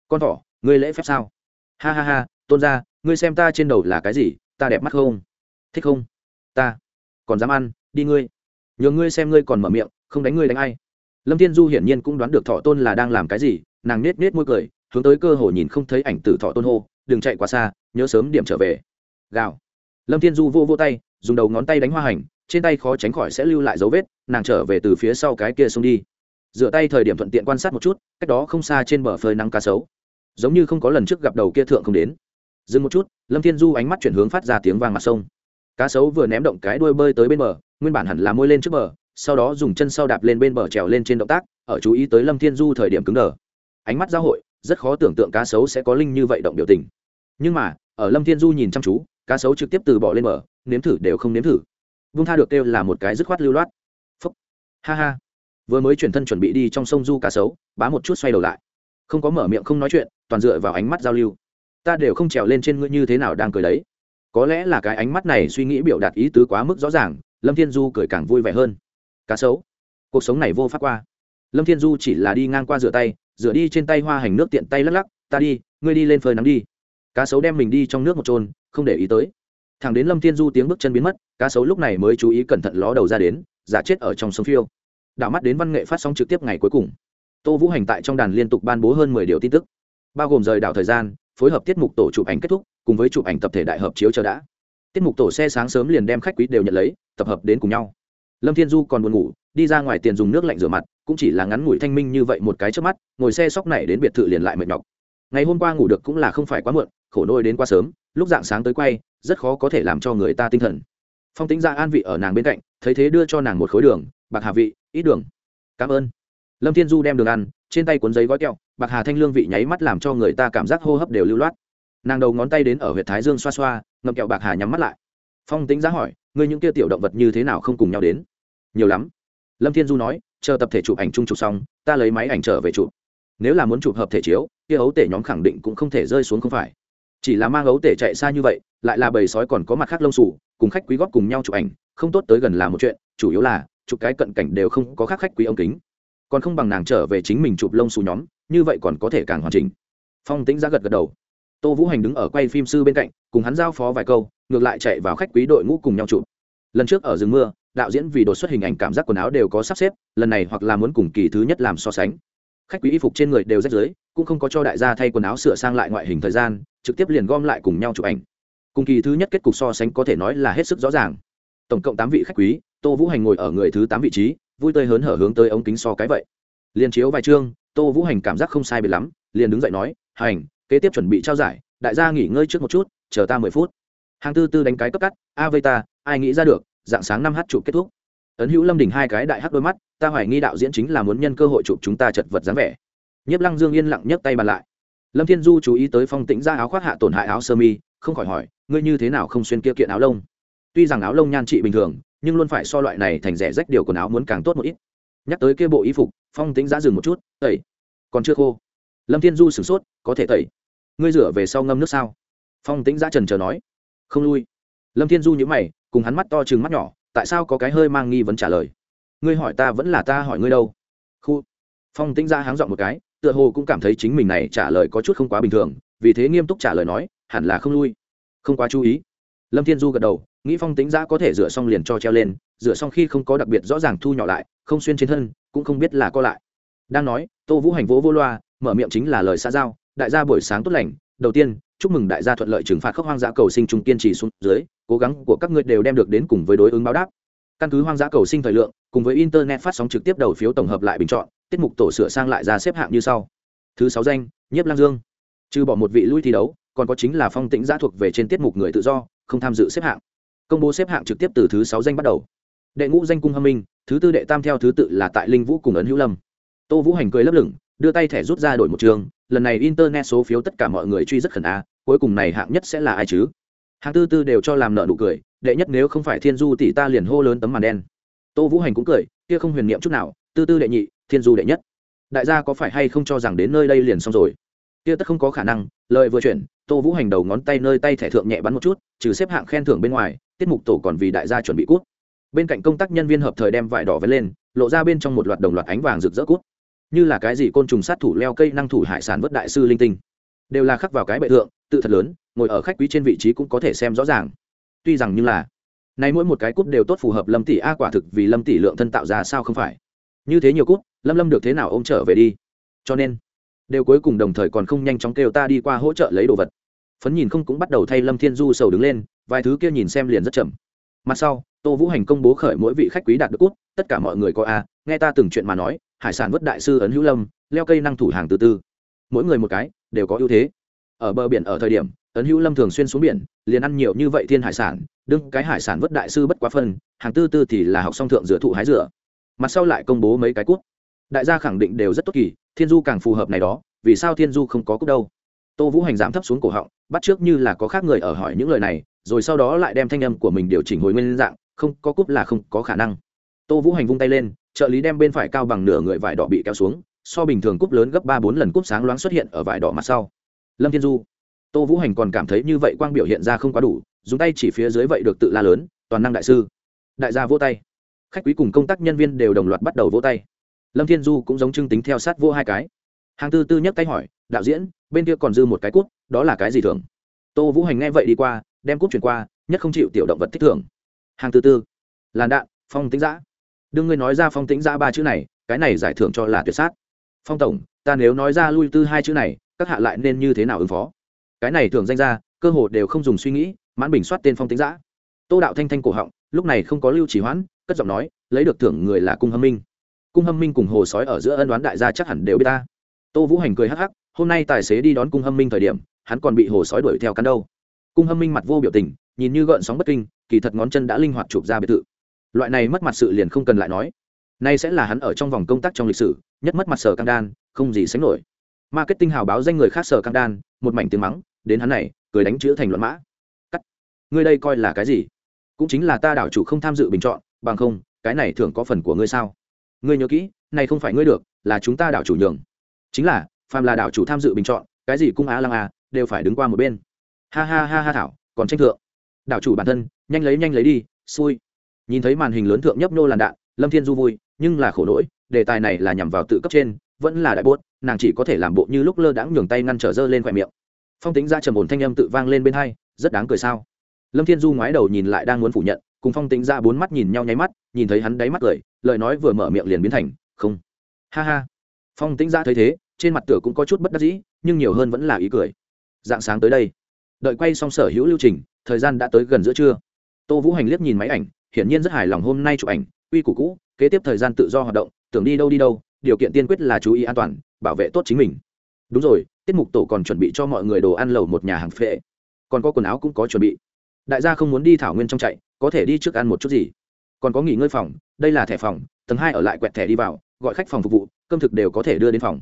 Con thỏ, ngươi lễ phép sao? Ha ha ha, tôn ra ngươi xem ta trên đầu là cái gì, ta đẹp mắt không? Thích không? Ta. Còn dám ăn, đi ngươi. Nhờ ngươi xem ngươi còn mở miệng, không đánh ngươi đánh ai. Lâm thiên du hiển nhiên cũng đoán được thọ tôn là đang làm cái gì, nàng nết nết môi cười, hướng tới cơ hồ nhìn không thấy ảnh tử thọ tôn hô, đừng chạy quá xa, nhớ sớm điểm trở về. Gào. Lâm thiên du vô vô tay, dùng đầu ngón tay đánh hoa hành, trên tay khó tránh khỏi sẽ lưu lại dấu vết, nàng trở về từ phía sau cái kia xông đi. Dựa tay thời điểm thuận tiện quan sát một chút, cách đó không xa trên bờ phơi nắng cá sấu giống như không có lần trước gặp đầu kia thượng không đến. Dừng một chút, lâm thiên du ánh mắt chuyển hướng phát ra tiếng vang mặt sông. Cá sấu vừa ném động cái đuôi bơi tới bên bờ, nguyên bản hẳn là môi lên trước bờ, sau đó dùng chân sau đạp lên bên bờ trèo lên trên động tác, ở chú ý tới lâm thiên du thời điểm cứng đờ. Ánh mắt giao hội, rất khó tưởng tượng cá sấu sẽ có linh như vậy động biểu tình. Nhưng mà, ở lâm thiên du nhìn chăm chú, cá sấu trực tiếp từ bỏ lên bờ, nếm thử đều không nếm thử. Vung tha được kêu là một cái dứt khoát lưu loát. Phúc. Ha ha. Vừa mới chuyển thân chuẩn bị đi trong sông du cá sấu, bá một chút xoay đầu lại không có mở miệng không nói chuyện, toàn dựa vào ánh mắt giao lưu. Ta đều không trèo lên trên ngươi như thế nào đang cười đấy. Có lẽ là cái ánh mắt này suy nghĩ biểu đạt ý tứ quá mức rõ ràng, lâm thiên du cười càng vui vẻ hơn. Cá sấu. Cuộc sống này vô pháp qua. Lâm thiên du chỉ là đi ngang qua rửa tay, rửa đi trên tay hoa hành nước tiện tay lắc lắc, ta đi, ngươi đi lên phơi nắng đi. Cá sấu đem mình đi trong nước một trôn không để ý tới. Thằng đến lâm thiên du tiếng bước chân biến mất, cá sấu lúc này mới chú ý cẩn thận ló đầu ra đến, giả chết ở trong sông phiêu. Đảo mắt đến văn nghệ phát sóng trực tiếp ngày cuối cùng tô vũ hành tại trong đàn liên tục ban bố hơn mười điều tin tức, bao gồm rời đảo thời gian, phối hợp tiết mục tổ chụp ảnh kết thúc, cùng với chụp ảnh tập thể đại hợp chiếu chờ đã. Tiết mục tổ xe sáng sớm liền đem khách quý đều nhận lấy, tập hợp đến cùng nhau. Lâm thiên du còn buồn ngủ, đi ra ngoài tiền dùng nước lạnh rửa mặt, cũng chỉ là ngắn ngủi thanh minh như vậy một cái trước mắt, ngồi xe sóc này đến biệt thự liền lại mệt nhọc. Ngày hôm qua ngủ được cũng là không phải quá muộn, khổ nôi đến quá sớm, lúc dạng sáng tới quay, rất khó có thể làm cho người ta tinh thần. Phong tính ra an vị ở nàng bên cạnh, thấy thế đưa cho nàng một khối đường, bạc hà vị, ít đường. Cảm ơn lâm thiên du đem đường ăn, trên tay cuốn giấy gói kẹo, bạc hà thanh lương vị nháy mắt làm cho người ta cảm giác hô hấp đều lưu loát. Nàng đầu ngón tay đến ở huyện thái dương xoa xoa, ngậm kẹo bạc hà nhắm mắt lại. Phong tính giá hỏi, ngươi những kia tiểu động vật như thế nào không cùng nhau đến? Nhiều lắm. Lâm thiên du nói, chờ tập thể chụp ảnh chung chụp xong, ta lấy máy ảnh trở về chụp. Nếu là muốn chụp hợp thể chiếu, kia ấu tể nhóm khẳng định cũng không thể rơi xuống không phải. Chỉ là mang ấu tể chạy xa như vậy, lại là bầy sói còn có mặt khác lông sủ cùng khách quý góp cùng nhau chụp ảnh, không tốt tới gần là một chuyện, chủ yếu là, chụp cái cận cảnh đều không có khác khách quý ống kính còn không bằng nàng trở về chính mình chụp lông xù nhóm, như vậy còn có thể càng hoàn chỉnh. Phong tĩnh ra gật gật đầu. Tô vũ hành đứng ở quay phim sư bên cạnh, cùng hắn giao phó vài câu, ngược lại chạy vào khách quý đội ngũ cùng nhau chụp. Lần trước ở rừng mưa, đạo diễn vì đột xuất hình ảnh cảm giác quần áo đều có sắp xếp, lần này hoặc là muốn cùng kỳ thứ nhất làm so sánh. Khách quý y phục trên người đều rách rưới, cũng không có cho đại gia thay quần áo sửa sang lại ngoại hình thời gian, trực tiếp liền gom lại cùng nhau chụp ảnh. Cùng kỳ thứ nhất kết cục so sánh có thể nói là hết sức rõ ràng. Tổng cộng tám vị khách quý, tô vũ hành ngồi ở người thứ tám vị trí vui tươi hớn hở hướng tới ống kính so cái vậy. Liền chiếu vài chương, tô vũ hành cảm giác không sai biệt lắm, liền đứng dậy nói, hành, kế tiếp chuẩn bị trao giải, đại gia nghỉ ngơi trước một chút, chờ ta mười phút. Hàng tư tư đánh cái cấp cắt, a vây ta, ai nghĩ ra được, dạng sáng năm h chụp kết thúc. Ấn hữu lâm đình hai cái đại hắt đôi mắt, ta hoài nghi đạo diễn chính là muốn nhân cơ hội chụp chúng ta chật vật dáng vẻ. Nhiếp lăng dương yên lặng nhấc tay bàn lại. Lâm thiên du chú ý tới phong tĩnh ra áo khoác hạ tổn hại áo sơ mi, không khỏi hỏi, ngươi như thế nào không xuyên kia kiện áo lông? Tuy rằng áo lông nhan trị bình thường nhưng luôn phải so loại này thành rẻ rách điều quần áo muốn càng tốt một ít. Nhắc tới kia bộ y phục, phong tĩnh giã dừng một chút, tẩy. Còn chưa khô. Lâm thiên du sửng sốt, có thể tẩy. Ngươi rửa về sau ngâm nước sao? Phong tĩnh giã trần chờ nói. Không lui. Lâm thiên du nhữ mày, cùng hắn mắt to chừng mắt nhỏ, tại sao có cái hơi mang nghi vấn trả lời? Ngươi hỏi ta vẫn là ta hỏi ngươi đâu. Khu. Phong tĩnh giã háng dọn một cái, tựa hồ cũng cảm thấy chính mình này trả lời có chút không quá bình thường, vì thế nghiêm túc trả lời nói, hẳn là không lui. Không quá chú ý. Lâm thiên du gật đầu nghĩ phong tính giã có thể rửa xong liền cho treo lên, rửa xong khi không có đặc biệt rõ ràng thu nhỏ lại, không xuyên trên thân, cũng không biết là co lại. Đang nói, tô vũ hành vỗ vô loa, mở miệng chính là lời xã giao, đại gia buổi sáng tốt lành. Đầu tiên, chúc mừng đại gia thuận lợi trừng phạt khốc hoang dã cầu sinh trung kiên trì xuống dưới, cố gắng của các ngươi đều đem được đến cùng với đối ứng báo đáp. Căn cứ hoang dã cầu sinh thời lượng, cùng với internet phát sóng trực tiếp đầu phiếu tổng hợp lại bình chọn, tiết mục tổ sửa sang lại ra xếp hạng như sau. Thứ sáu danh, nhiếp lang dương. Trừ bỏ một vị lui thi đấu, còn có chính là phong tĩnh giã thuộc về trên tiết mục người tự do, không tham dự xếp hạng công bố xếp hạng trực tiếp từ thứ sáu danh bắt đầu. Đệ ngũ danh cung hâm minh, thứ tư đệ tam theo thứ tự là tại linh vũ cùng ấn hữu lâm. Tô vũ hành cười lấp lửng, đưa tay thẻ rút ra đổi một trường, lần này internet số phiếu tất cả mọi người truy rất khẩn a, cuối cùng này hạng nhất sẽ là ai chứ? Hạng tư tư đều cho làm nợ nụ cười, đệ nhất nếu không phải thiên du thì ta liền hô lớn tấm màn đen. Tô vũ hành cũng cười, kia không huyền niệm chút nào, tư tư đệ nhị, thiên du đệ nhất. Đại gia có phải hay không cho rằng đến nơi đây liền xong rồi? Kia tất không có khả năng, lời vừa chuyển, tô vũ hành đầu ngón tay nơi tay thẻ thượng nhẹ bắn một chút, trừ xếp hạng khen thưởng bên ngoài, tiết mục tổ còn vì đại gia chuẩn bị cút. Bên cạnh công tác nhân viên hợp thời đem vải đỏ vén lên, lộ ra bên trong một loạt đồng loạt ánh vàng rực rỡ cút. Như là cái gì côn trùng sát thủ leo cây năng thủ hải sản vất đại sư linh tinh. Đều là khắc vào cái bệ thượng, tự thật lớn, ngồi ở khách quý trên vị trí cũng có thể xem rõ ràng. Tuy rằng như là, nay mỗi một cái cút đều tốt phù hợp lâm tỷ a, quả thực vì lâm tỷ lượng thân tạo ra sao không phải. Như thế nhiều cút, lâm lâm được thế nào ôm trở về đi. Cho nên đều cuối cùng đồng thời còn không nhanh chóng kêu ta đi qua hỗ trợ lấy đồ vật. Phấn nhìn không cũng bắt đầu thay lâm thiên du sầu đứng lên, vài thứ kia nhìn xem liền rất chậm. Mặt sau, tô vũ hành công bố khởi mỗi vị khách quý đạt được cút, tất cả mọi người có a, nghe ta từng chuyện mà nói, hải sản vất đại sư ấn hữu lâm, leo cây năng thủ hàng từ tư mỗi người một cái, đều có ưu thế. Ở bờ biển ở thời điểm, ấn hữu lâm thường xuyên xuống biển, liền ăn nhiều như vậy thiên hải sản, đương cái hải sản vất đại sư bất quá phân, hàng tư tư thì là học song thượng giữa thụ hái rửa. Mặt sau lại công bố mấy cái cút đại gia khẳng định đều rất tốt kỳ, thiên du càng phù hợp này đó, vì sao thiên du không có cúc đâu? Tô vũ hành giảm thấp xuống cổ họng, bắt trước như là có khác người ở hỏi những lời này, rồi sau đó lại đem thanh âm của mình điều chỉnh hồi nguyên dạng, không có cúp là không có khả năng. Tô vũ hành vung tay lên, trợ lý đem bên phải cao bằng nửa người vải đỏ bị kéo xuống, so bình thường cúp lớn gấp ba bốn lần cúp sáng loáng xuất hiện ở vải đỏ mặt sau. Lâm thiên du. Tô vũ hành còn cảm thấy như vậy quang biểu hiện ra không quá đủ, dùng tay chỉ phía dưới vậy được tự la lớn, toàn năng đại sư. Đại gia vỗ tay. Khách quý cùng công tác nhân viên đều đồng loạt bắt đầu vỗ tay lâm thiên du cũng giống trưng tính theo sát vô hai cái. Hàng tư tư nhấc tay hỏi, đạo diễn, bên kia còn dư một cái cút, đó là cái gì thường tô vũ hành nghe vậy đi qua, đem cút chuyển qua, nhất không chịu tiểu động vật thích thưởng. Hàng tư tư, làn đạn, phong tính giã. Đương ngươi nói ra phong tính giã ba chữ này, cái này giải thưởng cho là tuyệt sát. Phong tổng, ta nếu nói ra lui tư hai chữ này, các hạ lại nên như thế nào ứng phó? Cái này thường danh ra, cơ hồ đều không dùng suy nghĩ, mãn bình soát tên phong tính giã. Tô đạo thanh thanh cổ họng, lúc này không có lưu chỉ hoãn, cất giọng nói, lấy được thưởng người là cung hâm minh cung hâm minh cùng hồ sói ở giữa ân đoán đại gia chắc hẳn đều biết ta. Tô vũ hành cười hắc hắc, hôm nay tài xế đi đón cung hâm minh thời điểm, hắn còn bị hồ sói đuổi theo cắn đâu. Cung hâm minh mặt vô biểu tình, nhìn như gợn sóng bất kinh, kỳ thật ngón chân đã linh hoạt chụp ra biệt thự. Loại này mất mặt sự liền không cần lại nói. Nay sẽ là hắn ở trong vòng công tác trong lịch sử, nhất mất mặt sở căng đan, không gì sánh nổi. Marketing hào báo danh người khác sở căng đan, một mảnh tiếng mắng, đến hắn này, cười đánh chữ thành luận mã. Cắt. Ngươi đây coi là cái gì? Cũng chính là ta đảo chủ không tham dự bình chọn, bằng không, cái này thường có phần của ngươi sao? Ngươi nhớ kỹ, này không phải ngươi được, là chúng ta đảo chủ nhường. Chính là, phàm là đảo chủ tham dự bình chọn, cái gì cung á lăng à đều phải đứng qua một bên. Ha ha ha ha thảo, còn tranh thượng. Đảo chủ bản thân, nhanh lấy nhanh lấy đi, xui. Nhìn thấy màn hình lớn thượng nhấp nô làn đạn, lâm thiên du vui, nhưng là khổ nỗi, đề tài này là nhằm vào tự cấp trên, vẫn là đại bốt, nàng chỉ có thể làm bộ như lúc lơ đãng nhường tay ngăn trở dơ lên khoe miệng. Phong tính ra trầm ổn thanh âm tự vang lên bên hai, rất đáng cười sao? Lâm thiên du ngoái đầu nhìn lại đang muốn phủ nhận, cùng phong tính ra bốn mắt nhìn nhau nháy mắt nhìn thấy hắn đáy mắt cười, lời nói vừa mở miệng liền biến thành, không. Ha ha. Phong tĩnh ra thấy thế, trên mặt tửa cũng có chút bất đắc dĩ, nhưng nhiều hơn vẫn là ý cười. Dạng sáng tới đây, đợi quay xong sở hữu lưu trình, thời gian đã tới gần giữa trưa. Tô vũ hành liếc nhìn máy ảnh, hiển nhiên rất hài lòng hôm nay chụp ảnh uy củ cũ, kế tiếp thời gian tự do hoạt động, tưởng đi đâu đi đâu, điều kiện tiên quyết là chú ý an toàn, bảo vệ tốt chính mình. Đúng rồi, tiết mục tổ còn chuẩn bị cho mọi người đồ ăn lầu một nhà hàng phệ. Còn có quần áo cũng có chuẩn bị. Đại gia không muốn đi thảo nguyên trong chạy, có thể đi trước ăn một chút gì còn có nghỉ ngơi phòng, đây là thẻ phòng, tầng hai ở lại quẹt thẻ đi vào, gọi khách phòng phục vụ, cơm thực đều có thể đưa đến phòng.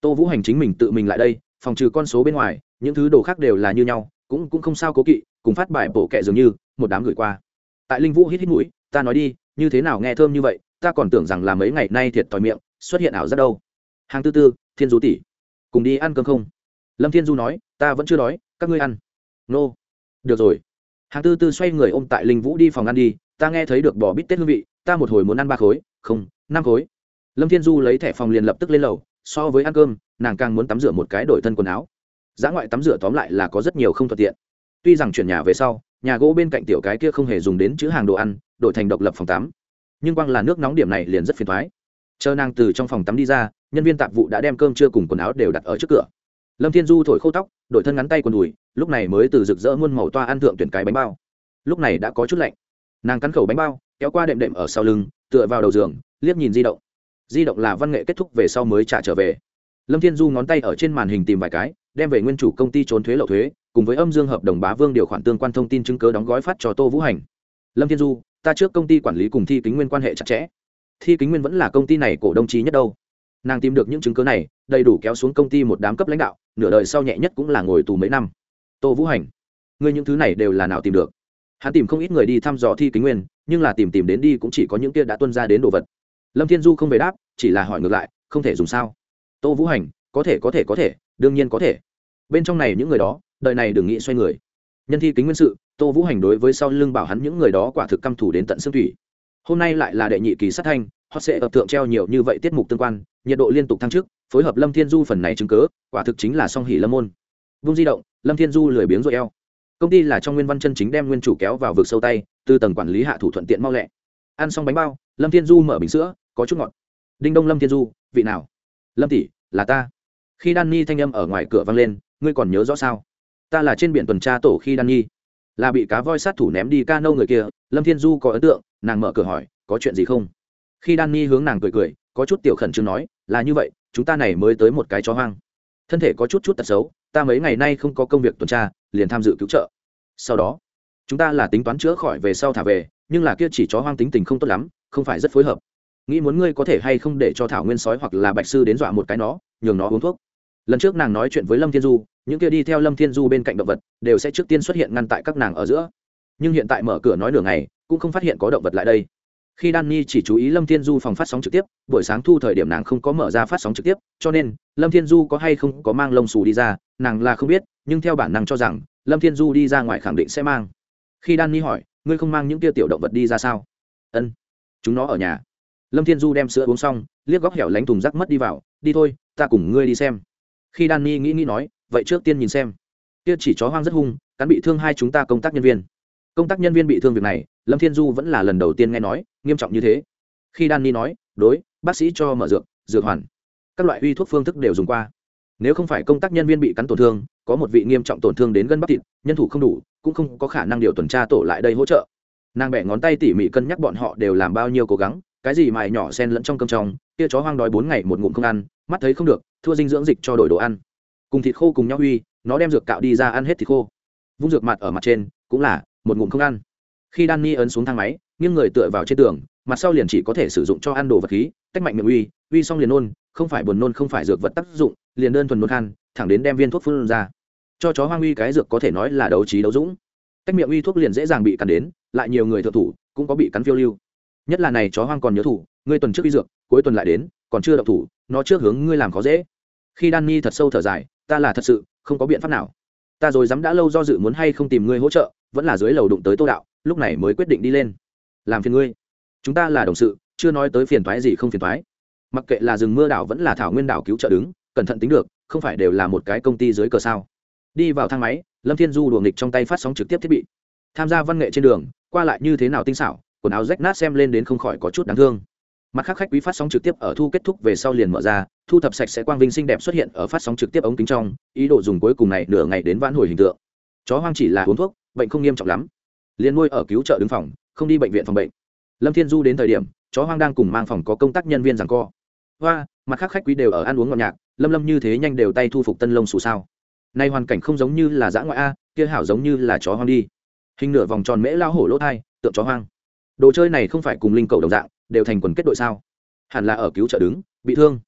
Tô vũ hành chính mình tự mình lại đây, phòng trừ con số bên ngoài, những thứ đồ khác đều là như nhau, cũng cũng không sao cố kỵ, cùng phát bài bộ kệ dường như, một đám gửi qua. Tại linh vũ hít hít mũi, ta nói đi, như thế nào nghe thơm như vậy, ta còn tưởng rằng là mấy ngày nay thiệt thòi miệng, xuất hiện ảo rất đâu. Hàng tư tư, thiên du tỷ, cùng đi ăn cơm không? Lâm thiên du nói, ta vẫn chưa đói, các ngươi ăn. Nô. Được rồi. Hàng tư tư xoay người ôm tại linh vũ đi phòng ăn đi ta nghe thấy được bò bít tết hương vị, ta một hồi muốn ăn ba khối, không, năm khối. Lâm thiên du lấy thẻ phòng liền lập tức lên lầu, so với ăn cơm, nàng càng muốn tắm rửa một cái đổi thân quần áo. Giá ngoại tắm rửa tóm lại là có rất nhiều không thuận tiện. Tuy rằng chuyển nhà về sau, nhà gỗ bên cạnh tiểu cái kia không hề dùng đến chữ hàng đồ ăn, đổi thành độc lập phòng tắm. Nhưng quang là nước nóng điểm này liền rất phiền thoái. Chờ nàng từ trong phòng tắm đi ra, nhân viên tạp vụ đã đem cơm trưa cùng quần áo đều đặt ở trước cửa. Lâm thiên du thổi khô tóc, đổi thân ngắn tay quần đùi, lúc này mới từ rực rỡ muôn màu toa ăn thượng tuyển cái bánh bao. Lúc này đã có chút lạnh nàng cắn khẩu bánh bao, kéo qua đệm đệm ở sau lưng, tựa vào đầu giường, liếc nhìn di động. Di động là văn nghệ kết thúc về sau mới trả trở về. Lâm thiên du ngón tay ở trên màn hình tìm vài cái, đem về nguyên chủ công ty trốn thuế lậu thuế, cùng với âm dương hợp đồng bá vương điều khoản tương quan thông tin chứng cớ đóng gói phát cho tô vũ hành. Lâm thiên du, ta trước công ty quản lý cùng thi kính nguyên quan hệ chặt chẽ. Thi kính nguyên vẫn là công ty này cổ đông trí nhất đâu. Nàng tìm được những chứng cớ này, đầy đủ kéo xuống công ty một đám cấp lãnh đạo, nửa đời sau nhẹ nhất cũng là ngồi tù mấy năm. Tô vũ hành, ngươi những thứ này đều là nào tìm được? Hắn tìm không ít người đi thăm dò thi kính nguyên, nhưng là tìm tìm đến đi cũng chỉ có những kia đã tuân ra đến đồ vật. Lâm thiên du không về đáp, chỉ là hỏi ngược lại, không thể dùng sao? Tô vũ hành, có thể có thể có thể, đương nhiên có thể. Bên trong này những người đó, đời này đừng nghĩ xoay người. Nhân thi kính nguyên sự, tô vũ hành đối với sau lưng bảo hắn những người đó quả thực căm thủ đến tận xương thủy. Hôm nay lại là đệ nhị kỳ sát thanh họ sẽ ập tượng treo nhiều như vậy tiết mục tương quan, nhiệt độ liên tục thăng trước phối hợp lâm thiên du phần này chứng cớ quả thực chính là song hỉ lâm môn. Vung di động, lâm thiên du lười biếng rồi eo công ty là trong nguyên văn chân chính đem nguyên chủ kéo vào vực sâu tay, từ tầng quản lý hạ thủ thuận tiện mau lẹ. Ăn xong bánh bao, lâm thiên du mở bình sữa, có chút ngọt. Đinh đông lâm thiên du, vị nào? Lâm tỷ, là ta. Khi đan Nhi thanh âm ở ngoài cửa vang lên, ngươi còn nhớ rõ sao? Ta là trên biển tuần tra tổ khi đan nhi. Là bị cá voi sát thủ ném đi ca nâu người kia, lâm thiên du có ấn tượng, nàng mở cửa hỏi, có chuyện gì không? Khi đan nhi hướng nàng cười cười, có chút tiểu khẩn trương nói, là như vậy, chúng ta này mới tới một cái chó hoang. Thân thể có chút chút tật xấu, ta mấy ngày nay không có công việc tuần tra liền tham dự cứu trợ. Sau đó, chúng ta là tính toán chữa khỏi về sau thả về, nhưng là kia chỉ chó hoang tính tình không tốt lắm, không phải rất phối hợp. Nghĩ muốn ngươi có thể hay không để cho thảo nguyên sói hoặc là bạch sư đến dọa một cái nó, nhường nó uống thuốc. Lần trước nàng nói chuyện với lâm thiên du, những kia đi theo lâm thiên du bên cạnh động vật đều sẽ trước tiên xuất hiện ngăn tại các nàng ở giữa. Nhưng hiện tại mở cửa nói nửa ngày, cũng không phát hiện có động vật lại đây. Khi đan ni chỉ chú ý lâm thiên du phòng phát sóng trực tiếp, buổi sáng thu thời điểm nàng không có mở ra phát sóng trực tiếp, cho nên lâm thiên du có hay không có mang lông xù đi ra, nàng là không biết nhưng theo bản năng cho rằng, lâm thiên du đi ra ngoài khẳng định sẽ mang. Khi đan ni hỏi, ngươi không mang những kia tiểu động vật đi ra sao? Ân, chúng nó ở nhà. Lâm thiên du đem sữa uống xong, liếc góc hẻo lánh thùng rác mất đi vào, đi thôi, ta cùng ngươi đi xem. Khi đan ni nghĩ nghĩ nói, vậy trước tiên nhìn xem. Kia chỉ chó hoang rất hung, cắn bị thương hai chúng ta công tác nhân viên. Công tác nhân viên bị thương việc này, lâm thiên du vẫn là lần đầu tiên nghe nói, nghiêm trọng như thế. Khi đan ni nói, đối, bác sĩ cho mở dược dược hoàn. Các loại uy thuốc phương thức đều dùng qua nếu không phải công tác nhân viên bị cắn tổn thương, có một vị nghiêm trọng tổn thương đến gân bắp thịt, nhân thủ không đủ, cũng không có khả năng điều tuần tra tổ lại đây hỗ trợ. Nàng bẻ ngón tay tỉ mỉ cân nhắc bọn họ đều làm bao nhiêu cố gắng, cái gì mài nhỏ sen lẫn trong cơm trong, kia chó hoang đói bốn ngày một ngụm không ăn, mắt thấy không được, thua dinh dưỡng dịch cho đổi đồ ăn. Cùng thịt khô cùng nhau huy nó đem dược cạo đi ra ăn hết thịt khô. Vung dược mặt ở mặt trên, cũng là, một ngụm không ăn. Khi đan ni ấn xuống thang máy, nghiêng người tựa vào trên tường, mặt sau liền chỉ có thể sử dụng cho ăn đồ vật khí, tách mạnh miệng uy uy xong liền nôn không phải buồn nôn, không phải dược vật tác dụng, liền đơn thuần nôn khan, thẳng đến đem viên thuốc phun ra. Cho chó hoang uy cái dược có thể nói là đấu trí đấu dũng. Cách miệng uy thuốc liền dễ dàng bị cắn đến, lại nhiều người thợ thủ cũng có bị cắn phiêu lưu. Nhất là này chó hoang còn nhớ thủ, ngươi tuần trước uy dược, cuối tuần lại đến, còn chưa đậu thủ, nó trước hướng ngươi làm khó dễ. Khi đan ni thật sâu thở dài, ta là thật sự không có biện pháp nào. Ta rồi dám đã lâu do dự muốn hay không tìm ngươi hỗ trợ, vẫn là dưới lầu đụng tới tô đạo, lúc này mới quyết định đi lên. Làm phiền ngươi. Chúng ta là đồng sự, chưa nói tới phiền thoái gì không phiền thoái mặc kệ là rừng mưa đảo vẫn là thảo nguyên đảo cứu trợ đứng, cẩn thận tính được, không phải đều là một cái công ty dưới cờ sao? Đi vào thang máy, lâm thiên du đùa nghịch trong tay phát sóng trực tiếp thiết bị. Tham gia văn nghệ trên đường, qua lại như thế nào tinh xảo, quần áo rách nát xem lên đến không khỏi có chút đáng thương. Mặt khác khách quý phát sóng trực tiếp ở thu kết thúc về sau liền mở ra, thu thập sạch sẽ quang vinh xinh đẹp xuất hiện ở phát sóng trực tiếp ống kính trong, ý đồ dùng cuối cùng này nửa ngày đến vãn hồi hình tượng. Chó hoang chỉ là uống thuốc, bệnh không nghiêm trọng lắm. Liền nuôi ở cứu trợ đứng phòng, không đi bệnh viện phòng bệnh. Lâm thiên du đến thời điểm chó hoang đang cùng mang phòng có công tác nhân viên rằng co. Hoa, mặt khác khách quý đều ở ăn uống ngọt nhạc, lâm lâm như thế nhanh đều tay thu phục tân lông xù sao. Nay hoàn cảnh không giống như là dã ngoại a, kia hảo giống như là chó hoang đi. Hình nửa vòng tròn mễ lao hổ lỗ thai, tượng chó hoang. Đồ chơi này không phải cùng linh cầu đồng dạng, đều thành quần kết đội sao? Hẳn là ở cứu trợ đứng, bị thương.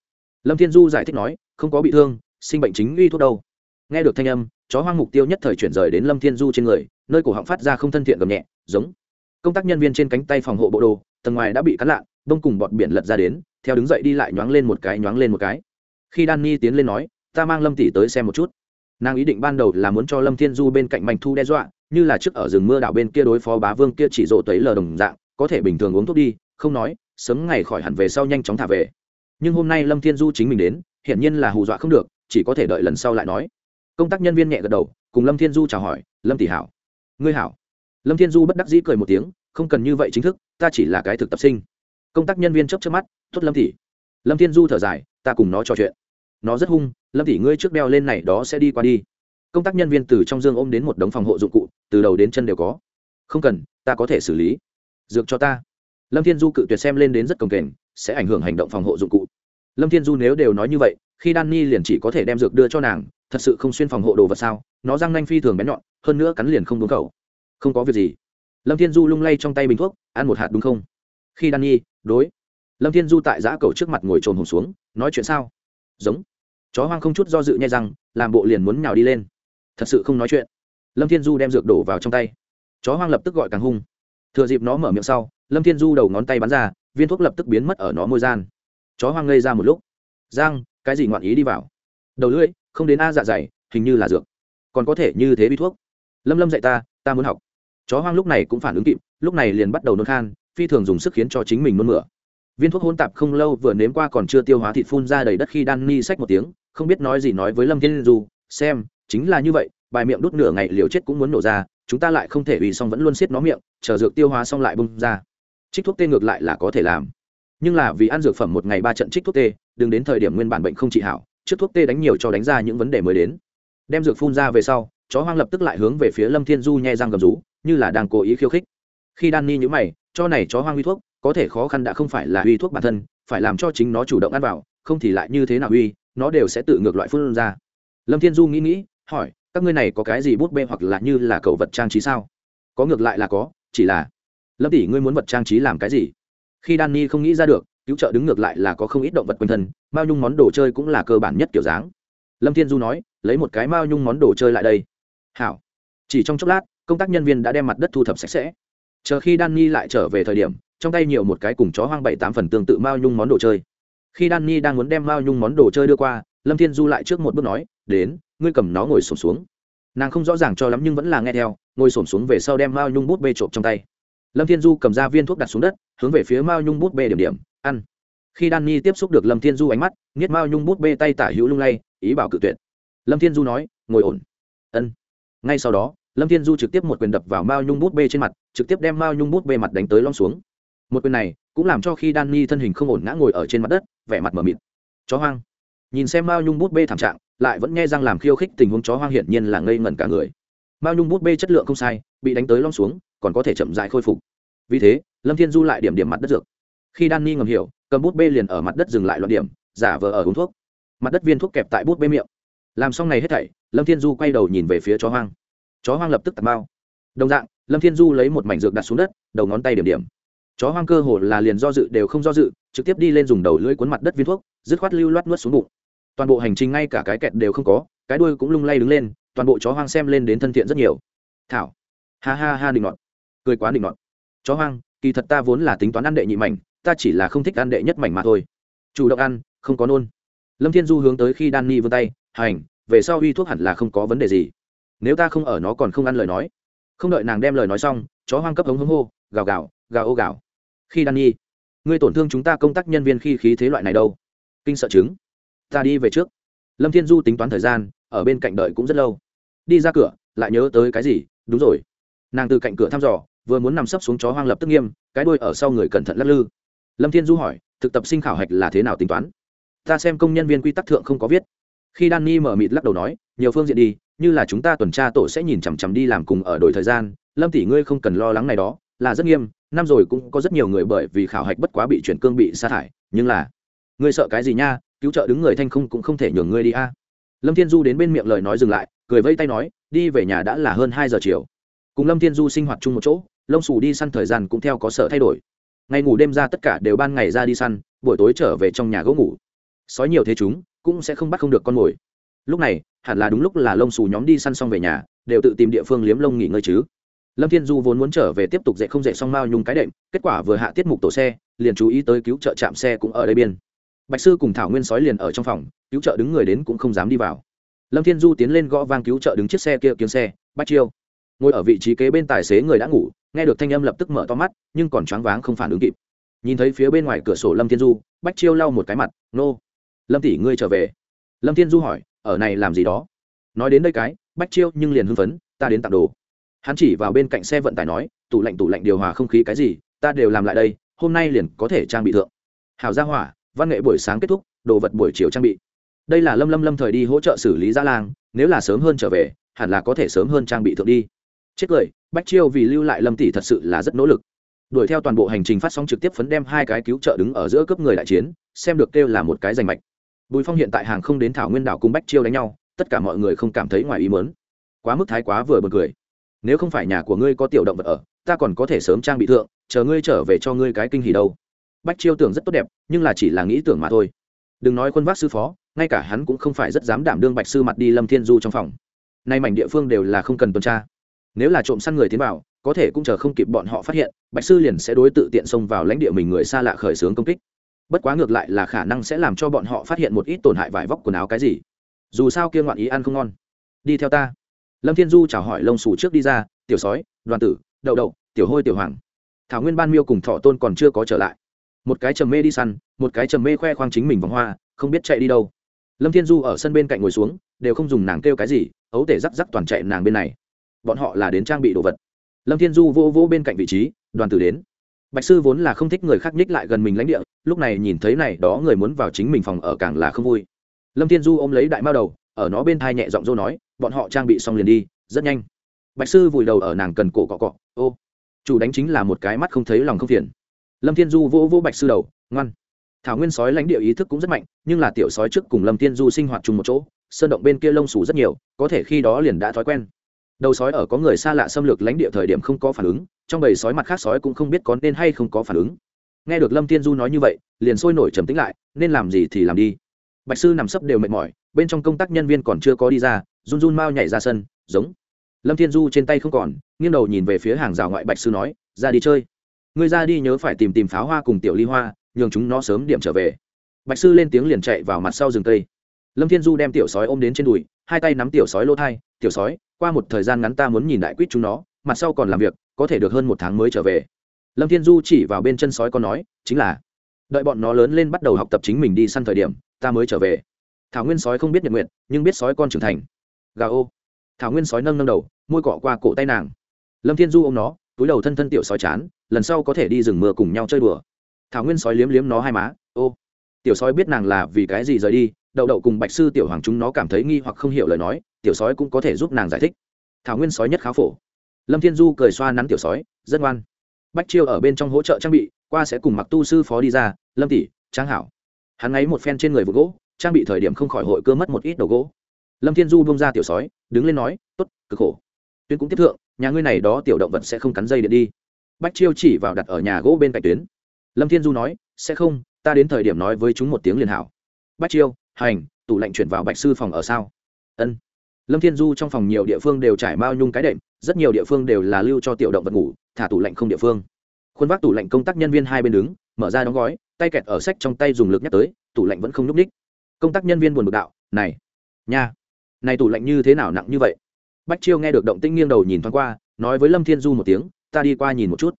Lâm thiên du giải thích nói, không có bị thương, sinh bệnh chính uy thuốc đâu. Nghe được thanh âm, chó hoang mục tiêu nhất thời chuyển rời đến lâm thiên du trên người, nơi cổ họng phát ra không thân thiện gầm nhẹ, giống. Công tác nhân viên trên cánh tay phòng hộ bộ đồ tầng ngoài đã bị cắn lạ bông cùng bọt biển lật ra đến, theo đứng dậy đi lại nhoáng lên một cái, nhoáng lên một cái. Khi danny tiến lên nói, ta mang lâm tỷ tới xem một chút. Nàng ý định ban đầu là muốn cho lâm thiên du bên cạnh mạnh thu đe dọa, như là trước ở rừng mưa đảo bên kia đối phó bá vương kia chỉ rộ tấy lờ đồng dạng, có thể bình thường uống thuốc đi, không nói, sớm ngày khỏi hẳn về sau nhanh chóng thả về. Nhưng hôm nay lâm thiên du chính mình đến, hiển nhiên là hù dọa không được, chỉ có thể đợi lần sau lại nói. Công tác nhân viên nhẹ gật đầu, cùng lâm thiên du chào hỏi, lâm tỷ hảo. Ngươi hảo. Lâm thiên du bất đắc dĩ cười một tiếng, không cần như vậy chính thức ta chỉ là cái thực tập sinh. Công tác nhân viên chấp chấp mắt thốt lâm tỷ lâm thiên du thở dài, ta cùng nó trò chuyện. Nó rất hung, lâm tỷ ngươi trước đeo lên này đó sẽ đi qua đi. Công tác nhân viên từ trong dương ôm đến một đống phòng hộ dụng cụ, từ đầu đến chân đều có. Không cần, ta có thể xử lý. Dược cho ta. Lâm thiên du cự tuyệt xem lên đến rất cồng kềnh, sẽ ảnh hưởng hành động phòng hộ dụng cụ. Lâm thiên du nếu đều nói như vậy, khi đan ni liền chỉ có thể đem dược đưa cho nàng, thật sự không xuyên phòng hộ đồ vật sao? Nó răng nanh phi thường bén nhọn, hơn nữa cắn liền không đúng khẩu. Không có việc gì lâm thiên du lung lay trong tay bình thuốc, ăn một hạt đúng không? Khi đan nhi, đối. Lâm thiên du tại giã cầu trước mặt ngồi trồn hồn xuống, nói chuyện sao? Giống. Chó hoang không chút do dự nhai răng, làm bộ liền muốn nhào đi lên. Thật sự không nói chuyện. Lâm thiên du đem dược đổ vào trong tay. Chó hoang lập tức gọi càng hung. Thừa dịp nó mở miệng sau, lâm thiên du đầu ngón tay bắn ra, viên thuốc lập tức biến mất ở nó môi gian. Chó hoang ngây ra một lúc. Giang, cái gì ngoạn ý đi vào? Đầu lưỡi, không đến a dạ dày, hình như là dược. Còn có thể như thế bi thuốc. Lâm lâm dạy ta ta muốn học chó hoang lúc này cũng phản ứng kịp, lúc này liền bắt đầu nôn khan, phi thường dùng sức khiến cho chính mình nôn mửa. Viên thuốc hôn tạp không lâu vừa nếm qua còn chưa tiêu hóa thịt phun ra đầy đất khi đan ni xách một tiếng, không biết nói gì nói với lâm thiên du, xem, chính là như vậy, bài miệng đút nửa ngày liều chết cũng muốn nổ ra, chúng ta lại không thể ủy xong vẫn luôn xiết nó miệng, chờ dược tiêu hóa xong lại bung ra. Trích thuốc tê ngược lại là có thể làm. Nhưng là vì ăn dược phẩm một ngày ba trận trích thuốc tê, đừng đến thời điểm nguyên bản bệnh không trị hảo, trước thuốc tê đánh nhiều cho đánh ra những vấn đề mới đến. Đem dược phun ra về sau, chó hoang lập tức lại hướng về phía lâm thiên du nhẹ răng gầm rú như là đang cố ý khiêu khích. Khi đan ni nhữ mày, cho này chó hoang uy thuốc, có thể khó khăn đã không phải là uy thuốc bản thân, phải làm cho chính nó chủ động ăn vào, không thì lại như thế nào uy, nó đều sẽ tự ngược loại phun ra. Lâm thiên du nghĩ nghĩ, hỏi, các ngươi này có cái gì bút bê hoặc là như là cầu vật trang trí sao? Có ngược lại là có, chỉ là, lâm tỷ ngươi muốn vật trang trí làm cái gì? Khi đan ni không nghĩ ra được, cứu trợ đứng ngược lại là có không ít động vật quanh thân, mao nhung món đồ chơi cũng là cơ bản nhất kiểu dáng. Lâm thiên du nói, lấy một cái mao nhung món đồ chơi lại đây. Hảo. Chỉ trong chốc lát công tác nhân viên đã đem mặt đất thu thập sạch sẽ. Chờ khi danny lại trở về thời điểm, trong tay nhiều một cái cùng chó hoang bảy tám phần tương tự mao nhung món đồ chơi. Khi danny đang muốn đem mao nhung món đồ chơi đưa qua, lâm thiên du lại trước một bước nói, đến, ngươi cầm nó ngồi sổm xuống. Nàng không rõ ràng cho lắm nhưng vẫn là nghe theo, ngồi sổm xuống về sau đem mao nhung bút bê trộm trong tay. Lâm thiên du cầm ra viên thuốc đặt xuống đất, hướng về phía mao nhung bút bê điểm điểm, ăn. Khi danny tiếp xúc được lâm thiên du ánh mắt, nghiết mao nhung bút bê tay tả hữu lung lay, ý bảo cự tuyệt. Lâm thiên du nói, ngồi ổn. Ân. Ngay sau đó lâm thiên du trực tiếp một quyền đập vào mao nhung bút bê trên mặt, trực tiếp đem mao nhung bút bê mặt đánh tới lom xuống. Một quyền này cũng làm cho khi đan ni thân hình không ổn ngã ngồi ở trên mặt đất, vẻ mặt m ở mịt. Chó hoang. Nhìn xem mao nhung bút bê thảm trạng, lại vẫn nghe răng làm khiêu khích tình huống chó hoang hiển nhiên là ngây ngẩn cả người. Mao nhung bút bê chất lượng không sai, bị đánh tới lom xuống, còn có thể chậm dại khôi phục. Vì thế, lâm thiên du lại điểm điểm mặt đất dược. Khi đan ni ngầm hiểu, cầm bút bê liền ở mặt đất dừng lại loạn điểm, giả vờ ở uống thuốc. Mặt đất viên thuốc kẹp tại bút bê miệng. Làm xong này hết thảy, lâm thiên du quay đầu nhìn về phía chó hoang chó hoang lập tức tạt bao đồng dạng, lâm thiên du lấy một mảnh dược đặt xuống đất, đầu ngón tay điểm điểm. Chó hoang cơ hồ là liền do dự đều không do dự, trực tiếp đi lên dùng đầu lưỡi cuốn mặt đất viên thuốc, dứt khoát lưu loát nuốt xuống bụng. Toàn bộ hành trình ngay cả cái kẹt đều không có, cái đuôi cũng lung lay đứng lên, toàn bộ chó hoang xem lên đến thân thiện rất nhiều. Thảo. Ha ha ha định ngọt cười quá định ngọt chó hoang, kỳ thật ta vốn là tính toán ăn đệ nhị mảnh, ta chỉ là không thích ăn đệ nhất mảnh mà thôi. Chủ động ăn, không có nôn. Lâm thiên du hướng tới khi đan ni vươn tay, hành, về sau uy thuốc hẳn là không có vấn đề gì nếu ta không ở nó còn không ăn lời nói. Không đợi nàng đem lời nói xong, chó hoang cấp hống hống hô, gào gào gào ô gào. Khi đan nhi ngươi tổn thương chúng ta công tác nhân viên khi khí thế loại này đâu? Kinh sợ chứng. Ta đi về trước. Lâm thiên du tính toán thời gian, ở bên cạnh đợi cũng rất lâu. Đi ra cửa, lại nhớ tới cái gì? Đúng rồi. Nàng từ cạnh cửa thăm dò, vừa muốn nằm sấp xuống chó hoang lập tức nghiêm, cái đuôi ở sau người cẩn thận lắc lư. Lâm thiên du hỏi, thực tập sinh khảo hạch là thế nào tính toán? Ta xem công nhân viên quy tắc thượng không có viết khi danny mở mịt lắc đầu nói, nhiều phương diện đi, như là chúng ta tuần tra tổ sẽ nhìn chằm chằm đi làm cùng ở đổi thời gian. Lâm tỷ ngươi không cần lo lắng này đó, là rất nghiêm, năm rồi cũng có rất nhiều người bởi vì khảo hạch bất quá bị chuyển cương bị sa thải, nhưng là, ngươi sợ cái gì nha, cứu trợ đứng người thanh không cũng không thể nhường ngươi đi a. Lâm thiên du đến bên miệng lời nói dừng lại, cười vây tay nói, đi về nhà đã là hơn hai giờ chiều. Cùng lâm thiên du sinh hoạt chung một chỗ, lông xù đi săn thời gian cũng theo có sợ thay đổi. Ngày ngủ đêm ra tất cả đều ban ngày ra đi săn, buổi tối trở về trong nhà gỗ ngủ. Sói nhiều thế chúng cũng sẽ không bắt không được con mồi. Lúc này, hẳn là đúng lúc là lông xù nhóm đi săn xong về nhà, đều tự tìm địa phương liếm lông nghỉ ngơi chứ. Lâm thiên du vốn muốn trở về tiếp tục dạy không dạy xong mao nhung cái đệm, kết quả vừa hạ tiết mục tổ xe, liền chú ý tới cứu trợ chạm xe cũng ở đây biên. Bạch sư cùng thảo nguyên sói liền ở trong phòng, cứu trợ đứng người đến cũng không dám đi vào. Lâm thiên du tiến lên gõ vang cứu trợ đứng chiếc xe kia kiếm xe bách chiêu. Ngồi ở vị trí kế bên tài xế người đã ngủ, nghe được thanh âm lập tức mở to mắt, nhưng còn choáng váng không phản ứng kịp. Nhìn thấy phía bên ngoài cửa sổ lâm thiên du bách chiêu lau một cái mặt, nô lâm tỷ ngươi trở về. Lâm thiên du hỏi, ở này làm gì đó? Nói đến đây cái, bách chiêu nhưng liền hưng phấn, ta đến tặng đồ. Hắn chỉ vào bên cạnh xe vận tải nói, tủ lạnh tủ lạnh điều hòa không khí cái gì, ta đều làm lại đây, hôm nay liền có thể trang bị thượng. Hào gia hỏa, văn nghệ buổi sáng kết thúc, đồ vật buổi chiều trang bị. Đây là lâm lâm lâm thời đi hỗ trợ xử lý gia lang nếu là sớm hơn trở về, hẳn là có thể sớm hơn trang bị thượng đi. Chết cười, bách chiêu vì lưu lại lâm tỷ thật sự là rất nỗ lực. Đuổi theo toàn bộ hành trình phát sóng trực tiếp phấn đem hai cái cứu trợ đứng ở giữa cấp người đại chiến, xem được kêu là một cái giành mạch bùi phong hiện tại hàng không đến thảo nguyên đảo cùng bách chiêu đánh nhau, tất cả mọi người không cảm thấy ngoài ý mớn quá mức thái quá vừa bật cười. Nếu không phải nhà của ngươi có tiểu động vật ở, ta còn có thể sớm trang bị thượng, chờ ngươi trở về cho ngươi cái kinh hỉ đâu. Bách chiêu tưởng rất tốt đẹp, nhưng là chỉ là nghĩ tưởng mà thôi. Đừng nói quân vác sư phó, ngay cả hắn cũng không phải rất dám đảm đương bạch sư mặt đi lâm thiên du trong phòng. Nay mảnh địa phương đều là không cần tuần tra. Nếu là trộm săn người tiến vào, có thể cũng chờ không kịp bọn họ phát hiện, bạch sư liền sẽ đối tự tiện xông vào lãnh địa mình người xa lạ khởi xướng công kích bất quá ngược lại là khả năng sẽ làm cho bọn họ phát hiện một ít tổn hại vải vóc quần áo cái gì. Dù sao kia ngoạn ý ăn không ngon. Đi theo ta. Lâm thiên du chào hỏi lông xù trước đi ra, tiểu sói, đoàn tử, đậu đậu, tiểu hôi tiểu hoàng. Thảo nguyên ban miêu cùng thọ tôn còn chưa có trở lại. Một cái trầm mê đi săn, một cái trầm mê khoe khoang chính mình vòng hoa, không biết chạy đi đâu. Lâm thiên du ở sân bên cạnh ngồi xuống, đều không dùng nàng kêu cái gì, ấu tể rắc rắc toàn chạy nàng bên này. Bọn họ là đến trang bị đồ vật. Lâm thiên du vô vô bên cạnh vị trí, đoàn tử đến bạch sư vốn là không thích người khác nhích lại gần mình lãnh địa, lúc này nhìn thấy này, đó người muốn vào chính mình phòng ở càng là không vui. Lâm thiên du ôm lấy đại mao đầu, ở nó bên thai nhẹ giọng dô nói, bọn họ trang bị xong liền đi, rất nhanh. Bạch sư vùi đầu ở nàng cần cổ cọ cọ, ô, chủ đánh chính là một cái mắt không thấy lòng không phiền. Lâm thiên du vỗ vỗ bạch sư đầu, ngoan. Thảo nguyên sói lãnh địa ý thức cũng rất mạnh, nhưng là tiểu sói trước cùng lâm thiên du sinh hoạt chung một chỗ, sơn động bên kia lông xù rất nhiều, có thể khi đó liền đã thói quen đầu sói ở có người xa lạ xâm lược lãnh địa thời điểm không có phản ứng, trong bầy sói mặt khác sói cũng không biết có nên hay không có phản ứng. Nghe được lâm thiên du nói như vậy, liền sôi nổi trầm tính lại, nên làm gì thì làm đi. Bạch sư nằm sấp đều mệt mỏi, bên trong công tác nhân viên còn chưa có đi ra, run run mau nhảy ra sân, giống. Lâm thiên du trên tay không còn, nghiêng đầu nhìn về phía hàng rào ngoại bạch sư nói, ra đi chơi. Người ra đi nhớ phải tìm tìm pháo hoa cùng tiểu ly hoa, nhường chúng nó sớm điểm trở về. Bạch sư lên tiếng liền chạy vào mặt sau rừng cây. Lâm thiên du đem tiểu sói ôm đến trên đùi, hai tay nắm tiểu sói lỗ thai tiểu sói, qua một thời gian ngắn ta muốn nhìn đại quýt chúng nó, mặt sau còn làm việc, có thể được hơn một tháng mới trở về. Lâm thiên du chỉ vào bên chân sói con nói, chính là, đợi bọn nó lớn lên bắt đầu học tập chính mình đi săn thời điểm, ta mới trở về. Thảo nguyên sói không biết nhật nguyện nhưng biết sói con trưởng thành. Gà ô. Thảo nguyên sói nâng nâng đầu, môi cọ qua cổ tay nàng. Lâm thiên du ô m nó, túi đầu thân thân tiểu sói chán, lần sau có thể đi rừng mưa cùng nhau chơi đùa. Thảo nguyên sói liếm liếm nó hai má, ô. Tiểu sói biết nàng là vì cái gì rời đi, đậu đậu cùng bạch sư tiểu hoàng chúng nó cảm thấy nghi hoặc không hiểu lời nói tiểu sói cũng có thể giúp nàng giải thích. Thảo nguyên sói nhất khá phổ. Lâm thiên du cười xoa nắn tiểu sói, rất ngoan. Bách chiêu ở bên trong hỗ trợ trang bị, qua sẽ cùng mặc tu sư phó đi ra, lâm tỷ, trang hảo. Hắn ấy một phen trên người vụ gỗ, trang bị thời điểm không khỏi hội cơ mất một ít đầu gỗ. Lâm thiên du bông ra tiểu sói, đứng lên nói t ố t cực khổ. Tuyến cũng tiếp thượng, nhà ngươi này đó tiểu động vật sẽ không cắn dây điện đi. Bách chiêu chỉ vào đặt ở nhà gỗ bên cạnh tuyến. Lâm thiên du nói, sẽ không, ta đến thời điểm nói với chúng một tiếng liền hảo. Bách chiêu, hành, tủ lạnh chuyển vào bạch sư phòng ở sao? Ân lâm thiên du trong phòng nhiều địa phương đều trải mao nhung cái đệm, rất nhiều địa phương đều là lưu cho tiểu động vật ngủ, thả tủ lạnh không địa phương. Khuôn vác tủ lạnh công tác nhân viên hai bên đứng, mở ra đóng gói, tay kẹt ở sách trong tay dùng lực nhắc tới, tủ lạnh vẫn không nhúc ních công tác nhân viên buồn bực đạo, này, nha, này tủ lạnh như thế nào nặng như vậy? Bách chiêu nghe được động tĩnh nghiêng đầu nhìn thoáng qua, nói với lâm thiên du một tiếng, ta đi qua nhìn một chút.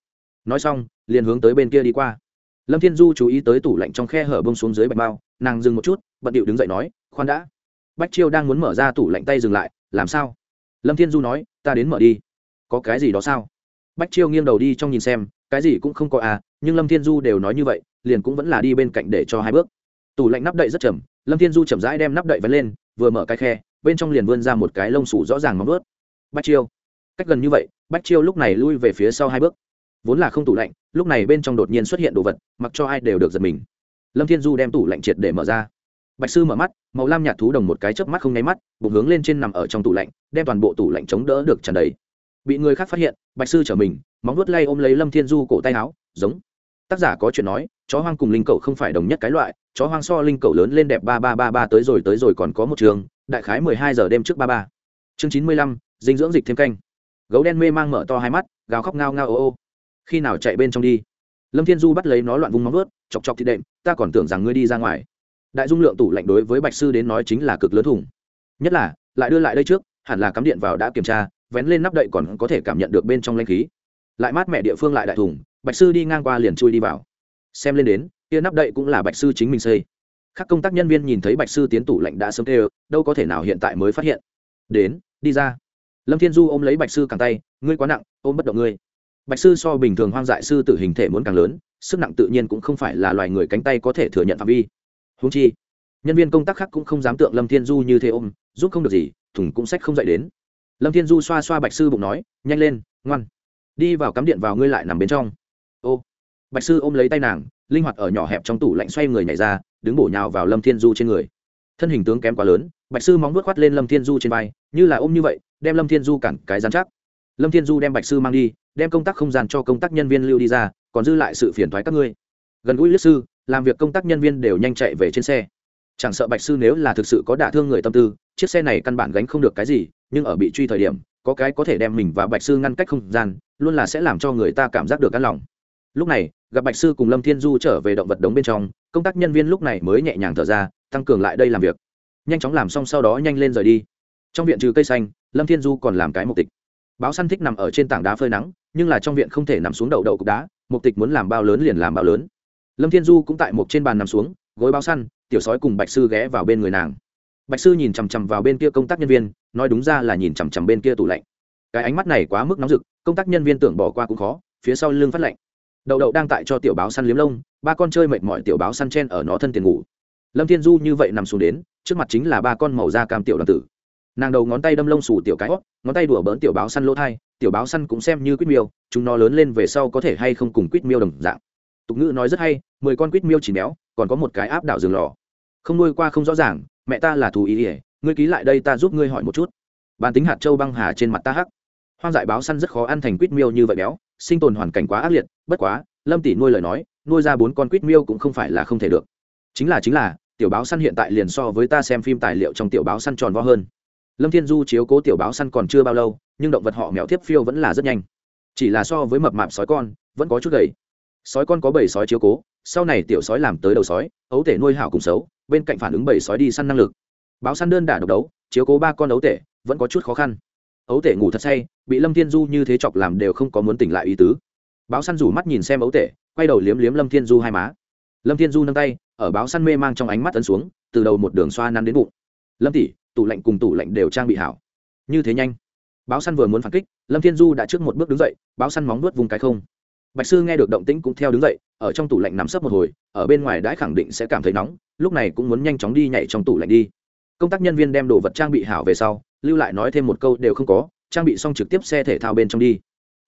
Nói xong, liền hướng tới bên kia đi qua. Lâm thiên du chú ý tới tủ lạnh trong khe hở bông xuống dưới bạch bao, nàng dừng một chút, bận điệu đứng dậy nói, khoan đã bách chiêu đang muốn mở ra tủ lạnh tay dừng lại, làm sao? Lâm thiên du nói, ta đến mở đi. Có cái gì đó sao? Bách chiêu nghiêng đầu đi trong nhìn xem, cái gì cũng không có à nhưng lâm thiên du đều nói như vậy, liền cũng vẫn là đi bên cạnh để cho hai bước. Tủ lạnh nắp đậy rất chậm, lâm thiên du chậm rãi đem nắp đậy vén lên, vừa mở cái khe, bên trong liền vươn ra một cái lông sủ rõ ràng móng ướt bách chiêu. Cách gần như vậy, bách chiêu lúc này lui về phía sau hai bước. Vốn là không tủ lạnh, lúc này bên trong đột nhiên xuất hiện đồ vật, mặc cho ai đều được giật mình. Lâm thiên du đem tủ lạnh triệt để mở ra bạch sư mở mắt, màu lam nhạt thú đồng một cái chớp mắt không nháy mắt, bụng hướng lên trên nằm ở trong tủ lạnh, đem toàn bộ tủ lạnh chống đỡ được tràn đầy. Bị người khác phát hiện, bạch sư trở mình, móng vuốt lay ôm lấy lâm thiên du cổ tay áo, giống. Tác giả có chuyện nói, chó hoang cùng linh cầu không phải đồng nhất cái loại, chó hoang so linh cầu lớn lên đẹp ba ba ba ba tới rồi tới rồi còn có một trường, đại khái mười hai giờ đêm trước ba ba. Chương chín mươi lăm, dinh dưỡng dịch thêm canh. Gấu đen mê mang mở to hai mắt, gào khóc ngao ngao ô ô. Khi nào chạy bên trong đi? Lâm thiên du bắt lấy nó loạn vùng móng vuốt, chọc chọc thịt đệm, ta còn tưởng rằng ngươi đi ra ngoài đại dung lượng tủ lạnh đối với bạch sư đến nói chính là cực lớn thủng nhất là, lại đưa lại đây trước, hẳn là cắm điện vào đã kiểm tra, vén lên nắp đậy còn có thể cảm nhận được bên trong lanh khí. Lại mát mẹ địa phương lại đại thùng, bạch sư đi ngang qua liền chui đi vào. Xem lên đến, kia nắp đậy cũng là bạch sư chính mình xây. Các công tác nhân viên nhìn thấy bạch sư tiến tủ lạnh đã sớm tê đâu có thể nào hiện tại mới phát hiện. Đến, đi ra. Lâm thiên du ôm lấy bạch sư càng tay, ngươi quá nặng, ôm bất động ngươi. Bạch sư so bình thường hoang dại sư tử hình thể muốn càng lớn, sức nặng tự nhiên cũng không phải là loài người cánh tay có thể thừa nhận phạm vi húng chi, nhân viên công tác khác cũng không dám tượng lâm thiên du như thế ôm, giúp không được gì, thùng cũng sách không dậy đến. Lâm thiên du xoa xoa bạch sư bụng nói, nhanh lên, ngoan. Đi vào cắm điện vào ngươi lại nằm bên trong. Ô, bạch sư ôm lấy tay nàng, linh hoạt ở nhỏ hẹp trong tủ lạnh xoay người nhảy ra, đứng bổ nhào vào lâm thiên du trên người. Thân hình tướng kém quá lớn, bạch sư móng vuốt quát lên lâm thiên du trên vai, như là ôm như vậy, đem lâm thiên du cản cái dán chắc. Lâm thiên du đem bạch sư mang đi, đem công tác không gian cho công tác nhân viên lưu đi ra, còn dư lại sự phiền thoái các ngươi. Gần gũi lướt sư làm việc công tác nhân viên đều nhanh chạy về trên xe. Chẳng sợ bạch sư nếu là thực sự có đả thương người tâm tư, chiếc xe này căn bản gánh không được cái gì, nhưng ở bị truy thời điểm, có cái có thể đem mình và bạch sư ngăn cách không gian, luôn là sẽ làm cho người ta cảm giác được căn lòng. Lúc này, gặp bạch sư cùng lâm thiên du trở về động vật đống bên trong, công tác nhân viên lúc này mới nhẹ nhàng thở ra, tăng cường lại đây làm việc. Nhanh chóng làm xong sau đó nhanh lên rời đi. Trong viện trừ cây xanh, lâm thiên du còn làm cái mục tịch báo săn thích nằm ở trên tảng đá phơi nắng, nhưng là trong viện không thể nằm xuống đậu đậu cục đá, mục tịch muốn làm bao lớn liền làm bao lớn lâm thiên du cũng tại một trên bàn nằm xuống, gối báo săn, tiểu sói cùng bạch sư ghé vào bên người nàng. Bạch sư nhìn chằm chằm vào bên kia công tác nhân viên, nói đúng ra là nhìn chằm chằm bên kia tủ lạnh. Cái ánh mắt này quá mức nóng rực, công tác nhân viên tưởng bỏ qua cũng khó, phía sau lưng phát lạnh. Đậu đậu đang tại cho tiểu báo săn liếm lông, ba con chơi mệt mỏi tiểu báo săn chen ở nó thân tiền ngủ. Lâm thiên du như vậy nằm xuống đến, trước mặt chính là ba con màu da cam tiểu đoàn tử. Nàng đầu ngón tay đâm lông xù tiểu cái hót, ngón tay đùa bỡn tiểu báo săn lỗ thai, tiểu báo săn cũng xem như quýt miêu, chúng nó lớn lên về sau có thể hay không cùng quýt miêu đồng dạng. Tục ngữ nói rất hay mười con quýt miêu chỉ béo còn có một cái áp đảo rừng lò. Không nuôi qua không rõ ràng, mẹ ta là thù ý ỉa ngươi ký lại đây ta giúp ngươi hỏi một chút. Bàn tính hạt châu băng hà trên mặt ta hắc. Hoang dại báo săn rất khó ăn thành quýt miêu như vậy béo, sinh tồn hoàn cảnh quá ác liệt, bất quá, lâm tỷ nuôi lời nói, nuôi ra bốn con quýt miêu cũng không phải là không thể được. Chính là chính là, tiểu báo săn hiện tại liền so với ta xem phim tài liệu trong tiểu báo săn tròn vo hơn. Lâm thiên du chiếu cố tiểu báo săn còn chưa bao lâu, nhưng động vật họ mèo tiếp phiêu vẫn là rất nhanh. Chỉ là so với mập mạp sói con, vẫn có chút gầy sói con có bảy sói chiếu cố, sau này tiểu sói làm tới đầu sói, ấu tể nuôi hảo cùng xấu, bên cạnh phản ứng bảy sói đi săn năng lực. Báo săn đơn đả độc đấu, chiếu cố ba con ấu tể, vẫn có chút khó khăn. Ấu tể ngủ thật say, bị lâm thiên du như thế chọc làm đều không có muốn tỉnh lại ý tứ. Báo săn rủ mắt nhìn xem ấu tể, quay đầu liếm liếm lâm thiên du hai má. Lâm thiên du nâng tay, ở báo săn mê mang trong ánh mắt ấn xuống, từ đầu một đường xoa năn đến bụng. Lâm tỷ, tủ lạnh cùng tủ lạnh đều trang bị hảo. Như thế nhanh. Báo săn vừa muốn phản kích, lâm thiên du đã trước một bước đứng dậy, báo săn móng nuốt vùng cái không bạch sư nghe được động tĩnh cũng theo đứng dậy, ở trong tủ lạnh nằm sấp một hồi, ở bên ngoài đãi khẳng định sẽ cảm thấy nóng, lúc này cũng muốn nhanh chóng đi nhảy trong tủ lạnh đi. Công tác nhân viên đem đồ vật trang bị hảo về sau, lưu lại nói thêm một câu đều không có, trang bị xong trực tiếp xe thể thao bên trong đi.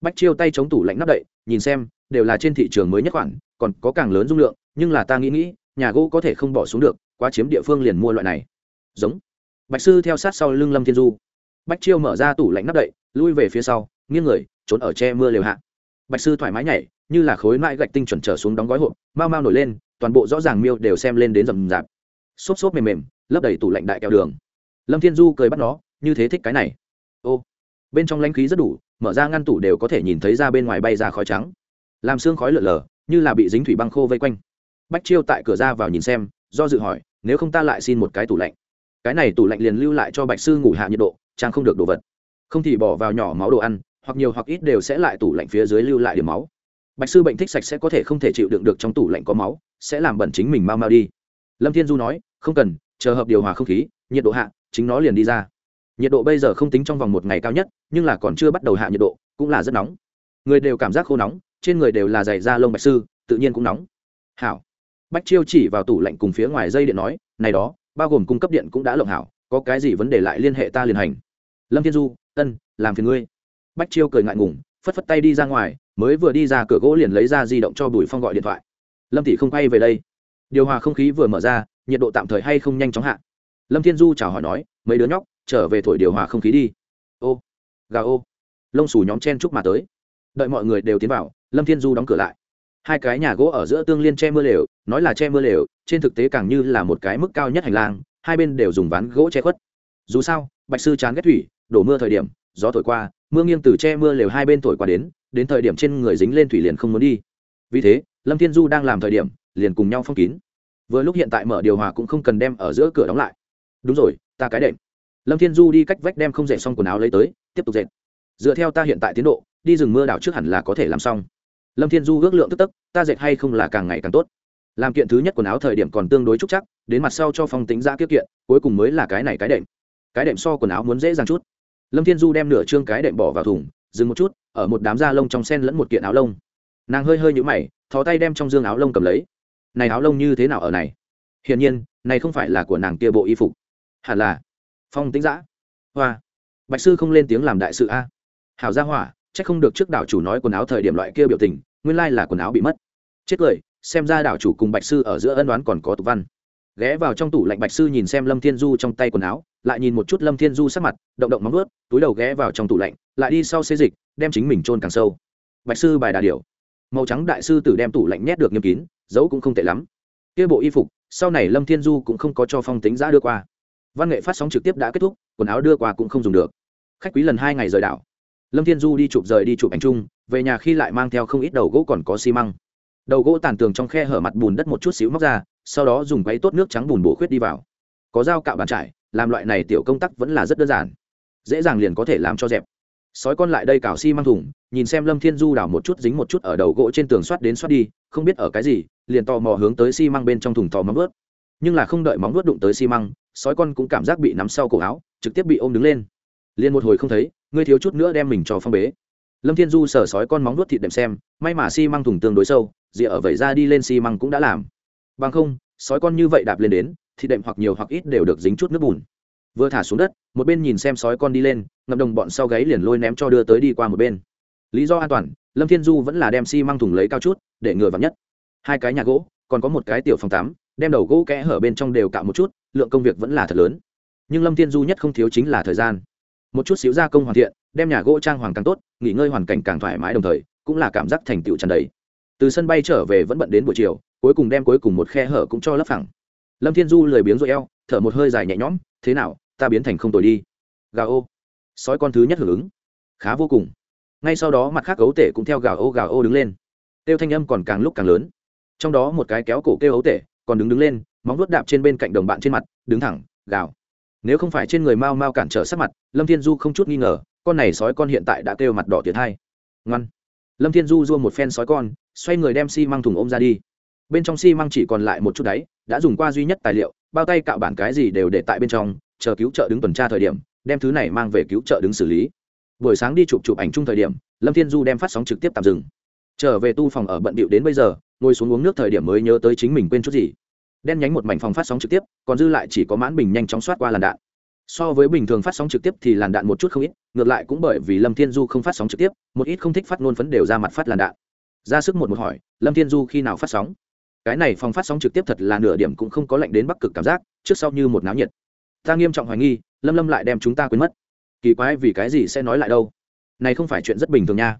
Bách chiêu tay chống tủ lạnh nắp đậy, nhìn xem, đều là trên thị trường mới nhất khoản, còn có càng lớn dung lượng, nhưng là ta nghĩ nghĩ, nhà gỗ có thể không bỏ xuống được, quá chiếm địa phương liền mua loại này. Giống. Bạch sư theo sát sau lưng lâm thiên du. Bách chiêu mở ra tủ lạnh nắp đậy, lui về phía sau, nghiêng người, trốn ở che mưa liều hạ bạch sư thoải mái nhảy, như là khối mãi gạch tinh chuẩn trở xuống đóng gói hộp, mau mau nổi lên, toàn bộ rõ ràng miêu đều xem lên đến rầm rạp. Xốp xốp mềm mềm, lấp đầy tủ lạnh đại kẹo đường. Lâm thiên du cười bắt nó, như thế thích cái này. Ô, bên trong lãnh khí rất đủ, mở ra ngăn tủ đều có thể nhìn thấy ra bên ngoài bay ra khói trắng. Làm xương khói lở lờ như là bị dính thủy băng khô vây quanh. Bách chiêu tại cửa ra vào nhìn xem, do dự hỏi, nếu không ta lại xin một cái tủ lạnh? Cái này tủ lạnh liền lưu lại cho bạch sư ngủ hạ nhiệt độ, trang không được đồ vật. Không thì bỏ vào nhỏ máu đồ ăn hoặc nhiều hoặc ít đều sẽ lại tủ lạnh phía dưới lưu lại điểm máu. Bạch sư bệnh thích sạch sẽ có thể không thể chịu đựng được trong tủ lạnh có máu, sẽ làm bẩn chính mình mau mau đi. Lâm thiên du nói, không cần, chờ hợp điều hòa không khí, nhiệt độ hạ, chính nó liền đi ra. Nhiệt độ bây giờ không tính trong vòng một ngày cao nhất, nhưng là còn chưa bắt đầu hạ nhiệt độ, cũng là rất nóng. Người đều cảm giác khô nóng, trên người đều là dày da lông bạch sư, tự nhiên cũng nóng. Hảo. Bách chiêu chỉ vào tủ lạnh cùng phía ngoài dây điện nói, này đó, bao gồm cung cấp điện cũng đã lộng hảo, có cái gì vấn đề lại liên hệ ta liền hành. Lâm thiên du, ân, làm phiền ngươi bách chiêu cười ngại ngùng, phất phất tay đi ra ngoài, mới vừa đi ra cửa gỗ liền lấy ra di động cho bùi phong gọi điện thoại. Lâm thị không quay về đây. Điều hòa không khí vừa mở ra, nhiệt độ tạm thời hay không nhanh chóng hạ. Lâm thiên du chào hỏi nói, mấy đứa nhóc, trở về thổi điều hòa không khí đi. Ô, gà ô. Lông xù nhóm chen chúc mà tới. Đợi mọi người đều tiến vào, lâm thiên du đóng cửa lại. Hai cái nhà gỗ ở giữa tương liên che mưa lều, nói là che mưa lều, trên thực tế càng như là một cái mức cao nhất hành lang, hai bên đều dùng ván gỗ che khuất. Dù sao, bạch sư chán ghét thủy đổ mưa thời điểm, gió thổi qua, mưa nghiêng từ che mưa lều hai bên thổi qua đến đến thời điểm trên người dính lên thủy liền không muốn đi. Vì thế, lâm thiên du đang làm thời điểm, liền cùng nhau phong kín. Vừa lúc hiện tại mở điều hòa cũng không cần đem ở giữa cửa đóng lại. Đúng rồi, ta cái đệm. Lâm thiên du đi cách vách đem không dệt xong quần áo lấy tới, tiếp tục dệt. Dựa theo ta hiện tại tiến độ, đi rừng mưa đảo trước hẳn là có thể làm xong. Lâm thiên du ước lượng tức tức, ta dệt hay không là càng ngày càng tốt. Làm kiện thứ nhất quần áo thời điểm còn tương đối trúc chắc, đến mặt sau cho phong tính ra kiếp kiện, cuối cùng mới là cái này cái đệm. Cái đệm so quần áo muốn dễ dàng chút lâm thiên du đem nửa trương cái đệm bỏ vào thùng, dừng một chút, ở một đám da lông trong sen lẫn một kiện áo lông. Nàng hơi hơi nhũ mày, thò tay đem trong dương áo lông cầm lấy. Này áo lông như thế nào ở này? Hiển nhiên, này không phải là của nàng kia bộ y phục. Hẳn là phong tính giã hoa. Bạch sư không lên tiếng làm đại sự a. Hảo gia hỏa c h ắ c không được trước đảo chủ nói quần áo thời điểm loại kia biểu tình, nguyên lai là quần áo bị mất. Chết cười, xem ra đảo chủ cùng bạch sư ở giữa ân đoán còn có tục văn ghé vào trong tủ lạnh bạch sư nhìn xem lâm thiên du trong tay quần áo, lại nhìn một chút lâm thiên du sắc mặt, động động móng ướt túi đầu ghé vào trong tủ lạnh, lại đi sau xê dịch, đem chính mình trôn càng sâu. Bạch sư bài đà điều màu trắng đại sư tử đem tủ lạnh nhét được nghiêm kín, dấu cũng không tệ lắm. Kia bộ y phục, sau này lâm thiên du cũng không có cho phong tính giã đưa qua. Văn nghệ phát sóng trực tiếp đã kết thúc, quần áo đưa qua cũng không dùng được. Khách quý lần hai ngày rời đảo. Lâm thiên du đi chụp rời đi chụp ảnh chung, về nhà khi lại mang theo không ít đầu gỗ còn có xi măng. Đầu gỗ tàn tường trong khe hở mặt bùn đất một chút xíu móc ra sau đó dùng quấy tốt nước trắng bùn bổ khuyết đi vào. Có dao cạo bàn trải, làm loại này tiểu công tắc vẫn là rất đơn giản. Dễ dàng liền có thể làm cho dẹp. Sói con lại đây cào xi、si、măng thùng, nhìn xem lâm thiên du đào một chút dính một chút ở đầu gỗ trên tường soát đến soát đi, không biết ở cái gì, liền tò mò hướng tới xi、si、măng bên trong thùng tò móng vớt nhưng là không đợi móng vớt đụng tới xi、si、măng, sói con cũng cảm giác bị nắm sau cổ áo, trực tiếp bị ôm đứng lên. Liền một hồi không thấy, ngươi thiếu chút nữa đem mình cho phong bế. Lâm thiên du sờ sói con móng nuốt thịt đệm xem, may mà xi、si、măng thùng tương đối sâu rìa ở vẩy ra đi lên xi、si、măng cũng đã làm bằng không, sói con như vậy đạp lên đến thì đệm hoặc nhiều hoặc ít đều được dính chút nước bùn. Vừa thả xuống đất, một bên nhìn xem sói con đi lên ngập đồng bọn sau gáy liền lôi ném cho đưa tới đi qua một bên. Lý do an toàn, lâm thiên du vẫn là đem xi、si、măng thùng lấy cao chút, để ngừa vào nhất. Hai cái nhà gỗ, còn có một cái tiểu phòng tắm, đem đầu gỗ kẽ hở bên trong đều cạo một chút, lượng công việc vẫn là thật lớn. Nhưng lâm thiên du nhất không thiếu chính là thời gian. Một chút xíu gia công hoàn thiện, đem nhà gỗ trang hoàng càng tốt, nghỉ ngơi hoàn cảnh càng thoải mái đồng thời, cũng là cảm giác thành tựu tràn đầy. Từ sân bay trở về vẫn bận đến buổi chiều cuối cùng đem cuối cùng một khe hở cũng cho lấp phẳng. Lâm thiên du lười biếng rồi eo, thở một hơi dài nhẹ nhõm, thế nào, ta biến thành không tồi đi. Gà ô. Sói con thứ nhất hưởng ứng. Khá vô cùng. Ngay sau đó mặt khác gấu tể cũng theo gà ô gà ô đứng lên. Kêu thanh âm còn càng lúc càng lớn. Trong đó một cái kéo cổ kêu ấu tể, còn đứng đứng lên, móng vuốt đạp trên bên cạnh đồng bạn trên mặt, đứng thẳng, gào. Nếu không phải trên người mau mau cản trở sắc mặt, lâm thiên du không chút nghi ngờ, con này sói con hiện tại đã kêu mặt đỏ tiệt hai. Ngoan. Lâm thiên du dua một phen sói con, xoay người đem xi、si、măng thùng ôm ra đi bên trong xi măng chỉ còn lại một chút đáy, đã dùng qua duy nhất tài liệu, bao tay cạo bản cái gì đều để tại bên trong, chờ cứu trợ đứng tuần tra thời điểm, đem thứ này mang về cứu trợ đứng xử lý. Buổi sáng đi chụp chụp ảnh chung thời điểm, lâm thiên du đem phát sóng trực tiếp tạm dừng. Trở về tu phòng ở bận bịu đến bây giờ, ngồi xuống uống nước thời điểm mới nhớ tới chính mình quên chút gì. Đen nhánh một mảnh phòng phát sóng trực tiếp, còn dư lại chỉ có mãn bình nhanh chóng soát qua làn đạn. So với bình thường phát sóng trực tiếp thì làn đạn một chút không ít, ngược lại cũng bởi vì lâm thiên du không phát sóng trực tiếp, một ít không thích phát ngôn phấn đều ra mặt phát làn đạn. Ra sức một một hỏi, lâm thiên du khi nào phát sóng? Cái này phòng phát sóng trực tiếp thật là nửa điểm cũng không có lệnh đến bắc cực cảm giác, trước sau như một náo nhiệt. Ta nghiêm trọng hoài nghi, lâm lâm lại đem chúng ta quên mất. Kỳ quái vì cái gì sẽ nói lại đâu? Này không phải chuyện rất bình thường nha.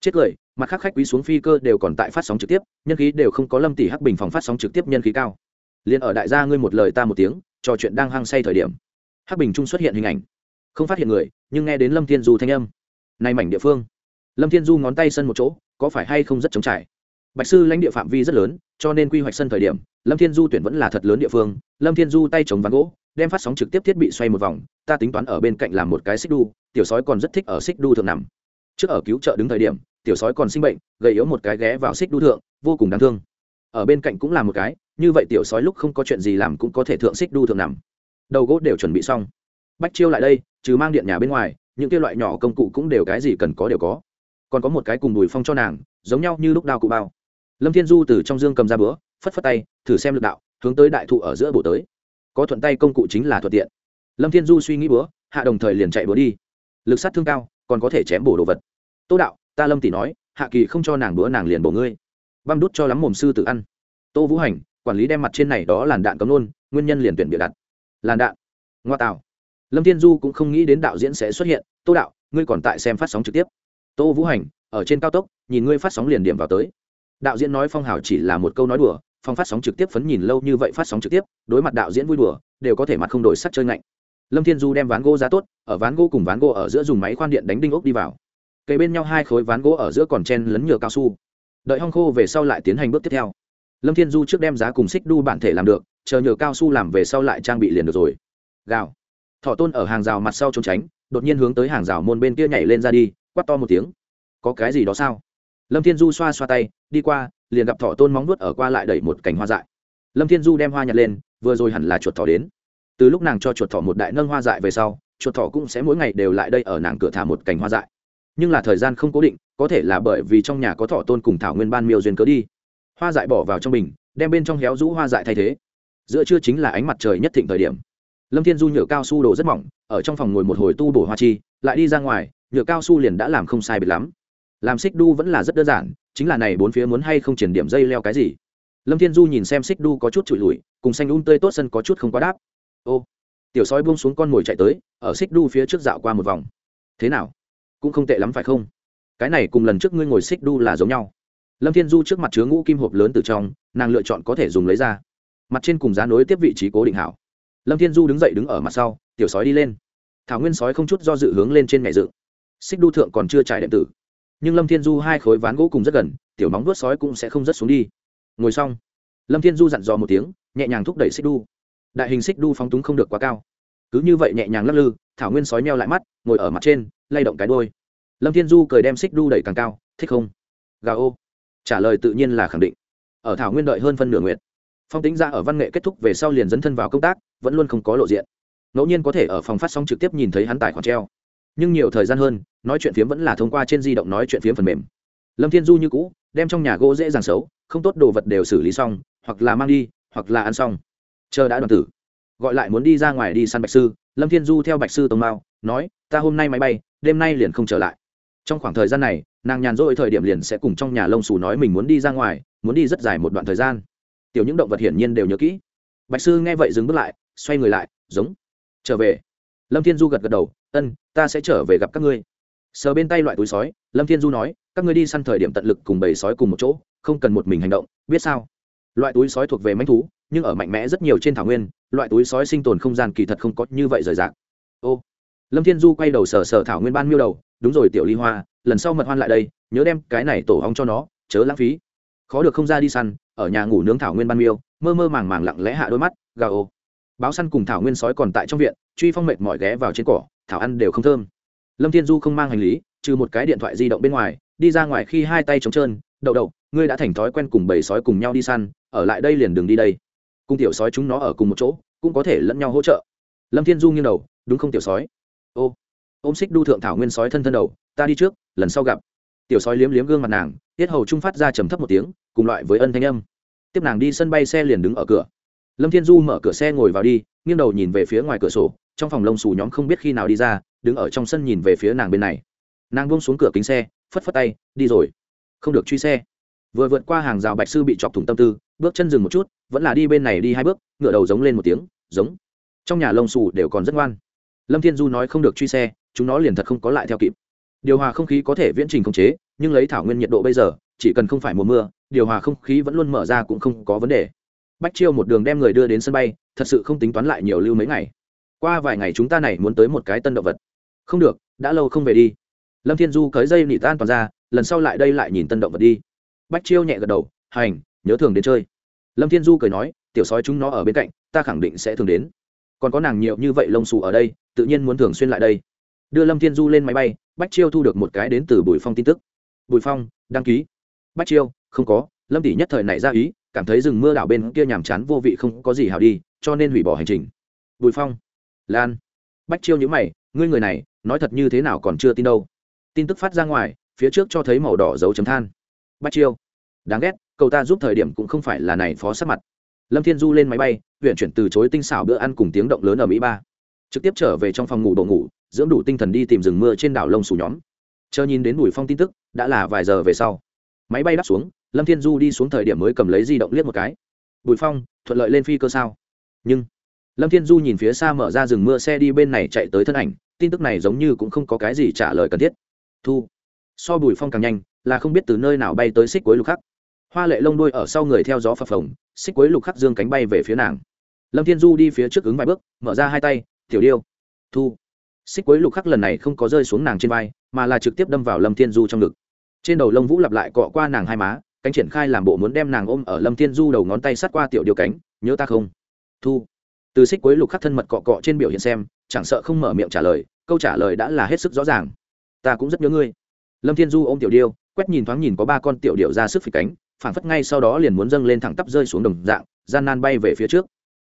Chết cười, mặt khác khách quý xuống phi cơ đều còn tại phát sóng trực tiếp, nhân khí đều không có lâm tỷ hắc bình phòng phát sóng trực tiếp nhân khí cao. Liền ở đại gia ngươi một lời ta một tiếng, trò chuyện đang hăng say thời điểm. Hắc bình trung xuất hiện hình ảnh. Không phát hiện người, nhưng nghe đến lâm thiên du thanh âm. Này mảnh địa phương. Lâm thiên du ngón tay sân một chỗ, có phải hay không rất trống trải? Bạch sư lãnh địa phạm vi rất lớn, cho nên quy hoạch sân thời điểm, lâm thiên du tuyển vẫn là thật lớn địa phương. Lâm thiên du tay chống ván gỗ, đem phát sóng trực tiếp thiết bị xoay một vòng, ta tính toán ở bên cạnh làm một cái xích đu, tiểu sói còn rất thích ở xích đu thượng nằm. Trước ở cứu trợ đứng thời điểm, tiểu sói còn sinh bệnh gây yếu một cái ghé vào xích đu thượng, vô cùng đáng thương. Ở bên cạnh cũng là một cái, như vậy tiểu sói lúc không có chuyện gì làm cũng có thể thượng xích đu thượng nằm. Đầu gỗ đều chuẩn bị xong. Bách chiêu lại đây, trừ mang điện nhà bên ngoài, những kia loại nhỏ công cụ cũng đều cái gì cần có đều có. Còn có một cái cùng đùi phong cho nàng, giống nhau như lúc đao cụ bao lâm thiên du từ trong dương cầm ra bữa phất phất tay, thử xem lực đạo, hướng tới đại thụ ở giữa bộ tới. Có thuận tay công cụ chính là thuận tiện. Lâm thiên du suy nghĩ bữa hạ đồng thời liền chạy bữa đi. Lực sát thương cao, còn có thể chém bổ đồ vật. Tô đạo, ta lâm tỷ nói, hạ kỳ không cho nàng bữa nàng liền bổ ngươi. Băm đút cho lắm mồm sư tự ăn. Tô vũ hành, quản lý đem mặt trên này đó làn đạn cấm luôn, nguyên nhân liền tuyển bịa đặt. Làn đạn. Ngoa tạo. Lâm thiên du cũng không nghĩ đến đạo diễn sẽ xuất hiện. Tô đạo, ngươi còn tại xem phát sóng trực tiếp. Tô vũ hành, ở trên cao tốc, nhìn ngươi phát sóng liền điểm vào tới đạo diễn nói phong hào chỉ là một câu nói đùa, phong phát sóng trực tiếp phấn nhìn lâu như vậy phát sóng trực tiếp, đối mặt đạo diễn vui đùa, đều có thể mặt không đổi sắc chơi ngạnh. Lâm thiên du đem ván gỗ ra tốt, ở ván gỗ cùng ván gỗ ở giữa dùng máy khoan điện đánh đinh ốc đi vào. Cây bên nhau hai khối ván gỗ ở giữa còn chen lấn nhựa cao su. Đợi hong khô về sau lại tiến hành bước tiếp theo. Lâm thiên du trước đem giá cùng xích đu bản thể làm được, chờ nhựa cao su làm về sau lại trang bị liền được rồi. Gào. Thọ tôn ở hàng rào mặt sau trốn tránh, đột nhiên hướng tới hàng rào môn bên kia nhảy lên ra đi quắt to một tiếng. Có cái gì đó sao? Lâm thiên du xoa xoa tay, đi qua, liền gặp thọ tôn móng nuốt ở qua lại đẩy một cành hoa dại. Lâm thiên du đem hoa nhặt lên, vừa rồi hẳn là chuột thỏ đến. Từ lúc nàng cho chuột thỏ một đại nâng hoa dại về sau, chuột thỏ cũng sẽ mỗi ngày đều lại đây ở nàng cửa thả một cành hoa dại. Nhưng là thời gian không cố định, có thể là bởi vì trong nhà có thọ tôn cùng thảo nguyên ban miêu duyên cớ đi. Hoa dại bỏ vào trong bình, đem bên trong héo rũ hoa dại thay thế. Giữa trưa chính là ánh mặt trời nhất thịnh thời điểm. Lâm thiên du nhựa cao su đồ rất mỏng, ở trong phòng ngồi một hồi tu bổ hoa chi, lại đi ra ngoài, nhựa cao su liền đã làm không sai biệt lắm làm xích đu vẫn là rất đơn giản, chính là này bốn phía muốn hay không triển điểm dây leo cái gì. Lâm thiên du nhìn xem xích đu có chút trụi lùi cùng xanh un tươi tốt sân có chút không quá đáp. Ô, tiểu sói buông xuống con mồi chạy tới, ở xích đu phía trước dạo qua một vòng. Thế nào? Cũng không tệ lắm phải không? Cái này cùng lần trước ngươi ngồi xích đu là giống nhau. Lâm thiên du trước mặt chứa ngũ kim hộp lớn từ trong, nàng lựa chọn có thể dùng lấy ra. Mặt trên cùng giá nối tiếp vị trí cố định hảo. Lâm thiên du đứng dậy đứng ở mặt sau, tiểu sói đi lên. Thảo nguyên sói không chút do dự hướng lên trên ngày dự. Xích đu thượng còn chưa trải đệm tử nhưng lâm thiên du hai khối ván gỗ cùng rất gần tiểu móng vuốt sói cũng sẽ không rớt xuống đi. Ngồi xong lâm thiên du dặn dò một tiếng nhẹ nhàng thúc đẩy xích đu. Đại hình xích đu phóng túng không được quá cao. Cứ như vậy nhẹ nhàng lắc lư thảo nguyên sói meo lại mắt ngồi ở mặt trên lay động cái đôi lâm thiên du cười đem xích đu đẩy càng cao thích không? Gà ô. Trả lời tự nhiên là khẳng định. Ở thảo nguyên đợi hơn phân nửa Nguyệt, phong tính ra ở văn nghệ kết thúc về sau liền dấn thân vào công tác vẫn luôn không có lộ diện. Ngẫu nhiên có thể ở phòng phát sóng trực tiếp nhìn thấy hắn tài khoản treo. Nhưng nhiều thời gian hơn nói chuyện phiếm vẫn là thông qua trên di động nói chuyện phiếm phần mềm. Lâm thiên du như cũ, đem trong nhà gỗ dễ dàng xấu, không tốt đồ vật đều xử lý xong, hoặc là mang đi, hoặc là ăn xong. Chờ đã đoàn tử. Gọi lại muốn đi ra ngoài đi săn bạch sư, lâm thiên du theo bạch sư tông mao nói, ta hôm nay máy bay, đêm nay liền không trở lại. Trong khoảng thời gian này, nàng nhàn rỗi thời điểm liền sẽ cùng trong nhà lông xù nói mình muốn đi ra ngoài, muốn đi rất dài một đoạn thời gian. Tiểu những động vật hiển nhiên đều nhớ kỹ. Bạch sư nghe vậy dừng bước lại, xoay người lại, giống, trở về. Lâm thiên du gật gật đầu, ân, ta sẽ trở về gặp các ngươi sờ bên tay loại túi sói, lâm thiên du nói, các ngươi đi săn thời điểm tận lực cùng bầy sói cùng một chỗ, không cần một mình hành động, biết sao? Loại túi sói thuộc về manh thú, nhưng ở mạnh mẽ rất nhiều trên thảo nguyên, loại túi sói sinh tồn không gian kỳ thật không có như vậy rời rạc. Ô, lâm thiên du quay đầu sờ sờ thảo nguyên ban miêu đầu, đúng rồi tiểu ly hoa, lần sau mật hoan lại đây, nhớ đem cái này tổ hong cho nó, chớ lãng phí. Khó được không ra đi săn, ở nhà ngủ nướng thảo nguyên ban miêu, mơ mơ màng màng lặng lẽ hạ đôi mắt gà ô. Báo săn cùng thảo nguyên sói còn tại trong viện, truy phong mệt mỏi ghé vào trên cỏ, thảo ăn đều không thơm lâm thiên du không mang hành lý, trừ một cái điện thoại di động bên ngoài, đi ra ngoài khi hai tay trống trơn, đậu đậu, ngươi đã thành thói quen cùng bầy sói cùng nhau đi săn, ở lại đây liền đường đi đây. Cùng tiểu sói chúng nó ở cùng một chỗ, cũng có thể lẫn nhau hỗ trợ. Lâm thiên du nghiêng đầu, đúng không tiểu sói? Ô. Ôm xích đu thượng thảo nguyên sói thân thân đầu, ta đi trước, lần sau gặp. Tiểu sói liếm liếm gương mặt nàng, tiết hầu trung phát ra trầm thấp một tiếng, cùng loại với ân thanh âm. Tiếp nàng đi sân bay xe liền đứng ở cửa. Lâm thiên du mở cửa xe ngồi vào đi, nghiêng đầu nhìn về phía ngoài cửa sổ, trong phòng lông xù nhóm không biết khi nào đi ra đứng ở trong sân nhìn về phía nàng bên này. Nàng buông xuống cửa kính xe, phất phất tay, đi rồi. Không được truy xe. Vừa vượt qua hàng rào bạch sư bị chọc thủng tâm tư, bước chân dừng một chút, vẫn là đi bên này đi hai bước ngựa đầu giống lên một tiếng, giống. Trong nhà lông xù đều còn rất ngoan. Lâm thiên du nói không được truy xe, chúng nó liền thật không có lại theo kịp. Điều hòa không khí có thể viễn trình khống chế, nhưng lấy thảo nguyên nhiệt độ bây giờ, chỉ cần không phải mùa mưa, điều hòa không khí vẫn luôn mở ra cũng không có vấn đề. Bách chiêu một đường đem người đưa đến sân bay, thật sự không tính toán lại nhiều lưu mấy ngày. Qua vài ngày chúng ta này muốn tới một cái tân động vật không được, đã lâu không về đi. Lâm thiên du cởi dây nỉ tan toàn ra, lần sau lại đây lại nhìn tân động vật đi. Bách chiêu nhẹ gật đầu, hành, nhớ thường đến chơi. Lâm thiên du cười nói, tiểu sói chúng nó ở bên cạnh, ta khẳng định sẽ thường đến. Còn có nàng nhiều như vậy lông xù ở đây, tự nhiên muốn thường xuyên lại đây. Đưa lâm thiên du lên máy bay, bách chiêu thu được một cái đến từ bùi phong tin tức. Bùi phong, đăng ký. Bách chiêu, không có. Lâm tỷ nhất thời này ra ý, cảm thấy rừng mưa đảo bên kia nhàm chán vô vị không có gì hào đi, cho nên hủy bỏ hành trình. Bùi phong, lan. Bách chiêu nhữ mày, ngươi người này nói thật như thế nào còn chưa tin đâu. Tin tức phát ra ngoài, phía trước cho thấy màu đỏ dấu chấm than. Bắt chiêu. Đáng ghét, cậu ta giúp thời điểm cũng không phải là này phó sát mặt. Lâm thiên du lên máy bay huyện chuyển từ chối tinh xảo bữa ăn cùng tiếng động lớn ở mỹ ba. Trực tiếp trở về trong phòng ngủ đồ ngủ, dưỡng đủ tinh thần đi tìm rừng mưa trên đảo lông xù nhóm. Chờ nhìn đến bùi phong tin tức, đã là vài giờ về sau. Máy bay đáp xuống, lâm thiên du đi xuống thời điểm mới cầm lấy di động liếc một cái. Bùi phong, thuận lợi lên phi cơ sao? Nhưng lâm thiên du nhìn phía xa mở ra rừng mưa xe đi bên này chạy tới thân ảnh, tin tức này giống như cũng không có cái gì trả lời cần thiết. Thu, so bùi phong càng nhanh, là không biết từ nơi nào bay tới xích cuối lục khắc. Hoa lệ lông đuôi ở sau người theo gió phập phồng, xích cuối lục khắc dương cánh bay về phía nàng. Lâm thiên du đi phía trước ứng vài bước, mở ra hai tay, tiểu điêu, thu. Xích cuối lục khắc lần này không có rơi xuống nàng trên vai, mà là trực tiếp đâm vào lâm thiên du trong ngực. Trên đầu lông vũ lặp lại cọ qua nàng hai má, cánh triển khai làm bộ muốn đem nàng ôm ở lâm thiên du đầu ngón tay sát qua tiểu điêu cánh, nhớ ta không? Thu từ xích cuối lục khắc thân mật cọ cọ trên biểu hiện xem, chẳng sợ không mở miệng trả lời, câu trả lời đã là hết sức rõ ràng. Ta cũng rất nhớ ngươi. Lâm thiên du ôm tiểu điêu, quét nhìn thoáng nhìn có ba con tiểu điệu ra sức phỉ cánh phản phất ngay sau đó liền muốn dâng lên thẳng tắp rơi xuống đồng dạng, gian nan bay về phía trước.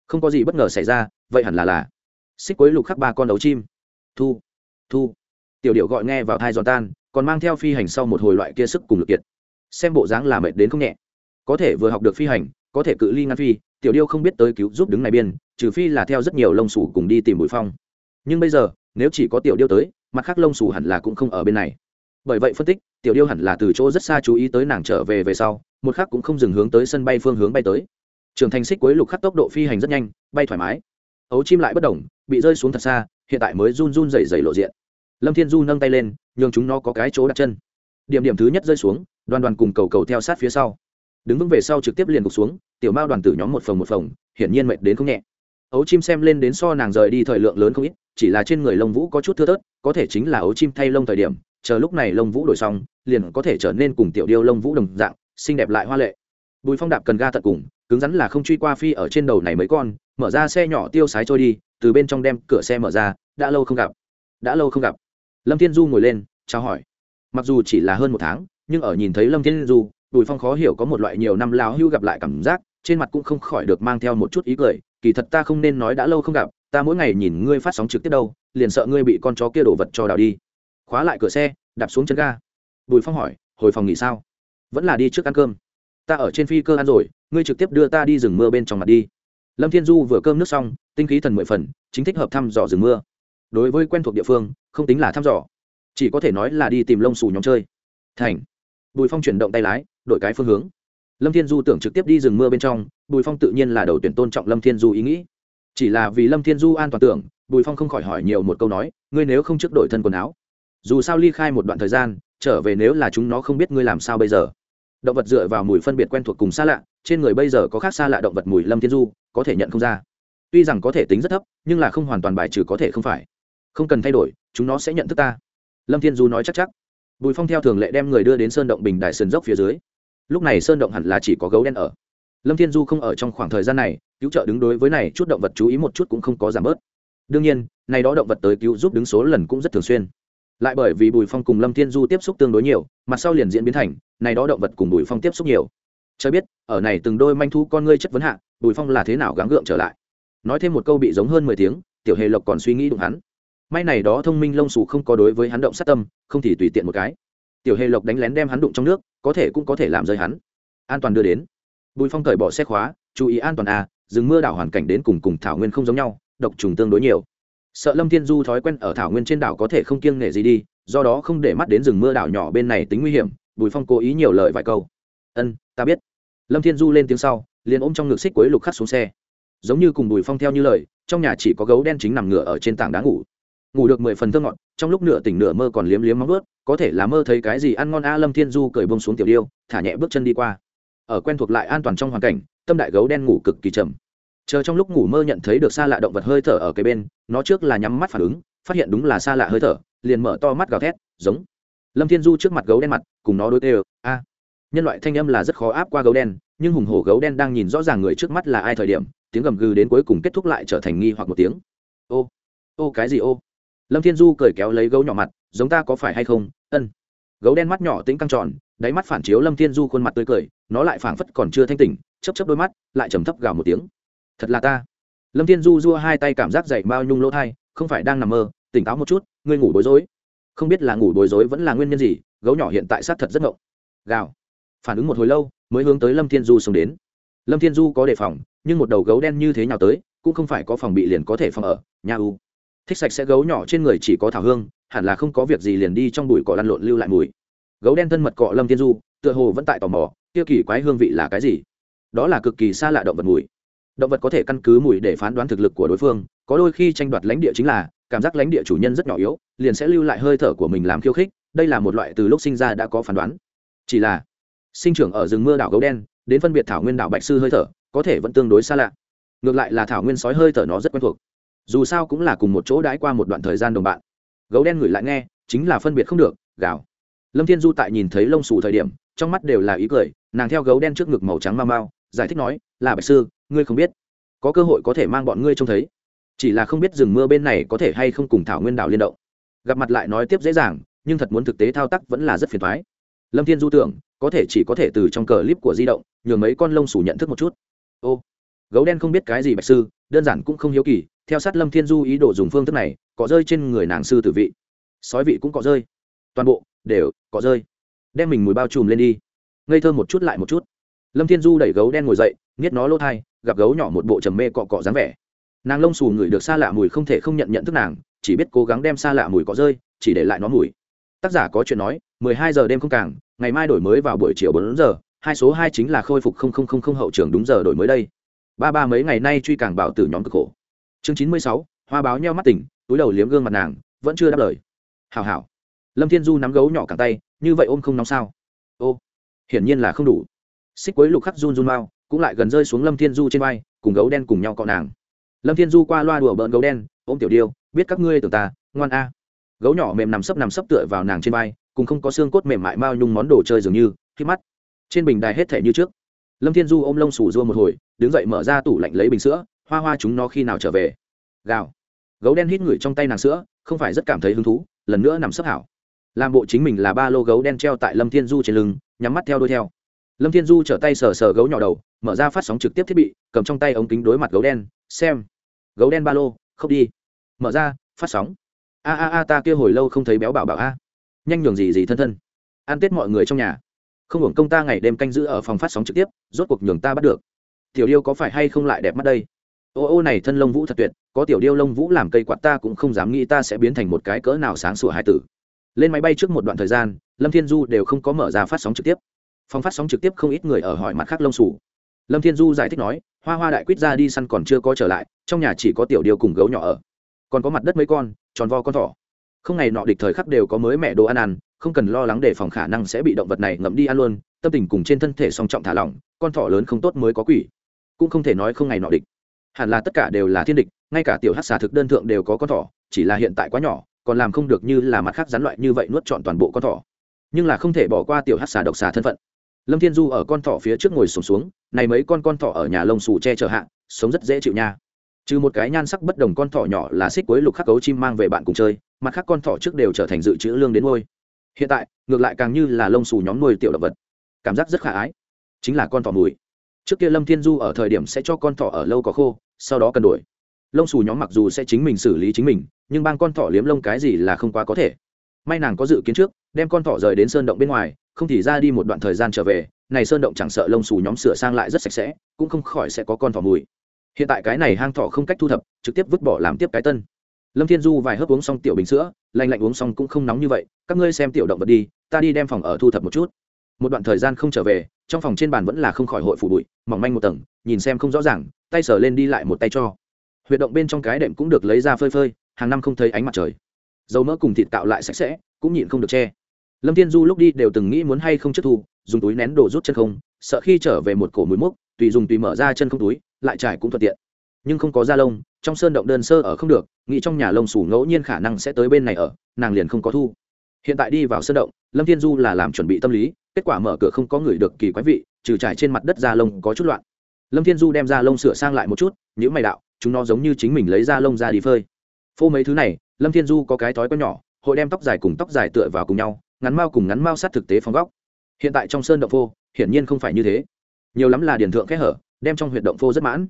Không có gì bất ngờ xảy ra, vậy hẳn là là xích cuối lục khắc ba con đấu chim. Thu thu. Tiểu điệu gọi nghe vào thai giòn tan, còn mang theo phi hành sau một hồi loại kia sức cùng lực kiệt. Xem bộ dáng là mệt đến không nhẹ. Có thể vừa học được phi hành, có thể cự ly ngăn phi tiểu điêu không biết tới cứu giúp đứng này biên, trừ phi là theo rất nhiều lông sủ cùng đi tìm bùi phong. Nhưng bây giờ, nếu chỉ có tiểu điêu tới, mặt khác lông sủ hẳn là cũng không ở bên này. Bởi vậy phân tích, tiểu điêu hẳn là từ chỗ rất xa chú ý tới nàng trở về về sau, một khác cũng không dừng hướng tới sân bay phương hướng bay tới. Trường thành xích cuối lục khắc tốc độ phi hành rất nhanh, bay thoải mái. Ấu chim lại bất động, bị rơi xuống thật xa, hiện tại mới run run dày dày lộ diện. Lâm thiên du nâng tay lên, nhường chúng nó có cái chỗ đặt chân. Điểm điểm thứ nhất rơi xuống, đoàn đoàn cùng cầu cầu theo sát phía sau. Đứng vững về sau trực tiếp liền gục xuống tiểu mao đoàn tử nhóm một phòng một phòng, hiển nhiên mệt đến không nhẹ. Ấu chim xem lên đến so nàng rời đi thời lượng lớn không ít, chỉ là trên người lông vũ có chút thưa thớt, có thể chính là ấu chim thay lông thời điểm, chờ lúc này lông vũ đổi xong, liền có thể trở nên cùng tiểu điêu lông vũ đồng dạng, xinh đẹp lại hoa lệ. Bùi phong đạp cần ga tận cùng, cứng rắn là không truy qua phi ở trên đầu này mấy con, mở ra xe nhỏ tiêu sái trôi đi, từ bên trong đem cửa xe mở ra, đã lâu không gặp. Đã lâu không gặp. Lâm thiên du ngồi lên, chào hỏi. Mặc dù chỉ là hơn một tháng, nhưng ở nhìn thấy lâm thiên du bùi phong khó hiểu có một loại nhiều năm lão hưu gặp lại cảm giác, trên mặt cũng không khỏi được mang theo một chút ý cười, kỳ thật ta không nên nói đã lâu không gặp, ta mỗi ngày nhìn ngươi phát sóng trực tiếp đâu, liền sợ ngươi bị con chó kia đổ vật cho đào đi. Khóa lại cửa xe, đạp xuống chân ga. Bùi phong hỏi, hồi phòng nghỉ sao? Vẫn là đi trước ăn cơm. Ta ở trên phi cơ ăn rồi, ngươi trực tiếp đưa ta đi rừng mưa bên trong mặt đi. Lâm thiên du vừa cơm nước xong, tinh khí thần mười phần, chính thích hợp thăm dò rừng mưa. Đối với quen thuộc địa phương, không tính là thăm dò, chỉ có thể nói là đi tìm lông xù nhóm chơi. Thành. Bùi phong chuyển động tay lái đổi cái phương hướng. Lâm thiên du tưởng trực tiếp đi rừng mưa bên trong, bùi phong tự nhiên là đầu tuyển tôn trọng lâm thiên du ý nghĩ. Chỉ là vì lâm thiên du an toàn tưởng, bùi phong không khỏi hỏi nhiều một câu nói, ngươi nếu không trước đổi thân quần áo, dù sao ly khai một đoạn thời gian, trở về nếu là chúng nó không biết ngươi làm sao bây giờ. Động vật dựa vào mùi phân biệt quen thuộc cùng xa lạ, trên người bây giờ có khác xa lạ động vật mùi lâm thiên du, có thể nhận không ra. Tuy rằng có thể tính rất thấp, nhưng là không hoàn toàn bài trừ có thể không phải. Không cần thay đổi, chúng nó sẽ nhận thức ta. Lâm thiên du nói chắc chắc. Bùi phong theo thường lệ đem người đưa đến sơn động bình đại sườn dốc phía dưới lúc này sơn động hẳn là chỉ có gấu đen ở. Lâm thiên du không ở trong khoảng thời gian này, cứu trợ đứng đối với này chút động vật chú ý một chút cũng không có giảm bớt. Đương nhiên, này đó động vật tới cứu giúp đứng số lần cũng rất thường xuyên. Lại bởi vì bùi phong cùng lâm thiên du tiếp xúc tương đối nhiều, mặt sau liền diễn biến thành, này đó động vật cùng bùi phong tiếp xúc nhiều. Cho biết, ở này từng đôi manh thu con ngươi chất vấn hạ, bùi phong là thế nào gắng gượng trở lại. Nói thêm một câu bị giống hơn mười tiếng, tiểu hề lộc còn suy nghĩ đụng hắn. May này đó thông minh lông xù không có đối với hắn động sát tâm, không thì tùy tiện một cái tiểu hề lộc đánh lén đem hắn đụng trong nước, có thể cũng có thể làm rơi hắn. An toàn đưa đến. Bùi phong cởi bỏ xe khóa, chú ý an toàn à rừng mưa đảo hoàn cảnh đến cùng cùng thảo nguyên không giống nhau, độc trùng tương đối nhiều. Sợ lâm thiên du thói quen ở thảo nguyên trên đảo có thể không kiêng nể gì đi, do đó không để mắt đến rừng mưa đảo nhỏ bên này tính nguy hiểm, bùi phong cố ý nhiều lời vài câu. Ân, ta biết. Lâm thiên du lên tiếng sau, liền ôm trong ngực xích quấy lục khắc xuống xe. Giống như cùng bùi phong theo như lời, trong nhà chỉ có gấu đen chính nằm ngửa ở trên tảng đá ngủ ngủ được mười phần thơ ngọt, trong lúc nửa tỉnh nửa mơ còn liếm liếm móng ướt có thể là mơ thấy cái gì ăn ngon a lâm thiên du cởi bông xuống tiểu điêu, thả nhẹ bước chân đi qua. Ở quen thuộc lại an toàn trong hoàn cảnh, tâm đại gấu đen ngủ cực kỳ trầm chờ trong lúc ngủ mơ nhận thấy được xa lạ động vật hơi thở ở cái bên, nó trước là nhắm mắt phản ứng, phát hiện đúng là xa lạ hơi thở, liền mở to mắt gào thét, giống. Lâm thiên du trước mặt gấu đen mặt, cùng nó đối tê a. Nhân loại thanh âm là rất khó áp qua gấu đen, nhưng hùng hổ gấu đen đang nhìn rõ ràng người trước mắt là ai thời điểm, tiếng gầm gừ đến cuối cùng kết thúc lại trở thành nghi hoặc một tiếng. Ô ô cái gì ô? Lâm thiên du cởi kéo lấy gấu nhỏ mặt, giống ta có phải hay không? Ân. Gấu đen mắt nhỏ tính căng tròn, đáy mắt phản chiếu lâm thiên du khuôn mặt tươi cười, nó lại phảng phất còn chưa thanh tỉnh chấp chấp đôi mắt, lại trầm thấp gào một tiếng. Thật là ta. Lâm thiên du dua hai tay cảm giác dậy bao nhung lỗ thai, không phải đang nằm mơ, tỉnh táo một chút, ngươi ngủ bối rối. Không biết là ngủ bối rối vẫn là nguyên nhân gì, gấu nhỏ hiện tại sát thật rất ngộng. Gào. Phản ứng một hồi lâu, mới hướng tới lâm thiên du xông đến. Lâm thiên du có đề phòng, nhưng một đầu gấu đen như thế nào tới, cũng không phải có phòng bị liền có thể phòng ở, nhà u thích sạch sẽ gấu nhỏ trên người chỉ có thảo hương, hẳn là không có việc gì liền đi trong bụi cỏ lăn lộn lưu lại mùi. Gấu đen thân mật cọ lâm thiên du, tựa hồ vẫn tại tò mò, kia kỳ quái hương vị là cái gì? Đó là cực kỳ xa lạ động vật mùi. Động vật có thể căn cứ mùi để phán đoán thực lực của đối phương, có đôi khi tranh đoạt lãnh địa chính là, cảm giác lãnh địa chủ nhân rất nhỏ yếu, liền sẽ lưu lại hơi thở của mình làm khiêu khích, đây là một loại từ lúc sinh ra đã có phán đoán. Chỉ là, sinh trưởng ở rừng mưa đảo gấu đen, đến phân biệt thảo nguyên đảo bạch sư hơi thở, có thể vẫn tương đối xa lạ. Ngược lại là thảo nguyên sói hơi thở nó rất quen thuộc dù sao cũng là cùng một chỗ đãi qua một đoạn thời gian đồng bạn. Gấu đen ngửi lại nghe, chính là phân biệt không được, gào. Lâm thiên du tại nhìn thấy lông xù thời điểm, trong mắt đều là ý cười, nàng theo gấu đen trước ngực màu trắng mau mau, giải thích nói, là bạch sư, ngươi không biết. Có cơ hội có thể mang bọn ngươi trông thấy. Chỉ là không biết rừng mưa bên này có thể hay không cùng thảo nguyên đảo liên động. Gặp mặt lại nói tiếp dễ dàng, nhưng thật muốn thực tế thao tác vẫn là rất phiền thoái lâm thiên du tưởng, có thể chỉ có thể từ trong cờ clip của di động, nhường mấy con lông sủ nhận thức một chút. Ô, gấu đen không biết cái gì bạch sư, đơn giản cũng không hiếu kỳ theo sát lâm thiên du ý đồ dùng phương thức này, cọ rơi trên người nàng sư tử vị. Sói vị cũng cọ rơi. Toàn bộ đều cọ rơi. Đem mình mùi bao trùm lên đi. Ngây thơ một chút lại một chút. Lâm thiên du đẩy gấu đen ngồi dậy, nghiết nó lỗ thai, gặp gấu nhỏ một bộ trầm mê cọ cọ dáng vẻ. Nàng lông xù ngửi được xa lạ mùi không thể không nhận nhận thức nàng, chỉ biết cố gắng đem xa lạ mùi cọ rơi, chỉ để lại nó mùi. Tác giả có chuyện nói, mười hai giờ đêm không càng, ngày mai đổi mới vào buổi chiều bốn giờ, hai số hai chính là khôi phục không không không không hậu trường đúng giờ đổi mới đây. Ba ba mấy ngày nay truy càng bảo tử nhóm cực khổ chương chín mươi sáu, hoa báo nheo mắt tỉnh, túi đầu liếm gương mặt nàng, vẫn chưa đáp lời. Hào hào lâm thiên du nắm gấu nhỏ cẳng tay, như vậy ôm không nóng sao? Ô, hiển nhiên là không đủ. Xích quấy lục khắc run run mau, cũng lại gần rơi xuống lâm thiên du trên vai, cùng gấu đen cùng nhau cọ nàng. Lâm thiên du qua loa đùa bỡn gấu đen, ôm tiểu điêu, biết các ngươi tưởng ta, ngoan a. Gấu nhỏ mềm nằm sấp nằm sấp tựa vào nàng trên vai, cùng không có xương cốt mềm mại mao nhung món đồ chơi dường như khi mắt. Trên bình đài hết thể như trước. Lâm thiên du ôm lông sủ rua một hồi, đứng dậy mở ra tủ lạnh lấy bình sữa hoa hoa chúng nó khi nào trở về? Gào. Gấu đen hít ngửi trong tay nàng sữa, không phải rất cảm thấy hứng thú, lần nữa nằm sấp hảo. Làm bộ chính mình là ba lô gấu đen treo tại lâm thiên du trên lưng, nhắm mắt theo đuôi theo. Lâm thiên du trở tay sờ sờ gấu nhỏ đầu, mở ra phát sóng trực tiếp thiết bị, cầm trong tay ống kính đối mặt gấu đen, xem. Gấu đen ba lô không đi. Mở ra, phát sóng. A a a, ta kia hồi lâu không thấy béo bảo bảo a. Nhanh nhường gì gì thân thân. Ăn tết mọi người trong nhà. Không hưởng công ta ngày đêm canh giữ ở phòng phát sóng trực tiếp, rốt cuộc nhường ta bắt được. Tiểu điêu có phải hay không lại đẹp mắt đây? Ô ô này thân lông vũ thật tuyệt, có tiểu điêu lông vũ làm cây quạt ta cũng không dám nghĩ ta sẽ biến thành một cái cỡ nào sáng sủa hai tử. Lên máy bay trước một đoạn thời gian, lâm thiên du đều không có mở ra phát sóng trực tiếp. Phòng phát sóng trực tiếp không ít người ở hỏi mặt khác lông sủ lâm thiên du giải thích nói, hoa hoa đại quyết ra đi săn còn chưa có trở lại, trong nhà chỉ có tiểu điêu cùng gấu nhỏ ở. Còn có mặt đất mấy con, tròn vo con thỏ. Không ngày nọ địch thời khắc đều có mới mẹ đồ ăn ăn, không cần lo lắng để phòng khả năng sẽ bị động vật này ngậm đi ăn luôn, tâm tình cùng trên thân thể song trọng thả lỏng, con thỏ lớn không tốt mới có quỷ. Cũng không thể nói không ngày nọ địch hẳn là tất cả đều là thiên địch ngay cả tiểu hát xà thực đơn thượng đều có con thỏ chỉ là hiện tại quá nhỏ còn làm không được như là mặt khác rắn loại như vậy nuốt trọn toàn bộ con thỏ. Nhưng là không thể bỏ qua tiểu hát xà độc xà thân phận. Lâm thiên du ở con thỏ phía trước ngồi sùng xuống, xuống này mấy con con thỏ ở nhà lông xù che chở hạ sống rất dễ chịu nha. Trừ một cái nhan sắc bất đồng con thỏ nhỏ là xích quấy lục khắc cấu chim mang về bạn cùng chơi mặt khác con thỏ trước đều trở thành dự trữ lương đến ngôi. Hiện tại ngược lại càng như là lông xù nhóm nuôi tiểu động vật. Cảm giác rất khả ái. Chính là con thỏ mùi. Trước kia lâm thiên du ở thời điểm sẽ cho con thỏ ở lâu có khô sau đó cần đổi lông xù nhóm mặc dù sẽ chính mình xử lý chính mình, nhưng bang con thỏ liếm lông cái gì là không quá có thể. May nàng có dự kiến trước, đem con thỏ rời đến sơn động bên ngoài, không thì ra đi một đoạn thời gian trở về, này sơn động chẳng sợ lông xù nhóm sửa sang lại rất sạch sẽ, cũng không khỏi sẽ có con thỏ mùi. Hiện tại cái này hang thỏ không cách thu thập, trực tiếp vứt bỏ làm tiếp cái tân. Lâm thiên du vài hớp uống xong tiểu bình sữa, lạnh lạnh uống xong cũng không nóng như vậy, các ngươi xem tiểu động vật đi, ta đi đem phòng ở thu thập một chút. Một đoạn thời gian không trở về trong phòng trên bàn vẫn là không khỏi hội phủ bụi, mỏng manh một tầng, nhìn xem không rõ ràng, tay sờ lên đi lại một tay cho. Huyệt động bên trong cái đệm cũng được lấy ra phơi phơi, hàng năm không thấy ánh mặt trời. Dầu mỡ cùng thịt cạo lại sạch sẽ, cũng nhịn không được che. Lâm thiên du lúc đi đều từng nghĩ muốn hay không chất thu, dùng túi nén đồ rút chân không, sợ khi trở về một cổ mũi mốc, tùy dùng tùy mở ra chân không túi, lại trải cũng thuận tiện. Nhưng không có da lông, trong sơn động đơn sơ ở không được, nghĩ trong nhà lông sủ ngẫu nhiên khả năng sẽ tới bên này ở, nàng liền không có thu hiện tại đi vào sân động, lâm thiên du là làm chuẩn bị tâm lý, kết quả mở cửa không có người được kỳ quái vị, trừ trải trên mặt đất da lông có chút loạn. Lâm thiên du đem da lông sửa sang lại một chút những mày đạo, chúng nó giống như chính mình lấy da lông ra đi phơi. Phô mấy thứ này, lâm thiên du có cái thói có nhỏ, hội đem tóc dài cùng tóc dài tựa vào cùng nhau, ngắn mao cùng ngắn mao sát thực tế phong góc. Hiện tại trong sơn động phô, hiển nhiên không phải như thế. Nhiều lắm là điển thượng khẽ hở, đem trong huyệt động phô rất mãn.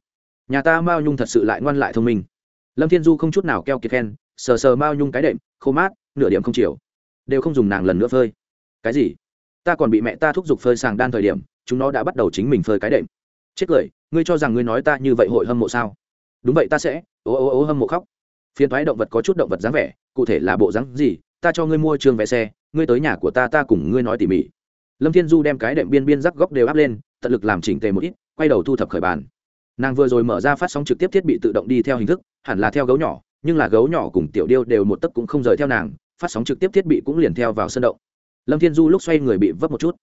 Nhà ta mao nhung thật sự lại ngoan lại thông minh. Lâm thiên du không chút nào keo kiệt khen, sờ sờ mao nhung cái đệm, khô mát, nửa điểm không chiều đều không dùng nàng lần nữa phơi. Cái gì? Ta còn bị mẹ ta thúc giục phơi sàng đan thời điểm, chúng nó đã bắt đầu chính mình phơi cái đệm. Chết cười, ngươi cho rằng ngươi nói ta như vậy hội hâm mộ sao? Đúng vậy ta sẽ. Ô ô ô hâm mộ khóc. Phiền thoái động vật có chút động vật dáng vẻ, cụ thể là bộ dáng gì, ta cho ngươi mua trường vé xe, ngươi tới nhà của ta ta cùng ngươi nói tỉ mỉ. Lâm thiên du đem cái đệm biên biên rắc góc đều áp lên, tận lực làm chỉnh tề một ít, quay đầu thu thập khởi bàn. Nàng vừa rồi mở ra phát sóng trực tiếp thiết bị tự động đi theo hình thức, hẳn là theo gấu nhỏ, nhưng là gấu nhỏ cùng tiểu điêu đều một tấc cũng không rời theo nàng phát sóng trực tiếp thiết bị cũng liền theo vào sân động. Lâm thiên du lúc xoay người bị vấp một chút.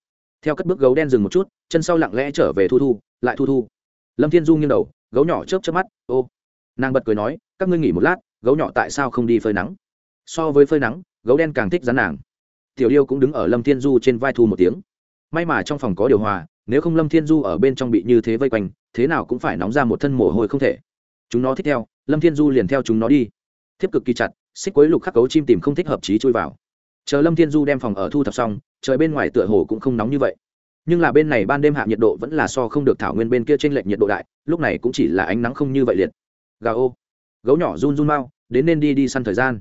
Theo cất bước gấu đen dừng một chút, chân sau lặng lẽ trở về thu thu, lại thu thu. Lâm thiên du nghiêng đầu, gấu nhỏ chớp chớp mắt, ô. Nàng bật cười nói, các ngươi nghỉ một lát, gấu nhỏ tại sao không đi phơi nắng? So với phơi nắng, gấu đen càng thích rắn nàng. Tiểu điêu cũng đứng ở lâm thiên du trên vai thu một tiếng. May mà trong phòng có điều hòa, nếu không lâm thiên du ở bên trong bị như thế vây quanh, thế nào cũng phải nóng ra một thân mồ hôi không thể. Chúng nó thích theo, lâm thiên du liền theo chúng nó đi. Thiếp cực kỳ chặt xích quấy lục khắc cấu chim tìm không thích hợp trí chui vào. Chờ lâm thiên du đem phòng ở thu thập xong, trời bên ngoài tựa hồ cũng không nóng như vậy. Nhưng là bên này ban đêm hạ nhiệt độ vẫn là so không được thảo nguyên bên kia trên lệch nhiệt độ đại, lúc này cũng chỉ là ánh nắng không như vậy liệt. Gà ô. Gấu nhỏ run run mau, đến nên đi đi săn thời gian.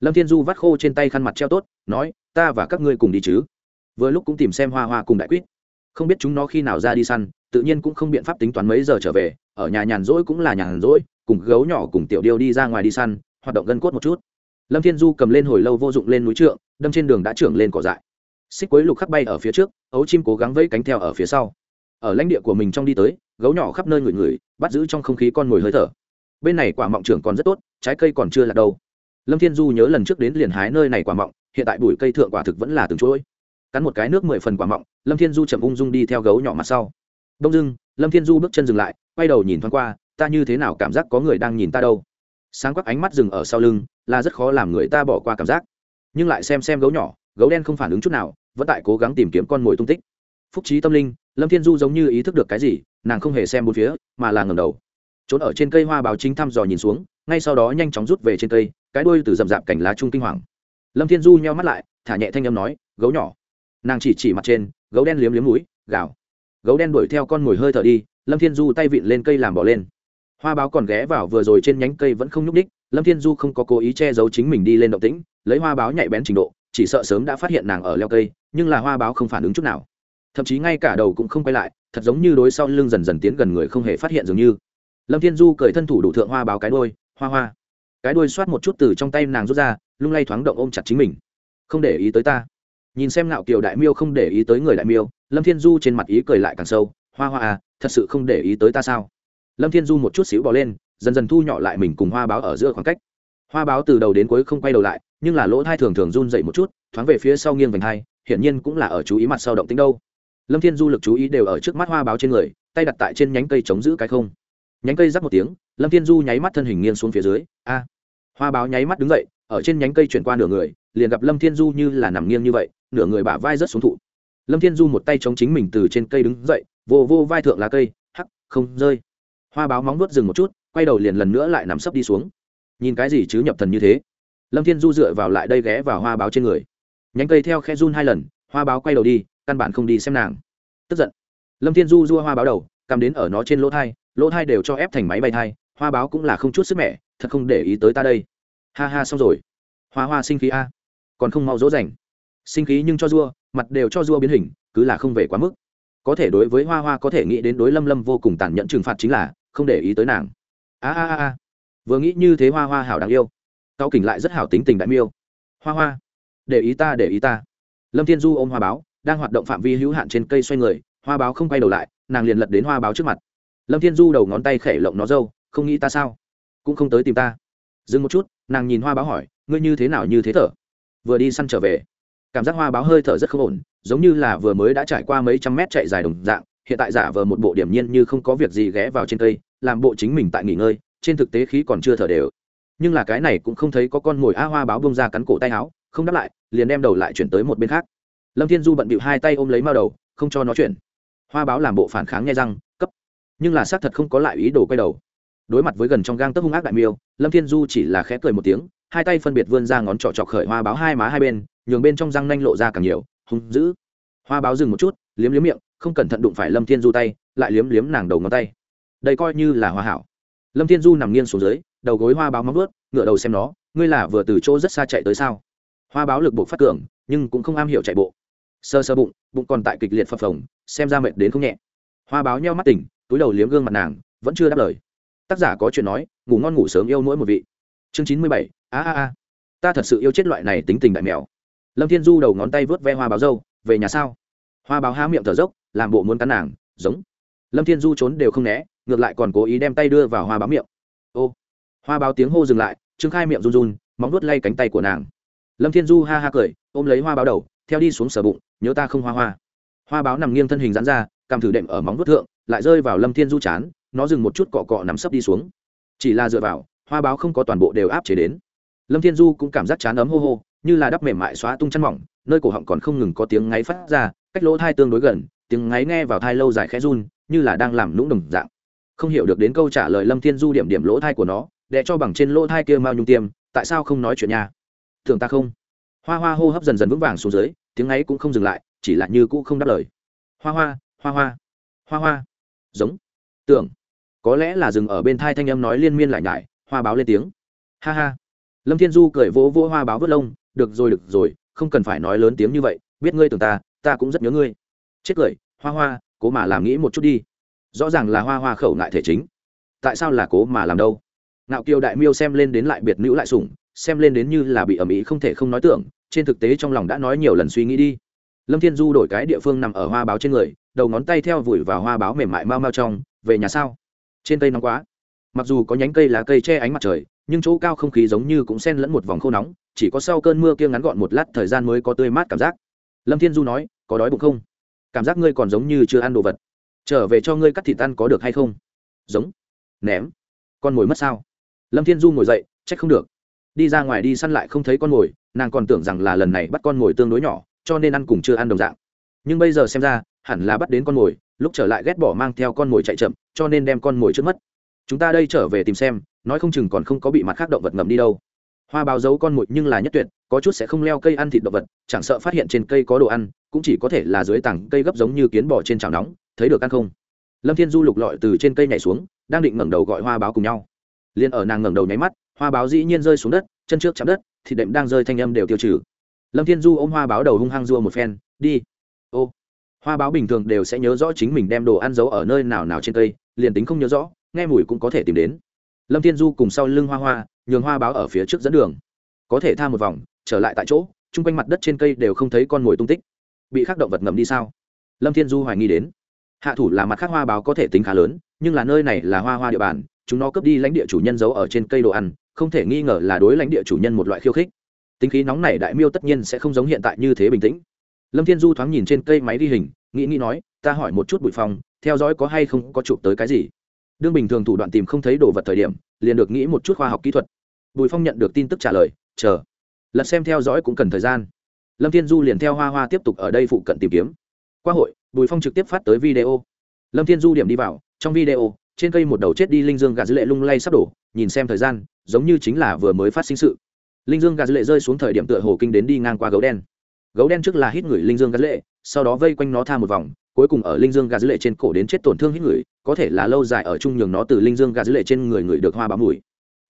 Lâm thiên du vắt khô trên tay khăn mặt treo tốt, nói, ta và các ngươi cùng đi chứ. Vừa lúc cũng tìm xem hoa hoa cùng đại quýt. Không biết chúng nó khi nào ra đi săn, tự nhiên cũng không biện pháp tính toán mấy giờ trở về, ở nhà nhàn rỗi cũng là nhàn rỗi, cùng gấu nhỏ cùng tiểu điêu đi ra ngoài đi săn, hoạt động gân cốt một chút lâm thiên du cầm lên hồi lâu vô dụng lên núi trượng, đâm trên đường đã trưởng lên cỏ dại. Xích quấy lục khắc bay ở phía trước, ấu chim cố gắng vẫy cánh theo ở phía sau. Ở lãnh địa của mình trong đi tới, gấu nhỏ khắp nơi ngửi ngửi, bắt giữ trong không khí con mồi hơi thở. Bên này quả mọng trưởng còn rất tốt, trái cây còn chưa là đâu. Lâm thiên du nhớ lần trước đến liền hái nơi này quả mọng, hiện tại bụi cây thượng quả thực vẫn là từng chuỗi. Cắn một cái nước mười phần quả mọng, lâm thiên du chậm ung dung đi theo gấu nhỏ mặt sau. Đông dưng lâm thiên du bước chân dừng lại, quay đầu nhìn thoáng qua, ta như thế nào cảm giác có người đang nhìn ta đâu? Sáng quắc ánh mắt dừng ở sau lưng, là rất khó làm người ta bỏ qua cảm giác. Nhưng lại xem xem gấu nhỏ, gấu đen không phản ứng chút nào, vẫn tại cố gắng tìm kiếm con mồi tung tích. Phúc trí tâm linh, lâm thiên du giống như ý thức được cái gì, nàng không hề xem bốn phía, mà là ngầm đầu. Trốn ở trên cây hoa báo chính thăm dò nhìn xuống, ngay sau đó nhanh chóng rút về trên cây, cái đuôi từ rậm rạp cành lá trung kinh hoàng. Lâm thiên du nheo mắt lại, thả nhẹ thanh âm nói, gấu nhỏ. Nàng chỉ chỉ mặt trên, gấu đen liếm liếm núi gào. Gấu đen đuổi theo con mồi hơi thở đi, lâm thiên du tay vịn lên cây làm bỏ lên hoa báo còn ghé vào vừa rồi trên nhánh cây vẫn không nhúc ních lâm thiên du không có cố ý che giấu chính mình đi lên động tĩnh, lấy hoa báo nhạy bén trình độ, chỉ sợ sớm đã phát hiện nàng ở leo cây, nhưng là hoa báo không phản ứng chút nào. Thậm chí ngay cả đầu cũng không quay lại, thật giống như đối sau lưng dần dần tiến gần người không hề phát hiện dường như. Lâm thiên du cởi thân thủ đủ thượng hoa báo cái đôi hoa hoa. Cái đôi xoát một chút từ trong tay nàng rút ra, lung lay thoáng động ôm chặt chính mình. Không để ý tới ta. Nhìn xem ngạo kiều đại miêu không để ý tới người đại miêu, lâm thiên du trên mặt ý cười lại càng sâu, hoa hoa à thật sự không để ý tới ta sao? Lâm thiên du một chút xíu bỏ lên, dần dần thu nhỏ lại mình cùng hoa báo ở giữa khoảng cách. Hoa báo từ đầu đến cuối không quay đầu lại, nhưng là lỗ thai thường thường run dậy một chút, thoáng về phía sau nghiêng vành hai, hiển nhiên cũng là ở chú ý mặt sau động tính đâu. Lâm thiên du lực chú ý đều ở trước mắt hoa báo trên người, tay đặt tại trên nhánh cây chống giữ cái không. Nhánh cây rắc một tiếng, lâm thiên du nháy mắt thân hình nghiêng xuống phía dưới, a. Hoa báo nháy mắt đứng dậy, ở trên nhánh cây chuyển qua nửa người, liền gặp lâm thiên du như là nằm nghiêng như vậy, nửa người bả vai rất xuống thụ. Lâm thiên du một tay chống chính mình từ trên cây đứng dậy, vô vô vai thượng lá cây, hắc, không rơi hoa báo móng nuốt dừng một chút, quay đầu liền lần nữa lại nằm sấp đi xuống. Nhìn cái gì chứ nhập thần như thế? Lâm thiên du dựa vào lại đây ghé vào hoa báo trên người. Nhánh cây theo khe run hai lần, hoa báo quay đầu đi, căn bản không đi xem nàng. Tức giận. Lâm thiên du dua hoa báo đầu cầm đến ở nó trên lỗ thai lỗ thai đều cho ép thành máy bay thai, hoa báo cũng là không chút sức mẹ thật không để ý tới ta đây. Ha ha, xong rồi. Hoa hoa sinh khí a. Còn không mau dỗ dành. Sinh khí nhưng cho dua mặt đều cho dua biến hình, cứ là không về quá mức. Có thể đối với hoa hoa có thể nghĩ đến đối lâm lâm vô cùng tàn nhẫn trừng phạt chính là không để ý tới nàng. A a a vừa nghĩ như thế hoa hoa hảo đáng yêu. Cao kỉnh lại rất hảo tính tình đại miêu. Hoa hoa. Để ý ta, để ý ta. Lâm thiên du ôm hoa báo, đang hoạt động phạm vi hữu hạn trên cây xoay người, hoa báo không quay đầu lại, nàng liền lật đến hoa báo trước mặt. Lâm thiên du đầu ngón tay khẽ lộng nó dâu, không nghĩ ta sao? Cũng không tới tìm ta. Dừng một chút, nàng nhìn hoa báo hỏi, ngươi như thế nào như thế thở? Vừa đi săn trở về. Cảm giác hoa báo hơi thở rất không ổn, giống như là vừa mới đã trải qua mấy trăm mét chạy dài đồng dạng, hiện tại giả vờ một bộ điểm nhiên như không có việc gì ghé vào trên cây làm bộ chính mình tại nghỉ ngơi, trên thực tế khí còn chưa thở đều. Nhưng là cái này cũng không thấy có con ngồi a hoa báo bông ra cắn cổ tay áo, không đáp lại, liền đem đầu lại chuyển tới một bên khác. Lâm thiên du bận bịu hai tay ôm lấy mao đầu, không cho nó chuyển. Hoa báo làm bộ phản kháng nghe răng, cấp. Nhưng là xác thật không có lại ý đồ quay đầu. Đối mặt với gần trong gang tấc hung ác đại miêu, lâm thiên du chỉ là khẽ cười một tiếng, hai tay phân biệt vươn ra ngón trỏ trọc khởi hoa báo hai má hai bên, nhường bên trong răng nanh lộ ra càng nhiều, hung dữ. Hoa báo dừng một chút, liếm liếm miệng, không cẩn thận đụng phải lâm thiên du tay, lại liếm liếm nàng đầu ngón tay đây coi như là hoa hảo. Lâm thiên du nằm nghiêng xuống dưới, đầu gối hoa báo móng ướt ngựa đầu xem nó, ngươi là vừa từ chỗ rất xa chạy tới sao? Hoa báo lực buộc phát cường, nhưng cũng không am hiểu chạy bộ. Sơ sơ bụng bụng còn tại kịch liệt phập phồng, xem ra mệt đến không nhẹ. Hoa báo nheo mắt tỉnh, túi đầu liếm gương mặt nàng, vẫn chưa đáp lời. Tác giả có chuyện nói, ngủ ngon ngủ sớm yêu mỗi một vị. Chương chín mươi bảy, a a a. Ta thật sự yêu chết loại này tính tình đại mèo. Lâm thiên du đầu ngón tay vớt ve hoa báo dâu về nhà sao? Hoa báo há miệng thở dốc, làm bộ muốn cắn nàng, giống lâm thiên du trốn đều không né, ngược lại còn cố ý đem tay đưa vào hoa báo miệng. Ô, hoa báo tiếng hô dừng lại, trương khai miệng run run, móng nuốt lay cánh tay của nàng. Lâm thiên du ha ha cười, ôm lấy hoa báo đầu, theo đi xuống sở bụng, nhớ ta không hoa hoa. Hoa báo nằm nghiêng thân hình dán ra, cầm thử đệm ở móng nuốt thượng, lại rơi vào lâm thiên du chán, nó dừng một chút cọ cọ nắm sấp đi xuống. Chỉ là dựa vào, hoa báo không có toàn bộ đều áp chế đến. Lâm thiên du cũng cảm giác chán ấm hô hô, như là đắp mềm mại xóa tung chăn mỏng, nơi cổ họng còn không ngừng có tiếng ngáy phát ra, cách lỗ thai tương đối gần, tiếng ngáy nghe vào thai lâu dài khẽ run như là đang làm lũng đồng dạng. Không hiểu được đến câu trả lời lâm thiên du điểm điểm lỗ thai của nó để cho bằng trên lỗ thai kia mao nhung tiêm, tại sao không nói chuyện nhà thường ta không? Hoa hoa hô hấp dần dần vững vàng xuống dưới, tiếng ấy cũng không dừng lại, chỉ là như cũ không đáp lời. Hoa hoa hoa hoa hoa hoa. Giống. Tưởng. Có lẽ là dừng ở bên thai thanh âm nói liên miên lại nhải, hoa báo lên tiếng. Ha ha. Lâm thiên du cười vỗ vỗ hoa báo vớt lông, được rồi được rồi, không cần phải nói lớn tiếng như vậy, biết ngươi tưởng ta ta cũng rất nhớ ngươi. Chết cười, hoa hoa cố mà làm nghĩ một chút đi. Rõ ràng là hoa hoa khẩu ngại thể chính. Tại sao là cố mà làm đâu? Ngạo kiều đại miêu xem lên đến lại biệt nữ lại sủng, xem lên đến như là bị ầm ĩ không thể không nói tưởng, trên thực tế trong lòng đã nói nhiều lần suy nghĩ đi. Lâm thiên du đổi cái địa phương nằm ở hoa báo trên người, đầu ngón tay theo vùi vào hoa báo mềm mại mau mau trong, về nhà sao? Trên cây nóng quá. Mặc dù có nhánh cây lá cây che ánh mặt trời, nhưng chỗ cao không khí giống như cũng xen lẫn một vòng khô nóng, chỉ có sau cơn mưa kia ngắn gọn một lát thời gian mới có tươi mát cảm giác. Lâm thiên du nói, có đói bụng không? Cảm giác ngươi còn giống như chưa ăn đồ vật. Trở về cho ngươi cắt thịt ăn có được hay không? Giống. Ném. Con mồi mất sao? Lâm thiên du ngồi dậy, trách không được. Đi ra ngoài đi săn lại không thấy con mồi, nàng còn tưởng rằng là lần này bắt con mồi tương đối nhỏ, cho nên ăn cùng chưa ăn đồng dạng. Nhưng bây giờ xem ra, hẳn là bắt đến con mồi, lúc trở lại ghét bỏ mang theo con mồi chạy chậm, cho nên đem con mồi trước mất. Chúng ta đây trở về tìm xem, nói không chừng còn không có bị mặt khác động vật ngầm đi đâu. Hoa báo giấu con mồi nhưng là nhất tuyệt có chút sẽ không leo cây ăn thịt động vật, chẳng sợ phát hiện trên cây có đồ ăn, cũng chỉ có thể là dưới tảng cây gấp giống như kiến bò trên chảo nóng, thấy được ăn không? Lâm thiên du lục lọi từ trên cây nhảy xuống, đang định ngẩng đầu gọi hoa báo cùng nhau. Liền ở nàng ngẩng đầu nháy mắt, hoa báo dĩ nhiên rơi xuống đất, chân trước chạm đất, thịt đệm đang rơi thanh âm đều tiêu trừ. Lâm thiên du ôm hoa báo đầu hung hăng dua một phen, đi. Ô. Hoa báo bình thường đều sẽ nhớ rõ chính mình đem đồ ăn giấu ở nơi nào nào trên cây, liền tính không nhớ rõ, nghe mùi cũng có thể tìm đến. Lâm thiên du cùng sau lưng hoa hoa, nhường hoa báo ở phía trước dẫn đường. Có thể tha một vòng trở lại tại chỗ, chung quanh mặt đất trên cây đều không thấy con mồi tung tích. Bị khắc động vật ngầm đi sao? Lâm thiên du hoài nghi đến. Hạ thủ là mặt khác hoa báo có thể tính khá lớn, nhưng là nơi này là hoa hoa địa bàn, chúng nó cướp đi lãnh địa chủ nhân giấu ở trên cây đồ ăn, không thể nghi ngờ là đối lãnh địa chủ nhân một loại khiêu khích. Tính khí nóng này đại miêu tất nhiên sẽ không giống hiện tại như thế bình tĩnh. Lâm thiên du thoáng nhìn trên cây máy ghi hình, nghĩ nghĩ nói, ta hỏi một chút bụi phong, theo dõi có hay không có chụp tới cái gì? Đương bình thường thủ đoạn tìm không thấy đồ vật thời điểm, liền được nghĩ một chút khoa học kỹ thuật. Bùi phong nhận được tin tức trả lời, chờ lật xem theo dõi cũng cần thời gian. Lâm thiên du liền theo hoa hoa tiếp tục ở đây phụ cận tìm kiếm. Qua hội, bùi phong trực tiếp phát tới video. Lâm thiên du điểm đi vào, trong video, trên cây một đầu chết đi linh dương gà dữ lệ lung lay sắp đổ, nhìn xem thời gian, giống như chính là vừa mới phát sinh sự. Linh dương gà dữ lệ rơi xuống thời điểm tựa hồ kinh đến đi ngang qua gấu đen. Gấu đen trước là hít người linh dương gà dư lệ, sau đó vây quanh nó tha một vòng, cuối cùng ở linh dương gà dữ lệ trên cổ đến chết tổn thương hít người, có thể là lâu dài ở chung nhường nó từ linh dương gà dữ lệ trên người người được hoa bám mùi.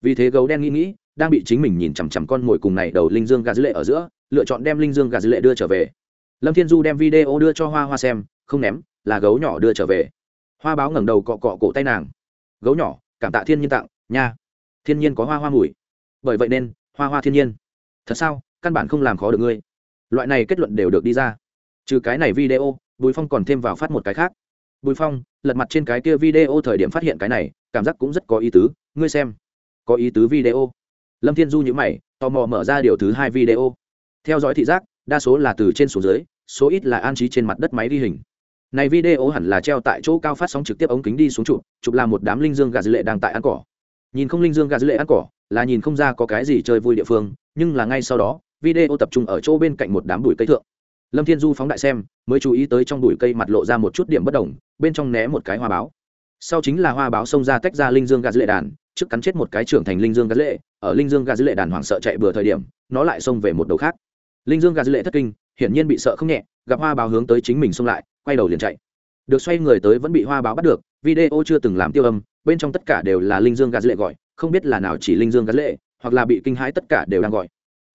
Vì thế gấu đen nghĩ nghĩ đang bị chính mình nhìn chằm chằm con mồi cùng này đầu linh dương gà dữ lệ ở giữa, lựa chọn đem linh dương gà dữ lệ đưa trở về. Lâm thiên du đem video đưa cho hoa hoa xem, không ném, là gấu nhỏ đưa trở về. Hoa báo ngẩng đầu cọ cọ cổ tay nàng. Gấu nhỏ, cảm tạ thiên nhiên tặng, nha. Thiên nhiên có hoa hoa mùi. Bởi vậy nên, hoa hoa thiên nhiên. Thật sao, căn bản không làm khó được ngươi. Loại này kết luận đều được đi ra. Trừ cái này video, bùi phong còn thêm vào phát một cái khác. Bùi phong, lật mặt trên cái kia video thời điểm phát hiện cái này, cảm giác cũng rất có ý tứ, ngươi xem. Có ý tứ video lâm thiên du nhữ mày, tò mò mở ra điều thứ hai video. Theo dõi thị giác, đa số là từ trên xuống dưới, số ít là an trí trên mặt đất máy ghi hình. Này video hẳn là treo tại chỗ cao phát sóng trực tiếp ống kính đi xuống chụp chụp là một đám linh dương gà dữ lệ đang tại ăn cỏ. Nhìn không linh dương gà dữ lệ ăn cỏ, là nhìn không ra có cái gì chơi vui địa phương, nhưng là ngay sau đó, video tập trung ở chỗ bên cạnh một đám bụi cây thượng. Lâm thiên du phóng đại xem, mới chú ý tới trong bụi cây mặt lộ ra một chút điểm bất đồng, bên trong né một cái hoa báo. Sau chính là hoa báo xông ra tách ra linh dương gà dữ lệ đàn, trước cắn chết một cái trưởng thành linh dương gà dư lệ ở linh dương gà dư lệ đàn hoàng sợ chạy bừa thời điểm, nó lại xông về một đầu khác. Linh dương gà dư lệ thất kinh, hiển nhiên bị sợ không nhẹ, gặp hoa báo hướng tới chính mình xông lại, quay đầu liền chạy. Được xoay người tới vẫn bị hoa báo bắt được, video chưa từng làm tiêu âm, bên trong tất cả đều là linh dương gà dư lệ gọi, không biết là nào chỉ linh dương gà dư lệ, hoặc là bị kinh hãi tất cả đều đang gọi.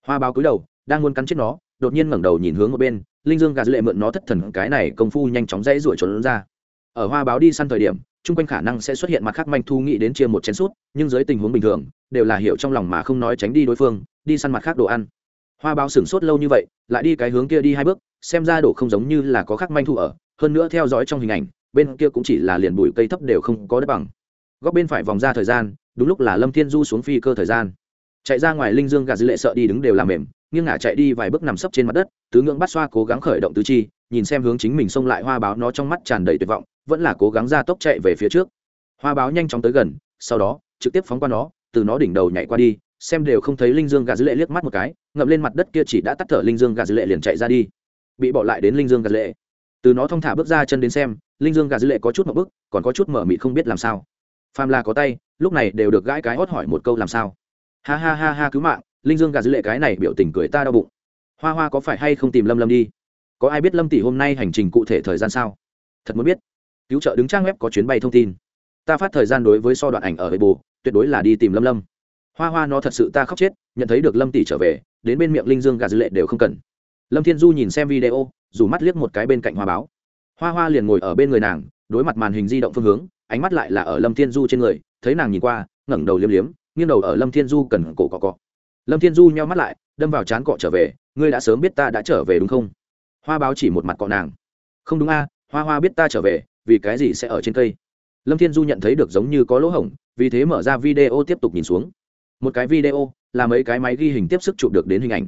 Hoa báo cúi đầu, đang muốn cắn chết nó, đột nhiên ngẩng đầu nhìn hướng một bên, linh dương gà dư lệ mượn nó thất thần, cái này công phu nhanh chóng dãy ruổi trốn ra. Ở hoa báo đi săn thời điểm chung quanh khả năng sẽ xuất hiện mặt khác manh thu nghĩ đến chia một chén sút, nhưng dưới tình huống bình thường, đều là hiểu trong lòng mà không nói tránh đi đối phương, đi săn mặt khác đồ ăn. Hoa báo sửng sốt lâu như vậy, lại đi cái hướng kia đi hai bước, xem ra đồ không giống như là có khắc manh thu ở, hơn nữa theo dõi trong hình ảnh, bên kia cũng chỉ là liền bụi cây thấp đều không có đất bằng. Góc bên phải vòng ra thời gian, đúng lúc là lâm thiên du xuống phi cơ thời gian. Chạy ra ngoài linh dương gà dư lệ sợ đi đứng đều làm mềm, nghiêng ngả chạy đi vài bước nằm sấp trên mặt đất, tứ ngưỡng bắt xoa cố gắng khởi động tứ chi nhìn xem hướng chính mình xông lại hoa báo nó trong mắt tràn đầy tuyệt vọng, vẫn là cố gắng ra tốc chạy về phía trước. Hoa báo nhanh chóng tới gần, sau đó, trực tiếp phóng qua nó, từ nó đỉnh đầu nhảy qua đi, xem đều không thấy linh dương gà dư lệ liếc mắt một cái, ngậm lên mặt đất kia chỉ đã tắt thở linh dương gà dư lệ liền chạy ra đi. Bị bỏ lại đến linh dương gà dư lệ. Từ nó thong thả bước ra chân đến xem, linh dương gà dư lệ có chút một bước, còn có chút mở mị không biết làm sao. Phàm là có tay, lúc này đều được gãi cái hót hỏi một câu làm sao. Ha ha ha ha, cứu mạng, linh dương gà dư lệ cái này biểu tình cười ta đau bụng. Hoa hoa có phải hay không tìm lâm lâm đi? Có ai biết lâm tỷ hôm nay hành trình cụ thể thời gian sao? Thật muốn biết. Cứu trợ đứng trang web có chuyến bay thông tin. Ta phát thời gian đối với so đoạn ảnh ở hệ bồ tuyệt đối là đi tìm lâm lâm. Hoa hoa, nó thật sự ta khóc chết, nhận thấy được lâm tỷ trở về, đến bên miệng linh dương gà dư lệ đều không cần. Lâm thiên du nhìn xem video, dù mắt liếc một cái bên cạnh hoa báo. Hoa hoa liền ngồi ở bên người nàng, đối mặt màn hình di động phương hướng, ánh mắt lại là ở lâm thiên du trên người, thấy nàng nhìn qua, ngẩng đầu liếm liếm, nghiêng đầu ở lâm thiên du cần cổ cọ cọ. Lâm thiên du nheo mắt lại, đâm vào chán cọ trở về, ngươi đã sớm biết ta đã trở về đúng không? Hoa báo chỉ một mặt cọ nàng. Không đúng a, hoa hoa biết ta trở về, vì cái gì sẽ ở trên cây? Lâm thiên du nhận thấy được giống như có lỗ hổng, vì thế mở ra video tiếp tục nhìn xuống. Một cái video là mấy cái máy ghi hình tiếp sức chụp được đến hình ảnh.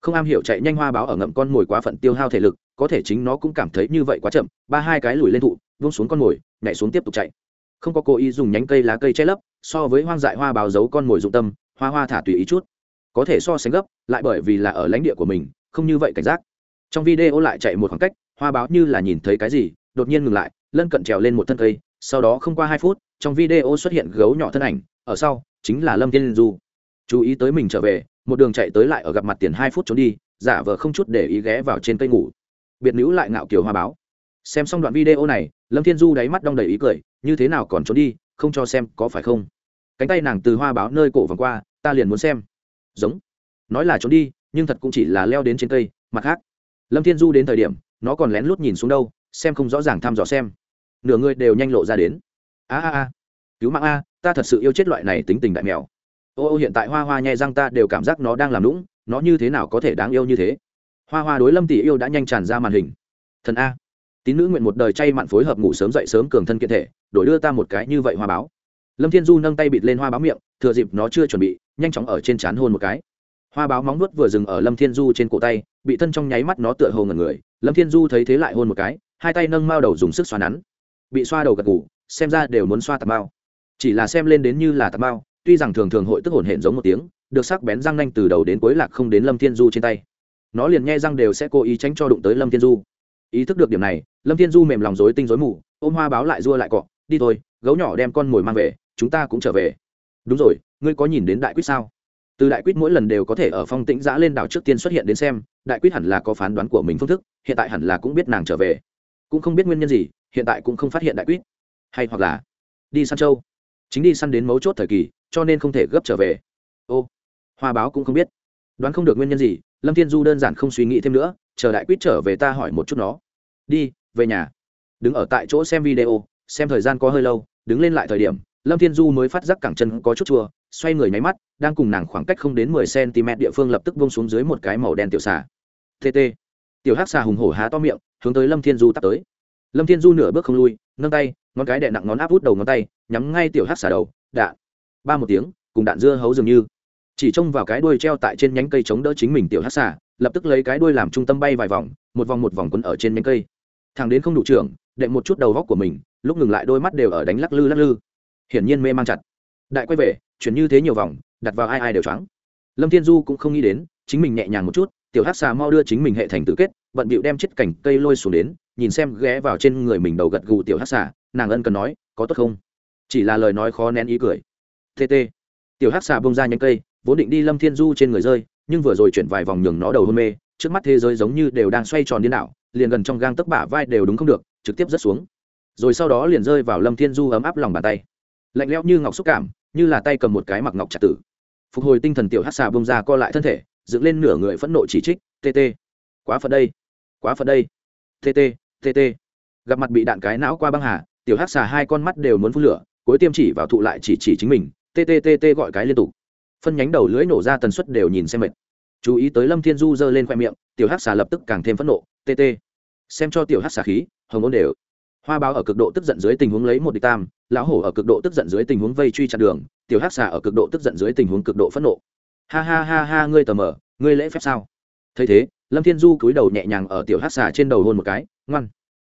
Không am hiểu chạy nhanh hoa báo ở ngậm con mồi quá phận tiêu hao thể lực, có thể chính nó cũng cảm thấy như vậy quá chậm, ba hai cái lùi lên thụ, vung xuống con mồi, nhảy xuống tiếp tục chạy. Không có cố ý dùng nhánh cây lá cây che lấp, so với hoang dại hoa báo giấu con mồi dụng tâm, hoa hoa thả tùy ý chút. Có thể so sánh gấp, lại bởi vì là ở lãnh địa của mình, không như vậy cảnh giác trong video lại chạy một khoảng cách, hoa báo như là nhìn thấy cái gì, đột nhiên ngừng lại, lân cận trèo lên một thân cây, sau đó không qua hai phút, trong video xuất hiện gấu nhỏ thân ảnh, ở sau, chính là lâm thiên du. Chú ý tới mình trở về, một đường chạy tới lại ở gặp mặt tiền hai phút trốn đi, giả vờ không chút để ý ghé vào trên cây ngủ. Biệt nữ lại ngạo kiều hoa báo. Xem xong đoạn video này, lâm thiên du đáy mắt đong đầy ý cười, như thế nào còn trốn đi, không cho xem có phải không? Cánh tay nàng từ hoa báo nơi cổ vòng qua, ta liền muốn xem. Giống. Nói là trốn đi, nhưng thật cũng chỉ là leo đến trên cây, mặt khác lâm thiên du đến thời điểm, nó còn lén lút nhìn xuống đâu, xem không rõ ràng thăm dò xem. Nửa người đều nhanh lộ ra đến. A a a. Cứu mạng a, ta thật sự yêu chết loại này tính tình đại mèo. Ô ô, hiện tại hoa hoa nhai răng ta đều cảm giác nó đang làm lũng nó như thế nào có thể đáng yêu như thế? Hoa hoa đối lâm tỷ yêu đã nhanh tràn ra màn hình. Thần a. Tín nữ nguyện một đời chay mặn phối hợp ngủ sớm dậy sớm cường thân kiện thể, đổi đưa ta một cái như vậy hoa báo. Lâm thiên du nâng tay bịt lên hoa báo miệng, thừa dịp nó chưa chuẩn bị, nhanh chóng ở trên trán hôn một cái. Hoa báo móng nuốt vừa dừng ở lâm thiên du trên cổ tay bị thân trong nháy mắt nó tựa hồ ngẩn người, lâm thiên du thấy thế lại hôn một cái, hai tay nâng mao đầu dùng sức xoa nắn. Bị xoa đầu gật ngủ xem ra đều muốn xoa tạt mao. Chỉ là xem lên đến như là tạt mao, tuy rằng thường thường hội tức hồn hển giống một tiếng, được sắc bén răng nanh từ đầu đến cuối lạc không đến lâm thiên du trên tay. Nó liền nghe răng đều sẽ cố ý tránh cho đụng tới lâm thiên du. Ý thức được điểm này, lâm thiên du mềm lòng dối tinh dối mù, ôm hoa báo lại dua lại cọ, đi thôi, gấu nhỏ đem con mồi mang về, chúng ta cũng trở về. Đúng rồi, ngươi có nhìn đến đại quyết sao? Từ đại quyết mỗi lần đều có thể ở phong tĩnh giã lên đảo trước tiên xuất hiện đến xem, đại quyết hẳn là có phán đoán của mình phương thức, hiện tại hẳn là cũng biết nàng trở về. Cũng không biết nguyên nhân gì, hiện tại cũng không phát hiện đại quyết. Hay hoặc là đi săn châu chính đi săn đến mấu chốt thời kỳ, cho nên không thể gấp trở về. Ô, hoa báo cũng không biết. Đoán không được nguyên nhân gì, lâm thiên du đơn giản không suy nghĩ thêm nữa, chờ đại quyết trở về ta hỏi một chút nó. Đi, về nhà. Đứng ở tại chỗ xem video, xem thời gian có hơi lâu, đứng lên lại thời điểm, lâm thiên du mới phát giác cẳng chân có chút chua xoay người nháy mắt, đang cùng nàng khoảng cách không đến mười cm địa phương lập tức bông xuống dưới một cái màu đen tiểu xà. Tt tiểu hắc xà hùng hổ há to miệng, hướng tới lâm thiên du tắt tới. Lâm thiên du nửa bước không lui, nâng tay, ngón cái đè nặng ngón áp út đầu ngón tay, nhắm ngay tiểu hắc xà đầu, đạn. Ba một tiếng, cùng đạn dưa hấu dường như. Chỉ trông vào cái đuôi treo tại trên nhánh cây chống đỡ chính mình tiểu hắc xà, lập tức lấy cái đuôi làm trung tâm bay vài vòng, một vòng một vòng quấn ở trên nhánh cây. Thằng đến không đủ trưởng, đệm một chút đầu góc của mình, lúc ngừng lại đôi mắt đều ở đánh lắc lư lắc lư. Hiển nhiên mê mang chặt. Đại quay về chuyển như thế nhiều vòng, đặt vào ai ai đều choáng. Lâm thiên du cũng không nghĩ đến, chính mình nhẹ nhàng một chút, tiểu hát xà mau đưa chính mình hệ thành tự kết, bận bịu đem chết cành cây lôi xuống đến, nhìn xem ghé vào trên người mình đầu gật gù tiểu hát xà, nàng ân cần nói, có tốt không? Chỉ là lời nói khó nén ý cười. Tt tiểu hát xà bông ra nhánh cây, vốn định đi lâm thiên du trên người rơi, nhưng vừa rồi chuyển vài vòng nhường nó đầu hôn mê, trước mắt thế giới giống như đều đang xoay tròn điên đảo, liền gần trong gang tấc bả vai đều đúng không được, trực tiếp rớt xuống. Rồi sau đó liền rơi vào lâm thiên du ấm áp lòng bàn tay. Lạnh lẽo như ngọc xúc cảm như là tay cầm một cái mặc ngọc trạc tử. Phục hồi tinh thần tiểu hát xà bông ra co lại thân thể, dựng lên nửa người phẫn nộ chỉ trích tt quá phật đây, quá phật đây tt tt gặp mặt bị đạn cái não qua băng hà, tiểu hát xà hai con mắt đều muốn phun lửa, cuối tiêm chỉ vào thụ lại chỉ chỉ chính mình tttt gọi cái liên tục. Phân nhánh đầu lưỡi nổ ra tần suất đều nhìn xem mệt. Chú ý tới lâm thiên du giơ lên khoe miệng, tiểu hát xà lập tức càng thêm phẫn nộ tt xem cho tiểu hát xà khí, hồng ôn đều hoa báo ở cực độ tức giận dưới tình huống lấy một địch tam, lão hổ ở cực độ tức giận dưới tình huống vây truy chặn đường, tiểu hát xà ở cực độ tức giận dưới tình huống cực độ phẫn nộ. Ha ha ha ha, ngươi tờ mờ, ngươi lễ phép sao? Thấy thế, lâm thiên du cúi đầu nhẹ nhàng ở tiểu hát xà trên đầu hôn một cái, ngoan.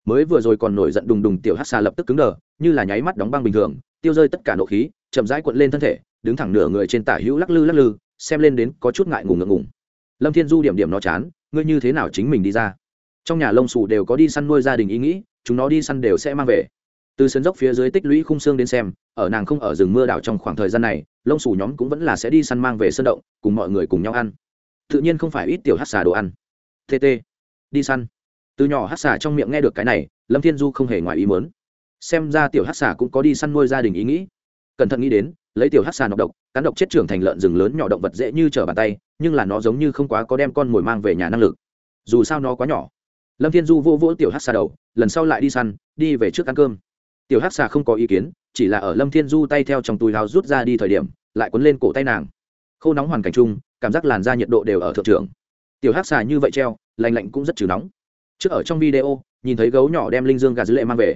Mới vừa rồi còn nổi giận đùng đùng, tiểu hát xà lập tức cứng đờ, như là nháy mắt đóng băng bình thường, tiêu rơi tất cả nộ khí, chậm rãi cuộn lên thân thể, đứng thẳng nửa người trên tả hữu lắc lư lắc lư, xem lên đến có chút ngại ngùng ngượng ngùng. Lâm thiên du điểm điểm nó chán, ngươi như thế nào chính mình đi ra? Trong nhà lông xù đều có đi săn nuôi gia đình ý nghĩ chúng nó đi săn đều sẽ mang về. Từ sân dốc phía dưới tích lũy khung xương đến xem, ở nàng không ở rừng mưa đảo trong khoảng thời gian này, lông xù nhóm cũng vẫn là sẽ đi săn mang về sân động, cùng mọi người cùng nhau ăn. Tự nhiên không phải ít tiểu hát xà đồ ăn. Tt đi săn. Từ nhỏ hát xà trong miệng nghe được cái này, lâm thiên du không hề ngoài ý mớn xem ra tiểu hát xà cũng có đi săn nuôi gia đình ý nghĩ. Cẩn thận nghĩ đến, lấy tiểu hát xà nọc độc cán độc chết trưởng thành lợn rừng lớn nhỏ động vật dễ như trở bàn tay, nhưng là nó giống như không quá có đem con mồi mang về nhà năng lực. Dù sao nó quá nhỏ lâm thiên du vô vỗ tiểu hát xà đầu, lần sau lại đi săn, đi về trước ăn cơm. Tiểu hát xà không có ý kiến, chỉ là ở lâm thiên du tay theo trong túi hào rút ra đi thời điểm, lại quấn lên cổ tay nàng. Khô nóng hoàn cảnh chung, cảm giác làn da nhiệt độ đều ở thượng trưởng. Tiểu hát xà như vậy treo lành lạnh cũng rất trừ nóng. Trước ở trong video, nhìn thấy gấu nhỏ đem linh dương gà dữ lệ mang về.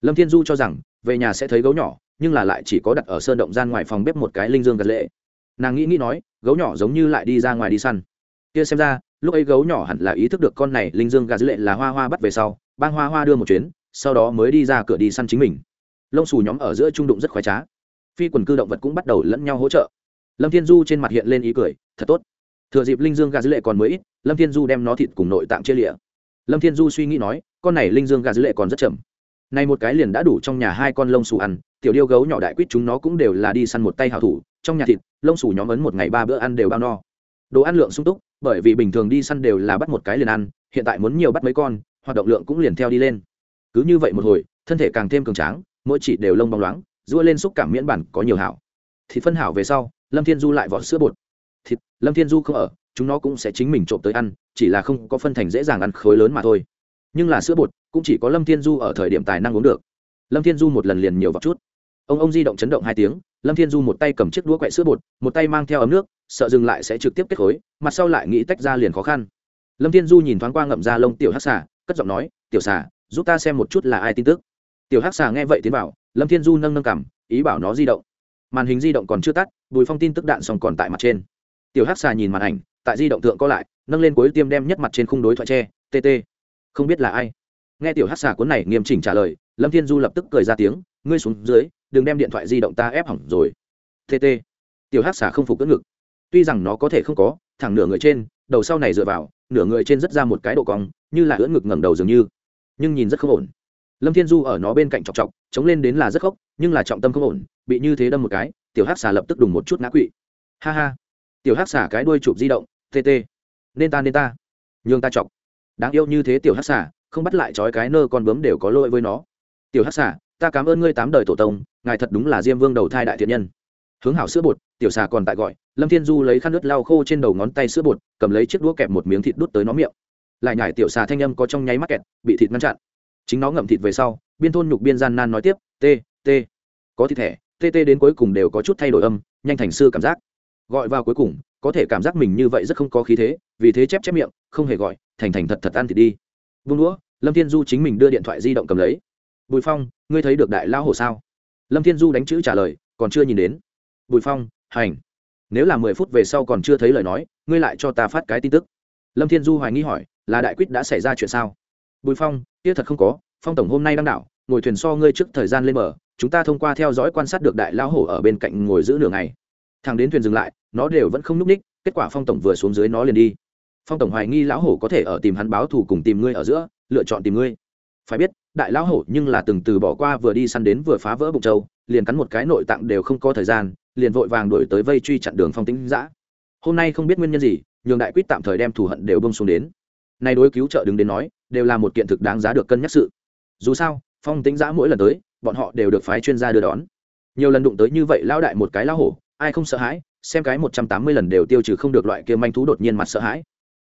Lâm thiên du cho rằng, về nhà sẽ thấy gấu nhỏ, nhưng là lại chỉ có đặt ở sơn động gian ngoài phòng bếp một cái linh dương gà lệ. Nàng nghĩ nghĩ nói, gấu nhỏ giống như lại đi ra ngoài đi săn. Kia xem ra lúc ấy gấu nhỏ hẳn là ý thức được con này linh dương gà dữ lệ là hoa hoa bắt về sau, bang hoa hoa đưa một chuyến, sau đó mới đi ra cửa đi săn chính mình. Lông xù nhóm ở giữa trung đụng rất khoái trá. Phi quần cư động vật cũng bắt đầu lẫn nhau hỗ trợ. Lâm thiên du trên mặt hiện lên ý cười, thật tốt. Thừa dịp linh dương gà dữ lệ còn mới ít, lâm thiên du đem nó thịt cùng nội tạng chia lịa. Lâm thiên du suy nghĩ nói, con này linh dương gà dữ lệ còn rất chậm. Nay một cái liền đã đủ trong nhà hai con lông xù ăn, tiểu điêu gấu nhỏ đại quýt chúng nó cũng đều là đi săn một tay hảo thủ, trong nhà thịt, lông xù nhóm ấn một ngày ba bữa ăn đều bao no. Đồ ăn lượng sung túc bởi vì bình thường đi săn đều là bắt một cái liền ăn, hiện tại muốn nhiều bắt mấy con, hoạt động lượng cũng liền theo đi lên. Cứ như vậy một hồi, thân thể càng thêm cường tráng, mỗi chỉ đều lông bóng loáng rũa lên xúc cảm miễn bản có nhiều hảo. Thịt phân hảo về sau, lâm thiên du lại vỏ sữa bột. Thịt, lâm thiên du không ở, chúng nó cũng sẽ chính mình trộm tới ăn, chỉ là không có phân thành dễ dàng ăn khối lớn mà thôi. Nhưng là sữa bột cũng chỉ có lâm thiên du ở thời điểm tài năng uống được. Lâm thiên du một lần liền nhiều vào chút. Ông ông di động chấn động hai tiếng, lâm thiên du một tay cầm chiếc đũa quẹ sữa bột, một tay mang theo ấm nước sợ dừng lại sẽ trực tiếp kết khối, mặt sau lại nghĩ tách ra liền khó khăn. Lâm thiên du nhìn thoáng qua ngậm ra lông tiểu Hắc xà, cất giọng nói, tiểu xà, giúp ta xem một chút là ai tin tức. Tiểu Hắc xà nghe vậy tiến bảo lâm thiên du nâng nâng cảm ý bảo nó di động. Màn hình di động còn chưa tắt, bùi phong tin tức đạn xong còn tại mặt trên. Tiểu Hắc xà nhìn màn ảnh, tại di động tượng có lại, nâng lên cuối tiêm đem nhất mặt trên khung đối thoại tre tt không biết là ai. Nghe tiểu Hắc xà cuốn này nghiêm chỉnh trả lời, lâm thiên du lập tức cười ra tiếng, ngươi xuống dưới, đừng đem điện thoại di động ta ép hỏng rồi. Tt tiểu Hắc xà không phục cất ngực tuy rằng nó có thể không có, thẳng nửa người trên, đầu sau này dựa vào, nửa người trên rất ra một cái độ cong, như là ưỡn ngực ngẩng đầu dường như. Nhưng nhìn rất không ổn. Lâm thiên du ở nó bên cạnh chọc chọc, chống lên đến là rất khóc, nhưng là trọng tâm không ổn, bị như thế đâm một cái, tiểu hát xà lập tức đùng một chút ngã quỵ. Ha ha. Tiểu hát xà cái đuôi chụp di động tt nên ta nên ta. Nhường ta chọc. Đáng yêu như thế tiểu hát xà, không bắt lại trói cái nơ con bướm đều có lỗi với nó. Tiểu hát xà, ta cảm ơn ngươi tám đời tổ tông, ngài thật đúng là diêm vương đầu thai đại thiện nhân. Hướng hảo sữa bột, tiểu xà còn tại gọi lâm thiên du lấy khăn nước lau khô trên đầu ngón tay sữa bột, cầm lấy chiếc đũa kẹp một miếng thịt đút tới nó miệng. Lại nhải tiểu xà thanh âm có trong nháy mắc kẹt, bị thịt ngăn chặn. Chính nó ngậm thịt về sau, biên thôn nhục biên gian nan nói tiếp t t có thịt thẻ t t đến cuối cùng đều có chút thay đổi âm, nhanh thành sư cảm giác. Gọi vào cuối cùng, có thể cảm giác mình như vậy rất không có khí thế, vì thế chép chép miệng, không hề gọi, thành thành thật thật ăn thịt đi. Vung đũa, lâm thiên du chính mình đưa điện thoại di động cầm lấy. Bùi phong, ngươi thấy được đại lao hồ sao? Lâm thiên du đánh chữ trả lời, còn chưa nhìn đến. Bùi phong, hành nếu là mười phút về sau còn chưa thấy lời nói, ngươi lại cho ta phát cái tin tức. Lâm thiên du hoài nghi hỏi, là đại quyết đã xảy ra chuyện sao? Bùi phong, kia thật không có, phong tổng hôm nay đang đảo, ngồi thuyền so ngươi trước thời gian lên bờ, chúng ta thông qua theo dõi quan sát được đại lao hổ ở bên cạnh ngồi giữ nửa ngày. Thằng đến thuyền dừng lại, nó đều vẫn không n ú c ních, kết quả phong tổng vừa xuống dưới nó liền đi. Phong tổng hoài nghi lão hổ có thể ở tìm hắn báo thù cùng tìm ngươi ở giữa, lựa chọn tìm ngươi phải biết, đại lão hổ nhưng là từng từ bỏ qua vừa đi săn đến vừa phá vỡ bụng châu liền cắn một cái nội tạng đều không có thời gian, liền vội vàng đổi tới vây truy chặn đường phong tính giã hôm nay không biết nguyên nhân gì, nhường đại quyết tạm thời đem thù hận đều bông xuống đến. Nay đối cứu trợ đứng đến nói, đều là một kiện thực đáng giá được cân nhắc sự. Dù sao, phong tính giã mỗi lần tới, bọn họ đều được phái chuyên gia đưa đón. Nhiều lần đụng tới như vậy lão đại một cái lão hổ, ai không sợ hãi, xem cái một trăm tám mươi lần đều tiêu trừ không được loại kia manh thú đột nhiên mặt sợ hãi.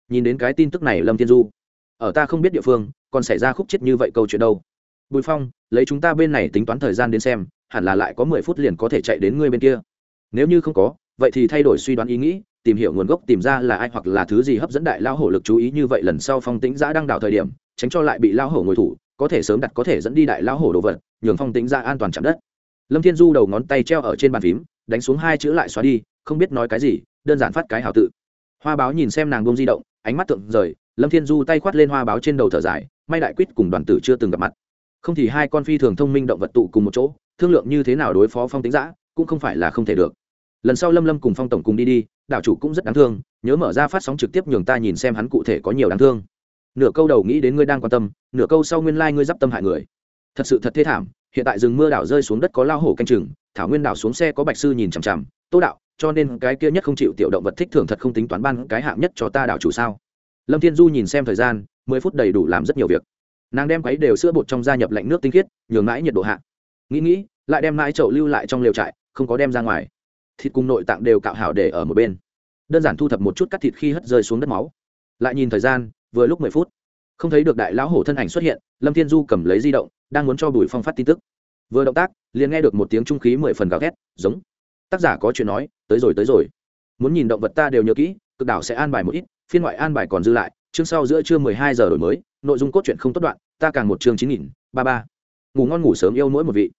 Nhìn đến cái tin tức này lâm thiên du ở ta không biết địa phương, còn xảy ra khúc chết như vậy câu chuyện đâu. Bùi phong, lấy chúng ta bên này tính toán thời gian đến xem, hẳn là lại có mười phút liền có thể chạy đến ngươi bên kia. Nếu như không có, vậy thì thay đổi suy đoán ý nghĩ, tìm hiểu nguồn gốc, tìm ra là ai hoặc là thứ gì hấp dẫn đại lao hổ lực chú ý như vậy lần sau phong tĩnh giã đang đảo thời điểm, tránh cho lại bị lao hổ ngồi thủ, có thể sớm đặt có thể dẫn đi đại lao hổ đồ vật, nhường phong tĩnh giã an toàn chạm đất. Lâm thiên du đầu ngón tay treo ở trên bàn phím, đánh xuống hai chữ lại xóa đi, không biết nói cái gì, đơn giản phát cái hào tự. Hoa báo nhìn xem nàng bông di động, ánh mắt tượng rời lâm thiên du tay khoát lên hoa báo trên đầu thở dài, may đại quýt cùng đoàn tử chưa từng gặp mặt. Không thì hai con phi thường thông minh động vật tụ cùng một chỗ, thương lượng như thế nào đối phó phong tính giã cũng không phải là không thể được. Lần sau lâm lâm cùng phong tổng cùng đi đi, đảo chủ cũng rất đáng thương, nhớ mở ra phát sóng trực tiếp nhường ta nhìn xem hắn cụ thể có nhiều đáng thương. Nửa câu đầu nghĩ đến ngươi đang quan tâm, nửa câu sau nguyên lai、like、ngươi d i p tâm hại người. Thật sự thật thê thảm, hiện tại rừng mưa đảo rơi xuống đất có lao hổ canh chừng, thảo nguyên đảo xuống xe có bạch sư nhìn chằm chằm, tô đạo, cho nên cái kia nhất không chịu tiểu động vật thích thường thật không tính toán ban cái hạng nhất cho ta đảo chủ sao? Lâm thiên du nhìn xem thời gian, mười phút đầy đủ làm rất nhiều việc. Nàng đem quấy đều sữa bột trong gia nhập lạnh nước tinh khiết, nhường mãi nhiệt độ hạ. Nghĩ nghĩ, lại đem mãi chậu lưu lại trong lều trại, không có đem ra ngoài. Thịt cùng nội tạng đều cạo hảo để ở một bên. Đơn giản thu thập một chút cắt thịt khi hất rơi xuống đất máu. Lại nhìn thời gian, vừa lúc mười phút. Không thấy được đại lão hổ thân ảnh xuất hiện, lâm thiên du cầm lấy di động, đang muốn cho bùi phong phát tin tức. Vừa động tác, liền nghe được một tiếng trung khí mười phần gào thét, giống. Tác giả có chuyện nói, tới rồi tới rồi. Muốn nhìn động vật ta đều nhớ kỹ, cực đảo sẽ an bài một ít phiên ngoại an bài còn dư lại, chương sau giữa trưa mười hai giờ đổi mới, nội dung cốt truyện không tốt đoạn, ta càng một chương chín nghìn, ba ba. Ngủ ngon ngủ sớm yêu mỗi một vị.